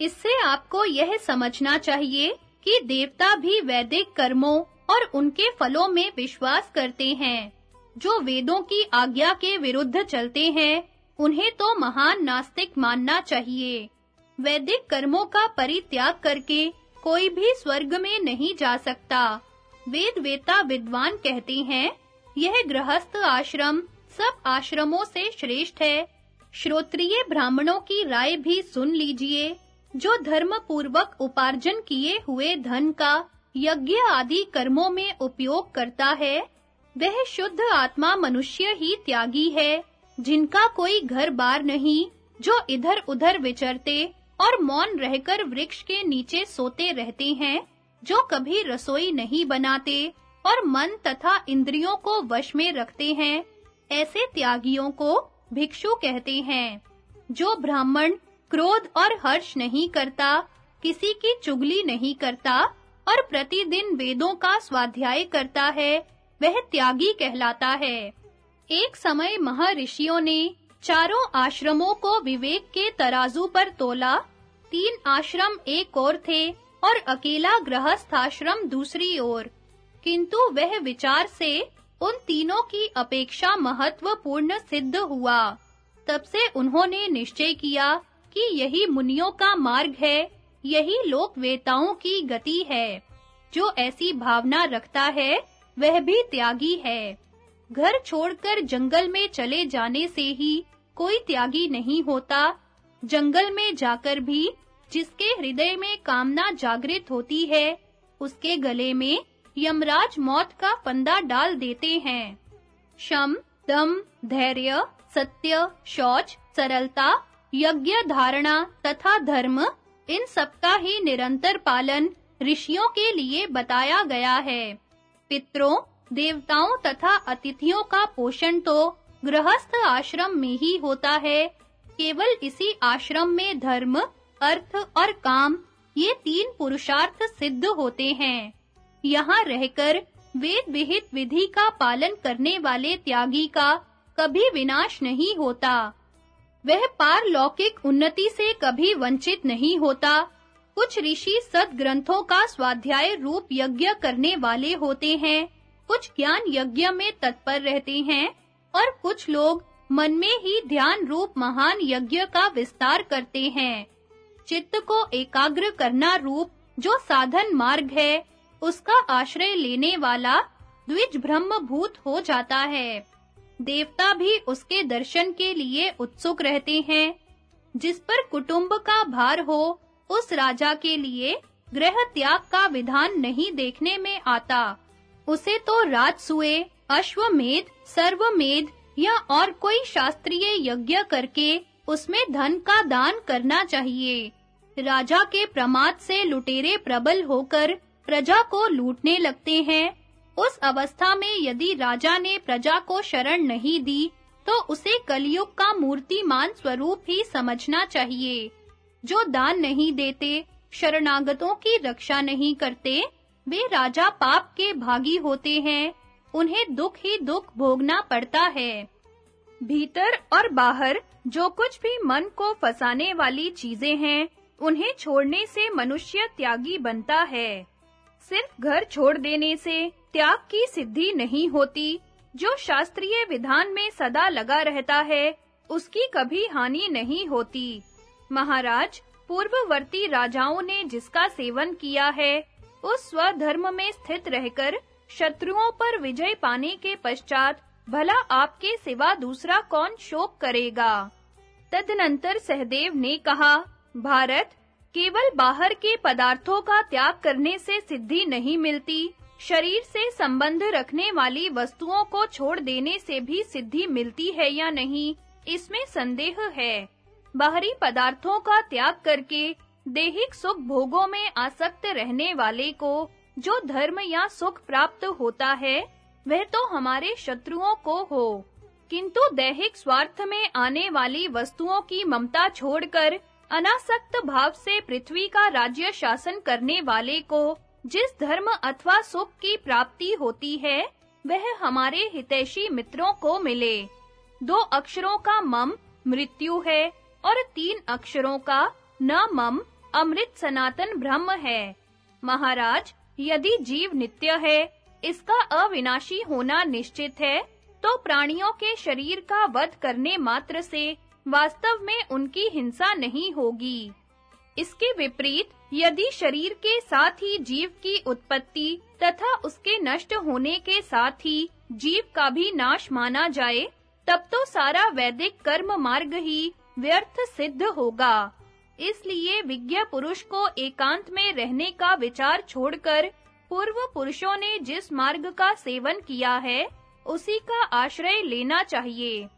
इससे आपको यह समझना चाहिए कि देवता भी वैदिक कर्मों और उनके फलों में विश्वास करते हैं। जो वेदों की आज्ञा के विरुद्ध चलते हैं, उन्हें तो महान नास्तिक मानना चाहिए। वैदिक कर्मों का परित्याग करके कोई भी स्वर्ग में नहीं जा सकता। वेद वेता विद्वान कहते हैं, यह गृहस्थ आश्रम सब आश्रमों से श्रेष्ठ है। श्रोत्रिय ब्राह्मणों की राय भी सुन लीजिए। जो धर्म पूर्वक उपार्जन किए हुए धन का यज्ञ आदि कर्मों में उपयोग करता है। वह शुद्ध आत्मा मनुष्य ही त्यागी है, जिनका कोई घर बार नहीं, जो इधर-उधर विचरते और मौन रहकर वृक्ष के नीचे सोते रहते हैं, जो कभी रसोई नहीं बनाते और मन तथा इंद्रियों को वश में रखते हैं। ऐसे त्यागियों को भिक्षु कहते हैं, जो ब्राह्मण, क्रोध और हर्ष नहीं करता, किसी की चुगली नहीं करता और प्रतिदिन वेदों का स्वाध्याय करता है, वह त्यागी कहलाता है। एक समय महर्षियों ने चारों आश्रमों को विवेक के तराजू पर तोला, तीन आश्रम एक ओर थे और अकेला गृहस्थ आश्रम दूसरी ओर। किंतु वह विचार से उन तीनों की अपेक्षा महत्वपूर्ण सिद्ध हुआ। तब से उन्होंने निश्चय किया कि यही मुनियों का मार्ग है यही लोक वेताओं की गति है। जो ऐसी भावना रखता है, वह भी त्यागी है। घर छोड़कर जंगल में चले जाने से ही कोई त्यागी नहीं होता। जंगल में जाकर भी जिसके हृदय में कामना जागृत होती है, उसके गले में यमराज मौत का फंदा डाल देते हैं। शम, दम, धैर्य, सत्य, शौच, सरलता, यज्ञ, धारणा तथा धर्म इन सबका ही निरंतर पालन ऋषियों के लिए बताया गया है। पितरों, देवताओं तथा अतिथियों का पोषण तो गृहस्थ आश्रम में ही होता है। केवल इसी आश्रम में धर्म, अर्थ और काम, ये तीन पुरुषार्थ सिद्ध होते हैं। यहाँ रहकर वेद विहित विधि का पालन करने वाले त्यागी का कभी विनाश नहीं होता। वह पारलौकिक उन्नति से कभी वंचित नहीं होता। कुछ ऋषि सद ग्रंथों का स्वाध्याय रूप यज्ञ करने वाले होते हैं। कुछ ज्ञान यज्ञ में तत्पर रहते हैं और कुछ लोग मन में ही ध्यान रूप महान यज्ञ का विस्तार करते हैं। चित्त को एकाग्र करना रूप जो साधन मार्ग है, उसका आश्रय लेने वाला द्विज ब्रह्म भूत हो जाता है। देवता भी उसके दर्शन के लिए उत्सुक रहते हैं। जिस पर कुटुंब का भार हो, उस राजा के लिए ग्रह त्याग का विधान नहीं देखने में आता। उसे तो राजसुए, अश्वमेध, सर्वमेध या और कोई शास्त्रीय यज्ञ करके उसमें धन का दान करना चाहिए। राजा के प्रमाद से लुटेरे प्रबल होकर प्रजा को लूटने लगते हैं। उस अवस्था में यदि राजा ने प्रजा को शरण नहीं दी तो उसे कलयुग का मूर्तिमान स्वरूप ही समझना चाहिए। जो दान नहीं देते, शरणागतों की रक्षा नहीं करते, वे राजा पाप के भागी होते हैं, उन्हें दुख ही दुख भोगना पड़ता है। भीतर और बाहर जो कुछ भी मन को फसाने वाली चीज़ें हैं, उन्हें छोड़ने से मनुष्य त्यागी बनता है। सिर्फ़ घर छोड़ देने से त्याग की सिद्धि नहीं होती। जो शास्त्रीय विधान में सदा लगा रहता है, उसकी कभी हानि नहीं होती। महाराज, पूर्ववर्ती राजाओं ने जिसका सेवन किया है, उस स्वधर्म में स्थित रहकर शत्रुओं पर विजय पाने के पश्चात भला आपके सिवा दूसरा कौन शोक करेगा? तदनंतर सहदेव ने कहा, भारत, केवल बाहर के पदार्थों का त्याग करने से सिद्धि नहीं मिलती। शरीर से संबंध रखने वाली वस्तुओं को छोड़ देने से भी सिद्धि मिलती है या नहीं, इसमें संदेह है। बाहरी पदार्थों का त्याग करके देहिक सुख भोगों में आसक्त रहने वाले को जो धर्म या सुख प्राप्त होता है, वह तो हमारे शत्रुओं को हो। किंतु दैहिक स्वार्थ में आने वाली वस्तुओं की ममता छोड़कर अनासक्त भाव से पृथ्वी का राज्य शासन करने वाले को जिस धर्म अथवा सुख की प्राप्ति होती है, वह हमारे हितैषी मित्रों को मिले। दो अक्षरों का मम मृत्यु है और तीन अक्षरों का न मम अमृत सनातन ब्रह्म है। महाराज, यदि जीव नित्य है, इसका अविनाशी होना निश्चित है तो प्राणियों के शरीर का वध करने मात्र से वास्तव में उनकी हिंसा नहीं होगी। इसके विपरीत यदि शरीर के साथ ही जीव की उत्पत्ति तथा उसके नष्ट होने के साथ ही जीव का भी नाश माना जाए, तब तो सारा वैदिक कर्म मार्ग ही व्यर्थ सिद्ध होगा। इसलिए विज्ञ पुरुष को एकांत में रहने का विचार छोड़कर पूर्व पुरुषों ने जिस मार्ग का सेवन किया है, उसी का आश्रय लेना चाहिए।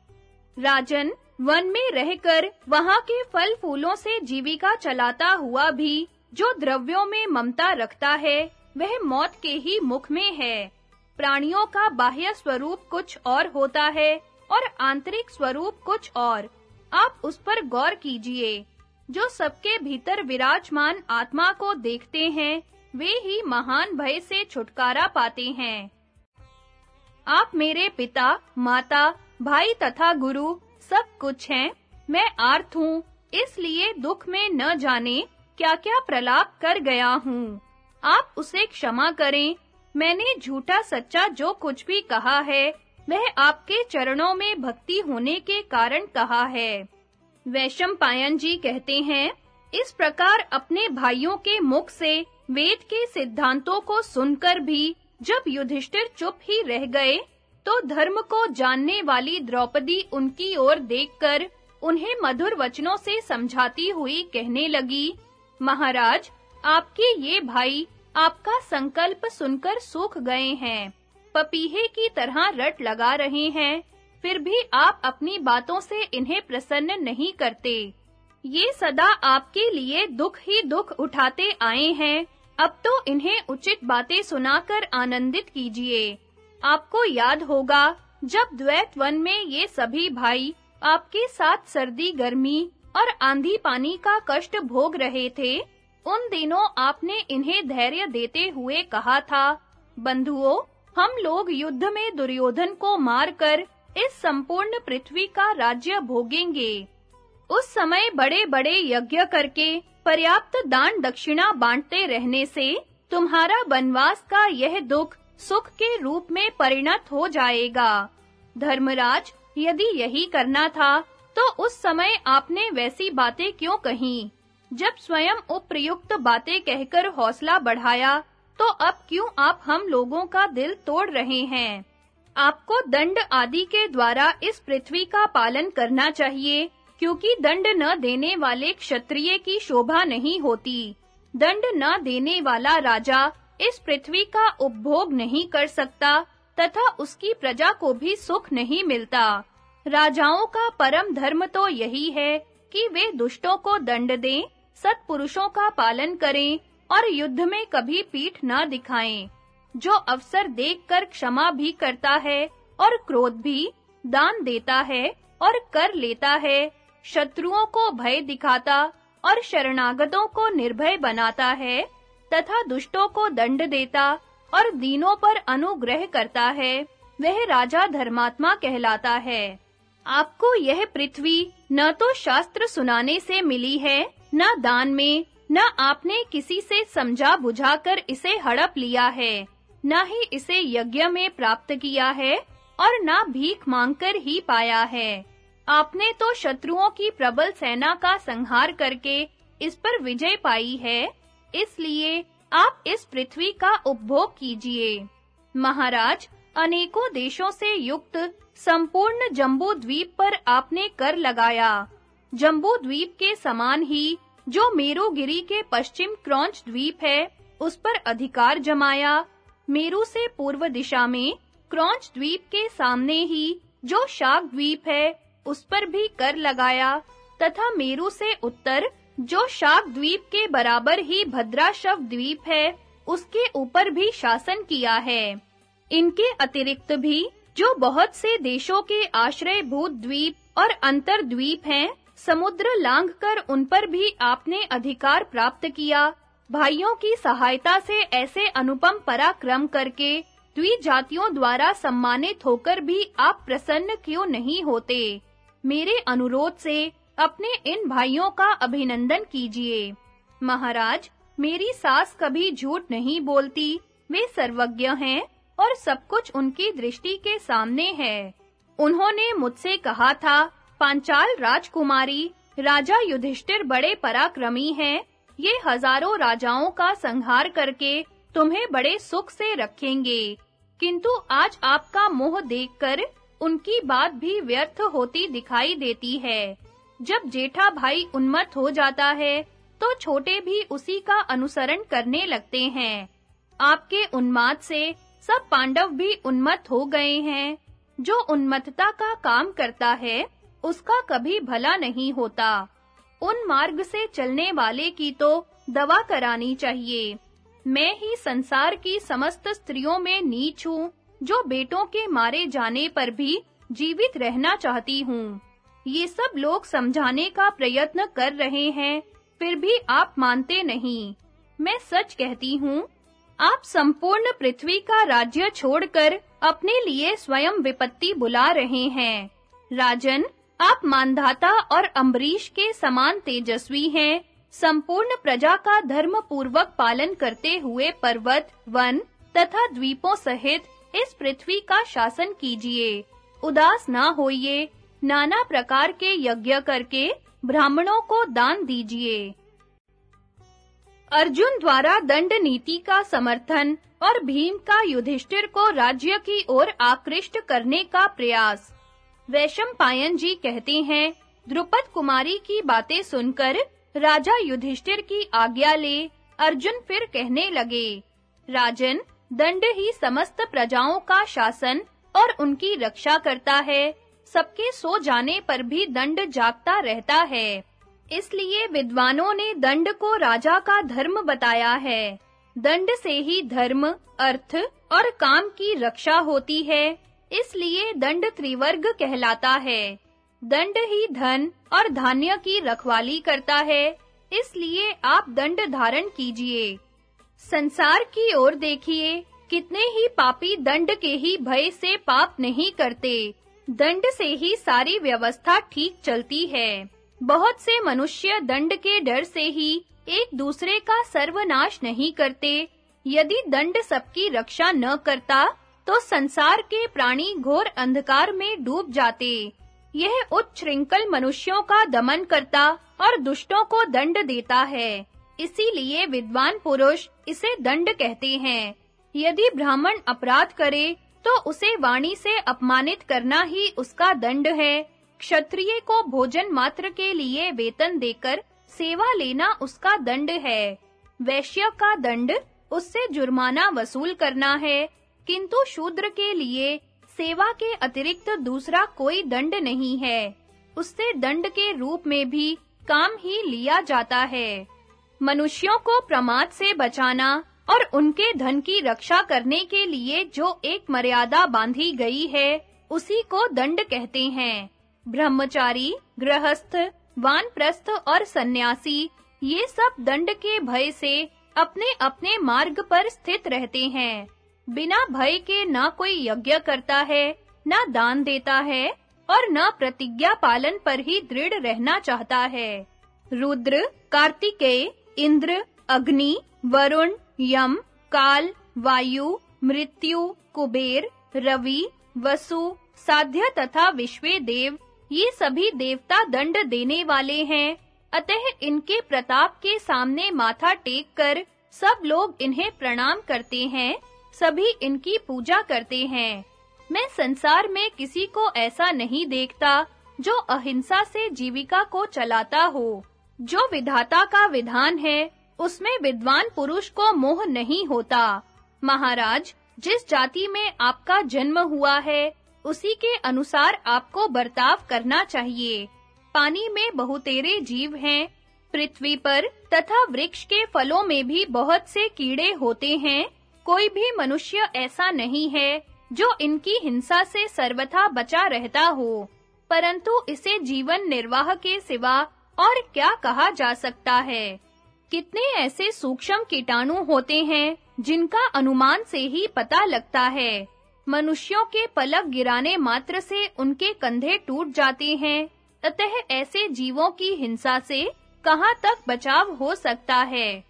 राजन, वन में रहकर वहाँ के फल फूलों से जीविका चलाता हुआ भी जो द्रव्यों में ममता रखता है, वह मौत के ही मुख में है। प्राणियों का बाह्य स्वरूप कुछ और होता है और आंतरिक स्वरूप कुछ और। आप उस पर गौर कीजिए। जो सबके भीतर विराजमान आत्मा को देखते हैं, वे ही महान भय से छुटकारा पाते हैं। आप मेरे पिता, माता, भाई तथा गुरु सब कुछ हैं, मैं आर्थ हूँ, इसलिए दुख में न जाने क्या-क्या प्रलाप कर गया हूँ। आप उसे क्षमा करें। मैंने झूठा सच्चा जो कुछ भी कहा है, वह आपके चरणों में भक्ति होने के कारण कहा है। वैशम पायन जी कहते हैं, इस प्रकार अपने भाइयों के मुख से वेद के सिद्धांतों को सुनकर भी जब युधिष्ठिर चुप ही रह गए तो धर्म को जानने वाली द्रौपदी उनकी ओर देखकर उन्हें मधुर वचनों से समझाती हुई कहने लगी महाराज, आपके ये भाई आपका संकल्प सुनकर सूख गए हैं। पपीहे की तरह रट लगा रहे हैं, फिर भी आप अपनी बातों से इन्हें प्रसन्न नहीं करते। ये सदा आपके लिए दुख ही दुख उठाते आए हैं। अब तो इन्हें उचित बातें सुनाकर आनंदित कीजिए। आपको याद होगा, जब द्वैत वन में ये सभी भाई आपके साथ सर्दी गर्मी और आंधी पानी का कष्ट भोग रहे थे। उन दिनों आपने इन्हें धैर्य देते हुए कहा था, बंधुओं, हम लोग युद्ध में दुर्योधन को मारकर इस संपूर्ण पृथ्वी का राज्य भोगेंगे। उस समय बड़े-बड़े यज्ञ करके पर्याप्त दान दक्षिणा बांटते रहने से तुम्हारा वनवास का यह दुख सुख के रूप में परिणत हो जाएगा। धर्मराज, यदि यही करना था तो उस समय आपने वैसी बातें क्यों कहीं? जब स्वयं उपयुक्त बातें कहकर हौसला बढ़ाया तो अब क्यों आप हम लोगों का दिल तोड़ रहे हैं? आपको दंड आदि के द्वारा इस पृथ्वी का पालन करना चाहिए, क्योंकि दंड न देने वाले क्षत्रिय की शोभा नहीं होती। दंड न देने वाला राजा इस पृथ्वी का उपभोग नहीं कर सकता, तथा उसकी प्रजा को भी सुख नहीं मिलता। राजाओं का परम धर्म तो यही है कि वे दुष्टों को दंड दें, सत्पुरुषों का पालन करें और युद्ध में कभी पीठ न दिखाएँ। जो अवसर देखकर क्षमा भी करता है और क्रोध भी दान देता है और कर लेता है, शत्रुओं को भय दिखाता और शरणागतों को निर्भय बनाता है, तथा दुष्टों को दंड देता और दीनों पर अनुग्रह करता है, वह राजा धर्मात्मा कहलाता है। आपको यह पृथ्वी न तो शास्त्र सुनाने से मिली है, न दान में, न आपने किसी से समझा बुझाकर इसे हड़प लिया है, न ही इसे यज्ञ में प्राप्त किया है, और न भीख मांगकर ही पाया है। आपने तो शत्रुओं की प्रबल सेना का संहार करके इस पर विजय पाई है, इसलिए आप इस पृथ्वी का उपभोग कीजिए। महाराज, अनेकों देशों से युक्त संपूर्ण जम्बू द्वीप पर आपने कर लगाया। जम्बू द्वीप के समान ही, जो मेरुगिरी के पश्चिम क्रॉन्च द्वीप है, उस पर अधिकार जमाया। मेरु से पूर्व दिशा में क्रॉन्च द्वीप के सामने ही, जो शाक द्वीप है, उस पर भी कर लगाया। तथा मेरु से उत्तर, जो शाक द्वीप के बराबर ही भद्राशव द्वीप है, उसके ऊपर भी शासन किया है। इनके अतिरिक्त भी जो बहुत से देशों के आश्रय भूत द्वीप और अंतर द्वीप हैं, समुद्र लांघकर उन पर भी आपने अधिकार प्राप्त किया। भाइयों की सहायता से ऐसे अनुपम पराक्रम करके द्विजातियों द्वारा सम्मानित होकर भी आप प्रसन्न क्यों नहीं होते? मेरे अनुरोध से अपने इन भाइयों का अभिनंदन कीजिए। महाराज, मेरी सास कभी झूठ नहीं बोलती। वे सर्वज्ञ हैं। और सब कुछ उनकी दृष्टि के सामने है। उन्होंने मुझसे कहा था, पांचाल राजकुमारी, राजा युधिष्ठिर बड़े पराक्रमी हैं। ये हज़ारों राजाओं का संहार करके तुम्हें बड़े सुख से रखेंगे। किंतु आज आपका मोह देखकर उनकी बात भी व्यर्थ होती दिखाई देती है। जब जेठा भाई उन्मत्त हो जाता है तो छोटे भी उसी का अनुसरण करने लगते हैं। आपके उन्माद से सब पांडव भी उन्मत्त हो गए हैं। जो उन्मत्तता का काम करता है, उसका कभी भला नहीं होता। उन मार्ग से चलने वाले की तो दवा करानी चाहिए। मैं ही संसार की समस्त स्त्रियों में नीच हूँ, जो बेटों के मारे जाने पर भी जीवित रहना चाहती हूँ। ये सब लोग समझाने का प्रयत्न कर रहे हैं, फिर भी आप मानते नहीं। मैं सच कहती हूँ आप संपूर्ण पृथ्वी का राज्य छोड़कर अपने लिए स्वयं विपत्ति बुला रहे हैं। राजन, आप मानधाता और अम्बरीश के समान तेजस्वी हैं। संपूर्ण प्रजा का धर्म पूर्वक पालन करते हुए पर्वत, वन तथा द्वीपों सहित इस पृथ्वी का शासन कीजिए। उदास ना होइए। नाना प्रकार के यज्ञ करके ब्राह्मणों को दान दीजिए। अर्जुन द्वारा दंड नीति का समर्थन और भीम का युधिष्ठिर को राज्य की ओर आकृष्ट करने का प्रयास। वैशम पायन जी कहते हैं, द्रुपद कुमारी की बातें सुनकर राजा युधिष्ठिर की आज्ञा ले, अर्जुन फिर कहने लगे। राजन, दंड ही समस्त प्रजाओं का शासन और उनकी रक्षा करता है, सबके सो जाने पर भी दंड जागता रहता है। इसलिए विद्वानों ने दंड को राजा का धर्म बताया है। दंड से ही धर्म, अर्थ और काम की रक्षा होती है, इसलिए दंड त्रिवर्ग कहलाता है। दंड ही धन और धान्य की रखवाली करता है, इसलिए आप दंड धारण कीजिए। संसार की ओर देखिए, कितने ही पापी दंड के ही भय से पाप नहीं करते। दंड से ही सारी व्यवस्था ठीक चलती है। बहुत से मनुष्य दंड के डर से ही एक दूसरे का सर्वनाश नहीं करते। यदि दंड सबकी रक्षा न करता तो संसार के प्राणी घोर अंधकार में डूब जाते। यह उच्च श्रृंखल मनुष्यों का दमन करता और दुष्टों को दंड देता है। इसीलिए विद्वान पुरुष इसे दंड कहते हैं। यदि ब्राह्मण अपराध करे तो उसे वाणी से अपमानित करना ही उसका दंड है। क्षत्रिय को भोजन मात्र के लिए वेतन देकर सेवा लेना उसका दंड है। वैश्य का दंड, उससे जुर्माना वसूल करना है। किंतु शूद्र के लिए सेवा के अतिरिक्त दूसरा कोई दंड नहीं है। उससे दंड के रूप में भी काम ही लिया जाता है। मनुष्यों को प्रमाद से बचाना और उनके धन की रक्षा करने के लिए जो एक मर्यादा बांधी गई है, उसी को दंड कहते हैं। ब्रह्मचारी, गृहस्थ, वानप्रस्थ और सन्यासी, ये सब दंड के भय से अपने-अपने मार्ग पर स्थित रहते हैं। बिना भय के ना कोई यज्ञ करता है, ना दान देता है और न प्रतिज्ञा पालन पर ही दृढ़ रहना चाहता है। रुद्र, कार्तिकेय, इंद्र, अग्नि, वरुण, यम, काल, वायु, मृत्यु, कुबेर, रवि, वसु, साध्य तथा विश्वे देव ये सभी देवता दंड देने वाले हैं। अतः इनके प्रताप के सामने माथा टेक कर सब लोग इन्हें प्रणाम करते हैं। सभी इनकी पूजा करते हैं। मैं संसार में किसी को ऐसा नहीं देखता, जो अहिंसा से जीविका को चलाता हो। जो विधाता का विधान है, उसमें विद्वान पुरुष को मोह नहीं होता। महाराज, जिस जाति में आपका जन्म हुआ है उसी के अनुसार आपको बर्ताव करना चाहिए। पानी में बहुतेरे जीव हैं। पृथ्वी पर तथा वृक्ष के फलों में भी बहुत से कीड़े होते हैं। कोई भी मनुष्य ऐसा नहीं है, जो इनकी हिंसा से सर्वथा बचा रहता हो। परंतु इसे जीवन निर्वाह के सिवा और क्या कहा जा सकता है? कितने ऐसे सूक्ष्म कीटाणु होते हैं, जिनका अनुमान से ही पता लगता है? मनुष्यों के पलक गिराने मात्र से उनके कंधे टूट जाते हैं। अतः ऐसे जीवों की हिंसा से कहाँ तक बचाव हो सकता है?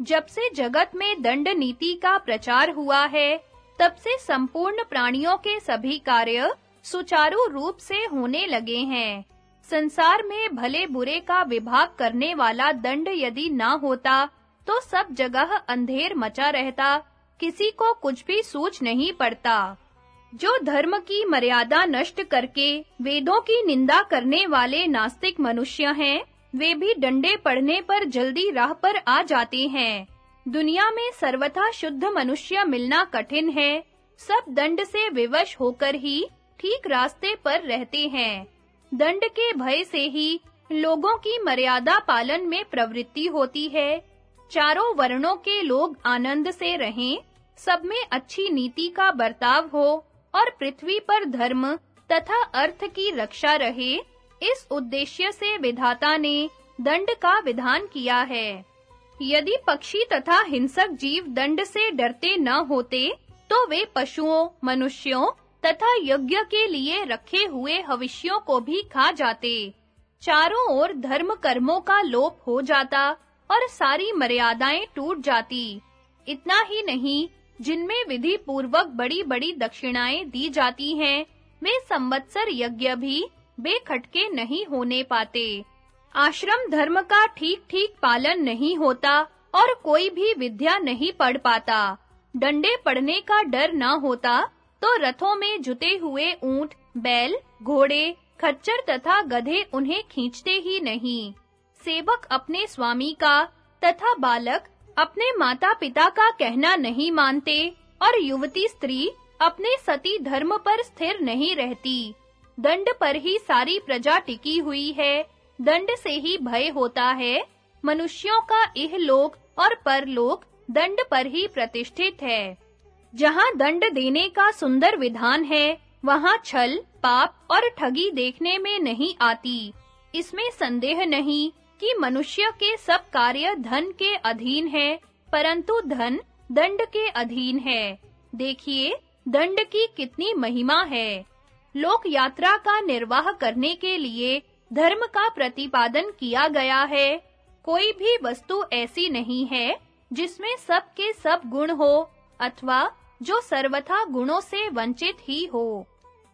जब से जगत में दंड नीति का प्रचार हुआ है, तब से संपूर्ण प्राणियों के सभी कार्य सुचारू रूप से होने लगे हैं। संसार में भले बुरे का विभाग करने वाला दंड यदि ना होता तो सब जगह अंधेर मचा रहता किसी को कुछ भी सूझ नहीं पड़ता। जो धर्म की मर्यादा नष्ट करके वेदों की निंदा करने वाले नास्तिक मनुष्य हैं, वे भी डंडे पड़ने पर जल्दी राह पर आ जाते हैं। दुनिया में सर्वथा शुद्ध मनुष्य मिलना कठिन है, सब दंड से विवश होकर ही ठीक रास्ते पर रहते हैं। दंड के भय से ही लोगों की मर्यादा पालन में प्रवृत्ति होती है। चारों वर्णों के लोग आनंद से रहें सब में अच्छी नीति का बर्ताव हो और पृथ्वी पर धर्म तथा अर्थ की रक्षा रहे, इस उद्देश्य से विधाता ने दंड का विधान किया है। यदि पक्षी तथा हिंसक जीव दंड से डरते न होते तो वे पशुओं, मनुष्यों तथा यज्ञ के लिए रखे हुए हविष्यों को भी खा जाते। चारों ओर धर्म कर्मों का लोप हो जाता और सारी मर्यादाएँ टूट जाती। इतना ही नहीं जिनमें विधि पूर्वक बड़ी-बड़ी दक्षिणाएँ दी जाती हैं, वे संवत्सर यज्ञ भी बेखटके नहीं होने पाते। आश्रम धर्म का ठीक-ठीक पालन नहीं होता और कोई भी विद्या नहीं पढ़ पाता। डंडे पड़ने का डर ना होता तो रथों में जुते हुए ऊँट, बैल, घोड़े, खच्चर तथा गधे उन्हें खींचते ही नहीं। सेवक अपने स्वामी का तथा बालक अपने माता-पिता का कहना नहीं मानते और युवती स्त्री अपने सती धर्म पर स्थिर नहीं रहती। दंड पर ही सारी प्रजा टिकी हुई है। दंड से ही भय होता है। मनुष्यों का इह लोक और परलोक दंड पर ही प्रतिष्ठित है। जहाँ दंड देने का सुंदर विधान है, वहाँ छल, पाप और ठगी देखने में नहीं आती। इसमें संदेह नहीं कि मनुष्य के सब कार्य धन के अधीन है, परंतु धन दंड के अधीन है। देखिए, दंड की कितनी महिमा है। लोक यात्रा का निर्वाह करने के लिए धर्म का प्रतिपादन किया गया है। कोई भी वस्तु ऐसी नहीं है जिसमें सब के सब गुण हो, अथवा जो सर्वथा गुणों से वंचित ही हो।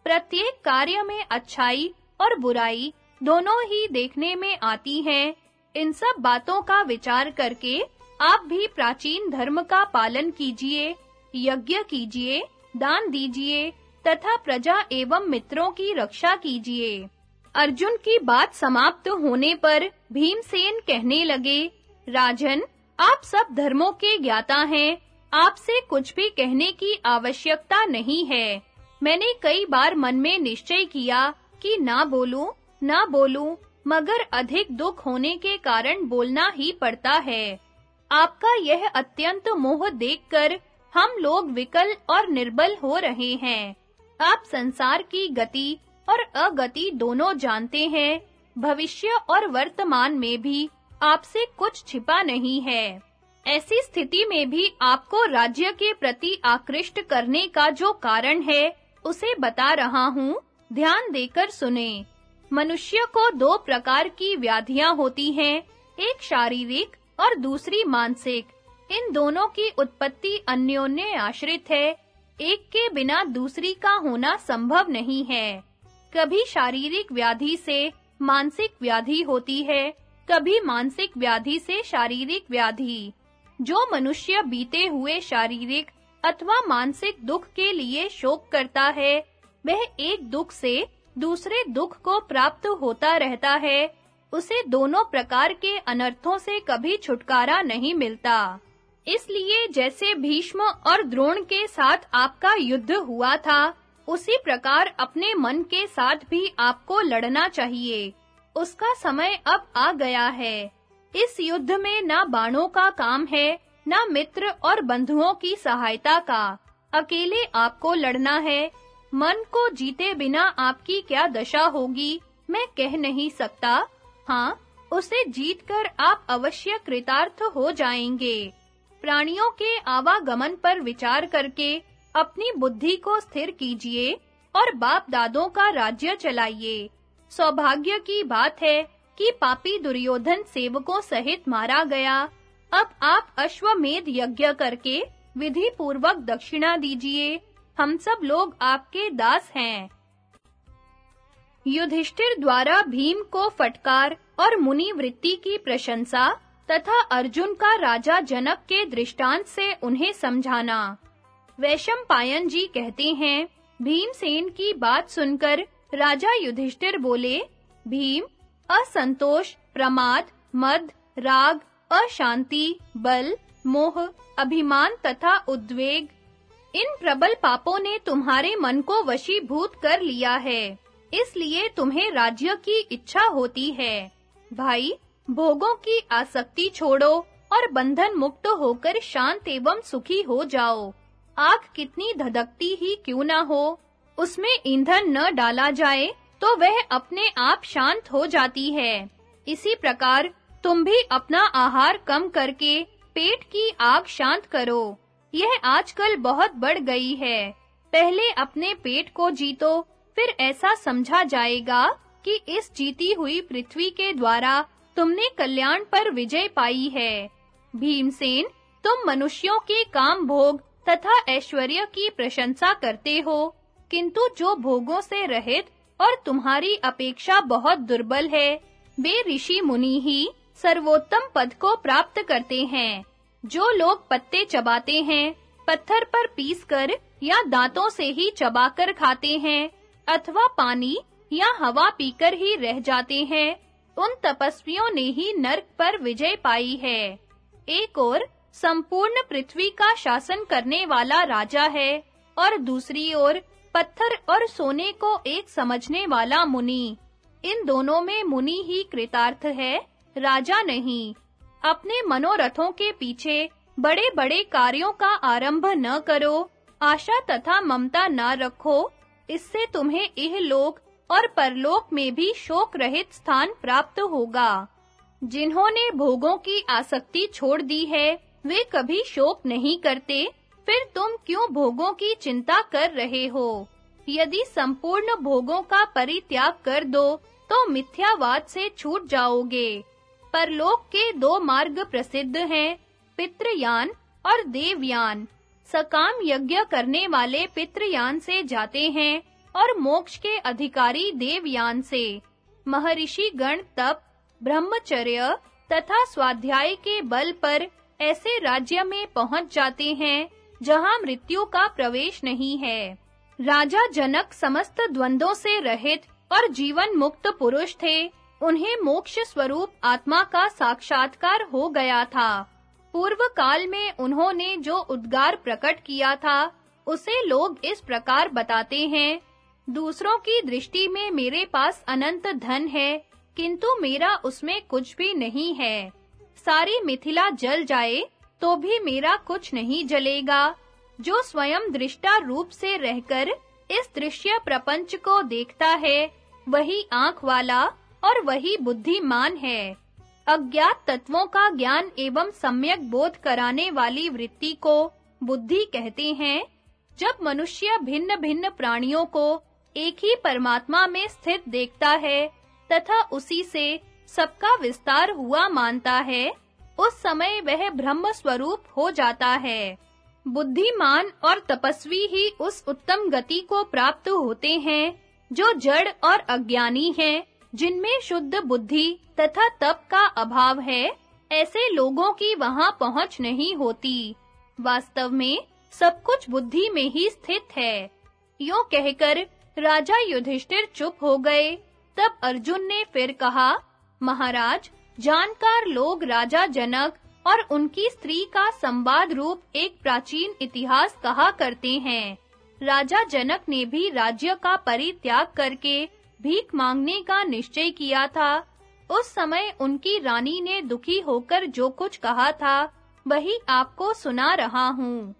प्रत्येक कार्य में अच्छाई और बुराई दोनों ही देखने में आती हैं। इन सब बातों का विचार करके आप भी प्राचीन धर्म का पालन कीजिए, यज्ञ कीजिए, दान दीजिए, तथा प्रजा एवं मित्रों की रक्षा कीजिए। अर्जुन की बात समाप्त होने पर भीमसेन कहने लगे, राजन, आप सब धर्मों के ज्ञाता हैं। आपसे कुछ भी कहने की आवश्यकता नहीं है। मैंने कई बार मन में निश्चय किया कि ना बोलूँ ना बोलूँ, मगर अधिक दुख होने के कारण बोलना ही पड़ता है। आपका यह अत्यंत मोह देखकर हम लोग विकल और निर्बल हो रहे हैं। आप संसार की गति और अगति दोनों जानते हैं। भविष्य और वर्तमान में भी आपसे कुछ छिपा नहीं है। ऐसी स्थिति में भी आपको राज्य के प्रति आकृष्ट करने का जो कारण है, उसे बता रहा हूँ। ध्यान देकर सुने। मनुष्य को दो प्रकार की व्याधियाँ होती हैं, एक शारीरिक और दूसरी मानसिक। इन दोनों की उत्पत्ति अन्योन्य आश्रित है, एक के बिना दूसरी का होना संभव नहीं है। कभी शारीरिक व्याधि से मानसिक व्याधि होती है, कभी मानसिक व्याधि से शारीरिक व्याधि। जो मनुष्य बीते हुए शारीरिक अथवा मानसिक दुख के लिए शोक करता है, वह एक दुख से दूसरे दुख को प्राप्त होता रहता है, उसे दोनों प्रकार के अनर्थों से कभी छुटकारा नहीं मिलता। इसलिए जैसे भीष्म और द्रोण के साथ आपका युद्ध हुआ था, उसी प्रकार अपने मन के साथ भी आपको लड़ना चाहिए। उसका समय अब आ गया है। इस युद्ध में ना बाणों का काम है, ना मित्र और बंधुओं की सहायता का। अकेले आपको लड़ना है मन को जीते बिना आपकी क्या दशा होगी? मैं कह नहीं सकता। हाँ उसे जीतकर आप अवश्य कृतार्थ हो जाएँगे। प्राणियों के आवागमन पर विचार करके अपनी बुद्धि को स्थिर कीजिए और बाप दादों का राज्य चलाइए। सौभाग्य की बात है कि पापी दुर्योधन सेवकों सहित मारा गया। अब आप अश्वमेध यज्ञ करके विधि पूर्वक दक्षिणा दीजिए। हम सब लोग आपके दास हैं। युधिष्ठिर द्वारा भीम को फटकार और मुनि वृत्ति की प्रशंसा तथा अर्जुन का राजा जनक के दृष्टांत से उन्हें समझाना। वैशम पायन जी कहते हैं, भीमसेन की बात सुनकर राजा युधिष्ठिर बोले, भीम, असंतोष, प्रमाद, मद, राग, अशांति, बल, मोह, अभिमान तथा उद्वेग इन प्रबल पापों ने तुम्हारे मन को वशीभूत कर लिया है, इसलिए तुम्हें राज्य की इच्छा होती है। भाई, भोगों की आसक्ति छोड़ो और बंधन मुक्त होकर शांत एवं सुखी हो जाओ। आग कितनी धधकती ही क्यों ना हो। उसमें ईंधन न डाला जाए तो वह अपने आप शांत हो जाती है। इसी प्रकार तुम भी अपना आहार कम करके पेट की आग शांत करो। यह आजकल बहुत बढ़ गई है। पहले अपने पेट को जीतो, फिर ऐसा समझा जाएगा कि इस जीती हुई पृथ्वी के द्वारा तुमने कल्याण पर विजय पाई है। भीमसेन, तुम मनुष्यों के काम भोग तथा ऐश्वर्य की प्रशंसा करते हो, किंतु जो भोगों से रहित और तुम्हारी अपेक्षा बहुत दुर्बल है, वे ऋषि मुनि ही सर्वोत्तम पद को प्राप्त करते हैं। जो लोग पत्ते चबाते हैं, पत्थर पर पीसकर या दांतों से ही चबाकर खाते हैं, अथवा पानी या हवा पीकर ही रह जाते हैं, उन तपस्वियों ने ही नरक पर विजय पाई है। एक और संपूर्ण पृथ्वी का शासन करने वाला राजा है, और दूसरी ओर पत्थर और सोने को एक समझने वाला मुनि। इन दोनों में मुनि ही कृतार्थ है, राजा नहीं। अपने मनोरथों के पीछे बड़े-बड़े कार्यों का आरंभ न करो। आशा तथा ममता न रखो। इससे तुम्हें इह लोक और परलोक में भी शोक रहित स्थान प्राप्त होगा। जिन्होंने भोगों की आसक्ति छोड़ दी है, वे कभी शोक नहीं करते। फिर तुम क्यों भोगों की चिंता कर रहे हो? यदि संपूर्ण भोगों का परित्याग कर दो तो मिथ्यावाद से छूट जाओगे। परलोक के दो मार्ग प्रसिद्ध हैं, पितृयान और देवयान। सकाम यज्ञ करने वाले पितृयान से जाते हैं और मोक्ष के अधिकारी देवयान से। महर्षि गण तप, ब्रह्मचर्य तथा स्वाध्याय के बल पर ऐसे राज्य में पहुँच जाते हैं, जहाँ मृत्यु का प्रवेश नहीं है। राजा जनक समस्त द्वंद्वों से रहित और जीवन मुक्त पुरुष थे। उन्हें मोक्ष स्वरूप आत्मा का साक्षात्कार हो गया था। पूर्व काल में उन्होंने जो उद्गार प्रकट किया था, उसे लोग इस प्रकार बताते हैं, दूसरों की दृष्टि में मेरे पास अनंत धन है, किंतु मेरा उसमें कुछ भी नहीं है। सारी मिथिला जल जाए तो भी मेरा कुछ नहीं जलेगा। जो स्वयं दृष्टा रूप से रहकर इस दृश्य प्रपंच को देखता है, वही आँख वाला और वही बुद्धिमान है। अज्ञात तत्वों का ज्ञान एवं सम्यक बोध कराने वाली वृत्ति को बुद्धि कहते हैं। जब मनुष्य भिन्न-भिन्न प्राणियों को एक ही परमात्मा में स्थित देखता है, तथा उसी से सबका विस्तार हुआ मानता है, उस समय वह ब्रह्म स्वरूप हो जाता है। बुद्धिमान और तपस्वी ही उस उत्तम गति को प्राप्त होते हैं, जो जड़ और अज्ञानी हैं। जिनमें शुद्ध बुद्धि तथा तप का अभाव है, ऐसे लोगों की वहाँ पहुँच नहीं होती। वास्तव में, सब कुछ बुद्धि में ही स्थित है। यूँ कहकर, राजा युधिष्ठिर चुप हो गए। तब अर्जुन ने फिर कहा, महाराज, जानकार लोग राजा जनक और उनकी स्त्री का संवाद रूप एक प्राचीन इतिहास कहा करते हैं। राजा जनक ने भी राज्य का परित्याग करके भीख मांगने का निश्चय किया था। उस समय उनकी रानी ने दुखी होकर जो कुछ कहा था, वही आपको सुना रहा हूँ।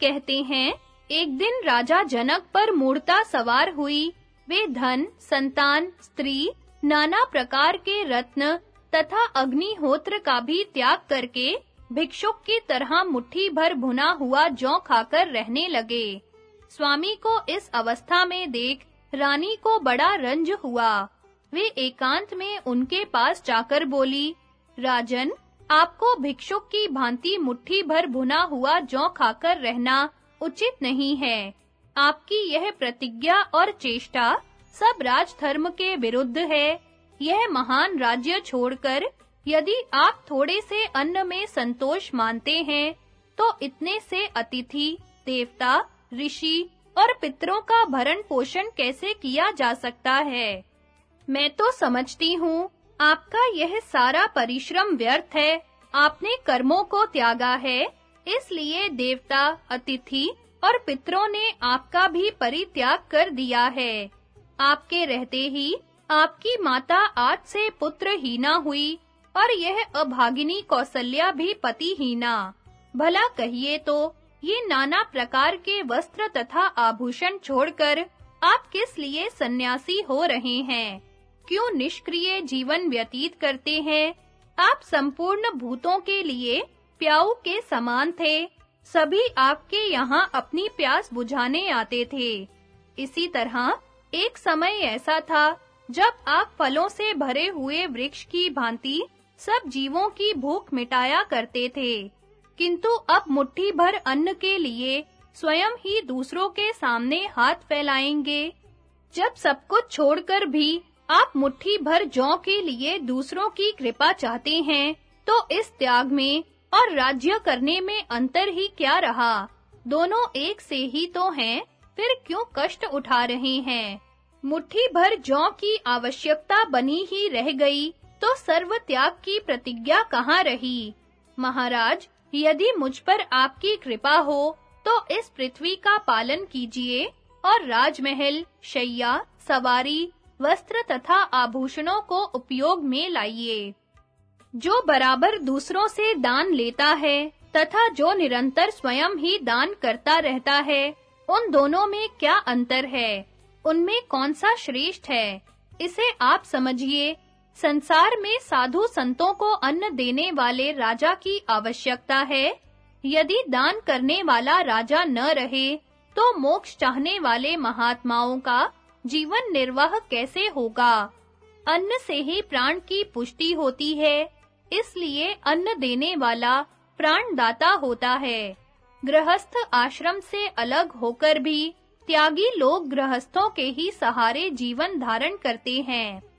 कहते हैं, एक दिन राजा जनक पर मूर्ता सवार हुई। वे धन, संतान, स्त्री, नाना प्रकार के रत्न तथा अग्निहोत्र का भी त्याग करके भिक्षुक की तरह मुट्ठी भर भुना हुआ जौ खाकर रहने लगे। स्वामी को इस अवस्था में देख रानी को बड़ा रंज हुआ। वे एकांत में उनके पास जाकर बोली, राजन, आपको भिक्षुक की भांति मुट्ठी भर भुना हुआ जौ खाकर रहना उचित नहीं है। आपकी यह प्रतिज्ञा और चेष्टा सब राजधर्म के विरुद्ध है। यह महान राज्य छोड़कर यदि आप थोड़े से अन्न में संतोष मानते हैं तो इतने से अतिथि, देवता, ऋषि और पितरों का भरण पोषण कैसे किया जा सकता है? मैं तो समझती हूँ, आपका यह सारा परिश्रम व्यर्थ है। आपने कर्मों को त्यागा है, इसलिए देवता, अतिथि और पितरों ने आपका भी परित्याग कर दिया है। आपके रहते ही आपकी माता आज से पुत्रहीना हुई और यह अभागिनी कौशल्या भी पतिहीना भला कहिए तो ये नाना प्रकार के वस्त्र तथा आभूषण छोड़कर आप किस लिए सन्यासी हो रहे हैं? क्यों निष्क्रिय जीवन व्यतीत करते हैं? आप संपूर्ण भूतों के लिए प्याऊ के समान थे। सभी आपके यहाँ अपनी प्यास बुझाने आते थे। इसी तरह एक समय ऐसा था जब आप फलों से भरे हुए वृक्ष की भांति सब जीवों की भूख मिटाया करते थे। किंतु अब मुट्ठी भर अन्न के लिए स्वयं ही दूसरों के सामने हाथ फैलाएँगे। जब सब कुछ छोड़कर भी आप मुट्ठी भर जौ के लिए दूसरों की कृपा चाहते हैं तो इस त्याग में और राज्य करने में अंतर ही क्या रहा? दोनों एक से ही तो हैं, फिर क्यों कष्ट उठा रहे हैं? मुट्ठी भर जौ की आवश्यकता बनी ही रह गई तो सर्व त्याग की प्रतिज्ञा कहाँ रही? महाराज यदि मुझ पर आपकी कृपा हो तो इस पृथ्वी का पालन कीजिए और राजमहल, शैया, सवारी, वस्त्र तथा आभूषणों को उपयोग में लाइए। जो बराबर दूसरों से दान लेता है तथा जो निरंतर स्वयं ही दान करता रहता है, उन दोनों में क्या अंतर है? उनमें कौन सा श्रेष्ठ है? इसे आप समझिए संसार में साधु संतों को अन्न देने वाले राजा की आवश्यकता है। यदि दान करने वाला राजा न रहे तो मोक्ष चाहने वाले महात्माओं का जीवन निर्वाह कैसे होगा? अन्न से ही प्राण की पुष्टि होती है, इसलिए अन्न देने वाला प्राणदाता होता है। गृहस्थ आश्रम से अलग होकर भी त्यागी लोग गृहस्थों के ही सहारे जीवन धारण करते हैं।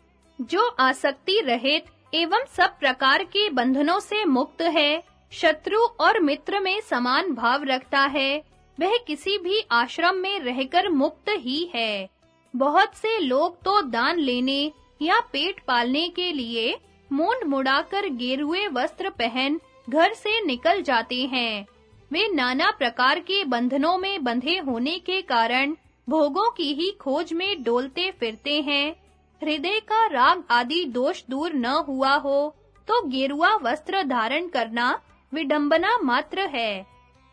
जो आसक्ति रहित एवं सब प्रकार के बंधनों से मुक्त है, शत्रु और मित्र में समान भाव रखता है, वह किसी भी आश्रम में रहकर मुक्त ही है। बहुत से लोग तो दान लेने या पेट पालने के लिए मूंड मुड़ाकर गेरुए वस्त्र पहन घर से निकल जाते हैं। वे नाना प्रकार के बंधनों में बंधे होने के कारण भोगों की ही खोज में डोलते फिरते हैं। हृदय का राग आदि दोष दूर न हुआ हो तो गेरुआ वस्त्र धारण करना विडंबना मात्र है।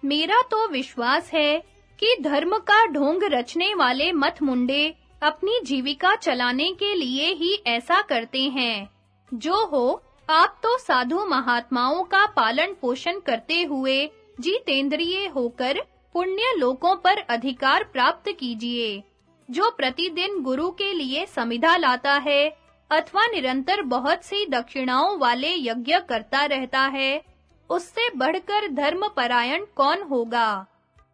मेरा तो विश्वास है कि धर्म का ढोंग रचने वाले मत मुंडे अपनी जीविका चलाने के लिए ही ऐसा करते हैं। जो हो, आप तो साधु महात्माओं का पालन पोषण करते हुए जीतेंद्रिय होकर पुण्य लोकों पर अधिकार प्राप्त कीजिए। जो प्रतिदिन गुरु के लिए समिधा लाता है, अथवा निरंतर बहुत सी दक्षिणाओं वाले यज्ञ करता रहता है, उससे बढ़कर धर्मपरायण कौन होगा?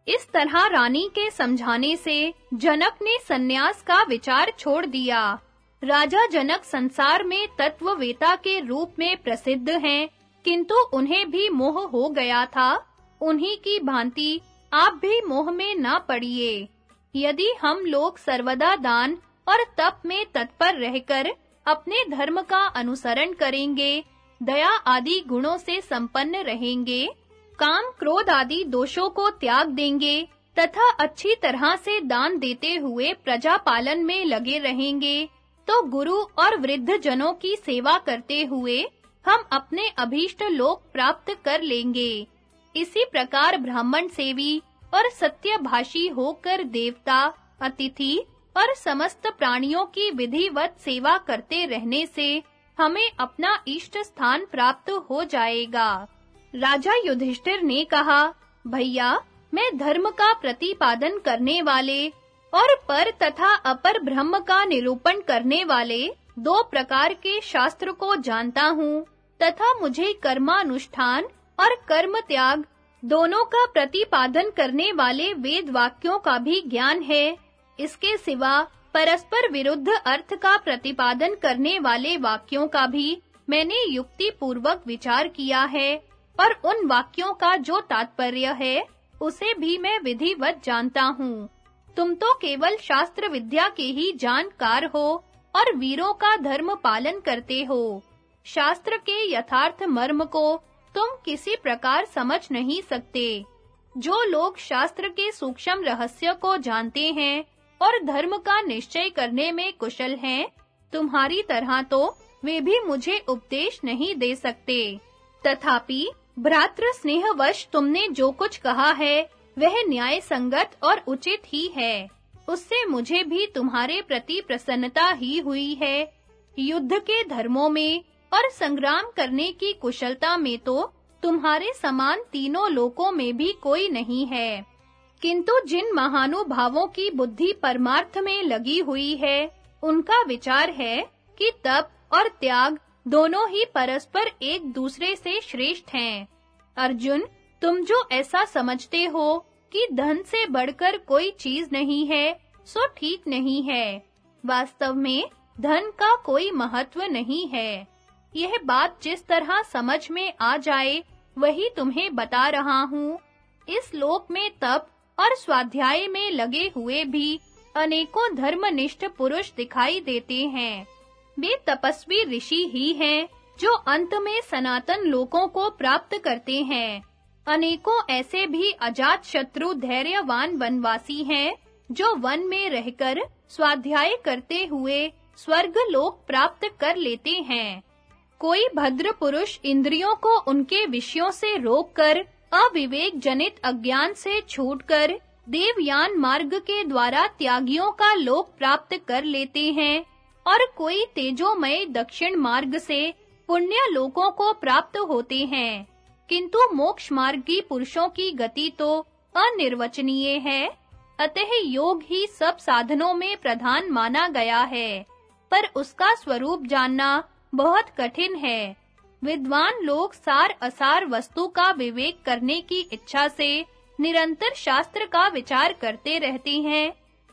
इस तरह रानी के समझाने से जनक ने सन्यास का विचार छोड़ दिया। राजा जनक संसार में तत्ववेता के रूप में प्रसिद्ध हैं, किंतु उन्हें भी मोह हो गया था। उन्हीं की भांति आप भी मोह में ना पड़िए। यदि हम लोग सर्वदा दान और तप में तत्पर रहकर अपने धर्म का अनुसरण करेंगे, दया आदि गुणों से संपन्न रहेंगे, काम क्रोध आदि दोषों को त्याग देंगे, तथा अच्छी तरह से दान देते हुए प्रजा पालन में लगे रहेंगे तो गुरु और वृद्ध जनों की सेवा करते हुए हम अपने अभीष्ट लोक प्राप्त कर लेंगे। इसी प्रकार ब्राह्मण सेवी और सत्यभाषी होकर देवता, अतिथि और समस्त प्राणियों की विधिवत सेवा करते रहने से हमें अपना इष्ट स्थान प्राप्त हो जाएगा। राजा युधिष्ठिर ने कहा, भैया, मैं धर्म का प्रतिपादन करने वाले और पर तथा अपर ब्रह्म का निरूपण करने वाले दो प्रकार के शास्त्र को जानता हूँ तथा मुझे कर्मानुष्ठान और कर्म त्याग दोनों का प्रतिपादन करने वाले वेद वाक्यों का भी ज्ञान है। इसके सिवा परस्पर विरुद्ध अर्थ का प्रतिपादन करने वाले वाक्यों का भी मैंने युक्ति पूर्वक विचार किया है और उन वाक्यों का जो तात्पर्य है, उसे भी मैं विधिवत जानता हूँ। तुम तो केवल शास्त्र विद्या के ही जानकार हो और वीरों का धर्म पालन करते हो। शास्त्र के यथार्थ मर्म को तुम किसी प्रकार समझ नहीं सकते। जो लोग शास्त्र के सूक्ष्म रहस्य को जानते हैं और धर्म का निश्चय करने में कुशल हैं, तुम्हारी तरह तो वे भी मुझे उपदेश नहीं दे सकते। तथापि भ्रातृ स्नेहवश तुमने जो कुछ कहा है, वह न्याय संगत और उचित ही है। उससे मुझे भी तुम्हारे प्रति प्रसन्नता ही हुई है। युद्ध के धर्मों में और संग्राम करने की कुशलता में तो तुम्हारे समान तीनों लोकों में भी कोई नहीं है। किंतु जिन महानुभावों की बुद्धि परमार्थ में लगी हुई है, उनका विचार है कि तप और त्याग दोनों ही परस्पर एक दूसरे से श्रेष्ठ हैं। अर्जुन, तुम जो ऐसा समझते हो कि धन से बढ़कर कोई चीज़ नहीं है, सो ठीक नहीं है। वास्तव में धन का कोई महत्व नहीं है। यह बात जिस तरह समझ में आ जाए, वही तुम्हें बता रहा हूँ। इस लोक में तप और स्वाध्याय में लगे हुए भी अनेकों धर्मनिष्ठ पुरुष दिखाई देते हैं। वे तपस्वी ऋषि ही हैं, जो अंत में सनातन लोकों को प्राप्त करते हैं। अनेकों ऐसे भी अजात शत्रु धैर्यवान वनवासी हैं, जो वन में रहकर स्वाध्याय करते हुए स्वर्ग लोक प्राप्त कर लेते हैं। कोई भद्र पुरुष इंद्रियों को उनके विषयों से रोककर अविवेक जनित अज्ञान से छूटकर, देवयान मार्ग के द्वारा त्यागियों का लोक प्राप्त कर लेते हैं, और कोई तेजोमय दक्षिण मार्ग से पुण्य लोकों को प्राप्त होते हैं। किंतु मोक्ष मार्गी पुरुषों की गति तो अनिर्वचनीय है। अतः योग ही सब साधनों में प्रधान माना गया है। पर उसका स्वरूप जानना बहुत कठिन है। विद्वान लोग सार असार वस्तु का विवेक करने की इच्छा से निरंतर शास्त्र का विचार करते रहते हैं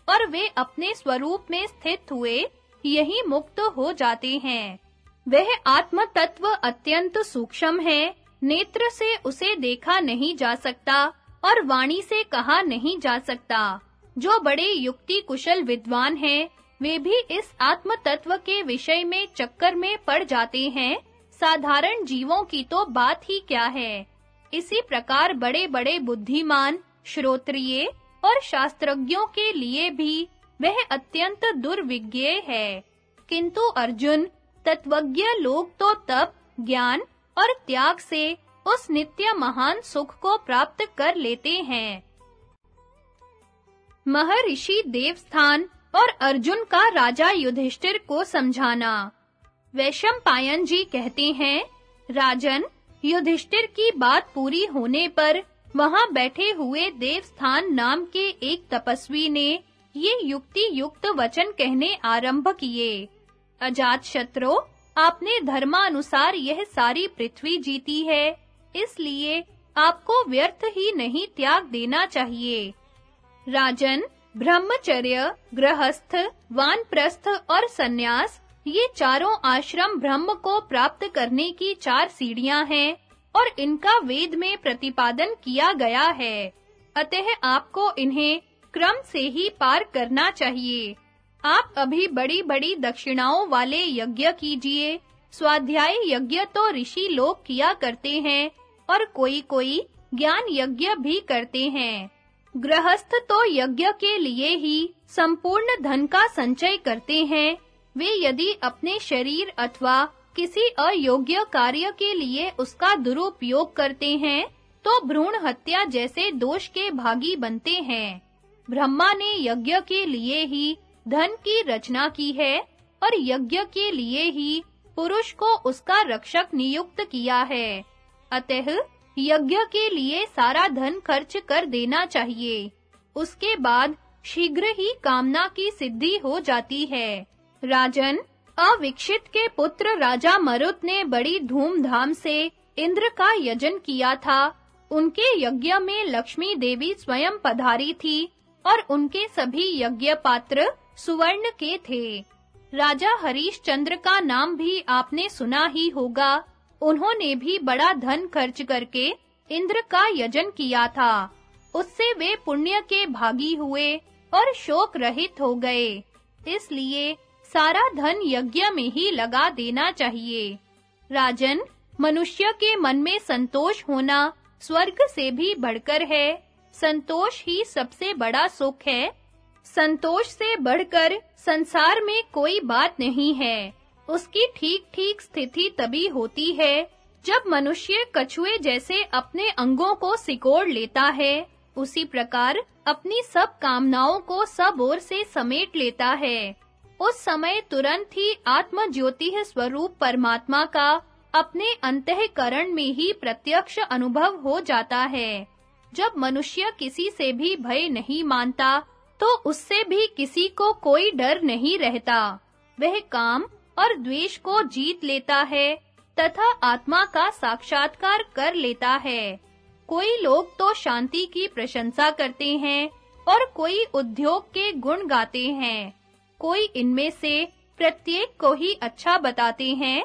और वे अपने स्वरूप में स्थित हुए यही मुक्त हो जाते हैं। वह आत्म तत्व अत्यंत सूक्ष्म है, नेत्र से उसे देखा नहीं जा सकता और वाणी से कहा नहीं जा सकता। जो बड़े युक्ति कुशल विद्वान हैं वे भी इस आत्म तत्व के विषय में चक्कर में पड़ जाते हैं। साधारण जीवों की तो बात ही क्या है? इसी प्रकार बड़े-बड़े बुद्धिमान, श्रोत्रिय और शास्त्रज्ञों के लिए भी वह अत्यंत दुर्विज्ञ है। किंतु अर्जुन, तत्वज्ञ लोग तो तप, ज्ञान और त्याग से उस नित्य महान सुख को प्राप्त कर लेते हैं। महर्षि देवस्थान और अर्जुन का राजा युधिष्ठिर को समझाना। वैशम पायन जी कहते हैं, राजन, युधिष्ठिर की बात पूरी होने पर वहाँ बैठे हुए देवस्थान नाम के एक तपस्वी ने ये युक्ति युक्त वचन कहने आरंभ किए। अजात शत्रु, आपने धर्मानुसार यह सारी पृथ्वी जीती है, इसलिए आपको व्यर्थ ही नहीं त्याग देना चाहिए। राजन ब्रह्मचर्य, गृहस्थ, वानप्रस्थ और सन्यास, ये चारों आश्रम ब्रह्म को प्राप्त करने की चार सीढ़ियाँ हैं और इनका वेद में प्रतिपादन किया गया है। अतः आपको इन्हें क्रम से ही पार करना चाहिए। आप अभी बड़ी-बड़ी दक्षिणाओं वाले यज्ञ कीजिए। स्वाध्याय यज्ञ तो ऋषि लोग किया करते हैं और कोई-कोई ज्ञान यज्ञ भी करते हैं। गृहस्थ तो यज्ञ के लिए ही संपूर्ण धन का संचय करते हैं। वे यदि अपने शरीर अथवा किसी अयोग्य कार्य के लिए उसका दुरुपयोग करते हैं तो भ्रूण हत्या जैसे दोष के भागी बनते हैं। ब्रह्मा ने यज्ञ के लिए ही धन की रचना की है, और यज्ञ के लिए ही पुरुष को उसका रक्षक नियुक्त किया है। अतः यज्ञ के लिए सारा धन खर्च कर देना चाहिए। उसके बाद शीघ्र ही कामना की सिद्धि हो जाती है। राजन, अविक्षित के पुत्र राजा मरुत ने बड़ी धूमधाम से इंद्र का यजन किया था। उनके यज्ञ में लक्ष्मी देवी स्वयं पधारी थी और उनके सभी यज्ञ पात्र सुवर्ण के थे। राजा हरीशचंद्र का नाम भी आपने सुना ही होगा। उन्होंने भी बड़ा धन खर्च करके इंद्र का यजन किया था। उससे वे पुण्य के भागी हुए और शोक रहित हो गए। इसलिए सारा धन यज्ञ में ही लगा देना चाहिए। राजन, मनुष्य के मन में संतोष होना स्वर्ग से भी बढ़कर है। संतोष ही सबसे बड़ा सुख है। संतोष से बढ़कर संसार में कोई बात नहीं है। उसकी ठीक-ठीक स्थिति तभी होती है, जब मनुष्य कछुए जैसे अपने अंगों को सिकोड़ लेता है। उसी प्रकार अपनी सब कामनाओं को सब ओर से समेट लेता है। उस समय तुरंत ही आत्म ज्योति स्वरूप परमात्मा का अपने अंतःकरण में ही प्रत्यक्ष अनुभव हो जाता है। जब मनुष्य किसी से भी भय नहीं मानता तो उससे भी किसी को कोई डर नहीं रहता। वह काम और द्वेष को जीत लेता है, तथा आत्मा का साक्षात्कार कर लेता है। कोई लोग तो शांति की प्रशंसा करते हैं, और कोई उद्योग के गुण गाते हैं। कोई इनमें से प्रत्येक को ही अच्छा बताते हैं,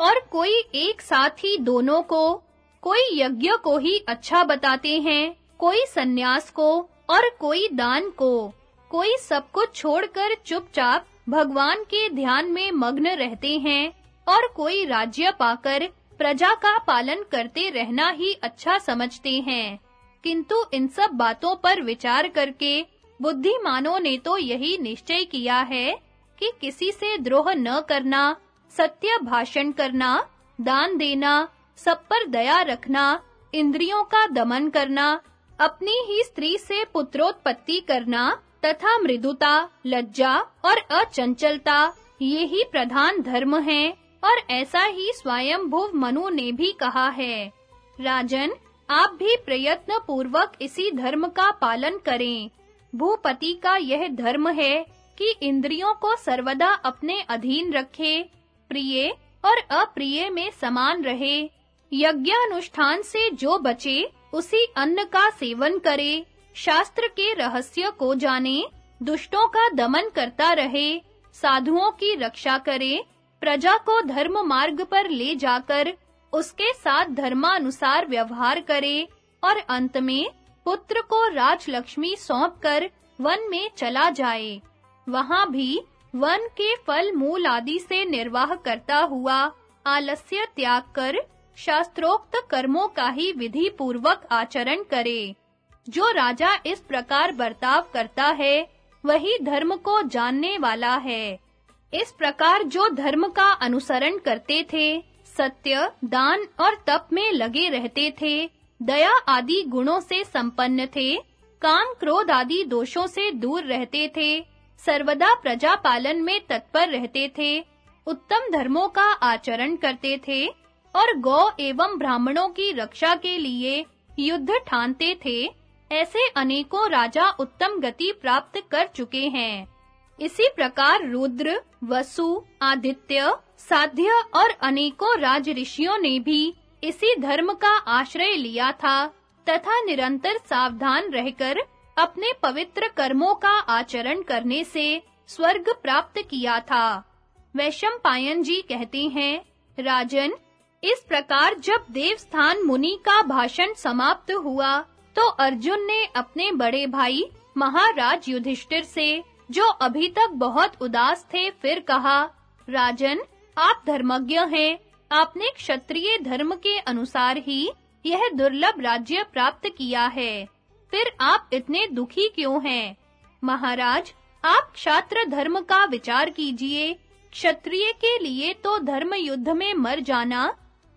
और कोई एक साथ ही दोनों को, कोई यज्ञ को ही अच्छा बताते हैं, कोई सन्यास को, और कोई दान को। कोई सब कुछ छोड़कर चुपचाप भगवान के ध्यान में मग्न रहते हैं और कोई राज्य पाकर प्रजा का पालन करते रहना ही अच्छा समझते हैं। किंतु इन सब बातों पर विचार करके बुद्धिमानों ने तो यही निश्चय किया है कि किसी से द्रोह न करना, सत्य भाषण करना, दान देना, सब पर दया रखना, इंद्रियों का दमन करना, अपनी ही स्त्री से पुत्रोत्पत्ति करना तथा मृदुता, लज्जा और अचंचलता, ये ही प्रधान धर्म हैं, और ऐसा ही स्वयं भुव मनु ने भी कहा है। राजन, आप भी प्रयत्न पूर्वक इसी धर्म का पालन करें। भूपति का यह धर्म है कि इंद्रियों को सर्वदा अपने अधीन रखे, प्रिय और अप्रिय में समान रहे। यज्ञानुष्ठान से जो बचे, उसी अन्न का सेवन करे। शास्त्र के रहस्य को जाने, दुष्टों का दमन करता रहे, साधुओं की रक्षा करे, प्रजा को धर्म मार्ग पर ले जाकर उसके साथ धर्मानुसार व्यवहार करे और अंत में पुत्र को राजलक्ष्मी सौंपकर वन में चला जाए। वहाँ भी वन के फल मूल आदि से निर्वाह करता हुआ आलस्य त्याग कर शास्त्रोक्त कर्मों का ही विधि पूर्वक आचरण करे। जो राजा इस प्रकार बर्ताव करता है, वही धर्म को जानने वाला है। इस प्रकार जो धर्म का अनुसरण करते थे, सत्य, दान और तप में लगे रहते थे, दया आदि गुणों से संपन्न थे, काम क्रोध आदि दोषों से दूर रहते थे, सर्वदा प्रजा पालन में तत्पर रहते थे, उत्तम धर्मों का आचरण करते थे और गौ एवं ब्राह्मणों की रक्षा के लिए युद्ध ठानते थे। ऐसे अनेकों राजा उत्तम गति प्राप्त कर चुके हैं। इसी प्रकार रुद्र, वसु, आदित्य, साध्य और अनेकों राज ऋषियों ने भी इसी धर्म का आश्रय लिया था तथा निरंतर सावधान रहकर अपने पवित्र कर्मों का आचरण करने से स्वर्ग प्राप्त किया था। वैशंपायन जी कहते हैं, राजन, इस प्रकार जब देवस्थान मुनि का भाषण समाप्त हुआ तो अर्जुन ने अपने बड़े भाई महाराज युधिष्ठिर से, जो अभी तक बहुत उदास थे, फिर कहा, राजन, आप धर्मज्ञ हैं। आपने क्षत्रिय धर्म के अनुसार ही यह दुर्लभ राज्य प्राप्त किया है। फिर आप इतने दुखी क्यों हैं? महाराज, आप क्षात्र धर्म का विचार कीजिए। क्षत्रिय के लिए तो धर्म युद्ध में मर जाना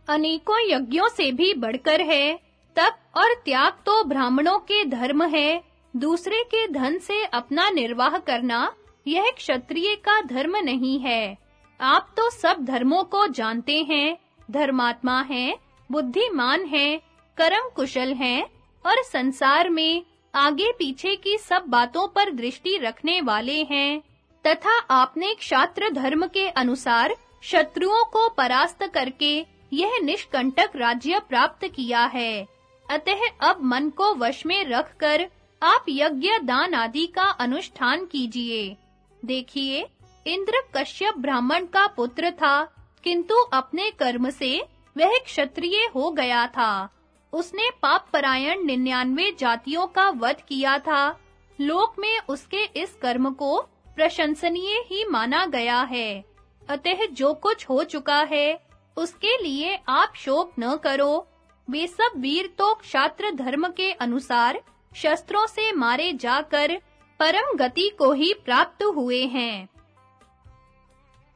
अनेकों यज्ञों से भी बढ़कर है। तप और त्याग तो ब्राह्मणों के धर्म है। दूसरे के धन से अपना निर्वाह करना यह क्षत्रिय का धर्म नहीं है। आप तो सब धर्मों को जानते हैं। धर्मात्मा हैं, बुद्धिमान हैं, कर्म कुशल हैं और संसार में आगे पीछे की सब बातों पर दृष्टि रखने वाले हैं। तथा आपने क्षात्र धर्म के अनुसार शत्रुओं को परास्त करके यह निष्कंटक राज्य प्राप्त किया है। अतः अब मन को वश में रखकर आप यज्ञ दान आदि का अनुष्ठान कीजिए। देखिए, इंद्र कश्यप ब्राह्मण का पुत्र था, किंतु अपने कर्म से वह क्षत्रिय हो गया था। उसने पाप परायण निन्यानवे जातियों का वध किया था। लोक में उसके इस कर्म को प्रशंसनीय ही माना गया है। अतः जो कुछ हो चुका है, उसके लिए आप शोक न करो। वे सब वीर तो क्षात्र धर्म के अनुसार शस्त्रों से मारे जाकर परम गति को ही प्राप्त हुए हैं।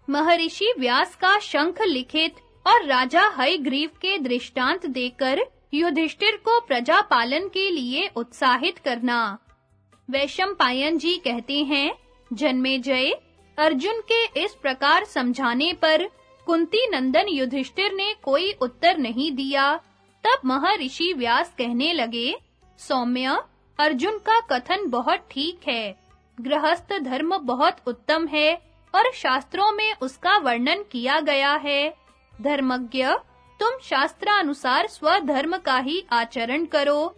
महर्षि व्यास का शंख लिखित और राजा हयग्रीव के दृष्टांत देकर युधिष्ठिर को प्रजा पालन के लिए उत्साहित करना। वैशंपायन जी कहते हैं जन्मेजय अर्जुन के इस प्रकार समझाने पर कुंती नंदन युधिष्ठिर ने कोई उत्तर नहीं दिया। तब महर्षि व्यास कहने लगे, सौम्य, अर्जुन का कथन बहुत ठीक है। गृहस्थ धर्म बहुत उत्तम है और शास्त्रों में उसका वर्णन किया गया है। धर्मज्ञ, तुम शास्त्रानुसार स्वधर्म का ही आचरण करो।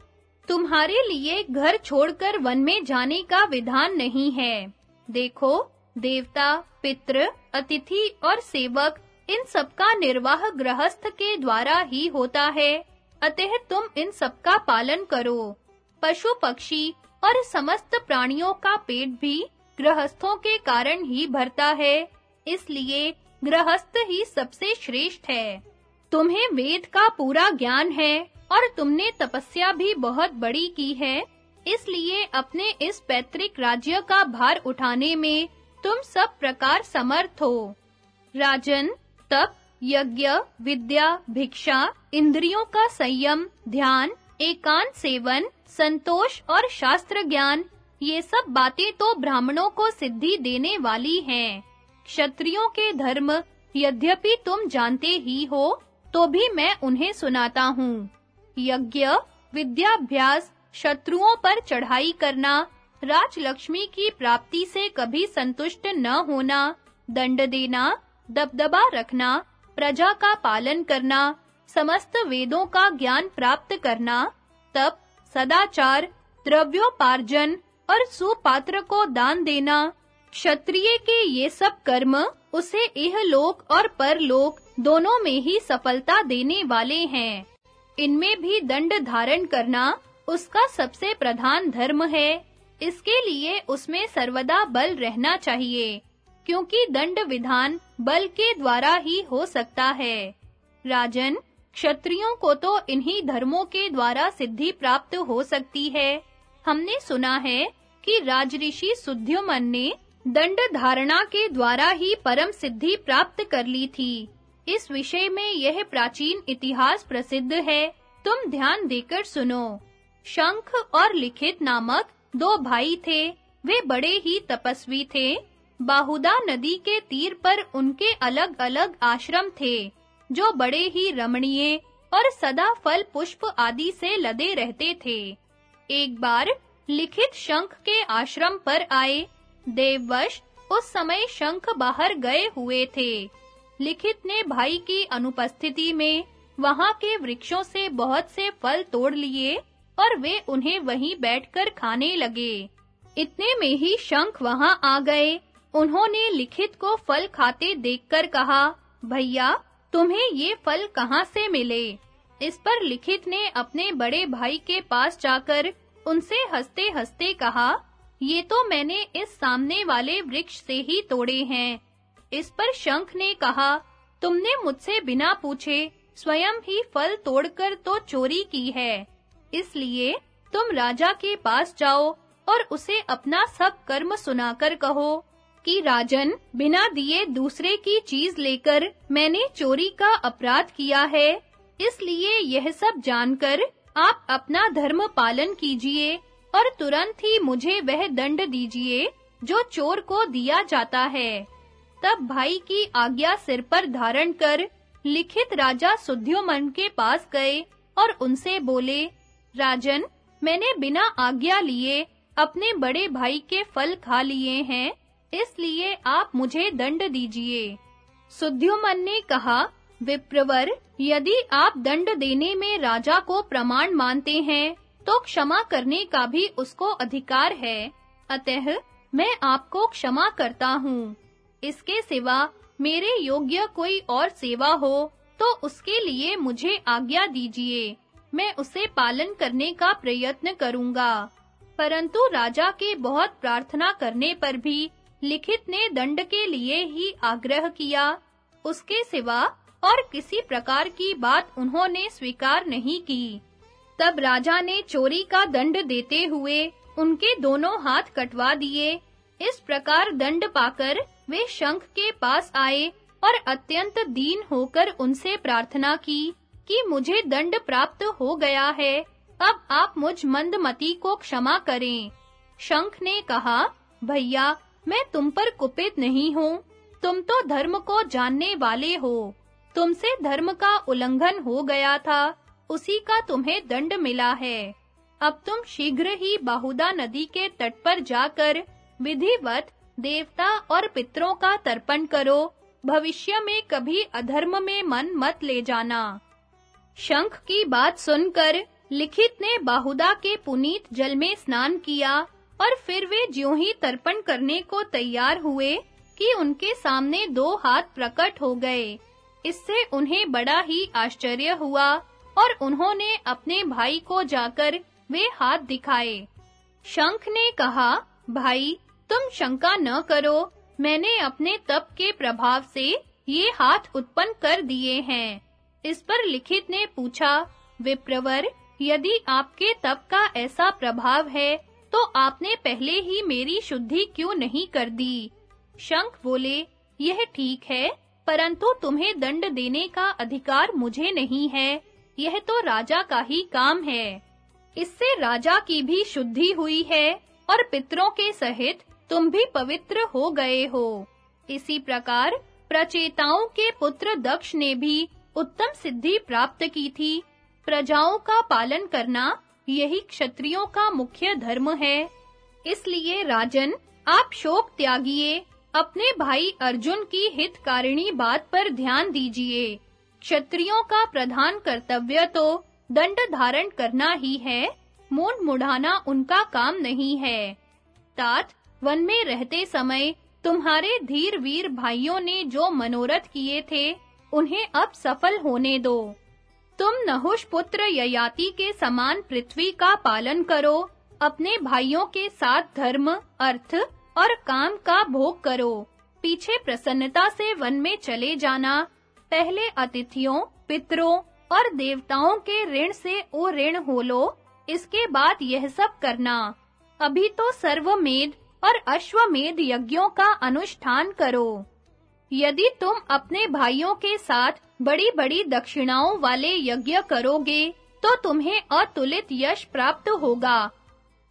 तुम्हारे लिए घर छोड़कर वन में जाने का विधान नहीं है। देखो, देवता, पितृ, अतिथि और सेवक इन सबका निर्वाह गृहस्थ के द्वारा ही होता है। अतः तुम इन सबका पालन करो। पशु पक्षी और समस्त प्राणियों का पेट भी गृहस्थों के कारण ही भरता है, इसलिए गृहस्थ ही सबसे श्रेष्ठ है। तुम्हें वेद का पूरा ज्ञान है और तुमने तपस्या भी बहुत बड़ी की है, इसलिए अपने इस पैतृक राज्य का भार उठाने में तुम सब प्रकार समर्थ हो। राजन, तप यज्ञ, विद्या, भिक्षा, इंद्रियों का संयम, ध्यान, एकांत सेवन, संतोष और शास्त्र ज्ञान, ये सब बातें तो ब्राह्मणों को सिद्धि देने वाली हैं। क्षत्रियों के धर्म, यद्यपि तुम जानते ही हो तो भी मैं उन्हें सुनाता हूँ। यज्ञ, विद्याभ्यास, शत्रुओं पर चढ़ाई करना, राजलक्ष्मी की प्राप्ति से कभी संतुष्ट न होना, दंड देना, दबदबा रखना प्रजा का पालन करना, समस्त वेदों का ज्ञान प्राप्त करना, तप, सदाचार, द्रव्योपार्जन और सुपात्र को दान देना, क्षत्रिय के ये सब कर्म, उसे इहलोक और परलोक दोनों में ही सफलता देने वाले हैं। इनमें भी दंड धारण करना उसका सबसे प्रधान धर्म है। इसके लिए उसमें सर्वदा बल रहना चाहिए। क्योंकि दंड विधान बल के द्वारा ही हो सकता है। राजन, क्षत्रियों को तो इन्हीं धर्मों के द्वारा सिद्धि प्राप्त हो सकती है। हमने सुना है कि राजऋषि सुद्युमन ने दंड धारणा के द्वारा ही परम सिद्धि प्राप्त कर ली थी। इस विषय में यह प्राचीन इतिहास प्रसिद्ध है। तुम ध्यान देकर सुनो। शंख और लिखित नामक दो भाई थे। वे बड़े ही तपस्वी थे। बाहुदा नदी के तीर पर उनके अलग-अलग आश्रम थे, जो बड़े ही रमणीय और सदा फल पुष्प आदि से लदे रहते थे। एक बार लिखित शंख के आश्रम पर आए, देववश उस समय शंख बाहर गए हुए थे। लिखित ने भाई की अनुपस्थिति में वहाँ के वृक्षों से बहुत से फल तोड़ लिए और वे उन्हें वहीं बैठकर खाने लगे। इतने में ही शंख वहाँ आ गए उन्होंने लिखित को फल खाते देखकर कहा, भैया, तुम्हें ये फल कहाँ से मिले? इस पर लिखित ने अपने बड़े भाई के पास जाकर उनसे हंसते-हंसते कहा, ये तो मैंने इस सामने वाले वृक्ष से ही तोड़े हैं। इस पर शंख ने कहा, तुमने मुझसे बिना पूछे स्वयं ही फल तोड़कर तो चोरी की है। इसलिए तुम राजा के पास जाओ और उसे अपना सब कर्म सुनाकर कहो। कि राजन बिना दिए दूसरे की चीज़ लेकर मैंने चोरी का अपराध किया है। इसलिए यह सब जानकर आप अपना धर्म पालन कीजिए और तुरंत ही मुझे वह दंड दीजिए जो चोर को दिया जाता है। तब भाई की आज्ञा सिर पर धारण कर लिखित राजा सुद्योमन के पास गए और उनसे बोले, राजन, मैंने बिना आज्ञा लिए अपने बड़े भाई के फल खा लिए हैं। इसलिए आप मुझे दंड दीजिए। सुद्योमन ने कहा, विप्रवर, यदि आप दंड देने में राजा को प्रमाण मानते हैं तो क्षमा करने का भी उसको अधिकार है। अतः, मैं आपको क्षमा करता हूँ। इसके सिवा मेरे योग्य कोई और सेवा हो तो उसके लिए मुझे आज्ञा दीजिए। मैं उसे पालन करने का प्रयत्न करूँगा। परंतु राजा के बहुत प्रार्थना करने पर भी लिखित ने दंड के लिए ही आग्रह किया। उसके सिवा और किसी प्रकार की बात उन्होंने स्वीकार नहीं की। तब राजा ने चोरी का दंड देते हुए उनके दोनों हाथ कटवा दिए। इस प्रकार दंड पाकर वे शंख के पास आए और अत्यंत दीन होकर उनसे प्रार्थना की कि मुझे दंड प्राप्त हो गया है, अब आप मुझ मंदमती को क्षमा करें। शंख ने कहा, भैया मैं तुम पर कुपित नहीं हूँ। तुम तो धर्म को जानने वाले हो। तुमसे धर्म का उल्लंघन हो गया था। उसी का तुम्हें दंड मिला है। अब तुम शीघ्र ही बाहुदा नदी के तट पर जाकर विधिवत देवता और पितरों का तर्पण करो। भविष्य में कभी अधर्म में मन मत ले जाना। शंख की बात सुनकर लिखित ने बाहुदा के पुनीत जल में स्नान किया। और फिर वे ज्यों ही तर्पण करने को तैयार हुए कि उनके सामने दो हाथ प्रकट हो गए। इससे उन्हें बड़ा ही आश्चर्य हुआ और उन्होंने अपने भाई को जाकर वे हाथ दिखाए। शंख ने कहा, भाई, तुम शंका न करो। मैंने अपने तप के प्रभाव से ये हाथ उत्पन्न कर दिए हैं। इस पर लिखित ने पूछा, विप्रवर, यदि आपके तप का ऐसा प्रभाव है तो आपने पहले ही मेरी शुद्धि क्यों नहीं कर दी? शंख बोले, यह ठीक है, परंतु तुम्हें दंड देने का अधिकार मुझे नहीं है। यह तो राजा का ही काम है। इससे राजा की भी शुद्धि हुई है, और पितरों के सहित तुम भी पवित्र हो गए हो। इसी प्रकार प्रचेताओं के पुत्र दक्ष ने भी उत्तम सिद्धि प्राप्त की थी। प्रजाओं का पालन करना यही क्षत्रियों का मुख्य धर्म है। इसलिए राजन, आप शोक त्यागिए। अपने भाई अर्जुन की हितकारिणी बात पर ध्यान दीजिए। क्षत्रियों का प्रधान कर्तव्य तो दंड धारण करना ही है। मूड मुढ़ाना उनका काम नहीं है। तात, वन में रहते समय तुम्हारे धीर वीर भाइयों ने जो मनोरथ किए थे, उन्हें अब सफल होने दो। तुम नहुष पुत्र ययाति के समान पृथ्वी का पालन करो, अपने भाइयों के साथ धर्म, अर्थ और काम का भोग करो। पीछे प्रसन्नता से वन में चले जाना, पहले अतिथियों, पितरों और देवताओं के ऋण से ओ ऋण हो लो इसके बाद यह सब करना। अभी तो सर्वमेध और अश्वमेध यज्ञों का अनुष्ठान करो। यदि तुम अपने भाइयों के साथ बड़ी-बड़ी दक्षिणाओं वाले यज्ञ करोगे तो तुम्हें अतुलित यश प्राप्त होगा।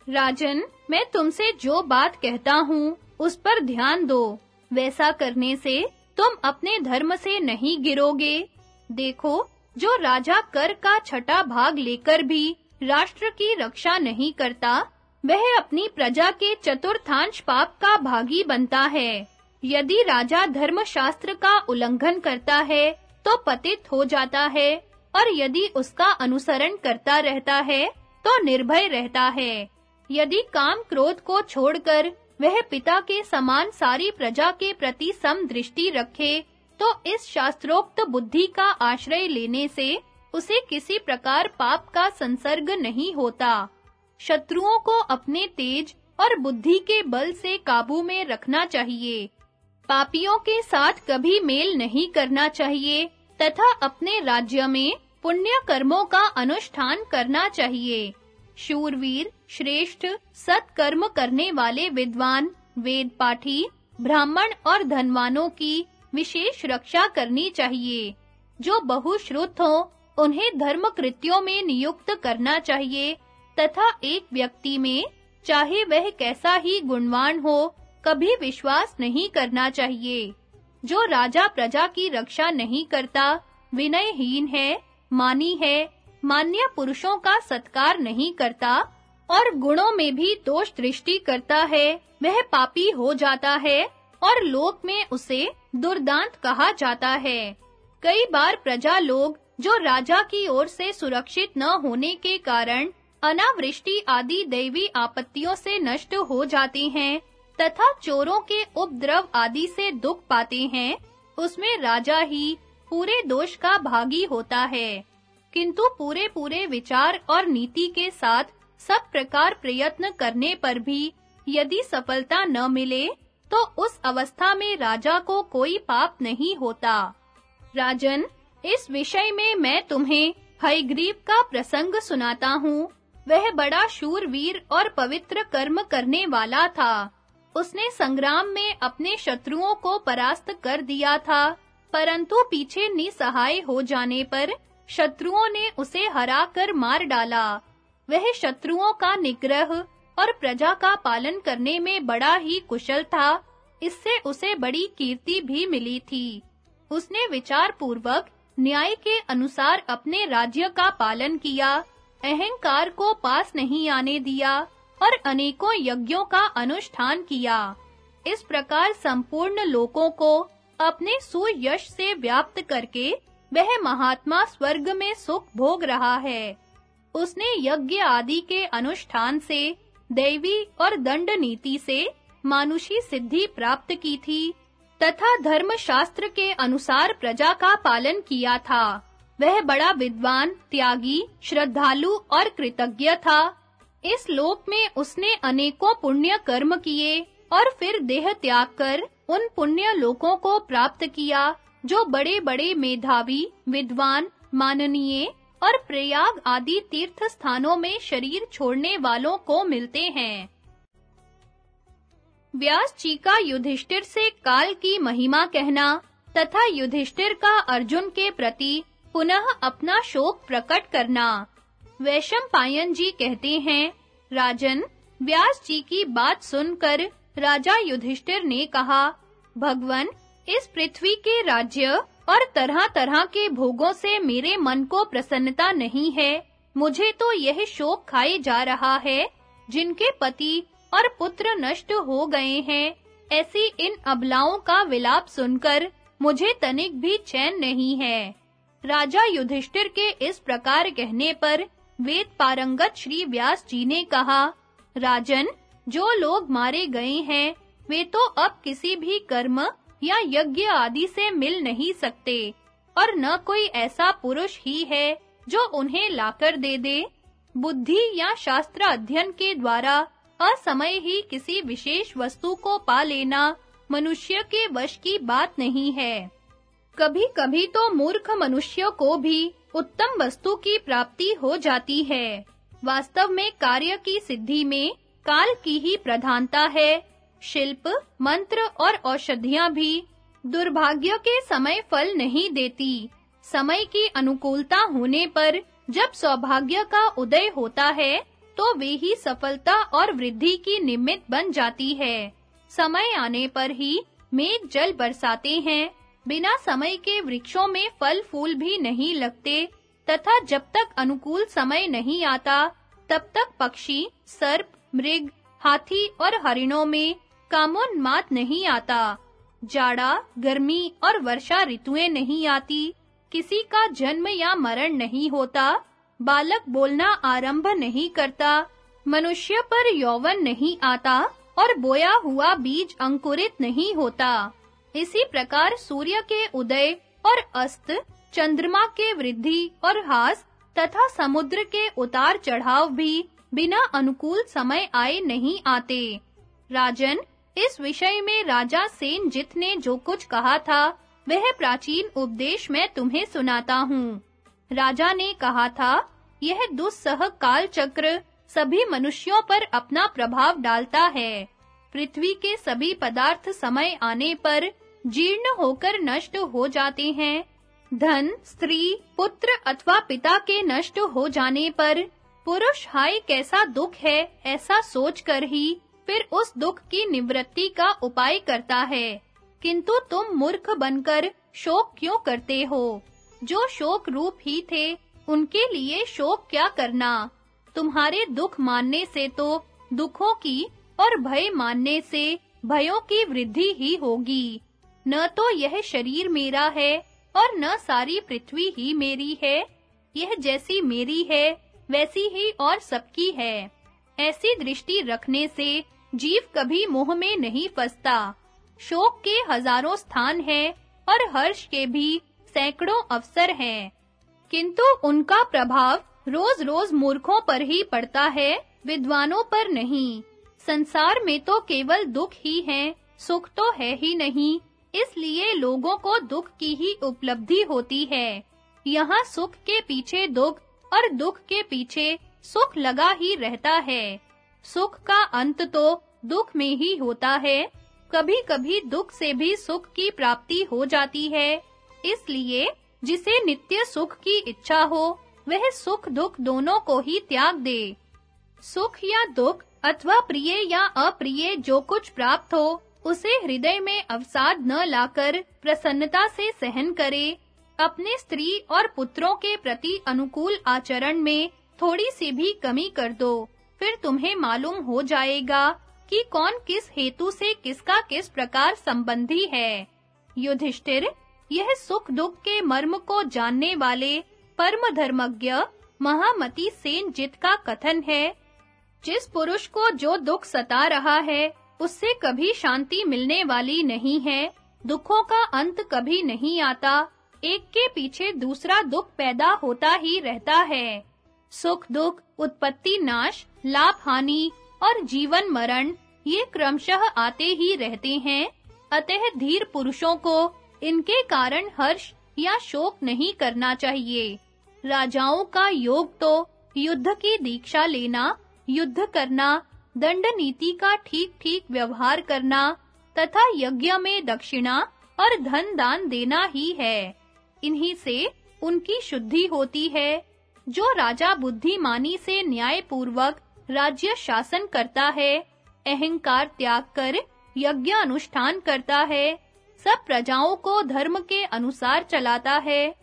राजन, मैं तुमसे जो बात कहता हूँ, उस पर ध्यान दो। वैसा करने से तुम अपने धर्म से नहीं गिरोगे। देखो, जो राजा कर का छठा भाग लेकर भी राष्ट्र की रक्षा नहीं करता, वह अपनी प्रजा के चतुर्थांश पाप का भागी बनता है। यदि राजा धर्मशास्त्र का उल्लंघन करता है तो पतित हो जाता है, और यदि उसका अनुसरण करता रहता है तो निर्भय रहता है। यदि काम क्रोध को छोड़कर वह पिता के समान सारी प्रजा के प्रति सम दृष्टि रखे तो इस शास्त्रोक्त बुद्धि का आश्रय लेने से उसे किसी प्रकार पाप का संसर्ग नहीं होता। शत्रुओं को अपने तेज और बुद्धि के बल से काबू में रखना चाहिए। पापियों के साथ कभी मेल नहीं करना चाहिए, तथा अपने राज्य में पुण्य कर्मों का अनुष्ठान करना चाहिए। शूरवीर, श्रेष्ठ, सत्कर्म करने वाले विद्वान, वेद पाठी, ब्राह्मण और धनवानों की विशेष रक्षा करनी चाहिए, जो बहुश्रुत हो, उन्हें धर्म कृत्यों में नियुक्त करना चाहिए, तथा एक व्यक्ति में, चाहे वह कैसा ही गुणवान हो कभी विश्वास नहीं करना चाहिए। जो राजा प्रजा की रक्षा नहीं करता, विनयहीन है, मानी है, मान्य पुरुषों का सत्कार नहीं करता, और गुणों में भी दोष दृष्टि करता है, वह पापी हो जाता है, और लोक में उसे दुर्दांत कहा जाता है। कई बार प्रजा लोग, जो राजा की ओर से सुरक्षित न होने के कारण, अनावृष्टि आदि दैवी आपत्तियों से नष्ट हो जाती हैं तथा चोरों के उपद्रव आदि से दुख पाते हैं, उसमें राजा ही पूरे दोष का भागी होता है। किंतु पूरे पूरे विचार और नीति के साथ सब प्रकार प्रयत्न करने पर भी यदि सफलता न मिले तो उस अवस्था में राजा को कोई पाप नहीं होता। राजन, इस विषय में मैं तुम्हें हयग्रीव का प्रसंग सुनाता हूँ। वह बड़ा शूरवीर और पवित्र कर्म करने वाला था। उसने संग्राम में अपने शत्रुओं को परास्त कर दिया था, परंतु पीछे निसहाय हो जाने पर शत्रुओं ने उसे हराकर मार डाला। वह शत्रुओं का निग्रह और प्रजा का पालन करने में बड़ा ही कुशल था, इससे उसे बड़ी कीर्ति भी मिली थी। उसने विचार पूर्वक न्याय के अनुसार अपने राज्य का पालन किया, अहंकार को पास नहीं आने दिया और अनेकों यज्ञों का अनुष्ठान किया। इस प्रकार संपूर्ण लोकों को अपने सुयश से व्याप्त करके वह महात्मा स्वर्ग में सुख भोग रहा है। उसने यज्ञ आदि के अनुष्ठान से, दैवी और दंड नीति से मानुषी सिद्धि प्राप्त की थी तथा धर्म शास्त्र के अनुसार प्रजा का पालन किया था। वह बड़ा विद्वान, त्यागी, श्रद्धालु और कृतज्ञ था। इस लोक में उसने अनेकों पुण्य कर्म किए और फिर देह त्याग कर उन पुण्य लोकों को प्राप्त किया, जो बड़े-बड़े मेधावी, विद्वान, माननीय और प्रयाग आदि तीर्थ स्थानों में शरीर छोड़ने वालों को मिलते हैं। व्यास जी का युधिष्ठिर से काल की महिमा कहना तथा युधिष्ठिर का अर्जुन के प्रति पुनः अपना शोक प्रकट करना। वैशम पायन जी कहते हैं, राजन, व्यास जी की बात सुनकर राजा युधिष्ठिर ने कहा, भगवन, इस पृथ्वी के राज्य और तरह-तरह के भोगों से मेरे मन को प्रसन्नता नहीं है। मुझे तो यह शोक खाए जा रहा है, जिनके पति और पुत्र नष्ट हो गए हैं। ऐसी इन अबलाओं का विलाप सुनकर मुझे तनिक भी चैन नहीं है। राजा युधिष्ठिर के इस प्रकार कहने पर वेद पारंगत श्री व्यास जी ने कहा, राजन, जो लोग मारे गए हैं, वे तो अब किसी भी कर्म या यज्ञ आदि से मिल नहीं सकते, और न कोई ऐसा पुरुष ही है जो उन्हें लाकर दे दे। बुद्धि या शास्त्र अध्ययन के द्वारा असमय ही किसी विशेष वस्तु को पा लेना मनुष्य के वश की बात नहीं है। कभी-कभी तो मूर्ख मनुष्य को भी उत्तम वस्तु की प्राप्ति हो जाती है। वास्तव में कार्य की सिद्धि में काल की ही प्रधानता है। शिल्प, मंत्र और औषधियाँ भी दुर्भाग्य के समय फल नहीं देती। समय की अनुकूलता होने पर जब सौभाग्य का उदय होता है तो वे ही सफलता और वृद्धि की निमित्त बन जाती है। समय आने पर ही मेघ जल बरसाते हैं। बिना समय के वृक्षों में फल फूल भी नहीं लगते, तथा जब तक अनुकूल समय नहीं आता, तब तक पक्षी, सर्प, मृग, हाथी और हरिणों में कामोन्माद नहीं आता। जाड़ा, गर्मी और वर्षा ऋतुएँ नहीं आती, किसी का जन्म या मरण नहीं होता, बालक बोलना आरंभ नहीं करता, मनुष्य पर यौवन नहीं आता, और बोया हुआ बीज अंकुरित नहीं होता। इसी प्रकार सूर्य के उदय और अस्त, चंद्रमा के वृद्धि और हास तथा समुद्र के उतार चढ़ाव भी बिना अनुकूल समय आए नहीं आते। राजन, इस विषय में राजा सेनजित ने जो कुछ कहा था, वह प्राचीन उपदेश मैं तुम्हें सुनाता हूँ। राजा ने कहा था, यह दुस्सह काल चक्र सभी मनुष्यों पर अपना प्रभाव डालता है। पृथ्वी के सभी पदार्थ समय आने पर जीर्ण होकर नष्ट हो जाते हैं। धन, स्त्री, पुत्र अथवा पिता के नष्ट हो जाने पर पुरुष, हाय, कैसा दुख है, ऐसा सोचकर ही फिर उस दुख की निवृत्ति का उपाय करता है। किंतु तुम मूर्ख बनकर शोक क्यों करते हो? जो शोक रूप ही थे, उनके लिए शोक क्या करना? तुम्हारे दुख मानने से तो दुखों की और भय मानने से भयों की वृद्धि ही होगी। न तो यह शरीर मेरा है और न सारी पृथ्वी ही मेरी है। यह जैसी मेरी है, वैसी ही और सबकी है। ऐसी दृष्टि रखने से जीव कभी मोह में नहीं फंसता। शोक के हज़ारों स्थान हैं और हर्ष के भी सैकड़ों अवसर हैं। किंतु उनका प्रभाव रोज-रोज मूर्खों पर ही पड़ता है, विद्वानों पर नहीं। संसार में तो केवल दुख ही है, सुख तो है ही नहीं। इसलिए लोगों को दुख की ही उपलब्धि होती है। यहाँ सुख के पीछे दुख और दुख के पीछे सुख लगा ही रहता है। सुख का अंत तो दुख में ही होता है। कभी-कभी दुख से भी सुख की प्राप्ति हो जाती है। इसलिए जिसे नित्य सुख की इच्छा हो, वह सुख दुख दोनों को ही त्याग दे। सुख या दुख अथवा प्रिय या अप्रिय जो कुछ प्राप्त हो उसे हृदय में अवसाद न लाकर प्रसन्नता से सहन करे। अपने स्त्री और पुत्रों के प्रति अनुकूल आचरण में थोड़ी सी भी कमी कर दो, फिर तुम्हें मालूम हो जाएगा कि कौन किस हेतु से किसका किस प्रकार संबंधी है। युधिष्ठिर, यह सुख दुख के मर्म को जानने वाले परम धर्मज्ञ महामती सेन जित का कथन है। जिस पुरुष को जो दुख सता रहा है उससे कभी शांति मिलने वाली नहीं है, दुखों का अंत कभी नहीं आता, एक के पीछे दूसरा दुख पैदा होता ही रहता है। सुख दुख, उत्पत्ति नाश, लाभ हानि और जीवन मरण, ये क्रमशः आते ही रहते हैं। अतः धीर पुरुषों को इनके कारण हर्ष या शोक नहीं करना चाहिए। राजाओं का योग तो युद्ध की दीक्षा लेना, युद्ध करना दंड नीति का ठीक-ठीक व्यवहार करना तथा यज्ञ में दक्षिणा और धन दान देना ही है। इन्हीं से उनकी शुद्धि होती है, जो राजा बुद्धिमानी से न्याय पूर्वक राज्य शासन करता है, अहंकार त्याग कर यज्ञ अनुष्ठान करता है, सब प्रजाओं को धर्म के अनुसार चलाता है,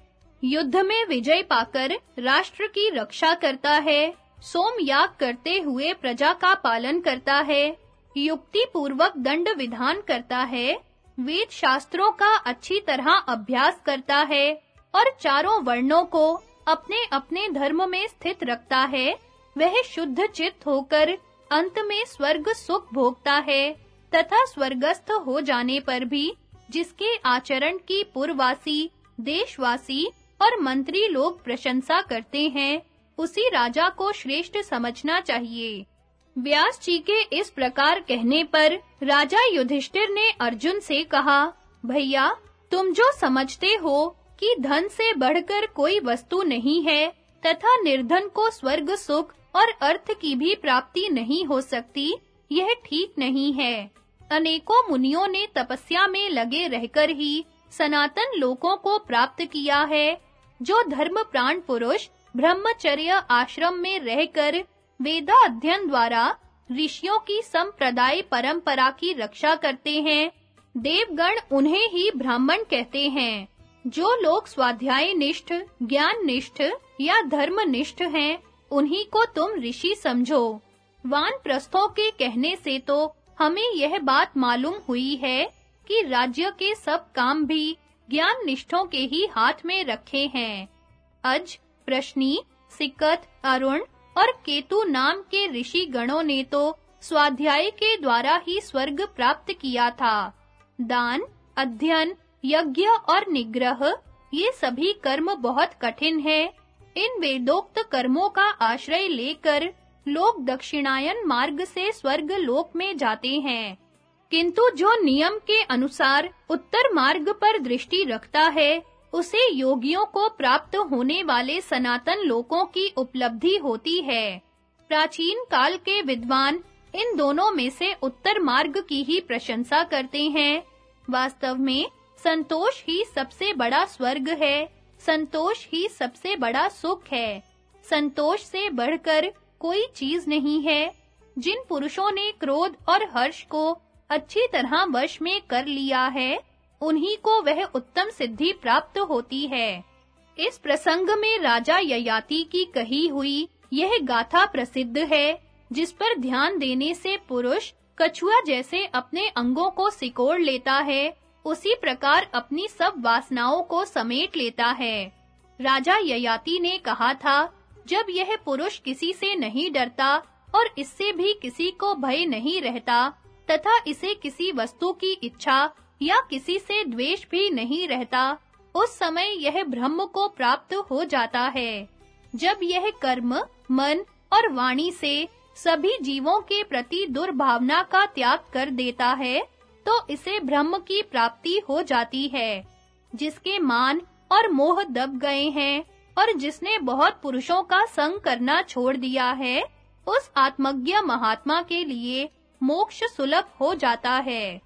युद्ध में विजय पाकर राष्ट्र की रक्षा करता है। सोम याग करते हुए प्रजा का पालन करता है युक्ति पूर्वक दंड विधान करता है वेद शास्त्रों का अच्छी तरह अभ्यास करता है और चारों वर्णों को अपने-अपने धर्म में स्थित रखता है, वह शुद्ध चित्त होकर अंत में स्वर्ग सुख भोगता है तथा स्वर्गस्थ हो जाने पर भी जिसके आचरण की पूर्ववासी देशवासी और मंत्री लोग प्रशंसा करते हैं। उसी राजा को श्रेष्ठ समझना चाहिए। व्यास जी के इस प्रकार कहने पर राजा युधिष्ठिर ने अर्जुन से कहा, भैया, तुम जो समझते हो कि धन से बढ़कर कोई वस्तु नहीं है, तथा निर्धन को स्वर्ग, सुख और अर्थ की भी प्राप्ति नहीं हो सकती, यह ठीक नहीं है। अनेकों मुनियों ने तपस्या में लगे रहकर ही सनातन लोकों को प्राप्त किया है, जो धर्म प्राण पुरुष ब्रह्मचर्य आश्रम में रहकर वेदा अध्ययन द्वारा ऋषियों की संप्रदाय परंपरा की रक्षा करते हैं। देवगण उन्हें ही ब्राह्मण कहते हैं। जो लोग स्वाध्याय निष्ठ ज्ञान निष्ठ या धर्म निष्ठ हैं, उन्हीं को तुम ऋषि समझो। वान प्रस्थों के कहने से तो हमें यह बात मालूम हुई है कि राज्य के सब काम भी ज्ञान निष्ठों के ही हाथ में रखे हैं। अज प्रश्नी, सिकत, अरुण और केतु नाम के ऋषि गणों ने तो स्वाध्याय के द्वारा ही स्वर्ग प्राप्त किया था। दान, अध्ययन, यज्ञ और निग्रह, ये सभी कर्म बहुत कठिन हैं। इन वेदोक्त कर्मों का आश्रय लेकर लोग दक्षिणायन मार्ग से स्वर्ग लोक में जाते हैं। किंतु जो नियम के अनुसार उत्तर मार्ग पर दृष्टि रखता है उसे योगियों को प्राप्त होने वाले सनातन लोकों की उपलब्धि होती है। प्राचीन काल के विद्वान इन दोनों में से उत्तर मार्ग की ही प्रशंसा करते हैं। वास्तव में संतोष ही सबसे बड़ा स्वर्ग है। संतोष ही सबसे बड़ा सुख है। संतोष से बढ़कर कोई चीज़ नहीं है। जिन पुरुषों ने क्रोध और हर्ष को अच्छी तरह वश में कर लिया है उन्हीं को वह उत्तम सिद्धि प्राप्त होती है। इस प्रसंग में राजा ययाति की कही हुई यह गाथा प्रसिद्ध है, जिस पर ध्यान देने से पुरुष कछुआ जैसे अपने अंगों को सिकोड़ लेता है, उसी प्रकार अपनी सब वासनाओं को समेट लेता है। राजा ययाति ने कहा था, जब यह पुरुष किसी से नहीं डरता और इससे भी किसी को भय नहीं रहता, तथा इसे किसी वस्तु की इच्छा या किसी से द्वेष भी नहीं रहता, उस समय यह ब्रह्म को प्राप्त हो जाता है। जब यह कर्म, मन और वाणी से सभी जीवों के प्रति दुर्भावना का त्याग कर देता है तो इसे ब्रह्म की प्राप्ति हो जाती है, जिसके मान और मोह दब गए हैं और जिसने बहुत पुरुषों का संग करना छोड़ दिया है, उस आत्मज्ञ महात्मा के लिए मोक्ष सुलभ हो जाता है।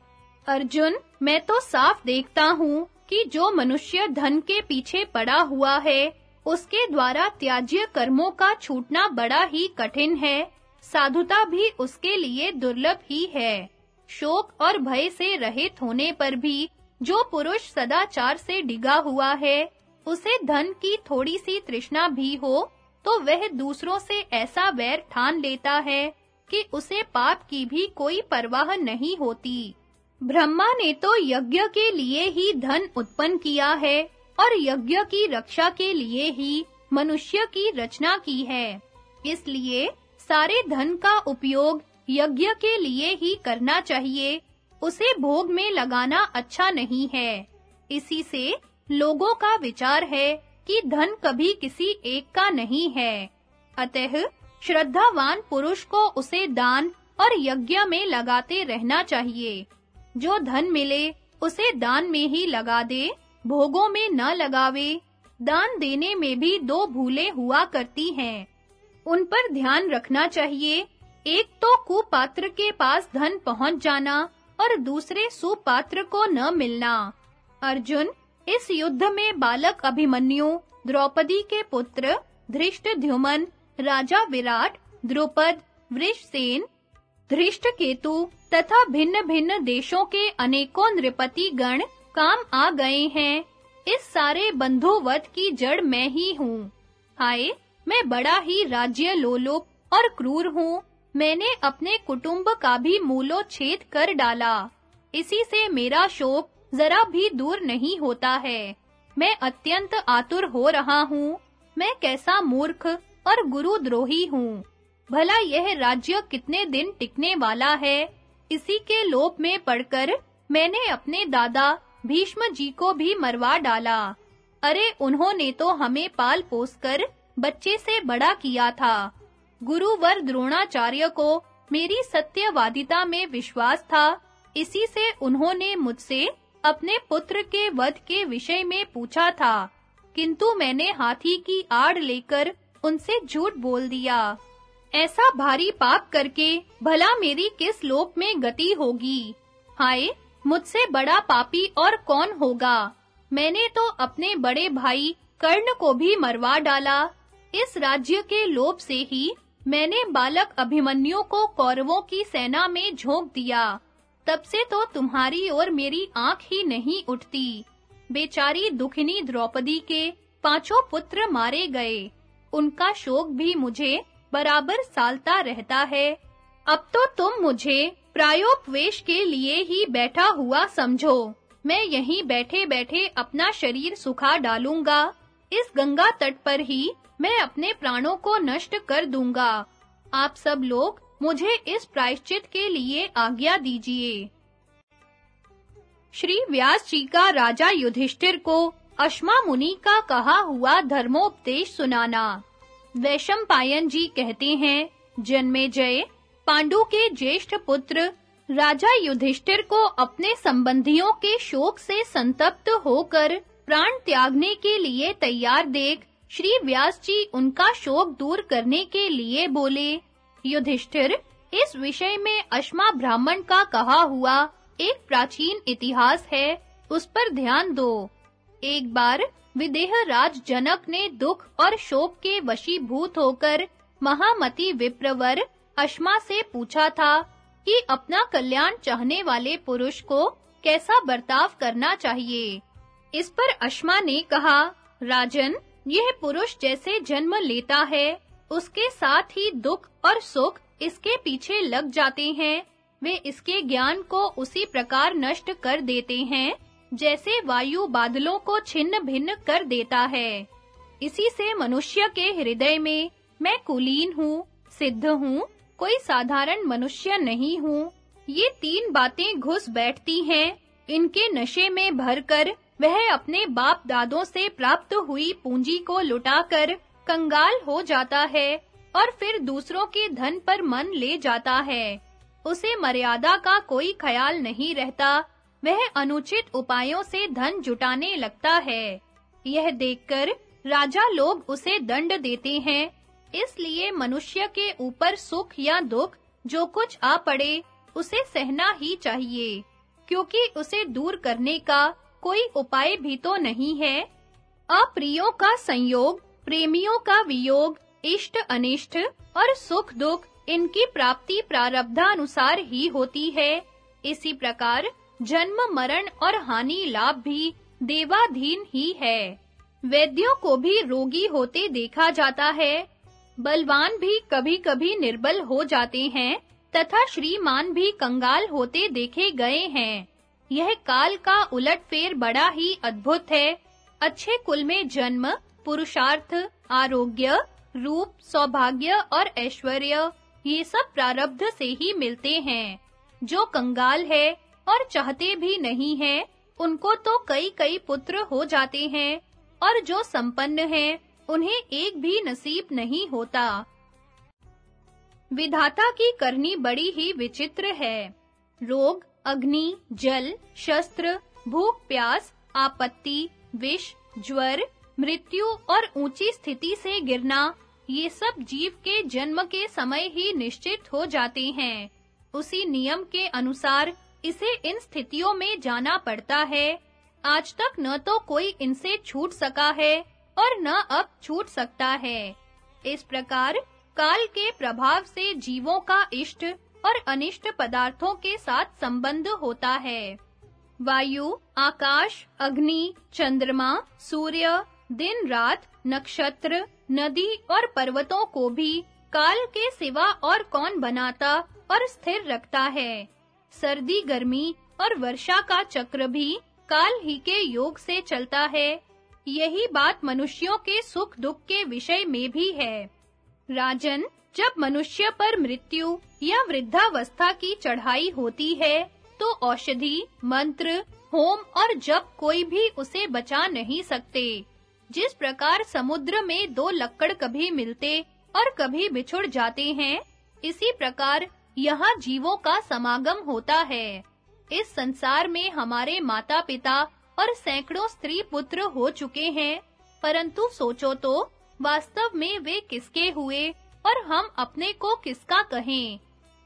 अर्जुन, मैं तो साफ़ देखता हूँ कि जो मनुष्य धन के पीछे पड़ा हुआ है, उसके द्वारा त्याज्य कर्मों का छूटना बड़ा ही कठिन है। साधुता भी उसके लिए दुर्लभ ही है। शोक और भय से रहित होने पर भी जो पुरुष सदाचार से डिगा हुआ है, उसे धन की थोड़ी सी तृष्णा भी हो तो वह दूसरों से ऐसा वैर ठान लेता है कि उसे पाप की भी कोई परवाह नहीं होती। ब्रह्मा ने तो यज्ञ के लिए ही धन उत्पन्न किया है और यज्ञ की रक्षा के लिए ही मनुष्य की रचना की है। इसलिए सारे धन का उपयोग यज्ञ के लिए ही करना चाहिए। उसे भोग में लगाना अच्छा नहीं है। इसी से लोगों का विचार है कि धन कभी किसी एक का नहीं है। अतः श्रद्धावान पुरुष को उसे दान और यज्ञ में लगाते रहना चाहिए। जो धन मिले, उसे दान में ही लगा दे, भोगों में न लगावे। दान देने में भी दो भूले हुआ करती हैं। उन पर ध्यान रखना चाहिए। एक तो कुपात्र के पास धन पहुँच जाना और दूसरे सुपात्र को न मिलना। अर्जुन, इस युद्ध में बालक अभिमन्यु, द्रौपदी के पुत्र धृष्टद्युमन राजा विराट, द्रुपद, वृषसेन धृष्टकेतु तथा भिन्न-भिन्न देशों के अनेकों नृपति गण काम आ गए हैं। इस सारे बंधुवत की जड़ मैं ही हूँ। हाय, मैं बड़ा ही राज्य लोलुप और क्रूर हूँ। मैंने अपने कुटुंब का भी मूलोच्छेद कर डाला। इसी से मेरा शोक जरा भी दूर नहीं होता है। मैं अत्यंत आतुर हो रहा हूँ। मैं कैसा मूर्ख और गुरुद्रोही हूँ। भला यह राज्य कितने दिन टिकने वाला है? इसी के लोभ में पड़कर मैंने अपने दादा भीष्म जी को भी मरवा डाला। अरे, उन्होंने तो हमें पाल पोसकर बच्चे से बड़ा किया था। गुरुवर द्रोणाचार्य को मेरी सत्यवादिता में विश्वास था। इसी से उन्होंने मुझसे अपने पुत्र के वध के विषय में पूछा था। किंतु मैंने हाथी की आड़ लेकर उनसे झूठ बोल दिया। ऐसा भारी पाप करके भला मेरी किस लोक में गति होगी? हाय, मुझसे बड़ा पापी और कौन होगा? मैंने तो अपने बड़े भाई कर्ण को भी मरवा डाला। इस राज्य के लोभ से ही मैंने बालक अभिमन्यु को कौरवों की सेना में झोंक दिया। तब से तो तुम्हारी और मेरी आँख ही नहीं उठती। बेचारी दुखिनी द्रौपदी के पाँचों पुत्र मारे गए। उनका शोक भी मुझे बराबर सालता रहता है। अब तो तुम मुझे प्रायोपवेश के लिए ही बैठा हुआ समझो। मैं यहीं बैठे-बैठे अपना शरीर सुखा डालूँगा। इस गंगा तट पर ही मैं अपने प्राणों को नष्ट कर दूँगा। आप सब लोग मुझे इस प्रायश्चित के लिए आज्ञा दीजिए। श्री व्यास जी का राजा युधिष्ठिर को अश्मा मुनि का कहा हुआ धर्मोपदेश सुनाना। वैशंपायन जी कहते हैं, जन्मे जय, पांडु के ज्येष्ठ पुत्र, राजा युधिष्ठिर को अपने संबंधियों के शोक से संतप्त होकर प्राण त्यागने के लिए तैयार देख, श्री व्यास जी उनका शोक दूर करने के लिए बोले, युधिष्ठिर, इस विषय में अश्मा ब्राह्मण का कहा हुआ एक प्राचीन इतिहास है, उस पर ध्यान दो। एक बार विदेह राज जनक ने दुख और शोक के वशीभूत होकर महामति विप्रवर अश्मा से पूछा था कि अपना कल्याण चाहने वाले पुरुष को कैसा बर्ताव करना चाहिए। इस पर अश्मा ने कहा, राजन, यह पुरुष जैसे जन्म लेता है, उसके साथ ही दुख और सुख इसके पीछे लग जाते हैं। वे इसके ज्ञान को उसी प्रकार नष्ट कर देते हैं। जैसे वायु बादलों को छिन्न भिन्न कर देता है। इसी से मनुष्य के हृदय में मैं कुलीन हूँ, सिद्ध हूँ, कोई साधारण मनुष्य नहीं हूँ। ये तीन बातें घुस बैठती हैं। इनके नशे में भरकर वह अपने बाप दादों से प्राप्त हुई पूंजी को लुटाकर कंगाल हो जाता है और फिर दूसरों के धन पर मन ले जाता है। उसे मर्यादा का कोई ख्याल नहीं रहता वह अनुचित उपायों से धन जुटाने लगता है। यह देखकर राजा लोग उसे दंड देते हैं। इसलिए मनुष्य के ऊपर सुख या दुख जो कुछ आ पड़े, उसे सहना ही चाहिए, क्योंकि उसे दूर करने का कोई उपाय भी तो नहीं है। अप्रियों का संयोग, प्रेमियों का वियोग, इष्ट अनिष्ट और सुख दुख, इनकी प्राप्ति प्रारब्धानुसार ही होती है। इसी प्रकार जन्म, मरण और हानि लाभ भी देवाधीन ही है। वैद्यों को भी रोगी होते देखा जाता है। बलवान भी कभी-कभी निर्बल हो जाते हैं तथा श्रीमान भी कंगाल होते देखे गए हैं। यह काल का उलटफेर बड़ा ही अद्भुत है। अच्छे कुल में जन्म, पुरुषार्थ, आरोग्य, रूप, सौभाग्य और ऐश्वर्य, ये सब प्रारब्ध से ही मिलते हैं। जो कंगाल है और चाहते भी नहीं है, उनको तो कई-कई पुत्र हो जाते हैं, और जो संपन्न हैं, उन्हें एक भी नसीब नहीं होता। विधाता की करनी बड़ी ही विचित्र है। रोग, अग्नि, जल, शस्त्र, भूख, प्यास, आपत्ति, विष, ज्वर, मृत्यु और ऊँची स्थिति से गिरना, ये सब जीव के जन्म के समय ही निश्चित हो जाते हैं। उसी नियम के अनुसार इसे इन स्थितियों में जाना पड़ता है। आज तक न तो कोई इनसे छूट सका है और न अब छूट सकता है। इस प्रकार काल के प्रभाव से जीवों का इष्ट और अनिष्ट पदार्थों के साथ संबंध होता है। वायु, आकाश, अग्नि, चंद्रमा, सूर्य, दिन, रात, नक्षत्र, नदी और पर्वतों को भी काल के सिवा और कौन बनाता और स्थिर रखता है। सर्दी, गर्मी और वर्षा का चक्र भी काल ही के योग से चलता है। यही बात मनुष्यों के सुख दुख के विषय में भी है। राजन, जब मनुष्य पर मृत्यु या वृद्धावस्था की चढ़ाई होती है तो औषधि, मंत्र, होम और जप कोई भी उसे बचा नहीं सकते। जिस प्रकार समुद्र में दो लक्कड़ कभी मिलते और कभी बिछुड़ जाते हैं, इसी प्रकार यहाँ जीवों का समागम होता है। इस संसार में हमारे माता-पिता और सैकड़ों स्त्री पुत्र हो चुके हैं, परंतु सोचो तो वास्तव में वे किसके हुए और हम अपने को किसका कहें?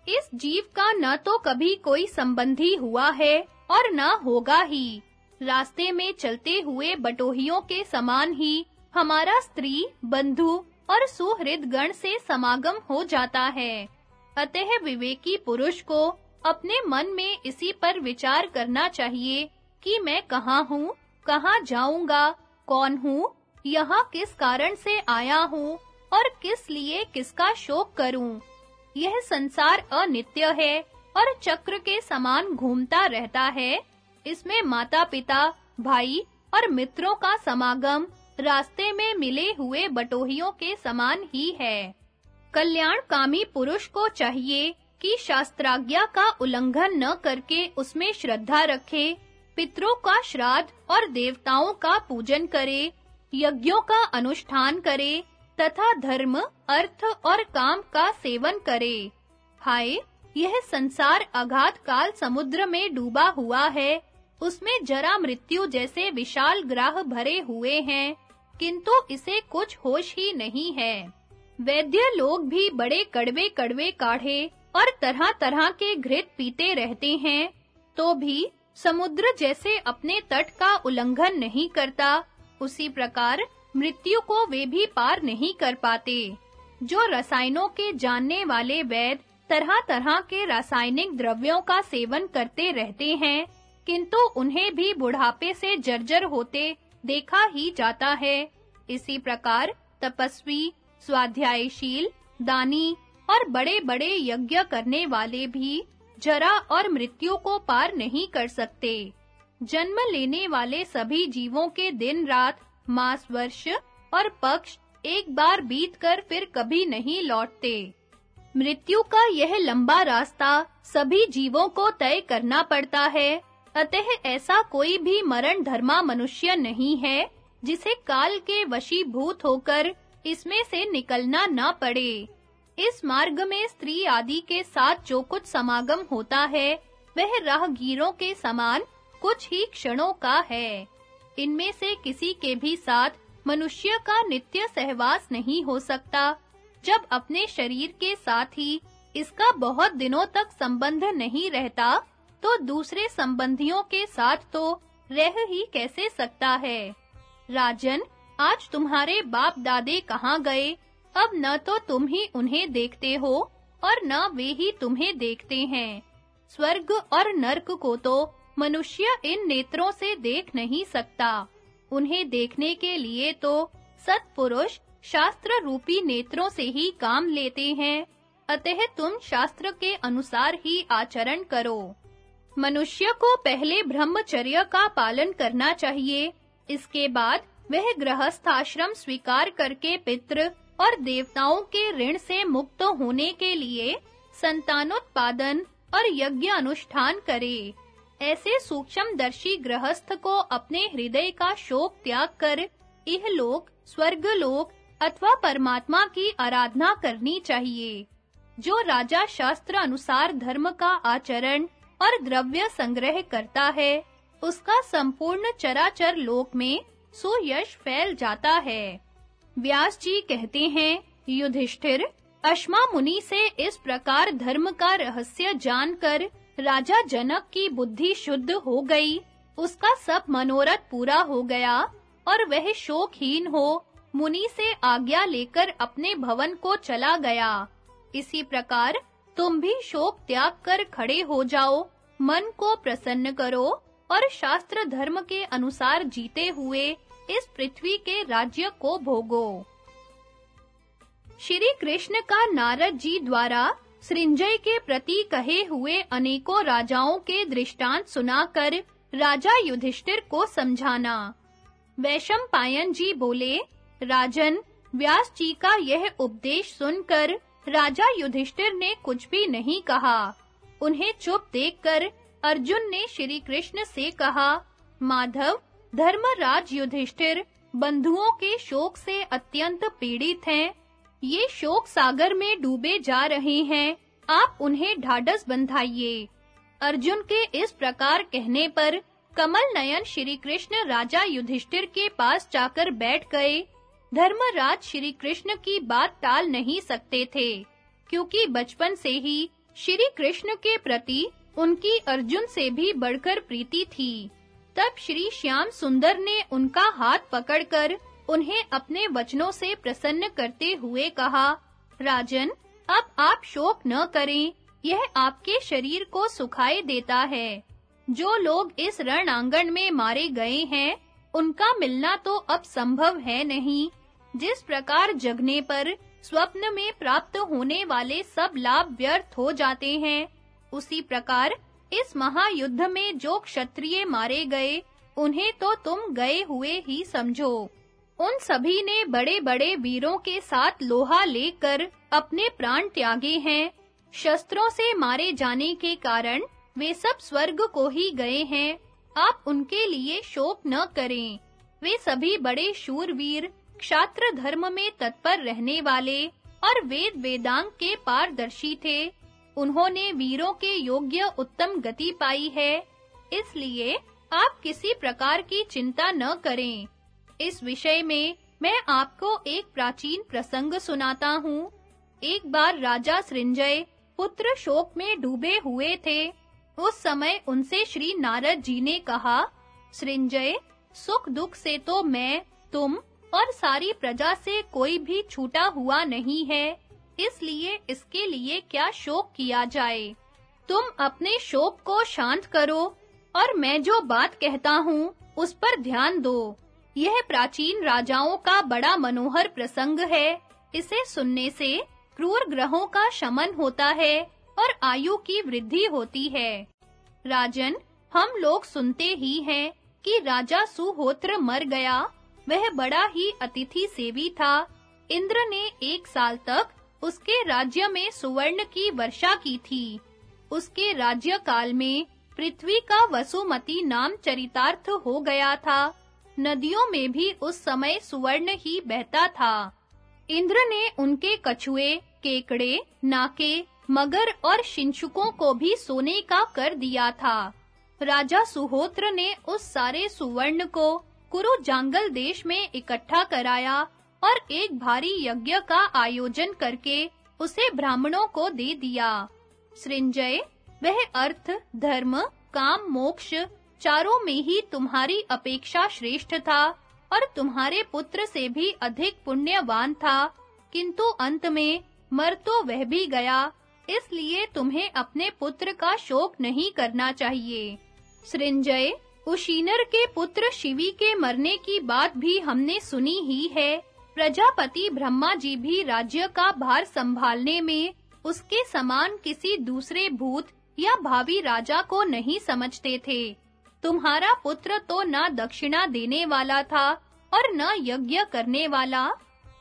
इस जीव का न तो कभी कोई संबंधी हुआ है और न होगा ही। रास्ते में चलते हुए बटोहियों के समान ही हमारा स्त्री, बंधु और सुहृद गण से समागम हो जाता है। अतः विवेकी पुरुष को अपने मन में इसी पर विचार करना चाहिए कि मैं कहाँ हूँ, कहाँ जाऊँगा, कौन हूँ, यहाँ किस कारण से आया हूँ और किस लिए किसका शोक करूँ। यह संसार अनित्य है और चक्र के समान घूमता रहता है। इसमें माता-पिता, भाई और मित्रों का समागम रास्ते में मिले हुए बटोहियों के समान ही है। कल्याणकामी पुरुष को चाहिए कि शास्त्राज्ञा का उल्लंघन न करके उसमें श्रद्धा रखे, पितरों का श्राद्ध और देवताओं का पूजन करे, यज्ञों का अनुष्ठान करे, तथा धर्म, अर्थ और काम का सेवन करे। हाय, यह संसार अगाध काल समुद्र में डूबा हुआ है। उसमें जरा मृत्यु जैसे विशाल ग्राह भरे हुए हैं, किंतु इसे कुछ होश ही नहीं है। वैद्य लोग भी बड़े कड़वे-कड़वे काढ़े और तरह-तरह के घृत पीते रहते हैं तो भी समुद्र जैसे अपने तट का उल्लंघन नहीं करता, उसी प्रकार मृत्यु को वे भी पार नहीं कर पाते। जो रसायनों के जानने वाले वैद तरह-तरह के रासायनिक द्रव्यों का सेवन करते रहते हैं, किंतु उन्हें भी बुढ़ापे से जर्जर होते देखा ही जाता है। इसी प्रकार तपस्वी स्वाध्यायशील, दानी और बड़े-बड़े यज्ञ करने वाले भी जरा और मृत्यु को पार नहीं कर सकते। जन्म लेने वाले सभी जीवों के दिन रात, मास, वर्ष और पक्ष एक बार बीतकर फिर कभी नहीं लौटते। मृत्यु का यह लंबा रास्ता सभी जीवों को तय करना पड़ता है। अतः ऐसा कोई भी मरण धर्मा मनुष्य नहीं है, जिसे काल के वशीभूत होकर इसमें से निकलना न पड़े। इस मार्ग में स्त्री आदि के साथ जो कुछ समागम होता है, वह राहगीरों के समान कुछ ही क्षणों का है। इनमें से किसी के भी साथ मनुष्य का नित्य सहवास नहीं हो सकता। जब अपने शरीर के साथ ही इसका बहुत दिनों तक संबंध नहीं रहता तो दूसरे संबंधियों के साथ तो रह ही कैसे सकता है? राजन आज तुम्हारे बाप दादे कहाँ गए? अब न तो तुम ही उन्हें देखते हो, और न वे ही तुम्हें देखते हैं। स्वर्ग और नरक को तो मनुष्य इन नेत्रों से देख नहीं सकता। उन्हें देखने के लिए तो सत्पुरुष शास्त्र रूपी नेत्रों से ही काम लेते हैं। अतः तुम शास्त्र के अनुसार ही आचरण करो। मनुष्य को पहले ब्रह्मचर्य का पालन करना चाहिए। इसके बाद वह गृहस्थ आश्रम स्वीकार करके पितृ और देवताओं के ऋण से मुक्त होने के लिए संतानोत्पादन और यज्ञ अनुष्ठान करे। ऐसे सूक्ष्मदर्शी गृहस्थ को अपने हृदय का शोक त्याग कर इह लोक स्वर्ग लोक अथवा परमात्मा की आराधना करनी चाहिए, जो राजा शास्त्र अनुसार धर्म का आचरण और द्रव्य संग्रह करता है। उसका संपूर्ण चराचर लोक में सुयश फैल जाता है। व्यास जी कहते हैं, युधिष्ठिर अश्मा मुनि से इस प्रकार धर्म का रहस्य जानकर राजा जनक की बुद्धि शुद्ध हो गई। उसका सब मनोरथ पूरा हो गया और वह शोकहीन हो। मुनि से आज्ञा लेकर अपने भवन को चला गया। इसी प्रकार तुम भी शोक त्याग कर खड़े हो जाओ। मन को प्रसन्न करो और शास्त्र धर्म के अनुसार जीते हुए इस पृथ्वी के राज्य को भोगो। श्री कृष्ण का नारद जी द्वारा सृंजय के प्रति कहे हुए अनेकों राजाओं के दृष्टांत सुनाकर राजा युधिष्ठिर को समझाना। वैशम पायन जी बोले, राजन, व्यास जी का यह उपदेश सुनकर राजा युधिष्ठिर ने कुछ भी नहीं कहा। उन्हें चुप देखकर अर्जुन ने श्री कृष्ण से कहा, माधव, धर्मराज युधिष्ठिर, बंधुओं के शोक से अत्यंत पीड़ित हैं। ये शोक सागर में डूबे जा रहे हैं। आप उन्हें ढाढस बंधाइए अर्जुन के इस प्रकार कहने पर कमल नयन श्री कृष्ण राजा युधिष्ठिर के पास जाकर बैठ गए। धर्मराज श्री कृष्ण की बात टाल नहीं सकते थे, क्योंकि बचपन से ही श्री कृष्ण के प्रति उनकी अर्जुन से भी बढ़कर प्रीति थी। तब श्री श्याम सुंदर ने उनका हाथ पकड़कर उन्हें अपने वचनों से प्रसन्न करते हुए कहा, राजन, अब आप शोक न करें। यह आपके शरीर को सुखाए देता है। जो लोग इस रण आँगन में मारे गए हैं, उनका मिलना तो अब संभव है नहीं। जिस प्रकार जगने पर स्वप्न में प्राप्त होने वाले सब लाभ व्यर्थ हो जाते हैं उसी प्रकार इस महायुद्ध में जो क्षत्रिय मारे गए, उन्हें तो तुम गए हुए ही समझो। उन सभी ने बड़े-बड़े वीरों के साथ लोहा लेकर अपने प्राण त्यागे हैं। शस्त्रों से मारे जाने के कारण वे सब स्वर्ग को ही गए हैं। आप उनके लिए शोक न करें। वे सभी बड़े शूरवीर, क्षात्र धर्म में तत्पर रहने वाले और वेद वेदांग के पारदर्शी थे। उन्होंने वीरों के योग्य उत्तम गति पाई है। इसलिए आप किसी प्रकार की चिंता न करें। इस विषय में मैं आपको एक प्राचीन प्रसंग सुनाता हूँ। एक बार राजा सृंजय पुत्र शोक में डूबे हुए थे। उस समय उनसे श्री नारद जी ने कहा, सृंजय, सुख दुख से तो मैं, तुम और सारी प्रजा से कोई भी छूटा हुआ नहीं है। इसलिए इसके लिए क्या शोक किया जाए? तुम अपने शोक को शांत करो, और मैं जो बात कहता हूँ, उस पर ध्यान दो। यह प्राचीन राजाओं का बड़ा मनोहर प्रसंग है। इसे सुनने से क्रूर ग्रहों का शमन होता है, और आयु की वृद्धि होती है। राजन, हम लोग सुनते ही हैं कि राजा सुहोत्र मर गया। वह बड़ा ही अतिथि सेवी था। इंद्र ने एक साल तक उसके राज्य में सुवर्ण की वर्षा की थी। उसके राज्य काल में पृथ्वी का वसुमती नाम चरितार्थ हो गया था। नदियों में भी उस समय सुवर्ण ही बहता था। इंद्र ने उनके कछुए, केकड़े, नाके, मगर और शिंशुकों को भी सोने का कर दिया था। राजा सुहोत्र ने उस सारे सुवर्ण को कुरु जांगल देश में इकट्ठा कराया और एक भारी यज्ञ का आयोजन करके उसे ब्राह्मणों को दे दिया। सृंजय, वह अर्थ, धर्म, काम, मोक्ष चारों में ही तुम्हारी अपेक्षा श्रेष्ठ था और तुम्हारे पुत्र से भी अधिक पुण्यवान था। किंतु अंत में मर तो वह भी गया, इसलिए तुम्हें अपने पुत्र का शोक नहीं करना चाहिए। सृंजय, उशीनर के पुत्र शिवी के मरने की बात भी हमने सुनी ही है। प्रजापति ब्रह्मा जी भी राज्य का भार संभालने में उसके समान किसी दूसरे भूत या भावी राजा को नहीं समझते थे। तुम्हारा पुत्र तो न दक्षिणा देने वाला था और न यज्ञ करने वाला।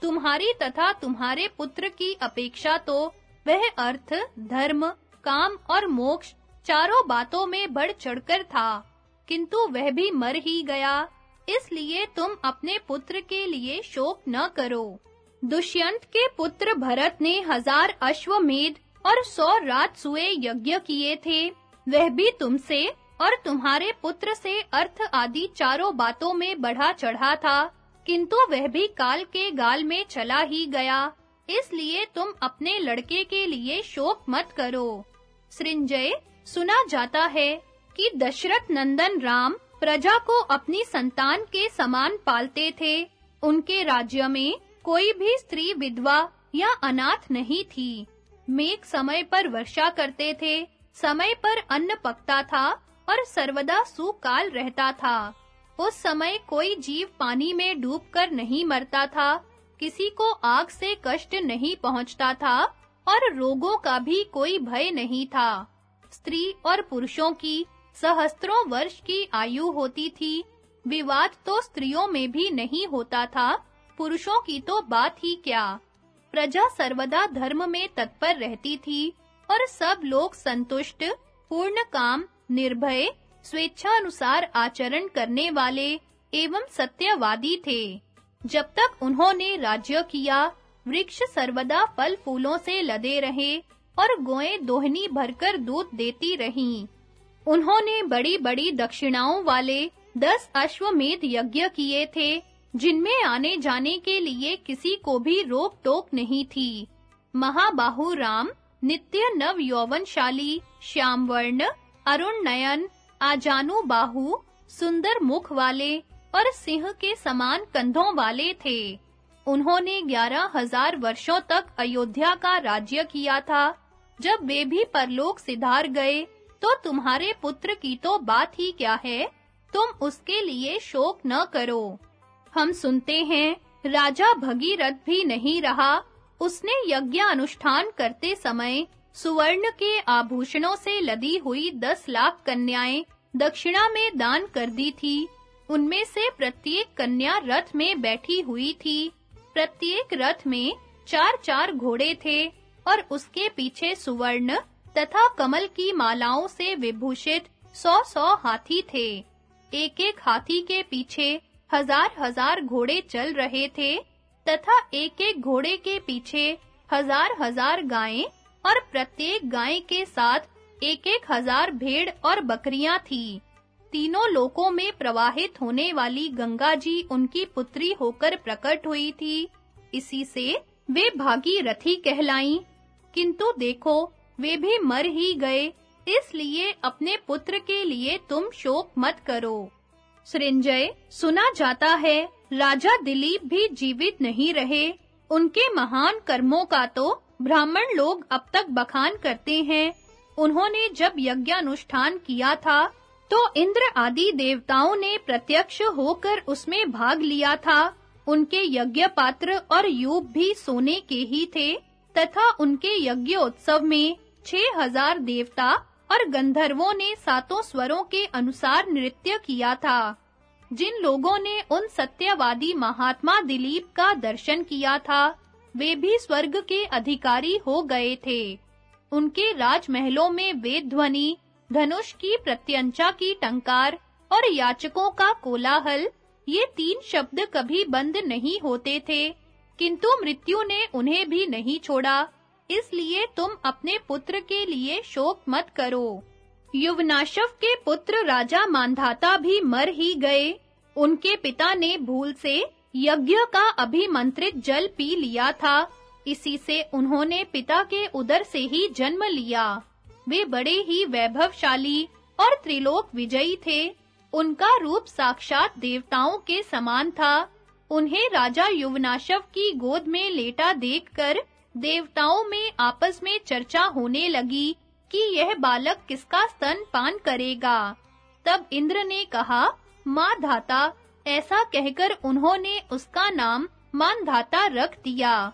तुम्हारी तथा तुम्हारे पुत्र की अपेक्षा तो वह अर्थ, धर्म, काम और मोक्ष चारों बातों में बढ़ चढ़कर था, किंतु वह भी मर ही गया। इसलिए तुम अपने पुत्र के लिए शोक न करो। दुष्यंत के पुत्र भरत ने हज़ार अश्वमेध और सौ राजसूय यज्ञ किए थे। वह भी तुमसे और तुम्हारे पुत्र से अर्थ आदि चारों बातों में बढ़ा चढ़ा था, किंतु वह भी काल के गाल में चला ही गया। इसलिए तुम अपने लड़के के लिए शोक मत करो। सृंजय, सुना जाता है कि दशरथ नंदन राम प्रजा को अपनी संतान के समान पालते थे। उनके राज्य में कोई भी स्त्री विधवा या अनाथ नहीं थी। मेघ समय पर वर्षा करते थे। समय पर अन्न पकता था और सर्वदा सुकाल रहता था। उस समय कोई जीव पानी में डूबकर नहीं मरता था। किसी को आग से कष्ट नहीं पहुँचता था और रोगों का भी कोई भय नहीं था। स्त्री और पुरुषों की सहस्त्रों वर्ष की आयु होती थी। विवाद तो स्त्रियों में भी नहीं होता था, पुरुषों की तो बात ही क्या। प्रजा सर्वदा धर्म में तत्पर रहती थी और सब लोग संतुष्ट, पूर्ण काम, निर्भय स्वेच्छा अनुसार आचरण करने वाले एवं सत्यवादी थे। जब तक उन्होंने राज्य किया, वृक्ष सर्वदा फल फूलों से लदे रहे और गोएँ दोहनी भरकर दूध देती रहीं। उन्होंने बड़ी-बड़ी दक्षिणाओं वाले दस अश्वमेध यज्ञ किए थे, जिनमें आने जाने के लिए किसी को भी रोक टोक नहीं थी। महाबाहु राम, नित्य नव यौवनशाली श्याम वर्ण अरुण नयन, आजानु बाहु, सुंदर मुख वाले और सिंह के समान कंधों वाले थे। उन्होंने ग्यारह हज़ार वर्षों तक अयोध्या का राज्य किया था, जब वे भी परलोक सिधार गए तो तुम्हारे पुत्र की तो बात ही क्या है? तुम उसके लिए शोक न करो। हम सुनते हैं, राजा भगीरथ भी नहीं रहा। उसने यज्ञ अनुष्ठान करते समय सुवर्ण के आभूषणों से लदी हुई दस लाख कन्याएँ दक्षिणा में दान कर दी थी। उनमें से प्रत्येक कन्या रथ में बैठी हुई थी। प्रत्येक रथ में चार-चार घोड़े थे और उसके पीछे सुवर्ण तथा कमल की मालाओं से विभूषित सौ-सौ हाथी थे। एक-एक हाथी के पीछे हजार-हजार घोड़े चल रहे थे तथा एक-एक घोड़े के पीछे हजार-हजार गायें और प्रत्येक गाय के साथ एक-एक हज़ार भेड़ और बकरियाँ थी। तीनों लोकों में प्रवाहित होने वाली गंगा जी उनकी पुत्री होकर प्रकट हुई थी। इसी से वे भागीरथी कहलाईं। किंतु देखो वे भी मर ही गए। इसलिए अपने पुत्र के लिए तुम शोक मत करो। सृंजय, सुना जाता है, राजा दिलीप भी जीवित नहीं रहे। उनके महान कर्मों का तो ब्राह्मण लोग अब तक बखान करते हैं। उन्होंने जब यज्ञानुष्ठान किया था तो इंद्र आदि देवताओं ने प्रत्यक्ष होकर उसमें भाग लिया था। उनके यज्ञ पात्र और यूप भी सोने के ही थे, तथा उनके यज्ञ उत्सव में छह हज़ार देवता और गंधर्वों ने सातों स्वरों के अनुसार नृत्य किया था। जिन लोगों ने उन सत्यवादी महात्मा दिलीप का दर्शन किया था, वे भी स्वर्ग के अधिकारी हो गए थे। उनके राजमहलों में वेद ध्वनि धनुष की प्रत्यंचा की टंकार और याचकों का कोलाहल, ये तीन शब्द कभी बंद नहीं होते थे, किंतु मृत्यु ने उन्हें भी नहीं छोड़ा। इसलिए तुम अपने पुत्र के लिए शोक मत करो। युवनाशव के पुत्र राजा मानधाता भी मर ही गए। उनके पिता ने भूल से यज्ञ का अभिमंत्रित जल पी लिया था। इसी से उन्होंने पिता के उदर से ही जन्म लिया। वे बड़े ही वैभवशाली और त्रिलोक विजयी थे। उनका रूप साक्षात देवताओं के समान था। उन्हें राजा युवनाशव की गोद में लेटा देखकर देवताओं में आपस में चर्चा होने लगी कि यह बालक किसका स्तन पान करेगा। तब इंद्र ने कहा, माँ धाता, ऐसा कहकर उन्होंने उसका नाम मानधाता रख दिया।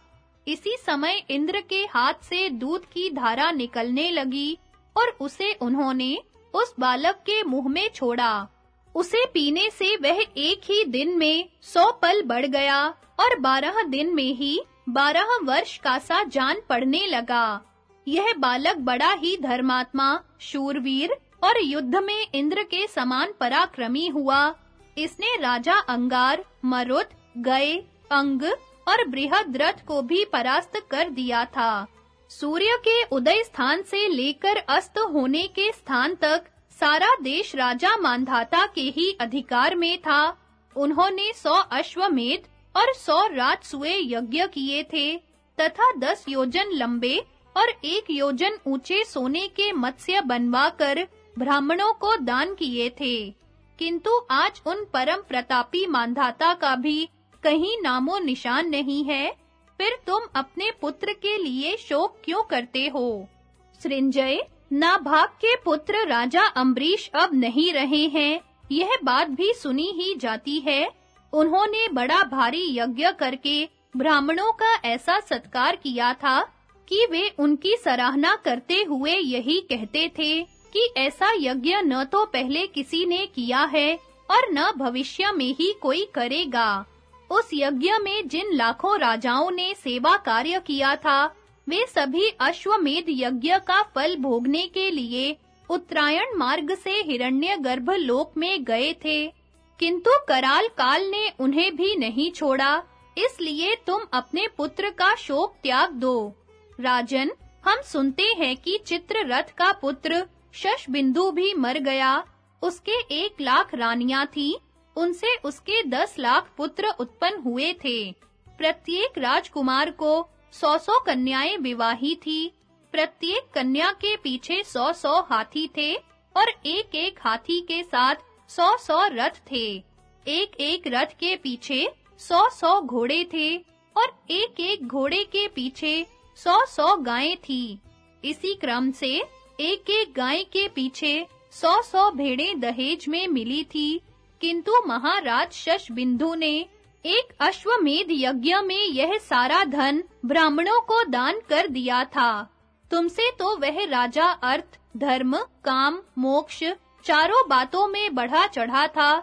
इसी समय इंद्र के हाथ से दूध की धारा निकलने लगी और उसे उन्होंने उस बालक के मुँह में छोड़ा। उसे पीने से वह एक ही दिन में सौ पल बढ़ गया और बारह दिन में ही बारह वर्ष का सा जान पड़ने लगा। यह बालक बड़ा ही धर्मात्मा, शूरवीर और युद्ध में इंद्र के समान पराक्रमी हुआ। इसने राजा अंगार, मरुत, गए, अंग और बृहद्रथ को भी परास्त कर दिया था। सूर्य के उदय स्थान से लेकर अस्त होने के स्थान तक सारा देश राजा मानधाता के ही अधिकार में था। उन्होंने सौ अश्वमेध और सौ रात सुए यज्ञ किए थे, तथा दस योजन लंबे और एक योजन ऊँचे सोने के मत्स्य बनवाकर ब्राह्मणों को दान किए थे। किंतु आज उन परम प्रतापी मानधाता का भी कहीं नामो निशान नहीं है। फिर तुम अपने पुत्र के लिए शोक क्यों करते हो? सृंजय नाभाग के पुत्र राजा अम्बरीश अब नहीं रहे हैं। यह बात भी सुनी ही जाती है। उन्होंने बड़ा भारी यज्ञ करके ब्राह्मणों का ऐसा सत्कार किया था कि वे उनकी सराहना करते हुए यही कहते थे कि ऐसा यज्ञ न तो पहले किसी ने किया है और न भविष्य में ही कोई करेगा। उस यज्ञ में जिन लाखों राजाओं ने सेवा कार्य किया था, वे सभी अश्वमेध यज्ञ का फल भोगने के लिए उत्तरायण मार्ग से हिरण्यगर्भ लोक में गए थे। किंतु कराल काल ने उन्हें भी नहीं छोड़ा, इसलिए तुम अपने पुत्र का शोक त्याग दो। राजन, हम सुनते हैं कि चित्ररथ का पुत्र शशबिंदु भी मर गया। उसके एक लाख रानियाँ थीं, उनसे उसके दस लाख पुत्र उत्पन्न हुए थे। प्रत्येक राजकुमार को सौ सौ कन्याएँ विवाही थी। प्रत्येक कन्या के पीछे सौ सौ हाथी थे और एक एक हाथी के साथ सौ सौ रथ थे। एक एक रथ के पीछे सौ सौ घोड़े थे और एक एक घोड़े के पीछे सौ सौ गायें थी। इसी क्रम से एक-एक गाय के पीछे सौ-सौ भेड़ें दहेज में मिली थी। किंतु महाराज शशबिंदु ने एक अश्वमेध यज्ञ में यह सारा धन ब्राह्मणों को दान कर दिया था। तुमसे तो वह राजा अर्थ, धर्म, काम, मोक्ष चारों बातों में बढ़ा चढ़ा था।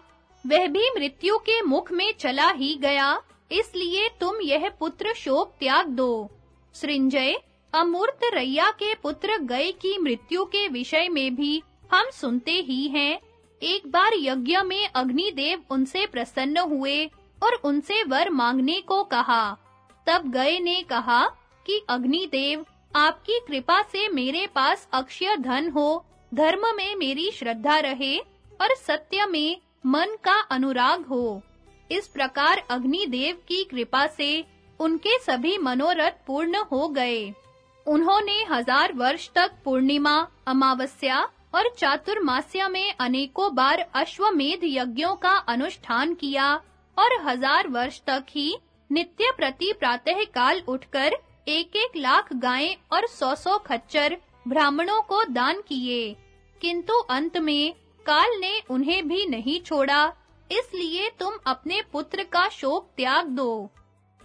वह भी मृत्यु के मुख में चला ही गया। इसलिए तुम यह पुत्र शोक त्याग दो। सृंजय, अमूर्त रैया के पुत्र गए की मृत्यु के विषय में भी हम सुनते ही हैं। एक बार यज्ञ में अग्निदेव उनसे प्रसन्न हुए और उनसे वर मांगने को कहा। तब गए ने कहा कि, अग्निदेव, आपकी कृपा से मेरे पास अक्षय धन हो। धर्म में मेरी श्रद्धा रहे और सत्य में मन का अनुराग हो। इस प्रकार अग्निदेव की कृपा से उनके सभी मनोरथ पूर्ण हो गए। उन्होंने हज़ार वर्ष तक पूर्णिमा, अमावस्या और चातुर्मास्य में अनेकों बार अश्वमेध यज्ञों का अनुष्ठान किया और हज़ार वर्ष तक ही नित्य प्रति प्रातः काल उठकर एक-एक लाख गायें और सौ-सौ खच्चर ब्राह्मणों को दान किए। किंतु अंत में काल ने उन्हें भी नहीं छोड़ा। इसलिए तुम अपने पुत्र का शोक त्याग दो।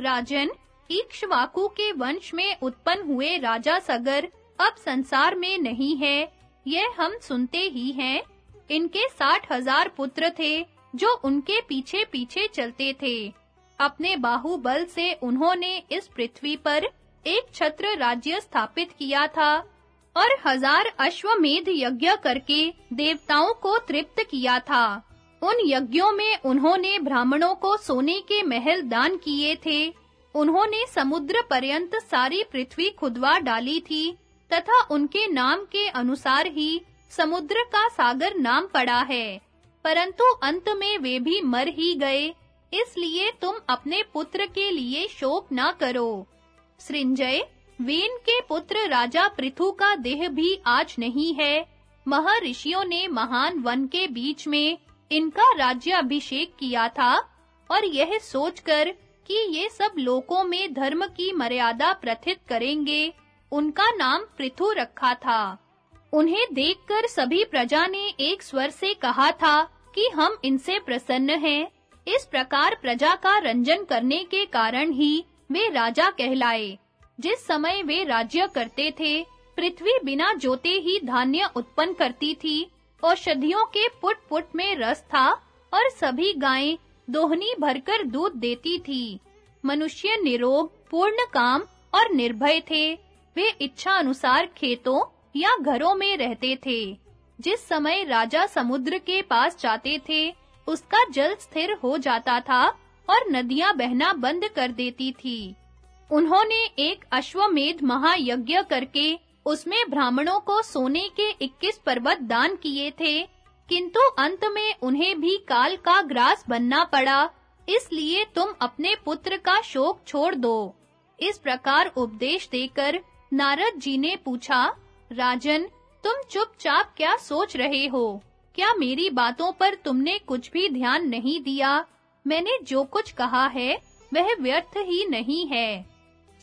राजन इक्ष्वाकु के वंश में उत्पन्न हुए राजा सगर अब संसार में नहीं है। यह हम सुनते ही हैं। इनके साठ हज़ार पुत्र थे, जो उनके पीछे-पीछे चलते थे। अपने बाहुबल से उन्होंने इस पृथ्वी पर एक छत्र राज्य स्थापित किया था। और हज़ार अश्वमेध यज्ञ करके देवताओं को तृप्त किया था। उन यज्ञों में उन्होंने ब्राह्मणों को सोने के महल दान किए थे। उन्होंने समुद्र पर्यंत सारी पृथ्वी खुदवा डाली थी तथा उनके नाम के अनुसार ही समुद्र का सागर नाम पड़ा है। परंतु अंत में वे भी मर ही गए, इसलिए तुम अपने पुत्र के लिए शोक ना करो। सृंजय वेन के पुत्र राजा पृथु का देह भी आज नहीं है। महर्षियों ने महान वन के बीच में इनका राज्य अभिषेक किया था और यह सोचकर कि ये सब लोकों में धर्म की मर्यादा प्रथित करेंगे, उनका नाम पृथु रखा था। उन्हें देखकर सभी प्रजा ने एक स्वर से कहा था कि हम इनसे प्रसन्न हैं। इस प्रकार प्रजा का रंजन करने के कारण ही वे राजा कहलाए। जिस समय वे राज्य करते थे, पृथ्वी बिना जोते ही धान्य उत्पन्न करती थी। औषधियों के पुट-पुट में रस था और सभी गायें दोहनी भरकर दूध देती थी। मनुष्य निरोग, पूर्ण काम और निर्भय थे। वे इच्छा अनुसार खेतों या घरों में रहते थे। जिस समय राजा समुद्र के पास जाते थे, उसका जल स्थिर हो जाता था और नदियाँ बहना बंद कर देती थी। उन्होंने एक अश्वमेध महायज्ञ करके उसमें ब्राह्मणों को सोने के 21 पर्वत दान किए थे, किंतु अंत में उन्हें भी काल का ग्रास बनना पड़ा, इसलिए तुम अपने पुत्र का शोक छोड़ दो। इस प्रकार उपदेश देकर नारद जी ने पूछा, राजन, तुम चुपचाप क्या सोच रहे हो? क्या मेरी बातों पर तुमने कुछ भी ध्यान नहीं दिया? मैंने जो कुछ कहा है, वह व्यर्थ ही नहीं है।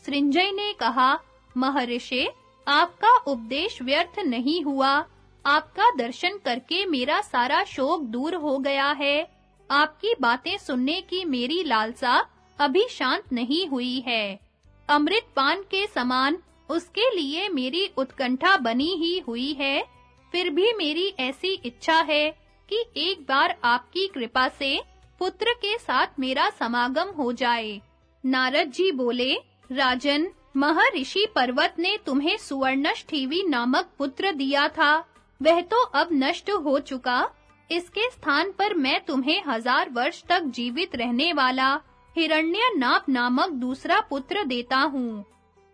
सृंजय ने कहा, महर्षि, आपका उपदेश व्यर्थ नहीं हुआ। आपका दर्शन करके मेरा सारा शोक दूर हो गया है। आपकी बातें सुनने की मेरी लालसा अभी शांत नहीं हुई है। अमृत पान के समान उसके लिए मेरी उत्कंठा बनी ही हुई है। फिर भी मेरी ऐसी इच्छा है कि एक बार आपकी कृपा से पुत्र के साथ मेरा समागम हो जाए। नारद जी बोले राजन, महर्षि पर्वत ने तुम्हें सुवर्णष्ठीवी नामक पुत्र दिया था। वह तो अब नष्ट हो चुका। इसके स्थान पर मैं तुम्हें हज़ार वर्ष तक जीवित रहने वाला हिरण्य नाप नामक दूसरा पुत्र देता हूँ।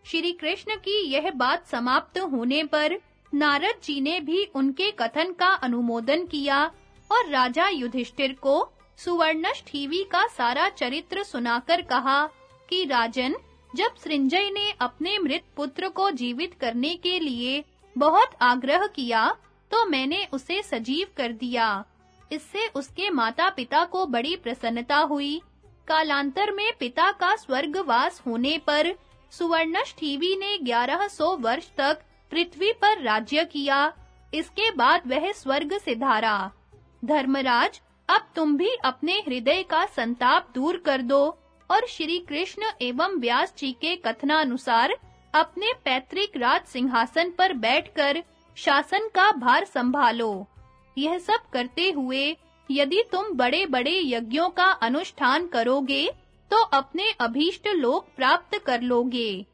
श्री कृष्ण की यह बात समाप्त होने पर नारद जी ने भी उनके कथन का अनुमोदन किया और राजा युधिष्ठिर को सुवर्णष्ठीवी का सारा चरित्र सुनाकर कहा कि राजन जब सृंजय ने अपने मृत पुत्र को जीवित करने के लिए बहुत आग्रह किया तो मैंने उसे सजीव कर दिया। इससे उसके माता-पिता को बड़ी प्रसन्नता हुई। कालांतर में पिता का स्वर्गवास होने पर सुवर्णष्ठीवी ने 1100 वर्ष तक पृथ्वी पर राज्य किया। इसके बाद वह स्वर्ग सिधारा धर्मराज, अब तुम भी अपने हृदय का संताप दूर कर दो। और श्री कृष्ण एवं व्यास जी के कथनानुसार अपने पैतृक राज सिंहासन पर बैठकर शासन का भार संभालो। यह सब करते हुए यदि तुम बड़े-बड़े यज्ञों का अनुष्ठान करोगे तो अपने अभीष्ट लोक प्राप्त कर लोगे।